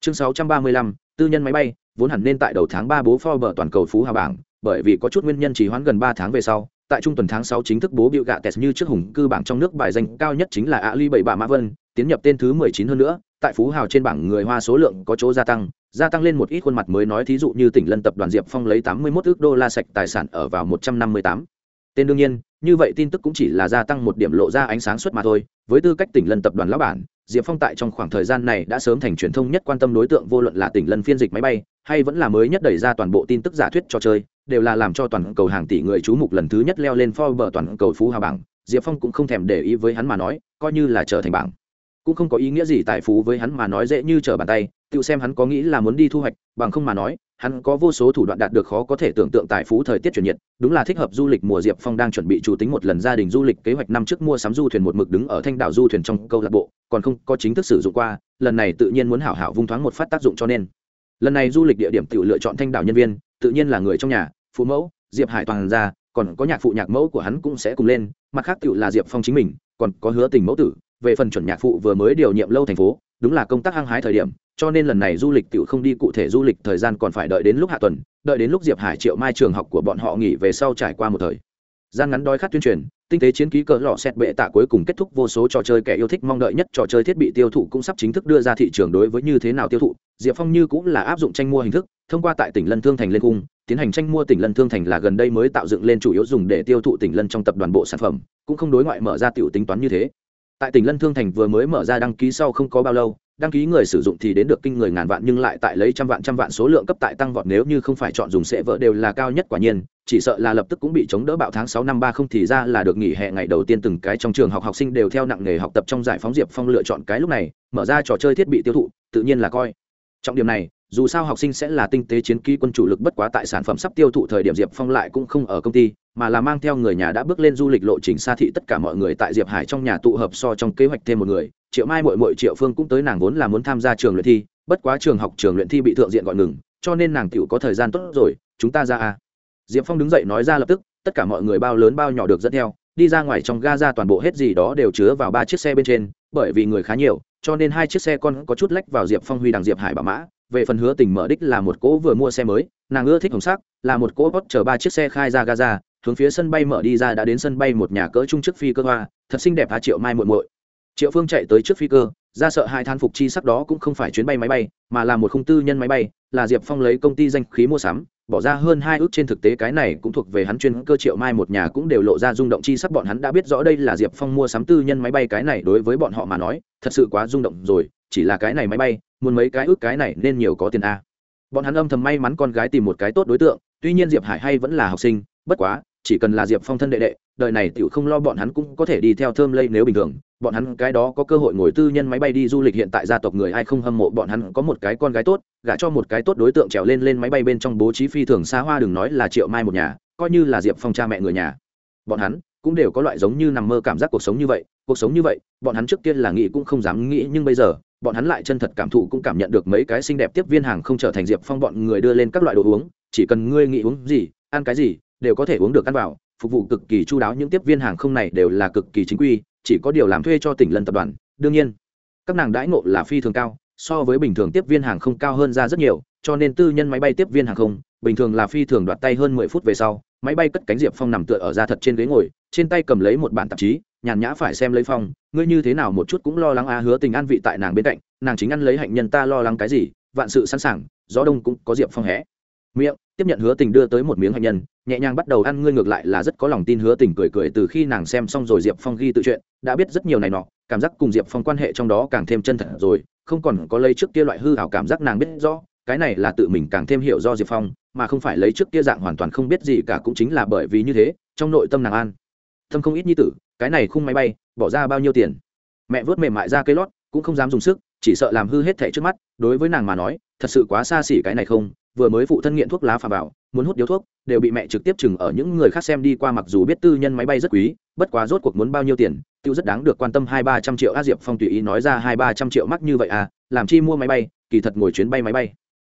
chương 635 tư nhân máy bay, vốn hẳn nên tại đầu tháng ba bố Forbes toàn cầu phú hào bảng bởi vì có chút nguyên nhân trì hoãn gần ba tháng về sau, tại trung tuần tháng sáu chính thức bố biểu gạ tes như trước hùng cư bảng trong nước bài danh cao nhất chính là ali bảy bà mã vân, tiến nhập tên thứ mười chín hơn nữa, tại phú hào trên bảng người hoa số lượng có chỗ gia tăng gia tăng lên một ít khuôn mặt mới nói thí dụ như tỉnh lân tập đoàn diệp phong lấy tám mươi 81 ước đô la sạch tài sản ở vào một trăm năm mươi tám. Tên đương nhiên như vậy tin tức cũng chỉ là gia tăng một điểm lộ ra ánh sáng suốt mà thôi, với tư cách tỉnh lân tập đoàn lão bản, diệp phong tại trong khoảng thời gian này đã sớm thành truyền thông nhất quan tâm đối tượng vô luận là tỉnh lân phiên dịch máy bay, hay vẫn là mới nhất đẩy ra toàn bộ tin tức giả thuyết trò chơi, đều là làm cho toàn cầu hàng tỷ người chú mục lần thứ nhất leo lên Forbes toàn cầu phú hào bảng. Diệp phong cũng không thèm để ý với hắn mà nói, coi như là trở thành bảng cũng không có ý nghĩa gì tài phú với hắn mà nói dễ như trở bàn tay, tự xem hắn có nghĩ là muốn đi thu hoạch, bằng không mà nói, hắn có vô số thủ đoạn đạt được khó có thể tưởng tượng tài phú thời tiết chuyển nhiệt, đúng là thích hợp du lịch mùa diệp phong đang chuẩn bị chủ tính một lần gia đình du lịch kế hoạch năm trước mua sắm du thuyền một mực đứng ở thanh đảo du thuyền trong câu lạc bộ, còn không có chính thức sử dụng qua, lần này tự nhiên muốn hảo hảo vung thoáng một phát tác dụng cho nên. Lần này du lịch địa điểm tự lựa chọn thanh đảo nhân viên, tự nhiên là người trong nhà, phụ mẫu, diệp hải toàn ra còn có nhạc phụ nhạc mẫu của hắn cũng sẽ cùng lên, mặt khác tự là diệp phong chính mình, còn có hứa tình mẫu tử về phần chuẩn nhạc phụ vừa mới điều nhiệm lâu thành phố, đúng là công tác hăng hái thời điểm, cho nên lần này du lịch tự không đi cụ thể du lịch thời gian còn phải đợi đến lúc hạ tuần, đợi đến lúc diệp hải triệu mai trường học của bọn họ nghỉ về sau trải qua một thời. Gian ngắn đói khát tuyên truyền, tinh tế chiến ký cỡ lọ xét bệ tạ cuối cùng kết thúc vô số trò chơi kẻ yêu thích mong đợi nhất, trò chơi thiết bị tiêu thụ cũng sắp chính thức đưa ra thị trường đối với như thế nào tiêu thụ. Diệp phong như cũng là áp dụng tranh mua hình thức, thông qua tại tỉnh lân thương thành lên cung, tiến hành tranh mua tỉnh lân thương thành là gần đây mới tạo dựng lên chủ yếu dùng để tiêu thụ tỉnh lân trong tập đoàn bộ sản phẩm, cũng không đối ngoại mở ra tiểu tính toán như thế tại tỉnh lân thương thành vừa mới mở ra đăng ký sau không có bao lâu, đăng ký người sử dụng thì đến được kinh người ngàn vạn nhưng lại tại lấy trăm vạn trăm vạn số lượng cấp tại tăng vọt nếu như không phải chọn dùng sẽ vỡ đều là cao nhất quả nhiên, chỉ sợ là lập tức cũng bị chống đỡ bạo tháng sáu năm ba không thì ra là được nghỉ hè ngày đầu tiên từng cái trong trường học học sinh đều theo nặng nghề học tập trong giải phóng diệp phong lựa chọn cái lúc này, mở ra trò chơi thiết bị tiêu thụ, tự nhiên là coi trọng điểm này, dù sao học sinh sẽ là tinh tế chiến kỹ quân chủ lực bất quá tại sản phẩm sắp tiêu thụ thời điểm diệp phong lại cũng không ở công ty, mà là mang theo người nhà đã bước lên du lịch lộ trình xa thị tất cả mọi người tại diệp hải trong nhà tụ hợp so trong kế hoạch thêm một người triệu mai mội mội triệu phương cũng tới nàng vốn là muốn tham gia trường luyện thi, bất quá trường học trường luyện thi bị thượng diện gọi ngừng, cho nên nàng tựu có thời gian tốt rồi, chúng ta ra à. diệp phong đứng dậy nói ra lập tức, tất cả mọi người bao lớn bao nhỏ được dẫn theo, đi ra ngoài trong ga ra toàn bộ hết gì đó đều chứa vào ba chiếc xe bên trên, bởi vì người khá nhiều cho nên hai chiếc xe con có chút lách vào diệp phong huy đằng diệp hải bà mã. Về phần hứa tình mở đích là một cỗ vừa mua xe mới, nàng ưa thích hồng sắc, là một cỗ bót chở ba chiếc xe khai ra gaza, hướng phía sân bay mở đi ra đã đến sân bay một nhà cỡ trung chức phi cơ hoa, thật xinh đẹp hà triệu mai muội muội. Triệu phương chạy tới trước phi cơ, ra sợ hai than phục chi sắc đó cũng không phải chuyến bay máy bay, mà là một khung tư nhân máy bay, là diệp phong lấy công ty danh khí mua sắm bỏ ra hơn hai ước trên thực tế cái này cũng thuộc về hắn chuyên cơ triệu mai một nhà cũng đều lộ ra rung động chi sắc, bọn hắn đã biết rõ đây là diệp phong mua sắm tư nhân máy bay cái này, đối với bọn họ mà nói, thật sự quá rung động rồi, chỉ là cái này máy bay, muốn mấy cái ước cái này nên nhiều có tiền a. Bọn hắn âm thầm may mắn con gái tìm một cái tốt đối tượng, tuy nhiên diệp hải hay vẫn là học sinh, bất quá chỉ cần là diệp phong thân đệ đệ, đời này tiểu không lo bọn hắn cũng có thể đi theo thơm lây nếu bình thường. Bọn hắn cái đó có cơ hội ngồi tư nhân máy bay đi du lịch hiện tại gia tộc người ai không hâm mộ, bọn hắn có một cái con gái tốt, gả cho một cái tốt đối tượng trèo lên lên máy bay bên trong bố trí phi thường xa hoa, đừng nói là triệu mai một nhà, coi như là diệp phong cha mẹ người nhà. Bọn hắn cũng đều có loại giống như nằm mơ cảm giác cuộc sống như vậy, cuộc sống như vậy, bọn hắn trước tiên là nghĩ cũng không dám nghĩ, nhưng bây giờ, bọn hắn lại chân thật cảm thụ cũng cảm nhận được mấy cái xinh đẹp tiếp viên hàng không trở thành diệp phong bọn người đưa lên các loại đồ uống, chỉ cần ngươi nghĩ uống gì, ăn cái gì đều có thể uống được ăn vào, phục vụ cực kỳ chu đáo, những tiếp viên hàng không này đều là cực kỳ chính quy, chỉ có điều làm thuê cho tỉnh lân tập đoàn, đương nhiên, các nàng đãi ngộ là phi thường cao, so với bình thường tiếp viên hàng không cao hơn ra rất nhiều, cho nên tư nhân máy bay tiếp viên hàng không, bình thường là phi thường đoạt tay hơn mười phút về sau, máy bay cất cánh diệp phong nằm tựa ở ra thật trên ghế ngồi, trên tay cầm lấy một bản tạp chí, nhàn nhã phải xem lấy phong, ngươi như thế nào một chút cũng lo lắng a, hứa tình an vị tại nàng bên cạnh, nàng chính ăn lấy hạnh nhân ta lo lắng cái gì, vạn sự sẵn sàng, gió đông cũng có diệp phong hẽ miệng, tiếp nhận hứa tình đưa tới một miếng hạnh nhân, nhẹ nhàng bắt đầu ăn, ngươi ngược lại là rất có lòng tin hứa tình cười cười từ khi nàng xem xong rồi diệp phong ghi tự chuyện đã biết rất nhiều này nọ, cảm giác cùng diệp phong quan hệ trong đó càng thêm chân thật rồi, không còn có lấy trước kia loại hư hảo cảm giác nàng biết rõ, cái này là tự mình càng thêm hiểu do diệp phong, mà không phải lấy trước kia dạng hoàn toàn không biết gì cả cũng chính là bởi vì như thế, trong nội tâm nàng an. Thâm không ít như tử, cái này khung máy bay, bỏ ra bao nhiêu tiền? Mẹ vớt mềm mại ra cây lót, cũng không dám dùng sức, chỉ sợ làm hư hết thẻ trước mắt, đối với nàng mà nói, thật sự quá xa xỉ cái này không vừa mới phụ thân nghiện thuốc lá phà vào, muốn hút điếu thuốc, đều bị mẹ trực tiếp chừng ở những người khác xem đi qua mặc dù biết tư nhân máy bay rất quý, bất quá rốt cuộc muốn bao nhiêu tiền, tiêu rất đáng được quan tâm hai ba trăm triệu. A diệp phong tùy ý nói ra hai ba trăm triệu mắc như vậy à làm chi mua máy bay, kỳ thật ngồi chuyến bay máy bay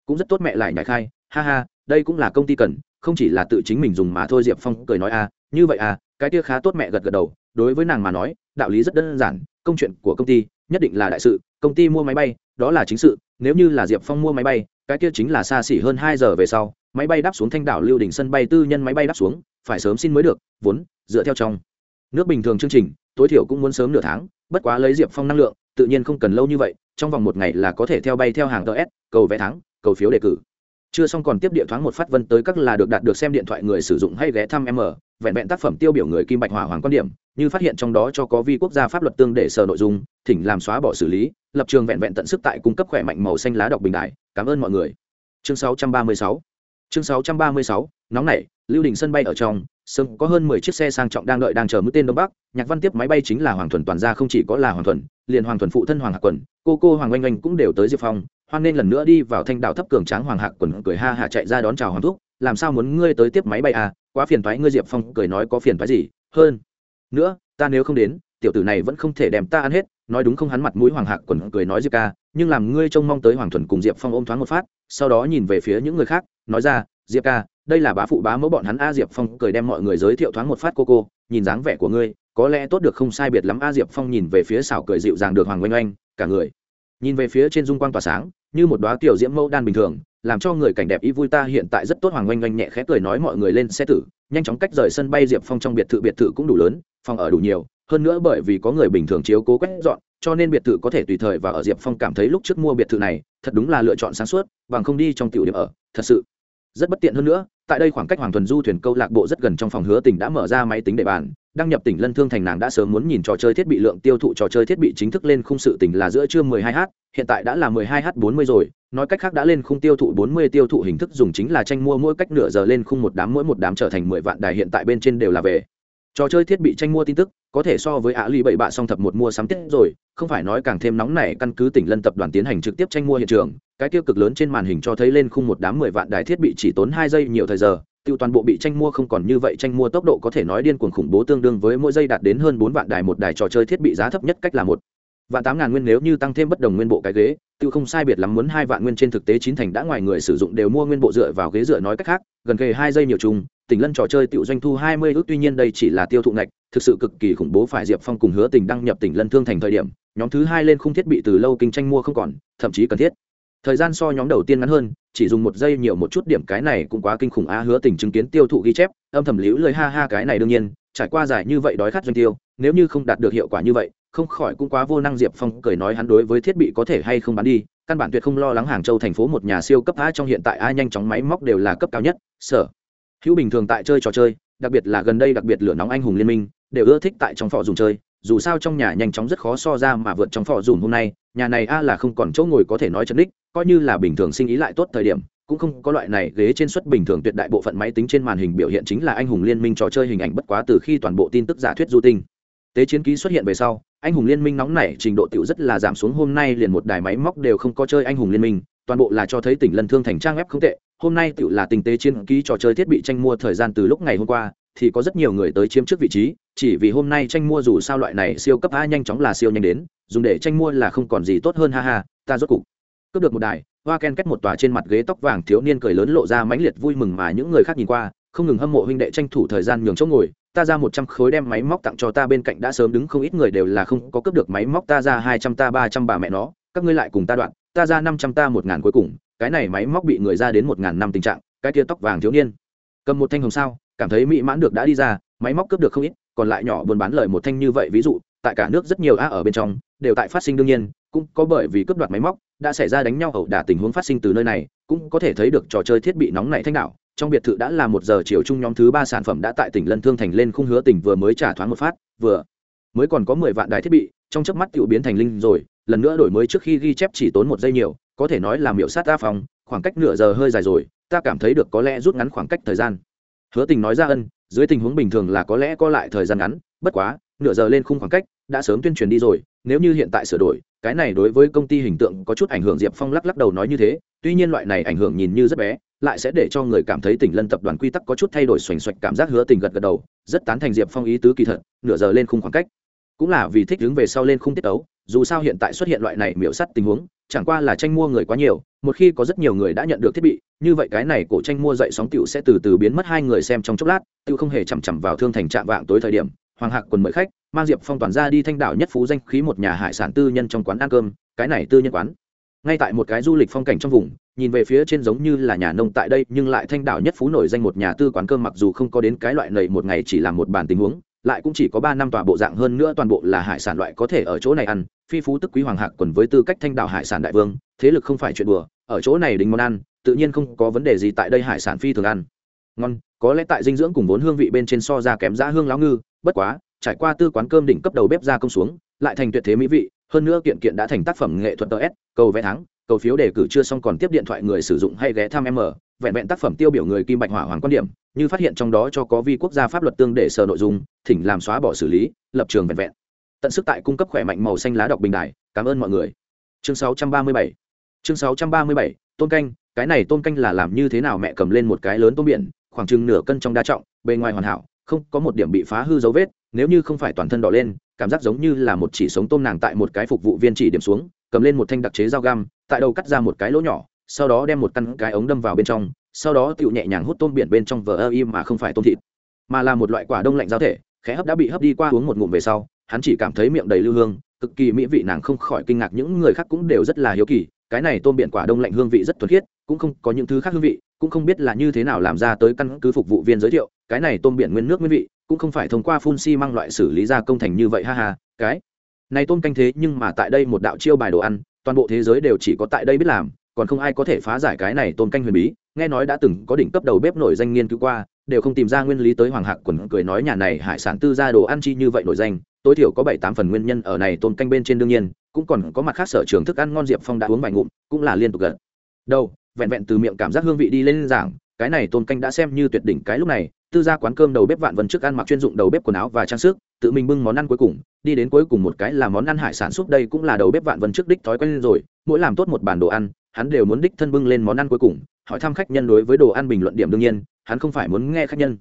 cũng rất tốt mẹ lại nhảy khai. Ha ha, đây cũng là công ty cần, không chỉ là tự chính mình dùng mà thôi, diệp phong cười nói à như vậy à cái kia khá tốt mẹ gật gật đầu. Đối với nàng mà nói, đạo lý rất đơn giản, công chuyện của công ty nhất định là đại sự công ty mua máy bay, đó là chính sự, nếu như là diệp phong mua máy bay, cái kia chính là xa xỉ hơn hai giờ về sau, máy bay đáp xuống thanh đảo lưu đình sân bay tư nhân máy bay đáp xuống, phải sớm xin mới được, vốn, dựa theo trong nước bình thường chương trình, tối thiểu cũng muốn sớm nửa tháng, bất quá lấy diệp phong năng lượng, tự nhiên không cần lâu như vậy, trong vòng một ngày là có thể theo bay theo hàng ts cầu vé thắng, cầu phiếu đề cử chưa xong còn tiếp địa thoáng một phát vân tới các là được đạt được xem điện thoại người sử dụng hay ghé thăm m vẹn vẹn tác phẩm tiêu biểu người kim bạch hỏa hoàng quan điểm, như phát hiện trong đó cho có vi quốc gia pháp luật tương để sở nội dung, thỉnh làm xóa bỏ xử lý, lập trường vẹn vẹn tận sức tại cung cấp khỏe mạnh màu xanh lá đọc bình đại. Cảm ơn mọi người. Chương 636 chương 636 nóng nảy, lưu đình sân bay ở trong sân có hơn mười chiếc xe sang trọng đang đợi đang chờ mũi tên đông bắc. Nhạc văn tiếp máy bay chính là hoàng thuần, toàn gia không chỉ có là hoàng thuần, liền hoàng thuần phụ thân hoàng hạc quần, cô cô hoàng oanh oanh cũng đều tới diệp phong hoan nên lần nữa đi vào thanh đạo thấp cường tráng hoàng hạc quần cười ha hạ chạy ra đón chào hoàng thúc, làm sao muốn ngươi tới tiếp máy bay à? Quá phiền thoái ngươi diệp phong cười nói có phiền thoái gì? Hơn nữa, ta nếu không đến, tiểu tử này vẫn không thể đem ta ăn hết. Nói đúng không hắn mặt mũi hoàng hạc quần cười nói diệp ca, nhưng làm ngươi trông mong tới hoàng thuần cùng diệp phong ôm thoáng một phát, sau đó nhìn về phía những người khác, nói ra, diệp ca, đây là bá phụ bá mẫu bọn hắn a diệp phong cười đem mọi người giới thiệu thoáng một phát cô cô, nhìn dáng vẻ của ngươi, có lẽ tốt được không sai biệt lắm a diệp phong nhìn về phía xảo cười dịu dàng được hoàng oanh oanh, cả người. Nhìn về phía trên dung quang tỏa sáng như một đoá tiểu diễm mẫu đan bình thường, làm cho người cảnh đẹp y vui ta hiện tại rất tốt hoàng oanh oanh nhẹ khẽ cười nói mọi người lên xe tử, nhanh chóng cách rời sân bay diệp phong trong biệt thự biệt thự cũng đủ lớn, phòng ở đủ nhiều, hơn nữa bởi vì có người bình thường chiếu cố quét dọn, cho nên biệt thự có thể tùy thời và ở diệp phong cảm thấy lúc trước mua biệt thự này, thật đúng là lựa chọn sáng suốt, bằng không đi trong tiểu điểm ở, thật sự rất bất tiện hơn nữa, tại đây khoảng cách hoàng thuần du thuyền câu lạc bộ rất gần trong phòng hứa tỉnh đã mở ra máy tính để bàn, đăng nhập tỉnh lân thương thành nàng đã sớm muốn nhìn trò chơi thiết bị lượng tiêu thụ, trò chơi thiết bị chính thức lên khung sự tỉnh là giữa trưa 12 h, hiện tại đã là 12 h 40 rồi, nói cách khác đã lên khung tiêu thụ 40 tiêu thụ hình thức dùng chính là tranh mua mỗi cách nửa giờ lên khung một đám, mỗi một đám trở thành 10 vạn đài hiện tại bên trên đều là về trò chơi thiết bị tranh mua tin tức, có thể so với ạ ly bảy bạ song thập một mua sắm tiết rồi, không phải nói càng thêm nóng này căn cứ tỉnh lân tập đoàn tiến hành trực tiếp tranh mua hiện trường, cái tiêu cực lớn trên màn hình cho thấy lên khung một đám mười vạn đài thiết bị chỉ tốn hai giây nhiều thời giờ, tiêu toàn bộ bị tranh mua không còn như vậy tranh mua tốc độ có thể nói điên cuồng khủng bố tương đương với mỗi giây đạt đến hơn bốn vạn đài một đài trò chơi thiết bị giá thấp nhất cách là một vạn tám ngàn nguyên nếu như tăng thêm bất đồng nguyên bộ cái ghế, tiêu không sai biệt lắm muốn hai vạn nguyên trên thực tế chín thành đã ngoài người sử dụng đều mua nguyên bộ dựa vào ghế dựa nói cách khác, gần kề hai giây nhiều chung, tỉnh lân trò chơi tiểu doanh thu hai mươi ước, tuy nhiên đây chỉ là tiêu thụ ngạch, thực sự cực kỳ khủng bố phải diệp phong cùng hứa tình đăng nhập tỉnh lân thương thành thời điểm, nhóm thứ hai lên khung thiết bị từ lâu kinh tranh mua không còn, thậm chí cần thiết. Thời gian so nhóm đầu tiên ngắn hơn, chỉ dùng một giây nhiều một chút điểm cái này cũng quá kinh khủng a hứa tình chứng kiến tiêu thụ ghi chép, âm thầm liễu lời ha ha cái này đương nhiên, trải qua dài như vậy đói khát doanh tiêu, nếu như không đạt được hiệu quả như vậy không khỏi cũng quá vô năng diệp phong cười nói hắn đối với thiết bị có thể hay không bán đi, căn bản tuyệt không lo lắng hàng châu thành phố một nhà siêu cấp a trong hiện tại a nhanh chóng máy móc đều là cấp cao nhất, sở. Hữu bình thường tại chơi trò chơi, đặc biệt là gần đây đặc biệt lửa nóng anh hùng liên minh, đều ưa thích tại trong phò dùng chơi, dù sao trong nhà nhanh chóng rất khó so ra mà vượt trong phò dùng hôm nay, nhà này a là không còn chỗ ngồi có thể nói chân đích, coi như là bình thường sinh ý lại tốt thời điểm, cũng không có loại này ghế trên suất bình thường tuyệt đại bộ phận máy tính trên màn hình biểu hiện chính là anh hùng liên minh trò chơi hình ảnh, bất quá từ khi toàn bộ tin tức giả thuyết du tinh tế chiến ký xuất hiện về sau, anh hùng liên minh nóng nảy trình độ tiểu rất là giảm xuống. Hôm nay liền một đài máy móc đều không có chơi anh hùng liên minh, toàn bộ là cho thấy tỉnh lân thương thành trang web không tệ. Hôm nay tiểu là tình tế chiến ký trò chơi thiết bị tranh mua thời gian từ lúc ngày hôm qua, thì có rất nhiều người tới chiếm trước vị trí, chỉ vì hôm nay tranh mua dù sao loại này siêu cấp a nhanh chóng là siêu nhanh đến, dùng để tranh mua là không còn gì tốt hơn, ha ha, ta rốt cục cướp được một đài, hoa ken kết một tòa trên mặt ghế tóc vàng thiếu niên cười lớn lộ ra mãnh liệt vui mừng mà những người khác nhìn qua, không ngừng hâm mộ huynh đệ tranh thủ thời gian nhường chỗ ngồi ta ra một trăm khối đem máy móc tặng cho ta, bên cạnh đã sớm đứng không ít người đều là không có cướp được máy móc, ta ra hai trăm, ta ba trăm bà mẹ nó, các ngươi lại cùng ta đoạn, ta ra năm trăm, ta một ngàn cuối cùng, cái này máy móc bị người ra đến một ngàn năm tình trạng, cái kia tóc vàng thiếu niên. Cầm một thanh hồng sao, cảm thấy mỹ mãn được đã đi ra, máy móc cướp được không ít, còn lại nhỏ buôn bán lời một thanh như vậy, ví dụ, tại cả nước rất nhiều a ở bên trong, đều tại phát sinh đương nhiên, cũng có bởi vì cướp đoạt máy móc, đã xảy ra đánh nhau, ẩu đả tình huống phát sinh từ nơi này, cũng có thể thấy được trò chơi thiết bị nóng này thanh đạo trong biệt thự đã là một giờ chiều chung nhóm thứ ba sản phẩm đã tại tỉnh lân thương thành lên khung hứa tỉnh vừa mới trả thoáng một phát, vừa mới còn có mười vạn đài thiết bị, trong chớp mắt tự biến thành linh rồi, lần nữa đổi mới trước khi ghi chép chỉ tốn một giây nhiều, có thể nói là miệu sát ta phòng, khoảng cách nửa giờ hơi dài rồi, ta cảm thấy được có lẽ rút ngắn khoảng cách thời gian. Hứa tình nói ra ân, dưới tình huống bình thường là có lẽ có lại thời gian ngắn, bất quá, nửa giờ lên khung khoảng cách, đã sớm tuyên truyền đi rồi, nếu như hiện tại sửa đổi, cái này đối với công ty hình tượng có chút ảnh hưởng diệp phong lắc lắc đầu nói như thế, tuy nhiên loại này ảnh hưởng nhìn như rất bé lại sẽ để cho người cảm thấy tỉnh lân tập đoàn quy tắc có chút thay đổi xoành xoạch cảm giác hứa tình gật gật đầu, rất tán thành diệp phong ý tứ kỳ thật, nửa giờ lên khung khoảng cách. Cũng là vì thích đứng về sau lên khung tiết ấu dù sao hiện tại xuất hiện loại này miễu sắt tình huống, chẳng qua là tranh mua người quá nhiều, một khi có rất nhiều người đã nhận được thiết bị, như vậy cái này cổ tranh mua dậy sóng tiểu sẽ từ từ biến mất hai người xem trong chốc lát, tiểu không hề chằm chằm vào thương thành trạm vạng tối thời điểm, hoàng hạc quần mời khách, mang diệp phong toàn ra đi thanh đảo nhất phú danh khí một nhà hải sản tư nhân trong quán ăn cơm, cái này tư nhân quán ngay tại một cái du lịch phong cảnh trong vùng, nhìn về phía trên giống như là nhà nông tại đây, nhưng lại thanh đảo nhất phú nổi danh một nhà tư quán cơm mặc dù không có đến cái loại nầy một ngày chỉ làm một bàn tình huống, lại cũng chỉ có ba năm tòa bộ dạng hơn nữa toàn bộ là hải sản loại có thể ở chỗ này ăn, phi phú tức quý hoàng hạc quần với tư cách thanh đảo hải sản đại vương, thế lực không phải chuyện đùa, ở chỗ này đính món ăn, tự nhiên không có vấn đề gì tại đây hải sản phi thường ăn. Ngon, có lẽ tại dinh dưỡng cùng vốn hương vị bên trên so ra kém giá hương lão ngư, bất quá, trải qua tư quán cơm đỉnh cấp đầu bếp ra công xuống, lại thành tuyệt thế mỹ vị hơn nữa kiện kiện đã thành tác phẩm nghệ thuật ts cầu vé thắng, cầu phiếu đề cử chưa xong còn tiếp điện thoại người sử dụng hay ghé thăm m, vẹn vẹn tác phẩm tiêu biểu người kim bạch hỏa hoàng quan điểm, như phát hiện trong đó cho có vi quốc gia pháp luật tương để sờ nội dung, thỉnh làm xóa bỏ xử lý, lập trường vẹn vẹn. Tận sức tại cung cấp khỏe mạnh màu xanh lá đọc bình đại cảm ơn mọi người. Chương 637 chương 637 tôn canh, cái này tôn canh là làm như thế nào mẹ cầm lên một cái lớn tôm biển, khoảng chừng nửa cân trong đa trọng, bề ngoài hoàn hảo, không có một điểm bị phá hư dấu vết, nếu như không phải toàn thân đỏ lên cảm giác giống như là một chỉ sống tôm nàng tại một cái phục vụ viên chỉ điểm xuống, cầm lên một thanh đặc chế dao găm, tại đầu cắt ra một cái lỗ nhỏ, sau đó đem một căn cái ống đâm vào bên trong, sau đó tựu nhẹ nhàng hút tôm biển bên trong vờ ơ im mà không phải tôm thịt, mà là một loại quả đông lạnh giao thể, khẽ hấp đã bị hấp đi qua uống một ngụm về sau, hắn chỉ cảm thấy miệng đầy lưu hương, cực kỳ mỹ vị nàng không khỏi kinh ngạc, những người khác cũng đều rất là hiếu kỳ, cái này tôm biển quả đông lạnh hương vị rất thuần khiết, cũng không có những thứ khác hương vị, cũng không biết là như thế nào làm ra tới căn cứ phục vụ viên giới thiệu, cái này tôm biển nguyên nước nguyên vị cũng không phải thông qua phun xi măng loại xử lý ra công thành như vậy, ha ha, cái này tôm canh thế nhưng mà tại đây một đạo chiêu bài đồ ăn, toàn bộ thế giới đều chỉ có tại đây biết làm, còn không ai có thể phá giải cái này tôm canh huyền bí. Nghe nói đã từng có đỉnh cấp đầu bếp nổi danh nghiên cứu qua, đều không tìm ra nguyên lý tới hoàng hạc quần cười nói nhà này hải sản tư ra đồ ăn chi như vậy nổi danh, tối thiểu có bảy tám phần nguyên nhân ở này tôm canh bên trên đương nhiên, cũng còn có mặt khác sở trường thức ăn ngon diệp phong đã uống vài ngụm, cũng là liên tục gật. Đâu, vẹn vẹn từ miệng cảm giác hương vị đi lên giảng cái này tôm canh đã xem như tuyệt đỉnh cái lúc này tư gia quán cơm đầu bếp vạn vân trước ăn mặc chuyên dụng đầu bếp quần áo và trang sức, tự mình bưng món ăn cuối cùng, đi đến cuối cùng một cái là món ăn hải sản xúc đây cũng là đầu bếp vạn vân trước đích thói quen rồi, mỗi làm tốt một bản đồ ăn, hắn đều muốn đích thân bưng lên món ăn cuối cùng, hỏi thăm khách nhân đối với đồ ăn bình luận điểm đương nhiên, hắn không phải muốn nghe khách nhân.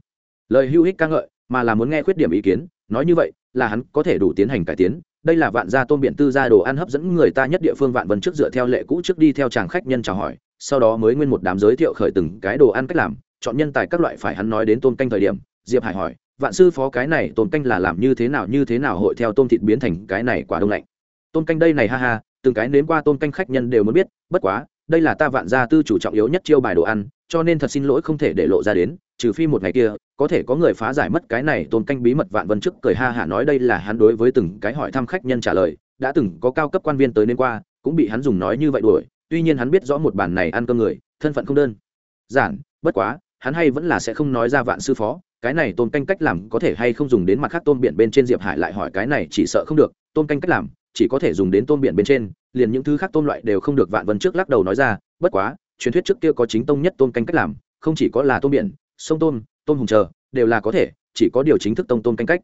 Lời hữu ích ca ngợi, mà là muốn nghe khuyết điểm ý kiến, nói như vậy là hắn có thể đủ tiến hành cải tiến. Đây là vạn gia tôm biển tư gia đồ ăn hấp dẫn người ta nhất địa phương vạn vân trước dựa theo lệ cũ trước đi theo chàng khách nhân chào hỏi, sau đó mới nguyên một đám giới thiệu khởi từng cái đồ ăn cách làm chọn nhân tài các loại phải hắn nói đến tôm canh thời điểm, diệp hải hỏi, vạn sư phó, cái này tôm canh là làm như thế nào, như thế nào hội theo tôm thịt biến thành cái này quả đông lạnh? Tôm canh đây này, ha ha, từng cái nếm qua tôm canh khách nhân đều muốn biết, bất quá, đây là ta vạn gia tư chủ trọng yếu nhất chiêu bài đồ ăn, cho nên thật xin lỗi không thể để lộ ra đến, trừ phi một ngày kia, có thể có người phá giải mất cái này tôm canh bí mật. Vạn vân trước cười ha hả nói đây là hắn đối với từng cái hỏi thăm khách nhân trả lời, đã từng có cao cấp quan viên tới nên qua, cũng bị hắn dùng nói như vậy đuổi, tuy nhiên hắn biết rõ một bản này ăn cơm người, thân phận không đơn giản, bất quá hắn hay vẫn là sẽ không nói ra vạn sư phó, cái này tôm canh cách làm có thể hay không dùng đến mặt khác tôm biển bên trên diệp hải lại hỏi cái này chỉ sợ không được, tôm canh cách làm, chỉ có thể dùng đến tôm biển bên trên, liền những thứ khác tôm loại đều không được vạn vân trước lắc đầu nói ra, bất quá, truyền thuyết trước kia có chính tông nhất tôm canh cách làm, không chỉ có là tôm biển, sông tôm tôm hùng chờ, đều là có thể, chỉ có điều chính thức tông tôm canh cách.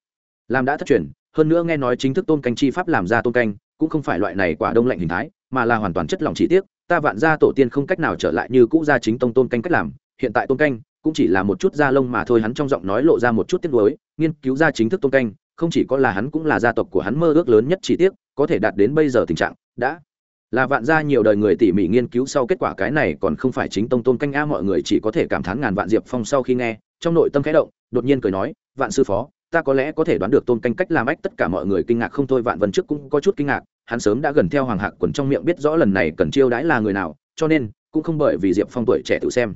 Làm đã thất truyền, hơn nữa nghe nói chính thức tôm canh chi pháp làm ra tôm canh, cũng không phải loại này quả đông lạnh hình thái, mà là hoàn toàn chất lỏng chỉ tiếc ta vạn ra tổ tiên không cách nào trở lại như cũ ra chính tông tôm canh cách làm hiện tại tôm canh cũng chỉ là một chút da lông mà thôi, hắn trong giọng nói lộ ra một chút tiếc nuối, nghiên cứu ra chính thức tôm canh, không chỉ có là hắn cũng là gia tộc của hắn mơ ước lớn nhất chi tiết, có thể đạt đến bây giờ tình trạng, đã là vạn gia nhiều đời người tỉ mỉ nghiên cứu sau kết quả cái này, còn không phải chính tông tôm canh a mọi người chỉ có thể cảm thán ngàn vạn diệp phong sau khi nghe, trong nội tâm khẽ động, đột nhiên cười nói, vạn sư phó, ta có lẽ có thể đoán được tôm canh cách làm ách, tất cả mọi người kinh ngạc không thôi, vạn vân trước cũng có chút kinh ngạc, hắn sớm đã gần theo hoàng hạc quần trong miệng biết rõ lần này cần chiêu đãi là người nào, cho nên cũng không bởi vì diệp phong tuổi trẻ tự xem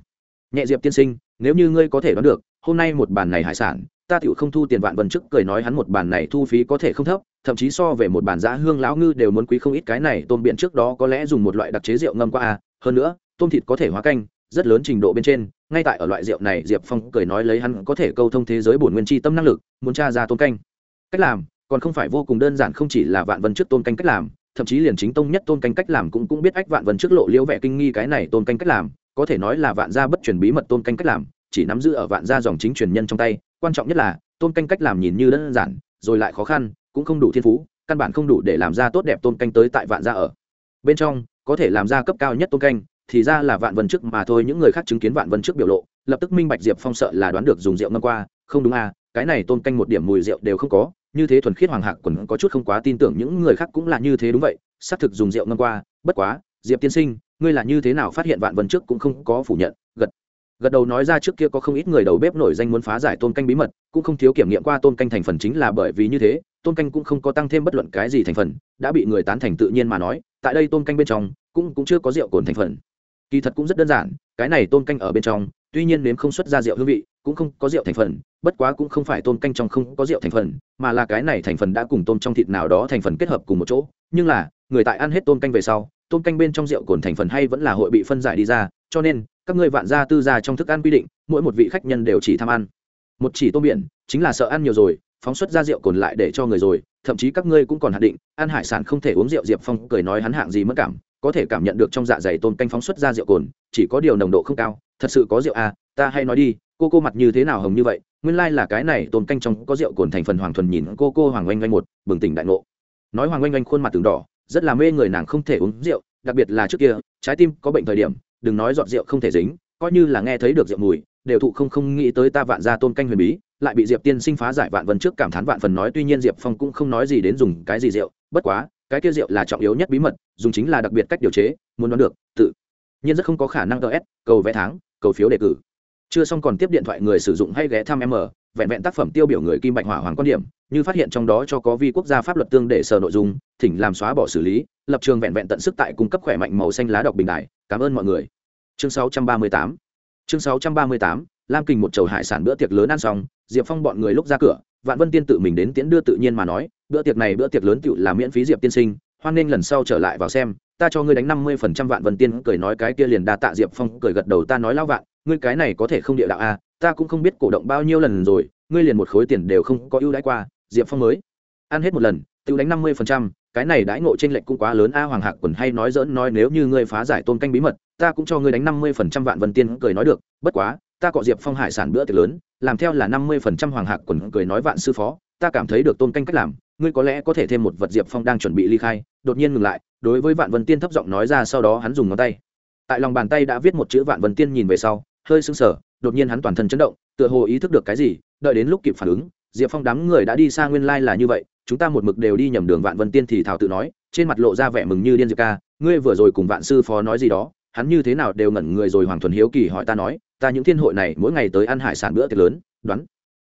nhẹ diệp tiên sinh, nếu như ngươi có thể đoán được, hôm nay một bàn này hải sản, ta tựu không thu tiền vạn vân trước cười nói hắn một bàn này thu phí có thể không thấp, thậm chí so về một bàn giá hương lão ngư đều muốn quý không ít. Cái này tôm biển trước đó có lẽ dùng một loại đặc chế rượu ngâm qua a hơn nữa, tôm thịt có thể hóa canh, rất lớn trình độ bên trên, ngay tại ở loại rượu này, diệp phong cười nói lấy hắn có thể câu thông thế giới bổn nguyên tri tâm năng lực, muốn tra ra tôm canh. Cách làm, còn không phải vô cùng đơn giản, không chỉ là vạn vân trước tôm canh cách làm, thậm chí liền chính tông nhất tôm canh cách làm cũng cũng biết ách vạn vân trước lộ liễu vẻ kinh nghi cái này tôm canh cách làm có thể nói là vạn gia bất truyền bí mật tôm canh cách làm, chỉ nắm giữ ở vạn gia dòng chính truyền nhân trong tay, quan trọng nhất là tôm canh cách làm nhìn như đơn giản, rồi lại khó khăn, cũng không đủ thiên phú, căn bản không đủ để làm ra tốt đẹp tôm canh tới tại vạn gia ở. Bên trong, có thể làm ra cấp cao nhất tôm canh, thì ra là vạn vân trước mà thôi, những người khác chứng kiến vạn vân trước biểu lộ, lập tức minh bạch diệp phong sợ là đoán được dùng rượu ngâm qua, không đúng à cái này tôm canh một điểm mùi rượu đều không có, như thế thuần khiết hoàng hạc còn có chút không quá tin tưởng những người khác cũng là như thế đúng vậy, xác thực dùng rượu ngâm qua, bất quá, diệp tiên sinh ngươi là như thế nào phát hiện vạn vân trước cũng không có phủ nhận, gật gật đầu nói ra trước kia có không ít người đầu bếp nổi danh muốn phá giải tôm canh bí mật, cũng không thiếu kiểm nghiệm qua tôm canh thành phần chính là bởi vì như thế tôm canh cũng không có tăng thêm bất luận cái gì thành phần, đã bị người tán thành tự nhiên mà nói, tại đây tôm canh bên trong cũng cũng chưa có rượu cồn thành phần. Kỳ thật cũng rất đơn giản, cái này tôm canh ở bên trong, tuy nhiên nếm không xuất ra rượu hương vị, cũng không có rượu thành phần, bất quá cũng không phải tôm canh trong không có rượu thành phần, mà là cái này thành phần đã cùng tôm trong thịt nào đó thành phần kết hợp cùng một chỗ, nhưng là, người tại ăn hết tôm canh về sau tôm canh bên trong rượu cồn thành phần hay vẫn là hội bị phân giải đi ra, cho nên, các ngươi vạn gia tư gia trong thức ăn quy định, mỗi một vị khách nhân đều chỉ tham ăn. Một chỉ tôm biển, chính là sợ ăn nhiều rồi, phóng xuất ra rượu cồn lại để cho người rồi, thậm chí các ngươi cũng còn hạn định, ăn hải sản không thể uống rượu diệp phong cười nói hắn hạng gì mất cảm, có thể cảm nhận được trong dạ dày tôm canh phóng xuất ra rượu cồn, chỉ có điều nồng độ không cao, thật sự có rượu à ta hay nói đi, cô cô mặt như thế nào hồng như vậy, nguyên lai là cái này tôm canh trong có rượu cồn thành phần hoàng thuần nhìn cô cô hoàng oanh oanh một, bừng tỉnh đại ngộ. Nói hoàng oanh oanh khuôn mặt từng đỏ rất là mê người nàng không thể uống rượu, đặc biệt là trước kia, trái tim có bệnh thời điểm, đừng nói dọn rượu không thể dính, coi như là nghe thấy được rượu mùi, đều thụ không không nghĩ tới ta vạn ra tôn canh huyền bí, lại bị diệp tiên sinh phá giải vạn vân trước cảm thán vạn phần nói, tuy nhiên diệp phong cũng không nói gì đến dùng cái gì rượu, bất quá, cái kia rượu là trọng yếu nhất bí mật, dùng chính là đặc biệt cách điều chế, muốn đoán được, tự nhiên rất không có khả năng ts cầu vé tháng, cầu phiếu đề cử chưa xong còn tiếp điện thoại người sử dụng hay ghé thăm m, vẹn vẹn tác phẩm tiêu biểu người kim bạch hỏa hoàng quan điểm, như phát hiện trong đó cho có vi quốc gia pháp luật tương để sở nội dung, thỉnh làm xóa bỏ xử lý, lập trường vẹn vẹn tận sức tại cung cấp khỏe mạnh màu xanh lá đọc bình đại. Cảm ơn mọi người. Chương 638 chương 638 lam kình một chầu hải sản bữa tiệc lớn ăn xong, diệp phong bọn người lúc ra cửa, vạn vân tiên tự mình đến tiễn đưa tự nhiên mà nói, bữa tiệc này bữa tiệc lớn tự là miễn phí diệp tiên sinh, hoan nghênh lần sau trở lại vào xem, ta cho ngươi đánh năm mươi phần trăm vạn vân tiên cười nói cái kia liền đa tạ diệp phong, cười gật đầu ta nói lao vạn ngươi cái này có thể không địa đạo a à, ta cũng không biết cổ động bao nhiêu lần rồi ngươi liền một khối tiền đều không có ưu đãi qua diệp phong mới ăn hết một lần tiêu đánh năm mươi phần trăm cái này đãi ngộ trên lệch cũng quá lớn a hoàng hạc quần hay nói dỡn nói nếu như ngươi phá giải tôn canh bí mật ta cũng cho ngươi đánh năm mươi phần trăm vạn vân tiên cười nói được bất quá ta cọ diệp phong hải sản bữa tiệc lớn làm theo là năm mươi phần trăm hoàng hạc quần cười nói vạn sư phó ta cảm thấy được tôn canh cách làm ngươi có lẽ có thể thêm một vật diệp phong đang chuẩn bị ly khai đột nhiên ngừng lại đối với vạn vân tiên thấp giọng nói ra sau đó hắn dùng ngón tay tại lòng bàn tay đã viết một chữ vạn vân tiên nhìn về sau hơi sững sờ, đột nhiên hắn toàn thân chấn động, tựa hồ ý thức được cái gì, đợi đến lúc kịp phản ứng, diệp phong đám người đã đi xa nguyên lai là như vậy, chúng ta một mực đều đi nhầm đường vạn vân tiên thì thảo tự nói, trên mặt lộ ra vẻ mừng như điên diệp ca, ngươi vừa rồi cùng vạn sư phó nói gì đó, hắn như thế nào đều ngẩn người rồi hoàng thuần hiếu kỳ hỏi ta nói, ta những thiên hội này mỗi ngày tới ăn hải sản bữa tiệc lớn, đoán.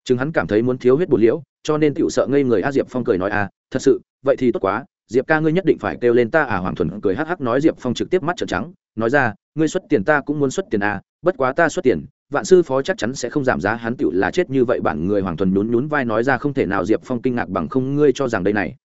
Chừng hắn cảm thấy muốn thiếu huyết bột liễu, cho nên tựu sợ ngây người a diệp phong cười nói a thật sự, vậy thì tốt quá, diệp ca ngươi nhất định phải kêu lên ta à hoàng thuần cười hắc hắc nói diệp phong trực tiếp mắt trợn trắng, nói ra, ngươi xuất tiền ta cũng muốn xuất tiền à bất quá ta xuất tiền, vạn sư phó chắc chắn sẽ không giảm giá, hắn tựu là chết như vậy, bản người hoàng thuần nhún nhún vai nói ra không thể nào, diệp phong kinh ngạc bằng không, ngươi cho rằng đây này.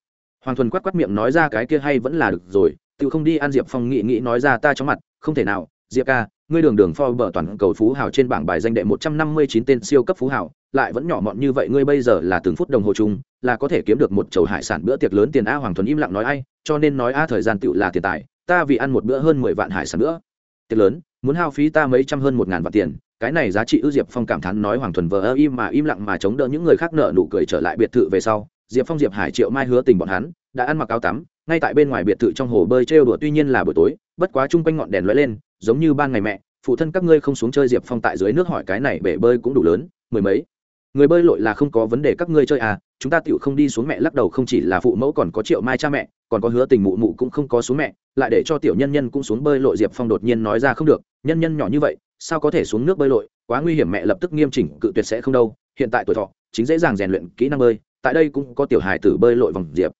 Hoàng thuần quát quát miệng nói ra cái kia hay vẫn là được rồi, tựu không đi ăn, diệp phong nghĩ nghĩ nói ra ta chóng mặt, không thể nào, diệp ca, ngươi đường đường pho bờ toàn cầu phú hào trên bảng bài danh đệ một trăm năm mươi chín tên siêu cấp phú hào, lại vẫn nhỏ mọn như vậy, ngươi bây giờ là từng phút đồng hồ chung, là có thể kiếm được một chầu hải sản bữa tiệc lớn tiền a, hoàng thuần im lặng nói ai, cho nên nói a, thời gian tựu là tiền tài, ta vì ăn một bữa hơn mười vạn hải sản bữa tiệc lớn muốn hao phí ta mấy trăm hơn một ngàn vạn tiền, cái này giá trị ư diệp phong cảm thán nói hoàng thuần vờ ơ im mà im lặng mà chống đỡ những người khác nợ nụ cười trở lại biệt thự về sau, diệp phong diệp hải triệu mai hứa tình bọn hắn, đã ăn mặc áo tắm, ngay tại bên ngoài biệt thự trong hồ bơi trêu đùa tuy nhiên là buổi tối, bất quá chung quanh ngọn đèn lóe lên, giống như ban ngày mẹ, phụ thân các ngươi không xuống chơi diệp phong tại dưới nước hỏi cái này bể bơi cũng đủ lớn, mười mấy người bơi lội là không có vấn đề các ngươi chơi à chúng ta tựu không đi xuống mẹ lắc đầu không chỉ là phụ mẫu còn có triệu mai cha mẹ, còn có hứa tình mụ mụ cũng không có xuống mẹ, lại để cho tiểu nhân nhân cũng xuống bơi lội diệp phong đột nhiên nói ra không được, nhân nhân nhỏ như vậy, sao có thể xuống nước bơi lội, quá nguy hiểm mẹ lập tức nghiêm chỉnh, cự tuyệt sẽ không đâu, hiện tại tuổi thọ, chính dễ dàng rèn luyện kỹ năng bơi, tại đây cũng có tiểu hài tử bơi lội vòng diệp.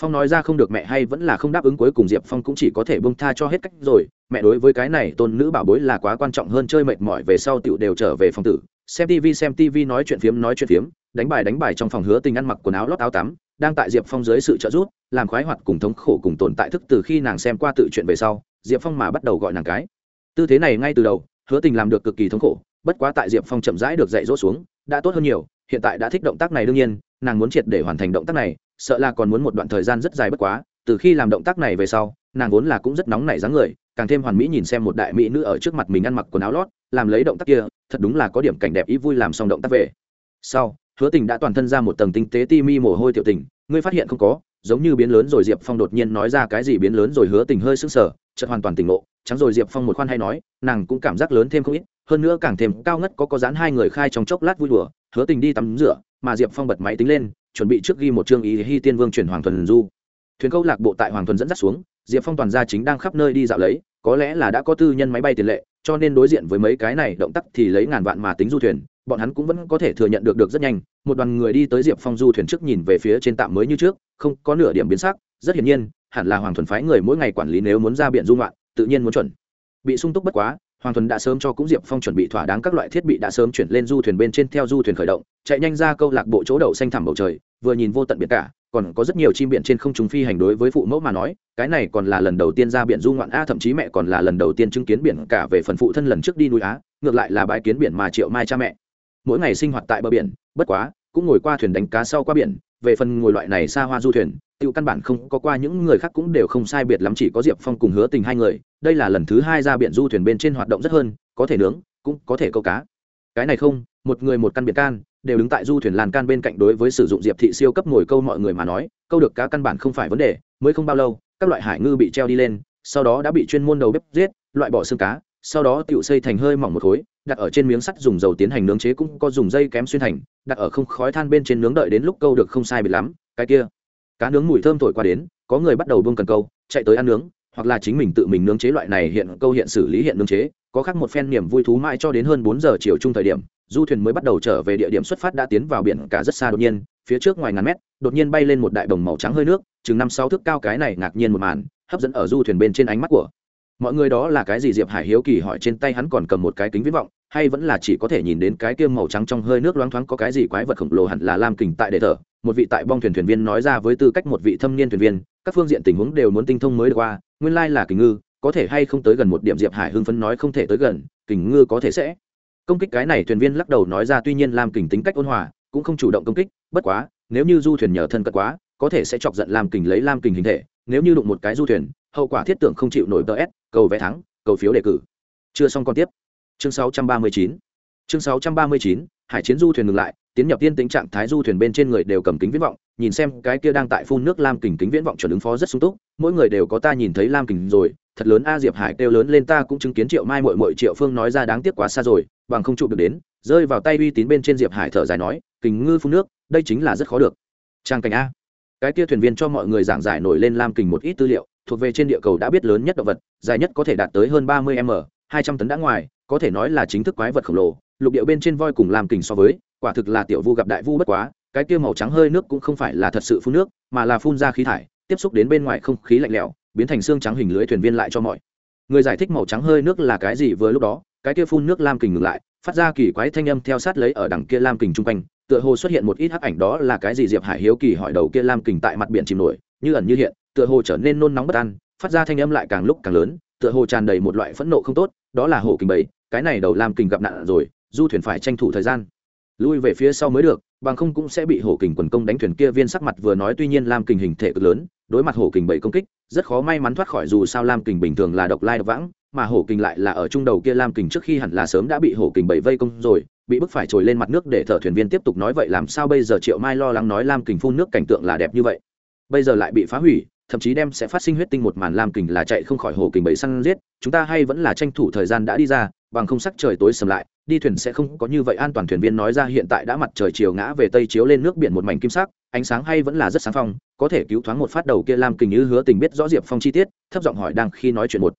Phong nói ra không được mẹ hay vẫn là không đáp ứng cuối cùng diệp phong cũng chỉ có thể bông tha cho hết cách rồi, mẹ đối với cái này tôn nữ bảo bối là quá quan trọng hơn chơi mệt mỏi về sau tựu đều trở về phòng tử xem tv xem tv nói chuyện phiếm, nói chuyện phiếm, đánh bài đánh bài trong phòng hứa tình ăn mặc quần áo lót áo tắm, đang tại diệp phong dưới sự trợ giúp, làm khoái hoạt cùng thống khổ cùng tồn tại thức từ khi nàng xem qua tự chuyện về sau, diệp phong mà bắt đầu gọi nàng cái. Tư thế này ngay từ đầu, hứa tình làm được cực kỳ thống khổ, bất quá tại diệp phong chậm rãi được dạy dỗ xuống, đã tốt hơn nhiều, hiện tại đã thích động tác này đương nhiên, nàng muốn triệt để hoàn thành động tác này, sợ là còn muốn một đoạn thời gian rất dài bất quá, từ khi làm động tác này về sau, nàng vốn là cũng rất nóng nảy dáng người càng thêm hoàn mỹ nhìn xem một đại mỹ nữ ở trước mặt mình ăn mặc quần áo lót, làm lấy động tác kia, thật đúng là có điểm cảnh đẹp ý vui làm xong động tác về. Sau, hứa tình đã toàn thân ra một tầng tinh tế ti mi mồ hôi tiểu tình, ngươi phát hiện không có, giống như biến lớn rồi diệp phong đột nhiên nói ra cái gì biến lớn rồi hứa tình hơi sững sờ, chợt hoàn toàn tỉnh ngộ, trắng rồi diệp phong một khoan hay nói, nàng cũng cảm giác lớn thêm không ít, hơn nữa càng thêm cao ngất có có dán hai người khai trong chốc lát vui đùa, hứa tình đi tắm rửa, mà diệp phong bật máy tính lên, chuẩn bị trước ghi một chương ý hy tiên vương chuyển hoàng thuần du thuyền câu lạc bộ tại hoàng thuần dẫn dắt xuống, diệp phong toàn gia chính đang khắp nơi đi dạo lấy có lẽ là đã có tư nhân máy bay tiền lệ, cho nên đối diện với mấy cái này động tác thì lấy ngàn vạn mà tính du thuyền, bọn hắn cũng vẫn có thể thừa nhận được được rất nhanh. Một đoàn người đi tới diệp phong du thuyền trước nhìn về phía trên tạm mới như trước, không có nửa điểm biến sắc. Rất hiển nhiên, hẳn là hoàng thuần phái người mỗi ngày quản lý nếu muốn ra biển du ngoạn, tự nhiên muốn chuẩn. Bị sung túc bất quá hoàng thuần đã sớm cho cũng diệp phong chuẩn bị thỏa đáng các loại thiết bị đã sớm chuyển lên du thuyền bên trên theo du thuyền khởi động, chạy nhanh ra câu lạc bộ chỗ đậu xanh thẳm bầu trời, vừa nhìn vô tận biển cả, còn có rất nhiều chim biển trên không trung phi hành đối với phụ mẫu mà nói, cái này còn là lần đầu tiên ra biển du ngoạn a, thậm chí mẹ còn là lần đầu tiên chứng kiến biển cả về phần phụ thân lần trước đi núi á, ngược lại là bãi kiến biển mà triệu mai cha mẹ. Mỗi ngày sinh hoạt tại bờ biển, bất quá, cũng ngồi qua thuyền đánh cá sau qua biển về phần ngồi loại này xa hoa du thuyền tiêu căn bản không có qua những người khác cũng đều không sai biệt lắm, chỉ có diệp phong cùng hứa tình hai người. Đây là lần thứ hai ra biển du thuyền bên trên hoạt động rất hơn, có thể nướng, cũng có thể câu cá. Cái này không, một người một căn biệt can, đều đứng tại du thuyền làn can bên cạnh đối với sử dụng diệp thị siêu cấp ngồi câu mọi người mà nói, câu được cá căn bản không phải vấn đề, mới không bao lâu, các loại hải ngư bị treo đi lên, sau đó đã bị chuyên môn đầu bếp giết, loại bỏ xương cá sau đó tựu xây thành hơi mỏng một khối, đặt ở trên miếng sắt dùng dầu tiến hành nướng chế cũng có dùng dây kém xuyên thành, đặt ở không khói than bên trên nướng đợi đến lúc câu được không sai biệt lắm, cái kia. Cá nướng mùi thơm thổi qua đến, có người bắt đầu buông cần câu, chạy tới ăn nướng, hoặc là chính mình tự mình nướng chế loại này hiện câu hiện xử lý hiện nướng chế, có khác một phen niềm vui thú mãi cho đến hơn bốn giờ chiều chung thời điểm, du thuyền mới bắt đầu trở về địa điểm xuất phát đã tiến vào biển cả rất xa đột nhiên, phía trước ngoài ngàn mét, đột nhiên bay lên một đại đồng màu trắng hơi nước, chừng năm sáu thước cao cái này ngạc nhiên một màn, hấp dẫn ở du thuyền bên trên ánh mắt của mọi người đó là cái gì diệp hải hiếu kỳ hỏi trên tay hắn còn cầm một cái kính viễn vọng, hay vẫn là chỉ có thể nhìn đến cái kia màu trắng trong hơi nước loáng thoáng có cái gì quái vật khổng lồ hẳn là lam kình tại để thở. Một vị tại bong thuyền thuyền viên nói ra với tư cách một vị thâm niên thuyền viên, các phương diện tình huống đều muốn tinh thông mới được qua, nguyên lai là kình ngư, có thể hay không tới gần một điểm diệp hải hưng phấn nói không thể tới gần, kình ngư có thể sẽ. Công kích cái này thuyền viên lắc đầu nói ra tuy nhiên lam kình tính cách ôn hòa, cũng không chủ động công kích, bất quá, nếu như du thuyền nhờ thân cận quá, có thể sẽ chọc giận lam kình lấy lam kình hình thể, nếu như đụng một cái du thuyền hậu quả thiết tưởng không chịu nổi ts cầu vé thắng, cầu phiếu đề cử. Chưa xong còn tiếp. Chương 639 chương 639 hải chiến du thuyền ngừng lại, tiến nhập tiên tính trạng thái du thuyền bên trên người đều cầm kính viễn vọng, nhìn xem cái kia đang tại phun nước lam kình kính viễn vọng chuẩn ứng phó rất sung túc, mỗi người đều có ta nhìn thấy lam kình rồi, thật lớn a diệp hải kêu lớn lên ta cũng chứng kiến triệu mai mội mội triệu phương nói ra đáng tiếc quá xa rồi, bằng không chụp được đến, rơi vào tay uy tín bên trên diệp hải thở dài nói, kình ngư phun nước, đây chính là rất khó được. Trang cảnh a. Cái kia thuyền viên cho mọi người giảng giải nổi lên lam kình một ít tư liệu thuộc về trên địa cầu đã biết lớn nhất động vật, dài nhất có thể đạt tới hơn ba mươi m, hai trăm tấn đã ngoài, có thể nói là chính thức quái vật khổng lồ. Lục địa bên trên voi cùng lam kình so với, quả thực là tiểu vu gặp đại vu bất quá, cái kia màu trắng hơi nước cũng không phải là thật sự phun nước, mà là phun ra khí thải, tiếp xúc đến bên ngoài không khí lạnh lẽo, biến thành xương trắng hình lưới thuyền viên lại cho mọi người giải thích màu trắng hơi nước là cái gì vừa lúc đó, cái kia phun nước lam kình ngừng lại, phát ra kỳ quái thanh âm theo sát lấy ở đằng kia lam kình chung quanh, tựa hồ xuất hiện một ít hắc ảnh đó là cái gì diệp hải hiếu kỳ hỏi đầu kia lam kình tại mặt biển chìm nổi, như ẩn như hiện tựa hồ trở nên nôn nóng bất an, phát ra thanh âm lại càng lúc càng lớn, tựa hồ tràn đầy một loại phẫn nộ không tốt, đó là hổ kình bảy, cái này đầu lam kình gặp nạn rồi, du thuyền phải tranh thủ thời gian. Lui về phía sau mới được, bằng không cũng sẽ bị hổ kình quần công đánh thuyền kia viên sắc mặt vừa nói tuy nhiên lam kình hình thể cực lớn, đối mặt hổ kình bảy công kích, rất khó may mắn thoát khỏi dù sao lam kình bình thường là độc lai độc vãng, mà hổ kình lại là ở trung đầu kia lam kình trước khi hẳn là sớm đã bị hổ kình bảy vây công rồi, bị bức phải trồi lên mặt nước để thợ thuyền viên tiếp tục nói vậy làm sao bây giờ triệu mai lo lắng nói lam kình phun nước cảnh tượng là đẹp như vậy. Bây giờ lại bị phá hủy thậm chí đem sẽ phát sinh huyết tinh một màn lam kình là chạy không khỏi hồ kình bẫy săn giết, chúng ta hay vẫn là tranh thủ thời gian đã đi ra, bằng không sắc trời tối sầm lại, đi thuyền sẽ không có như vậy an toàn thuyền viên nói ra hiện tại đã mặt trời chiều ngã về tây chiếu lên nước biển một mảnh kim sắc, ánh sáng hay vẫn là rất sáng phong, có thể cứu thoáng một phát đầu kia lam kình như hứa tình biết rõ diệp phong chi tiết, thấp giọng hỏi đang khi nói chuyện một.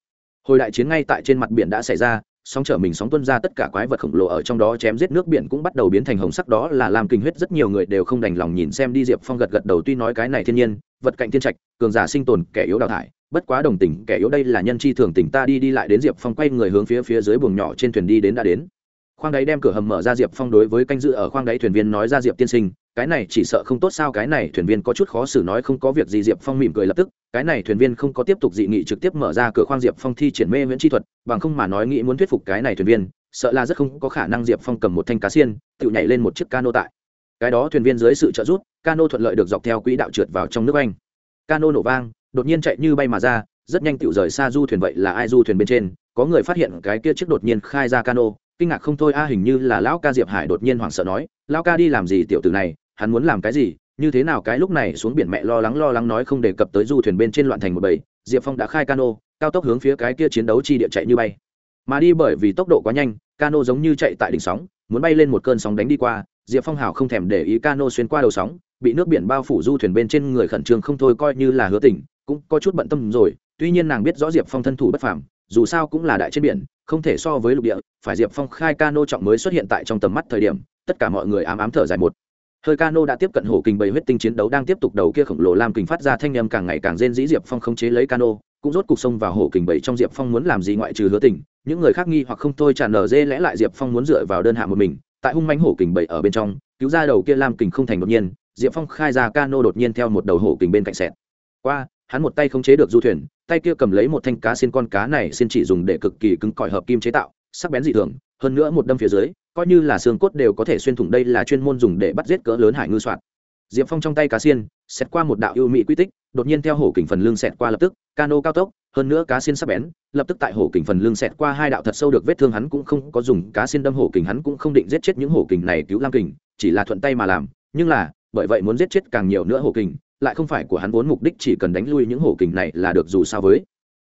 Hồi đại chiến ngay tại trên mặt biển đã xảy ra sóng trở mình sóng tuân ra tất cả quái vật khổng lồ ở trong đó chém giết nước biển cũng bắt đầu biến thành hồng sắc đó là làm kinh huyết rất nhiều người đều không đành lòng nhìn xem đi diệp phong gật gật đầu tuy nói cái này thiên nhiên, vật cạnh thiên trạch, cường giả sinh tồn, kẻ yếu đào thải, bất quá đồng tình, kẻ yếu đây là nhân chi thường tình ta đi đi lại đến diệp phong quay người hướng phía phía dưới buồng nhỏ trên thuyền đi đến đã đến. Khoang đáy đem cửa hầm mở ra, diệp phong đối với canh dự ở khoang đáy thuyền viên nói ra, diệp tiên sinh cái này chỉ sợ không tốt sao, cái này thuyền viên có chút khó xử nói không có việc gì, diệp phong mỉm cười lập tức, cái này thuyền viên không có tiếp tục dị nghị trực tiếp mở ra cửa khoang diệp phong thi triển mê viễn chi thuật, bằng không mà nói nghĩ muốn thuyết phục cái này thuyền viên, sợ là rất không có khả năng diệp phong cầm một thanh cá xiên, tự nhảy lên một chiếc cano tại. Cái đó thuyền viên dưới sự trợ giúp, cano thuận lợi được dọc theo quỹ đạo trượt vào trong nước anh. Cano nổ vang, đột nhiên chạy như bay mà ra, rất nhanh tự rời xa du thuyền vậy là ai du thuyền bên trên, có người phát hiện cái kia chiếc đột nhiên khai ra cano kinh ngạc không thôi, a, hình như là lão ca diệp hải đột nhiên hoảng sợ nói, lão ca đi làm gì tiểu tử này, hắn muốn làm cái gì? Như thế nào cái lúc này xuống biển mẹ lo lắng lo lắng nói không đề cập tới du thuyền bên trên loạn thành một bầy. Diệp phong đã khai cano, cao tốc hướng phía cái kia chiến đấu chi địa chạy như bay. Mà đi bởi vì tốc độ quá nhanh, cano giống như chạy tại đỉnh sóng, muốn bay lên một cơn sóng đánh đi qua, diệp phong hào không thèm để ý cano xuyên qua đầu sóng, bị nước biển bao phủ du thuyền bên trên người khẩn trương không thôi coi như là hứa tỉnh, cũng có chút bận tâm rồi. Tuy nhiên nàng biết rõ diệp phong thân thủ bất phàm dù sao cũng là đại trên biển, không thể so với lục địa, phải diệp phong khai cano trọng mới xuất hiện tại trong tầm mắt thời điểm, tất cả mọi người ám ám thở dài một. Hơi cano đã tiếp cận hổ kình bầy huyết tinh chiến đấu đang tiếp tục đầu kia khổng lồ lam kình phát ra thanh â m càng ngày càng rên dĩ diệp phong không chế lấy cano, cũng rốt cuộc sông vào hổ kình bầy trong diệp phong muốn làm gì ngoại trừ hứa tình, những người khác nghi hoặc không thôi tràn nở dê lẽ lại diệp phong muốn dựa vào đơn hạ một mình, tại hung mánh hổ kình bầy ở bên trong, cứu ra đầu kia lam kình không thành đột nhiên, diệp phong khai ra cano đột nhiên theo một đầu hổ kình bên cạnh sẹt qua, hắn một tay không chế được du thuyền tay kia cầm lấy một thanh cá xin con cá này xin chỉ dùng để cực kỳ cứng cỏi hợp kim chế tạo, sắc bén dị thường, hơn nữa một đâm phía dưới, coi như là xương cốt đều có thể xuyên thủng đây là chuyên môn dùng để bắt giết cỡ lớn hải ngư soạn. Diệp phong trong tay cá xiên xét qua một đạo ưu mỹ quy tích, đột nhiên theo hổ kình phần lưng xẹt qua lập tức, cano cao tốc, hơn nữa cá xiên sắc bén, lập tức tại hổ kình phần lưng xẹt qua hai đạo thật sâu được vết thương hắn cũng không có dùng, cá xiên đâm hổ kình hắn cũng không định giết chết những hổ kình này cứu lam kình, chỉ là thuận tay mà làm, nhưng là, bởi vậy muốn giết chết càng nhiều nữa hổ kình lại không phải của hắn vốn mục đích chỉ cần đánh lui những hổ kình này là được dù sao với.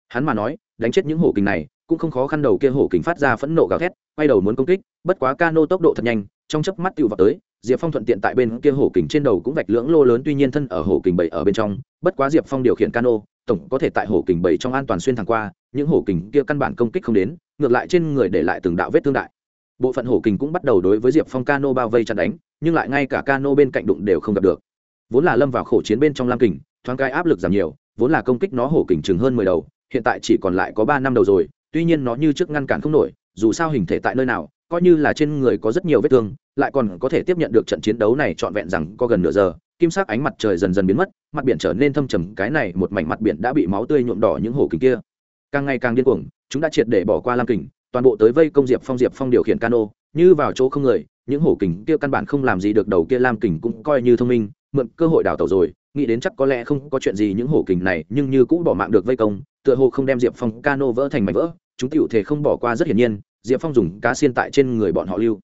Hắn mà nói, đánh chết những hổ kình này, cũng không khó khăn đầu kia hổ kình phát ra phẫn nộ gào thét, quay đầu muốn công kích, bất quá cano tốc độ thật nhanh, trong chớp mắt tiêu vào tới, diệp phong thuận tiện tại bên kia hổ kình trên đầu cũng vạch lưỡng lô lớn tuy nhiên thân ở hổ kình bảy ở bên trong, bất quá diệp phong điều khiển cano, tổng có thể tại hổ kình bảy trong an toàn xuyên thẳng qua, những hổ kình kia căn bản công kích không đến, ngược lại trên người để lại từng đạo vết thương đại. Bộ phận hổ kình cũng bắt đầu đối với diệp phong cano bao vây chặn đánh, nhưng lại ngay cả cano bên cạnh đụng đều không gặp được vốn là lâm vào khổ chiến bên trong lam kình, thoáng cái áp lực giảm nhiều, vốn là công kích nó hổ kình chừng hơn mười đầu, hiện tại chỉ còn lại có ba năm đầu rồi, tuy nhiên nó như trước ngăn cản không nổi, dù sao hình thể tại nơi nào, coi như là trên người có rất nhiều vết thương, lại còn có thể tiếp nhận được trận chiến đấu này trọn vẹn rằng có gần nửa giờ, kim sắc ánh mặt trời dần dần biến mất, mặt biển trở nên thâm trầm, cái này một mảnh mặt biển đã bị máu tươi nhuộm đỏ những hổ kình kia. Càng ngày càng điên cuồng, chúng đã triệt để bỏ qua lam kình, toàn bộ tới vây công diệp phong diệp phong điều khiển cano, như vào chỗ không người, những hổ kình kia căn bản không làm gì được, đầu kia lam kình cũng coi như thông minh mượn cơ hội đào tẩu rồi, nghĩ đến chắc có lẽ không có chuyện gì những hổ kình này, nhưng như cũng bỏ mạng được vây công, tựa hồ không đem diệp phong cano vỡ thành mảnh vỡ, chúng tiểu thể không bỏ qua rất hiển nhiên, diệp phong dùng cá xiên tại trên người bọn họ lưu.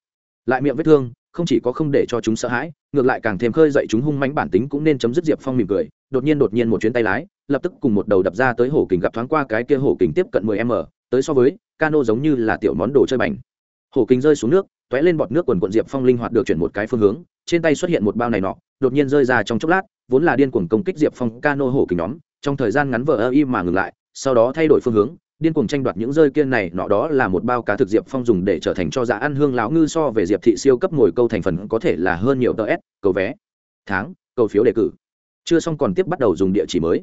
Lại miệng vết thương, không chỉ có không để cho chúng sợ hãi, ngược lại càng thêm khơi dậy chúng hung mánh bản tính cũng nên chấm dứt diệp phong mỉm cười, đột nhiên đột nhiên một chuyến tay lái, lập tức cùng một đầu đập ra tới hổ kình gặp thoáng qua cái kia hổ kình tiếp cận 10 m, tới so với, cano giống như là tiểu món đồ chơi bành. Hổ kình rơi xuống nước t lên bọt nước quần quận diệp phong linh hoạt được chuyển một cái phương hướng, trên tay xuất hiện một bao này nọ, đột nhiên rơi ra trong chốc lát, vốn là điên cuồng công kích diệp phong cano hổ kình nhóm, trong thời gian ngắn vờ ơ y mà ngừng lại, sau đó thay đổi phương hướng, điên cuồng tranh đoạt những rơi kia này, nọ đó là một bao cá thực diệp phong dùng để trở thành cho giá ăn hương lão ngư so về diệp thị siêu cấp ngồi câu thành phần có thể là hơn nhiều tờ s cầu vé, tháng, cầu phiếu đề cử. Chưa xong còn tiếp bắt đầu dùng địa chỉ mới.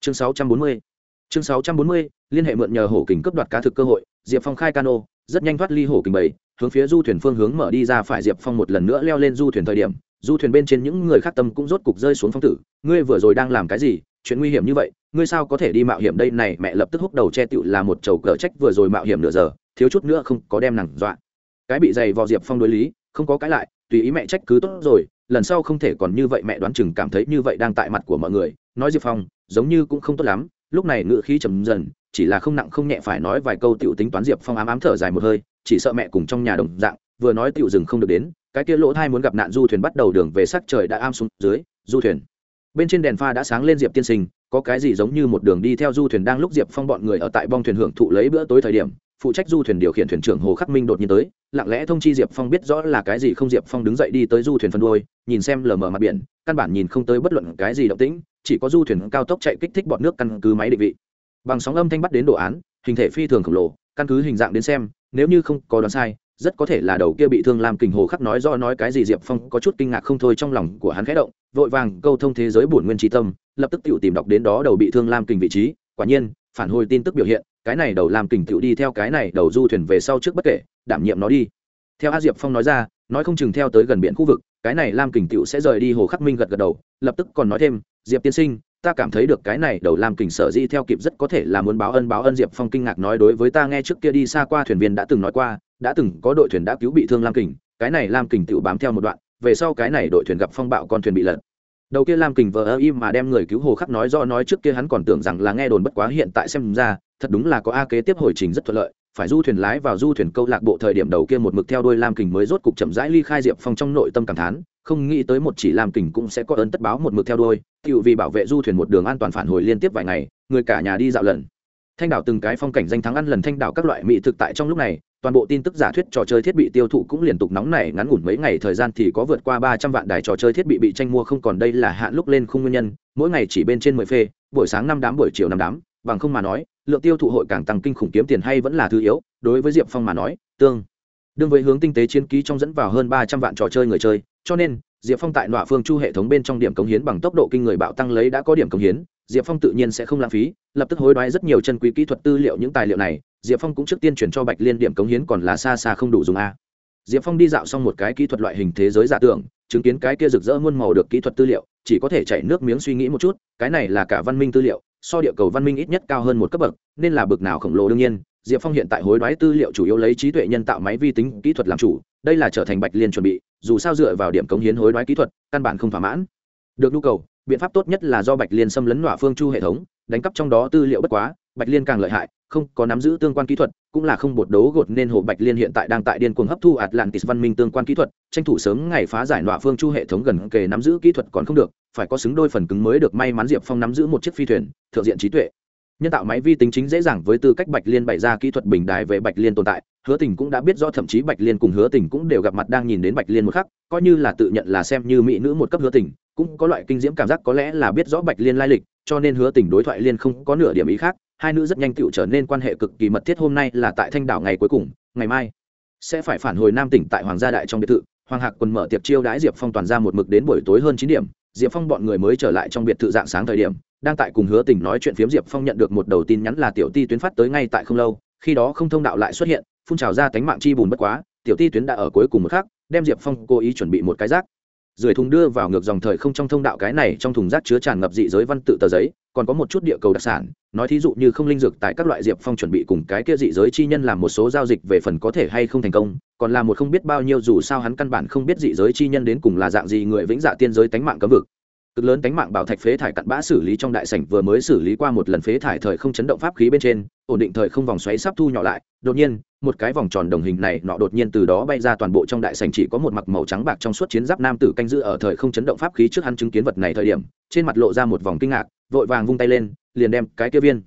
Chương 640 chương 640 liên hệ mượn nhờ hổ kình cấp đoạt cá thực cơ hội, diệp phong khai cano rất nhanh thoát ly hổ kình bầy hướng phía du thuyền phương hướng mở đi ra phải diệp phong một lần nữa leo lên du thuyền thời điểm, du thuyền bên trên những người khác tâm cũng rốt cục rơi xuống phong tử. Ngươi vừa rồi đang làm cái gì? Chuyện nguy hiểm như vậy, ngươi sao có thể đi mạo hiểm đây? Này, mẹ lập tức húc đầu che tựu là một chầu cờ trách vừa rồi mạo hiểm nửa giờ, thiếu chút nữa không có đem nàng dọa. Cái bị dày vò diệp phong đối lý, không có cái lại, tùy ý mẹ trách cứ tốt rồi, lần sau không thể còn như vậy mẹ đoán chừng cảm thấy như vậy đang tại mặt của mọi người. Nói diệp phong, giống như cũng không tốt lắm, lúc này ngự khí trầm dần chỉ là không nặng không nhẹ phải nói vài câu tiểu tính toán diệp phong ám ám thở dài một hơi, chỉ sợ mẹ cùng trong nhà đồng dạng, vừa nói tiểu dừng không được đến, cái kia lỗ thai muốn gặp nạn du thuyền bắt đầu đường về sắc trời đã am xuống dưới, du thuyền. Bên trên đèn pha đã sáng lên diệp tiên sinh, có cái gì giống như một đường đi theo du thuyền đang lúc diệp phong bọn người ở tại bong thuyền hưởng thụ lấy bữa tối thời điểm, phụ trách du thuyền điều khiển thuyền trưởng hồ khắc minh đột nhiên tới, lặng lẽ thông chi diệp phong biết rõ là cái gì không diệp phong đứng dậy đi tới du thuyền phân đôi nhìn xem lờ mờ mặt biển, căn bản nhìn không tới bất luận cái gì động tĩnh, chỉ có du thuyền cao tốc chạy kích thích bọn nước căn cứ máy định vị bằng sóng âm thanh bắt đến đồ án, hình thể phi thường khổng lồ, căn cứ hình dạng đến xem, nếu như không có đoán sai, rất có thể là đầu kia bị thương làm kình hồ khắc nói do nói cái gì diệp phong có chút kinh ngạc không thôi trong lòng của hắn khẽ động, vội vàng câu thông thế giới bổn nguyên tri tâm, lập tức tự tìm đọc đến đó đầu bị thương làm kình vị trí, quả nhiên, phản hồi tin tức biểu hiện, cái này đầu làm kình tự đi theo cái này đầu du thuyền về sau trước bất kể, đảm nhiệm nó đi. Theo a diệp phong nói ra, nói không chừng theo tới gần biển khu vực, cái này lam kình tựu sẽ rời đi hồ khắc minh gật gật đầu, lập tức còn nói thêm, diệp tiên sinh ta cảm thấy được cái này đầu lam kình sở di theo kịp rất có thể là muốn báo ân báo ân diệp phong kinh ngạc nói đối với ta nghe trước kia đi xa qua thuyền viên đã từng nói qua, đã từng có đội thuyền đã cứu bị thương lam kình, cái này lam kình tự bám theo một đoạn, về sau cái này đội thuyền gặp phong bạo con thuyền bị lật. Đầu kia lam kình vờ ơ im mà đem người cứu hồ khắc nói do nói trước kia hắn còn tưởng rằng là nghe đồn bất quá hiện tại xem ra, thật đúng là có a kế tiếp hồi trình rất thuận lợi, phải du thuyền lái vào du thuyền câu lạc bộ thời điểm đầu kia một mực theo đuôi lam kình mới rốt cục chậm rãi ly khai diệp phong trong nội tâm cảm thán không nghĩ tới một chỉ làm kình cũng sẽ có ơn tất báo một mực theo đôi. tự vì bảo vệ du thuyền một đường an toàn phản hồi liên tiếp vài ngày, người cả nhà đi dạo lần thanh đảo từng cái phong cảnh danh thắng ăn lần thanh đảo các loại mỹ thực tại trong lúc này, toàn bộ tin tức giả thuyết trò chơi thiết bị tiêu thụ cũng liên tục nóng nảy ngắn ngủn mấy ngày, thời gian thì có vượt qua ba trăm vạn đài trò chơi thiết bị bị tranh mua không còn đây là hạn lúc lên khung nguyên nhân, mỗi ngày chỉ bên trên mười phê, buổi sáng năm đám, buổi chiều năm đám, bằng không mà nói, lượng tiêu thụ hội càng tăng kinh khủng kiếm tiền hay vẫn là thứ yếu, đối với diệp phong mà nói, tương đương với hướng tinh tế chiến ký trong dẫn vào hơn ba trăm vạn trò chơi người chơi, cho nên, diệp phong tại nọa phương chu hệ thống bên trong điểm cống hiến bằng tốc độ kinh người bạo tăng lấy đã có điểm cống hiến, diệp phong tự nhiên sẽ không lãng phí, lập tức hối đoái rất nhiều chân quý kỹ thuật tư liệu những tài liệu này, diệp phong cũng trước tiên chuyển cho bạch liên điểm cống hiến còn là xa xa không đủ dùng a. Diệp phong đi dạo xong một cái kỹ thuật loại hình thế giới giả tưởng, chứng kiến cái kia rực rỡ muôn màu được kỹ thuật tư liệu, chỉ có thể chảy nước miếng suy nghĩ một chút, cái này là cả văn minh tư liệu, so địa cầu văn minh ít nhất cao hơn một cấp bậc, nên là bậc nào khổng lồ đương nhiên diệp phong hiện tại hối đoái tư liệu chủ yếu lấy trí tuệ nhân tạo máy vi tính kỹ thuật làm chủ, đây là trở thành bạch liên chuẩn bị, dù sao dựa vào điểm cống hiến hối đoái kỹ thuật, căn bản không thỏa mãn. Được nhu cầu, biện pháp tốt nhất là do bạch liên xâm lấn nọa phương chu hệ thống, đánh cắp trong đó tư liệu bất quá, bạch liên càng lợi hại, không có nắm giữ tương quan kỹ thuật, cũng là không bột đấu gột nên hồ bạch liên hiện tại đang tại điên cuồng hấp thu atlantis văn minh tương quan kỹ thuật, tranh thủ sớm ngày phá giải nọa phương chu hệ thống gần kề nắm giữ kỹ thuật còn không được, phải có xứng đôi phần cứng mới được may mắn diệp phong nắm giữ một chiếc phi thuyền, thượng diện trí tuệ nhân tạo máy vi tính chính dễ dàng với tư cách bạch liên bày ra kỹ thuật bình đài về bạch liên tồn tại, hứa tình cũng đã biết rõ, thậm chí bạch liên cùng hứa tình cũng đều gặp mặt đang nhìn đến bạch liên một khắc, coi như là tự nhận là xem như mỹ nữ một cấp hứa tình, cũng có loại kinh diễm cảm giác có lẽ là biết rõ bạch liên lai lịch, cho nên hứa tình đối thoại liên không có nửa điểm ý khác, hai nữ rất nhanh tựu trở nên quan hệ cực kỳ mật thiết hôm nay là tại thanh đảo ngày cuối cùng, ngày mai. Sẽ phải phản hồi nam tỉnh tại hoàng gia đại trong biệt thự, hoàng hạc quần mở tiệc chiêu đãi diệp phong toàn ra một mực đến buổi tối hơn chín điểm, diệp phong bọn người mới trở lại trong biệt thự dạng sáng thời điểm đang tại cùng hứa tình nói chuyện phiếm diệp phong nhận được một đầu tin nhắn là tiểu ti tuyến phát tới ngay tại không lâu khi đó không thông đạo lại xuất hiện phun trào ra tánh mạng chi bùn bất quá tiểu ti tuyến đã ở cuối cùng một khắc đem diệp phong cố ý chuẩn bị một cái rác rời thùng đưa vào ngược dòng thời không trong thông đạo cái này trong thùng rác chứa tràn ngập dị giới văn tự tờ giấy còn có một chút địa cầu đặc sản nói thí dụ như không linh dược tại các loại diệp phong chuẩn bị cùng cái kia dị giới chi nhân làm một số giao dịch về phần có thể hay không thành công còn là một không biết bao nhiêu dù sao hắn căn bản không biết dị giới chi nhân đến cùng là dạng gì người vĩnh dạ tiên giới tánh mạng cấm vực cực lớn cánh mạng bảo thạch phế thải cặn bã xử lý trong đại sảnh vừa mới xử lý qua một lần phế thải thời không chấn động pháp khí bên trên, ổn định thời không vòng xoáy sắp thu nhỏ lại, đột nhiên, một cái vòng tròn đồng hình này nọ đột nhiên từ đó bay ra toàn bộ trong đại sảnh chỉ có một mặc màu trắng bạc trong suốt chiến giáp nam tử canh giữ ở thời không chấn động pháp khí trước hắn chứng kiến vật này thời điểm, trên mặt lộ ra một vòng kinh ngạc, vội vàng vung tay lên, liền đem cái kia viên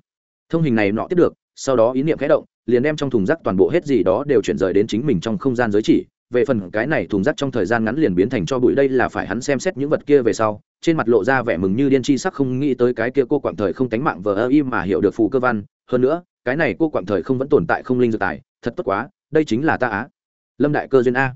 thông hình này nọ tiếp được, sau đó ý niệm khẽ động, liền đem trong thùng rác toàn bộ hết gì đó đều chuyển rời đến chính mình trong không gian giới chỉ. Về phần cái này thùng rác trong thời gian ngắn liền biến thành cho bụi, đây là phải hắn xem xét những vật kia về sau trên mặt lộ ra vẻ mừng như điên chi sắc, không nghĩ tới cái kia cô quặng thời không tánh mạng vờ ơ im mà hiểu được phù cơ văn. Hơn nữa, cái này cô quặng thời không vẫn tồn tại không linh dược tài, thật tốt quá, đây chính là ta á. Lâm đại cơ duyên a.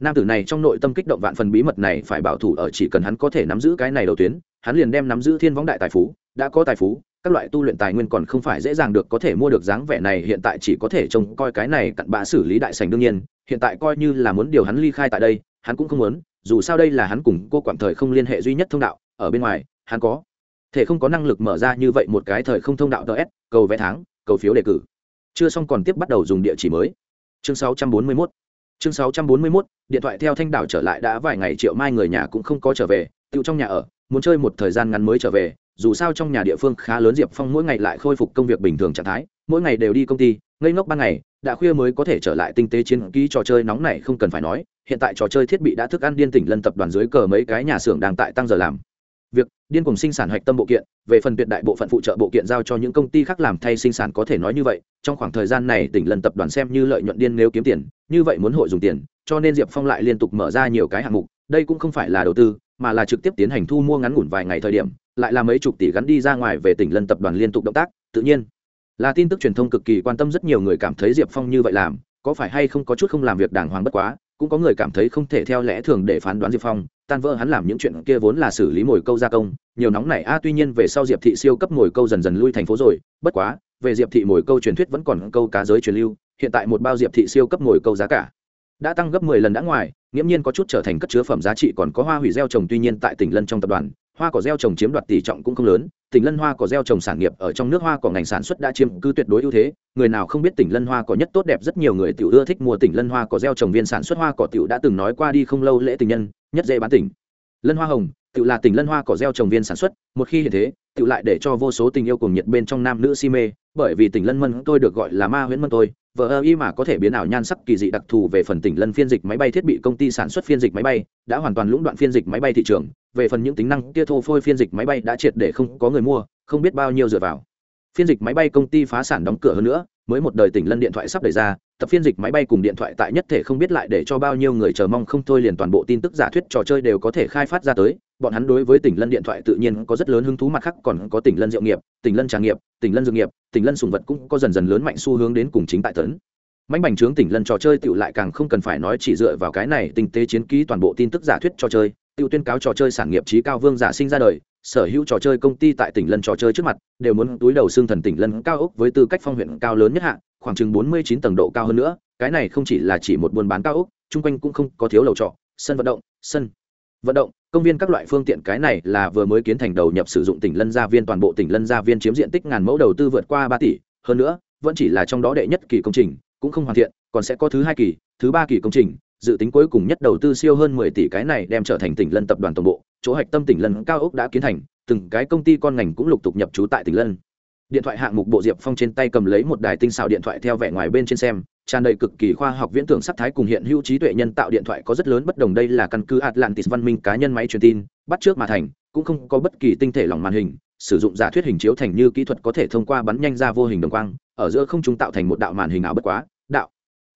Nam tử này trong nội tâm kích động vạn phần bí mật này phải bảo thủ ở chỉ cần hắn có thể nắm giữ cái này đầu tuyến, hắn liền đem nắm giữ thiên võng đại tài phú, đã có tài phú, các loại tu luyện tài nguyên còn không phải dễ dàng được có thể mua được dáng vẻ này, hiện tại chỉ có thể trông coi cái này cặn bã xử lý đại sành đương nhiên, hiện tại coi như là muốn điều hắn ly khai tại đây, hắn cũng không muốn dù sao đây là hắn cùng cô quản thời không liên hệ duy nhất thông đạo, ở bên ngoài, hắn có thể không có năng lực mở ra như vậy một cái thời không thông đạo ts cầu vẽ tháng, cầu phiếu đề cử. Chưa xong còn tiếp bắt đầu dùng địa chỉ mới. Chương 641 chương 641 điện thoại theo thanh đảo trở lại đã vài ngày triệu mai người nhà cũng không có trở về tự trong nhà ở, muốn chơi một thời gian ngắn mới trở về, dù sao trong nhà địa phương khá lớn diệp phong mỗi ngày lại khôi phục công việc bình thường trạng thái, mỗi ngày đều đi công ty, ngây ngốc ban ngày đã khuya mới có thể trở lại tinh tế chiến ký trò chơi nóng này không cần phải nói, hiện tại trò chơi thiết bị đã thức ăn điên tỉnh lân tập đoàn dưới cờ mấy cái nhà xưởng đang tại tăng giờ làm. Việc điên cùng sinh sản hạch tâm bộ kiện, về phần tuyệt đại bộ phận phụ trợ bộ kiện giao cho những công ty khác làm thay sinh sản có thể nói như vậy, trong khoảng thời gian này tỉnh lân tập đoàn xem như lợi nhuận điên nếu kiếm tiền, như vậy muốn hội dùng tiền, cho nên diệp phong lại liên tục mở ra nhiều cái hạng mục, đây cũng không phải là đầu tư, mà là trực tiếp tiến hành thu mua ngắn ngủn vài ngày thời điểm, lại là mấy chục tỷ gắn đi ra ngoài về tỉnh lân tập đoàn liên tục động tác, tự nhiên là tin tức truyền thông cực kỳ quan tâm, rất nhiều người cảm thấy diệp phong như vậy làm, có phải hay không có chút không làm việc đàng hoàng bất quá, cũng có người cảm thấy không thể theo lẽ thường để phán đoán diệp phong, tan vỡ hắn làm những chuyện kia vốn là xử lý mồi câu gia công, nhiều nóng này a, tuy nhiên về sau diệp thị siêu cấp mồi câu dần dần lui thành phố rồi, bất quá, về diệp thị mồi câu truyền thuyết vẫn còn câu cá giới truyền lưu, hiện tại một bao diệp thị siêu cấp mồi câu giá cả đã tăng gấp mười lần đã ngoài, nghiễm nhiên có chút trở thành cất chứa phẩm giá trị còn có hoa hủy gieo trồng, tuy nhiên tại tỉnh lân trong tập đoàn, hoa cỏ gieo trồng chiếm đoạt tỷ trọng cũng không lớn tỉnh lân hoa cỏ gieo trồng sản nghiệp ở trong nước hoa cỏ ngành sản xuất đã chiếm cứ tuyệt đối ưu thế. Người nào không biết tỉnh lân hoa cỏ nhất tốt đẹp, rất nhiều người tiểu ưa thích mua tỉnh lân hoa cỏ gieo trồng viên sản xuất hoa cỏ tiểu đã từng nói qua đi không lâu lễ tình nhân, nhất dễ bán tỉnh. Lân hoa hồng tự là tỉnh lân hoa cỏ gieo trồng viên sản xuất, một khi hiện thế tự lại để cho vô số tình yêu cùng nhiệt bên trong nam nữ si mê, bởi vì tỉnh lân mân tôi được gọi là ma huyễn mân tôi vờ ơ y mà có thể biến ảo nhan sắc kỳ dị đặc thù về phần tỉnh lân phiên dịch máy bay thiết bị công ty sản xuất phiên dịch máy bay, đã hoàn toàn lũng đoạn phiên dịch máy bay thị trường. Về phần những tính năng kia thô phôi phiên dịch máy bay đã triệt để không có người mua, không biết bao nhiêu dựa vào. Phiên dịch máy bay công ty phá sản đóng cửa hơn nữa, mới một đời tỉnh lân điện thoại sắp đẩy ra, tập phiên dịch máy bay cùng điện thoại tại nhất thể không biết lại để cho bao nhiêu người chờ mong không thôi liền toàn bộ tin tức giả thuyết trò chơi đều có thể khai phát ra tới bọn hắn đối với tỉnh lân điện thoại tự nhiên có rất lớn hứng thú, mặt khác còn có tỉnh lân diệu nghiệp, tỉnh lân trà nghiệp, tỉnh lân dược nghiệp, tỉnh lân sùng vật cũng có dần dần lớn mạnh xu hướng đến cùng chính tại tấn. Mánh bành trướng tỉnh lân trò chơi tựu lại càng không cần phải nói chỉ dựa vào cái này tinh tế chiến ký toàn bộ tin tức giả thuyết trò chơi, tựu tuyên cáo trò chơi sản nghiệp trí cao vương giả sinh ra đời, sở hữu trò chơi công ty tại tỉnh lân trò chơi trước mặt đều muốn túi đầu xương thần tỉnh lân cao ốc với tư cách phong huyện cao lớn nhất hạ, khoảng chừng bốn mươi chín tầng độ cao hơn nữa, cái này không chỉ là chỉ một buôn bán cao ốc, chung quanh cũng không có thiếu lầu trọ, sân vận động, sân vận động, công viên các loại phương tiện cái này là vừa mới kiến thành đầu nhập sử dụng tỉnh lân gia viên, toàn bộ tỉnh lân gia viên chiếm diện tích ngàn mẫu đầu tư vượt qua ba tỷ. Hơn nữa, vẫn chỉ là trong đó đệ nhất kỳ công trình, cũng không hoàn thiện, còn sẽ có thứ hai kỳ, thứ ba kỳ công trình. Dự tính cuối cùng nhất đầu tư siêu hơn mười tỷ cái này đem trở thành tỉnh lân tập đoàn tổng bộ, chỗ hạch tâm tỉnh lân cao ốc đã kiến thành, từng cái công ty con ngành cũng lục tục nhập trú tại tỉnh lân. Điện thoại hạng mục bộ diệp phong trên tay cầm lấy một đài tinh xào điện thoại theo vẻ ngoài bên trên xem tràn đầy cực kỳ khoa học viễn tưởng sắc thái cùng hiện hữu trí tuệ nhân tạo điện thoại có rất lớn bất đồng. Đây là căn cứ atlantis văn minh cá nhân máy truyền tin, bắt trước mà thành, cũng không có bất kỳ tinh thể lỏng màn hình, sử dụng giả thuyết hình chiếu thành như kỹ thuật có thể thông qua bắn nhanh ra vô hình đồng quang, ở giữa không chúng tạo thành một đạo màn hình ảo bất quá, đạo.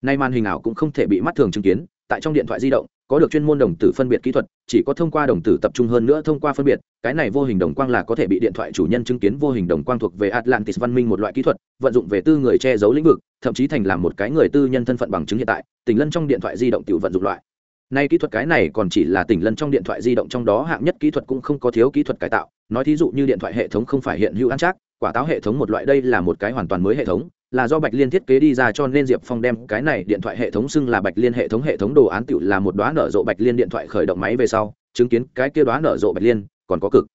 Nay màn hình ảo cũng không thể bị mắt thường chứng kiến, tại trong điện thoại di động có được chuyên môn đồng tử phân biệt kỹ thuật, chỉ có thông qua đồng tử tập trung hơn nữa thông qua phân biệt, cái này vô hình đồng quang là có thể bị điện thoại chủ nhân chứng kiến vô hình đồng quang thuộc về atlantis văn minh một loại kỹ thuật, vận dụng về tư người che giấu lĩnh vực, thậm chí thành làm một cái người tư nhân thân phận bằng chứng hiện tại tỉnh lân trong điện thoại di động tự vận dụng loại. Nay kỹ thuật cái này còn chỉ là tỉnh lân trong điện thoại di động trong đó hạng nhất kỹ thuật cũng không có thiếu kỹ thuật cải tạo, nói thí dụ như điện thoại hệ thống không phải hiện hữu ăn chắc, quả táo hệ thống một loại đây là một cái hoàn toàn mới hệ thống là do bạch liên thiết kế đi ra cho nên diệp phong đem cái này điện thoại hệ thống xưng là bạch liên hệ thống hệ thống đồ án tựu là một đoá nở rộ bạch liên điện thoại khởi động máy về sau, chứng kiến cái kia đoá nở rộ bạch liên còn có cực.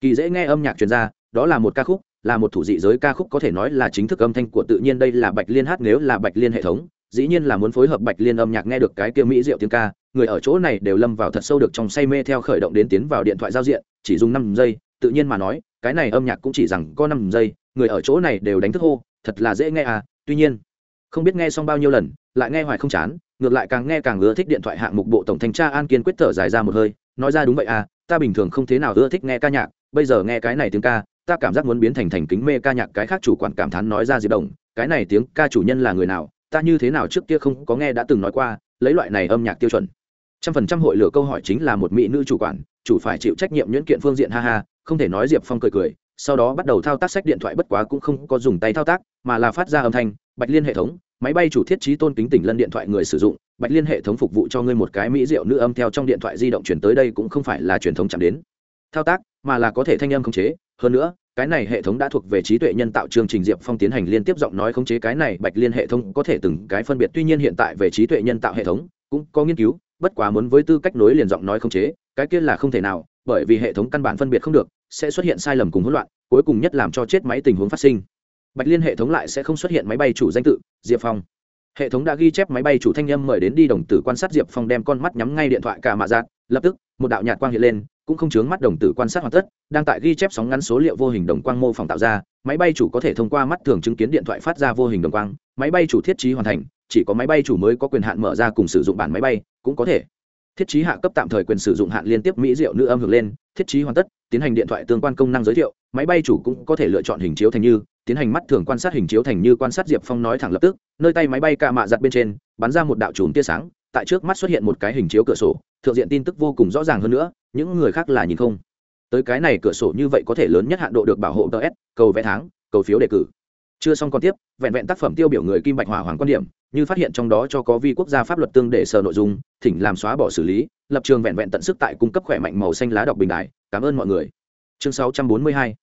Kỳ dễ nghe âm nhạc truyền ra, đó là một ca khúc, là một thủ dị giới ca khúc có thể nói là chính thức âm thanh của tự nhiên đây là bạch liên hát nếu là bạch liên hệ thống, dĩ nhiên là muốn phối hợp bạch liên âm nhạc nghe được cái kia mỹ diệu tiếng ca, người ở chỗ này đều lâm vào thật sâu được trong say mê theo khởi động đến tiến vào điện thoại giao diện, chỉ dùng năm giây, tự nhiên mà nói, cái này âm nhạc cũng chỉ rằng có năm giây, người ở chỗ này đều đánh thức hô thật là dễ nghe à tuy nhiên, không biết nghe xong bao nhiêu lần, lại nghe hoài không chán, ngược lại càng nghe càng ưa thích điện thoại hạng mục bộ tổng thanh tra an kiên quyết thở dài ra một hơi, nói ra đúng vậy à ta bình thường không thế nào ưa thích nghe ca nhạc, bây giờ nghe cái này tiếng ca, ta cảm giác muốn biến thành thành kính mê ca nhạc, cái khác chủ quản cảm thán nói ra diệp đồng, cái này tiếng ca chủ nhân là người nào, ta như thế nào trước kia không có nghe đã từng nói qua, lấy loại này âm nhạc tiêu chuẩn. Trăm phần trăm hội lửa câu hỏi chính là một mỹ nữ chủ quản, chủ phải chịu trách nhiệm nhuyễn kiện phương diện, ha ha, không thể nói diệp phong cười cười sau đó bắt đầu thao tác sách điện thoại, bất quá cũng không có dùng tay thao tác, mà là phát ra âm thanh, bạch liên hệ thống, máy bay chủ thiết trí tôn kính tỉnh lân điện thoại người sử dụng, bạch liên hệ thống phục vụ cho ngươi một cái mỹ rượu nữ âm theo trong điện thoại di động chuyển tới đây cũng không phải là truyền thống chạm đến. Thao tác, mà là có thể thanh âm khống chế, hơn nữa, cái này hệ thống đã thuộc về trí tuệ nhân tạo chương trình diệp phong tiến hành liên tiếp giọng nói khống chế, cái này bạch liên hệ thống có thể từng cái phân biệt, tuy nhiên hiện tại về trí tuệ nhân tạo hệ thống cũng có nghiên cứu, bất quá muốn với tư cách nối liền giọng nói khống chế, cái kia là không thể nào, bởi vì hệ thống căn bản phân biệt không được sẽ xuất hiện sai lầm cùng hỗn loạn, cuối cùng nhất làm cho chết máy tình huống phát sinh. Bạch liên hệ thống lại sẽ không xuất hiện máy bay chủ danh tự, diệp phong. Hệ thống đã ghi chép máy bay chủ thanh âm mời đến đi đồng tử quan sát diệp phong đem con mắt nhắm ngay điện thoại cả mạ giạt lập tức, một đạo nhạt quang hiện lên, cũng không chướng mắt đồng tử quan sát hoàn tất, đang tại ghi chép sóng ngắn số liệu vô hình đồng quang mô phỏng tạo ra, máy bay chủ có thể thông qua mắt thường chứng kiến điện thoại phát ra vô hình đồng quang, máy bay chủ thiết trí hoàn thành, chỉ có máy bay chủ mới có quyền hạn mở ra cùng sử dụng bản máy bay, cũng có thể thiết trí hạ cấp tạm thời quyền sử dụng hạn liên tiếp mỹ diệu nữ âm hưởng lên, thiết trí hoàn tất, tiến hành điện thoại tương quan công năng giới thiệu, máy bay chủ cũng có thể lựa chọn hình chiếu thành như, tiến hành mắt thường quan sát hình chiếu thành như quan sát diệp phong nói thẳng lập tức, nơi tay máy bay ca mạ giặt bên trên, bắn ra một đạo chùm tia sáng, tại trước mắt xuất hiện một cái hình chiếu cửa sổ, thượng diện tin tức vô cùng rõ ràng hơn nữa, những người khác là nhìn không. Tới cái này cửa sổ như vậy có thể lớn nhất hạn độ được bảo hộ ts cầu vẽ tháng, cầu phiếu đề cử. Chưa xong còn tiếp, vẹn vẹn tác phẩm tiêu biểu người kim bạch hỏa hoàng quan điểm như phát hiện trong đó cho có vi quốc gia pháp luật tương để sở nội dung, thỉnh làm xóa bỏ xử lý, lập trường vẹn vẹn tận sức tại cung cấp khỏe mạnh màu xanh lá đọc bình đại cảm ơn mọi người. Chương 642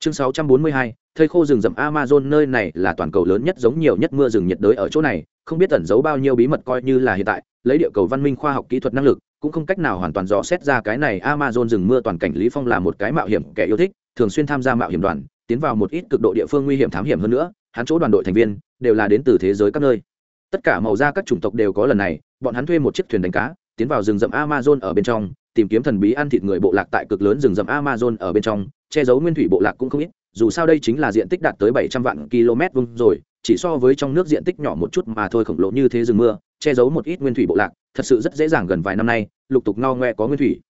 chương 642 thây khô rừng rậm amazon nơi này là toàn cầu lớn nhất giống nhiều nhất mưa rừng nhiệt đới ở chỗ này, không biết ẩn giấu bao nhiêu bí mật coi như là hiện tại, lấy địa cầu văn minh khoa học kỹ thuật năng lực, cũng không cách nào hoàn toàn dò xét ra cái này amazon rừng mưa toàn cảnh lý phong là một cái mạo hiểm kẻ yêu thích, thường xuyên tham gia mạo hiểm đoàn, tiến vào một ít cực độ địa phương nguy hiểm thám hiểm hơn nữa, hắn chỗ đoàn đội thành viên đều là đến từ thế giới các nơi tất cả màu da các chủng tộc đều có lần này, bọn hắn thuê một chiếc thuyền đánh cá, tiến vào rừng rậm amazon ở bên trong, tìm kiếm thần bí ăn thịt người bộ lạc tại cực lớn rừng rậm amazon ở bên trong, che giấu nguyên thủy bộ lạc cũng không ít, dù sao đây chính là diện tích đạt tới bảy trăm vạn km vuông rồi, chỉ so với trong nước diện tích nhỏ một chút mà thôi khổng lồ như thế rừng mưa, che giấu một ít nguyên thủy bộ lạc, thật sự rất dễ dàng gần vài năm nay, lục tục ngao ngoe có nguyên thủy.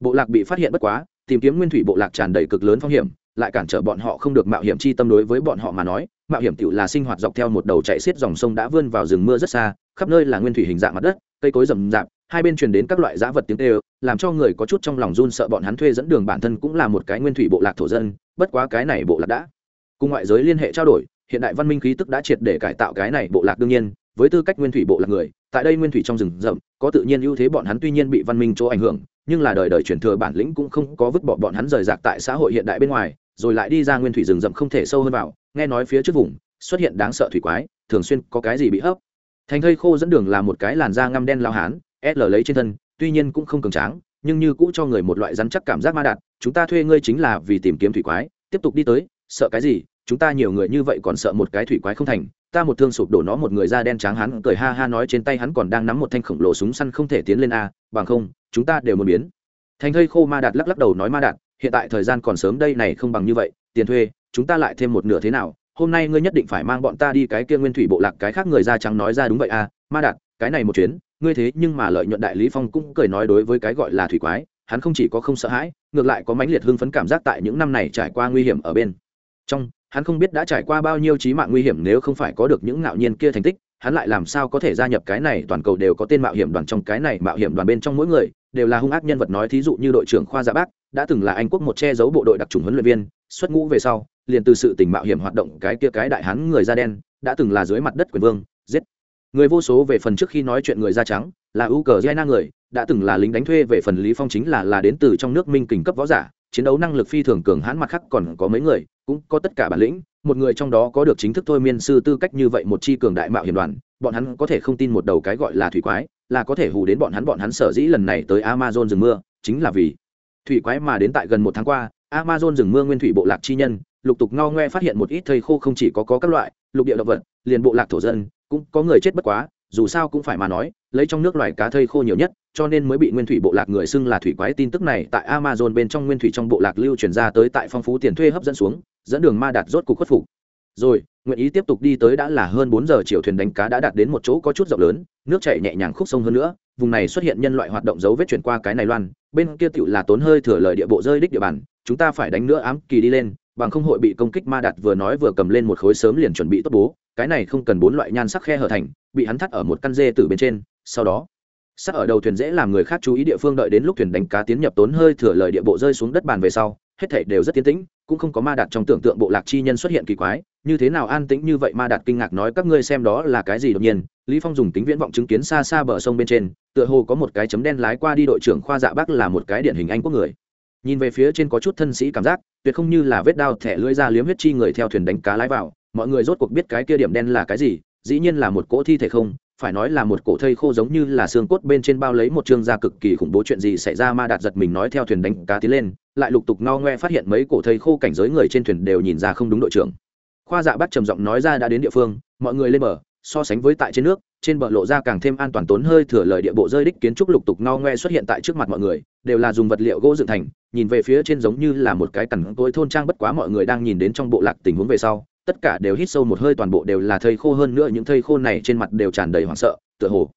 Bộ lạc bị phát hiện bất quá, tìm kiếm nguyên thủy bộ lạc tràn đầy cực lớn phong hiểm lại cản trở bọn họ không được mạo hiểm chi tâm đối với bọn họ mà nói, mạo hiểm tựu là sinh hoạt dọc theo một đầu chạy xiết dòng sông đã vươn vào rừng mưa rất xa, khắp nơi là nguyên thủy hình dạng mặt đất, cây cối rậm rạp, hai bên truyền đến các loại dã vật tiếng tê làm cho người có chút trong lòng run sợ bọn hắn thuê dẫn đường bản thân cũng là một cái nguyên thủy bộ lạc thổ dân, bất quá cái này bộ lạc đã cùng ngoại giới liên hệ trao đổi, hiện đại văn minh khí tức đã triệt để cải tạo cái này bộ lạc đương nhiên, với tư cách nguyên thủy bộ lạc người, tại đây nguyên thủy trong rừng rậm, có tự nhiên ưu thế bọn hắn tuy nhiên bị văn minh chỗ ảnh hưởng, nhưng là đời đời truyền thừa bản lĩnh cũng không có vứt bỏ bọn hắn rời rạc tại xã hội hiện đại bên ngoài rồi lại đi ra nguyên thủy rừng rậm không thể sâu hơn vào, nghe nói phía trước vùng, xuất hiện đáng sợ thủy quái, thường xuyên có cái gì bị hấp. Thành thây khô dẫn đường là một cái làn da ngăm đen lao hán l lấy trên thân, tuy nhiên cũng không cường tráng, nhưng như cũ cho người một loại rắn chắc cảm giác ma đạt chúng ta thuê ngươi chính là vì tìm kiếm thủy quái, tiếp tục đi tới, sợ cái gì? Chúng ta nhiều người như vậy còn sợ một cái thủy quái không thành, ta một thương sụp đổ nó một người da đen trắng hắn cười ha ha nói trên tay hắn còn đang nắm một thanh khổng lồ súng săn không thể tiến lên a, bằng không, chúng ta đều muốn biến. Thành thây khô ma đạt lắc lắc đầu nói ma đạt hiện tại thời gian còn sớm đây này không bằng như vậy, tiền thuê, chúng ta lại thêm một nửa thế nào? Hôm nay ngươi nhất định phải mang bọn ta đi cái kia nguyên thủy bộ lạc, cái khác người da trắng nói ra đúng vậy à ma đạt cái này một chuyến, ngươi thế nhưng mà lợi nhuận đại lý phong cũng cười nói đối với cái gọi là thủy quái, hắn không chỉ có không sợ hãi, ngược lại có mãnh liệt hưng phấn cảm giác tại những năm này trải qua nguy hiểm ở bên. Trong, hắn không biết đã trải qua bao nhiêu trí mạng nguy hiểm nếu không phải có được những ngạo nhiên kia thành tích, hắn lại làm sao có thể gia nhập cái này, toàn cầu đều có tên mạo hiểm đoàn trong cái này, mạo hiểm đoàn bên trong mỗi người, đều là hung ác nhân vật nói thí dụ như đội trưởng khoa giả bác đã từng là anh quốc một che giấu bộ đội đặc trùng huấn luyện viên, xuất ngũ về sau, liền từ sự tình mạo hiểm hoạt động cái kia cái đại hắn người da đen, đã từng là dưới mặt đất quyền vương, giết. Người vô số về phần trước khi nói chuyện người da trắng, là u cờ giai người, đã từng là lính đánh thuê về phần lý phong chính là là đến từ trong nước minh kình cấp võ giả, chiến đấu năng lực phi thường cường hãn mặt khác còn có mấy người, cũng có tất cả bản lĩnh, một người trong đó có được chính thức thôi miên sư tư cách như vậy một chi cường đại mạo hiểm đoàn, bọn hắn có thể không tin một đầu cái gọi là thủy quái, là có thể hù đến bọn hắn bọn hắn sở dĩ lần này tới amazon rừng mưa, chính là vì thủy quái mà đến tại gần một tháng qua amazon rừng mưa nguyên thủy bộ lạc chi nhân lục tục ngao ngoe phát hiện một ít thây khô không chỉ có, có các loại lục địa động vật liền bộ lạc thổ dân cũng có người chết bất quá dù sao cũng phải mà nói lấy trong nước loài cá thây khô nhiều nhất cho nên mới bị nguyên thủy bộ lạc người xưng là thủy quái tin tức này tại amazon bên trong nguyên thủy trong bộ lạc lưu truyền ra tới tại phong phú tiền thuê hấp dẫn xuống dẫn đường ma đạt rốt cuộc khuất phục. Rồi nguyện ý tiếp tục đi tới đã là hơn bốn giờ chiều thuyền đánh cá đã đạt đến một chỗ có chút rộng lớn nước chảy nhẹ nhàng khúc sông hơn nữa, vùng này xuất hiện nhân loại hoạt động dấu vết chuyển qua cái này loan, bên kia tựu là tốn hơi thừa lời địa bộ rơi đích địa bàn, chúng ta phải đánh nữa ám kỳ đi lên, bằng không hội bị công kích ma đạt vừa nói vừa cầm lên một khối sớm liền chuẩn bị tốt bố, cái này không cần bốn loại nhan sắc khe hở thành, bị hắn thắt ở một căn dê từ bên trên, sau đó sắc ở đầu thuyền dễ làm người khác chú ý địa phương đợi đến lúc thuyền đánh cá tiến nhập tốn hơi thừa lời địa bộ rơi xuống đất bàn về sau hết thảy đều rất tiến tĩnh, cũng không có ma đạt trong tưởng tượng bộ lạc chi nhân xuất hiện kỳ quái. Như thế nào an tĩnh như vậy ma đạt kinh ngạc nói các ngươi xem đó là cái gì đột nhiên? Lý phong dùng tính viễn vọng chứng kiến xa xa bờ sông bên trên, tựa hồ có một cái chấm đen lái qua đi đội trưởng khoa dạ bắc là một cái điển hình anh quốc người. Nhìn về phía trên có chút thân sĩ cảm giác, tuyệt không như là vết đao thẻ lưỡi ra liếm huyết chi người theo thuyền đánh cá lái vào, mọi người rốt cuộc biết cái kia điểm đen là cái gì, dĩ nhiên là một cỗ thi thể không phải nói là một cổ thây khô giống như là xương cốt bên trên bao lấy một chương da cực kỳ khủng bố chuyện gì xảy ra ma đạt giật mình nói theo thuyền đánh cá tiến lên, lại lục tục no ngoe phát hiện mấy cổ thây khô cảnh giới người trên thuyền đều nhìn ra không đúng đội trưởng. Khoa dạ bắt trầm giọng nói ra đã đến địa phương, mọi người lên bờ, so sánh với tại trên nước, trên bờ lộ ra càng thêm an toàn tốn hơi thừa lời địa bộ rơi đích kiến trúc lục tục no ngoe xuất hiện tại trước mặt mọi người, đều là dùng vật liệu gỗ dựng thành, nhìn về phía trên giống như là một cái cằn tối thôn trang bất quá mọi người đang nhìn đến trong bộ lạc tình huống về sau tất cả đều hít sâu một hơi, toàn bộ đều là thây khô hơn nữa, những thây khô này trên mặt đều tràn đầy hoảng sợ, tựa hồ.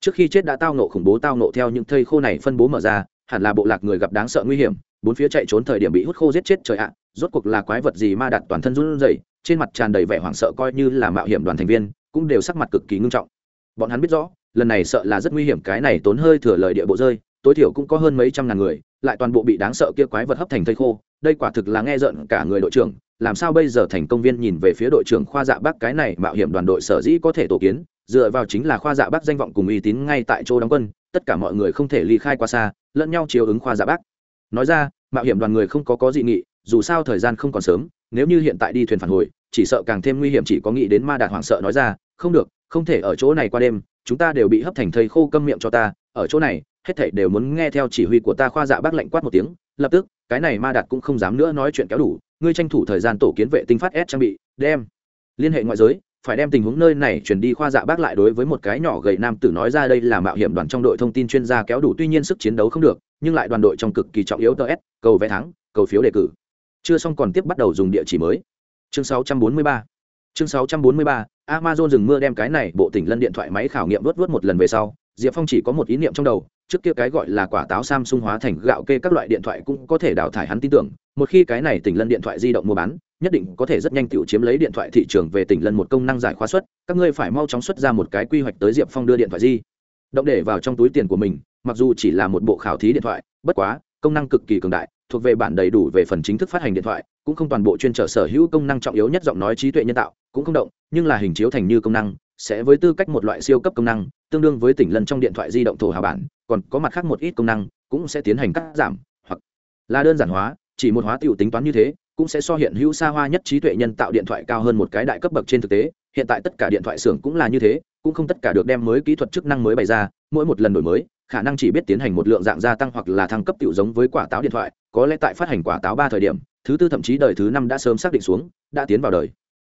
Trước khi chết đã tao nộ khủng bố, tao nộ theo những thây khô này phân bố mở ra, hẳn là bộ lạc người gặp đáng sợ nguy hiểm, bốn phía chạy trốn thời điểm bị hút khô giết chết trời ạ, rốt cuộc là quái vật gì ma đặt toàn thân run rẩy, trên mặt tràn đầy vẻ hoảng sợ coi như là mạo hiểm đoàn thành viên, cũng đều sắc mặt cực kỳ ngưng trọng. Bọn hắn biết rõ, lần này sợ là rất nguy hiểm, cái này tốn hơi thừa lời địa bộ rơi, tối thiểu cũng có hơn mấy trăm ngàn người lại toàn bộ bị đáng sợ kia quái vật hấp thành thây khô, đây quả thực là nghe rợn cả người đội trưởng, làm sao bây giờ thành công viên nhìn về phía đội trưởng khoa dạ bác cái này mạo hiểm đoàn đội sở dĩ có thể tổ kiến, dựa vào chính là khoa dạ bác danh vọng cùng uy tín ngay tại chỗ đóng quân, tất cả mọi người không thể ly khai qua xa, lẫn nhau chiếu ứng khoa dạ bác. nói ra, mạo hiểm đoàn người không có có dị nghị, dù sao thời gian không còn sớm, nếu như hiện tại đi thuyền phản hồi, chỉ sợ càng thêm nguy hiểm chỉ có nghĩ đến ma đạt hoảng sợ nói ra, không được, không thể ở chỗ này qua đêm, chúng ta đều bị hấp thành thây khô câm miệng cho ta, ở chỗ này hết thảy đều muốn nghe theo chỉ huy của ta khoa dạ bác lệnh quát một tiếng, lập tức, cái này ma đạt cũng không dám nữa nói chuyện kéo đủ, ngươi tranh thủ thời gian tổ kiến vệ tinh phát s trang bị, đem liên hệ ngoại giới, phải đem tình huống nơi này chuyển đi khoa dạ bác lại đối với một cái nhỏ gầy nam tử nói ra đây là mạo hiểm đoàn trong đội thông tin chuyên gia kéo đủ, tuy nhiên sức chiến đấu không được, nhưng lại đoàn đội trong cực kỳ trọng yếu ts cầu vé thắng, cầu phiếu đề cử. Chưa xong còn tiếp bắt đầu dùng địa chỉ mới. Chương 643 chương 643 amazon dừng mưa đem cái này bộ tỉnh lân điện thoại máy khảo nghiệm vớt vớt một lần về sau, diệp phong chỉ có một ý niệm trong đầu trước kia cái gọi là quả táo samsung hóa thành gạo kê các loại điện thoại cũng có thể đào thải hắn tin tưởng, một khi cái này tỉnh lân điện thoại di động mua bán, nhất định có thể rất nhanh tiểu chiếm lấy điện thoại thị trường về tỉnh lân một công năng giải khóa suất, các ngươi phải mau chóng xuất ra một cái quy hoạch tới diệp phong đưa điện thoại di động để vào trong túi tiền của mình, mặc dù chỉ là một bộ khảo thí điện thoại, bất quá, công năng cực kỳ cường đại, thuộc về bản đầy đủ về phần chính thức phát hành điện thoại, cũng không toàn bộ chuyên trở sở hữu công năng trọng yếu nhất giọng nói trí tuệ nhân tạo, cũng không động, nhưng là hình chiếu thành như công năng sẽ với tư cách một loại siêu cấp công năng, tương đương với tỉnh lân trong điện thoại di động thổ hà bản, còn có mặt khác một ít công năng cũng sẽ tiến hành cắt giảm, hoặc là đơn giản hóa, chỉ một hóa tiểu tính toán như thế, cũng sẽ so hiện hữu xa hoa nhất trí tuệ nhân tạo điện thoại cao hơn một cái đại cấp bậc trên thực tế. Hiện tại tất cả điện thoại xưởng cũng là như thế, cũng không tất cả được đem mới kỹ thuật chức năng mới bày ra, mỗi một lần đổi mới, khả năng chỉ biết tiến hành một lượng dạng gia tăng hoặc là thăng cấp tiểu giống với quả táo điện thoại, có lẽ tại phát hành quả táo ba thời điểm, thứ tư thậm chí đời thứ năm đã sớm xác định xuống, đã tiến vào đời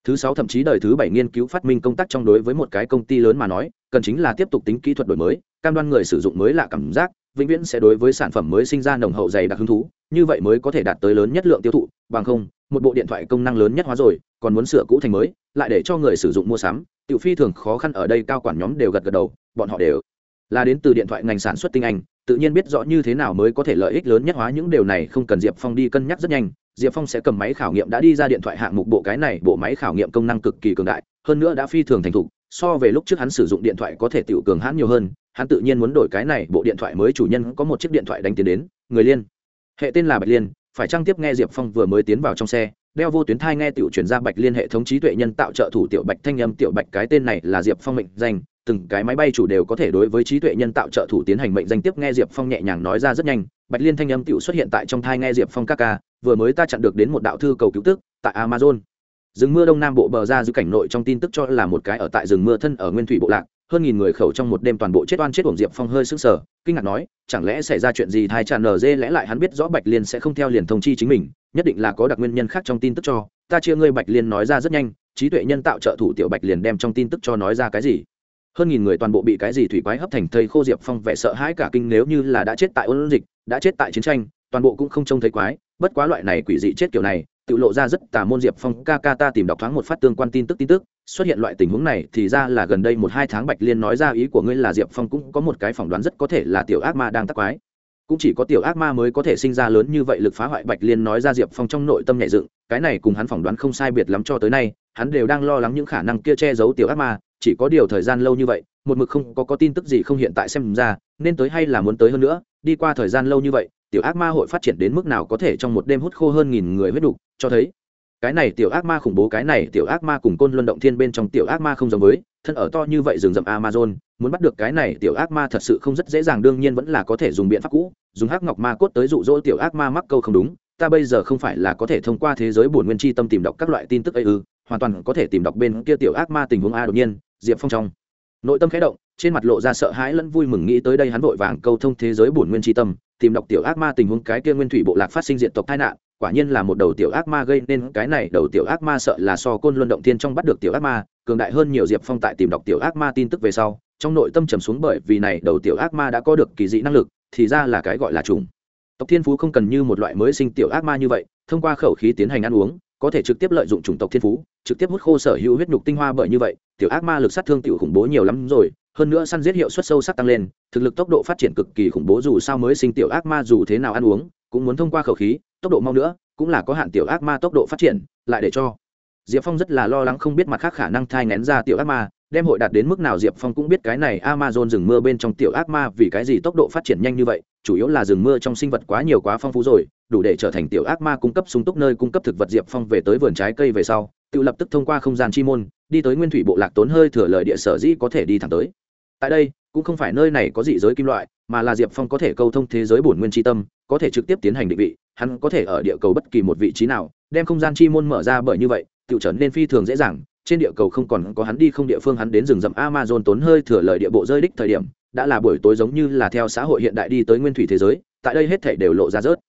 thứ sáu thậm chí đời thứ bảy nghiên cứu phát minh công tác trong đối với một cái công ty lớn mà nói, cần chính là tiếp tục tính kỹ thuật đổi mới, cam đoan người sử dụng mới lạ cảm giác, vĩnh viễn sẽ đối với sản phẩm mới sinh ra nồng hậu dày đặc hứng thú, như vậy mới có thể đạt tới lớn nhất lượng tiêu thụ, bằng không, một bộ điện thoại công năng lớn nhất hóa rồi, còn muốn sửa cũ thành mới, lại để cho người sử dụng mua sắm, tiểu phi thường khó khăn ở đây cao quản nhóm đều gật gật đầu, bọn họ đều là đến từ điện thoại ngành sản xuất tinh anh, tự nhiên biết rõ như thế nào mới có thể lợi ích lớn nhất hóa những điều này không cần diệp phong đi cân nhắc rất nhanh diệp phong sẽ cầm máy khảo nghiệm đã đi ra điện thoại hạng mục bộ cái này, bộ máy khảo nghiệm công năng cực kỳ cường đại, hơn nữa đã phi thường thành thục, so về lúc trước hắn sử dụng điện thoại có thể tự cường hãn nhiều hơn, hắn tự nhiên muốn đổi cái này, bộ điện thoại mới chủ nhân có một chiếc điện thoại đánh tiến đến, người liên. Hệ tên là bạch liên, phải trang tiếp nghe diệp phong vừa mới tiến vào trong xe, đeo vô tuyến thai nghe tiểu chuyển ra bạch liên hệ thống trí tuệ nhân tạo trợ thủ tiểu bạch thanh âm, tiểu bạch cái tên này là diệp phong mệnh danh từng cái máy bay chủ đều có thể đối với trí tuệ nhân tạo trợ thủ tiến hành mệnh danh tiếp. Nghe diệp phong nhẹ nhàng nói ra rất nhanh, bạch liên thanh âm tiểu xuất hiện tại trong thai nghe diệp phong ca ca, vừa mới ta chặn được đến một đạo thư cầu cứu tức, tại amazon. Rừng mưa đông nam bộ bờ ra giữ cảnh nội trong tin tức cho là một cái ở tại rừng mưa thân ở nguyên thủy bộ lạc, hơn nghìn người khẩu trong một đêm toàn bộ chết oan chết uổng. Diệp phong hơi sững sờ, kinh ngạc nói, chẳng lẽ xảy ra chuyện gì? Thai tràn nở dê, lẽ lại hắn biết rõ bạch liên sẽ không theo liền thông chi chính mình, nhất định là có đặc nguyên nhân khác trong tin tức cho. Ta chia ngươi bạch liên nói ra rất nhanh, trí tuệ nhân tạo trợ thủ tiểu bạch liền đem trong tin tức cho nói ra cái gì? Hơn nghìn người toàn bộ bị cái gì thủy quái hấp thành thây khô diệp phong vẻ sợ hãi cả kinh nếu như là đã chết tại ôn dịch, đã chết tại chiến tranh, toàn bộ cũng không trông thấy quái. Bất quá loại này quỷ dị chết kiểu này, tự lộ ra rất tà môn diệp phong, ca ca ta tìm đọc thoáng một phát tương quan tin tức tin tức, xuất hiện loại tình huống này thì ra là gần đây một hai tháng bạch liên nói ra ý của ngươi là diệp phong cũng có một cái phỏng đoán rất có thể là tiểu ác ma đang tắc quái. Cũng chỉ có tiểu ác ma mới có thể sinh ra lớn như vậy lực phá hoại bạch liên nói ra diệp phong trong nội tâm nhẹ dựng, cái này cùng hắn phỏng đoán không sai biệt lắm cho tới nay, hắn đều đang lo lắng những khả năng kia che giấu tiểu ác ma chỉ có điều thời gian lâu như vậy, một mực không có có tin tức gì không hiện tại xem ra, nên tới hay là muốn tới hơn nữa, đi qua thời gian lâu như vậy, tiểu ác ma hội phát triển đến mức nào có thể trong một đêm hút khô hơn nghìn người huyết đục, cho thấy, cái này tiểu ác ma khủng bố, cái này tiểu ác ma cùng côn luân động thiên bên trong tiểu ác ma không giống với, thân ở to như vậy rừng rậm amazon, muốn bắt được cái này tiểu ác ma thật sự không rất dễ dàng, đương nhiên vẫn là có thể dùng biện pháp cũ, dùng hắc ngọc ma cốt tới dụ dỗ tiểu ác ma mắc câu không đúng, ta bây giờ không phải là có thể thông qua thế giới bổn nguyên chi tâm tìm đọc các loại tin tức ấy ư, hoàn toàn có thể tìm đọc bên kia tiểu ác ma tình huống a đột nhiên diệp phong trong. Nội tâm khẽ động, trên mặt lộ ra sợ hãi lẫn vui mừng nghĩ tới đây hắn vội vàng câu thông thế giới bổn nguyên tri tâm, tìm đọc tiểu ác ma tình huống cái kia nguyên thủy bộ lạc phát sinh diện tộc tai nạn, quả nhiên là một đầu tiểu ác ma gây nên cái này đầu tiểu ác ma sợ là so côn luân động thiên trong bắt được tiểu ác ma, cường đại hơn nhiều diệp phong tại tìm đọc tiểu ác ma tin tức về sau, trong nội tâm trầm xuống bởi vì này đầu tiểu ác ma đã có được kỳ dị năng lực, thì ra là cái gọi là trùng. Tộc thiên phú không cần như một loại mới sinh tiểu ác ma như vậy, thông qua khẩu khí tiến hành ăn uống, có thể trực tiếp lợi dụng chủng tộc thiên phú trực tiếp hút khô sở hữu huyết nhục tinh hoa bởi như vậy, tiểu ác ma lực sát thương tiểu khủng bố nhiều lắm rồi, hơn nữa săn giết hiệu suất sâu sắc tăng lên, thực lực tốc độ phát triển cực kỳ khủng bố dù sao mới sinh tiểu ác ma dù thế nào ăn uống, cũng muốn thông qua khẩu khí, tốc độ mau nữa, cũng là có hạn tiểu ác ma tốc độ phát triển, lại để cho diệp phong rất là lo lắng không biết mặt khác khả năng thai ngén ra tiểu ác ma, đem hội đạt đến mức nào diệp phong cũng biết cái này amazon rừng mưa bên trong tiểu ác ma vì cái gì tốc độ phát triển nhanh như vậy, chủ yếu là rừng mưa trong sinh vật quá nhiều quá phong phú rồi, đủ để trở thành tiểu ác ma cung cấp sung túc nơi cung cấp thực vật diệp phong về tới vườn trái cây về sau tự lập tức thông qua không gian chi môn, đi tới nguyên thủy bộ lạc tốn hơi thừa lời địa sở dĩ có thể đi thẳng tới. Tại đây, cũng không phải nơi này có dị giới kim loại, mà là diệp phong có thể câu thông thế giới bổn nguyên tri tâm, có thể trực tiếp tiến hành định vị, hắn có thể ở địa cầu bất kỳ một vị trí nào, đem không gian chi môn mở ra bởi như vậy, tự trở nên phi thường dễ dàng. Trên địa cầu không còn có hắn đi không địa phương, hắn đến rừng rậm amazon tốn hơi thừa lời địa bộ rơi đích thời điểm, đã là buổi tối giống như là theo xã hội hiện đại đi tới nguyên thủy thế giới, tại đây hết thể đều lộ ra rớt.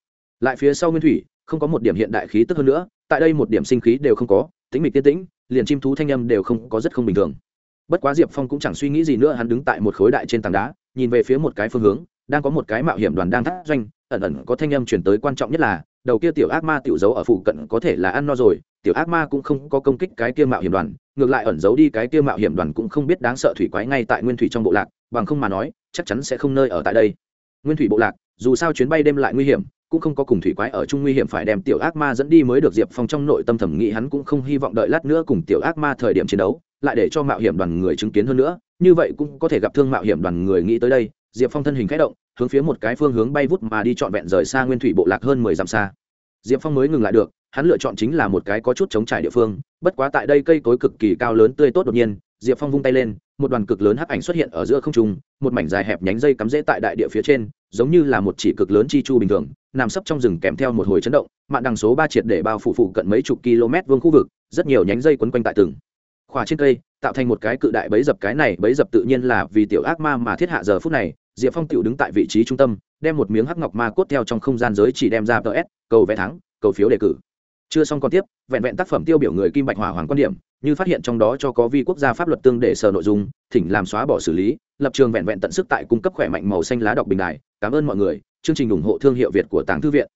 Lại phía sau nguyên thủy, không có một điểm hiện đại khí tức hơn nữa, tại đây một điểm sinh khí đều không có tính mịch tiên tĩnh, liền chim thú thanh âm đều không có rất không bình thường. Bất quá diệp phong cũng chẳng suy nghĩ gì nữa, hắn đứng tại một khối đại trên tảng đá, nhìn về phía một cái phương hướng, đang có một cái mạo hiểm đoàn đang thắt doanh, ẩn ẩn có thanh âm chuyển tới quan trọng nhất là, đầu kia tiểu ác ma tiểu giấu ở phụ cận có thể là ăn no rồi, tiểu ác ma cũng không có công kích cái kia mạo hiểm đoàn, ngược lại ẩn giấu đi cái kia mạo hiểm đoàn cũng không biết đáng sợ thủy quái ngay tại nguyên thủy trong bộ lạc, bằng không mà nói, chắc chắn sẽ không nơi ở tại đây. Nguyên thủy bộ lạc, dù sao chuyến bay đêm lại nguy hiểm cũng không có cùng thủy quái ở chung nguy hiểm phải đem tiểu ác ma dẫn đi mới được diệp phong trong nội tâm thẩm nghĩ hắn cũng không hy vọng đợi lát nữa cùng tiểu ác ma thời điểm chiến đấu, lại để cho mạo hiểm đoàn người chứng kiến hơn nữa, như vậy cũng có thể gặp thương mạo hiểm đoàn người nghĩ tới đây, diệp phong thân hình k h ẽ động, hướng phía một cái phương hướng bay vút mà đi trọn vẹn rời xa nguyên thủy bộ lạc hơn mười dặm xa. Diệp phong mới ngừng lại được, hắn lựa chọn chính là một cái có chút chống trải địa phương, bất quá tại đây cây cối cực kỳ cao lớn tươi tốt đột nhiên, diệp phong vung tay lên một đoàn cực lớn hắc ảnh xuất hiện ở giữa không trung, một mảnh dài hẹp nhánh dây cắm rễ tại đại địa phía trên, giống như là một chỉ cực lớn chi chu bình thường, nằm sấp trong rừng kèm theo một hồi chấn động, mạn đằng số ba triệt để bao phủ phụ cận mấy chục km vuông khu vực, rất nhiều nhánh dây quấn quanh tại từng khỏa trên cây, tạo thành một cái cự đại bẫy dập cái này bẫy dập tự nhiên là vì tiểu ác ma mà thiết hạ giờ phút này, diệp phong tiểu đứng tại vị trí trung tâm, đem một miếng hắc ngọc ma cốt theo trong không gian giới chỉ đem ra ts cầu vé thắng, cầu phiếu đề cử. Chưa xong còn tiếp, vẹn vẹn tác phẩm tiêu biểu người kim bạch hỏa hoàng quan điểm như phát hiện trong đó cho có vi quốc gia pháp luật tương để sở nội dung, thỉnh làm xóa bỏ xử lý, lập trường vẹn vẹn tận sức tại cung cấp khỏe mạnh màu xanh lá đọc bình đài. Cảm ơn mọi người. Chương trình ủng hộ thương hiệu việt của tàng thư viện.